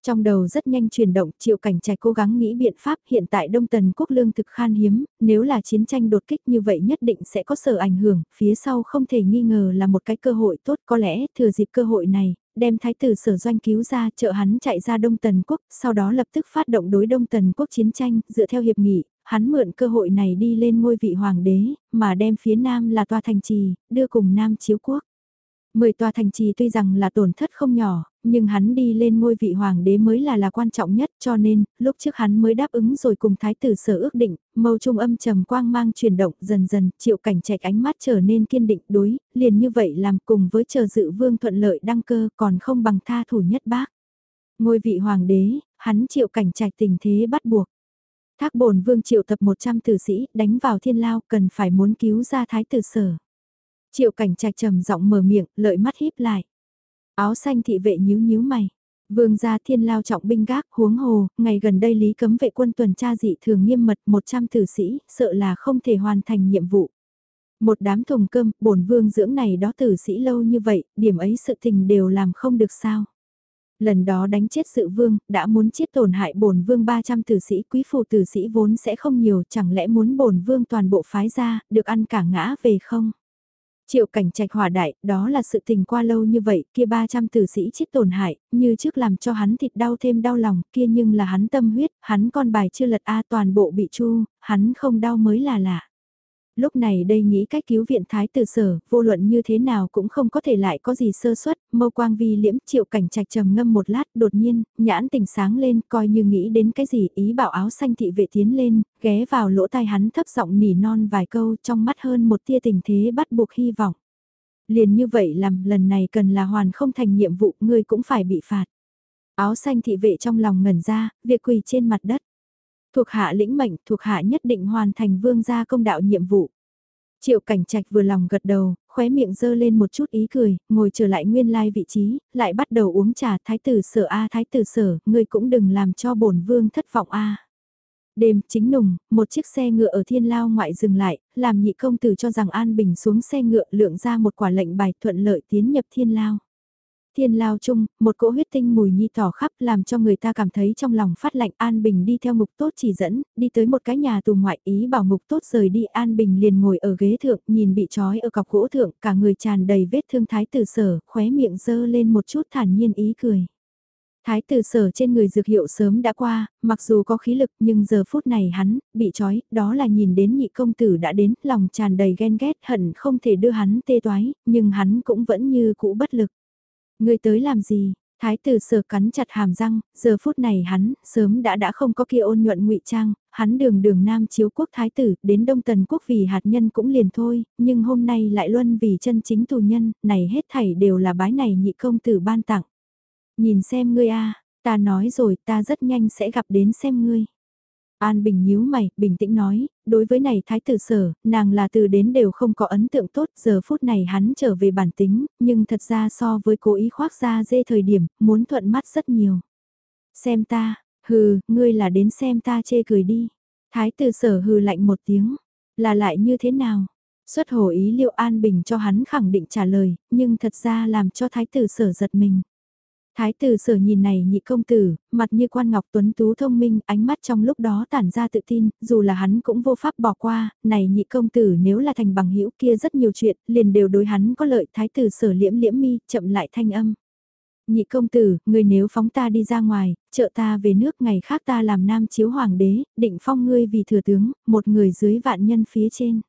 Trong đầu rất nhanh chuyển động, triệu cảnh trạch cố gắng nghĩ biện pháp hiện tại Đông Tần quốc lương thực khan hiếm, nếu là chiến tranh đột kích như vậy nhất định sẽ có sở ảnh hưởng, phía sau không thể nghi ngờ là một cái cơ hội tốt có lẽ thừa dịp cơ hội này, đem thái tử sở doanh cứu ra trợ hắn chạy ra Đông Tần Quốc, sau đó lập tức phát động đối Đông Tần Quốc chiến tranh, dựa theo hiệp nghị, hắn mượn cơ hội này đi lên ngôi vị hoàng đế, mà đem phía Nam là tòa thành trì, đưa cùng Nam chiếu quốc. Mười tòa thành trì tuy rằng là tổn thất không nhỏ, nhưng hắn đi lên ngôi vị hoàng đế mới là là quan trọng nhất cho nên, lúc trước hắn mới đáp ứng rồi cùng thái tử sở ước định, mâu trung âm trầm quang mang chuyển động dần dần, triệu cảnh trạch ánh mắt trở nên kiên định đối, liền như vậy làm cùng với chờ dự vương thuận lợi đăng cơ còn không bằng tha thủ nhất bác. Ngôi vị hoàng đế, hắn triệu cảnh trạch tình thế bắt buộc. Thác bổn vương triệu tập 100 tử sĩ đánh vào thiên lao cần phải muốn cứu ra thái tử sở. Triệu cảnh trạch trầm giọng mở miệng, lợi mắt híp lại. Áo xanh thị vệ nhíu nhíu mày. Vương gia thiên lao trọng binh gác huống hồ, ngày gần đây lý cấm vệ quân tuần tra dị thường nghiêm mật 100 tử sĩ, sợ là không thể hoàn thành nhiệm vụ. Một đám thùng cơm, bổn vương dưỡng này đó tử sĩ lâu như vậy, điểm ấy sự tình đều làm không được sao. Lần đó đánh chết sự vương, đã muốn chết tổn hại bổn vương 300 tử sĩ quý phụ tử sĩ vốn sẽ không nhiều, chẳng lẽ muốn bổn vương toàn bộ phái ra, được ăn cả ngã về không? Triệu cảnh trạch hỏa đại, đó là sự tình qua lâu như vậy, kia 300 tử sĩ chết tổn hại, như trước làm cho hắn thịt đau thêm đau lòng, kia nhưng là hắn tâm huyết, hắn con bài chưa lật A toàn bộ bị chu, hắn không đau mới là lạ. Lúc này đây nghĩ cách cứu viện thái tử sở, vô luận như thế nào cũng không có thể lại có gì sơ suất, mâu quang vi liễm triệu cảnh trạch trầm ngâm một lát đột nhiên, nhãn tỉnh sáng lên coi như nghĩ đến cái gì ý bảo áo xanh thị vệ tiến lên, ghé vào lỗ tai hắn thấp giọng nỉ non vài câu trong mắt hơn một tia tình thế bắt buộc hy vọng. Liền như vậy làm lần này cần là hoàn không thành nhiệm vụ ngươi cũng phải bị phạt. Áo xanh thị vệ trong lòng ngẩn ra, việc quỳ trên mặt đất. Thuộc hạ lĩnh mệnh, thuộc hạ nhất định hoàn thành vương gia công đạo nhiệm vụ. Triệu cảnh trạch vừa lòng gật đầu, khóe miệng dơ lên một chút ý cười, ngồi trở lại nguyên lai vị trí, lại bắt đầu uống trà thái tử sở A thái tử sở, ngươi cũng đừng làm cho bổn vương thất vọng A. Đêm chính nùng, một chiếc xe ngựa ở thiên lao ngoại dừng lại, làm nhị công tử cho rằng An Bình xuống xe ngựa lượng ra một quả lệnh bài thuận lợi tiến nhập thiên lao. Thiên lao chung, một cỗ huyết tinh mùi nhi tỏ khắp làm cho người ta cảm thấy trong lòng phát lạnh An Bình đi theo ngục tốt chỉ dẫn, đi tới một cái nhà tù ngoại ý bảo ngục tốt rời đi An Bình liền ngồi ở ghế thượng, nhìn bị trói ở cọc gỗ thượng, cả người tràn đầy vết thương thái tử sở, khóe miệng dơ lên một chút thản nhiên ý cười. Thái tử sở trên người dược hiệu sớm đã qua, mặc dù có khí lực nhưng giờ phút này hắn, bị trói, đó là nhìn đến nhị công tử đã đến, lòng tràn đầy ghen ghét hận không thể đưa hắn tê toái, nhưng hắn cũng vẫn như cũ bất lực. Người tới làm gì? Thái tử sở cắn chặt hàm răng, giờ phút này hắn, sớm đã đã không có kia ôn nhuận ngụy trang, hắn đường đường nam chiếu quốc thái tử, đến đông tần quốc vì hạt nhân cũng liền thôi, nhưng hôm nay lại luân vì chân chính tù nhân, này hết thảy đều là bái này nhị công tử ban tặng. Nhìn xem ngươi a ta nói rồi ta rất nhanh sẽ gặp đến xem ngươi. An Bình nhíu mày, bình tĩnh nói, đối với này thái tử sở, nàng là từ đến đều không có ấn tượng tốt, giờ phút này hắn trở về bản tính, nhưng thật ra so với cố ý khoác ra dê thời điểm, muốn thuận mắt rất nhiều. Xem ta, hừ, ngươi là đến xem ta chê cười đi. Thái tử sở hừ lạnh một tiếng, là lại như thế nào? Xuất hồ ý liệu An Bình cho hắn khẳng định trả lời, nhưng thật ra làm cho thái tử sở giật mình. Thái tử sở nhìn này nhị công tử, mặt như quan ngọc tuấn tú thông minh, ánh mắt trong lúc đó tản ra tự tin, dù là hắn cũng vô pháp bỏ qua, này nhị công tử nếu là thành bằng hữu kia rất nhiều chuyện, liền đều đối hắn có lợi thái tử sở liễm liễm mi, chậm lại thanh âm. Nhị công tử, người nếu phóng ta đi ra ngoài, trợ ta về nước ngày khác ta làm nam chiếu hoàng đế, định phong ngươi vì thừa tướng, một người dưới vạn nhân phía trên.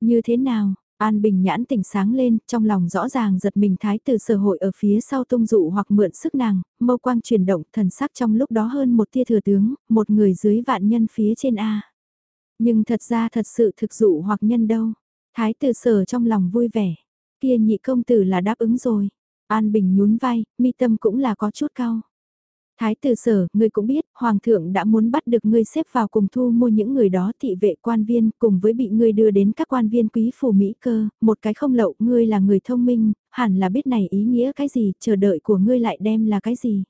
Như thế nào, An Bình nhãn tỉnh sáng lên, trong lòng rõ ràng giật mình thái tử sở hội ở phía sau tung dụ hoặc mượn sức nàng, mâu quang chuyển động thần sắc trong lúc đó hơn một tia thừa tướng, một người dưới vạn nhân phía trên A. Nhưng thật ra thật sự thực dụ hoặc nhân đâu. Thái tử sở trong lòng vui vẻ. Kia nhị công tử là đáp ứng rồi. An Bình nhún vai, mi tâm cũng là có chút cao. Thái tử sở, ngươi cũng biết, Hoàng thượng đã muốn bắt được ngươi xếp vào cùng thu mua những người đó thị vệ quan viên cùng với bị ngươi đưa đến các quan viên quý phủ Mỹ cơ, một cái không lậu, ngươi là người thông minh, hẳn là biết này ý nghĩa cái gì, chờ đợi của ngươi lại đem là cái gì.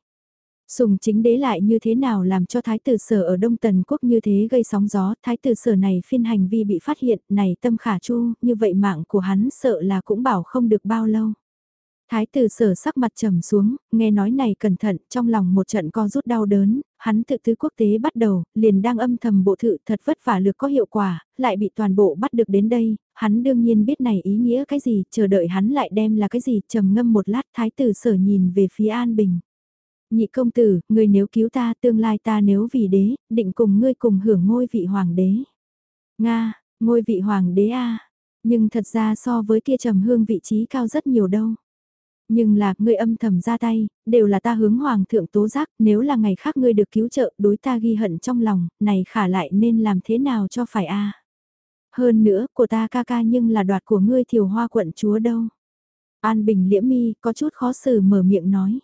Sùng chính đế lại như thế nào làm cho thái tử sở ở Đông Tần Quốc như thế gây sóng gió, thái tử sở này phiên hành vi bị phát hiện, này tâm khả chu, như vậy mạng của hắn sợ là cũng bảo không được bao lâu. Thái tử sở sắc mặt trầm xuống, nghe nói này cẩn thận, trong lòng một trận co rút đau đớn, hắn tự tứ quốc tế bắt đầu, liền đang âm thầm bộ thự thật vất vả lược có hiệu quả, lại bị toàn bộ bắt được đến đây, hắn đương nhiên biết này ý nghĩa cái gì, chờ đợi hắn lại đem là cái gì, trầm ngâm một lát thái tử sở nhìn về phía An Bình. Nhị công tử, người nếu cứu ta, tương lai ta nếu vì đế, định cùng ngươi cùng hưởng ngôi vị hoàng đế. Nga, ngôi vị hoàng đế a nhưng thật ra so với kia trầm hương vị trí cao rất nhiều đâu nhưng là, ngươi âm thầm ra tay, đều là ta hướng hoàng thượng tố giác, nếu là ngày khác ngươi được cứu trợ, đối ta ghi hận trong lòng, này khả lại nên làm thế nào cho phải a Hơn nữa, của ta ca ca nhưng là đoạt của ngươi thiều hoa quận chúa đâu. An Bình liễm mi, có chút khó xử mở miệng nói.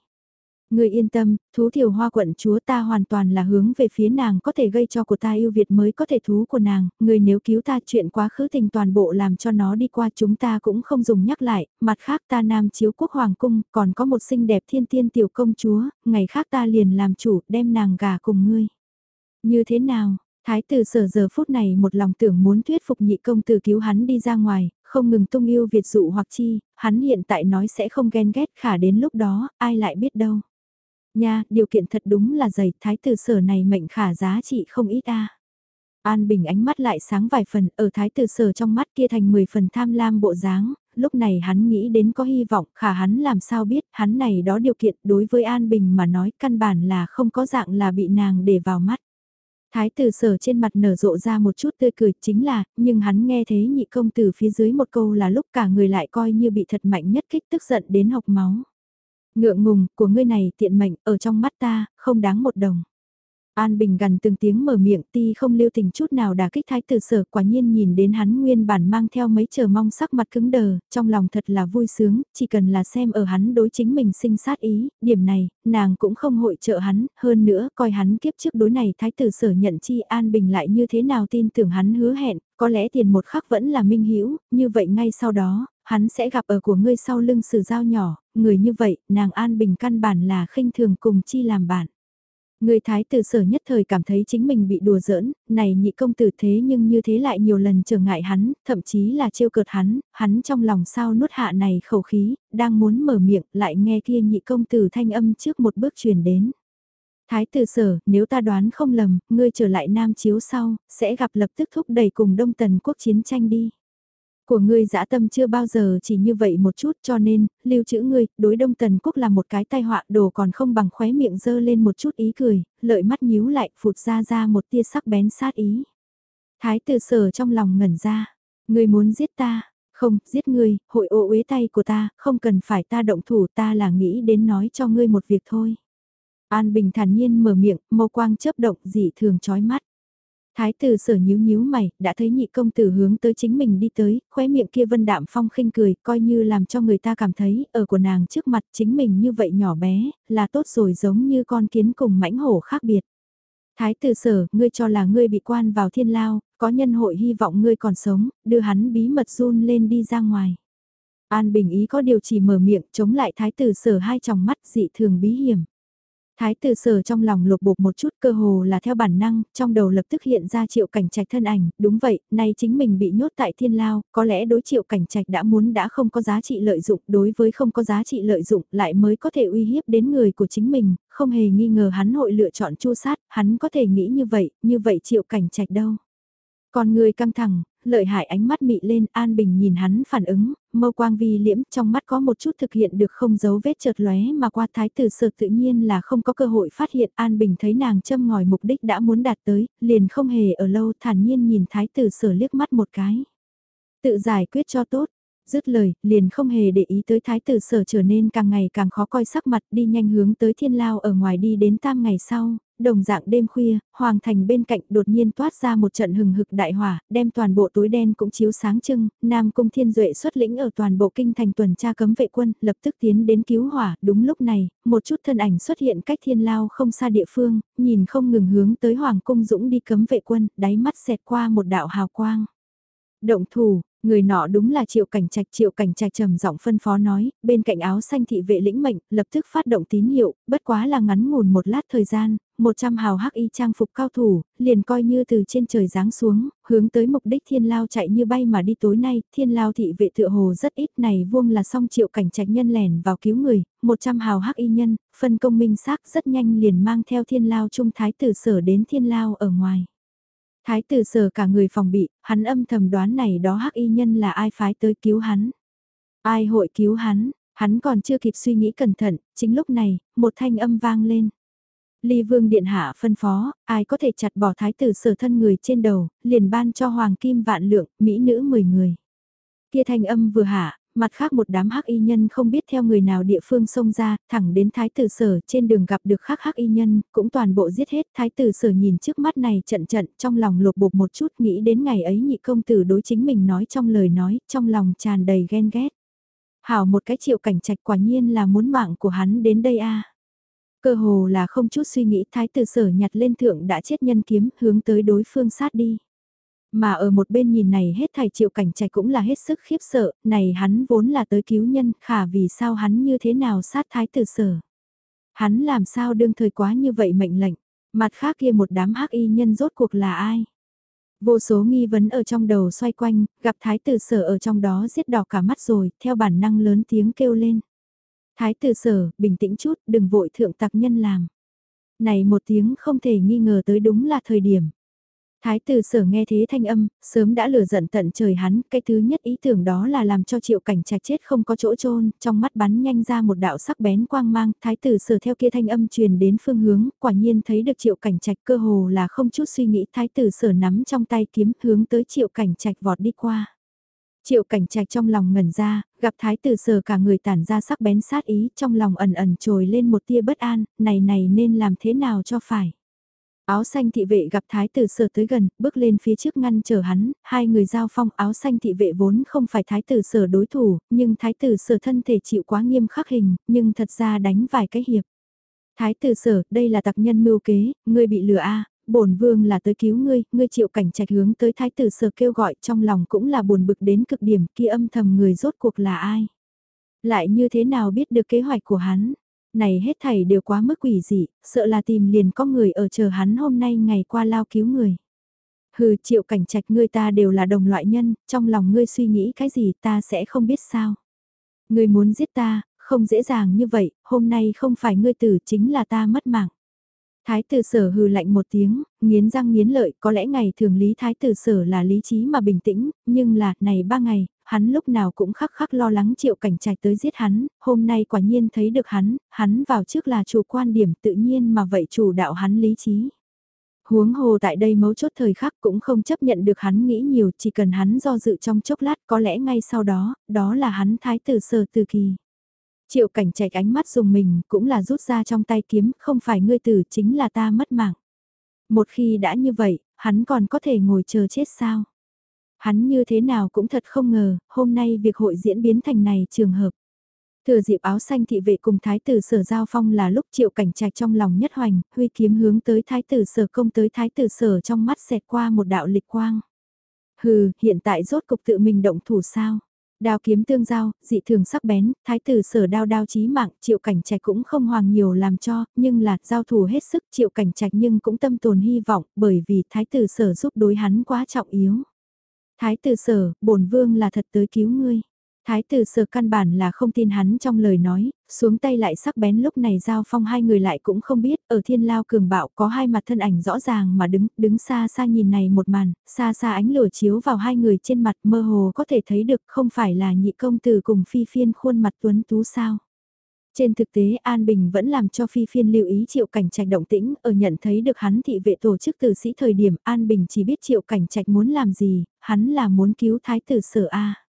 Người yên tâm, thú thiểu hoa quận chúa ta hoàn toàn là hướng về phía nàng có thể gây cho của ta yêu Việt mới có thể thú của nàng, người nếu cứu ta chuyện quá khứ tình toàn bộ làm cho nó đi qua chúng ta cũng không dùng nhắc lại, mặt khác ta nam chiếu quốc hoàng cung, còn có một xinh đẹp thiên tiên tiểu công chúa, ngày khác ta liền làm chủ đem nàng gà cùng ngươi. Như thế nào, Thái tử sở giờ phút này một lòng tưởng muốn thuyết phục nhị công tử cứu hắn đi ra ngoài, không ngừng tung yêu Việt dụ hoặc chi, hắn hiện tại nói sẽ không ghen ghét khả đến lúc đó, ai lại biết đâu. Nha, điều kiện thật đúng là dày, thái tử sở này mệnh khả giá trị không ít a. An Bình ánh mắt lại sáng vài phần, ở thái tử sở trong mắt kia thành 10 phần tham lam bộ dáng, lúc này hắn nghĩ đến có hy vọng, khả hắn làm sao biết, hắn này đó điều kiện đối với An Bình mà nói căn bản là không có dạng là bị nàng để vào mắt. Thái tử sở trên mặt nở rộ ra một chút tươi cười chính là, nhưng hắn nghe thấy nhị công tử phía dưới một câu là lúc cả người lại coi như bị thật mạnh nhất kích tức giận đến học máu. Ngượng ngùng, của ngươi này tiện mệnh, ở trong mắt ta, không đáng một đồng. An Bình gần từng tiếng mở miệng ti không lưu tình chút nào đả kích thái tử sở quả nhiên nhìn đến hắn nguyên bản mang theo mấy chờ mong sắc mặt cứng đờ, trong lòng thật là vui sướng, chỉ cần là xem ở hắn đối chính mình sinh sát ý, điểm này, nàng cũng không hội trợ hắn, hơn nữa coi hắn kiếp trước đối này thái tử sở nhận chi An Bình lại như thế nào tin tưởng hắn hứa hẹn, có lẽ tiền một khắc vẫn là minh hiểu như vậy ngay sau đó, hắn sẽ gặp ở của ngươi sau lưng sử dao nhỏ, người như vậy, nàng An Bình căn bản là khinh thường cùng chi làm bạn. Người thái tử sở nhất thời cảm thấy chính mình bị đùa giỡn, này nhị công tử thế nhưng như thế lại nhiều lần trở ngại hắn, thậm chí là trêu cợt hắn, hắn trong lòng sao nuốt hạ này khẩu khí, đang muốn mở miệng lại nghe kia nhị công tử thanh âm trước một bước truyền đến. Thái tử sở, nếu ta đoán không lầm, ngươi trở lại Nam Chiếu sau, sẽ gặp lập tức thúc đẩy cùng Đông Tần quốc chiến tranh đi. Của ngươi dã tâm chưa bao giờ chỉ như vậy một chút cho nên, lưu trữ ngươi, đối đông tần quốc là một cái tai họa đồ còn không bằng khóe miệng dơ lên một chút ý cười, lợi mắt nhíu lại phụt ra ra một tia sắc bén sát ý. Thái tử sở trong lòng ngẩn ra, ngươi muốn giết ta, không, giết ngươi, hội ô uế tay của ta, không cần phải ta động thủ ta là nghĩ đến nói cho ngươi một việc thôi. An Bình thản nhiên mở miệng, mâu quang chớp động dị thường chói mắt. Thái tử sở nhíu nhíu mày, đã thấy nhị công tử hướng tới chính mình đi tới, khóe miệng kia vân đạm phong khinh cười, coi như làm cho người ta cảm thấy, ở của nàng trước mặt chính mình như vậy nhỏ bé, là tốt rồi giống như con kiến cùng mãnh hổ khác biệt. Thái tử sở, ngươi cho là ngươi bị quan vào thiên lao, có nhân hội hy vọng ngươi còn sống, đưa hắn bí mật run lên đi ra ngoài. An Bình ý có điều chỉ mở miệng chống lại thái tử sở hai tròng mắt dị thường bí hiểm. Thái tử sở trong lòng lục bục một chút cơ hồ là theo bản năng, trong đầu lập tức hiện ra triệu cảnh trạch thân ảnh, đúng vậy, nay chính mình bị nhốt tại thiên lao, có lẽ đối triệu cảnh trạch đã muốn đã không có giá trị lợi dụng, đối với không có giá trị lợi dụng lại mới có thể uy hiếp đến người của chính mình, không hề nghi ngờ hắn hội lựa chọn chu sát, hắn có thể nghĩ như vậy, như vậy triệu cảnh trạch đâu. Còn người căng thẳng, lợi hại ánh mắt mị lên, An Bình nhìn hắn phản ứng, mâu quang vi liễm trong mắt có một chút thực hiện được không giấu vết chợt lóe mà qua thái tử sở tự nhiên là không có cơ hội phát hiện An Bình thấy nàng châm ngòi mục đích đã muốn đạt tới, liền không hề ở lâu thản nhiên nhìn thái tử sở liếc mắt một cái. Tự giải quyết cho tốt, Dứt lời, liền không hề để ý tới thái tử sở trở nên càng ngày càng khó coi sắc mặt đi nhanh hướng tới thiên lao ở ngoài đi đến tam ngày sau, đồng dạng đêm khuya, hoàng thành bên cạnh đột nhiên toát ra một trận hừng hực đại hỏa, đem toàn bộ tối đen cũng chiếu sáng trưng, Nam Cung Thiên Duệ xuất lĩnh ở toàn bộ kinh thành tuần tra cấm vệ quân, lập tức tiến đến cứu hỏa, đúng lúc này, một chút thân ảnh xuất hiện cách thiên lao không xa địa phương, nhìn không ngừng hướng tới hoàng cung dũng đi cấm vệ quân, đáy mắt xẹt qua một đạo hào quang. Động thủ, Người nọ đúng là triệu cảnh trạch triệu cảnh trạch trầm giọng phân phó nói, bên cạnh áo xanh thị vệ lĩnh mệnh, lập tức phát động tín hiệu, bất quá là ngắn ngủn một lát thời gian, 100 hào hắc y trang phục cao thủ, liền coi như từ trên trời giáng xuống, hướng tới mục đích thiên lao chạy như bay mà đi tối nay, thiên lao thị vệ tựa hồ rất ít này vuông là xong triệu cảnh trạch nhân lẻn vào cứu người, 100 hào hắc y nhân, phân công minh xác rất nhanh liền mang theo thiên lao trung thái tử sở đến thiên lao ở ngoài. Thái tử sở cả người phòng bị, hắn âm thầm đoán này đó hắc y nhân là ai phái tới cứu hắn. Ai hội cứu hắn, hắn còn chưa kịp suy nghĩ cẩn thận, chính lúc này, một thanh âm vang lên. Ly vương điện hạ phân phó, ai có thể chặt bỏ thái tử sở thân người trên đầu, liền ban cho hoàng kim vạn lượng, mỹ nữ 10 người. Kia thanh âm vừa hạ, mặt khác một đám hắc y nhân không biết theo người nào địa phương xông ra, thẳng đến thái tử sở trên đường gặp được khác hắc y nhân, cũng toàn bộ giết hết. Thái tử sở nhìn trước mắt này trận trận trong lòng lột bột một chút nghĩ đến ngày ấy nhị công tử đối chính mình nói trong lời nói, trong lòng tràn đầy ghen ghét. Hảo một cái triệu cảnh trạch quả nhiên là muốn mạng của hắn đến đây a Cơ hồ là không chút suy nghĩ thái tử sở nhặt lên thượng đã chết nhân kiếm hướng tới đối phương sát đi. Mà ở một bên nhìn này hết thầy triệu cảnh trạch cũng là hết sức khiếp sợ, này hắn vốn là tới cứu nhân, khả vì sao hắn như thế nào sát thái tử sở. Hắn làm sao đương thời quá như vậy mệnh lệnh, mặt khác kia một đám hắc y nhân rốt cuộc là ai. Vô số nghi vấn ở trong đầu xoay quanh, gặp thái tử sở ở trong đó giết đỏ cả mắt rồi, theo bản năng lớn tiếng kêu lên. Thái tử sở, bình tĩnh chút, đừng vội thượng tặc nhân làm. Này một tiếng không thể nghi ngờ tới đúng là thời điểm. Thái tử sở nghe thế thanh âm, sớm đã lửa giận tận trời hắn, cái thứ nhất ý tưởng đó là làm cho triệu cảnh trạch chết không có chỗ trôn, trong mắt bắn nhanh ra một đạo sắc bén quang mang, thái tử sở theo kia thanh âm truyền đến phương hướng, quả nhiên thấy được triệu cảnh trạch cơ hồ là không chút suy nghĩ, thái tử sở nắm trong tay kiếm hướng tới triệu cảnh trạch vọt đi qua. Triệu cảnh trạch trong lòng ngẩn ra, gặp thái tử sở cả người tản ra sắc bén sát ý, trong lòng ẩn ẩn trồi lên một tia bất an, này này nên làm thế nào cho phải. Áo xanh thị vệ gặp thái tử sở tới gần, bước lên phía trước ngăn chờ hắn, hai người giao phong áo xanh thị vệ vốn không phải thái tử sở đối thủ, nhưng thái tử sở thân thể chịu quá nghiêm khắc hình, nhưng thật ra đánh vài cái hiệp. Thái tử sở, đây là tặc nhân mưu kế, ngươi bị lừa a bổn vương là tới cứu ngươi, ngươi chịu cảnh trạch hướng tới thái tử sở kêu gọi trong lòng cũng là buồn bực đến cực điểm kia âm thầm người rốt cuộc là ai. Lại như thế nào biết được kế hoạch của hắn, này hết thảy đều quá mức quỷ dị, sợ là tìm liền có người ở chờ hắn hôm nay ngày qua lao cứu người. Hừ triệu cảnh trạch ngươi ta đều là đồng loại nhân, trong lòng ngươi suy nghĩ cái gì ta sẽ không biết sao. Ngươi muốn giết ta, không dễ dàng như vậy, hôm nay không phải ngươi tử chính là ta mất mạng. Thái tử sở hừ lạnh một tiếng, nghiến răng nghiến lợi, có lẽ ngày thường lý thái tử sở là lý trí mà bình tĩnh, nhưng là, này ba ngày, hắn lúc nào cũng khắc khắc lo lắng triệu cảnh trạch tới giết hắn, hôm nay quả nhiên thấy được hắn, hắn vào trước là chủ quan điểm tự nhiên mà vậy chủ đạo hắn lý trí. Huống hồ tại đây mấu chốt thời khắc cũng không chấp nhận được hắn nghĩ nhiều, chỉ cần hắn do dự trong chốc lát có lẽ ngay sau đó, đó là hắn thái tử sở từ kỳ. Triệu cảnh trạch ánh mắt dùng mình cũng là rút ra trong tay kiếm, không phải ngươi tử chính là ta mất mạng. Một khi đã như vậy, hắn còn có thể ngồi chờ chết sao? Hắn như thế nào cũng thật không ngờ, hôm nay việc hội diễn biến thành này trường hợp. Thừa dịp áo xanh thị vệ cùng thái tử sở giao phong là lúc triệu cảnh trạch trong lòng nhất hoành, huy kiếm hướng tới thái tử sở công tới thái tử sở trong mắt xẹt qua một đạo lịch quang. Hừ, hiện tại rốt cục tự mình động thủ sao? Đao kiếm tương giao, dị thường sắc bén, thái tử sở đao đao chí mạng, triệu cảnh trạch cũng không hoàng nhiều làm cho, nhưng là giao thủ hết sức triệu cảnh trạch nhưng cũng tâm tồn hy vọng, bởi vì thái tử sở giúp đối hắn quá trọng yếu. Thái tử sở, bổn vương là thật tới cứu ngươi. Thái tử sở căn bản là không tin hắn trong lời nói, xuống tay lại sắc bén lúc này giao phong hai người lại cũng không biết, ở thiên lao cường bạo có hai mặt thân ảnh rõ ràng mà đứng, đứng xa xa nhìn này một màn, xa xa ánh lửa chiếu vào hai người trên mặt mơ hồ có thể thấy được không phải là nhị công tử cùng phi phiên khuôn mặt tuấn tú sao. Trên thực tế An Bình vẫn làm cho Phi Phiên lưu ý Triệu Cảnh Trạch động tĩnh, ở nhận thấy được hắn thị vệ tổ chức tử sĩ thời điểm An Bình chỉ biết Triệu Cảnh Trạch muốn làm gì, hắn là muốn cứu Thái tử Sở A.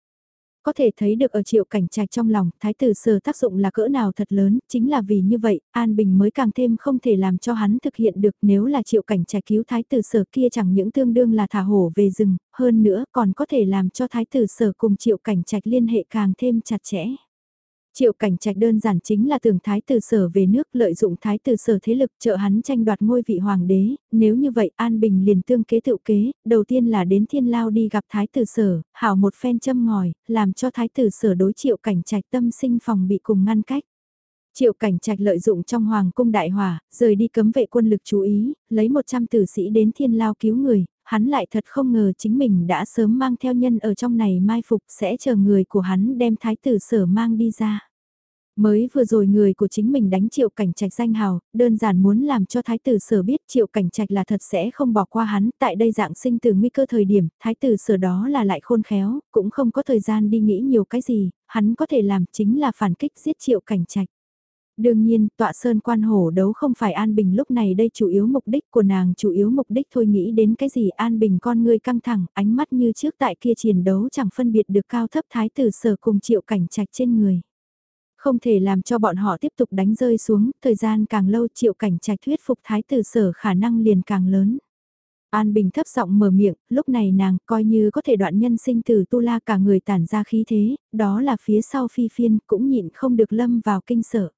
Có thể thấy được ở triệu cảnh trạch trong lòng, thái tử sở tác dụng là cỡ nào thật lớn, chính là vì như vậy, An Bình mới càng thêm không thể làm cho hắn thực hiện được nếu là triệu cảnh trạch cứu thái tử sở kia chẳng những tương đương là thả hổ về rừng, hơn nữa còn có thể làm cho thái tử sở cùng triệu cảnh trạch liên hệ càng thêm chặt chẽ. Triệu cảnh trạch đơn giản chính là tưởng thái tử sở về nước lợi dụng thái tử sở thế lực trợ hắn tranh đoạt ngôi vị hoàng đế, nếu như vậy An Bình liền tương kế tự kế, đầu tiên là đến thiên lao đi gặp thái tử sở, hảo một phen châm ngòi, làm cho thái tử sở đối triệu cảnh trạch tâm sinh phòng bị cùng ngăn cách. Triệu cảnh trạch lợi dụng trong hoàng cung đại hỏa, rời đi cấm vệ quân lực chú ý, lấy 100 tử sĩ đến thiên lao cứu người, hắn lại thật không ngờ chính mình đã sớm mang theo nhân ở trong này mai phục sẽ chờ người của hắn đem thái tử sở mang đi ra. Mới vừa rồi người của chính mình đánh triệu cảnh trạch danh hào, đơn giản muốn làm cho thái tử sở biết triệu cảnh trạch là thật sẽ không bỏ qua hắn, tại đây dạng sinh từ nguy cơ thời điểm, thái tử sở đó là lại khôn khéo, cũng không có thời gian đi nghĩ nhiều cái gì, hắn có thể làm chính là phản kích giết triệu cảnh trạch. Đương nhiên, tọa sơn quan hổ đấu không phải An Bình lúc này đây chủ yếu mục đích của nàng chủ yếu mục đích thôi nghĩ đến cái gì An Bình con người căng thẳng, ánh mắt như trước tại kia chiến đấu chẳng phân biệt được cao thấp thái tử sở cùng triệu cảnh trạch trên người. Không thể làm cho bọn họ tiếp tục đánh rơi xuống, thời gian càng lâu triệu cảnh trạch thuyết phục thái tử sở khả năng liền càng lớn. An Bình thấp giọng mở miệng, lúc này nàng coi như có thể đoạn nhân sinh từ tu la cả người tản ra khí thế, đó là phía sau phi phiên cũng nhịn không được lâm vào kinh sở.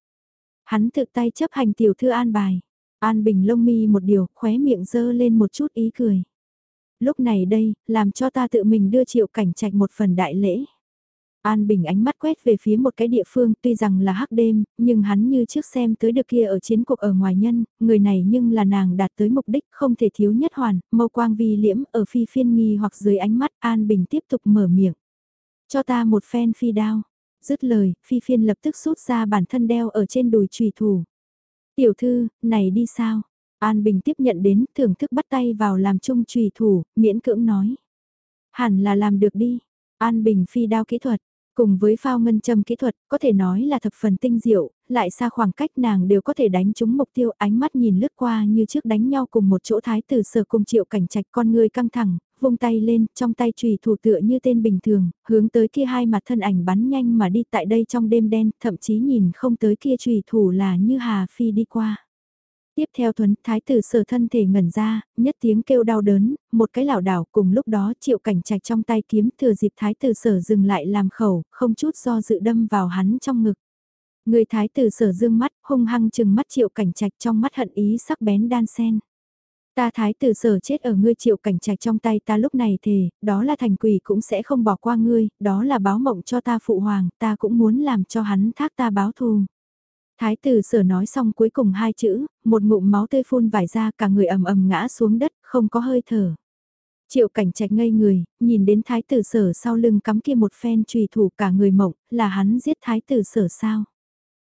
Hắn tự tay chấp hành tiểu thư an bài. An Bình lông mi một điều, khóe miệng dơ lên một chút ý cười. Lúc này đây, làm cho ta tự mình đưa triệu cảnh trạch một phần đại lễ. An Bình ánh mắt quét về phía một cái địa phương tuy rằng là hắc đêm, nhưng hắn như trước xem tới được kia ở chiến cuộc ở ngoài nhân, người này nhưng là nàng đạt tới mục đích không thể thiếu nhất hoàn, mâu quang vi liễm ở phi phiên nghi hoặc dưới ánh mắt An Bình tiếp tục mở miệng. Cho ta một phen phi đao, dứt lời, phi phiên lập tức rút ra bản thân đeo ở trên đùi trùy thủ. Tiểu thư, này đi sao? An Bình tiếp nhận đến, thưởng thức bắt tay vào làm chung trùy thủ, miễn cưỡng nói. Hẳn là làm được đi. An Bình phi đao kỹ thuật, cùng với phao ngân châm kỹ thuật, có thể nói là thập phần tinh diệu, lại xa khoảng cách nàng đều có thể đánh trúng mục tiêu ánh mắt nhìn lướt qua như trước đánh nhau cùng một chỗ thái tử sở cùng triệu cảnh trạch con người căng thẳng, vung tay lên, trong tay trùy thủ tựa như tên bình thường, hướng tới kia hai mặt thân ảnh bắn nhanh mà đi tại đây trong đêm đen, thậm chí nhìn không tới kia trùy thủ là như Hà Phi đi qua. Tiếp theo thuấn, thái tử sở thân thể ngẩn ra, nhất tiếng kêu đau đớn, một cái lảo đảo cùng lúc đó triệu cảnh trạch trong tay kiếm thừa dịp thái tử sở dừng lại làm khẩu, không chút do dự đâm vào hắn trong ngực. Người thái tử sở dương mắt, hung hăng chừng mắt triệu cảnh trạch trong mắt hận ý sắc bén đan sen. Ta thái tử sở chết ở ngươi triệu cảnh trạch trong tay ta lúc này thề, đó là thành quỷ cũng sẽ không bỏ qua ngươi, đó là báo mộng cho ta phụ hoàng, ta cũng muốn làm cho hắn thác ta báo thù. Thái tử sở nói xong cuối cùng hai chữ, một ngụm máu tươi phun vải ra cả người ầm ầm ngã xuống đất, không có hơi thở. Triệu cảnh trạch ngây người, nhìn đến thái tử sở sau lưng cắm kia một phen trùy thủ cả người mộng, là hắn giết thái tử sở sao.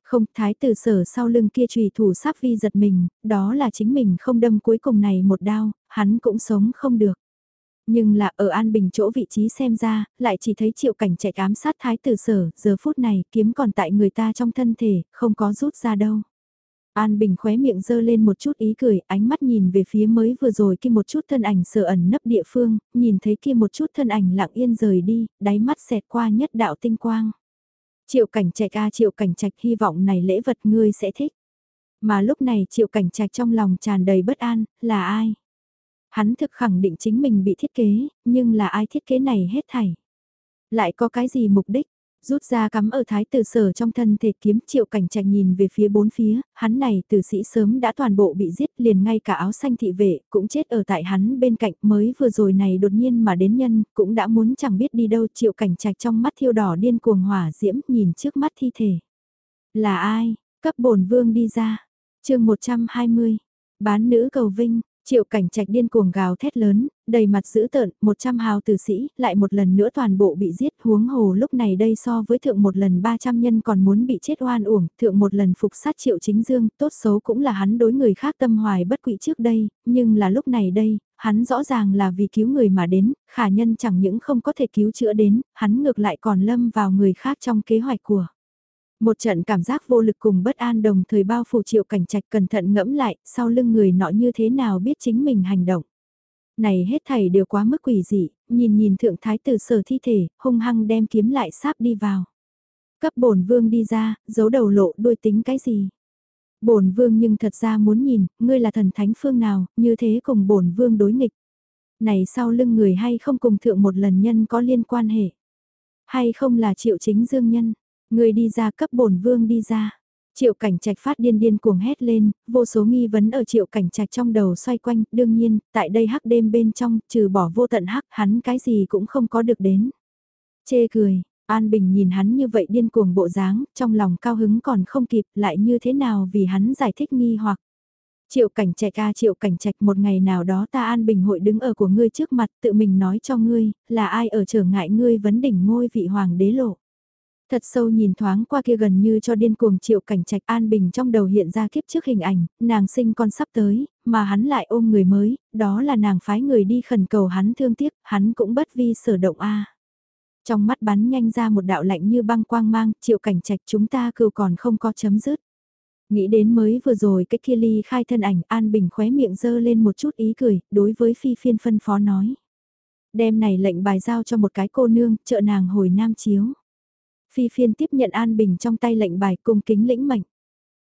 Không, thái tử sở sau lưng kia trùy thủ sắp vi giật mình, đó là chính mình không đâm cuối cùng này một đao, hắn cũng sống không được. Nhưng là ở An Bình chỗ vị trí xem ra, lại chỉ thấy triệu cảnh chạy ám sát thái tử sở, giờ phút này kiếm còn tại người ta trong thân thể, không có rút ra đâu. An Bình khóe miệng dơ lên một chút ý cười, ánh mắt nhìn về phía mới vừa rồi kia một chút thân ảnh sờ ẩn nấp địa phương, nhìn thấy kia một chút thân ảnh lặng yên rời đi, đáy mắt xẹt qua nhất đạo tinh quang. Triệu cảnh trạch a triệu cảnh trạch hy vọng này lễ vật ngươi sẽ thích. Mà lúc này triệu cảnh trạch trong lòng tràn đầy bất an, là ai? Hắn thực khẳng định chính mình bị thiết kế, nhưng là ai thiết kế này hết thảy? Lại có cái gì mục đích? Rút ra cắm ở thái tử sở trong thân thể kiếm triệu cảnh trạch nhìn về phía bốn phía, hắn này tử sĩ sớm đã toàn bộ bị giết liền ngay cả áo xanh thị vệ cũng chết ở tại hắn bên cạnh mới vừa rồi này đột nhiên mà đến nhân cũng đã muốn chẳng biết đi đâu triệu cảnh trạch trong mắt thiêu đỏ điên cuồng hỏa diễm nhìn trước mắt thi thể. Là ai? Cấp bổn vương đi ra. chương 120. Bán nữ cầu vinh, Triệu cảnh trạch điên cuồng gào thét lớn, đầy mặt dữ tợn, 100 hào tử sĩ, lại một lần nữa toàn bộ bị giết huống hồ lúc này đây so với thượng một lần 300 nhân còn muốn bị chết oan uổng, thượng một lần phục sát triệu chính dương, tốt xấu cũng là hắn đối người khác tâm hoài bất quỵ trước đây, nhưng là lúc này đây, hắn rõ ràng là vì cứu người mà đến, khả nhân chẳng những không có thể cứu chữa đến, hắn ngược lại còn lâm vào người khác trong kế hoạch của. Một trận cảm giác vô lực cùng bất an đồng thời bao phủ triệu cảnh trạch cẩn thận ngẫm lại, sau lưng người nọ như thế nào biết chính mình hành động. Này hết thảy đều quá mức quỷ dị, nhìn nhìn thượng thái tử sở thi thể, hung hăng đem kiếm lại sáp đi vào. Cấp bổn vương đi ra, giấu đầu lộ đuôi tính cái gì. Bổn vương nhưng thật ra muốn nhìn, ngươi là thần thánh phương nào, như thế cùng bổn vương đối nghịch. Này sau lưng người hay không cùng thượng một lần nhân có liên quan hệ. Hay không là triệu chính dương nhân, Người đi ra cấp bổn vương đi ra. Triệu cảnh trạch phát điên điên cuồng hét lên, vô số nghi vấn ở triệu cảnh trạch trong đầu xoay quanh, đương nhiên, tại đây hắc đêm bên trong, trừ bỏ vô tận hắc, hắn cái gì cũng không có được đến. Chê cười, An Bình nhìn hắn như vậy điên cuồng bộ dáng, trong lòng cao hứng còn không kịp, lại như thế nào vì hắn giải thích nghi hoặc. Triệu cảnh trạch ca triệu cảnh trạch một ngày nào đó ta An Bình hội đứng ở của ngươi trước mặt tự mình nói cho ngươi, là ai ở trở ngại ngươi vấn đỉnh ngôi vị hoàng đế lộ. Thật sâu nhìn thoáng qua kia gần như cho điên cuồng triệu cảnh trạch an bình trong đầu hiện ra kiếp trước hình ảnh, nàng sinh con sắp tới, mà hắn lại ôm người mới, đó là nàng phái người đi khẩn cầu hắn thương tiếc, hắn cũng bất vi sở động a. Trong mắt bắn nhanh ra một đạo lạnh như băng quang mang, triệu cảnh trạch chúng ta cừu còn không có chấm dứt. Nghĩ đến mới vừa rồi cái kia ly khai thân ảnh An Bình khóe miệng dơ lên một chút ý cười, đối với phi phiên phân phó nói. đêm này lệnh bài giao cho một cái cô nương, trợ nàng hồi nam chiếu. Phi phiên tiếp nhận An Bình trong tay lệnh bài cung kính lĩnh mệnh.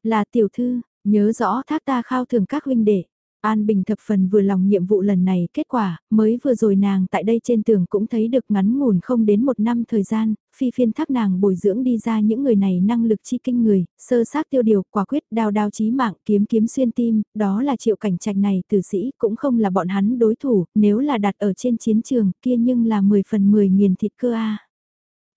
Là tiểu thư, nhớ rõ thác ta khao thường các huynh đệ. An Bình thập phần vừa lòng nhiệm vụ lần này kết quả, mới vừa rồi nàng tại đây trên tường cũng thấy được ngắn ngủn không đến một năm thời gian, phi phiên thác nàng bồi dưỡng đi ra những người này năng lực chi kinh người, sơ sát tiêu điều, quả quyết đao đao chí mạng, kiếm kiếm xuyên tim, đó là triệu cảnh trạch này tử sĩ cũng không là bọn hắn đối thủ, nếu là đặt ở trên chiến trường kia nhưng là 10 phần 10 nghiền thịt cơ a.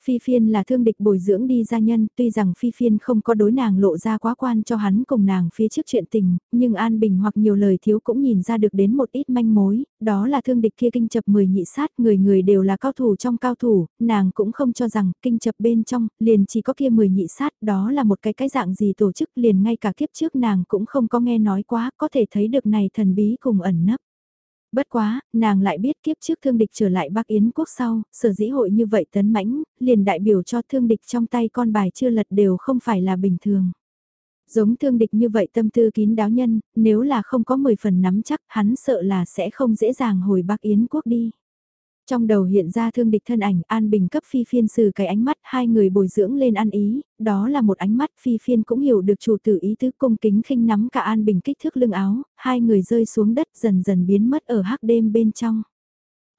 Phi Phiên là thương địch bồi dưỡng đi gia nhân, tuy rằng Phi Phiên không có đối nàng lộ ra quá quan cho hắn cùng nàng phía trước chuyện tình, nhưng An Bình hoặc nhiều lời thiếu cũng nhìn ra được đến một ít manh mối, đó là thương địch kia kinh chập 10 nhị sát, người người đều là cao thủ trong cao thủ, nàng cũng không cho rằng kinh chập bên trong, liền chỉ có kia 10 nhị sát, đó là một cái cái dạng gì tổ chức liền ngay cả kiếp trước nàng cũng không có nghe nói quá, có thể thấy được này thần bí cùng ẩn nấp. Bất quá, nàng lại biết kiếp trước thương địch trở lại Bắc Yến quốc sau, sở dĩ hội như vậy tấn mãnh, liền đại biểu cho thương địch trong tay con bài chưa lật đều không phải là bình thường. Giống thương địch như vậy tâm tư kín đáo nhân, nếu là không có 10 phần nắm chắc hắn sợ là sẽ không dễ dàng hồi Bắc Yến quốc đi. Trong đầu hiện ra thương địch thân ảnh An Bình cấp phi phiên sử cái ánh mắt hai người bồi dưỡng lên ăn ý, đó là một ánh mắt phi phiên cũng hiểu được chủ tử ý tứ cung kính khinh nắm cả An Bình kích thước lưng áo, hai người rơi xuống đất dần dần biến mất ở hắc đêm bên trong.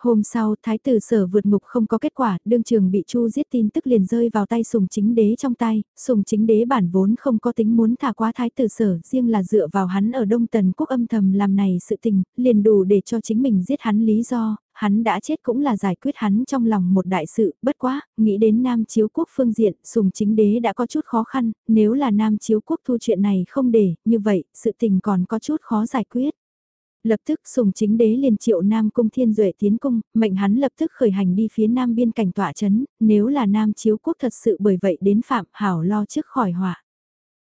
Hôm sau, thái tử sở vượt ngục không có kết quả, đương trường bị chu giết tin tức liền rơi vào tay sùng chính đế trong tay, sùng chính đế bản vốn không có tính muốn thả qua thái tử sở, riêng là dựa vào hắn ở Đông Tần quốc âm thầm làm này sự tình, liền đủ để cho chính mình giết hắn lý do, hắn đã chết cũng là giải quyết hắn trong lòng một đại sự, bất quá, nghĩ đến Nam Chiếu Quốc phương diện, sùng chính đế đã có chút khó khăn, nếu là Nam Chiếu Quốc thu chuyện này không để, như vậy, sự tình còn có chút khó giải quyết. Lập tức sùng chính đế liền triệu Nam Cung Thiên Duệ tiến cung, mệnh hắn lập tức khởi hành đi phía Nam biên cảnh tỏa chấn, nếu là Nam Chiếu Quốc thật sự bởi vậy đến Phạm Hảo lo trước khỏi họa.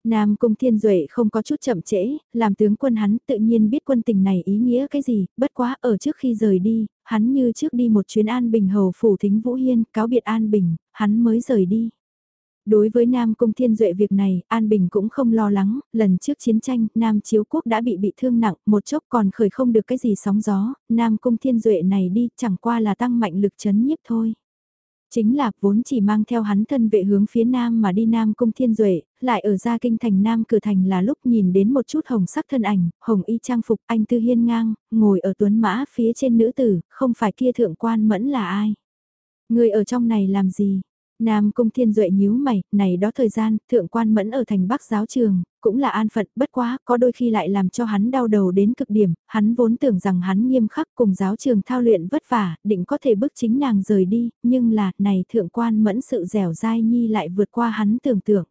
Nam Cung Thiên Duệ không có chút chậm trễ, làm tướng quân hắn tự nhiên biết quân tình này ý nghĩa cái gì, bất quá ở trước khi rời đi, hắn như trước đi một chuyến An Bình hầu phủ thính Vũ Hiên, cáo biệt An Bình, hắn mới rời đi. Đối với Nam Cung Thiên Duệ việc này, An Bình cũng không lo lắng, lần trước chiến tranh, Nam Chiếu Quốc đã bị bị thương nặng, một chốc còn khởi không được cái gì sóng gió, Nam Cung Thiên Duệ này đi chẳng qua là tăng mạnh lực chấn nhiếp thôi. Chính là vốn chỉ mang theo hắn thân vệ hướng phía Nam mà đi Nam Cung Thiên Duệ, lại ở ra kinh thành Nam cửa thành là lúc nhìn đến một chút hồng sắc thân ảnh, hồng y trang phục anh tư hiên ngang, ngồi ở tuấn mã phía trên nữ tử, không phải kia thượng quan mẫn là ai. Người ở trong này làm gì? Nam Cung Thiên Duệ nhíu mày, này đó thời gian, thượng quan mẫn ở thành Bắc giáo trường, cũng là an phận, bất quá, có đôi khi lại làm cho hắn đau đầu đến cực điểm, hắn vốn tưởng rằng hắn nghiêm khắc cùng giáo trường thao luyện vất vả, định có thể bức chính nàng rời đi, nhưng là, này thượng quan mẫn sự dẻo dai nhi lại vượt qua hắn tưởng tượng.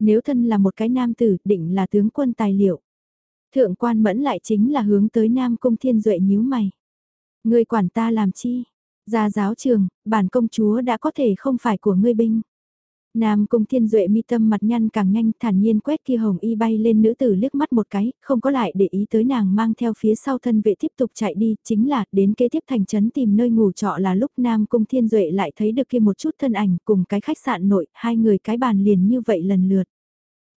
Nếu thân là một cái nam tử, định là tướng quân tài liệu. Thượng quan mẫn lại chính là hướng tới Nam Cung Thiên Duệ nhíu mày. Người quản ta làm chi? Ra giáo trường, bản công chúa đã có thể không phải của ngươi binh. Nam Cung Thiên Duệ mi tâm mặt nhăn càng nhanh thản nhiên quét kia hồng y bay lên nữ tử liếc mắt một cái, không có lại để ý tới nàng mang theo phía sau thân vệ tiếp tục chạy đi, chính là đến kế tiếp thành trấn tìm nơi ngủ trọ là lúc Nam Cung Thiên Duệ lại thấy được kia một chút thân ảnh cùng cái khách sạn nội, hai người cái bàn liền như vậy lần lượt.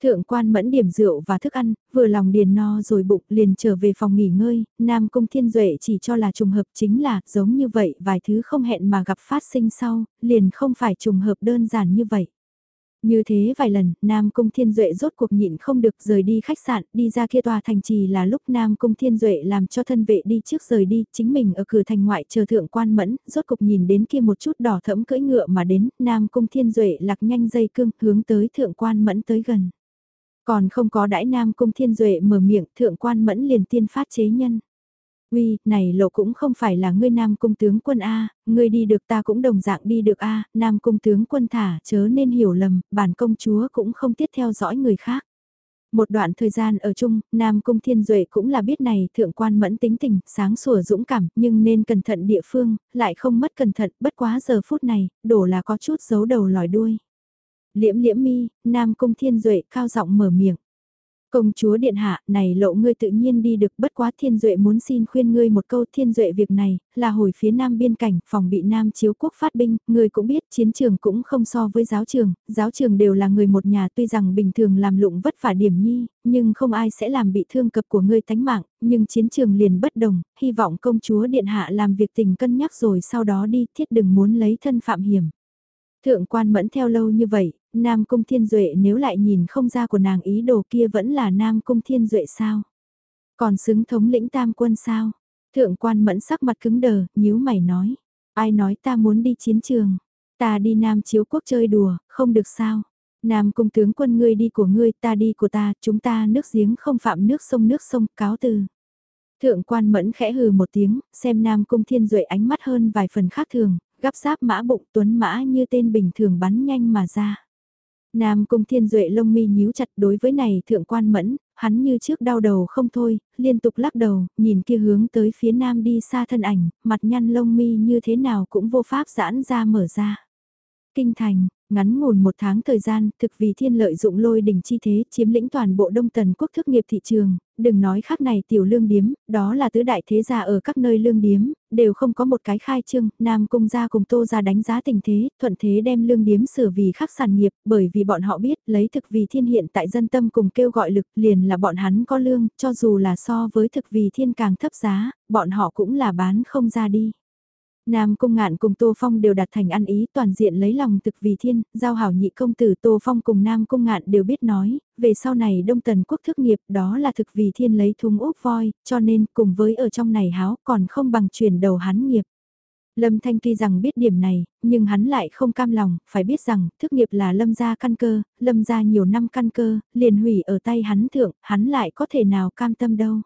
Thượng quan mẫn điểm rượu và thức ăn, vừa lòng điền no rồi bụng liền trở về phòng nghỉ ngơi, Nam Cung Thiên Duệ chỉ cho là trùng hợp chính là giống như vậy vài thứ không hẹn mà gặp phát sinh sau, liền không phải trùng hợp đơn giản như vậy. Như thế vài lần, Nam Cung Thiên Duệ rốt cuộc nhịn không được rời đi khách sạn, đi ra kia tòa thành trì là lúc Nam Cung Thiên Duệ làm cho thân vệ đi trước rời đi, chính mình ở cửa thành ngoại chờ thượng quan mẫn, rốt cuộc nhìn đến kia một chút đỏ thẫm cưỡi ngựa mà đến, Nam Cung Thiên Duệ lạc nhanh dây cương hướng tới thượng quan mẫn tới gần. Còn không có đãi Nam Cung Thiên Duệ mở miệng, thượng quan mẫn liền tiên phát chế nhân. Uy, này lộ cũng không phải là ngươi Nam Cung tướng quân A, ngươi đi được ta cũng đồng dạng đi được A, Nam Cung tướng quân thả chớ nên hiểu lầm, bản công chúa cũng không tiết theo dõi người khác. Một đoạn thời gian ở chung, Nam Cung Thiên Duệ cũng là biết này thượng quan mẫn tính tình, sáng sủa dũng cảm, nhưng nên cẩn thận địa phương, lại không mất cẩn thận, bất quá giờ phút này, đổ là có chút giấu đầu lòi đuôi. Liễm liễm mi, Nam Cung Thiên Duệ cao giọng mở miệng. Công chúa điện hạ, này lộ ngươi tự nhiên đi được bất quá thiên duệ muốn xin khuyên ngươi một câu thiên duệ việc này, là hồi phía nam biên cảnh, phòng bị nam chiếu quốc phát binh, ngươi cũng biết chiến trường cũng không so với giáo trường, giáo trường đều là người một nhà tuy rằng bình thường làm lụng vất vả điểm nhi, nhưng không ai sẽ làm bị thương cập của ngươi tánh mạng, nhưng chiến trường liền bất đồng, hy vọng công chúa điện hạ làm việc tình cân nhắc rồi sau đó đi, thiết đừng muốn lấy thân phạm hiểm. Thượng quan mẫn theo lâu như vậy, Nam Cung Thiên Duệ nếu lại nhìn không ra của nàng ý đồ kia vẫn là Nam Cung Thiên Duệ sao? Còn xứng thống lĩnh tam quân sao? Thượng quan mẫn sắc mặt cứng đờ, nhíu mày nói. Ai nói ta muốn đi chiến trường? Ta đi Nam Chiếu Quốc chơi đùa, không được sao? Nam Cung tướng quân ngươi đi của ngươi, ta đi của ta, chúng ta nước giếng không phạm nước sông nước sông, cáo từ. Thượng quan mẫn khẽ hừ một tiếng, xem Nam Cung Thiên Duệ ánh mắt hơn vài phần khác thường, gắp giáp mã bụng tuấn mã như tên bình thường bắn nhanh mà ra. Nam Cung Thiên Duệ lông mi nhíu chặt đối với này thượng quan mẫn, hắn như trước đau đầu không thôi, liên tục lắc đầu, nhìn kia hướng tới phía nam đi xa thân ảnh, mặt nhăn lông mi như thế nào cũng vô pháp giãn ra mở ra. Kinh thành, ngắn ngủn một tháng thời gian, thực vì thiên lợi dụng lôi đỉnh chi thế chiếm lĩnh toàn bộ đông tần quốc thức nghiệp thị trường, đừng nói khác này tiểu lương điếm, đó là tứ đại thế gia ở các nơi lương điếm, đều không có một cái khai trương, Nam Cung gia cùng Tô gia đánh giá tình thế, thuận thế đem lương điếm sửa vì khắc sản nghiệp, bởi vì bọn họ biết lấy thực vì thiên hiện tại dân tâm cùng kêu gọi lực liền là bọn hắn có lương, cho dù là so với thực vì thiên càng thấp giá, bọn họ cũng là bán không ra đi. Nam Cung Ngạn cùng Tô Phong đều đặt thành ăn ý toàn diện lấy lòng thực vì thiên, giao hảo nhị công tử Tô Phong cùng Nam Cung Ngạn đều biết nói, về sau này Đông Tần Quốc thức nghiệp đó là thực vì thiên lấy thúng úp voi, cho nên cùng với ở trong này háo còn không bằng chuyển đầu hắn nghiệp. Lâm Thanh tuy rằng biết điểm này, nhưng hắn lại không cam lòng, phải biết rằng, thức nghiệp là lâm gia căn cơ, lâm gia nhiều năm căn cơ, liền hủy ở tay hắn thượng, hắn lại có thể nào cam tâm đâu.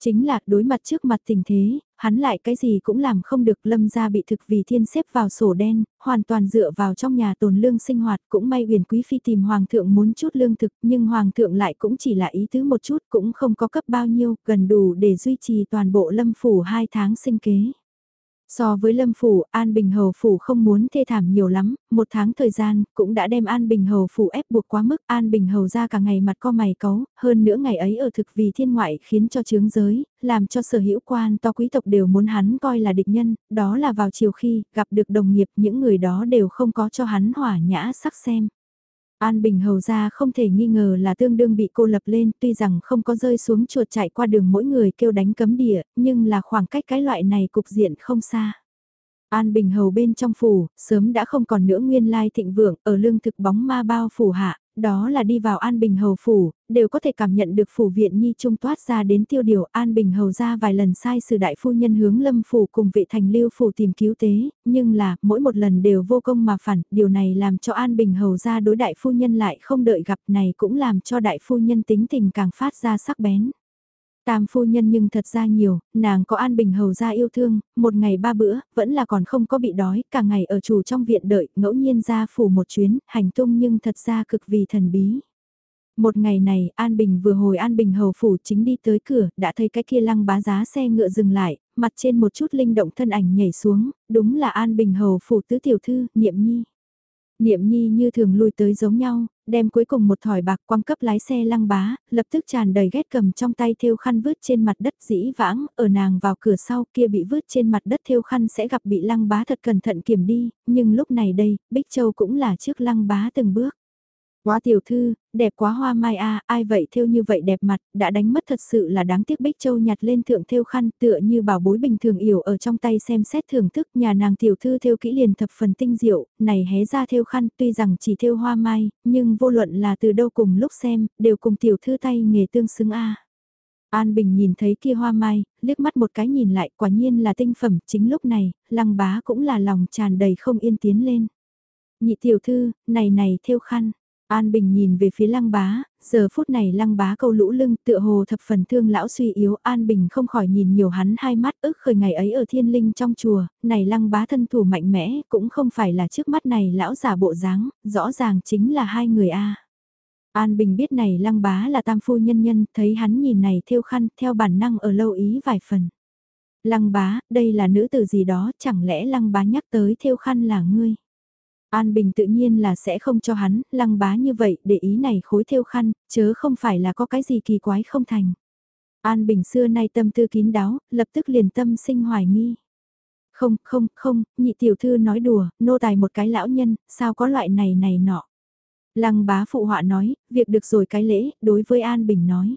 Chính là đối mặt trước mặt tình thế, hắn lại cái gì cũng làm không được lâm ra bị thực vì thiên xếp vào sổ đen, hoàn toàn dựa vào trong nhà tồn lương sinh hoạt cũng may huyền quý phi tìm hoàng thượng muốn chút lương thực nhưng hoàng thượng lại cũng chỉ là ý tứ một chút cũng không có cấp bao nhiêu gần đủ để duy trì toàn bộ lâm phủ hai tháng sinh kế. So với Lâm Phủ, An Bình Hầu Phủ không muốn thê thảm nhiều lắm, một tháng thời gian, cũng đã đem An Bình Hầu Phủ ép buộc quá mức, An Bình Hầu ra cả ngày mặt co mày cấu, hơn nữa ngày ấy ở thực vì thiên ngoại khiến cho chướng giới, làm cho sở hữu quan to quý tộc đều muốn hắn coi là địch nhân, đó là vào chiều khi, gặp được đồng nghiệp những người đó đều không có cho hắn hỏa nhã sắc xem. An Bình Hầu ra không thể nghi ngờ là tương đương bị cô lập lên tuy rằng không có rơi xuống chuột chạy qua đường mỗi người kêu đánh cấm địa, nhưng là khoảng cách cái loại này cục diện không xa. An Bình Hầu bên trong phủ, sớm đã không còn nữa nguyên lai thịnh vượng, ở lương thực bóng ma bao phủ hạ, đó là đi vào An Bình Hầu phủ, đều có thể cảm nhận được phủ viện nhi trung toát ra đến tiêu điều An Bình Hầu ra vài lần sai sự đại phu nhân hướng lâm phủ cùng vị thành lưu phủ tìm cứu tế, nhưng là, mỗi một lần đều vô công mà phản, điều này làm cho An Bình Hầu ra đối đại phu nhân lại không đợi gặp này cũng làm cho đại phu nhân tính tình càng phát ra sắc bén. Tam phu nhân nhưng thật ra nhiều, nàng có an bình hầu ra yêu thương, một ngày ba bữa, vẫn là còn không có bị đói, cả ngày ở chủ trong viện đợi, ngẫu nhiên ra phủ một chuyến, hành tung nhưng thật ra cực vì thần bí. Một ngày này, An Bình vừa hồi An Bình hầu phủ chính đi tới cửa, đã thấy cái kia lăng bá giá xe ngựa dừng lại, mặt trên một chút linh động thân ảnh nhảy xuống, đúng là An Bình hầu phủ tứ tiểu thư, Niệm Nhi. Niệm Nhi như thường lui tới giống nhau, đem cuối cùng một thỏi bạc quăng cấp lái xe lăng bá, lập tức tràn đầy ghét cầm trong tay thêu khăn vứt trên mặt đất dĩ vãng, ở nàng vào cửa sau kia bị vứt trên mặt đất thêu khăn sẽ gặp bị lăng bá thật cẩn thận kiểm đi, nhưng lúc này đây, Bích Châu cũng là trước lăng bá từng bước. Quá tiểu thư, đẹp quá hoa mai a, ai vậy thêu như vậy đẹp mặt, đã đánh mất thật sự là đáng tiếc Bích Châu nhặt lên thượng thêu khăn tựa như bảo bối bình thường yểu ở trong tay xem xét thưởng thức nhà nàng tiểu thư thêu kỹ liền thập phần tinh diệu, này hé ra thêu khăn tuy rằng chỉ thêu hoa mai, nhưng vô luận là từ đâu cùng lúc xem, đều cùng tiểu thư tay nghề tương xứng a. An Bình nhìn thấy kia hoa mai, liếc mắt một cái nhìn lại quả nhiên là tinh phẩm, chính lúc này, lăng bá cũng là lòng tràn đầy không yên tiến lên. Nhị tiểu thư, này này thêu khăn, An Bình nhìn về phía lăng bá, giờ phút này lăng bá câu lũ lưng tựa hồ thập phần thương lão suy yếu. An Bình không khỏi nhìn nhiều hắn hai mắt ức khởi ngày ấy ở thiên linh trong chùa, này lăng bá thân thủ mạnh mẽ cũng không phải là trước mắt này lão giả bộ dáng, rõ ràng chính là hai người A. An Bình biết này lăng bá là tam phu nhân nhân, thấy hắn nhìn này theo khăn theo bản năng ở lâu ý vài phần. Lăng bá, đây là nữ tử gì đó, chẳng lẽ lăng bá nhắc tới theo khăn là ngươi? An Bình tự nhiên là sẽ không cho hắn, lăng bá như vậy, để ý này khối thêu khăn, chớ không phải là có cái gì kỳ quái không thành. An Bình xưa nay tâm tư kín đáo, lập tức liền tâm sinh hoài nghi. Không, không, không, nhị tiểu thư nói đùa, nô tài một cái lão nhân, sao có loại này này nọ. Lăng bá phụ họa nói, việc được rồi cái lễ, đối với An Bình nói.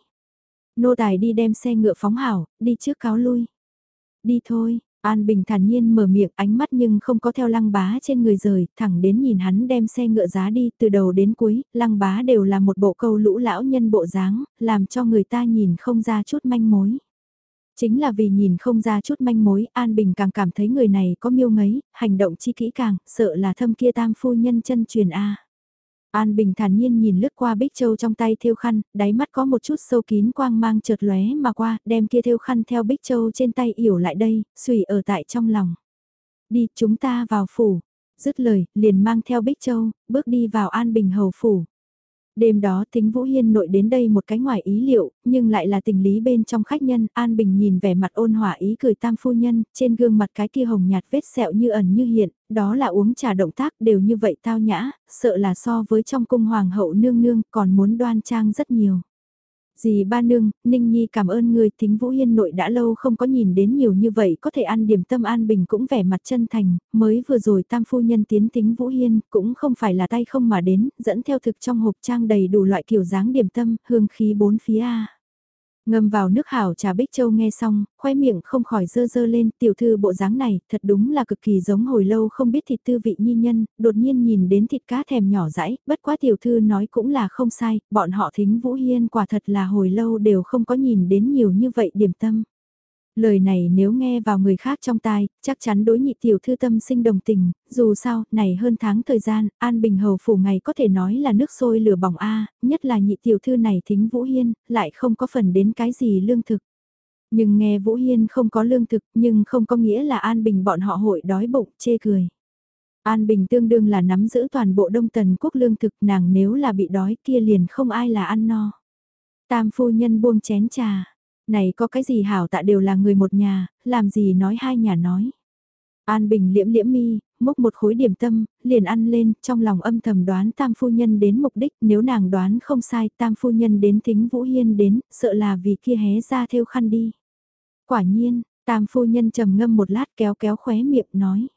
Nô tài đi đem xe ngựa phóng hảo, đi trước cáo lui. Đi thôi, An Bình thản nhiên mở miệng ánh mắt nhưng không có theo lăng bá trên người rời, thẳng đến nhìn hắn đem xe ngựa giá đi từ đầu đến cuối, lăng bá đều là một bộ câu lũ lão nhân bộ dáng, làm cho người ta nhìn không ra chút manh mối. Chính là vì nhìn không ra chút manh mối, An Bình càng cảm thấy người này có miêu ngấy, hành động chi kỹ càng, sợ là thâm kia tam phu nhân chân truyền A. An Bình thản nhiên nhìn lướt qua Bích Châu trong tay thêu khăn, đáy mắt có một chút sâu kín quang mang chợt lóe mà qua, đem kia thêu khăn theo Bích Châu trên tay yểu lại đây, xùy ở tại trong lòng. Đi, chúng ta vào phủ. Dứt lời, liền mang theo Bích Châu, bước đi vào An Bình hầu phủ. Đêm đó tính Vũ Hiên nội đến đây một cái ngoài ý liệu, nhưng lại là tình lý bên trong khách nhân, An Bình nhìn vẻ mặt ôn hòa ý cười tam phu nhân, trên gương mặt cái kia hồng nhạt vết sẹo như ẩn như hiện, đó là uống trà động tác đều như vậy tao nhã, sợ là so với trong cung hoàng hậu nương nương còn muốn đoan trang rất nhiều. Dì ba nương, Ninh Nhi cảm ơn người tính Vũ Hiên nội đã lâu không có nhìn đến nhiều như vậy có thể ăn điểm tâm an bình cũng vẻ mặt chân thành, mới vừa rồi tam phu nhân tiến tính Vũ Hiên cũng không phải là tay không mà đến, dẫn theo thực trong hộp trang đầy đủ loại kiểu dáng điểm tâm, hương khí bốn phía A. Ngâm vào nước hảo trà Bích Châu nghe xong, khoe miệng không khỏi dơ dơ lên, tiểu thư bộ dáng này, thật đúng là cực kỳ giống hồi lâu không biết thịt tư vị nhi nhân, đột nhiên nhìn đến thịt cá thèm nhỏ dãi, bất quá tiểu thư nói cũng là không sai, bọn họ thính Vũ Hiên quả thật là hồi lâu đều không có nhìn đến nhiều như vậy điểm tâm. Lời này nếu nghe vào người khác trong tai, chắc chắn đối nhị tiểu thư tâm sinh đồng tình, dù sao, này hơn tháng thời gian, An Bình Hầu phủ ngày có thể nói là nước sôi lửa bỏng A, nhất là nhị tiểu thư này thính Vũ Hiên, lại không có phần đến cái gì lương thực. Nhưng nghe Vũ Hiên không có lương thực, nhưng không có nghĩa là An Bình bọn họ hội đói bụng, chê cười. An Bình tương đương là nắm giữ toàn bộ đông tần quốc lương thực nàng nếu là bị đói kia liền không ai là ăn no. Tam phu nhân buông chén trà, này có cái gì hảo tạ đều là người một nhà, làm gì nói hai nhà nói. An Bình liễm liễm mi, múc một khối điểm tâm, liền ăn lên, trong lòng âm thầm đoán tam phu nhân đến mục đích, nếu nàng đoán không sai, tam phu nhân đến thính Vũ Hiên đến, sợ là vì kia hé ra theo khăn đi. Quả nhiên, tam phu nhân trầm ngâm một lát kéo kéo khóe miệng nói.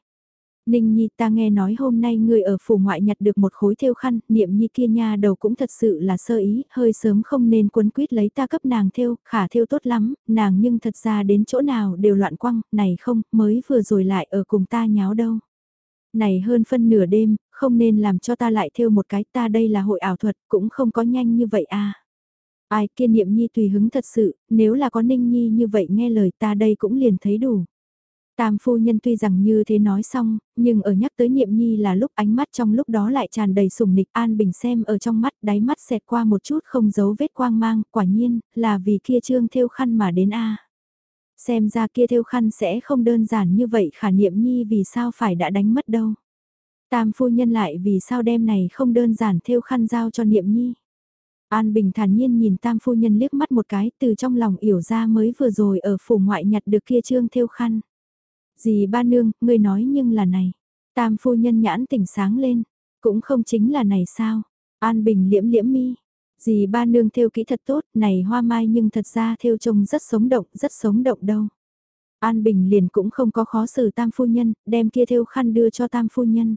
Ninh Nhi ta nghe nói hôm nay người ở phủ ngoại nhặt được một khối thêu khăn, niệm nhi kia nha đầu cũng thật sự là sơ ý, hơi sớm không nên quấn quýt lấy ta cấp nàng thêu, khả thêu tốt lắm, nàng nhưng thật ra đến chỗ nào đều loạn quăng, này không, mới vừa rồi lại ở cùng ta nháo đâu. Này hơn phân nửa đêm, không nên làm cho ta lại thêu một cái ta đây là hội ảo thuật, cũng không có nhanh như vậy à. Ai kia niệm nhi tùy hứng thật sự, nếu là có ninh nhi như vậy nghe lời ta đây cũng liền thấy đủ. Tam phu nhân tuy rằng như thế nói xong, nhưng ở nhắc tới niệm nhi là lúc ánh mắt trong lúc đó lại tràn đầy sùng nịch an bình xem ở trong mắt đáy mắt xẹt qua một chút không giấu vết quang mang, quả nhiên, là vì kia trương thêu khăn mà đến a Xem ra kia thêu khăn sẽ không đơn giản như vậy khả niệm nhi vì sao phải đã đánh mất đâu. Tam phu nhân lại vì sao đêm này không đơn giản thêu khăn giao cho niệm nhi. An Bình thản nhiên nhìn tam phu nhân liếc mắt một cái từ trong lòng yểu ra mới vừa rồi ở phủ ngoại nhặt được kia trương thêu khăn. Dì ba nương, ngươi nói nhưng là này. Tam phu nhân nhãn tỉnh sáng lên, cũng không chính là này sao. An Bình liễm liễm mi. Dì ba nương thêu kỹ thật tốt, này hoa mai nhưng thật ra thêu trông rất sống động, rất sống động đâu. An Bình liền cũng không có khó xử tam phu nhân, đem kia thêu khăn đưa cho tam phu nhân.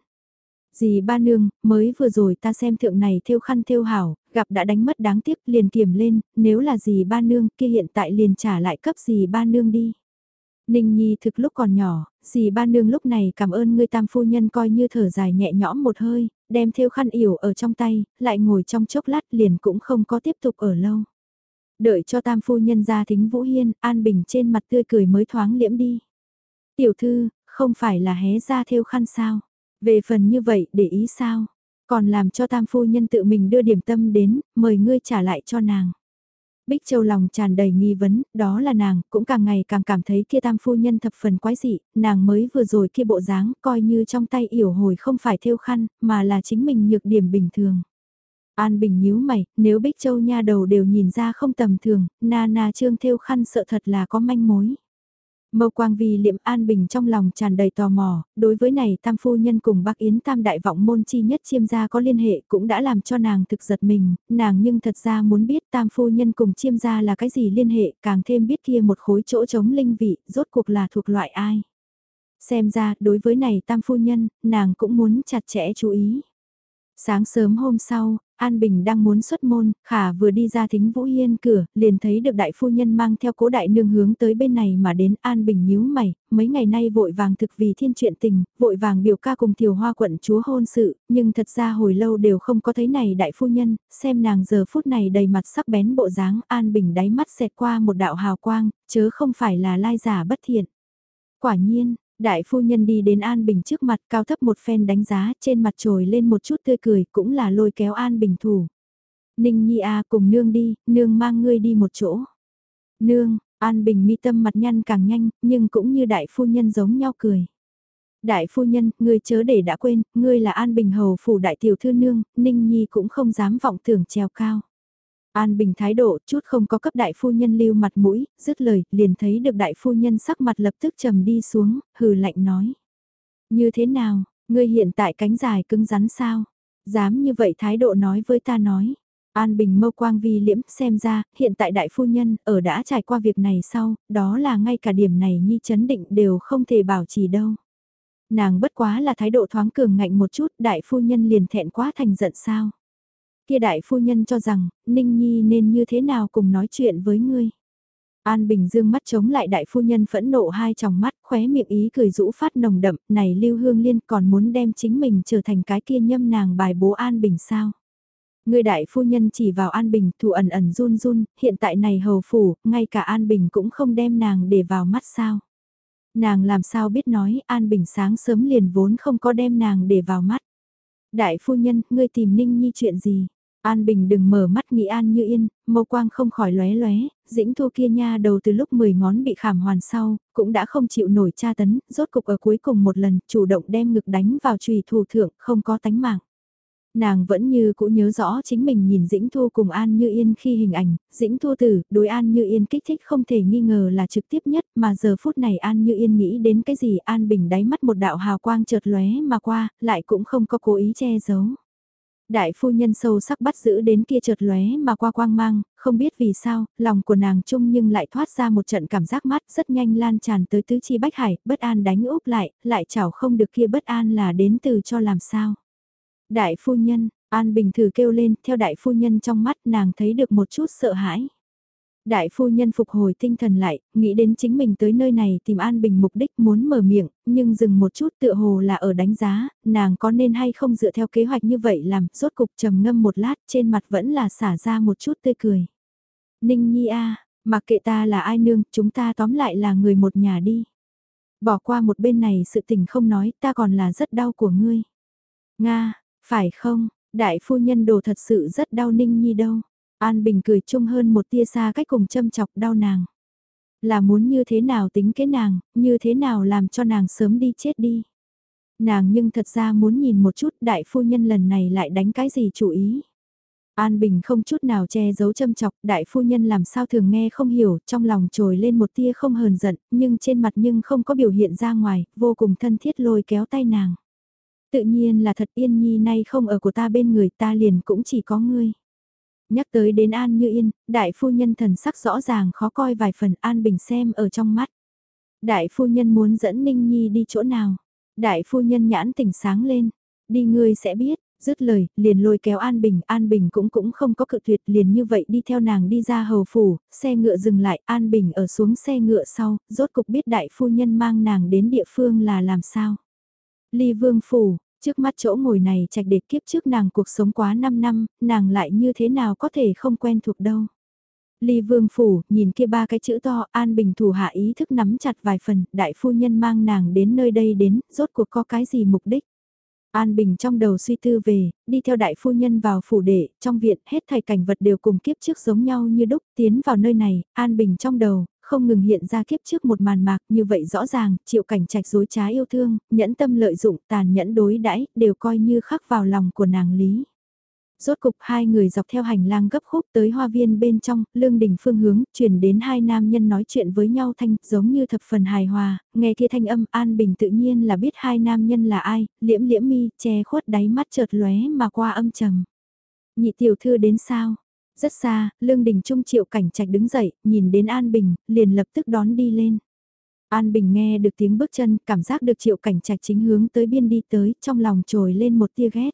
Dì ba nương, mới vừa rồi ta xem thượng này thêu khăn thêu hảo, gặp đã đánh mất đáng tiếc liền kiểm lên, nếu là dì ba nương kia hiện tại liền trả lại cấp dì ba nương đi. Ninh Nhi thực lúc còn nhỏ, dì ba nương lúc này cảm ơn ngươi tam phu nhân coi như thở dài nhẹ nhõm một hơi, đem theo khăn yểu ở trong tay, lại ngồi trong chốc lát liền cũng không có tiếp tục ở lâu. Đợi cho tam phu nhân ra thính Vũ Hiên, an bình trên mặt tươi cười mới thoáng liễm đi. Tiểu thư, không phải là hé ra theo khăn sao? Về phần như vậy để ý sao? Còn làm cho tam phu nhân tự mình đưa điểm tâm đến, mời ngươi trả lại cho nàng. Bích Châu lòng tràn đầy nghi vấn, đó là nàng, cũng càng ngày càng cảm thấy kia tam phu nhân thập phần quái dị, nàng mới vừa rồi kia bộ dáng, coi như trong tay yểu hồi không phải thêu khăn, mà là chính mình nhược điểm bình thường. An Bình nhíu mày, nếu Bích Châu nha đầu đều nhìn ra không tầm thường, na na trương thêu khăn sợ thật là có manh mối. Mâu Quang vì liệm an bình trong lòng tràn đầy tò mò, đối với này tam phu nhân cùng bác Yến tam đại vọng môn chi nhất chiêm gia có liên hệ cũng đã làm cho nàng thực giật mình, nàng nhưng thật ra muốn biết tam phu nhân cùng chiêm gia là cái gì liên hệ, càng thêm biết kia một khối chỗ trống linh vị, rốt cuộc là thuộc loại ai. Xem ra, đối với này tam phu nhân, nàng cũng muốn chặt chẽ chú ý. Sáng sớm hôm sau, An Bình đang muốn xuất môn, khả vừa đi ra thính Vũ Hiên cửa, liền thấy được đại phu nhân mang theo cố đại nương hướng tới bên này mà đến An Bình nhíu mày, mấy ngày nay vội vàng thực vì thiên chuyện tình, vội vàng biểu ca cùng thiều hoa quận chúa hôn sự, nhưng thật ra hồi lâu đều không có thấy này đại phu nhân, xem nàng giờ phút này đầy mặt sắc bén bộ dáng An Bình đáy mắt xẹt qua một đạo hào quang, chớ không phải là lai giả bất thiện. Quả nhiên, Đại phu nhân đi đến An Bình trước mặt cao thấp một phen đánh giá trên mặt trồi lên một chút tươi cười cũng là lôi kéo An Bình thủ. Ninh Nhi A cùng nương đi, nương mang ngươi đi một chỗ. Nương, An Bình mi tâm mặt nhăn càng nhanh, nhưng cũng như đại phu nhân giống nhau cười. Đại phu nhân, ngươi chớ để đã quên, ngươi là An Bình hầu phủ đại tiểu thư nương, Ninh Nhi cũng không dám vọng tưởng treo cao. An Bình thái độ chút không có cấp đại phu nhân lưu mặt mũi, dứt lời, liền thấy được đại phu nhân sắc mặt lập tức trầm đi xuống, hừ lạnh nói. Như thế nào, ngươi hiện tại cánh dài cứng rắn sao? Dám như vậy thái độ nói với ta nói. An Bình mâu quang vi liễm xem ra, hiện tại đại phu nhân, ở đã trải qua việc này sau, đó là ngay cả điểm này nhi chấn định đều không thể bảo trì đâu. Nàng bất quá là thái độ thoáng cường ngạnh một chút, đại phu nhân liền thẹn quá thành giận sao. Kia đại phu nhân cho rằng, Ninh Nhi nên như thế nào cùng nói chuyện với ngươi. An Bình dương mắt chống lại đại phu nhân phẫn nộ hai tròng mắt khóe miệng ý cười rũ phát nồng đậm, này Lưu Hương Liên còn muốn đem chính mình trở thành cái kia nhâm nàng bài bố An Bình sao. Người đại phu nhân chỉ vào An Bình thù ẩn ẩn run run, hiện tại này hầu phủ, ngay cả An Bình cũng không đem nàng để vào mắt sao. Nàng làm sao biết nói An Bình sáng sớm liền vốn không có đem nàng để vào mắt. Đại phu nhân, ngươi tìm Ninh Nhi chuyện gì? An Bình đừng mở mắt nghĩ An như yên, mâu quang không khỏi lóe lóe, dĩnh thu kia nha đầu từ lúc 10 ngón bị khảm hoàn sau, cũng đã không chịu nổi tra tấn, rốt cục ở cuối cùng một lần chủ động đem ngực đánh vào trùy thủ thượng, không có tánh mạng. Nàng vẫn như cũ nhớ rõ chính mình nhìn Dĩnh Thu cùng An Như Yên khi hình ảnh, Dĩnh Thu tử, đối An Như Yên kích thích không thể nghi ngờ là trực tiếp nhất mà giờ phút này An Như Yên nghĩ đến cái gì An Bình đáy mắt một đạo hào quang chợt lóe mà qua, lại cũng không có cố ý che giấu. Đại phu nhân sâu sắc bắt giữ đến kia chợt lóe mà qua quang mang, không biết vì sao, lòng của nàng chung nhưng lại thoát ra một trận cảm giác mát rất nhanh lan tràn tới tứ chi bách hải, bất an đánh úp lại, lại chảo không được kia bất an là đến từ cho làm sao. Đại phu nhân, An Bình thử kêu lên, theo đại phu nhân trong mắt nàng thấy được một chút sợ hãi. Đại phu nhân phục hồi tinh thần lại, nghĩ đến chính mình tới nơi này tìm An Bình mục đích muốn mở miệng, nhưng dừng một chút tựa hồ là ở đánh giá, nàng có nên hay không dựa theo kế hoạch như vậy làm, rốt cục trầm ngâm một lát, trên mặt vẫn là xả ra một chút tươi cười. Ninh Nhi a, mặc kệ ta là ai nương, chúng ta tóm lại là người một nhà đi. Bỏ qua một bên này sự tình không nói, ta còn là rất đau của ngươi. Nga, phải không, đại phu nhân đồ thật sự rất đau Ninh Nhi đâu. An Bình cười chung hơn một tia xa cách cùng châm chọc đau nàng. Là muốn như thế nào tính kế nàng, như thế nào làm cho nàng sớm đi chết đi. Nàng nhưng thật ra muốn nhìn một chút đại phu nhân lần này lại đánh cái gì chủ ý. An Bình không chút nào che giấu châm chọc, đại phu nhân làm sao thường nghe không hiểu, trong lòng trồi lên một tia không hờn giận, nhưng trên mặt nhưng không có biểu hiện ra ngoài, vô cùng thân thiết lôi kéo tay nàng. Tự nhiên là thật yên nhi nay không ở của ta bên người ta liền cũng chỉ có ngươi. Nhắc tới đến An Như Yên, đại phu nhân thần sắc rõ ràng khó coi vài phần An Bình xem ở trong mắt. Đại phu nhân muốn dẫn Ninh Nhi đi chỗ nào? Đại phu nhân nhãn tỉnh sáng lên. Đi ngươi sẽ biết, dứt lời, liền lôi kéo An Bình, An Bình cũng cũng không có cự tuyệt liền như vậy đi theo nàng đi ra hầu phủ, xe ngựa dừng lại, An Bình ở xuống xe ngựa sau, rốt cục biết đại phu nhân mang nàng đến địa phương là làm sao. Ly Vương Phủ, Trước mắt chỗ ngồi này trạch đệt kiếp trước nàng cuộc sống quá 5 năm, nàng lại như thế nào có thể không quen thuộc đâu. Ly Vương Phủ, nhìn kia ba cái chữ to, An Bình thủ hạ ý thức nắm chặt vài phần, đại phu nhân mang nàng đến nơi đây đến, rốt cuộc có cái gì mục đích. An Bình trong đầu suy tư về, đi theo đại phu nhân vào phủ đệ, trong viện hết thảy cảnh vật đều cùng kiếp trước giống nhau như đúc, tiến vào nơi này, An Bình trong đầu, không ngừng hiện ra kiếp trước một màn mạc như vậy rõ ràng, chịu cảnh trạch dối trá yêu thương, nhẫn tâm lợi dụng, tàn nhẫn đối đãi đều coi như khắc vào lòng của nàng lý. Rốt cục hai người dọc theo hành lang gấp khúc tới hoa viên bên trong, lương đỉnh phương hướng, chuyển đến hai nam nhân nói chuyện với nhau thanh, giống như thập phần hài hòa, nghe kia thanh âm an bình tự nhiên là biết hai nam nhân là ai, liễm liễm mi, che khuất đáy mắt chợt lóe mà qua âm trầm. Nhị tiểu thư đến sao? Rất xa, Lương Đình Trung triệu cảnh trạch đứng dậy, nhìn đến An Bình, liền lập tức đón đi lên. An Bình nghe được tiếng bước chân, cảm giác được triệu cảnh trạch chính hướng tới biên đi tới, trong lòng trồi lên một tia ghét.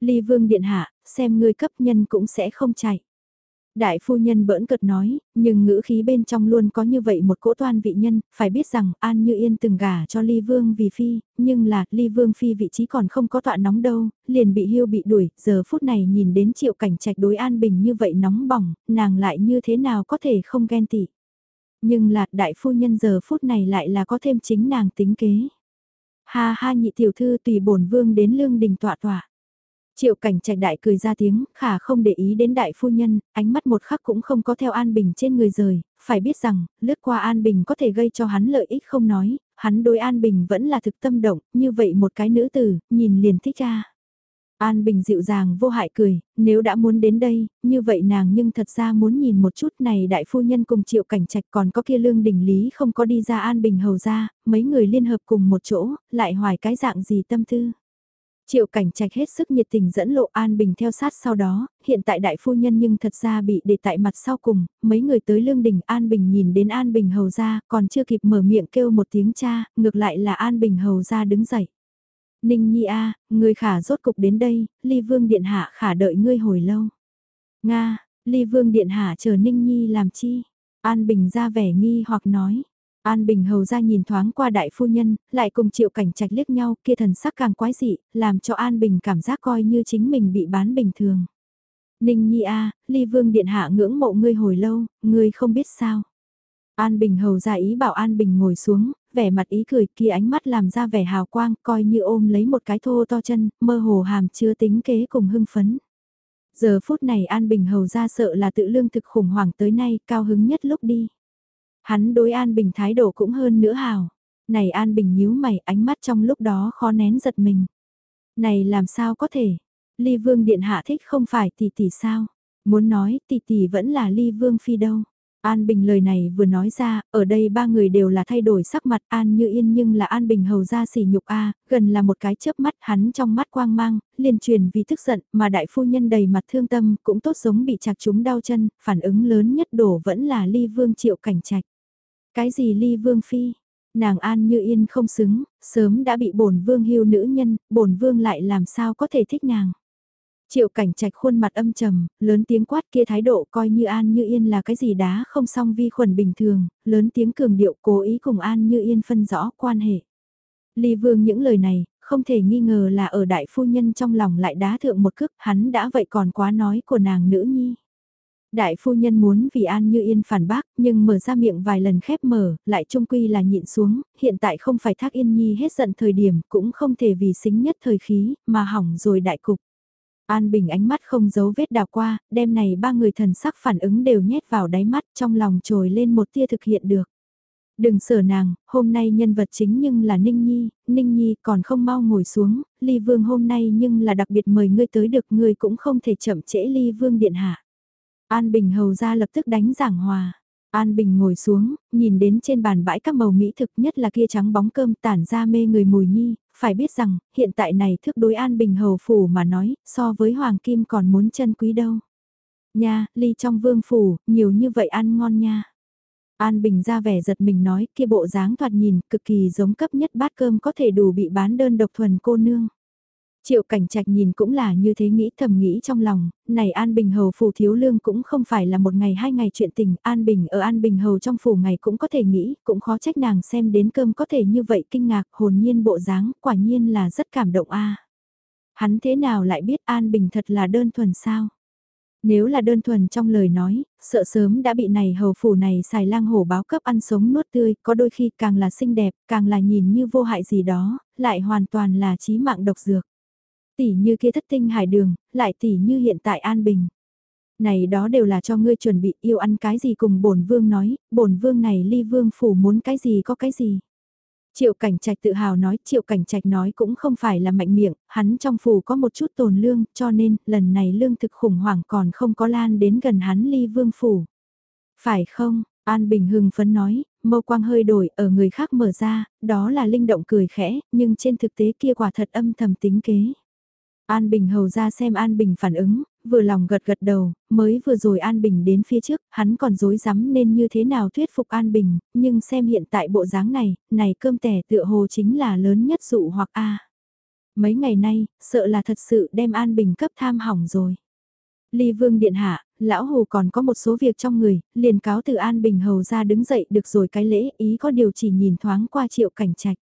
Ly Vương Điện Hạ, xem ngươi cấp nhân cũng sẽ không chạy. Đại phu nhân bỡn cợt nói, nhưng ngữ khí bên trong luôn có như vậy một cỗ toan vị nhân, phải biết rằng An Như Yên từng gả cho Ly Vương vì phi, nhưng là Ly Vương phi vị trí còn không có tọa nóng đâu, liền bị hưu bị đuổi, giờ phút này nhìn đến triệu cảnh trạch đối An Bình như vậy nóng bỏng, nàng lại như thế nào có thể không ghen tị. Nhưng là đại phu nhân giờ phút này lại là có thêm chính nàng tính kế. Ha ha nhị tiểu thư tùy bổn vương đến lương đình tọa tọa. Triệu cảnh trạch đại cười ra tiếng, khả không để ý đến đại phu nhân, ánh mắt một khắc cũng không có theo An Bình trên người rời, phải biết rằng, lướt qua An Bình có thể gây cho hắn lợi ích không nói, hắn đối An Bình vẫn là thực tâm động, như vậy một cái nữ tử, nhìn liền thích ra. An Bình dịu dàng vô hại cười, nếu đã muốn đến đây, như vậy nàng nhưng thật ra muốn nhìn một chút này đại phu nhân cùng triệu cảnh trạch còn có kia lương đình lý không có đi ra An Bình hầu ra, mấy người liên hợp cùng một chỗ, lại hoài cái dạng gì tâm tư. Triệu cảnh trạch hết sức nhiệt tình dẫn lộ An Bình theo sát sau đó, hiện tại đại phu nhân nhưng thật ra bị để tại mặt sau cùng, mấy người tới lương đình An Bình nhìn đến An Bình hầu ra, còn chưa kịp mở miệng kêu một tiếng cha, ngược lại là An Bình hầu ra đứng dậy. Ninh Nhi A, người khả rốt cục đến đây, ly vương điện hạ khả đợi ngươi hồi lâu. Nga, ly vương điện hạ chờ Ninh Nhi làm chi? An Bình ra vẻ nghi hoặc nói. An Bình hầu ra nhìn thoáng qua đại phu nhân, lại cùng triệu cảnh trạch liếc nhau, kia thần sắc càng quái dị, làm cho An Bình cảm giác coi như chính mình bị bán bình thường. Ninh Nhi A, ly vương điện hạ ngưỡng mộ ngươi hồi lâu, ngươi không biết sao. An Bình hầu ra ý bảo An Bình ngồi xuống, vẻ mặt ý cười kia ánh mắt làm ra vẻ hào quang, coi như ôm lấy một cái thô to chân, mơ hồ hàm chứa tính kế cùng hưng phấn. Giờ phút này An Bình hầu ra sợ là tự lương thực khủng hoảng tới nay, cao hứng nhất lúc đi. Hắn đối An Bình thái độ cũng hơn nữa hào. Này An Bình nhíu mày ánh mắt trong lúc đó khó nén giật mình. Này làm sao có thể? Ly Vương Điện Hạ thích không phải tỷ tỷ sao? Muốn nói tỷ tỷ vẫn là Ly Vương Phi đâu. An Bình lời này vừa nói ra, ở đây ba người đều là thay đổi sắc mặt An như yên nhưng là An Bình hầu ra sỉ nhục A, gần là một cái chớp mắt hắn trong mắt quang mang, liền truyền vì tức giận mà đại phu nhân đầy mặt thương tâm cũng tốt giống bị chạc chúng đau chân, phản ứng lớn nhất đổ vẫn là ly vương triệu cảnh trạch. Cái gì ly vương phi? Nàng An như yên không xứng, sớm đã bị bổn vương hưu nữ nhân, bổn vương lại làm sao có thể thích nàng. Triệu cảnh trạch khuôn mặt âm trầm, lớn tiếng quát kia thái độ coi như An Như Yên là cái gì đá không song vi khuẩn bình thường, lớn tiếng cường điệu cố ý cùng An Như Yên phân rõ quan hệ. Ly Vương những lời này, không thể nghi ngờ là ở đại phu nhân trong lòng lại đá thượng một cước, hắn đã vậy còn quá nói của nàng nữ nhi. Đại phu nhân muốn vì An Như Yên phản bác, nhưng mở ra miệng vài lần khép mở, lại trung quy là nhịn xuống, hiện tại không phải thác Yên Nhi hết giận thời điểm, cũng không thể vì xính nhất thời khí, mà hỏng rồi đại cục. An Bình ánh mắt không giấu vết đào qua, đêm này ba người thần sắc phản ứng đều nhét vào đáy mắt trong lòng trồi lên một tia thực hiện được. Đừng sở nàng, hôm nay nhân vật chính nhưng là Ninh Nhi, Ninh Nhi còn không mau ngồi xuống, Ly Vương hôm nay nhưng là đặc biệt mời ngươi tới được ngươi cũng không thể chậm trễ Ly Vương điện hạ. An Bình hầu ra lập tức đánh giảng hòa. An Bình ngồi xuống, nhìn đến trên bàn bãi các màu mỹ thực nhất là kia trắng bóng cơm tản ra mê người mùi nhi, phải biết rằng, hiện tại này thức đối An Bình hầu phủ mà nói, so với Hoàng Kim còn muốn chân quý đâu. Nha, ly trong vương phủ, nhiều như vậy ăn ngon nha. An Bình ra vẻ giật mình nói kia bộ dáng thoạt nhìn cực kỳ giống cấp nhất bát cơm có thể đủ bị bán đơn độc thuần cô nương. Triệu cảnh trạch nhìn cũng là như thế nghĩ thầm nghĩ trong lòng, này An Bình Hầu phủ thiếu lương cũng không phải là một ngày hai ngày chuyện tình, An Bình ở An Bình Hầu trong phủ ngày cũng có thể nghĩ, cũng khó trách nàng xem đến cơm có thể như vậy kinh ngạc, hồn nhiên bộ dáng, quả nhiên là rất cảm động a. Hắn thế nào lại biết An Bình thật là đơn thuần sao? Nếu là đơn thuần trong lời nói, sợ sớm đã bị này hầu phủ này xài lang hổ báo cấp ăn sống nuốt tươi, có đôi khi càng là xinh đẹp, càng là nhìn như vô hại gì đó, lại hoàn toàn là chí mạng độc dược tỉ như kia thất tinh hải đường, lại tỉ như hiện tại an bình. Này đó đều là cho ngươi chuẩn bị yêu ăn cái gì cùng bổn vương nói, bổn vương này ly vương phủ muốn cái gì có cái gì. Triệu cảnh trạch tự hào nói, triệu cảnh trạch nói cũng không phải là mạnh miệng, hắn trong phủ có một chút tồn lương, cho nên, lần này lương thực khủng hoảng còn không có lan đến gần hắn ly vương phủ. Phải không, An Bình hưng phấn nói, mâu quang hơi đổi ở người khác mở ra, đó là linh động cười khẽ, nhưng trên thực tế kia quả thật âm thầm tính kế. An Bình hầu ra xem An Bình phản ứng, vừa lòng gật gật đầu, mới vừa rồi An Bình đến phía trước, hắn còn dối rắm nên như thế nào thuyết phục An Bình, nhưng xem hiện tại bộ dáng này, này cơm tẻ tựa hồ chính là lớn nhất dụ hoặc A. Mấy ngày nay, sợ là thật sự đem An Bình cấp tham hỏng rồi. Ly Vương Điện Hạ, Lão Hồ còn có một số việc trong người, liền cáo từ An Bình hầu ra đứng dậy được rồi cái lễ ý có điều chỉ nhìn thoáng qua triệu cảnh trạch.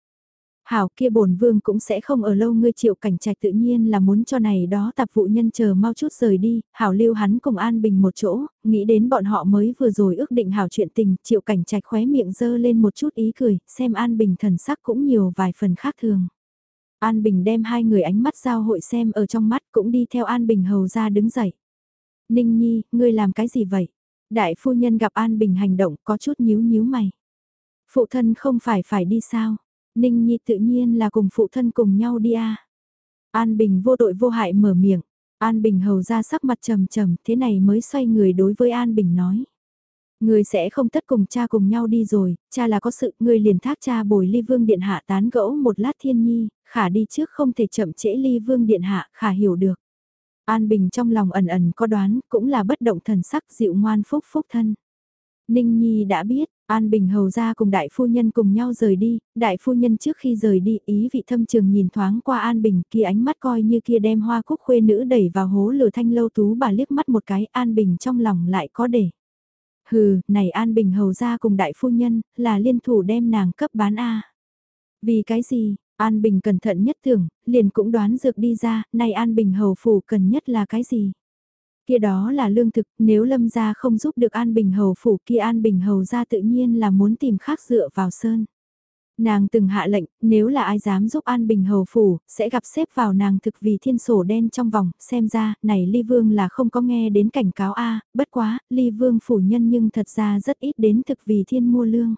Hảo kia bổn vương cũng sẽ không ở lâu ngươi triệu cảnh trạch tự nhiên là muốn cho này đó tạp vụ nhân chờ mau chút rời đi, Hảo lưu hắn cùng An Bình một chỗ, nghĩ đến bọn họ mới vừa rồi ước định Hảo chuyện tình, triệu cảnh trạch khóe miệng dơ lên một chút ý cười, xem An Bình thần sắc cũng nhiều vài phần khác thường. An Bình đem hai người ánh mắt giao hội xem ở trong mắt cũng đi theo An Bình hầu ra đứng dậy. Ninh Nhi, ngươi làm cái gì vậy? Đại phu nhân gặp An Bình hành động có chút nhíu nhíu mày. Phụ thân không phải phải đi sao? Ninh Nhi tự nhiên là cùng phụ thân cùng nhau đi à. An Bình vô đội vô hại mở miệng. An Bình hầu ra sắc mặt trầm trầm thế này mới xoay người đối với An Bình nói. Người sẽ không tất cùng cha cùng nhau đi rồi, cha là có sự, người liền thác cha bồi ly vương điện hạ tán gẫu một lát thiên nhi, khả đi trước không thể chậm trễ ly vương điện hạ, khả hiểu được. An Bình trong lòng ẩn ẩn có đoán, cũng là bất động thần sắc dịu ngoan phúc phúc thân. Ninh Nhi đã biết, An Bình hầu ra cùng đại phu nhân cùng nhau rời đi, đại phu nhân trước khi rời đi ý vị thâm trường nhìn thoáng qua An Bình kia ánh mắt coi như kia đem hoa cúc khuê nữ đẩy vào hố lửa thanh lâu tú bà liếc mắt một cái An Bình trong lòng lại có để. Hừ, này An Bình hầu ra cùng đại phu nhân, là liên thủ đem nàng cấp bán A. Vì cái gì, An Bình cẩn thận nhất tưởng, liền cũng đoán dược đi ra, này An Bình hầu phủ cần nhất là cái gì? Kia đó là lương thực, nếu lâm gia không giúp được An Bình hầu phủ kia An Bình hầu ra tự nhiên là muốn tìm khác dựa vào sơn. Nàng từng hạ lệnh, nếu là ai dám giúp An Bình hầu phủ, sẽ gặp xếp vào nàng thực vì thiên sổ đen trong vòng, xem ra, này Ly Vương là không có nghe đến cảnh cáo A, bất quá, Ly Vương phủ nhân nhưng thật ra rất ít đến thực vì thiên mua lương.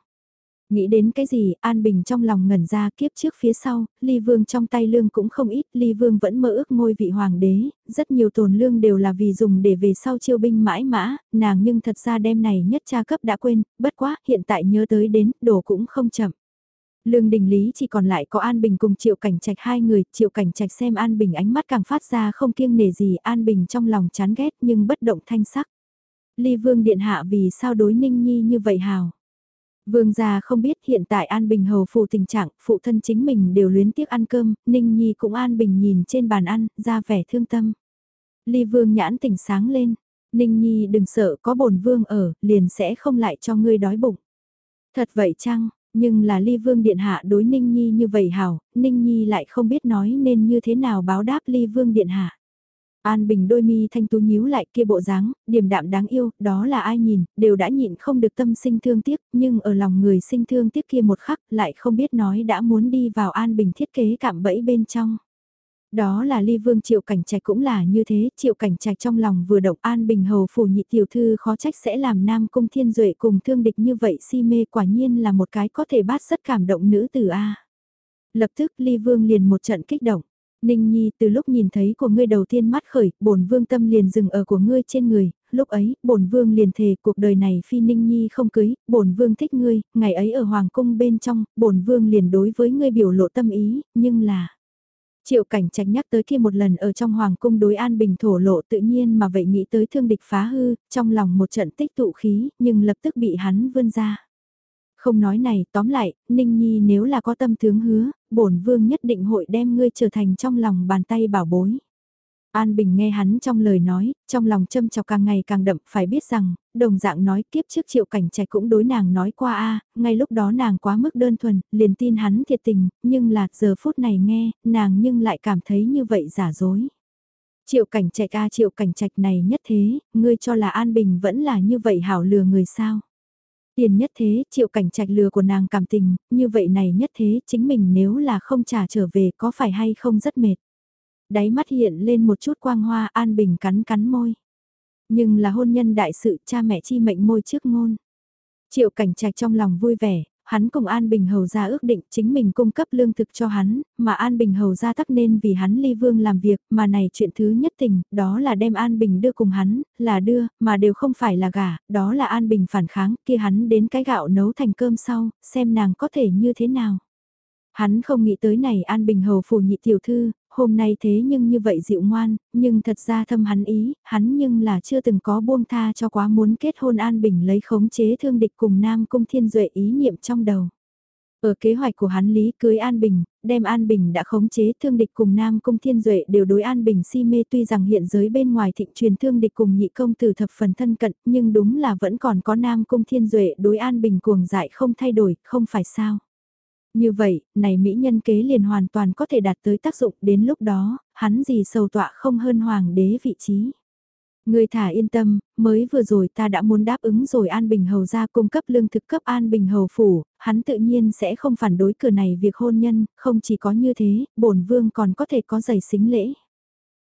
Nghĩ đến cái gì, An Bình trong lòng ngẩn ra kiếp trước phía sau, Ly Vương trong tay lương cũng không ít, Ly Vương vẫn mơ ước ngôi vị hoàng đế, rất nhiều tồn lương đều là vì dùng để về sau chiêu binh mãi mã, nàng nhưng thật ra đêm này nhất cha cấp đã quên, bất quá, hiện tại nhớ tới đến, đổ cũng không chậm. Lương đình lý chỉ còn lại có An Bình cùng Triệu Cảnh Trạch hai người, Triệu Cảnh Trạch xem An Bình ánh mắt càng phát ra không kiêng nể gì, An Bình trong lòng chán ghét nhưng bất động thanh sắc. Ly Vương Điện Hạ vì sao đối Ninh Nhi như vậy hào? Vương gia không biết hiện tại An Bình hầu phụ tình trạng, phụ thân chính mình đều luyến tiếc ăn cơm, Ninh Nhi cũng An Bình nhìn trên bàn ăn, ra vẻ thương tâm. Ly Vương nhãn tỉnh sáng lên, Ninh Nhi đừng sợ có bổn Vương ở, liền sẽ không lại cho ngươi đói bụng. Thật vậy chăng, nhưng là Ly Vương Điện Hạ đối Ninh Nhi như vậy hảo, Ninh Nhi lại không biết nói nên như thế nào báo đáp Ly Vương Điện Hạ. An Bình đôi mi thanh tú nhíu lại kia bộ dáng, điềm đạm đáng yêu, đó là ai nhìn, đều đã nhịn không được tâm sinh thương tiếc, nhưng ở lòng người sinh thương tiếc kia một khắc lại không biết nói đã muốn đi vào An Bình thiết kế cạm bẫy bên trong. Đó là ly vương triệu cảnh trạch cũng là như thế, triệu cảnh trạch trong lòng vừa động an bình hầu phủ nhị tiểu thư khó trách sẽ làm nam cung thiên duệ cùng thương địch như vậy si mê quả nhiên là một cái có thể bát rất cảm động nữ tử A. Lập tức ly vương liền một trận kích động. Ninh Nhi từ lúc nhìn thấy của ngươi đầu tiên mắt khởi, bổn vương tâm liền dừng ở của ngươi trên người, lúc ấy, bổn vương liền thề cuộc đời này phi Ninh Nhi không cưới, bổn vương thích ngươi, ngày ấy ở hoàng cung bên trong, bổn vương liền đối với ngươi biểu lộ tâm ý, nhưng là Triệu cảnh trạch nhắc tới kia một lần ở trong hoàng cung đối an bình thổ lộ tự nhiên mà vậy nghĩ tới thương địch phá hư, trong lòng một trận tích tụ khí, nhưng lập tức bị hắn vươn ra. Không nói này, tóm lại, Ninh Nhi nếu là có tâm tướng hứa, bổn vương nhất định hội đem ngươi trở thành trong lòng bàn tay bảo bối. An Bình nghe hắn trong lời nói, trong lòng châm chọc càng ngày càng đậm, phải biết rằng, đồng dạng nói kiếp trước triệu cảnh trạch cũng đối nàng nói qua a ngay lúc đó nàng quá mức đơn thuần, liền tin hắn thiệt tình, nhưng là giờ phút này nghe, nàng nhưng lại cảm thấy như vậy giả dối. Triệu cảnh trạch a triệu cảnh trạch này nhất thế, ngươi cho là An Bình vẫn là như vậy hảo lừa người sao. Tiền nhất thế, triệu cảnh trạch lừa của nàng cảm tình, như vậy này nhất thế, chính mình nếu là không trả trở về có phải hay không rất mệt đáy mắt hiện lên một chút quang hoa an bình cắn cắn môi. Nhưng là hôn nhân đại sự cha mẹ chi mệnh môi trước ngôn. Triệu cảnh trạch trong lòng vui vẻ, hắn cùng An Bình Hầu ra ước định chính mình cung cấp lương thực cho hắn, mà An Bình Hầu ra tắc nên vì hắn ly vương làm việc, mà này chuyện thứ nhất tình, đó là đem An Bình đưa cùng hắn, là đưa, mà đều không phải là gả, đó là An Bình phản kháng, kia hắn đến cái gạo nấu thành cơm sau, xem nàng có thể như thế nào. Hắn không nghĩ tới này An Bình Hầu phủ nhị tiểu thư, hôm nay thế nhưng như vậy dịu ngoan, nhưng thật ra thâm hắn ý, hắn nhưng là chưa từng có buông tha cho quá muốn kết hôn An Bình lấy khống chế thương địch cùng Nam Cung Thiên Duệ ý niệm trong đầu. Ở kế hoạch của hắn Lý cưới An Bình, đem An Bình đã khống chế thương địch cùng Nam Cung Thiên Duệ đều đối An Bình si mê tuy rằng hiện giới bên ngoài thịnh truyền thương địch cùng nhị công từ thập phần thân cận nhưng đúng là vẫn còn có Nam Cung Thiên Duệ đối An Bình cuồng dại không thay đổi, không phải sao. Như vậy, này mỹ nhân kế liền hoàn toàn có thể đạt tới tác dụng đến lúc đó, hắn gì sầu tọa không hơn hoàng đế vị trí. Người thả yên tâm, mới vừa rồi ta đã muốn đáp ứng rồi An Bình Hầu ra cung cấp lương thực cấp An Bình Hầu phủ, hắn tự nhiên sẽ không phản đối cửa này việc hôn nhân, không chỉ có như thế, bổn vương còn có thể có giày xính lễ.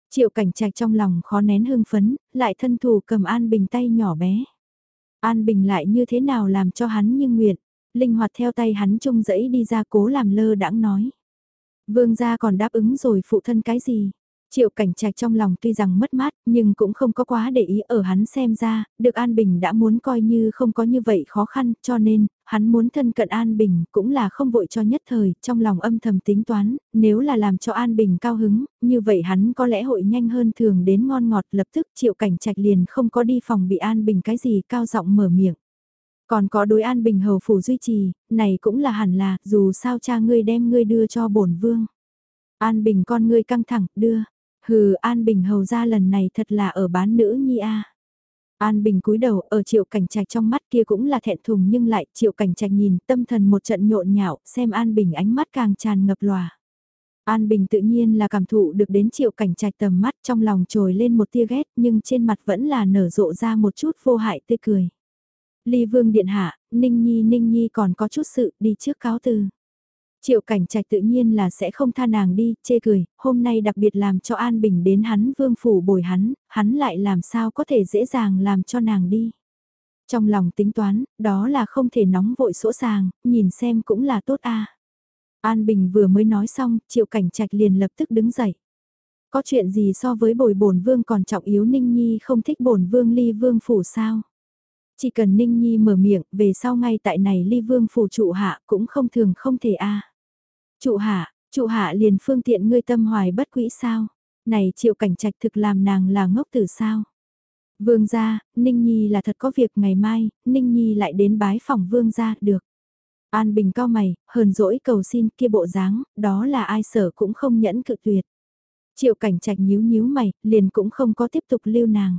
Triệu cảnh trạch trong lòng khó nén hưng phấn, lại thân thủ cầm An Bình tay nhỏ bé. An Bình lại như thế nào làm cho hắn như nguyện. Linh hoạt theo tay hắn trông dẫy đi ra cố làm lơ đãng nói. Vương gia còn đáp ứng rồi phụ thân cái gì? Triệu cảnh trạch trong lòng tuy rằng mất mát nhưng cũng không có quá để ý ở hắn xem ra, được An Bình đã muốn coi như không có như vậy khó khăn cho nên, hắn muốn thân cận An Bình cũng là không vội cho nhất thời, trong lòng âm thầm tính toán, nếu là làm cho An Bình cao hứng, như vậy hắn có lẽ hội nhanh hơn thường đến ngon ngọt lập tức triệu cảnh trạch liền không có đi phòng bị An Bình cái gì cao giọng mở miệng. Còn có đối an bình hầu phủ duy trì, này cũng là hẳn là, dù sao cha ngươi đem ngươi đưa cho bổn vương. An bình con ngươi căng thẳng, đưa. Hừ, an bình hầu ra lần này thật là ở bán nữ nhi a. An Bình cúi đầu ở triệu cảnh trạch trong mắt kia cũng là thẹn thùng nhưng lại triệu cảnh trạch nhìn tâm thần một trận nhộn nhạo xem An Bình ánh mắt càng tràn ngập lòa. An Bình tự nhiên là cảm thụ được đến triệu cảnh trạch tầm mắt trong lòng trồi lên một tia ghét nhưng trên mặt vẫn là nở rộ ra một chút vô hại tươi cười. Ly Vương Điện Hạ, Ninh Nhi Ninh Nhi còn có chút sự đi trước cáo từ. Triệu cảnh trạch tự nhiên là sẽ không tha nàng đi, chê cười, hôm nay đặc biệt làm cho An Bình đến hắn vương phủ bồi hắn, hắn lại làm sao có thể dễ dàng làm cho nàng đi. Trong lòng tính toán, đó là không thể nóng vội sỗ sàng, nhìn xem cũng là tốt a. An Bình vừa mới nói xong, Triệu Cảnh Trạch liền lập tức đứng dậy. Có chuyện gì so với bồi bổn vương còn trọng yếu Ninh Nhi không thích bổn vương ly vương phủ sao? Chỉ cần Ninh Nhi mở miệng, về sau ngay tại này ly vương phủ trụ hạ cũng không thường không thể a. Trụ hạ, trụ hạ liền phương tiện ngươi tâm hoài bất quỹ sao? Này Triệu Cảnh Trạch thực làm nàng là ngốc tử sao? Vương gia, Ninh Nhi là thật có việc ngày mai, Ninh Nhi lại đến bái phòng vương gia, được. An Bình cao mày, hờn dỗi cầu xin kia bộ dáng, đó là ai sở cũng không nhẫn cự tuyệt. Triệu cảnh trạch nhíu nhíu mày, liền cũng không có tiếp tục lưu nàng.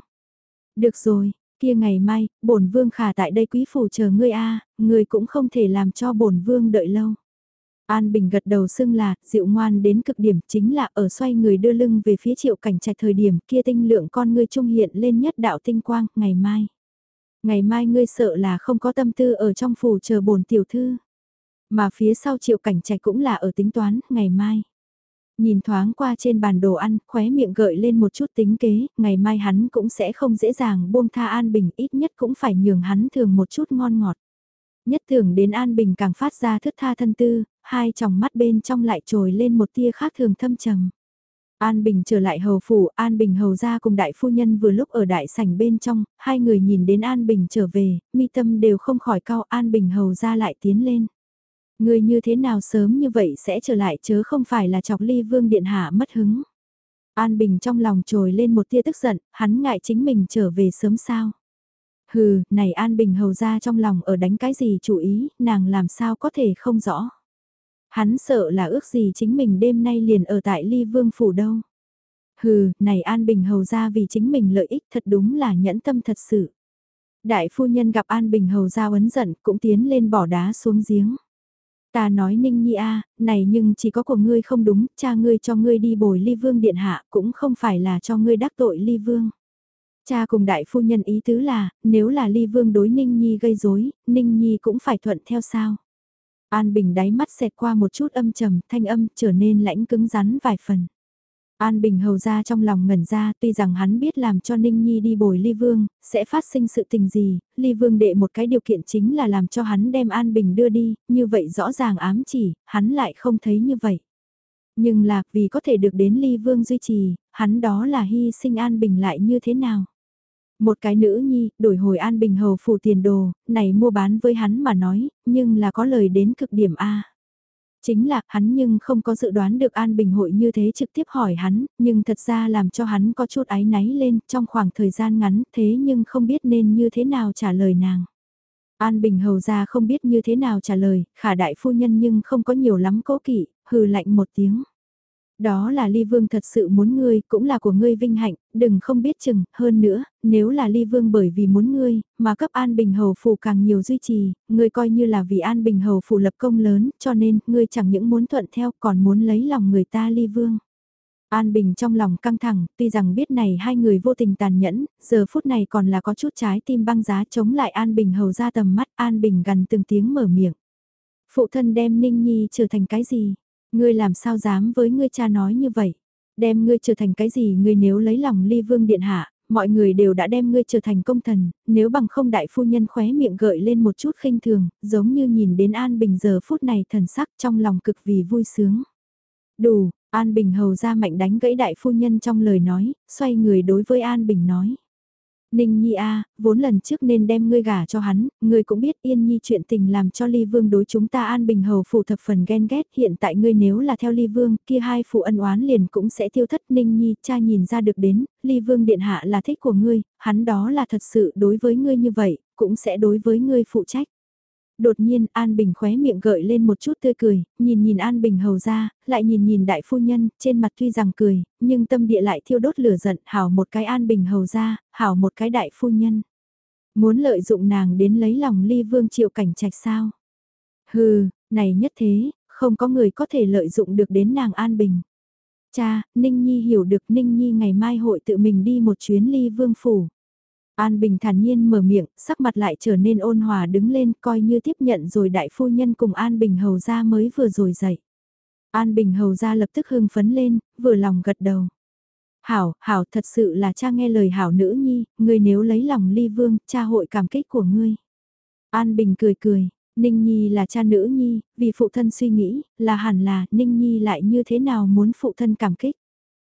Được rồi, kia ngày mai, bổn vương khả tại đây quý phủ chờ ngươi a, ngươi cũng không thể làm cho bổn vương đợi lâu. An Bình gật đầu xưng là, dịu ngoan đến cực điểm chính là ở xoay người đưa lưng về phía triệu cảnh trạch thời điểm kia tinh lượng con ngươi trung hiện lên nhất đạo tinh quang, ngày mai. Ngày mai ngươi sợ là không có tâm tư ở trong phủ chờ bổn tiểu thư. Mà phía sau triệu cảnh trạch cũng là ở tính toán, ngày mai. Nhìn thoáng qua trên bàn đồ ăn, khóe miệng gợi lên một chút tính kế, ngày mai hắn cũng sẽ không dễ dàng buông tha An Bình, ít nhất cũng phải nhường hắn thường một chút ngon ngọt. Nhất thường đến An Bình càng phát ra thức tha thân tư, hai tròng mắt bên trong lại trồi lên một tia khác thường thâm trầm. An Bình trở lại hầu phủ, An Bình hầu ra cùng đại phu nhân vừa lúc ở đại sảnh bên trong, hai người nhìn đến An Bình trở về, mi tâm đều không khỏi cao An Bình hầu ra lại tiến lên. Người như thế nào sớm như vậy sẽ trở lại chớ không phải là chọc ly vương điện hạ mất hứng. An Bình trong lòng trồi lên một tia tức giận, hắn ngại chính mình trở về sớm sao. Hừ, này An Bình hầu ra trong lòng ở đánh cái gì chủ ý, nàng làm sao có thể không rõ. Hắn sợ là ước gì chính mình đêm nay liền ở tại ly vương phủ đâu. Hừ, này An Bình hầu ra vì chính mình lợi ích thật đúng là nhẫn tâm thật sự. Đại phu nhân gặp An Bình hầu ra ấn giận cũng tiến lên bỏ đá xuống giếng. Ta nói Ninh Nhi a, này nhưng chỉ có của ngươi không đúng, cha ngươi cho ngươi đi bồi ly vương điện hạ cũng không phải là cho ngươi đắc tội ly vương. Cha cùng đại phu nhân ý tứ là, nếu là ly vương đối Ninh Nhi gây rối, Ninh Nhi cũng phải thuận theo sao. An Bình đáy mắt xẹt qua một chút âm trầm, thanh âm trở nên lãnh cứng rắn vài phần. An Bình hầu ra trong lòng ngẩn ra tuy rằng hắn biết làm cho Ninh Nhi đi bồi Ly Vương, sẽ phát sinh sự tình gì, Ly Vương đệ một cái điều kiện chính là làm cho hắn đem An Bình đưa đi, như vậy rõ ràng ám chỉ, hắn lại không thấy như vậy. Nhưng là vì có thể được đến Ly Vương duy trì, hắn đó là hy sinh An Bình lại như thế nào. Một cái nữ nhi, đổi hồi An Bình hầu phủ tiền đồ, này mua bán với hắn mà nói, nhưng là có lời đến cực điểm A. Chính là hắn nhưng không có dự đoán được An Bình hội như thế trực tiếp hỏi hắn, nhưng thật ra làm cho hắn có chút áy náy lên trong khoảng thời gian ngắn thế nhưng không biết nên như thế nào trả lời nàng. An Bình hầu ra không biết như thế nào trả lời, khả đại phu nhân nhưng không có nhiều lắm cố kỵ, hừ lạnh một tiếng. Đó là ly vương thật sự muốn ngươi, cũng là của ngươi vinh hạnh, đừng không biết chừng, hơn nữa, nếu là ly vương bởi vì muốn ngươi, mà cấp an bình hầu phủ càng nhiều duy trì, ngươi coi như là vì an bình hầu phủ lập công lớn, cho nên, ngươi chẳng những muốn thuận theo còn muốn lấy lòng người ta ly vương. An Bình trong lòng căng thẳng, tuy rằng biết này hai người vô tình tàn nhẫn, giờ phút này còn là có chút trái tim băng giá chống lại An Bình hầu ra tầm mắt, An Bình gần từng tiếng mở miệng. Phụ thân đem Ninh Nhi trở thành cái gì? Ngươi làm sao dám với ngươi cha nói như vậy? Đem ngươi trở thành cái gì ngươi nếu lấy lòng ly vương điện hạ, mọi người đều đã đem ngươi trở thành công thần, nếu bằng không đại phu nhân khóe miệng gợi lên một chút khinh thường, giống như nhìn đến An Bình giờ phút này thần sắc trong lòng cực vì vui sướng. Đủ, An Bình hầu ra mạnh đánh gãy đại phu nhân trong lời nói, xoay người đối với An Bình nói. Ninh Nhi a, vốn lần trước nên đem ngươi gả cho hắn, ngươi cũng biết Yên Nhi chuyện tình làm cho Ly Vương đối chúng ta an bình hầu phụ thập phần ghen ghét, hiện tại ngươi nếu là theo Ly Vương, kia hai phụ ân oán liền cũng sẽ tiêu thất Ninh Nhi, cha nhìn ra được đến, Ly Vương điện hạ là thích của ngươi, hắn đó là thật sự đối với ngươi như vậy, cũng sẽ đối với ngươi phụ trách. Đột nhiên An Bình khóe miệng gợi lên một chút tươi cười, nhìn nhìn An Bình hầu ra, lại nhìn nhìn đại phu nhân, trên mặt tuy rằng cười, nhưng tâm địa lại thiêu đốt lửa giận, hảo một cái An Bình hầu ra, hảo một cái đại phu nhân. Muốn lợi dụng nàng đến lấy lòng ly vương triệu cảnh trạch sao? Hừ, này nhất thế, không có người có thể lợi dụng được đến nàng An Bình. Cha, Ninh Nhi hiểu được Ninh Nhi ngày mai hội tự mình đi một chuyến ly vương phủ. An Bình thản nhiên mở miệng, sắc mặt lại trở nên ôn hòa đứng lên coi như tiếp nhận rồi đại phu nhân cùng An Bình hầu ra mới vừa rồi dậy. An Bình hầu ra lập tức hưng phấn lên, vừa lòng gật đầu. Hảo, Hảo thật sự là cha nghe lời Hảo nữ nhi, ngươi nếu lấy lòng ly vương, cha hội cảm kích của ngươi. An Bình cười cười, Ninh Nhi là cha nữ nhi, vì phụ thân suy nghĩ, là hẳn là Ninh Nhi lại như thế nào muốn phụ thân cảm kích.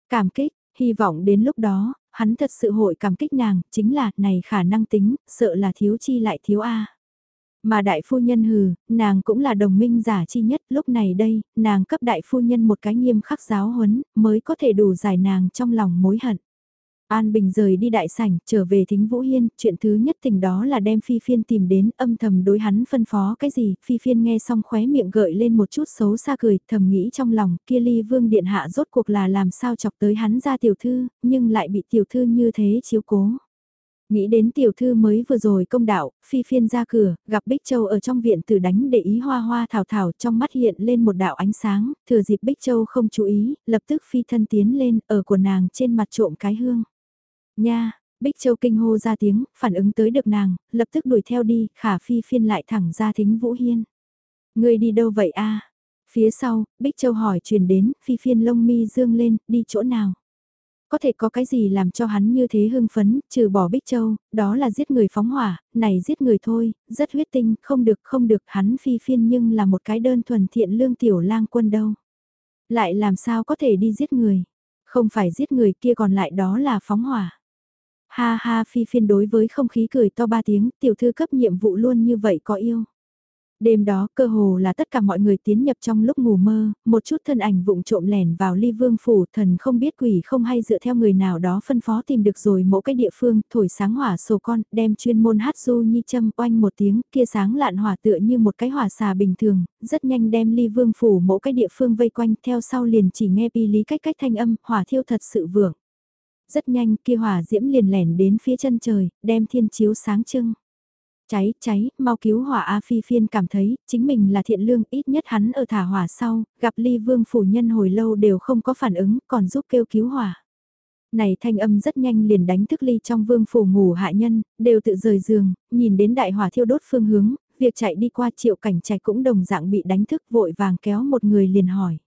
Cảm kích, hy vọng đến lúc đó, hắn thật sự hội cảm kích nàng, chính là này khả năng tính, sợ là thiếu chi lại thiếu A. Mà đại phu nhân hừ, nàng cũng là đồng minh giả chi nhất, lúc này đây, nàng cấp đại phu nhân một cái nghiêm khắc giáo huấn, mới có thể đủ giải nàng trong lòng mối hận. An Bình rời đi đại sảnh, trở về thính Vũ Hiên, chuyện thứ nhất tình đó là đem Phi Phiên tìm đến, âm thầm đối hắn phân phó cái gì, Phi Phiên nghe xong khóe miệng gợi lên một chút xấu xa cười, thầm nghĩ trong lòng, kia ly vương điện hạ rốt cuộc là làm sao chọc tới hắn ra tiểu thư, nhưng lại bị tiểu thư như thế chiếu cố. Nghĩ đến tiểu thư mới vừa rồi công đạo, phi phiên ra cửa, gặp Bích Châu ở trong viện tử đánh để ý hoa hoa thảo thảo trong mắt hiện lên một đạo ánh sáng, thừa dịp Bích Châu không chú ý, lập tức phi thân tiến lên, ở của nàng trên mặt trộm cái hương. Nha, Bích Châu kinh hô ra tiếng, phản ứng tới được nàng, lập tức đuổi theo đi, khả phi phiên lại thẳng ra thính Vũ Hiên. Người đi đâu vậy a? Phía sau, Bích Châu hỏi truyền đến, phi phiên lông mi dương lên, đi chỗ nào? Có thể có cái gì làm cho hắn như thế hưng phấn, trừ bỏ Bích Châu, đó là giết người phóng hỏa, này giết người thôi, rất huyết tinh, không được không được, hắn phi phiên nhưng là một cái đơn thuần thiện lương tiểu lang quân đâu. Lại làm sao có thể đi giết người, không phải giết người kia còn lại đó là phóng hỏa. Ha ha phi phiên đối với không khí cười to ba tiếng, tiểu thư cấp nhiệm vụ luôn như vậy có yêu. Đêm đó cơ hồ là tất cả mọi người tiến nhập trong lúc ngủ mơ, một chút thân ảnh vụng trộm lẻn vào ly vương phủ thần không biết quỷ không hay dựa theo người nào đó phân phó tìm được rồi mỗi cái địa phương thổi sáng hỏa sổ con đem chuyên môn hát du nhi châm oanh một tiếng kia sáng lạn hỏa tựa như một cái hỏa xà bình thường, rất nhanh đem ly vương phủ mỗi cái địa phương vây quanh theo sau liền chỉ nghe pi lý cách cách thanh âm hỏa thiêu thật sự vượng. Rất nhanh kia hỏa diễm liền lẻn đến phía chân trời, đem thiên chiếu sáng trưng. Cháy, cháy, mau cứu hỏa A Phi Phiên cảm thấy, chính mình là thiện lương, ít nhất hắn ở thả hỏa sau, gặp ly vương phủ nhân hồi lâu đều không có phản ứng, còn giúp kêu cứu hỏa. Này thanh âm rất nhanh liền đánh thức ly trong vương phủ ngủ hạ nhân, đều tự rời giường, nhìn đến đại hỏa thiêu đốt phương hướng, việc chạy đi qua triệu cảnh trạch cũng đồng dạng bị đánh thức vội vàng kéo một người liền hỏi.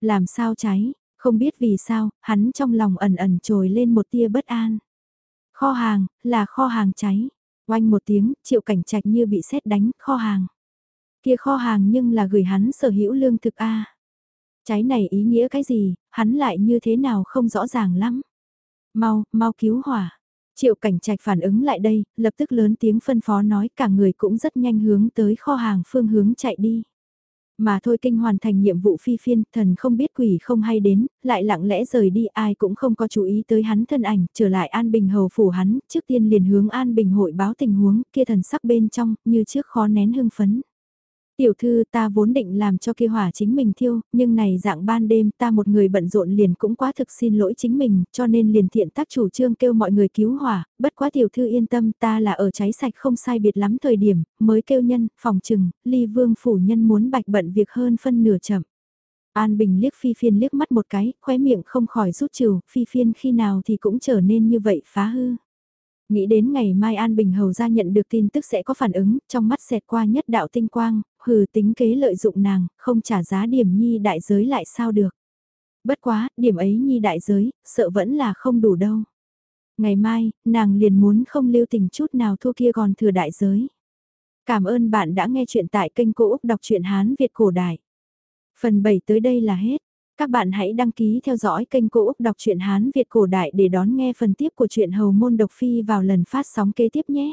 Làm sao cháy, không biết vì sao, hắn trong lòng ẩn ẩn trồi lên một tia bất an. Kho hàng, là kho hàng cháy. Oanh một tiếng, triệu cảnh trạch như bị xét đánh, kho hàng. Kia kho hàng nhưng là gửi hắn sở hữu lương thực A. cháy này ý nghĩa cái gì, hắn lại như thế nào không rõ ràng lắm. Mau, mau cứu hỏa. Triệu cảnh trạch phản ứng lại đây, lập tức lớn tiếng phân phó nói cả người cũng rất nhanh hướng tới kho hàng phương hướng chạy đi. Mà thôi kinh hoàn thành nhiệm vụ phi phiên, thần không biết quỷ không hay đến, lại lặng lẽ rời đi ai cũng không có chú ý tới hắn thân ảnh, trở lại An Bình hầu phủ hắn, trước tiên liền hướng An Bình hội báo tình huống, kia thần sắc bên trong, như trước khó nén hưng phấn. Tiểu thư ta vốn định làm cho kia hỏa chính mình thiêu, nhưng này dạng ban đêm ta một người bận rộn liền cũng quá thực xin lỗi chính mình, cho nên liền thiện tác chủ trương kêu mọi người cứu hỏa, bất quá tiểu thư yên tâm ta là ở cháy sạch không sai biệt lắm thời điểm, mới kêu nhân, phòng trừng, ly vương phủ nhân muốn bạch bận việc hơn phân nửa chậm. An Bình liếc Phi Phiên liếc mắt một cái, khóe miệng không khỏi rút trừ, Phi Phiên khi nào thì cũng trở nên như vậy phá hư. Nghĩ đến ngày mai An Bình Hầu ra nhận được tin tức sẽ có phản ứng, trong mắt xẹt qua nhất đạo tinh quang, hừ tính kế lợi dụng nàng, không trả giá điểm nhi đại giới lại sao được. Bất quá, điểm ấy nhi đại giới, sợ vẫn là không đủ đâu. Ngày mai, nàng liền muốn không lưu tình chút nào thua kia còn thừa đại giới. Cảm ơn bạn đã nghe chuyện tại kênh Cô Úc Đọc truyện Hán Việt Cổ Đại. Phần 7 tới đây là hết. Các bạn hãy đăng ký theo dõi kênh Cô Úc Đọc truyện Hán Việt Cổ Đại để đón nghe phần tiếp của truyện Hầu Môn Độc Phi vào lần phát sóng kế tiếp nhé.